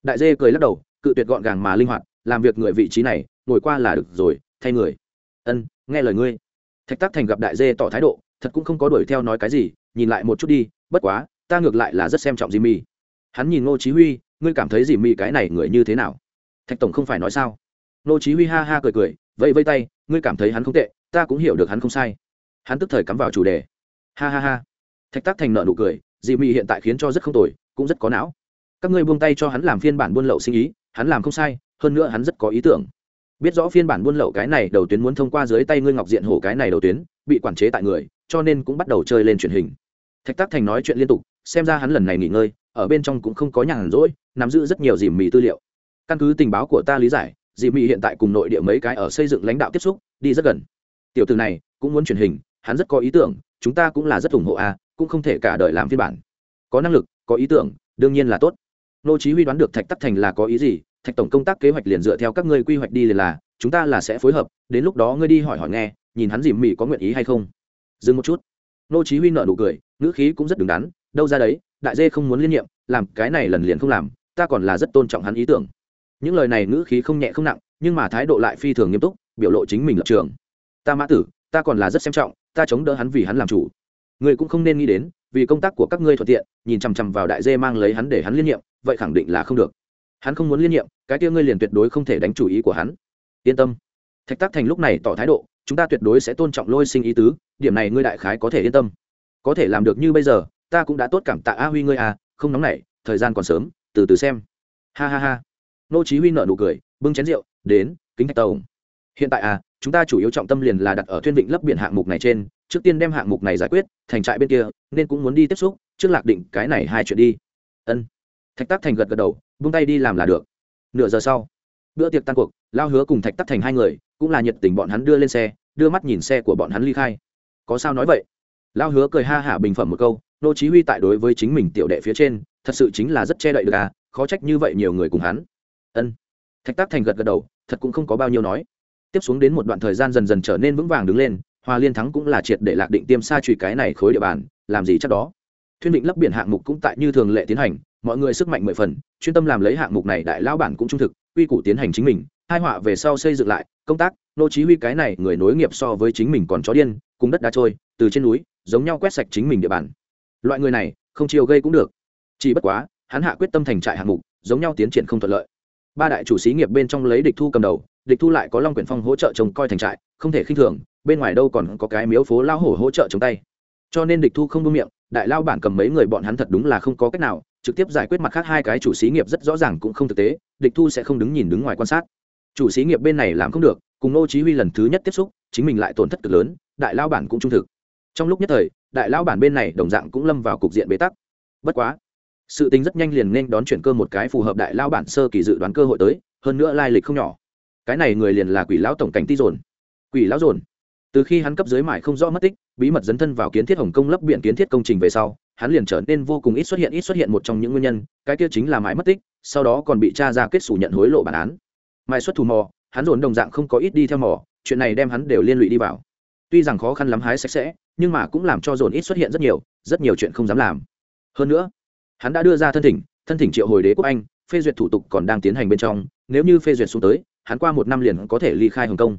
Đại dê cười lắc đầu, cự tuyệt gọn gàng mà linh hoạt, làm việc người vị trí này, ngồi qua là được rồi, thay người. Ân, nghe lời ngươi. Thạch tắc thành gặp đại dê tỏ thái độ, thật cũng không có đuổi theo nói cái gì nhìn lại một chút đi bất quá ta ngược lại là rất xem trọng Jimmy. Hắn nhìn Ngô Chí Huy, ngươi cảm thấy Jimmy cái này người như thế nào? Thạch tổng không phải nói sao? Ngô Chí Huy ha ha cười cười, vẫy vẫy tay, ngươi cảm thấy hắn không tệ, ta cũng hiểu được hắn không sai. Hắn tức thời cắm vào chủ đề. Ha ha ha. Thạch Tắc Thành nở nụ cười, Jimmy hiện tại khiến cho rất không tồi, cũng rất có não. Các ngươi buông tay cho hắn làm phiên bản buôn lậu sinh ý, hắn làm không sai, hơn nữa hắn rất có ý tưởng. Biết rõ phiên bản buôn lậu cái này đầu tuyến muốn thông qua dưới tay ngươi Ngọc Diện Hổ cái này đầu tuyến, bị quản chế tại người, cho nên cũng bắt đầu chơi lên truyền hình. Thạch Tắc Thành nói chuyện liên tục, xem ra hắn lần này nghỉ ngơi ở bên trong cũng không có nhàn rỗi nắm giữ rất nhiều dìm mì tư liệu. Căn cứ tình báo của ta lý giải dìm mì hiện tại cùng nội địa mấy cái ở xây dựng lãnh đạo tiếp xúc đi rất gần. Tiểu từ này cũng muốn truyền hình hắn rất có ý tưởng chúng ta cũng là rất ủng hộ a cũng không thể cả đời làm phiên bản. Có năng lực có ý tưởng đương nhiên là tốt. Nô chí huy đoán được thạch tắc thành là có ý gì thạch tổng công tác kế hoạch liền dựa theo các ngươi quy hoạch đi liền là chúng ta là sẽ phối hợp đến lúc đó ngươi đi hỏi hỏi nghe nhìn hắn dìm mì có nguyện ý hay không. Dừng một chút nô chí huy nở nụ cười, ngữ khí cũng rất đứng đắn, đâu ra đấy, đại dê không muốn liên nhiệm, làm cái này lần liền không làm, ta còn là rất tôn trọng hắn ý tưởng. Những lời này ngữ khí không nhẹ không nặng, nhưng mà thái độ lại phi thường nghiêm túc, biểu lộ chính mình lập trường. Ta mã tử, ta còn là rất xem trọng, ta chống đỡ hắn vì hắn làm chủ. Người cũng không nên nghĩ đến, vì công tác của các ngươi thuận tiện, nhìn chằm chằm vào đại dê mang lấy hắn để hắn liên nhiệm, vậy khẳng định là không được. Hắn không muốn liên nhiệm, cái kia ngươi liền tuyệt đối không thể đánh chủ ý của hắn. Yên tâm. Thạch tác thành lúc này tỏ thái độ chúng ta tuyệt đối sẽ tôn trọng lôi sinh ý tứ, điểm này ngươi đại khái có thể yên tâm. Có thể làm được như bây giờ, ta cũng đã tốt cảm tạ a huy ngươi à không nóng nảy, thời gian còn sớm, từ từ xem. Ha ha ha. Nô chí huy nở nụ cười, bưng chén rượu, đến, kính thạch tàu hiện tại à chúng ta chủ yếu trọng tâm liền là đặt ở thuyên vịnh lấp biển hạng mục này trên, trước tiên đem hạng mục này giải quyết, thành trại bên kia, nên cũng muốn đi tiếp xúc, trước lạc định cái này hai chuyện đi. Ân. Thạch tác thành gật gật đầu, buông tay đi làm là được. Nửa giờ sau, bữa tiệc tan cuộc lao hứa cùng thạch tắc thành hai người, cũng là nhiệt tình bọn hắn đưa lên xe, đưa mắt nhìn xe của bọn hắn ly khai. Có sao nói vậy? Lao hứa cười ha hả bình phẩm một câu, nô chí huy tại đối với chính mình tiểu đệ phía trên, thật sự chính là rất che đậy được à khó trách như vậy nhiều người cùng hắn. Ân. Thạch tác thành gật gật đầu, thật cũng không có bao nhiêu nói. Tiếp xuống đến một đoạn thời gian dần dần trở nên vững vàng đứng lên, hoa liên thắng cũng là triệt để lạc định tiêm xa truy cái này khối địa bàn, làm gì chắc đó. Thuyên định lấp biển hạng mục cũng tại như thường lệ tiến hành, mọi người sức mạnh mười phần, chuyên tâm làm lấy hạng mục này đại lao bản cũng trung thực, quy củ tiến hành chính mình hai họa về sau xây dựng lại, công tác, nô chí huy cái này người nối nghiệp so với chính mình còn chó điên, cùng đất đá trôi, từ trên núi, giống nhau quét sạch chính mình địa bàn. Loại người này, không chiều gây cũng được. Chỉ bất quá, hắn hạ quyết tâm thành trại hạng mục, giống nhau tiến triển không thuận lợi. Ba đại chủ sĩ nghiệp bên trong lấy địch thu cầm đầu, địch thu lại có long quyển phong hỗ trợ trông coi thành trại, không thể khinh thường, bên ngoài đâu còn có cái miếu phố lao hổ hỗ trợ chống tay. Cho nên địch thu không buông miệng, đại lao bản cầm mấy người bọn hắn thật đúng là không có cách nào, trực tiếp giải quyết mặt khác hai cái chủ xí nghiệp rất rõ ràng cũng không thực tế, địch thu sẽ không đứng nhìn đứng ngoài quan sát chủ xí nghiệp bên này làm không được, cùng nô chí huy lần thứ nhất tiếp xúc, chính mình lại tổn thất cực lớn, đại lao bản cũng trung thực. Trong lúc nhất thời, đại lao bản bên này đồng dạng cũng lâm vào cục diện bế tắc. Bất quá, sự tính rất nhanh liền nên đón chuyển cơ một cái phù hợp đại lao bản sơ kỳ dự đoán cơ hội tới, hơn nữa lai lịch không nhỏ. Cái này người liền là quỷ lão tổng cảnh ti dồn. Quỷ lão dồn. Từ khi hắn cấp dưới mải không rõ mất tích, bí mật dấn thân vào kiến thiết hồng công lấp biển kiến thiết công trình về sau, hắn liền trở nên vô cùng ít xuất hiện ít xuất hiện một trong những nguyên nhân, cái kia chính là mãi mất tích, sau đó còn bị cha ra kết xù nhận hối lộ bản án mai xuất thủ mò, hắn dồn đồng dạng không có ít đi theo mò, chuyện này đem hắn đều liên lụy đi vào. Tuy rằng khó khăn lắm hái sạch sẽ, nhưng mà cũng làm cho dồn ít xuất hiện rất nhiều rất nhiều chuyện không dám làm. Hơn nữa, hắn đã đưa ra thân thỉnh thân thỉnh triệu hồi đế quốc anh, phê duyệt thủ tục còn đang tiến hành bên trong, nếu như phê duyệt xuống tới, hắn qua một năm liền có thể ly khai hồng kông.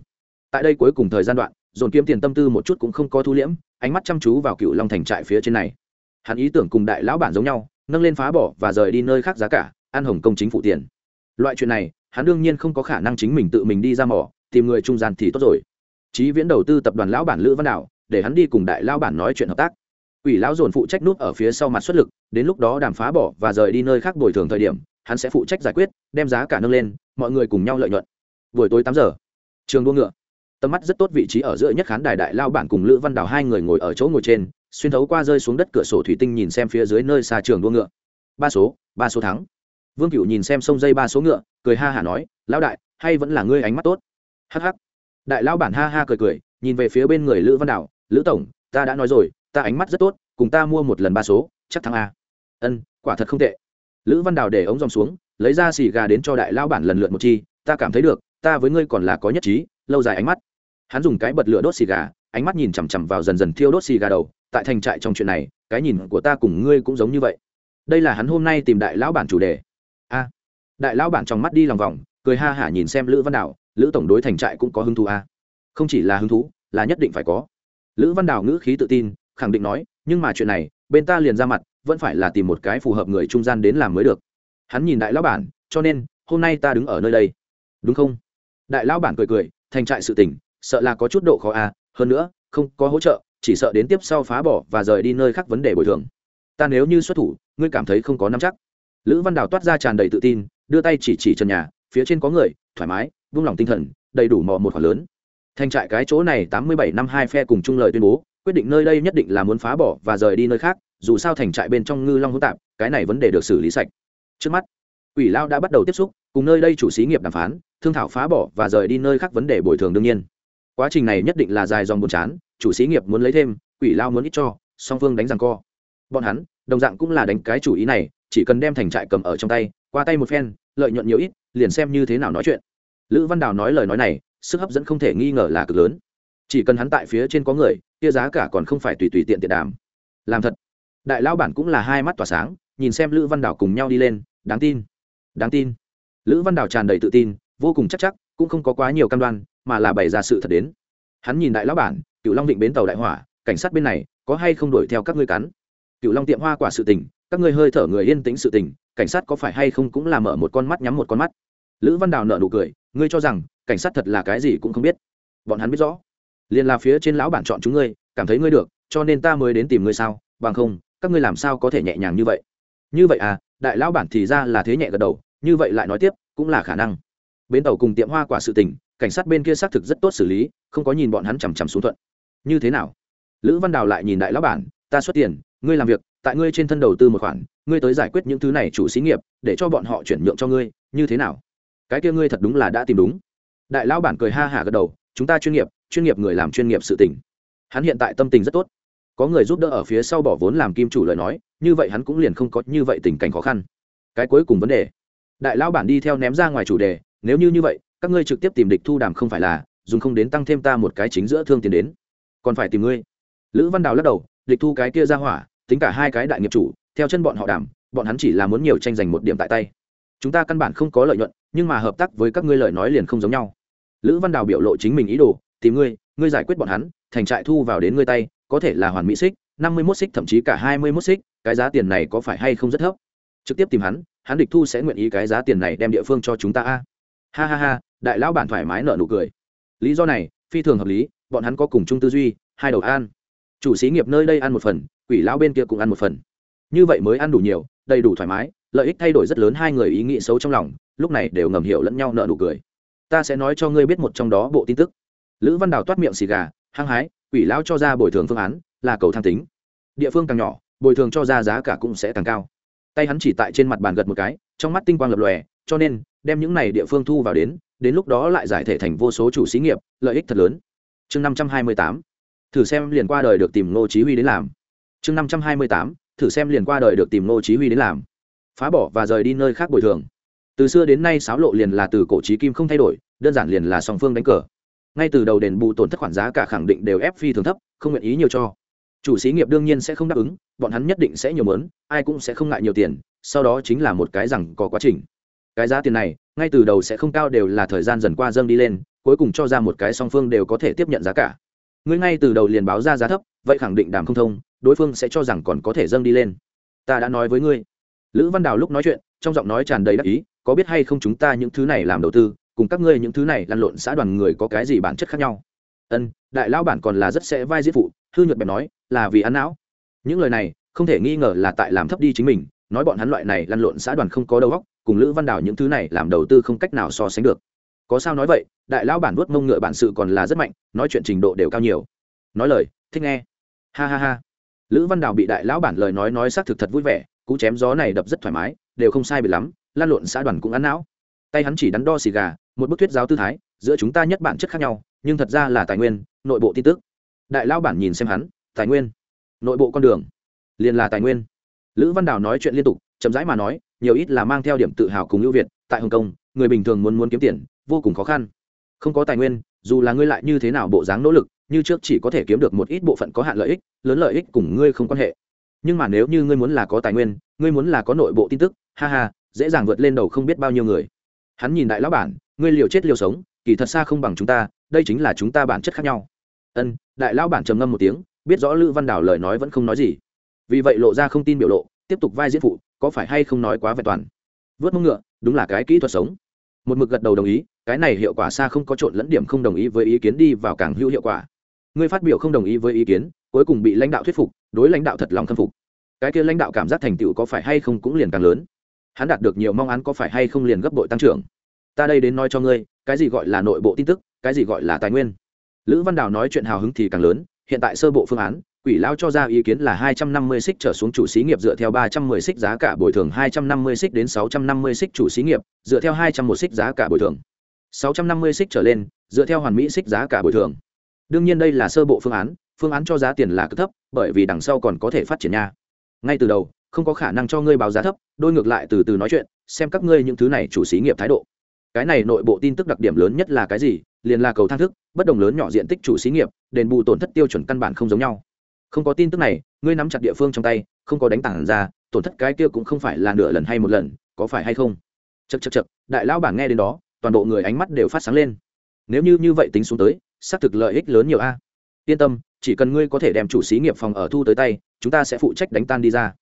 Tại đây cuối cùng thời gian đoạn, dồn kiếm tiền tâm tư một chút cũng không có thu liễm, ánh mắt chăm chú vào cựu long thành trại phía trên này. Hắn ý tưởng cùng đại lão bản giống nhau, nâng lên phá bỏ và rời đi nơi khác giá cả, ăn hồng công chính phủ tiền. Loại chuyện này hắn đương nhiên không có khả năng chính mình tự mình đi ra mỏ, tìm người trung gian thì tốt rồi. Chí viễn đầu tư tập đoàn lão bản lữ văn đạo, để hắn đi cùng đại lão bản nói chuyện hợp tác. Ủy lão dồn phụ trách nút ở phía sau mặt xuất lực, đến lúc đó đàm phá bỏ và rời đi nơi khác bồi thường thời điểm, hắn sẽ phụ trách giải quyết, đem giá cả nâng lên, mọi người cùng nhau lợi nhuận. Buổi tối tám giờ, trường đua ngựa. Tầm mắt rất tốt vị trí ở giữa nhất khán đài đại lao bản cùng lữ văn đào hai người ngồi ở chỗ ngồi trên, xuyên thấu qua rơi xuống đất cửa sổ thủy tinh nhìn xem phía dưới nơi xa trường đua ngựa. Ba số ba số thắng vương cựu nhìn xem sông dây ba số ngựa, cười ha hả nói, lão đại, hay vẫn là ngươi ánh mắt tốt. Hh đại lão bản ha ha cười cười, nhìn về phía bên người lữ văn đào, lữ tổng, ta đã nói rồi, ta ánh mắt rất tốt, cùng ta mua một lần ba số, chắc thắng a. Ân, quả thật không tệ. Lữ văn đào để ống dòng xuống, lấy ra xì gà đến cho đại lão bản lần lượt một chi, ta cảm thấy được, ta với ngươi còn là có nhất trí, lâu dài ánh mắt. Hắn dùng cái bật lửa đốt xì gà, ánh mắt nhìn chằm chằm vào dần dần thiêu đốt xì gà đầu, tại thành trại trong chuyện này, cái nhìn của ta cùng ngươi cũng giống như vậy. Đây là hắn hôm nay tìm đại lão bản chủ đề đại lão bản trong mắt đi lòng vòng cười ha hả nhìn xem lữ văn đào lữ tổng đối thành trại cũng có hứng thú à? không chỉ là hứng thú là nhất định phải có. Lữ văn đào ngữ khí tự tin khẳng định nói nhưng mà chuyện này bên ta liền ra mặt vẫn phải là tìm một cái phù hợp người trung gian đến làm mới được. Hắn nhìn đại lão bản cho nên hôm nay ta đứng ở nơi đây. Đúng không? Đại lão bản cười cười thành trại sự tỉnh, sợ là có chút độ khó à? hơn nữa không có hỗ trợ chỉ sợ đến tiếp sau phá bỏ và rời đi nơi khác vấn đề bồi thường. Ta nếu như xuất thủ ngươi cảm thấy không có nắm chắc. Lữ văn đào toát ra tràn đầy tự tin đưa tay chỉ chỉ trần nhà, phía trên có người, thoải mái, vung lòng tinh thần, đầy đủ mò một khoản lớn. Thành trại cái chỗ này tám mươi bảy năm hai phe cùng chung lời tuyên bố, quyết định nơi đây nhất định là muốn phá bỏ và rời đi nơi khác, dù sao thành trại bên trong ngư long hỗn tạp, cái này vấn đề được xử lý sạch. Trước mắt, quỷ lao đã bắt đầu tiếp xúc, cùng nơi đây chủ xí nghiệp đàm phán, thương thảo phá bỏ và rời đi nơi khác vấn đề bồi thường đương nhiên. Quá trình này nhất định là dài dòng buồn chán, chủ xí nghiệp muốn lấy thêm, quỷ lao muốn ít cho, song phương đánh rằng co. Bọn hắn, đồng dạng cũng là đánh cái chủ ý này chỉ cần đem thành trại cầm ở trong tay, qua tay một phen, lợi nhuận nhiều ít, liền xem như thế nào nói chuyện. Lữ văn đào nói lời nói này, sức hấp dẫn không thể nghi ngờ là cực lớn. Chỉ cần hắn tại phía trên có người, kia giá cả còn không phải tùy tùy tiện tiện đàm. Làm thật. Đại lão bản cũng là hai mắt tỏa sáng, nhìn xem lữ văn đào cùng nhau đi lên, đáng tin. Đáng tin. Lữ văn đào tràn đầy tự tin, vô cùng chắc chắc, cũng không có quá nhiều cam đoan, mà là bày ra sự thật đến. Hắn nhìn đại lão bản cựu long định bến tàu đại hỏa, cảnh sát bên này, có hay không đuổi theo các ngươi cắn? Cựu long tiệm hoa quả sự tình các ngươi hơi thở người yên tĩnh sự tình, cảnh sát có phải hay không cũng là mở một con mắt nhắm một con mắt. Lữ văn đào nợ nụ cười, ngươi cho rằng, cảnh sát thật là cái gì cũng không biết. Bọn hắn biết rõ. Liền là phía trên lão bản chọn chúng ngươi, cảm thấy ngươi được, cho nên ta mới đến tìm ngươi sao, bằng không, các ngươi làm sao có thể nhẹ nhàng như vậy? Như vậy à đại lão bản thì ra là thế nhẹ gật đầu, như vậy lại nói tiếp, cũng là khả năng. Bến tàu cùng tiệm hoa quả sự tình, cảnh sát bên kia xác thực rất tốt xử lý, không có nhìn bọn hắn chằm chằm xuống thuận. Như thế nào? Lữ văn đào lại nhìn đại lão bản, ta xuất tiền, ngươi làm việc tại ngươi trên thân đầu tư một khoản, ngươi tới giải quyết những thứ này chủ xí nghiệp, để cho bọn họ chuyển nhượng cho ngươi, như thế nào? Cái kia ngươi thật đúng là đã tìm đúng. Đại lão bản cười ha hả gật đầu, chúng ta chuyên nghiệp chuyên nghiệp người làm chuyên nghiệp sự tình. Hắn hiện tại tâm tình rất tốt. Có người giúp đỡ ở phía sau bỏ vốn làm kim chủ lời nói, như vậy hắn cũng liền không có như vậy tình cảnh khó khăn. Cái cuối cùng vấn đề. Đại lão bản đi theo ném ra ngoài chủ đề, nếu như như vậy, các ngươi trực tiếp tìm địch thu đàm không phải là, dùng không đến tăng thêm ta một cái chính giữa thương tiền đến. Còn phải tìm ngươi. Lữ văn đào lắc đầu, địch thu cái kia ra hỏa tính cả hai cái đại nghiệp chủ theo chân bọn họ đảm, bọn hắn chỉ là muốn nhiều tranh giành một điểm tại tay. Chúng ta căn bản không có lợi nhuận nhưng mà hợp tác với các ngươi lời nói liền không giống nhau. Lữ văn đào biểu lộ chính mình ý đồ tìm ngươi ngươi giải quyết bọn hắn thành trại thu vào đến ngươi tay có thể là hoàn mỹ xích năm mươi mốt xích thậm chí cả hai mươi mốt xích cái giá tiền này có phải hay không rất thấp? Trực tiếp tìm hắn hắn địch thu sẽ nguyện ý cái giá tiền này đem địa phương cho chúng ta a. Ha ha ha đại lão bản thoải mái nợ nụ cười. Lý do này phi thường hợp lý bọn hắn có cùng chung tư duy hai đầu an. Chủ xí nghiệp nơi đây ăn một phần quỷ lão bên kia cũng ăn một phần. Như vậy mới ăn đủ nhiều, đầy đủ thoải mái, lợi ích thay đổi rất lớn hai người ý nghĩ xấu trong lòng, lúc này đều ngầm hiểu lẫn nhau nợ nụ cười. Ta sẽ nói cho ngươi biết một trong đó bộ tin tức. Lữ văn đào toát miệng xì gà, hăng hái, quỷ lão cho ra bồi thường phương án, là cầu tham tính. Địa phương càng nhỏ, bồi thường cho ra giá cả cũng sẽ càng cao. Tay hắn chỉ tại trên mặt bàn gật một cái, trong mắt tinh quang lập lòe, cho nên, đem những này địa phương thu vào đến đến lúc đó lại giải thể thành vô số chủ xí nghiệp, lợi ích thật lớn. Chương năm trăm hai mươi tám. Thử xem liền qua đời được tìm ngô chí huy đến làm chương năm trăm hai mươi tám, thử xem liền qua đời được tìm ngô chí huy đến làm. Phá bỏ và rời đi nơi khác bồi thường. Từ xưa đến nay sáo lộ liền là từ cổ chí kim không thay đổi, đơn giản liền là song phương đánh cờ. Ngay từ đầu đền bù tổn thất khoản giá cả khẳng định đều ép phi thường thấp, không nguyện ý nhiều cho. Chủ xí nghiệp đương nhiên sẽ không đáp ứng, bọn hắn nhất định sẽ nhiều mớn, ai cũng sẽ không ngại nhiều tiền, sau đó chính là một cái rằng có quá trình. Cái giá tiền này, ngay từ đầu sẽ không cao đều là thời gian dần qua dâng đi lên, cuối cùng cho ra một cái song phương đều có thể tiếp nhận giá cả ngươi ngay từ đầu liền báo ra giá thấp, vậy khẳng định đàm không thông, đối phương sẽ cho rằng còn có thể dâng đi lên. Ta đã nói với ngươi. Lữ văn đào lúc nói chuyện, trong giọng nói tràn đầy đắc ý, có biết hay không chúng ta những thứ này làm đầu tư, cùng các ngươi những thứ này lăn lộn xã đoàn người có cái gì bản chất khác nhau? Ân, đại lão bản còn là rất sẽ vai diễn phụ, hư nhuận bèn nói, là vì ăn não. Những lời này, không thể nghi ngờ là tại làm thấp đi chính mình, nói bọn hắn loại này lăn lộn xã đoàn không có đầu óc, cùng lữ văn đào những thứ này làm đầu tư không cách nào so sánh được. Có sao nói vậy, đại lão bản vuốt mông ngựa bản sự còn là rất mạnh nói chuyện trình độ đều cao nhiều. Nói lời, thích nghe. Ha ha ha. Lữ văn đào bị đại lão bản lời nói nói xác thực thật vui vẻ, cú chém gió này đập rất thoải mái, đều không sai bị lắm, lan lộn xã đoàn cũng ăn não. Tay hắn chỉ đắn đo xì gà, một bức thuyết giáo tư thái, giữa chúng ta nhất bản chất khác nhau, nhưng thật ra là tài nguyên, nội bộ tin tức. Đại lão bản nhìn xem hắn, tài nguyên, nội bộ con đường, liền là tài nguyên. Lữ văn đào nói chuyện liên tục, chậm rãi mà nói, nhiều ít là mang theo điểm tự hào cùng ưu việt, tại hồng kông, người bình thường muốn muốn kiếm tiền, vô cùng khó khăn. Không có tài nguyên dù là ngươi lại như thế nào bộ dáng nỗ lực, như trước chỉ có thể kiếm được một ít bộ phận có hạn lợi ích, lớn lợi ích cùng ngươi không quan hệ. Nhưng mà nếu như ngươi muốn là có tài nguyên, ngươi muốn là có nội bộ tin tức, ha ha, dễ dàng vượt lên đầu không biết bao nhiêu người. Hắn nhìn đại lão bản, ngươi liều chết liều sống, kỳ thật xa không bằng chúng ta, đây chính là chúng ta bản chất khác nhau. Ân, đại lão bản trầm ngâm một tiếng, biết rõ lữ văn đảo lời nói vẫn không nói gì. Vì vậy lộ ra không tin biểu lộ, tiếp tục vai diễn phụ, có phải hay không nói quá vẹn toàn. Vớt mông ngựa, đúng là cái kỹ thuật sống một mực gật đầu đồng ý, cái này hiệu quả xa không có trộn lẫn điểm không đồng ý với ý kiến đi vào càng hữu hiệu quả. Người phát biểu không đồng ý với ý kiến, cuối cùng bị lãnh đạo thuyết phục, đối lãnh đạo thật lòng khâm phục. Cái kia lãnh đạo cảm giác thành tựu có phải hay không cũng liền càng lớn. Hắn đạt được nhiều mong án có phải hay không liền gấp bội tăng trưởng. Ta đây đến nói cho ngươi, cái gì gọi là nội bộ tin tức, cái gì gọi là tài nguyên. Lữ văn đào nói chuyện hào hứng thì càng lớn, hiện tại sơ bộ phương án quỷ lao cho ra ý kiến là hai trăm năm mươi xích trở xuống chủ xí nghiệp dựa theo ba trăm mười xích giá cả bồi thường, hai trăm năm mươi xích đến sáu trăm năm mươi xích chủ xí nghiệp dựa theo hai trăm một xích giá cả bồi thường. sáu trăm năm mươi xích trở lên, dựa theo hoàn mỹ xích giá cả bồi thường. Đương nhiên đây là sơ bộ phương án phương án cho giá tiền là cực thấp, bởi vì đằng sau còn có thể phát triển nha. Ngay từ đầu, không có khả năng cho ngươi báo giá thấp, đôi ngược lại từ từ nói chuyện, xem các ngươi những thứ này chủ xí nghiệp thái độ. Cái này nội bộ tin tức đặc điểm lớn nhất là cái gì? Liền là cầu thang thức, bất đồng lớn nhỏ diện tích chủ xí nghiệp, đền bù tổn thất tiêu chuẩn căn bản không giống nhau không có tin tức này, ngươi nắm chặt địa phương trong tay, không có đánh tảng ra, tổn thất cái kia cũng không phải là nửa lần hay một lần, có phải hay không? Chật chật chật đại lão bản nghe đến đó, toàn bộ người ánh mắt đều phát sáng lên. Nếu như như vậy tính xuống tới, xác thực lợi ích lớn nhiều a. Yên tâm, chỉ cần ngươi có thể đem chủ xí nghiệp phòng ở thu tới tay, chúng ta sẽ phụ trách đánh tan đi ra.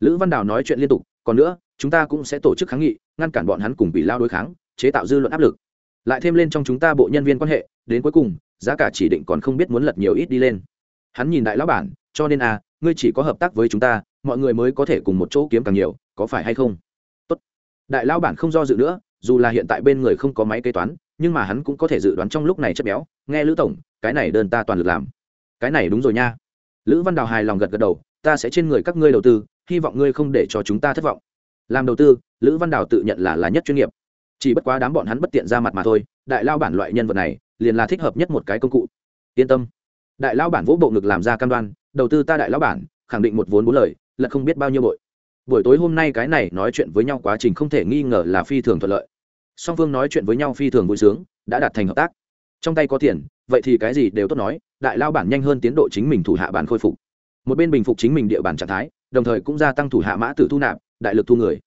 Lữ văn đào nói chuyện liên tục, còn nữa, chúng ta cũng sẽ tổ chức kháng nghị, ngăn cản bọn hắn cùng bị lao đối kháng, chế tạo dư luận áp lực. Lại thêm lên trong chúng ta bộ nhân viên quan hệ, đến cuối cùng, giá cả chỉ định còn không biết muốn lật nhiều ít đi lên. Hắn nhìn đại lão bản cho nên à ngươi chỉ có hợp tác với chúng ta, mọi người mới có thể cùng một chỗ kiếm càng nhiều, có phải hay không? Tốt. đại lão bản không do dự nữa, dù là hiện tại bên người không có máy kế toán, nhưng mà hắn cũng có thể dự đoán trong lúc này chất béo, nghe lữ tổng, cái này đơn ta toàn lực làm. Cái này đúng rồi nha. Lữ văn đào hài lòng gật gật đầu, ta sẽ trên người các ngươi đầu tư, hy vọng ngươi không để cho chúng ta thất vọng. Làm đầu tư, lữ văn đào tự nhận là là nhất chuyên nghiệp. Chỉ bất quá đám bọn hắn bất tiện ra mặt mà thôi, đại lao bản loại nhân vật này, liền là thích hợp nhất một cái công cụ. Yên tâm. Đại lao bản vỗ bộ ngực làm ra cam đoan đầu tư ta đại lao bản, khẳng định một vốn bốn lời, là không biết bao nhiêu bội. Buổi tối hôm nay cái này nói chuyện với nhau quá trình không thể nghi ngờ là phi thường thuận lợi. Song phương nói chuyện với nhau phi thường vui sướng, đã đạt thành hợp tác. Trong tay có tiền, vậy thì cái gì đều tốt nói, đại lao bản nhanh hơn tiến độ chính mình thủ hạ bản khôi phục. Một bên bình phục chính mình địa bàn trạng thái, đồng thời cũng gia tăng thủ hạ mã tử thu nạp, đại lực thu người.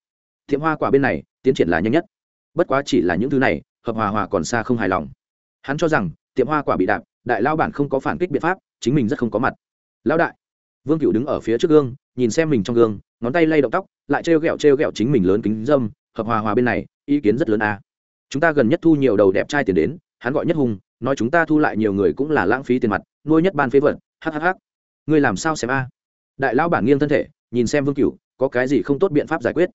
Thiệm hoa quả bên này, tiến triển là nhanh nhất. Bất quá chỉ là những thứ này, hợp hòa hòa còn xa không hài lòng. Hắn cho rằng tiệm hoa quả bị đạp, đại lao bản không có phản kích biện pháp, chính mình rất không có mặt lão đại. Vương cựu đứng ở phía trước gương, nhìn xem mình trong gương, ngón tay lay động tóc, lại trêu ghẹo trêu ghẹo chính mình lớn kính dâm, hợp hòa hòa bên này, ý kiến rất lớn à? chúng ta gần nhất thu nhiều đầu đẹp trai tiền đến, hắn gọi nhất hùng, nói chúng ta thu lại nhiều người cũng là lãng phí tiền mặt, nuôi nhất ban phế vật hhh ngươi làm sao xem a? Đại lão bản nghiêng thân thể, nhìn xem vương cựu có cái gì không tốt biện pháp giải quyết?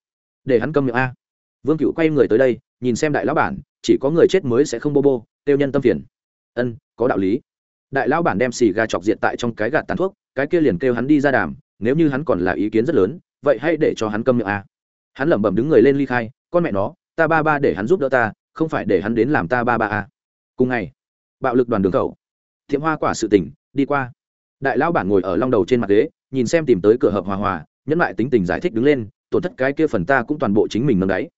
Để hắn câm miệng a. Vương cựu quay người tới đây, nhìn xem đại lão bản, chỉ có người chết mới sẽ không bô bô, tiêu nhân tâm phiền. Ân, có đạo lý đại lão bản đem xì gà chọc diện tại trong cái gạt tàn thuốc, cái kia liền kêu hắn đi ra đàm, nếu như hắn còn là ý kiến rất lớn, vậy hãy để cho hắn câm miệng a. Hắn lẩm bẩm đứng người lên ly khai, con mẹ nó, ta ba ba để hắn giúp đỡ ta, không phải để hắn đến làm ta ba ba a. Cùng ngày, bạo lực đoàn đường khẩu, thiệm hoa quả sự tỉnh đi qua. Đại lão bản ngồi ở long đầu trên mặt ghế, nhìn xem tìm tới cửa hợp hòa hòa, nhẫn lại tính tình giải thích đứng lên, tổn thất cái kia phần ta cũng toàn bộ chính mình nâng đáy.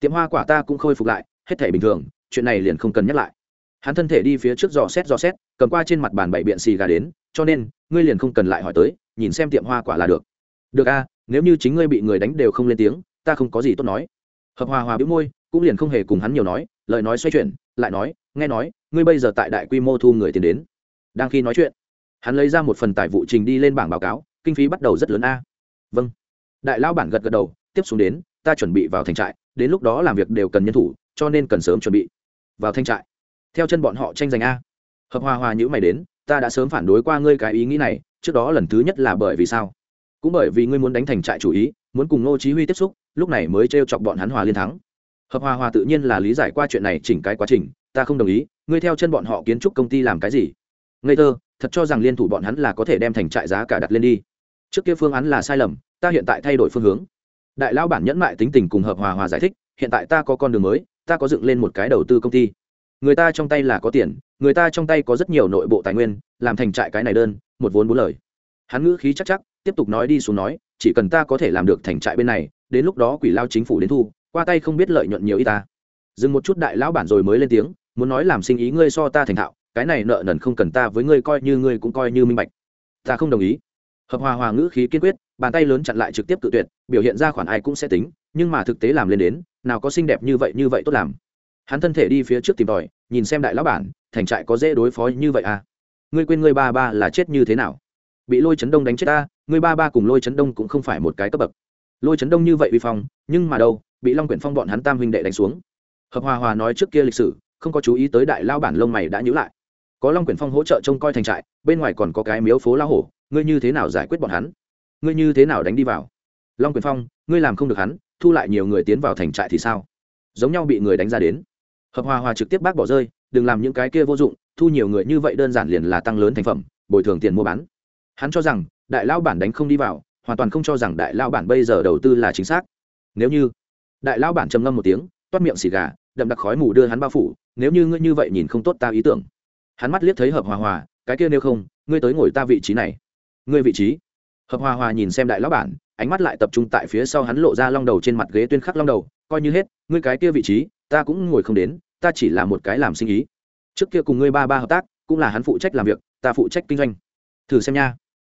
Tiệm hoa quả ta cũng khôi phục lại, hết thể bình thường, chuyện này liền không cần nhắc lại hắn thân thể đi phía trước dò xét dò xét, cầm qua trên mặt bàn bảy biện xì gà đến, cho nên, ngươi liền không cần lại hỏi tới, nhìn xem tiệm hoa quả là được. Được a, nếu như chính ngươi bị người đánh đều không lên tiếng, ta không có gì tốt nói. Hợp hòa hòa bĩu môi, cũng liền không hề cùng hắn nhiều nói, lời nói xoay chuyển, lại nói, nghe nói, ngươi bây giờ tại đại quy mô thu người tiền đến. Đang khi nói chuyện, hắn lấy ra một phần tài vụ trình đi lên bảng báo cáo, kinh phí bắt đầu rất lớn a. Vâng. Đại lão bản gật gật đầu, tiếp xuống đến, ta chuẩn bị vào thành trại, đến lúc đó làm việc đều cần nhân thủ, cho nên cần sớm chuẩn bị. Vào thanh trại theo chân bọn họ tranh giành a. Hợp hòa hòa nhữ mày đến, ta đã sớm phản đối qua ngươi cái ý nghĩ này, trước đó lần thứ nhất là bởi vì sao? Cũng bởi vì ngươi muốn đánh thành trại chủ ý, muốn cùng ngô chí huy tiếp xúc, lúc này mới treo chọc bọn hắn hòa liên thắng. Hợp hòa hòa tự nhiên là lý giải qua chuyện này chỉnh cái quá trình, ta không đồng ý, ngươi theo chân bọn họ kiến trúc công ty làm cái gì? Ngây thơ, thật cho rằng liên thủ bọn hắn là có thể đem thành trại giá cả đặt lên đi. Trước kia phương án là sai lầm, ta hiện tại thay đổi phương hướng. Đại lão bản nhẫn mại tính tình cùng hợp hòa hòa giải thích, hiện tại ta có con đường mới, ta có dựng lên một cái đầu tư công ty người ta trong tay là có tiền, người ta trong tay có rất nhiều nội bộ tài nguyên, làm thành trại cái này đơn, một vốn bốn lời. Hắn ngữ khí chắc chắc, tiếp tục nói đi xuống nói, chỉ cần ta có thể làm được thành trại bên này, đến lúc đó quỷ lao chính phủ đến thu, qua tay không biết lợi nhuận nhiều y ta. Dừng một chút đại lão bản rồi mới lên tiếng, muốn nói làm sinh ý ngươi so ta thành thạo, cái này nợ nần không cần ta với ngươi coi như ngươi cũng coi như minh bạch. Ta không đồng ý. Hợp hòa hòa ngữ khí kiên quyết, bàn tay lớn chặn lại trực tiếp tự tuyệt, biểu hiện ra khoản ai cũng sẽ tính, nhưng mà thực tế làm lên đến, nào có xinh đẹp như vậy như vậy tốt làm hắn thân thể đi phía trước tìm tòi, nhìn xem đại lão bản, thành trại có dễ đối phó như vậy à? Ngươi quên ngươi ba ba là chết như thế nào? Bị lôi chấn đông đánh chết ta, ngươi ba ba cùng lôi chấn đông cũng không phải một cái cấp bậc. Lôi chấn đông như vậy uy phong, nhưng mà đâu, bị long quyển phong bọn hắn tam huynh đệ đánh xuống. Hợp hòa hòa nói trước kia lịch sử, không có chú ý tới đại lao bản lông mày đã nhữ lại. Có long quyển phong hỗ trợ trông coi thành trại, bên ngoài còn có cái miếu phố lao hổ, ngươi như thế nào giải quyết bọn hắn? Ngươi như thế nào đánh đi vào? Long quyền phong, ngươi làm không được hắn, thu lại nhiều người tiến vào thành trại thì sao? Giống nhau bị người đánh ra đến hợp hòa hòa trực tiếp bác bỏ rơi, đừng làm những cái kia vô dụng, thu nhiều người như vậy đơn giản liền là tăng lớn thành phẩm, bồi thường tiền mua bán. Hắn cho rằng, đại lao bản đánh không đi vào, hoàn toàn không cho rằng đại lao bản bây giờ đầu tư là chính xác. Nếu như, đại lao bản trầm ngâm một tiếng, toát miệng xì gà, đậm đặc khói mù đưa hắn bao phủ, nếu như ngươi như vậy nhìn không tốt ta ý tưởng. Hắn mắt liếc thấy hợp hòa hòa, cái kia nếu không, ngươi tới ngồi ta vị trí này. Ngươi vị trí? Hợp hòa hòa nhìn xem đại lão bản, ánh mắt lại tập trung tại phía sau hắn lộ ra long đầu trên mặt ghế tuyên khắc long đầu, coi như hết, ngươi cái kia vị trí ta cũng ngồi không đến, ta chỉ là một cái làm sinh ý. Trước kia cùng ngươi ba ba hợp tác, cũng là hắn phụ trách làm việc, ta phụ trách kinh doanh. Thử xem nha.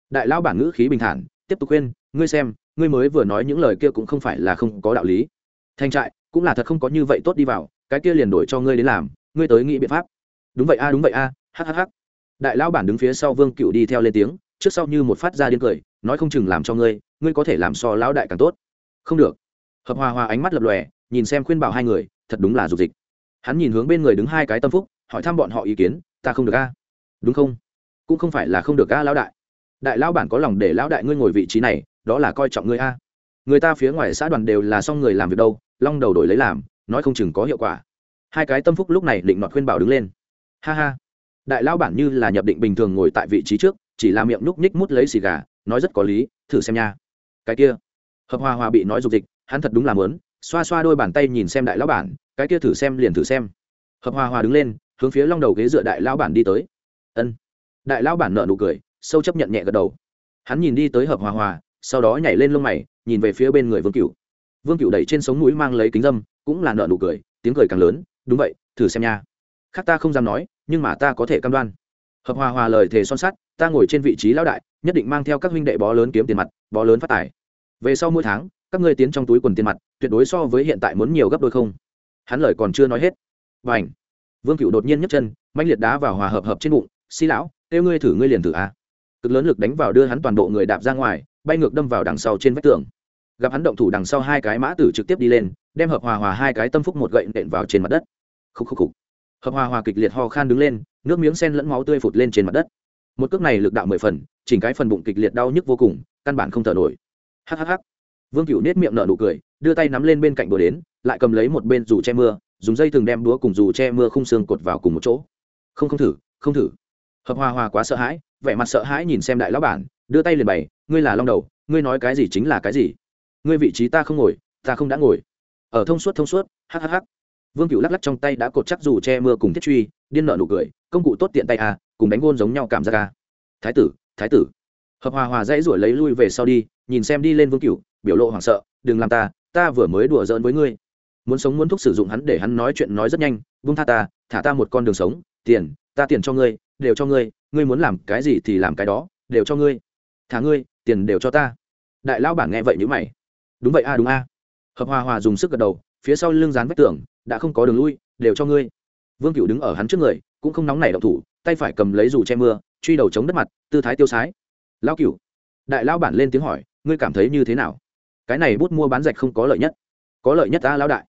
Đại lão bản ngữ khí bình thản, tiếp tục khuyên, ngươi xem, ngươi mới vừa nói những lời kia cũng không phải là không có đạo lý. Thanh trại, cũng là thật không có như vậy tốt đi vào, cái kia liền đổi cho ngươi đến làm, ngươi tới nghĩ biện pháp. Đúng vậy a, đúng vậy a hhh đại lão bản đứng phía sau vương cựu đi theo lên tiếng, trước sau như một phát ra điên cười, nói không chừng làm cho ngươi ngươi có thể làm so lão đại càng tốt. Không được. Hợp hòa hòa ánh mắt lập lòe, nhìn xem khuyên bảo hai người thật đúng là dục dịch. Hắn nhìn hướng bên người đứng hai cái tâm phúc, hỏi thăm bọn họ ý kiến, ta không được a. Đúng không? Cũng không phải là không được a lão đại. Đại lão bản có lòng để lão đại ngươi ngồi vị trí này, đó là coi trọng ngươi a. Người ta phía ngoài xã đoàn đều là xong người làm việc đâu, long đầu đổi lấy làm, nói không chừng có hiệu quả. Hai cái tâm phúc lúc này định nọt khuyên bảo đứng lên. Ha ha. Đại lão bản như là nhập định bình thường ngồi tại vị trí trước, chỉ là miệng nhúc nhích mút lấy xì gà, nói rất có lý, thử xem nha. Cái kia, hợp hòa hòa bị nói dục dịch, hắn thật đúng là mớn xoa xoa đôi bàn tay nhìn xem đại lão bản, cái kia thử xem liền thử xem. Hợp hòa hòa đứng lên, hướng phía long đầu ghế dựa đại lão bản đi tới. Ân. Đại lão bản nợ nụ cười, sâu chấp nhận nhẹ gật đầu. Hắn nhìn đi tới hợp hòa hòa, sau đó nhảy lên lông mày, nhìn về phía bên người vương cựu vương cựu đẩy trên sống mũi mang lấy kính dâm, cũng là nợ nụ cười, tiếng cười càng lớn, đúng vậy, thử xem nha. Khác ta không dám nói, nhưng mà ta có thể cam đoan. Hợp hòa hòa lời thề son sắt, ta ngồi trên vị trí lão đại, nhất định mang theo các huynh đệ bó lớn kiếm tiền mặt, bó lớn phát tài. Về sau mỗi tháng các ngươi tiến trong túi quần tiền mặt, tuyệt đối so với hiện tại muốn nhiều gấp đôi không? Hắn lời còn chưa nói hết. Và ảnh vương cựu đột nhiên nhấc chân mạnh liệt đá vào hòa hợp hợp trên bụng. Xi lão, kêu ngươi thử ngươi liền thử a. Cực lớn lực đánh vào đưa hắn toàn bộ người đạp ra ngoài, bay ngược đâm vào đằng sau trên vách tường. Gặp hắn động thủ đằng sau hai cái mã tử trực tiếp đi lên, đem hợp hòa hòa hai cái tâm phúc một gậy nện vào trên mặt đất. Khúc khúc khúc. Hợp hòa hòa kịch liệt ho khan đứng lên, nước miếng sen lẫn máu tươi phụt lên trên mặt đất. Một cước này lực đạo mười phần, chỉnh cái phần bụng kịch liệt đau nhức vô cùng, căn bản không thở nổi. Hhh vương cựu nết miệng nở nụ cười, đưa tay nắm lên bên cạnh bờ đến, lại cầm lấy một bên dù che mưa, dùng dây thường đem đúa cùng dù che mưa khung xương cột vào cùng một chỗ. Không không thử không thử. Hợp hòa hòa quá sợ hãi, vẻ mặt sợ hãi nhìn xem đại lão bản, đưa tay liền bày, ngươi là long đầu, ngươi nói cái gì chính là cái gì? Ngươi vị trí ta không ngồi, ta không đã ngồi. Ở thông suốt thông suốt hhh vương cựu lắc lắc trong tay đã cột chắc dù che mưa cùng thiết truy, điên nợ nụ cười, công cụ tốt tiện tay à cùng đánh gôn giống nhau cảm giác à. Thái tử thái tử. Hợp hòa hòa dãy ruổi lấy lui về sau đi, nhìn xem đi lên vương cựu biểu lộ hoảng sợ đừng làm ta ta vừa mới đùa giỡn với ngươi. Muốn sống muốn thúc sử dụng hắn để hắn nói chuyện nói rất nhanh vung tha ta thả ta một con đường sống tiền ta tiền cho ngươi đều cho ngươi ngươi muốn làm cái gì thì làm cái đó đều cho ngươi. Thả ngươi tiền đều cho ta. Đại lao bản nghe vậy nhữ mày. Đúng vậy a à, đúng a. À. hợp hòa hòa dùng sức gật đầu phía sau lưng dán vách tường đã không có đường lui đều cho ngươi. Vương cựu đứng ở hắn trước người cũng không nóng nảy động thủ tay phải cầm lấy dù che mưa truy đầu chống đất mặt tư thái tiêu sái. Lao cựu đại lao bản lên tiếng hỏi ngươi cảm thấy như thế nào? Cái này bút mua bán rạch không có lợi nhất. Có lợi nhất ta lão đại.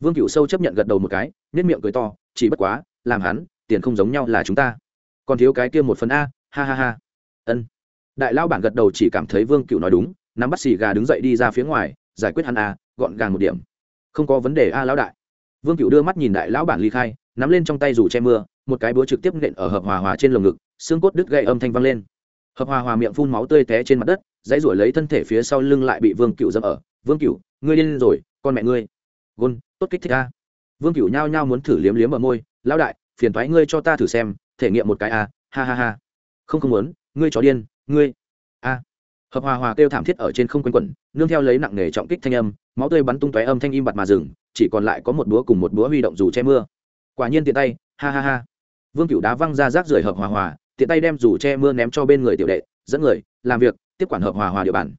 Vương cựu sâu chấp nhận gật đầu một cái nết miệng cười to, chỉ bất quá, làm hắn, tiền không giống nhau là chúng ta. Còn thiếu cái kia một phần a, ha ha ha. Ân. Đại lao bản gật đầu chỉ cảm thấy vương cựu nói đúng, nắm bắt xì gà đứng dậy đi ra phía ngoài, giải quyết hắn a, gọn gàng một điểm. Không có vấn đề a lão đại. Vương cựu đưa mắt nhìn đại lão bản ly khai, nắm lên trong tay dù che mưa, một cái búa trực tiếp nện ở hợp hòa hòa trên lồng ngực, xương cốt đứt gậy âm thanh vang lên. Hợp hòa hòa miệng phun máu tươi té trên mặt đất dãy ruổi lấy thân thể phía sau lưng lại bị vương cựu dâm ở. Vương cựu ngươi điên rồi, con mẹ ngươi. Gôn, tốt kích thích a vương cựu nhao nhao muốn thử liếm liếm ở môi. Lão đại, phiền thoái ngươi cho ta thử xem, thể nghiệm một cái a ha ha ha. Không không muốn, ngươi chó điên, ngươi. A. Hợp hòa hòa kêu thảm thiết ở trên không quanh quẩn, nương theo lấy nặng nề trọng kích thanh âm, máu tươi bắn tung tóe âm thanh im bặt mà dừng, chỉ còn lại có một búa cùng một búa huy động dù che mưa. Quả nhiên tiện tay, ha ha ha. Vương cựu đá văng ra rác rưởi hợp hòa hòa, tiện tay đem dù che mưa ném cho bên người tiểu đệ, dẫn người, làm việc tiếp quản hợp hòa hòa địa bàn.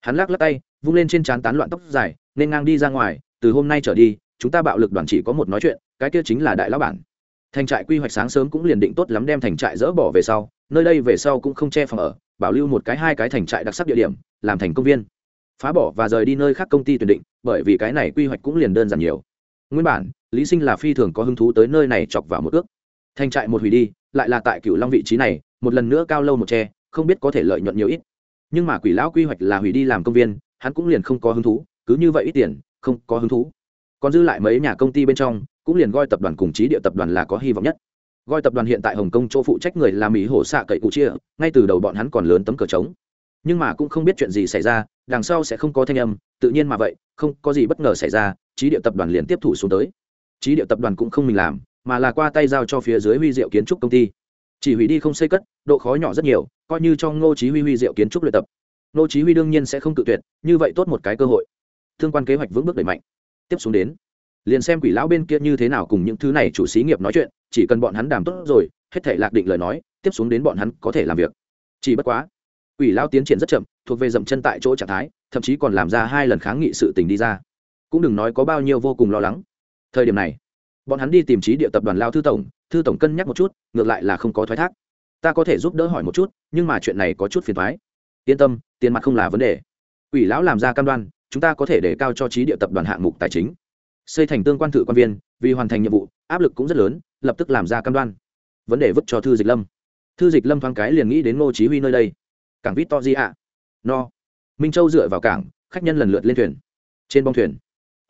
Hắn lắc lắc tay, vung lên trên trán tán loạn tóc dài, nên ngang đi ra ngoài, từ hôm nay trở đi, chúng ta bạo lực đoàn chỉ có một nói chuyện, cái kia chính là đại lão bản. Thành trại quy hoạch sáng sớm cũng liền định tốt lắm đem thành trại dỡ bỏ về sau, nơi đây về sau cũng không che phòng ở, bảo lưu một cái hai cái thành trại đặc sắc địa điểm, làm thành công viên. Phá bỏ và rời đi nơi khác công ty tuyển định, bởi vì cái này quy hoạch cũng liền đơn giản nhiều. Nguyên bản, lý sinh là phi thường có hứng thú tới nơi này chọc vào một ước. Thành trại một hủy đi, lại là tại cựu long vị trí này, một lần nữa cao lâu một tre không biết có thể lợi nhuận nhiều ít nhưng mà quỷ lão quy hoạch là hủy đi làm công viên, hắn cũng liền không có hứng thú, cứ như vậy ít tiền, không có hứng thú. Còn dư lại mấy nhà công ty bên trong, cũng liền gọi tập đoàn cùng trí địa tập đoàn là có hy vọng nhất. Gọi tập đoàn hiện tại hồng kông chỗ phụ trách người làm ý hổ xạ cậy cụ chia, ngay từ đầu bọn hắn còn lớn tấm cờ trống. Nhưng mà cũng không biết chuyện gì xảy ra, đằng sau sẽ không có thanh âm, tự nhiên mà vậy, không có gì bất ngờ xảy ra trí địa tập đoàn liền tiếp thủ xuống tới. Trí địa tập đoàn cũng không mình làm, mà là qua tay giao cho phía dưới huy diệu kiến trúc công ty. Chỉ hủy đi không xây cất, độ khó nhỏ rất nhiều coi như cho ngô chí huy huy diệu kiến trúc luyện tập. Ngô chí huy đương nhiên sẽ không tự tuyệt, như vậy tốt một cái cơ hội. Thương quan kế hoạch vững bước đẩy mạnh. Tiếp xuống đến, liền xem quỷ lão bên kia như thế nào cùng những thứ này chủ xí nghiệp nói chuyện, chỉ cần bọn hắn đảm tốt rồi, hết thể lạc định lời nói, tiếp xuống đến bọn hắn có thể làm việc. Chỉ bất quá, quỷ lão tiến triển rất chậm, thuộc về dậm chân tại chỗ trạng thái, thậm chí còn làm ra hai lần kháng nghị sự tình đi ra. Cũng đừng nói có bao nhiêu vô cùng lo lắng. Thời điểm này, bọn hắn đi tìm trí địa tập đoàn lao thư tổng thư tổng cân nhắc một chút, ngược lại là không có thoái thác ta có thể giúp đỡ hỏi một chút, nhưng mà chuyện này có chút phiền thoái yên tâm, tiền mặt không là vấn đề. Ủy lão làm ra cam đoan, chúng ta có thể để cao cho trí địa tập đoàn hạng mục tài chính. Xây thành tương quan thự quan viên, vì hoàn thành nhiệm vụ, áp lực cũng rất lớn, lập tức làm ra cam đoan. Vấn đề vứt cho thư dịch lâm. Thư dịch lâm thoáng cái liền nghĩ đến ngô chí huy nơi đây. Cảng vít to di ạ no. Minh châu dựa vào cảng, khách nhân lần lượt lên thuyền. Trên bong thuyền,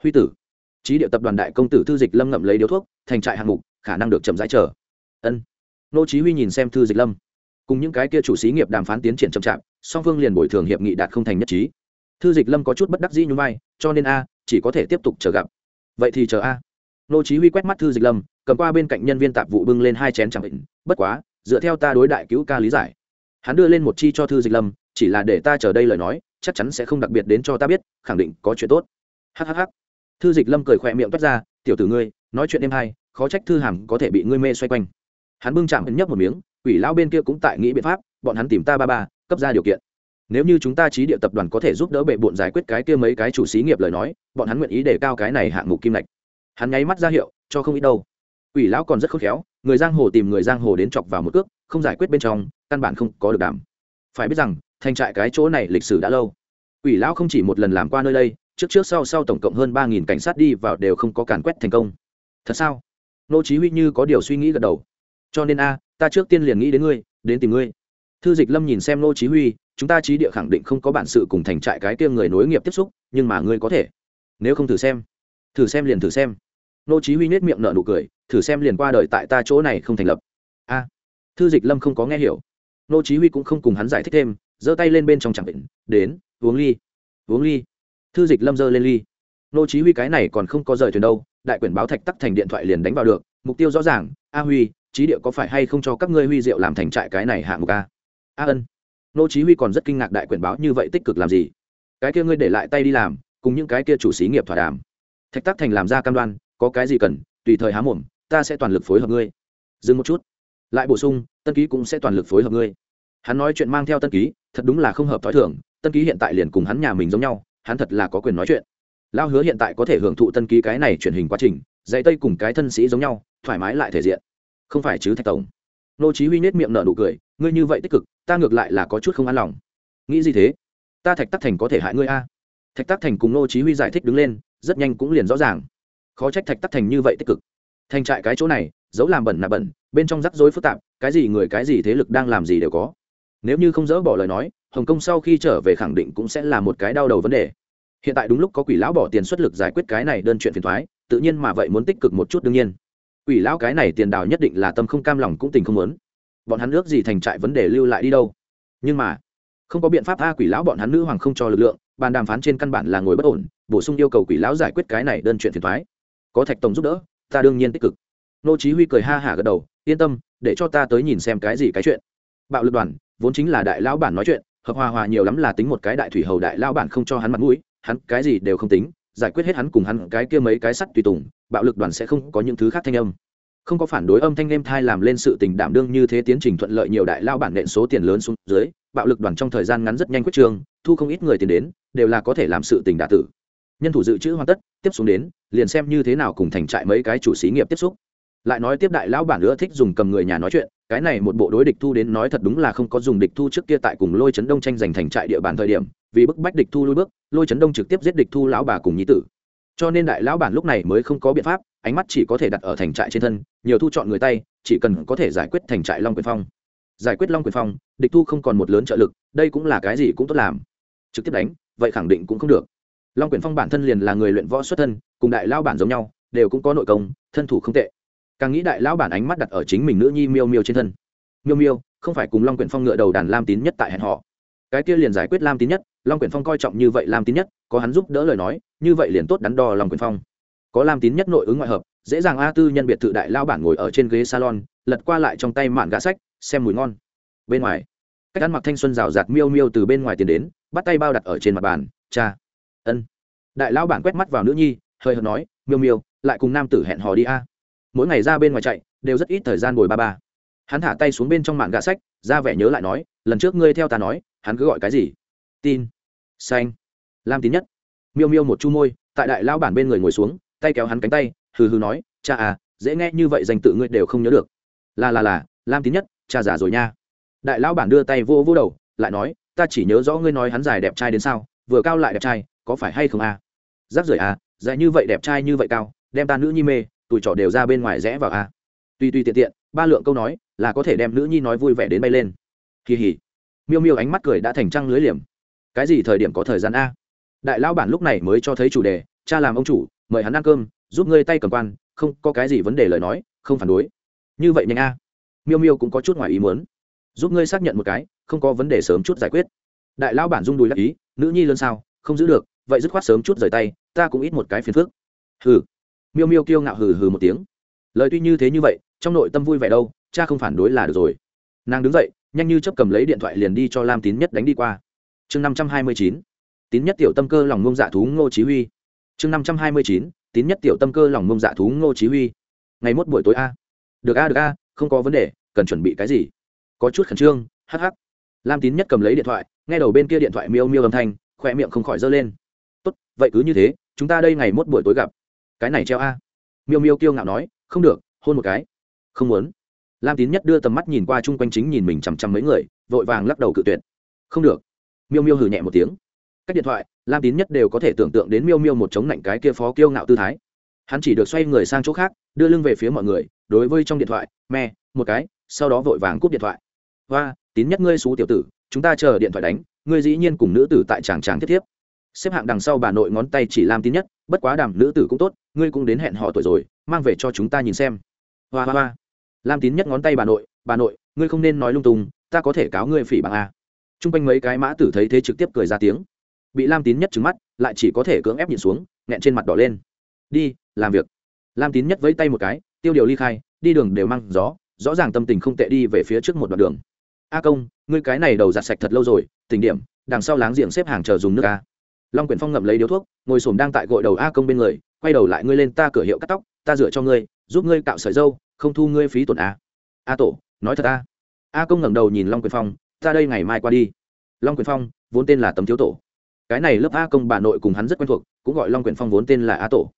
huy tử. Trí địa tập đoàn đại công tử thư dịch lâm ngậm lấy điếu thuốc, thành trại hạng mục, khả năng được chậm rãi chờ. Ân nô chí huy nhìn xem thư dịch lâm. Cùng những cái kia chủ xí nghiệp đàm phán tiến triển chậm chạp, song phương liền bồi thường hiệp nghị đạt không thành nhất trí. Thư dịch lâm có chút bất đắc dĩ nhún vai, cho nên a, chỉ có thể tiếp tục chờ gặp. Vậy thì chờ a. Nô chí huy quét mắt thư dịch lâm, cầm qua bên cạnh nhân viên tạp vụ bưng lên hai chén chẳng định bất quá, dựa theo ta đối đại cứu ca lý giải, hắn đưa lên một chi cho thư dịch lâm, chỉ là để ta chờ đây lời nói, chắc chắn sẽ không đặc biệt đến cho ta biết, khẳng định có chuyện tốt. Hhh thư dịch lâm cười khỏe miệng toát ra, tiểu tử ngươi, nói chuyện đêm hay khó trách thư hàm có thể bị ngươi mê xoay quanh hắn bưng chạm nhấp một miếng, quỷ lão bên kia cũng tại nghĩ biện pháp, bọn hắn tìm ta ba ba, cấp ra điều kiện. Nếu như chúng ta trí địa tập đoàn có thể giúp đỡ bệ bộn giải quyết cái kia mấy cái chủ xí nghiệp lời nói, bọn hắn nguyện ý để cao cái này hạng mục kim lệch hắn nháy mắt ra hiệu, cho không ít đâu. Quỷ lão còn rất khôn khéo, người giang hồ tìm người giang hồ đến chọc vào một cước, không giải quyết bên trong, căn bản không có được đảm. Phải biết rằng, thành trại cái chỗ này lịch sử đã lâu. Quỷ lão không chỉ một lần làm qua nơi đây, trước trước sau sau tổng cộng hơn ba nghìn cảnh sát đi vào đều không có càn quét thành công. Thật sao? Nô chí huy như có điều suy nghĩ gật đầu cho nên a, ta trước tiên liền nghĩ đến ngươi, đến tìm ngươi. Thư dịch lâm nhìn xem nô chí huy, chúng ta trí địa khẳng định không có bản sự cùng thành trại cái kia người nối nghiệp tiếp xúc, nhưng mà ngươi có thể. Nếu không thử xem thử xem liền thử xem. Nô chí huy nét miệng nở nụ cười, thử xem liền qua đời tại ta chỗ này không thành lập. A. Thư dịch lâm không có nghe hiểu. Nô chí huy cũng không cùng hắn giải thích thêm, giơ tay lên bên trong chẳng định, đến, uống ly uống ly. Thư dịch lâm giơ lên ly. Nô chí huy cái này còn không có rời thuyền đâu, đại quyển báo thạch tắc thành điện thoại liền đánh vào được, mục tiêu rõ ràng, a huy trí địa có phải hay không cho các ngươi huy diệu làm thành trại cái này hạng mục a? A ân. Nô chí huy còn rất kinh ngạc đại quyển báo như vậy tích cực làm gì? Cái kia ngươi để lại tay đi làm, cùng những cái kia chủ xí nghiệp thỏa đàm. Thạch tác thành làm ra cam đoan, có cái gì cần, tùy thời há mồm, ta sẽ toàn lực phối hợp ngươi. Dừng một chút. Lại bổ sung, tân ký cũng sẽ toàn lực phối hợp ngươi. Hắn nói chuyện mang theo tân ký, thật đúng là không hợp thói thường, tân ký hiện tại liền cùng hắn nhà mình giống nhau, hắn thật là có quyền nói chuyện. Lao hứa hiện tại có thể hưởng thụ tân ký cái này truyền hình quá trình, dạy tây cùng cái thân sĩ giống nhau, thoải mái lại thể diện không phải chứ, thạch tổng. Nô chí huy nết miệng nở nụ cười, ngươi như vậy tích cực, ta ngược lại là có chút không an lòng. Nghĩ gì thế? Ta thạch tắc thành có thể hại ngươi a? Thạch tắc thành cùng nô chí huy giải thích đứng lên, rất nhanh cũng liền rõ ràng. Khó trách thạch tắc thành như vậy tích cực. Thành trại cái chỗ này dấu làm bẩn là bẩn, bên trong rắc rối phức tạp, cái gì người cái gì thế lực đang làm gì đều có. Nếu như không dỡ bỏ lời nói, hồng kông sau khi trở về khẳng định cũng sẽ là một cái đau đầu vấn đề. Hiện tại đúng lúc có quỷ lão bỏ tiền xuất lực giải quyết cái này đơn chuyện phiền thoái tự nhiên mà vậy muốn tích cực một chút đương nhiên quỷ lão cái này tiền đào nhất định là tâm không cam lòng cũng tình không muốn. Bọn hắn ước gì thành trại vấn đề lưu lại đi đâu? Nhưng mà, không có biện pháp a quỷ lão bọn hắn nữ hoàng không cho lực lượng, bàn đàm phán trên căn bản là ngồi bất ổn, bổ sung yêu cầu quỷ lão giải quyết cái này đơn chuyện phiền thoái có thạch tổng giúp đỡ, ta đương nhiên tích cực. Nô chí huy cười ha hả gật đầu, yên tâm, để cho ta tới nhìn xem cái gì cái chuyện. Bạo lực đoàn, vốn chính là đại lão bản nói chuyện, hợp hòa hòa nhiều lắm là tính một cái đại thủy hầu đại lão bản không cho hắn mặt mũi, hắn cái gì đều không tính, giải quyết hết hắn cùng hắn cái kia mấy cái sắt tùy tùng bạo lực đoàn sẽ không có những thứ khác thanh âm. Không có phản đối âm thanh nêm thai làm lên sự tình đảm đương như thế tiến trình thuận lợi nhiều đại lao bản nện số tiền lớn xuống dưới bạo lực đoàn trong thời gian ngắn rất nhanh quyết trường, thu không ít người tiền đến đều là có thể làm sự tình đả tử. Nhân thủ dự trữ hoàn tất tiếp xuống đến liền xem như thế nào cùng thành trại mấy cái chủ xí nghiệp tiếp xúc. Lại nói tiếp đại lão bản nữa thích dùng cầm người nhà nói chuyện cái này một bộ đối địch thu đến nói thật đúng là không có dùng địch thu trước kia tại cùng lôi chấn đông tranh giành thành trại địa bàn thời điểm vì bức bách địch thu lui bước lôi chấn đông trực tiếp giết địch thu lão bà cùng nhí tử cho nên đại lão bản lúc này mới không có biện pháp, ánh mắt chỉ có thể đặt ở thành trại trên thân, nhiều thu chọn người tay, chỉ cần có thể giải quyết thành trại long quyền phong. Giải quyết long quyền phong, địch thu không còn một lớn trợ lực, đây cũng là cái gì cũng tốt làm. Trực tiếp đánh, vậy khẳng định cũng không được. Long quyền phong bản thân liền là người luyện võ xuất thân, cùng đại lão bản giống nhau, đều cũng có nội công, thân thủ không tệ. Càng nghĩ đại lão bản ánh mắt đặt ở chính mình nữ nhi miêu miêu trên thân. Miêu miêu, không phải cùng long quyển phong ngựa đầu đàn lam tín nhất tại hẹn họ cái kia liền giải quyết lam tín nhất, long quyển phong coi trọng như vậy lam tín nhất, có hắn giúp đỡ lời nói, như vậy liền tốt đắn đo long quyển phong. Có lam tín nhất nội ứng ngoại hợp, dễ dàng a tư nhân biệt thự đại lao bản ngồi ở trên ghế salon, lật qua lại trong tay mạn gã sách, xem mùi ngon. Bên ngoài, cách ăn mặc thanh xuân rào rạt miêu miêu từ bên ngoài tiền đến, bắt tay bao đặt ở trên mặt bàn, cha. Ân. Đại lao bản quét mắt vào nữ nhi, hơi hợt nói, miêu miêu, lại cùng nam tử hẹn hò đi a. Mỗi ngày ra bên ngoài chạy, đều rất ít thời gian ngồi ba ba. Hắn thả tay xuống bên trong mạn gạ sách, ra vẻ nhớ lại nói, lần trước ngươi theo ta nói hắn cứ gọi cái gì? Tin. Xanh. Lam tín nhất. Miêu miêu một chu môi, tại đại lao bản bên người ngồi xuống, tay kéo hắn cánh tay, hừ hừ nói, cha à dễ nghe như vậy danh tự ngươi đều không nhớ được. Là là là, lam tín nhất, cha già rồi nha. Đại lao bản đưa tay vô vô đầu, lại nói, ta chỉ nhớ rõ ngươi nói hắn dài đẹp trai đến sao, vừa cao lại đẹp trai, có phải hay không à? giáp rưởi à dài như vậy đẹp trai như vậy cao, đem ta nữ nhi mê tụi trỏ đều ra bên ngoài rẽ vào a tuy tuy tiện tiện, ba lượng câu nói, là có thể đem nữ nhi nói vui vẻ đến bay lên. Kỳ hỉ miêu miêu ánh mắt cười đã thành trăng lưới liềm. Cái gì thời điểm có thời gian a? Đại lão bản lúc này mới cho thấy chủ đề, cha làm ông chủ, mời hắn ăn cơm, giúp ngươi tay cầm quan, không có cái gì vấn đề lời nói, không phản đối. Như vậy nhanh a. Miêu miêu cũng có chút ngoài ý muốn. Giúp ngươi xác nhận một cái, không có vấn đề sớm chút giải quyết. Đại lão bản rung đùi đắc ý, nữ nhi lớn sao, không giữ được, vậy dứt khoát sớm chút rời tay, ta cũng ít một cái phiền phức. Hừ. Miêu miêu kiêu ngạo hừ hừ một tiếng. Lời tuy như thế như vậy, trong nội tâm vui vẻ đâu, cha không phản đối là được rồi. Nàng đứng dậy nhanh như chấp cầm lấy điện thoại liền đi cho lam tín nhất đánh đi qua. Chương năm trăm hai mươi chín, tín nhất tiểu tâm cơ lòng ngông dạ thú ngô chí huy. Chương năm trăm hai mươi chín, tín nhất tiểu tâm cơ lòng ngông dạ thú ngô chí huy. Ngày mốt buổi tối a. Được a được a, không có vấn đề, cần chuẩn bị cái gì? Có chút khẩn trương hh lam tín nhất cầm lấy điện thoại, nghe đầu bên kia điện thoại miêu miêu âm thanh khỏe miệng không khỏi dơ lên. Tốt, vậy cứ như thế, chúng ta đây ngày mốt buổi tối gặp. Cái này treo a. Miêu miêu kiêu ngạo nói, không được, hôn một cái. Không muốn lam tín nhất đưa tầm mắt nhìn qua chung quanh chính nhìn mình chằm chằm mấy người, vội vàng lắc đầu cự tuyệt. Không được. Miêu miêu hử nhẹ một tiếng. Các điện thoại, lam tín nhất đều có thể tưởng tượng đến miêu miêu một chống lạnh cái kia phó kiêu ngạo tư thái. Hắn chỉ được xoay người sang chỗ khác, đưa lưng về phía mọi người, đối với trong điện thoại me một cái. Sau đó vội vàng cúp điện thoại. Và tín nhất ngươi xú tiểu tử, chúng ta chờ điện thoại đánh, ngươi dĩ nhiên cùng nữ tử tại tràng tràng thiết thiếp. Xếp hạng đằng sau bà nội ngón tay chỉ lam tín nhất, bất quá đàm nữ tử cũng tốt, ngươi cũng đến hẹn họ tuổi rồi, mang về cho chúng ta nhìn xem. Hoa hoa hoa lam tín nhất ngón tay bà nội bà nội, ngươi không nên nói lung tung, ta có thể cáo ngươi phỉ bằng a. T r u n g quanh mấy cái mã tử thấy thế trực tiếp cười ra tiếng. Bị lam tín nhất trứng mắt, lại chỉ có thể cưỡng ép nhìn xuống, nghẹn trên mặt đỏ lên. Đi, làm việc. Lam tín nhất vẫy tay một cái, tiêu điều ly khai, đi đường đều mang gió, rõ ràng tâm tình không tệ đi về phía trước một đoạn đường. A công, ngươi cái này đầu giặt sạch thật lâu rồi tình điểm, đằng sau láng giềng xếp hàng chờ dùng nước a. Long quyển phong ngậm lấy điếu thuốc, ngồi s đang tại gội đầu a công bên người, quay đầu lại, ngươi lên ta cửa hiệu cắt tóc, ta rửa cho ngươi, giúp ngươi cạo sợi dâu không thu ngươi phí tổn a. A tổ, nói thật a. A công ngẩng đầu nhìn long quyền phong, ta đây ngày mai qua đi. Long quyền phong, vốn tên là tấm thiếu tổ. Cái này lớp a công bà nội cùng hắn rất quen thuộc, cũng gọi long quyền phong vốn tên là a tổ.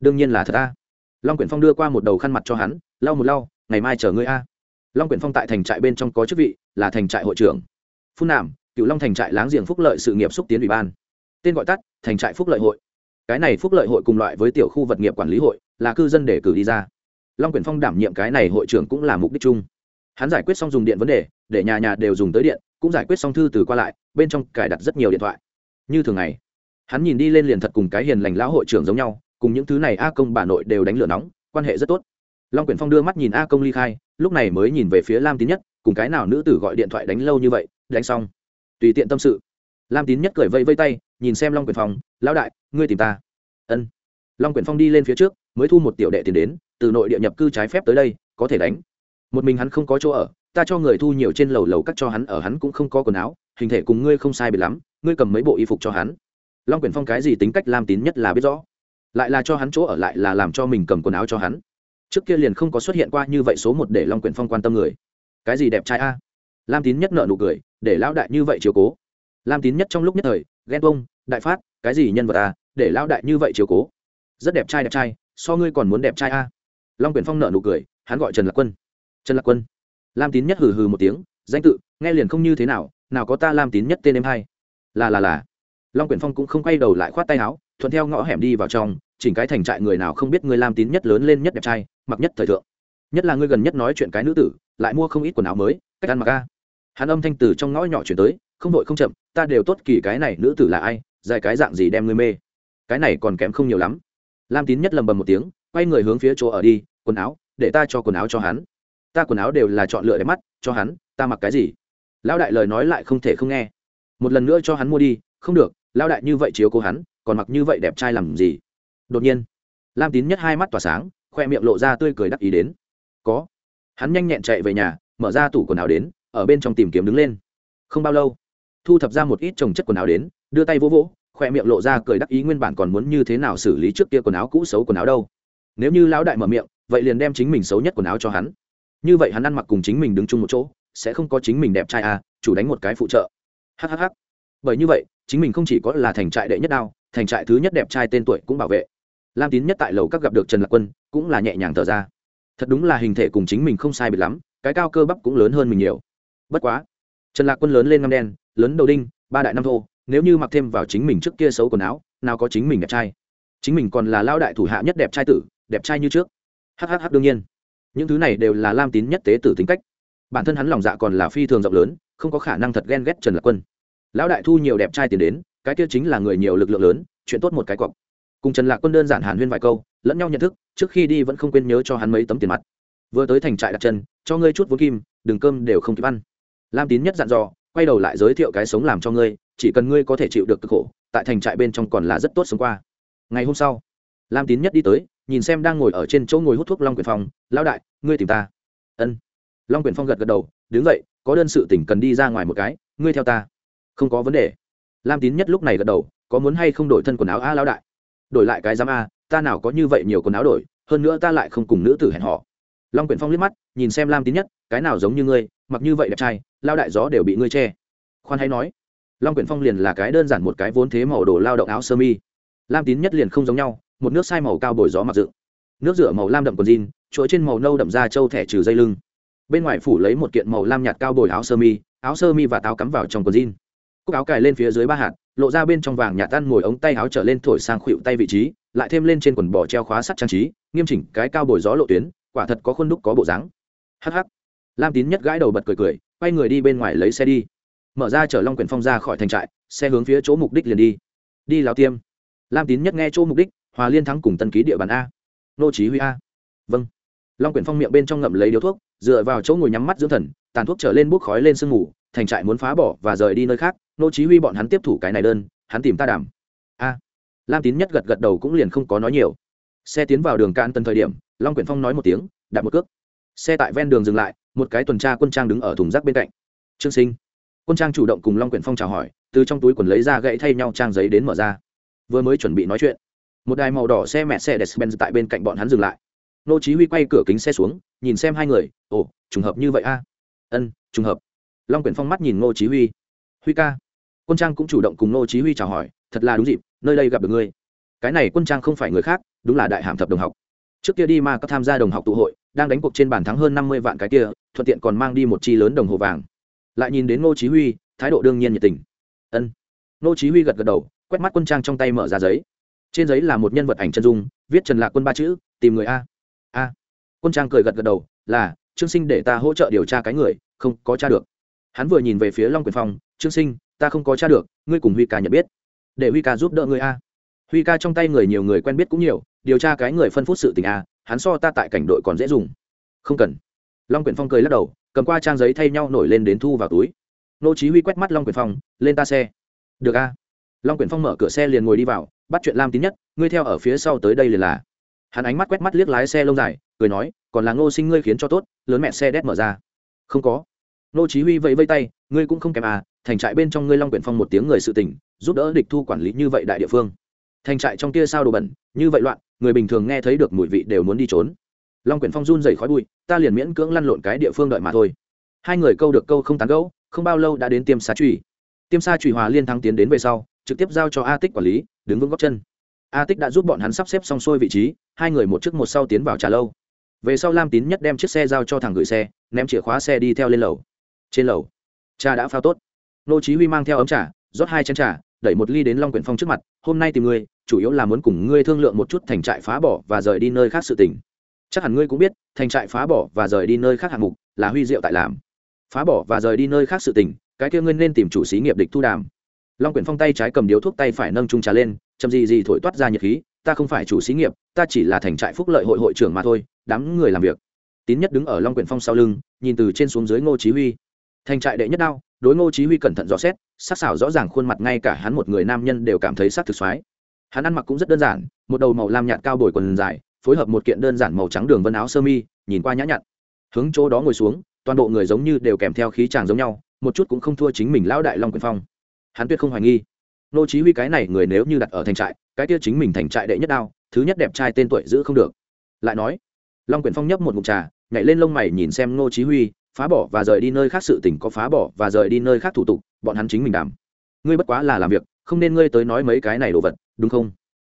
Đương nhiên là thật a. Long quyền phong đưa qua một đầu khăn mặt cho hắn, lau một lau, ngày mai chờ ngươi a. Long quyền phong tại thành trại bên trong có chức vị, là thành trại hội trưởng. Phun nàm cựu long thành trại láng giềng phúc lợi sự nghiệp xúc tiến ủy ban. Tên gọi tắt, thành trại phúc lợi hội. Cái này phúc lợi hội cùng loại với tiểu khu vật nghiệp quản lý hội, là cư dân để cử đi ra long quyển phong đảm nhiệm cái này hội trưởng cũng là mục đích chung. Hắn giải quyết xong dùng điện vấn đề, để nhà nhà đều dùng tới điện, cũng giải quyết xong thư từ qua lại, bên trong cài đặt rất nhiều điện thoại. Như thường ngày, hắn nhìn đi lên liền thật cùng cái hiền lành lão hội trưởng giống nhau, cùng những thứ này a công bà nội đều đánh lửa nóng, quan hệ rất tốt. Long quyển phong đưa mắt nhìn a công ly khai, lúc này mới nhìn về phía lam tín nhất, cùng cái nào nữ tử gọi điện thoại đánh lâu như vậy, đánh xong. Tùy tiện tâm sự. Lam tín nhất cười vây vây tay, nhìn xem long quyển phong, lão đại, ngươi tìm ta. Ân. Long quyển phong đi lên phía trước, mới thu một tiểu đệ tiền đến từ nội địa nhập cư trái phép tới đây, có thể đánh. Một mình hắn không có chỗ ở, ta cho người thu nhiều trên lầu lầu cắt cho hắn ở hắn cũng không có quần áo, hình thể cùng ngươi không sai biệt lắm, ngươi cầm mấy bộ y phục cho hắn. Long quyển phong cái gì tính cách lam tín nhất là biết rõ. Lại là cho hắn chỗ ở lại là làm cho mình cầm quần áo cho hắn. Trước kia liền không có xuất hiện qua như vậy số một để long quyển phong quan tâm người. Cái gì đẹp trai a? Lam tín nhất nợ nụ cười, để lão đại như vậy chiều cố. Lam tín nhất trong lúc nhất thời, ghen bông đại phát, cái gì nhân vật a để lão đại như vậy chiều cố. Rất đẹp trai đẹp trai, so ngươi còn muốn đẹp trai a long quyển phong nợ nụ cười, hắn gọi trần lạc quân. Trần lạc quân. Lam tín nhất hừ hừ một tiếng, danh tự, nghe liền không như thế nào nào có ta lam tín nhất tên em hay. là là là. Long quyển phong cũng không quay đầu lại khoát tay áo, thuận theo ngõ hẻm đi vào trong, chỉnh cái thành trại người nào không biết người lam tín nhất lớn lên nhất đẹp trai, mặc nhất thời thượng. Nhất là ngươi gần nhất nói chuyện cái nữ tử, lại mua không ít quần áo mới, cách ăn mặc ca hắn âm thanh từ trong ngõ nhỏ chuyển tới, không vội không chậm, ta đều tốt kỳ cái này nữ tử là ai, dài cái dạng gì đem ngươi mê. Cái này còn kém không nhiều lắm. Lam tín nhất lầm bầm một tiếng quay người hướng phía chỗ ở đi, quần áo, để ta cho quần áo cho hắn. Ta quần áo đều là chọn lựa đẹp mắt, cho hắn, ta mặc cái gì? Lão đại lời nói lại không thể không nghe. Một lần nữa cho hắn mua đi, không được, lão đại như vậy chiếu cố hắn, còn mặc như vậy đẹp trai làm gì? Đột nhiên, lam tín nhất hai mắt tỏa sáng, khoe miệng lộ ra tươi cười đắc ý đến. Có. Hắn nhanh nhẹn chạy về nhà, mở ra tủ quần áo đến, ở bên trong tìm kiếm đứng lên. Không bao lâu, thu thập ra một ít trồng chất quần áo đến, đưa tay vỗ vỗ, khoe miệng lộ ra cười đắc ý nguyên bản còn muốn như thế nào xử lý trước kia quần áo cũ xấu quần áo đâu nếu như lão đại mở miệng, vậy liền đem chính mình xấu nhất quần áo cho hắn. Như vậy hắn ăn mặc cùng chính mình đứng chung một chỗ, sẽ không có chính mình đẹp trai à chủ đánh một cái phụ trợ. Hhh bởi như vậy, chính mình không chỉ có là thành trại đệ nhất đao, thành trại thứ nhất đẹp trai tên tuổi cũng bảo vệ. Lam tín nhất tại lầu các gặp được trần lạc quân, cũng là nhẹ nhàng thở ra. Thật đúng là hình thể cùng chính mình không sai biệt lắm, cái cao cơ bắp cũng lớn hơn mình nhiều. Bất quá, trần lạc quân lớn lên ngăm đen, lớn đầu đinh, ba đại năm thô, nếu như mặc thêm vào chính mình trước kia xấu quần áo, nào có chính mình đẹp trai. Chính mình còn là lao đại thủ hạ nhất đẹp trai tử đẹp trai như trước. Hhh đương nhiên. Những thứ này đều là lam tín nhất tế tử tính cách. Bản thân hắn lòng dạ còn là phi thường rộng lớn, không có khả năng thật ghen ghét trần lạc quân. Lão đại thu nhiều đẹp trai tiền đến, cái kia chính là người nhiều lực lượng lớn, chuyện tốt một cái cọc. Cùng trần lạc quân đơn giản hàn huyên vài câu, lẫn nhau nhận thức, trước khi đi vẫn không quên nhớ cho hắn mấy tấm tiền mặt. Vừa tới thành trại đặt chân, cho ngươi chút vốn kim đường cơm đều không kịp ăn. Lam tín nhất dặn dò, quay đầu lại giới thiệu cái sống làm cho ngươi, chỉ cần ngươi có thể chịu được cực khổ, tại thành trại bên trong còn là rất tốt sống qua. Ngày hôm sau, lam tín nhất đi tới nhìn xem đang ngồi ở trên chỗ ngồi hút thuốc long Quyền phong, lão đại, ngươi tìm ta. Ân. Long Quyền phong gật gật đầu, đứng dậy, có đơn sự tỉnh cần đi ra ngoài một cái, ngươi theo ta. Không có vấn đề. Lam tín nhất lúc này gật đầu, có muốn hay không đổi thân quần áo a, lão đại? Đổi lại cái giám a, ta nào có như vậy nhiều quần áo đổi, hơn nữa ta lại không cùng nữ tử hẹn họ long quyển phong liếc mắt, nhìn xem lam tín nhất, cái nào giống như ngươi, mặc như vậy đẹp trai lao đại gió đều bị ngươi che. Khoan hay nói, long quyển phong liền là cái đơn giản một cái vốn thế màu đồ lao động áo sơ mi. Lam tín nhất liền không giống nhau một nước sai màu cao bồi gió mặc dựng. Nước rửa màu lam đậm quần jean, chuỗi trên màu nâu đậm da trâu thẻ trừ dây lưng. Bên ngoài phủ lấy một kiện màu lam nhạt cao bồi áo sơ mi, áo sơ mi và táo cắm vào trong quần jean. Cúc áo cài lên phía dưới ba hạt, lộ ra bên trong vàng nhạt tan ngồi ống tay áo trở lên thổi sang khuỵu tay vị trí, lại thêm lên trên quần bò treo khóa sắt trang trí, nghiêm chỉnh cái cao bồi gió lộ tuyến, quả thật có khuôn đúc có bộ dáng. Hh lam tín nhất gãi đầu bật cười cười, quay người đi bên ngoài lấy xe đi. Mở ra chở long quyển phong ra khỏi thành trại, xe hướng phía chỗ mục đích liền đi. Đi lào tiêm. Lam tín nhất nghe chỗ mục đích hòa liên thắng cùng tân ký địa bàn a. Nô chí huy a. Vâng. Long quyển phong miệng bên trong ngậm lấy điếu thuốc, dựa vào chỗ ngồi nhắm mắt dưỡng thần, tàn thuốc trở lên bốc khói lên sương ngủ thành trại muốn phá bỏ và rời đi nơi khác, nô chí huy bọn hắn tiếp thủ cái này đơn, hắn tìm ta đảm a. Lam tín nhất gật gật đầu cũng liền không có nói nhiều. Xe tiến vào đường cạn tân thời điểm, long quyển phong nói một tiếng, đạp một cước. Xe tại ven đường dừng lại, một cái tuần tra quân trang đứng ở thùng rác bên cạnh. Trương sinh. Quân trang chủ động cùng long quyển phong chào hỏi, từ trong túi quần lấy ra gãy thay nhau trang giấy đến mở ra. Vừa mới chuẩn bị nói chuyện một đài màu đỏ xe mẹ xe despen tại bên cạnh bọn hắn dừng lại. Nô chí huy quay cửa kính xe xuống, nhìn xem hai người, ồ, trùng hợp như vậy a? Ân, trùng hợp. Long quyển phong mắt nhìn nô chí huy. Huy ca. Quân trang cũng chủ động cùng nô chí huy chào hỏi, thật là đúng dịp, nơi đây gặp được ngươi. Cái này quân trang không phải người khác, đúng là đại hàm thập đồng học. Trước kia đi mà có tham gia đồng học tụ hội, đang đánh cuộc trên bàn thắng hơn 50 vạn cái kia, thuận tiện còn mang đi một chi lớn đồng hồ vàng. Lại nhìn đến nô chí huy, thái độ đương nhiên nhiệt tình. Ân. Nô chí huy gật gật đầu, quét mắt quân trang trong tay mở ra giấy trên giấy là một nhân vật ảnh chân dung, viết trần lạc quân ba chữ, tìm người a. A. Quân trang cười gật gật đầu, là, trương sinh để ta hỗ trợ điều tra cái người, không có tra được. Hắn vừa nhìn về phía long quyền phong, trương sinh, ta không có tra được, ngươi cùng huy ca nhận biết. Để huy ca giúp đỡ ngươi a. Huy ca trong tay người nhiều người quen biết cũng nhiều, điều tra cái người phân phút sự tình a, hắn so ta tại cảnh đội còn dễ dùng. Không cần. Long quyền phong cười lắc đầu, cầm qua trang giấy thay nhau nổi lên đến thu vào túi. Nô chí huy quét mắt long quyền phong, lên ta xe. Được a long quyền phong mở cửa xe liền ngồi đi vào, bắt chuyện lam tín nhất, ngươi theo ở phía sau tới đây liền là. Hắn ánh mắt quét mắt liếc lái xe lông dài, cười nói, còn là ngô sinh ngươi khiến cho tốt, lớn mẹ xe đét mở ra. Không có. Nô chí huy vẫy vây tay, ngươi cũng không kém à thành trại bên trong ngươi long quyển phong một tiếng người sự tình, giúp đỡ địch thu quản lý như vậy đại địa phương. Thành trại trong kia sao đồ bẩn, như vậy loạn, người bình thường nghe thấy được mùi vị đều muốn đi trốn. Long quyển phong run rẩy khói bụi, ta liền miễn cưỡng lăn lộn cái địa phương đợi mà thôi. Hai người câu được câu không tán gẫu, không bao lâu đã đến tiêm xá trùy tiêm xa trùy hòa liên thắng tiến đến về sau trực tiếp giao cho a tích quản lý, đứng vững góc chân. A tích đã giúp bọn hắn sắp xếp xong xuôi vị trí, hai người một trước một sau tiến vào trà lâu. Về sau lam tín nhất đem chiếc xe giao cho thằng gửi xe, ném chìa khóa xe đi theo lên lầu. Trên lầu cha đã phao tốt. Nô chí huy mang theo ấm trà, rót hai chén trà, đẩy một ly đến long quyển phong trước mặt, hôm nay tìm ngươi, chủ yếu là muốn cùng ngươi thương lượng một chút thành trại phá bỏ và rời đi nơi khác sự tình. Chắc hẳn ngươi cũng biết, thành trại phá bỏ và rời đi nơi khác hạng mục là huy diệu tại làm. Phá bỏ và rời đi nơi khác sự tình, cái kia ngươi nên tìm chủ xí nghiệp địch thu đàm long quyển phong tay trái cầm điếu thuốc tay phải nâng trung trà lên, chậm gì gì thổi toát ra nhiệt khí, ta không phải chủ xí nghiệp, ta chỉ là thành trại phúc lợi hội hội trưởng mà thôi, đám người làm việc. Tín nhất đứng ở long quyển phong sau lưng, nhìn từ trên xuống dưới ngô chí huy. Thành trại đệ nhất đao, đối ngô chí huy cẩn thận dò xét, sắc sảo rõ ràng khuôn mặt ngay cả hắn một người nam nhân đều cảm thấy sắc thực xoái. Hắn ăn mặc cũng rất đơn giản, một đầu màu lam nhạt cao bồi quần dài, phối hợp một kiện đơn giản màu trắng đường vân áo sơ mi, nhìn qua nhã nhặn. Hướng chỗ đó ngồi xuống, toàn bộ người giống như đều kèm theo khí chàng giống nhau, một chút cũng không thua chính mình lão đại long quyển phong hắn tuyệt không hoài nghi. Nô chí huy cái này người nếu như đặt ở thành trại, cái kia chính mình thành trại đệ nhất đao, thứ nhất đẹp trai tên tuổi giữ không được. Lại nói, long quyển phong nhấp một ngụm trà, nhảy lên lông mày nhìn xem nô chí huy, phá bỏ và rời đi nơi khác sự tình có phá bỏ và rời đi nơi khác thủ tục, bọn hắn chính mình đảm. Ngươi bất quá là làm việc, không nên ngươi tới nói mấy cái này đồ vật, đúng không?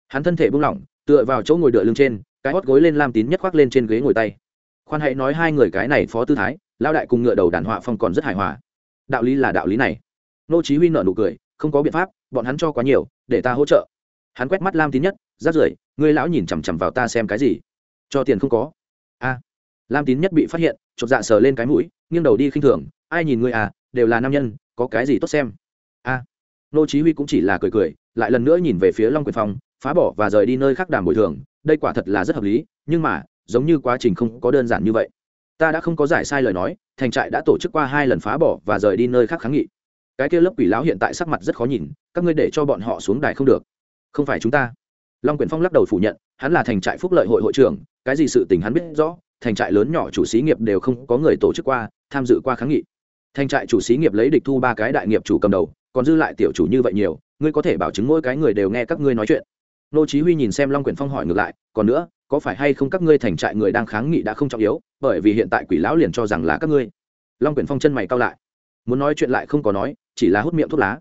Hắn thân thể buông lỏng, tựa vào chỗ ngồi đựa lưng trên, cái hót gối lên lam tín nhất khoác lên trên ghế ngồi tay. Khoan hãy nói hai người cái này phó tư thái lao đại cùng ngựa đầu đàn họa phong còn rất hài hòa. Đạo lý là đạo lý này nô chí huy nở nụ cười, không có biện pháp, bọn hắn cho quá nhiều, để ta hỗ trợ. Hắn quét mắt lam tín nhất, rát rưởi, ngươi lão nhìn chằm chằm vào ta xem cái gì? Cho tiền không có. A. Lam tín nhất bị phát hiện, chột dạ sờ lên cái mũi, nghiêng đầu đi khinh thường, ai nhìn ngươi à đều là nam nhân, có cái gì tốt xem? A. Nô chí huy cũng chỉ là cười cười, lại lần nữa nhìn về phía long quyền phong, phá bỏ và rời đi nơi khác đàm bồi thường, đây quả thật là rất hợp lý, nhưng mà, giống như quá trình không có đơn giản như vậy. Ta đã không có giải sai lời nói, thành trại đã tổ chức qua hai lần phá bỏ và rời đi nơi khác kháng nghị cái kia lớp quỷ lão hiện tại sắc mặt rất khó nhìn, các ngươi để cho bọn họ xuống đài không được. Không phải chúng ta. Long quyền phong lắc đầu phủ nhận, hắn là thành trại phúc lợi hội hội trưởng, cái gì sự tình hắn biết rõ, thành trại lớn nhỏ chủ xí nghiệp đều không có người tổ chức qua, tham dự qua kháng nghị. Thành trại chủ xí nghiệp lấy địch thu ba cái đại nghiệp chủ cầm đầu, còn dư lại tiểu chủ như vậy nhiều, ngươi có thể bảo chứng mỗi cái người đều nghe các ngươi nói chuyện. Nô chí huy nhìn xem long quyền phong hỏi ngược lại, còn nữa, có phải hay không các ngươi thành trại người đang kháng nghị đã không trọng yếu, bởi vì hiện tại quỷ lão liền cho rằng là các ngươi. Long quyền phong chân mày cau lại muốn nói chuyện lại không có nói, chỉ là hút miệng thuốc lá.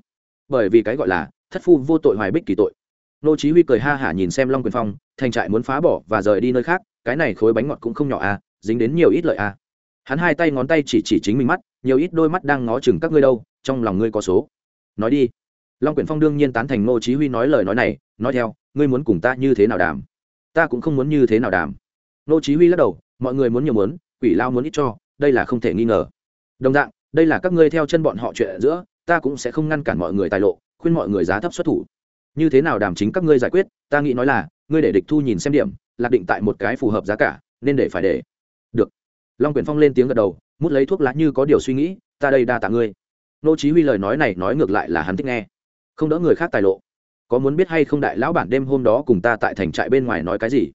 Bởi vì cái gọi là thất phu vô tội hoài bích kỳ tội. Nô chí huy cười ha hả nhìn xem long quyền phong, thành trại muốn phá bỏ và rời đi nơi khác, cái này khối bánh ngọt cũng không nhỏ à dính đến nhiều ít lợi à. Hắn hai tay ngón tay chỉ chỉ chính mình mắt, nhiều ít đôi mắt đang ngó chừng các ngươi đâu, trong lòng ngươi có số. Nói đi. Long quyền phong đương nhiên tán thành nô chí huy nói lời nói này, nói theo, ngươi muốn cùng ta như thế nào đàm? Ta cũng không muốn như thế nào đàm. Nô chí huy lắc đầu, mọi người muốn nhiều muốn, quỷ lao muốn ít cho, đây là không thể nghi ngờ. Đồng dạng đây là các ngươi theo chân bọn họ chuyện giữa, ta cũng sẽ không ngăn cản mọi người tài lộ, khuyên mọi người giá thấp xuất thủ. Như thế nào đàm chính các ngươi giải quyết, ta nghĩ nói là, ngươi để địch thu nhìn xem điểm, lạc định tại một cái phù hợp giá cả, nên để phải để. Được. Long quyền phong lên tiếng gật đầu, mút lấy thuốc lá như có điều suy nghĩ, ta đây đa tạ ngươi. Nô chí huy lời nói này nói ngược lại là hắn thích nghe. Không đỡ người khác tài lộ. Có muốn biết hay không đại lão bản đêm hôm đó cùng ta tại thành trại bên ngoài nói cái gì?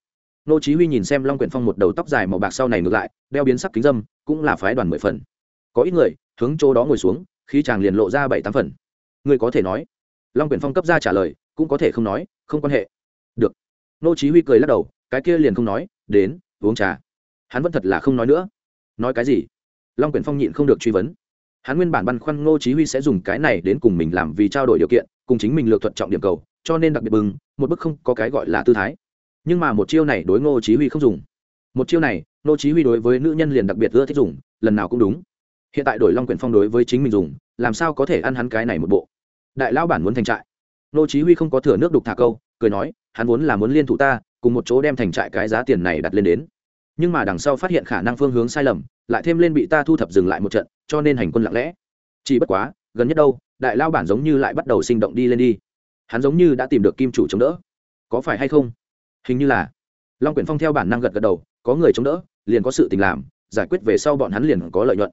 Nô chí huy nhìn xem long quyển phong một đầu tóc dài màu bạc sau này ngược lại, đeo biến sắc kính dâm, cũng là phái đoàn mười phần. Có ít người hướng chỗ đó ngồi xuống, khi chàng liền lộ ra bảy tám phần. Người có thể nói, long quyển phong cấp ra trả lời, cũng có thể không nói, không quan hệ. Được. Nô chí huy cười lắc đầu, cái kia liền không nói, đến, uống trà. Hắn vẫn thật là không nói nữa. Nói cái gì? Long quyển phong nhịn không được truy vấn. Hắn nguyên bản băn khoăn ngô chí huy sẽ dùng cái này đến cùng mình làm vì trao đổi điều kiện, cùng chính mình lược thuận trọng điểm cầu, cho nên đặc biệt bừng, một bức không có cái gọi là tư thái. Nhưng mà một chiêu này đối ngô chí huy không dùng. Một chiêu này, ngô chí huy đối với nữ nhân liền đặc biệt ưa thích dùng, lần nào cũng đúng hiện tại đổi long quyển phong đối với chính mình dùng, làm sao có thể ăn hắn cái này một bộ? Đại lão bản muốn thành trại. Nô chí huy không có thừa nước đục thả câu, cười nói, hắn vốn là muốn liên thủ ta, cùng một chỗ đem thành trại cái giá tiền này đặt lên đến. Nhưng mà đằng sau phát hiện khả năng phương hướng sai lầm, lại thêm lên bị ta thu thập dừng lại một trận, cho nên hành quân lặng lẽ. Chỉ bất quá, gần nhất đâu, đại lao bản giống như lại bắt đầu sinh động đi lên đi. Hắn giống như đã tìm được kim chủ chống đỡ. Có phải hay không? Hình như là. Long quyển phong theo bản năng gật gật đầu, có người chống đỡ, liền có sự tình làm, giải quyết về sau bọn hắn liền có lợi nhuận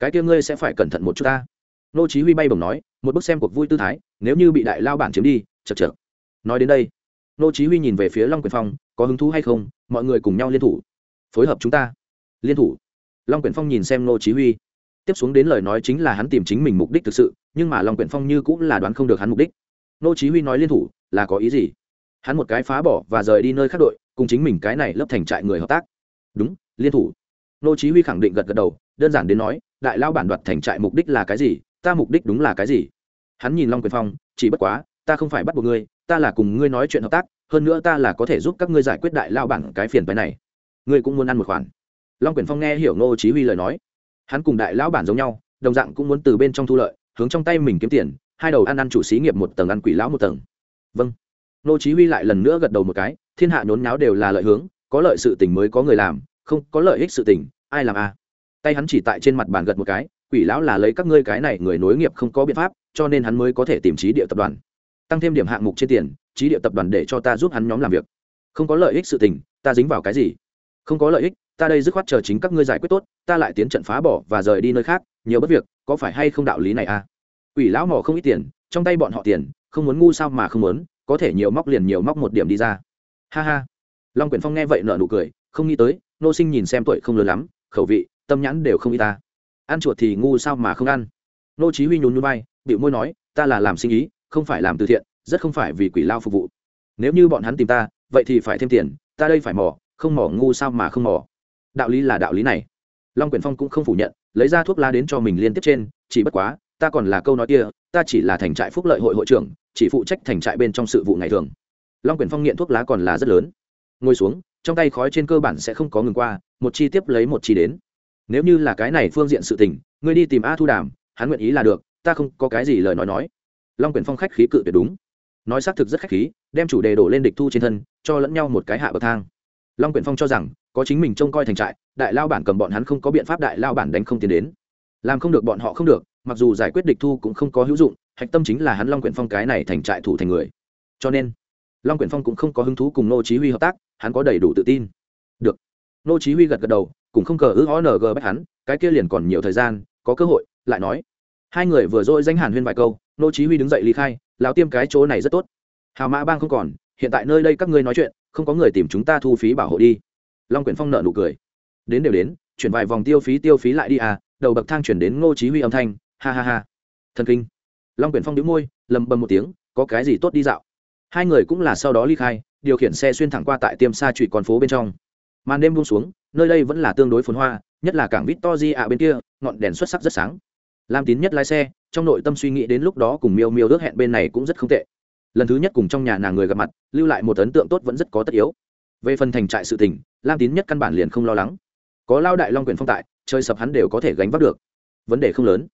cái kia ngươi sẽ phải cẩn thận một chút ta. Nô chí huy bay bổng nói, một bức xem cuộc vui tư thái, nếu như bị đại lao bản chiếm đi chật chật nói đến đây, nô chí huy nhìn về phía long quyển phong, có hứng thú hay không, mọi người cùng nhau liên thủ. Phối hợp chúng ta. Liên thủ. Long quyển phong nhìn xem nô chí huy. Tiếp xuống đến lời nói chính là hắn tìm chính mình mục đích thực sự, nhưng mà long quyển phong như cũng là đoán không được hắn mục đích. Nô chí huy nói liên thủ, là có ý gì? Hắn một cái phá bỏ và rời đi nơi khác đội, cùng chính mình cái này lớp thành trại người hợp tác. Đúng, liên thủ. Nô chí huy khẳng định gật gật đầu, đơn giản đến nói đại lao bản đoạt thành trại mục đích là cái gì, ta mục đích đúng là cái gì? Hắn nhìn long quyền phong, chỉ bất quá, ta không phải bắt buộc ngươi, ta là cùng ngươi nói chuyện hợp tác, hơn nữa ta là có thể giúp các ngươi giải quyết đại lao bản cái phiền phái này. Ngươi cũng muốn ăn một khoản. Long quyền phong nghe hiểu nô chí huy lời nói. Hắn cùng đại lão bản giống nhau, đồng dạng cũng muốn từ bên trong thu lợi, hướng trong tay mình kiếm tiền, hai đầu ăn ăn chủ xí nghiệp một tầng ăn quỷ lão một tầng. Vâng. Nô chí huy lại lần nữa gật đầu một cái, thiên hạ nhốn nháo đều là lợi hướng, có lợi sự tình mới có người làm, không có lợi ích sự tình, ai làm à? Tay hắn chỉ tại trên mặt bàn gật một cái, quỷ lão là lấy các ngươi cái này người nối nghiệp không có biện pháp, cho nên hắn mới có thể tìm trí địa tập đoàn. Tăng thêm điểm hạng mục trên tiền, trí địa tập đoàn để cho ta giúp hắn nhóm làm việc. Không có lợi ích sự tình, ta dính vào cái gì? Không có lợi ích, ta đây dứt khoát chờ chính các ngươi giải quyết tốt, ta lại tiến trận phá bỏ và rời đi nơi khác, nhiều bất việc, có phải hay không đạo lý này à? Quỷ lão mò không ít tiền, trong tay bọn họ tiền, không muốn ngu sao mà không muốn, có thể nhiều móc liền nhiều móc một điểm đi ra. Ha ha. Long quyển phong nghe vậy nở nụ cười, không nghĩ tới, nô sinh nhìn xem tuổi không lớn lắm, khẩu vị tâm nhãn đều không y ta. Ăn chuột thì ngu sao mà không ăn? Nô chí huy nhún nhún vai bịu môi nói, ta là làm sinh ý, không phải làm từ thiện, rất không phải vì quỷ lao phục vụ. Nếu như bọn hắn tìm ta, vậy thì phải thêm tiền, ta đây phải mỏ không mỏ ngu sao mà không mỏ đạo lý là đạo lý này. Long quyển phong cũng không phủ nhận, lấy ra thuốc lá đến cho mình liên tiếp trên, chỉ bất quá, ta còn là câu nói kia, ta chỉ là thành trại phúc lợi hội hội trưởng, chỉ phụ trách thành trại bên trong sự vụ ngày thường. Long quyển phong nghiện thuốc lá còn là rất lớn. Ngồi xuống, trong tay khói trên cơ bản sẽ không có ngừng qua, một chi tiếp lấy một chi đến nếu như là cái này phương diện sự tình, ngươi đi tìm a thu đàm, hắn nguyện ý là được, ta không có cái gì lời nói nói. Long quyển phong khách khí cự tuyệt đúng. Nói xác thực rất khách khí, đem chủ đề đổ lên địch thu trên thân, cho lẫn nhau một cái hạ bậc thang. Long quyển phong cho rằng, có chính mình trông coi thành trại, đại lao bản cầm bọn hắn không có biện pháp đại lao bản đánh không tiến đến. Làm không được bọn họ không được, mặc dù giải quyết địch thu cũng không có hữu dụng, hạch tâm chính là hắn long quyển phong cái này thành trại thủ thành người. Cho nên, long quyển phong cũng không có hứng thú cùng nô chí huy hợp tác, hắn có đầy đủ tự tin. Được. Nô chí huy gật gật đầu cũng không cờ ư ó ng bách hắn, cái kia liền còn nhiều thời gian, có cơ hội, lại nói. Hai người vừa dội danh hàn huyên vài câu, nô chí huy đứng dậy ly khai, lão tiêm cái chỗ này rất tốt. Hào mã bang không còn, hiện tại nơi đây các ngươi nói chuyện, không có người tìm chúng ta thu phí bảo hộ đi. Long quyển phong nợ nụ cười. Đến đều đến, chuyển vài vòng tiêu phí tiêu phí lại đi à đầu bậc thang chuyển đến ngô chí huy âm thanh, ha ha ha. Thần kinh. Long quyển phong nhíu môi, lầm bầm một tiếng, có cái gì tốt đi dạo? Hai người cũng là sau đó ly khai, điều khiển xe xuyên thẳng qua tại tiêm xa trụy con phố bên trong màn đêm buông xuống, nơi đây vẫn là tương đối phồn hoa, nhất là cảng victory ạ bên kia, ngọn đèn xuất sắc rất sáng. Lam tín nhất lái xe, trong nội tâm suy nghĩ đến lúc đó cùng miêu miêu ước hẹn bên này cũng rất không tệ. Lần thứ nhất cùng trong nhà nàng người gặp mặt, lưu lại một ấn tượng tốt vẫn rất có tất yếu. Về phần thành trại sự tình, lam tín nhất căn bản liền không lo lắng. Có lao đại long quyền phong tại, chơi sập hắn đều có thể gánh vác được. Vấn đề không lớn.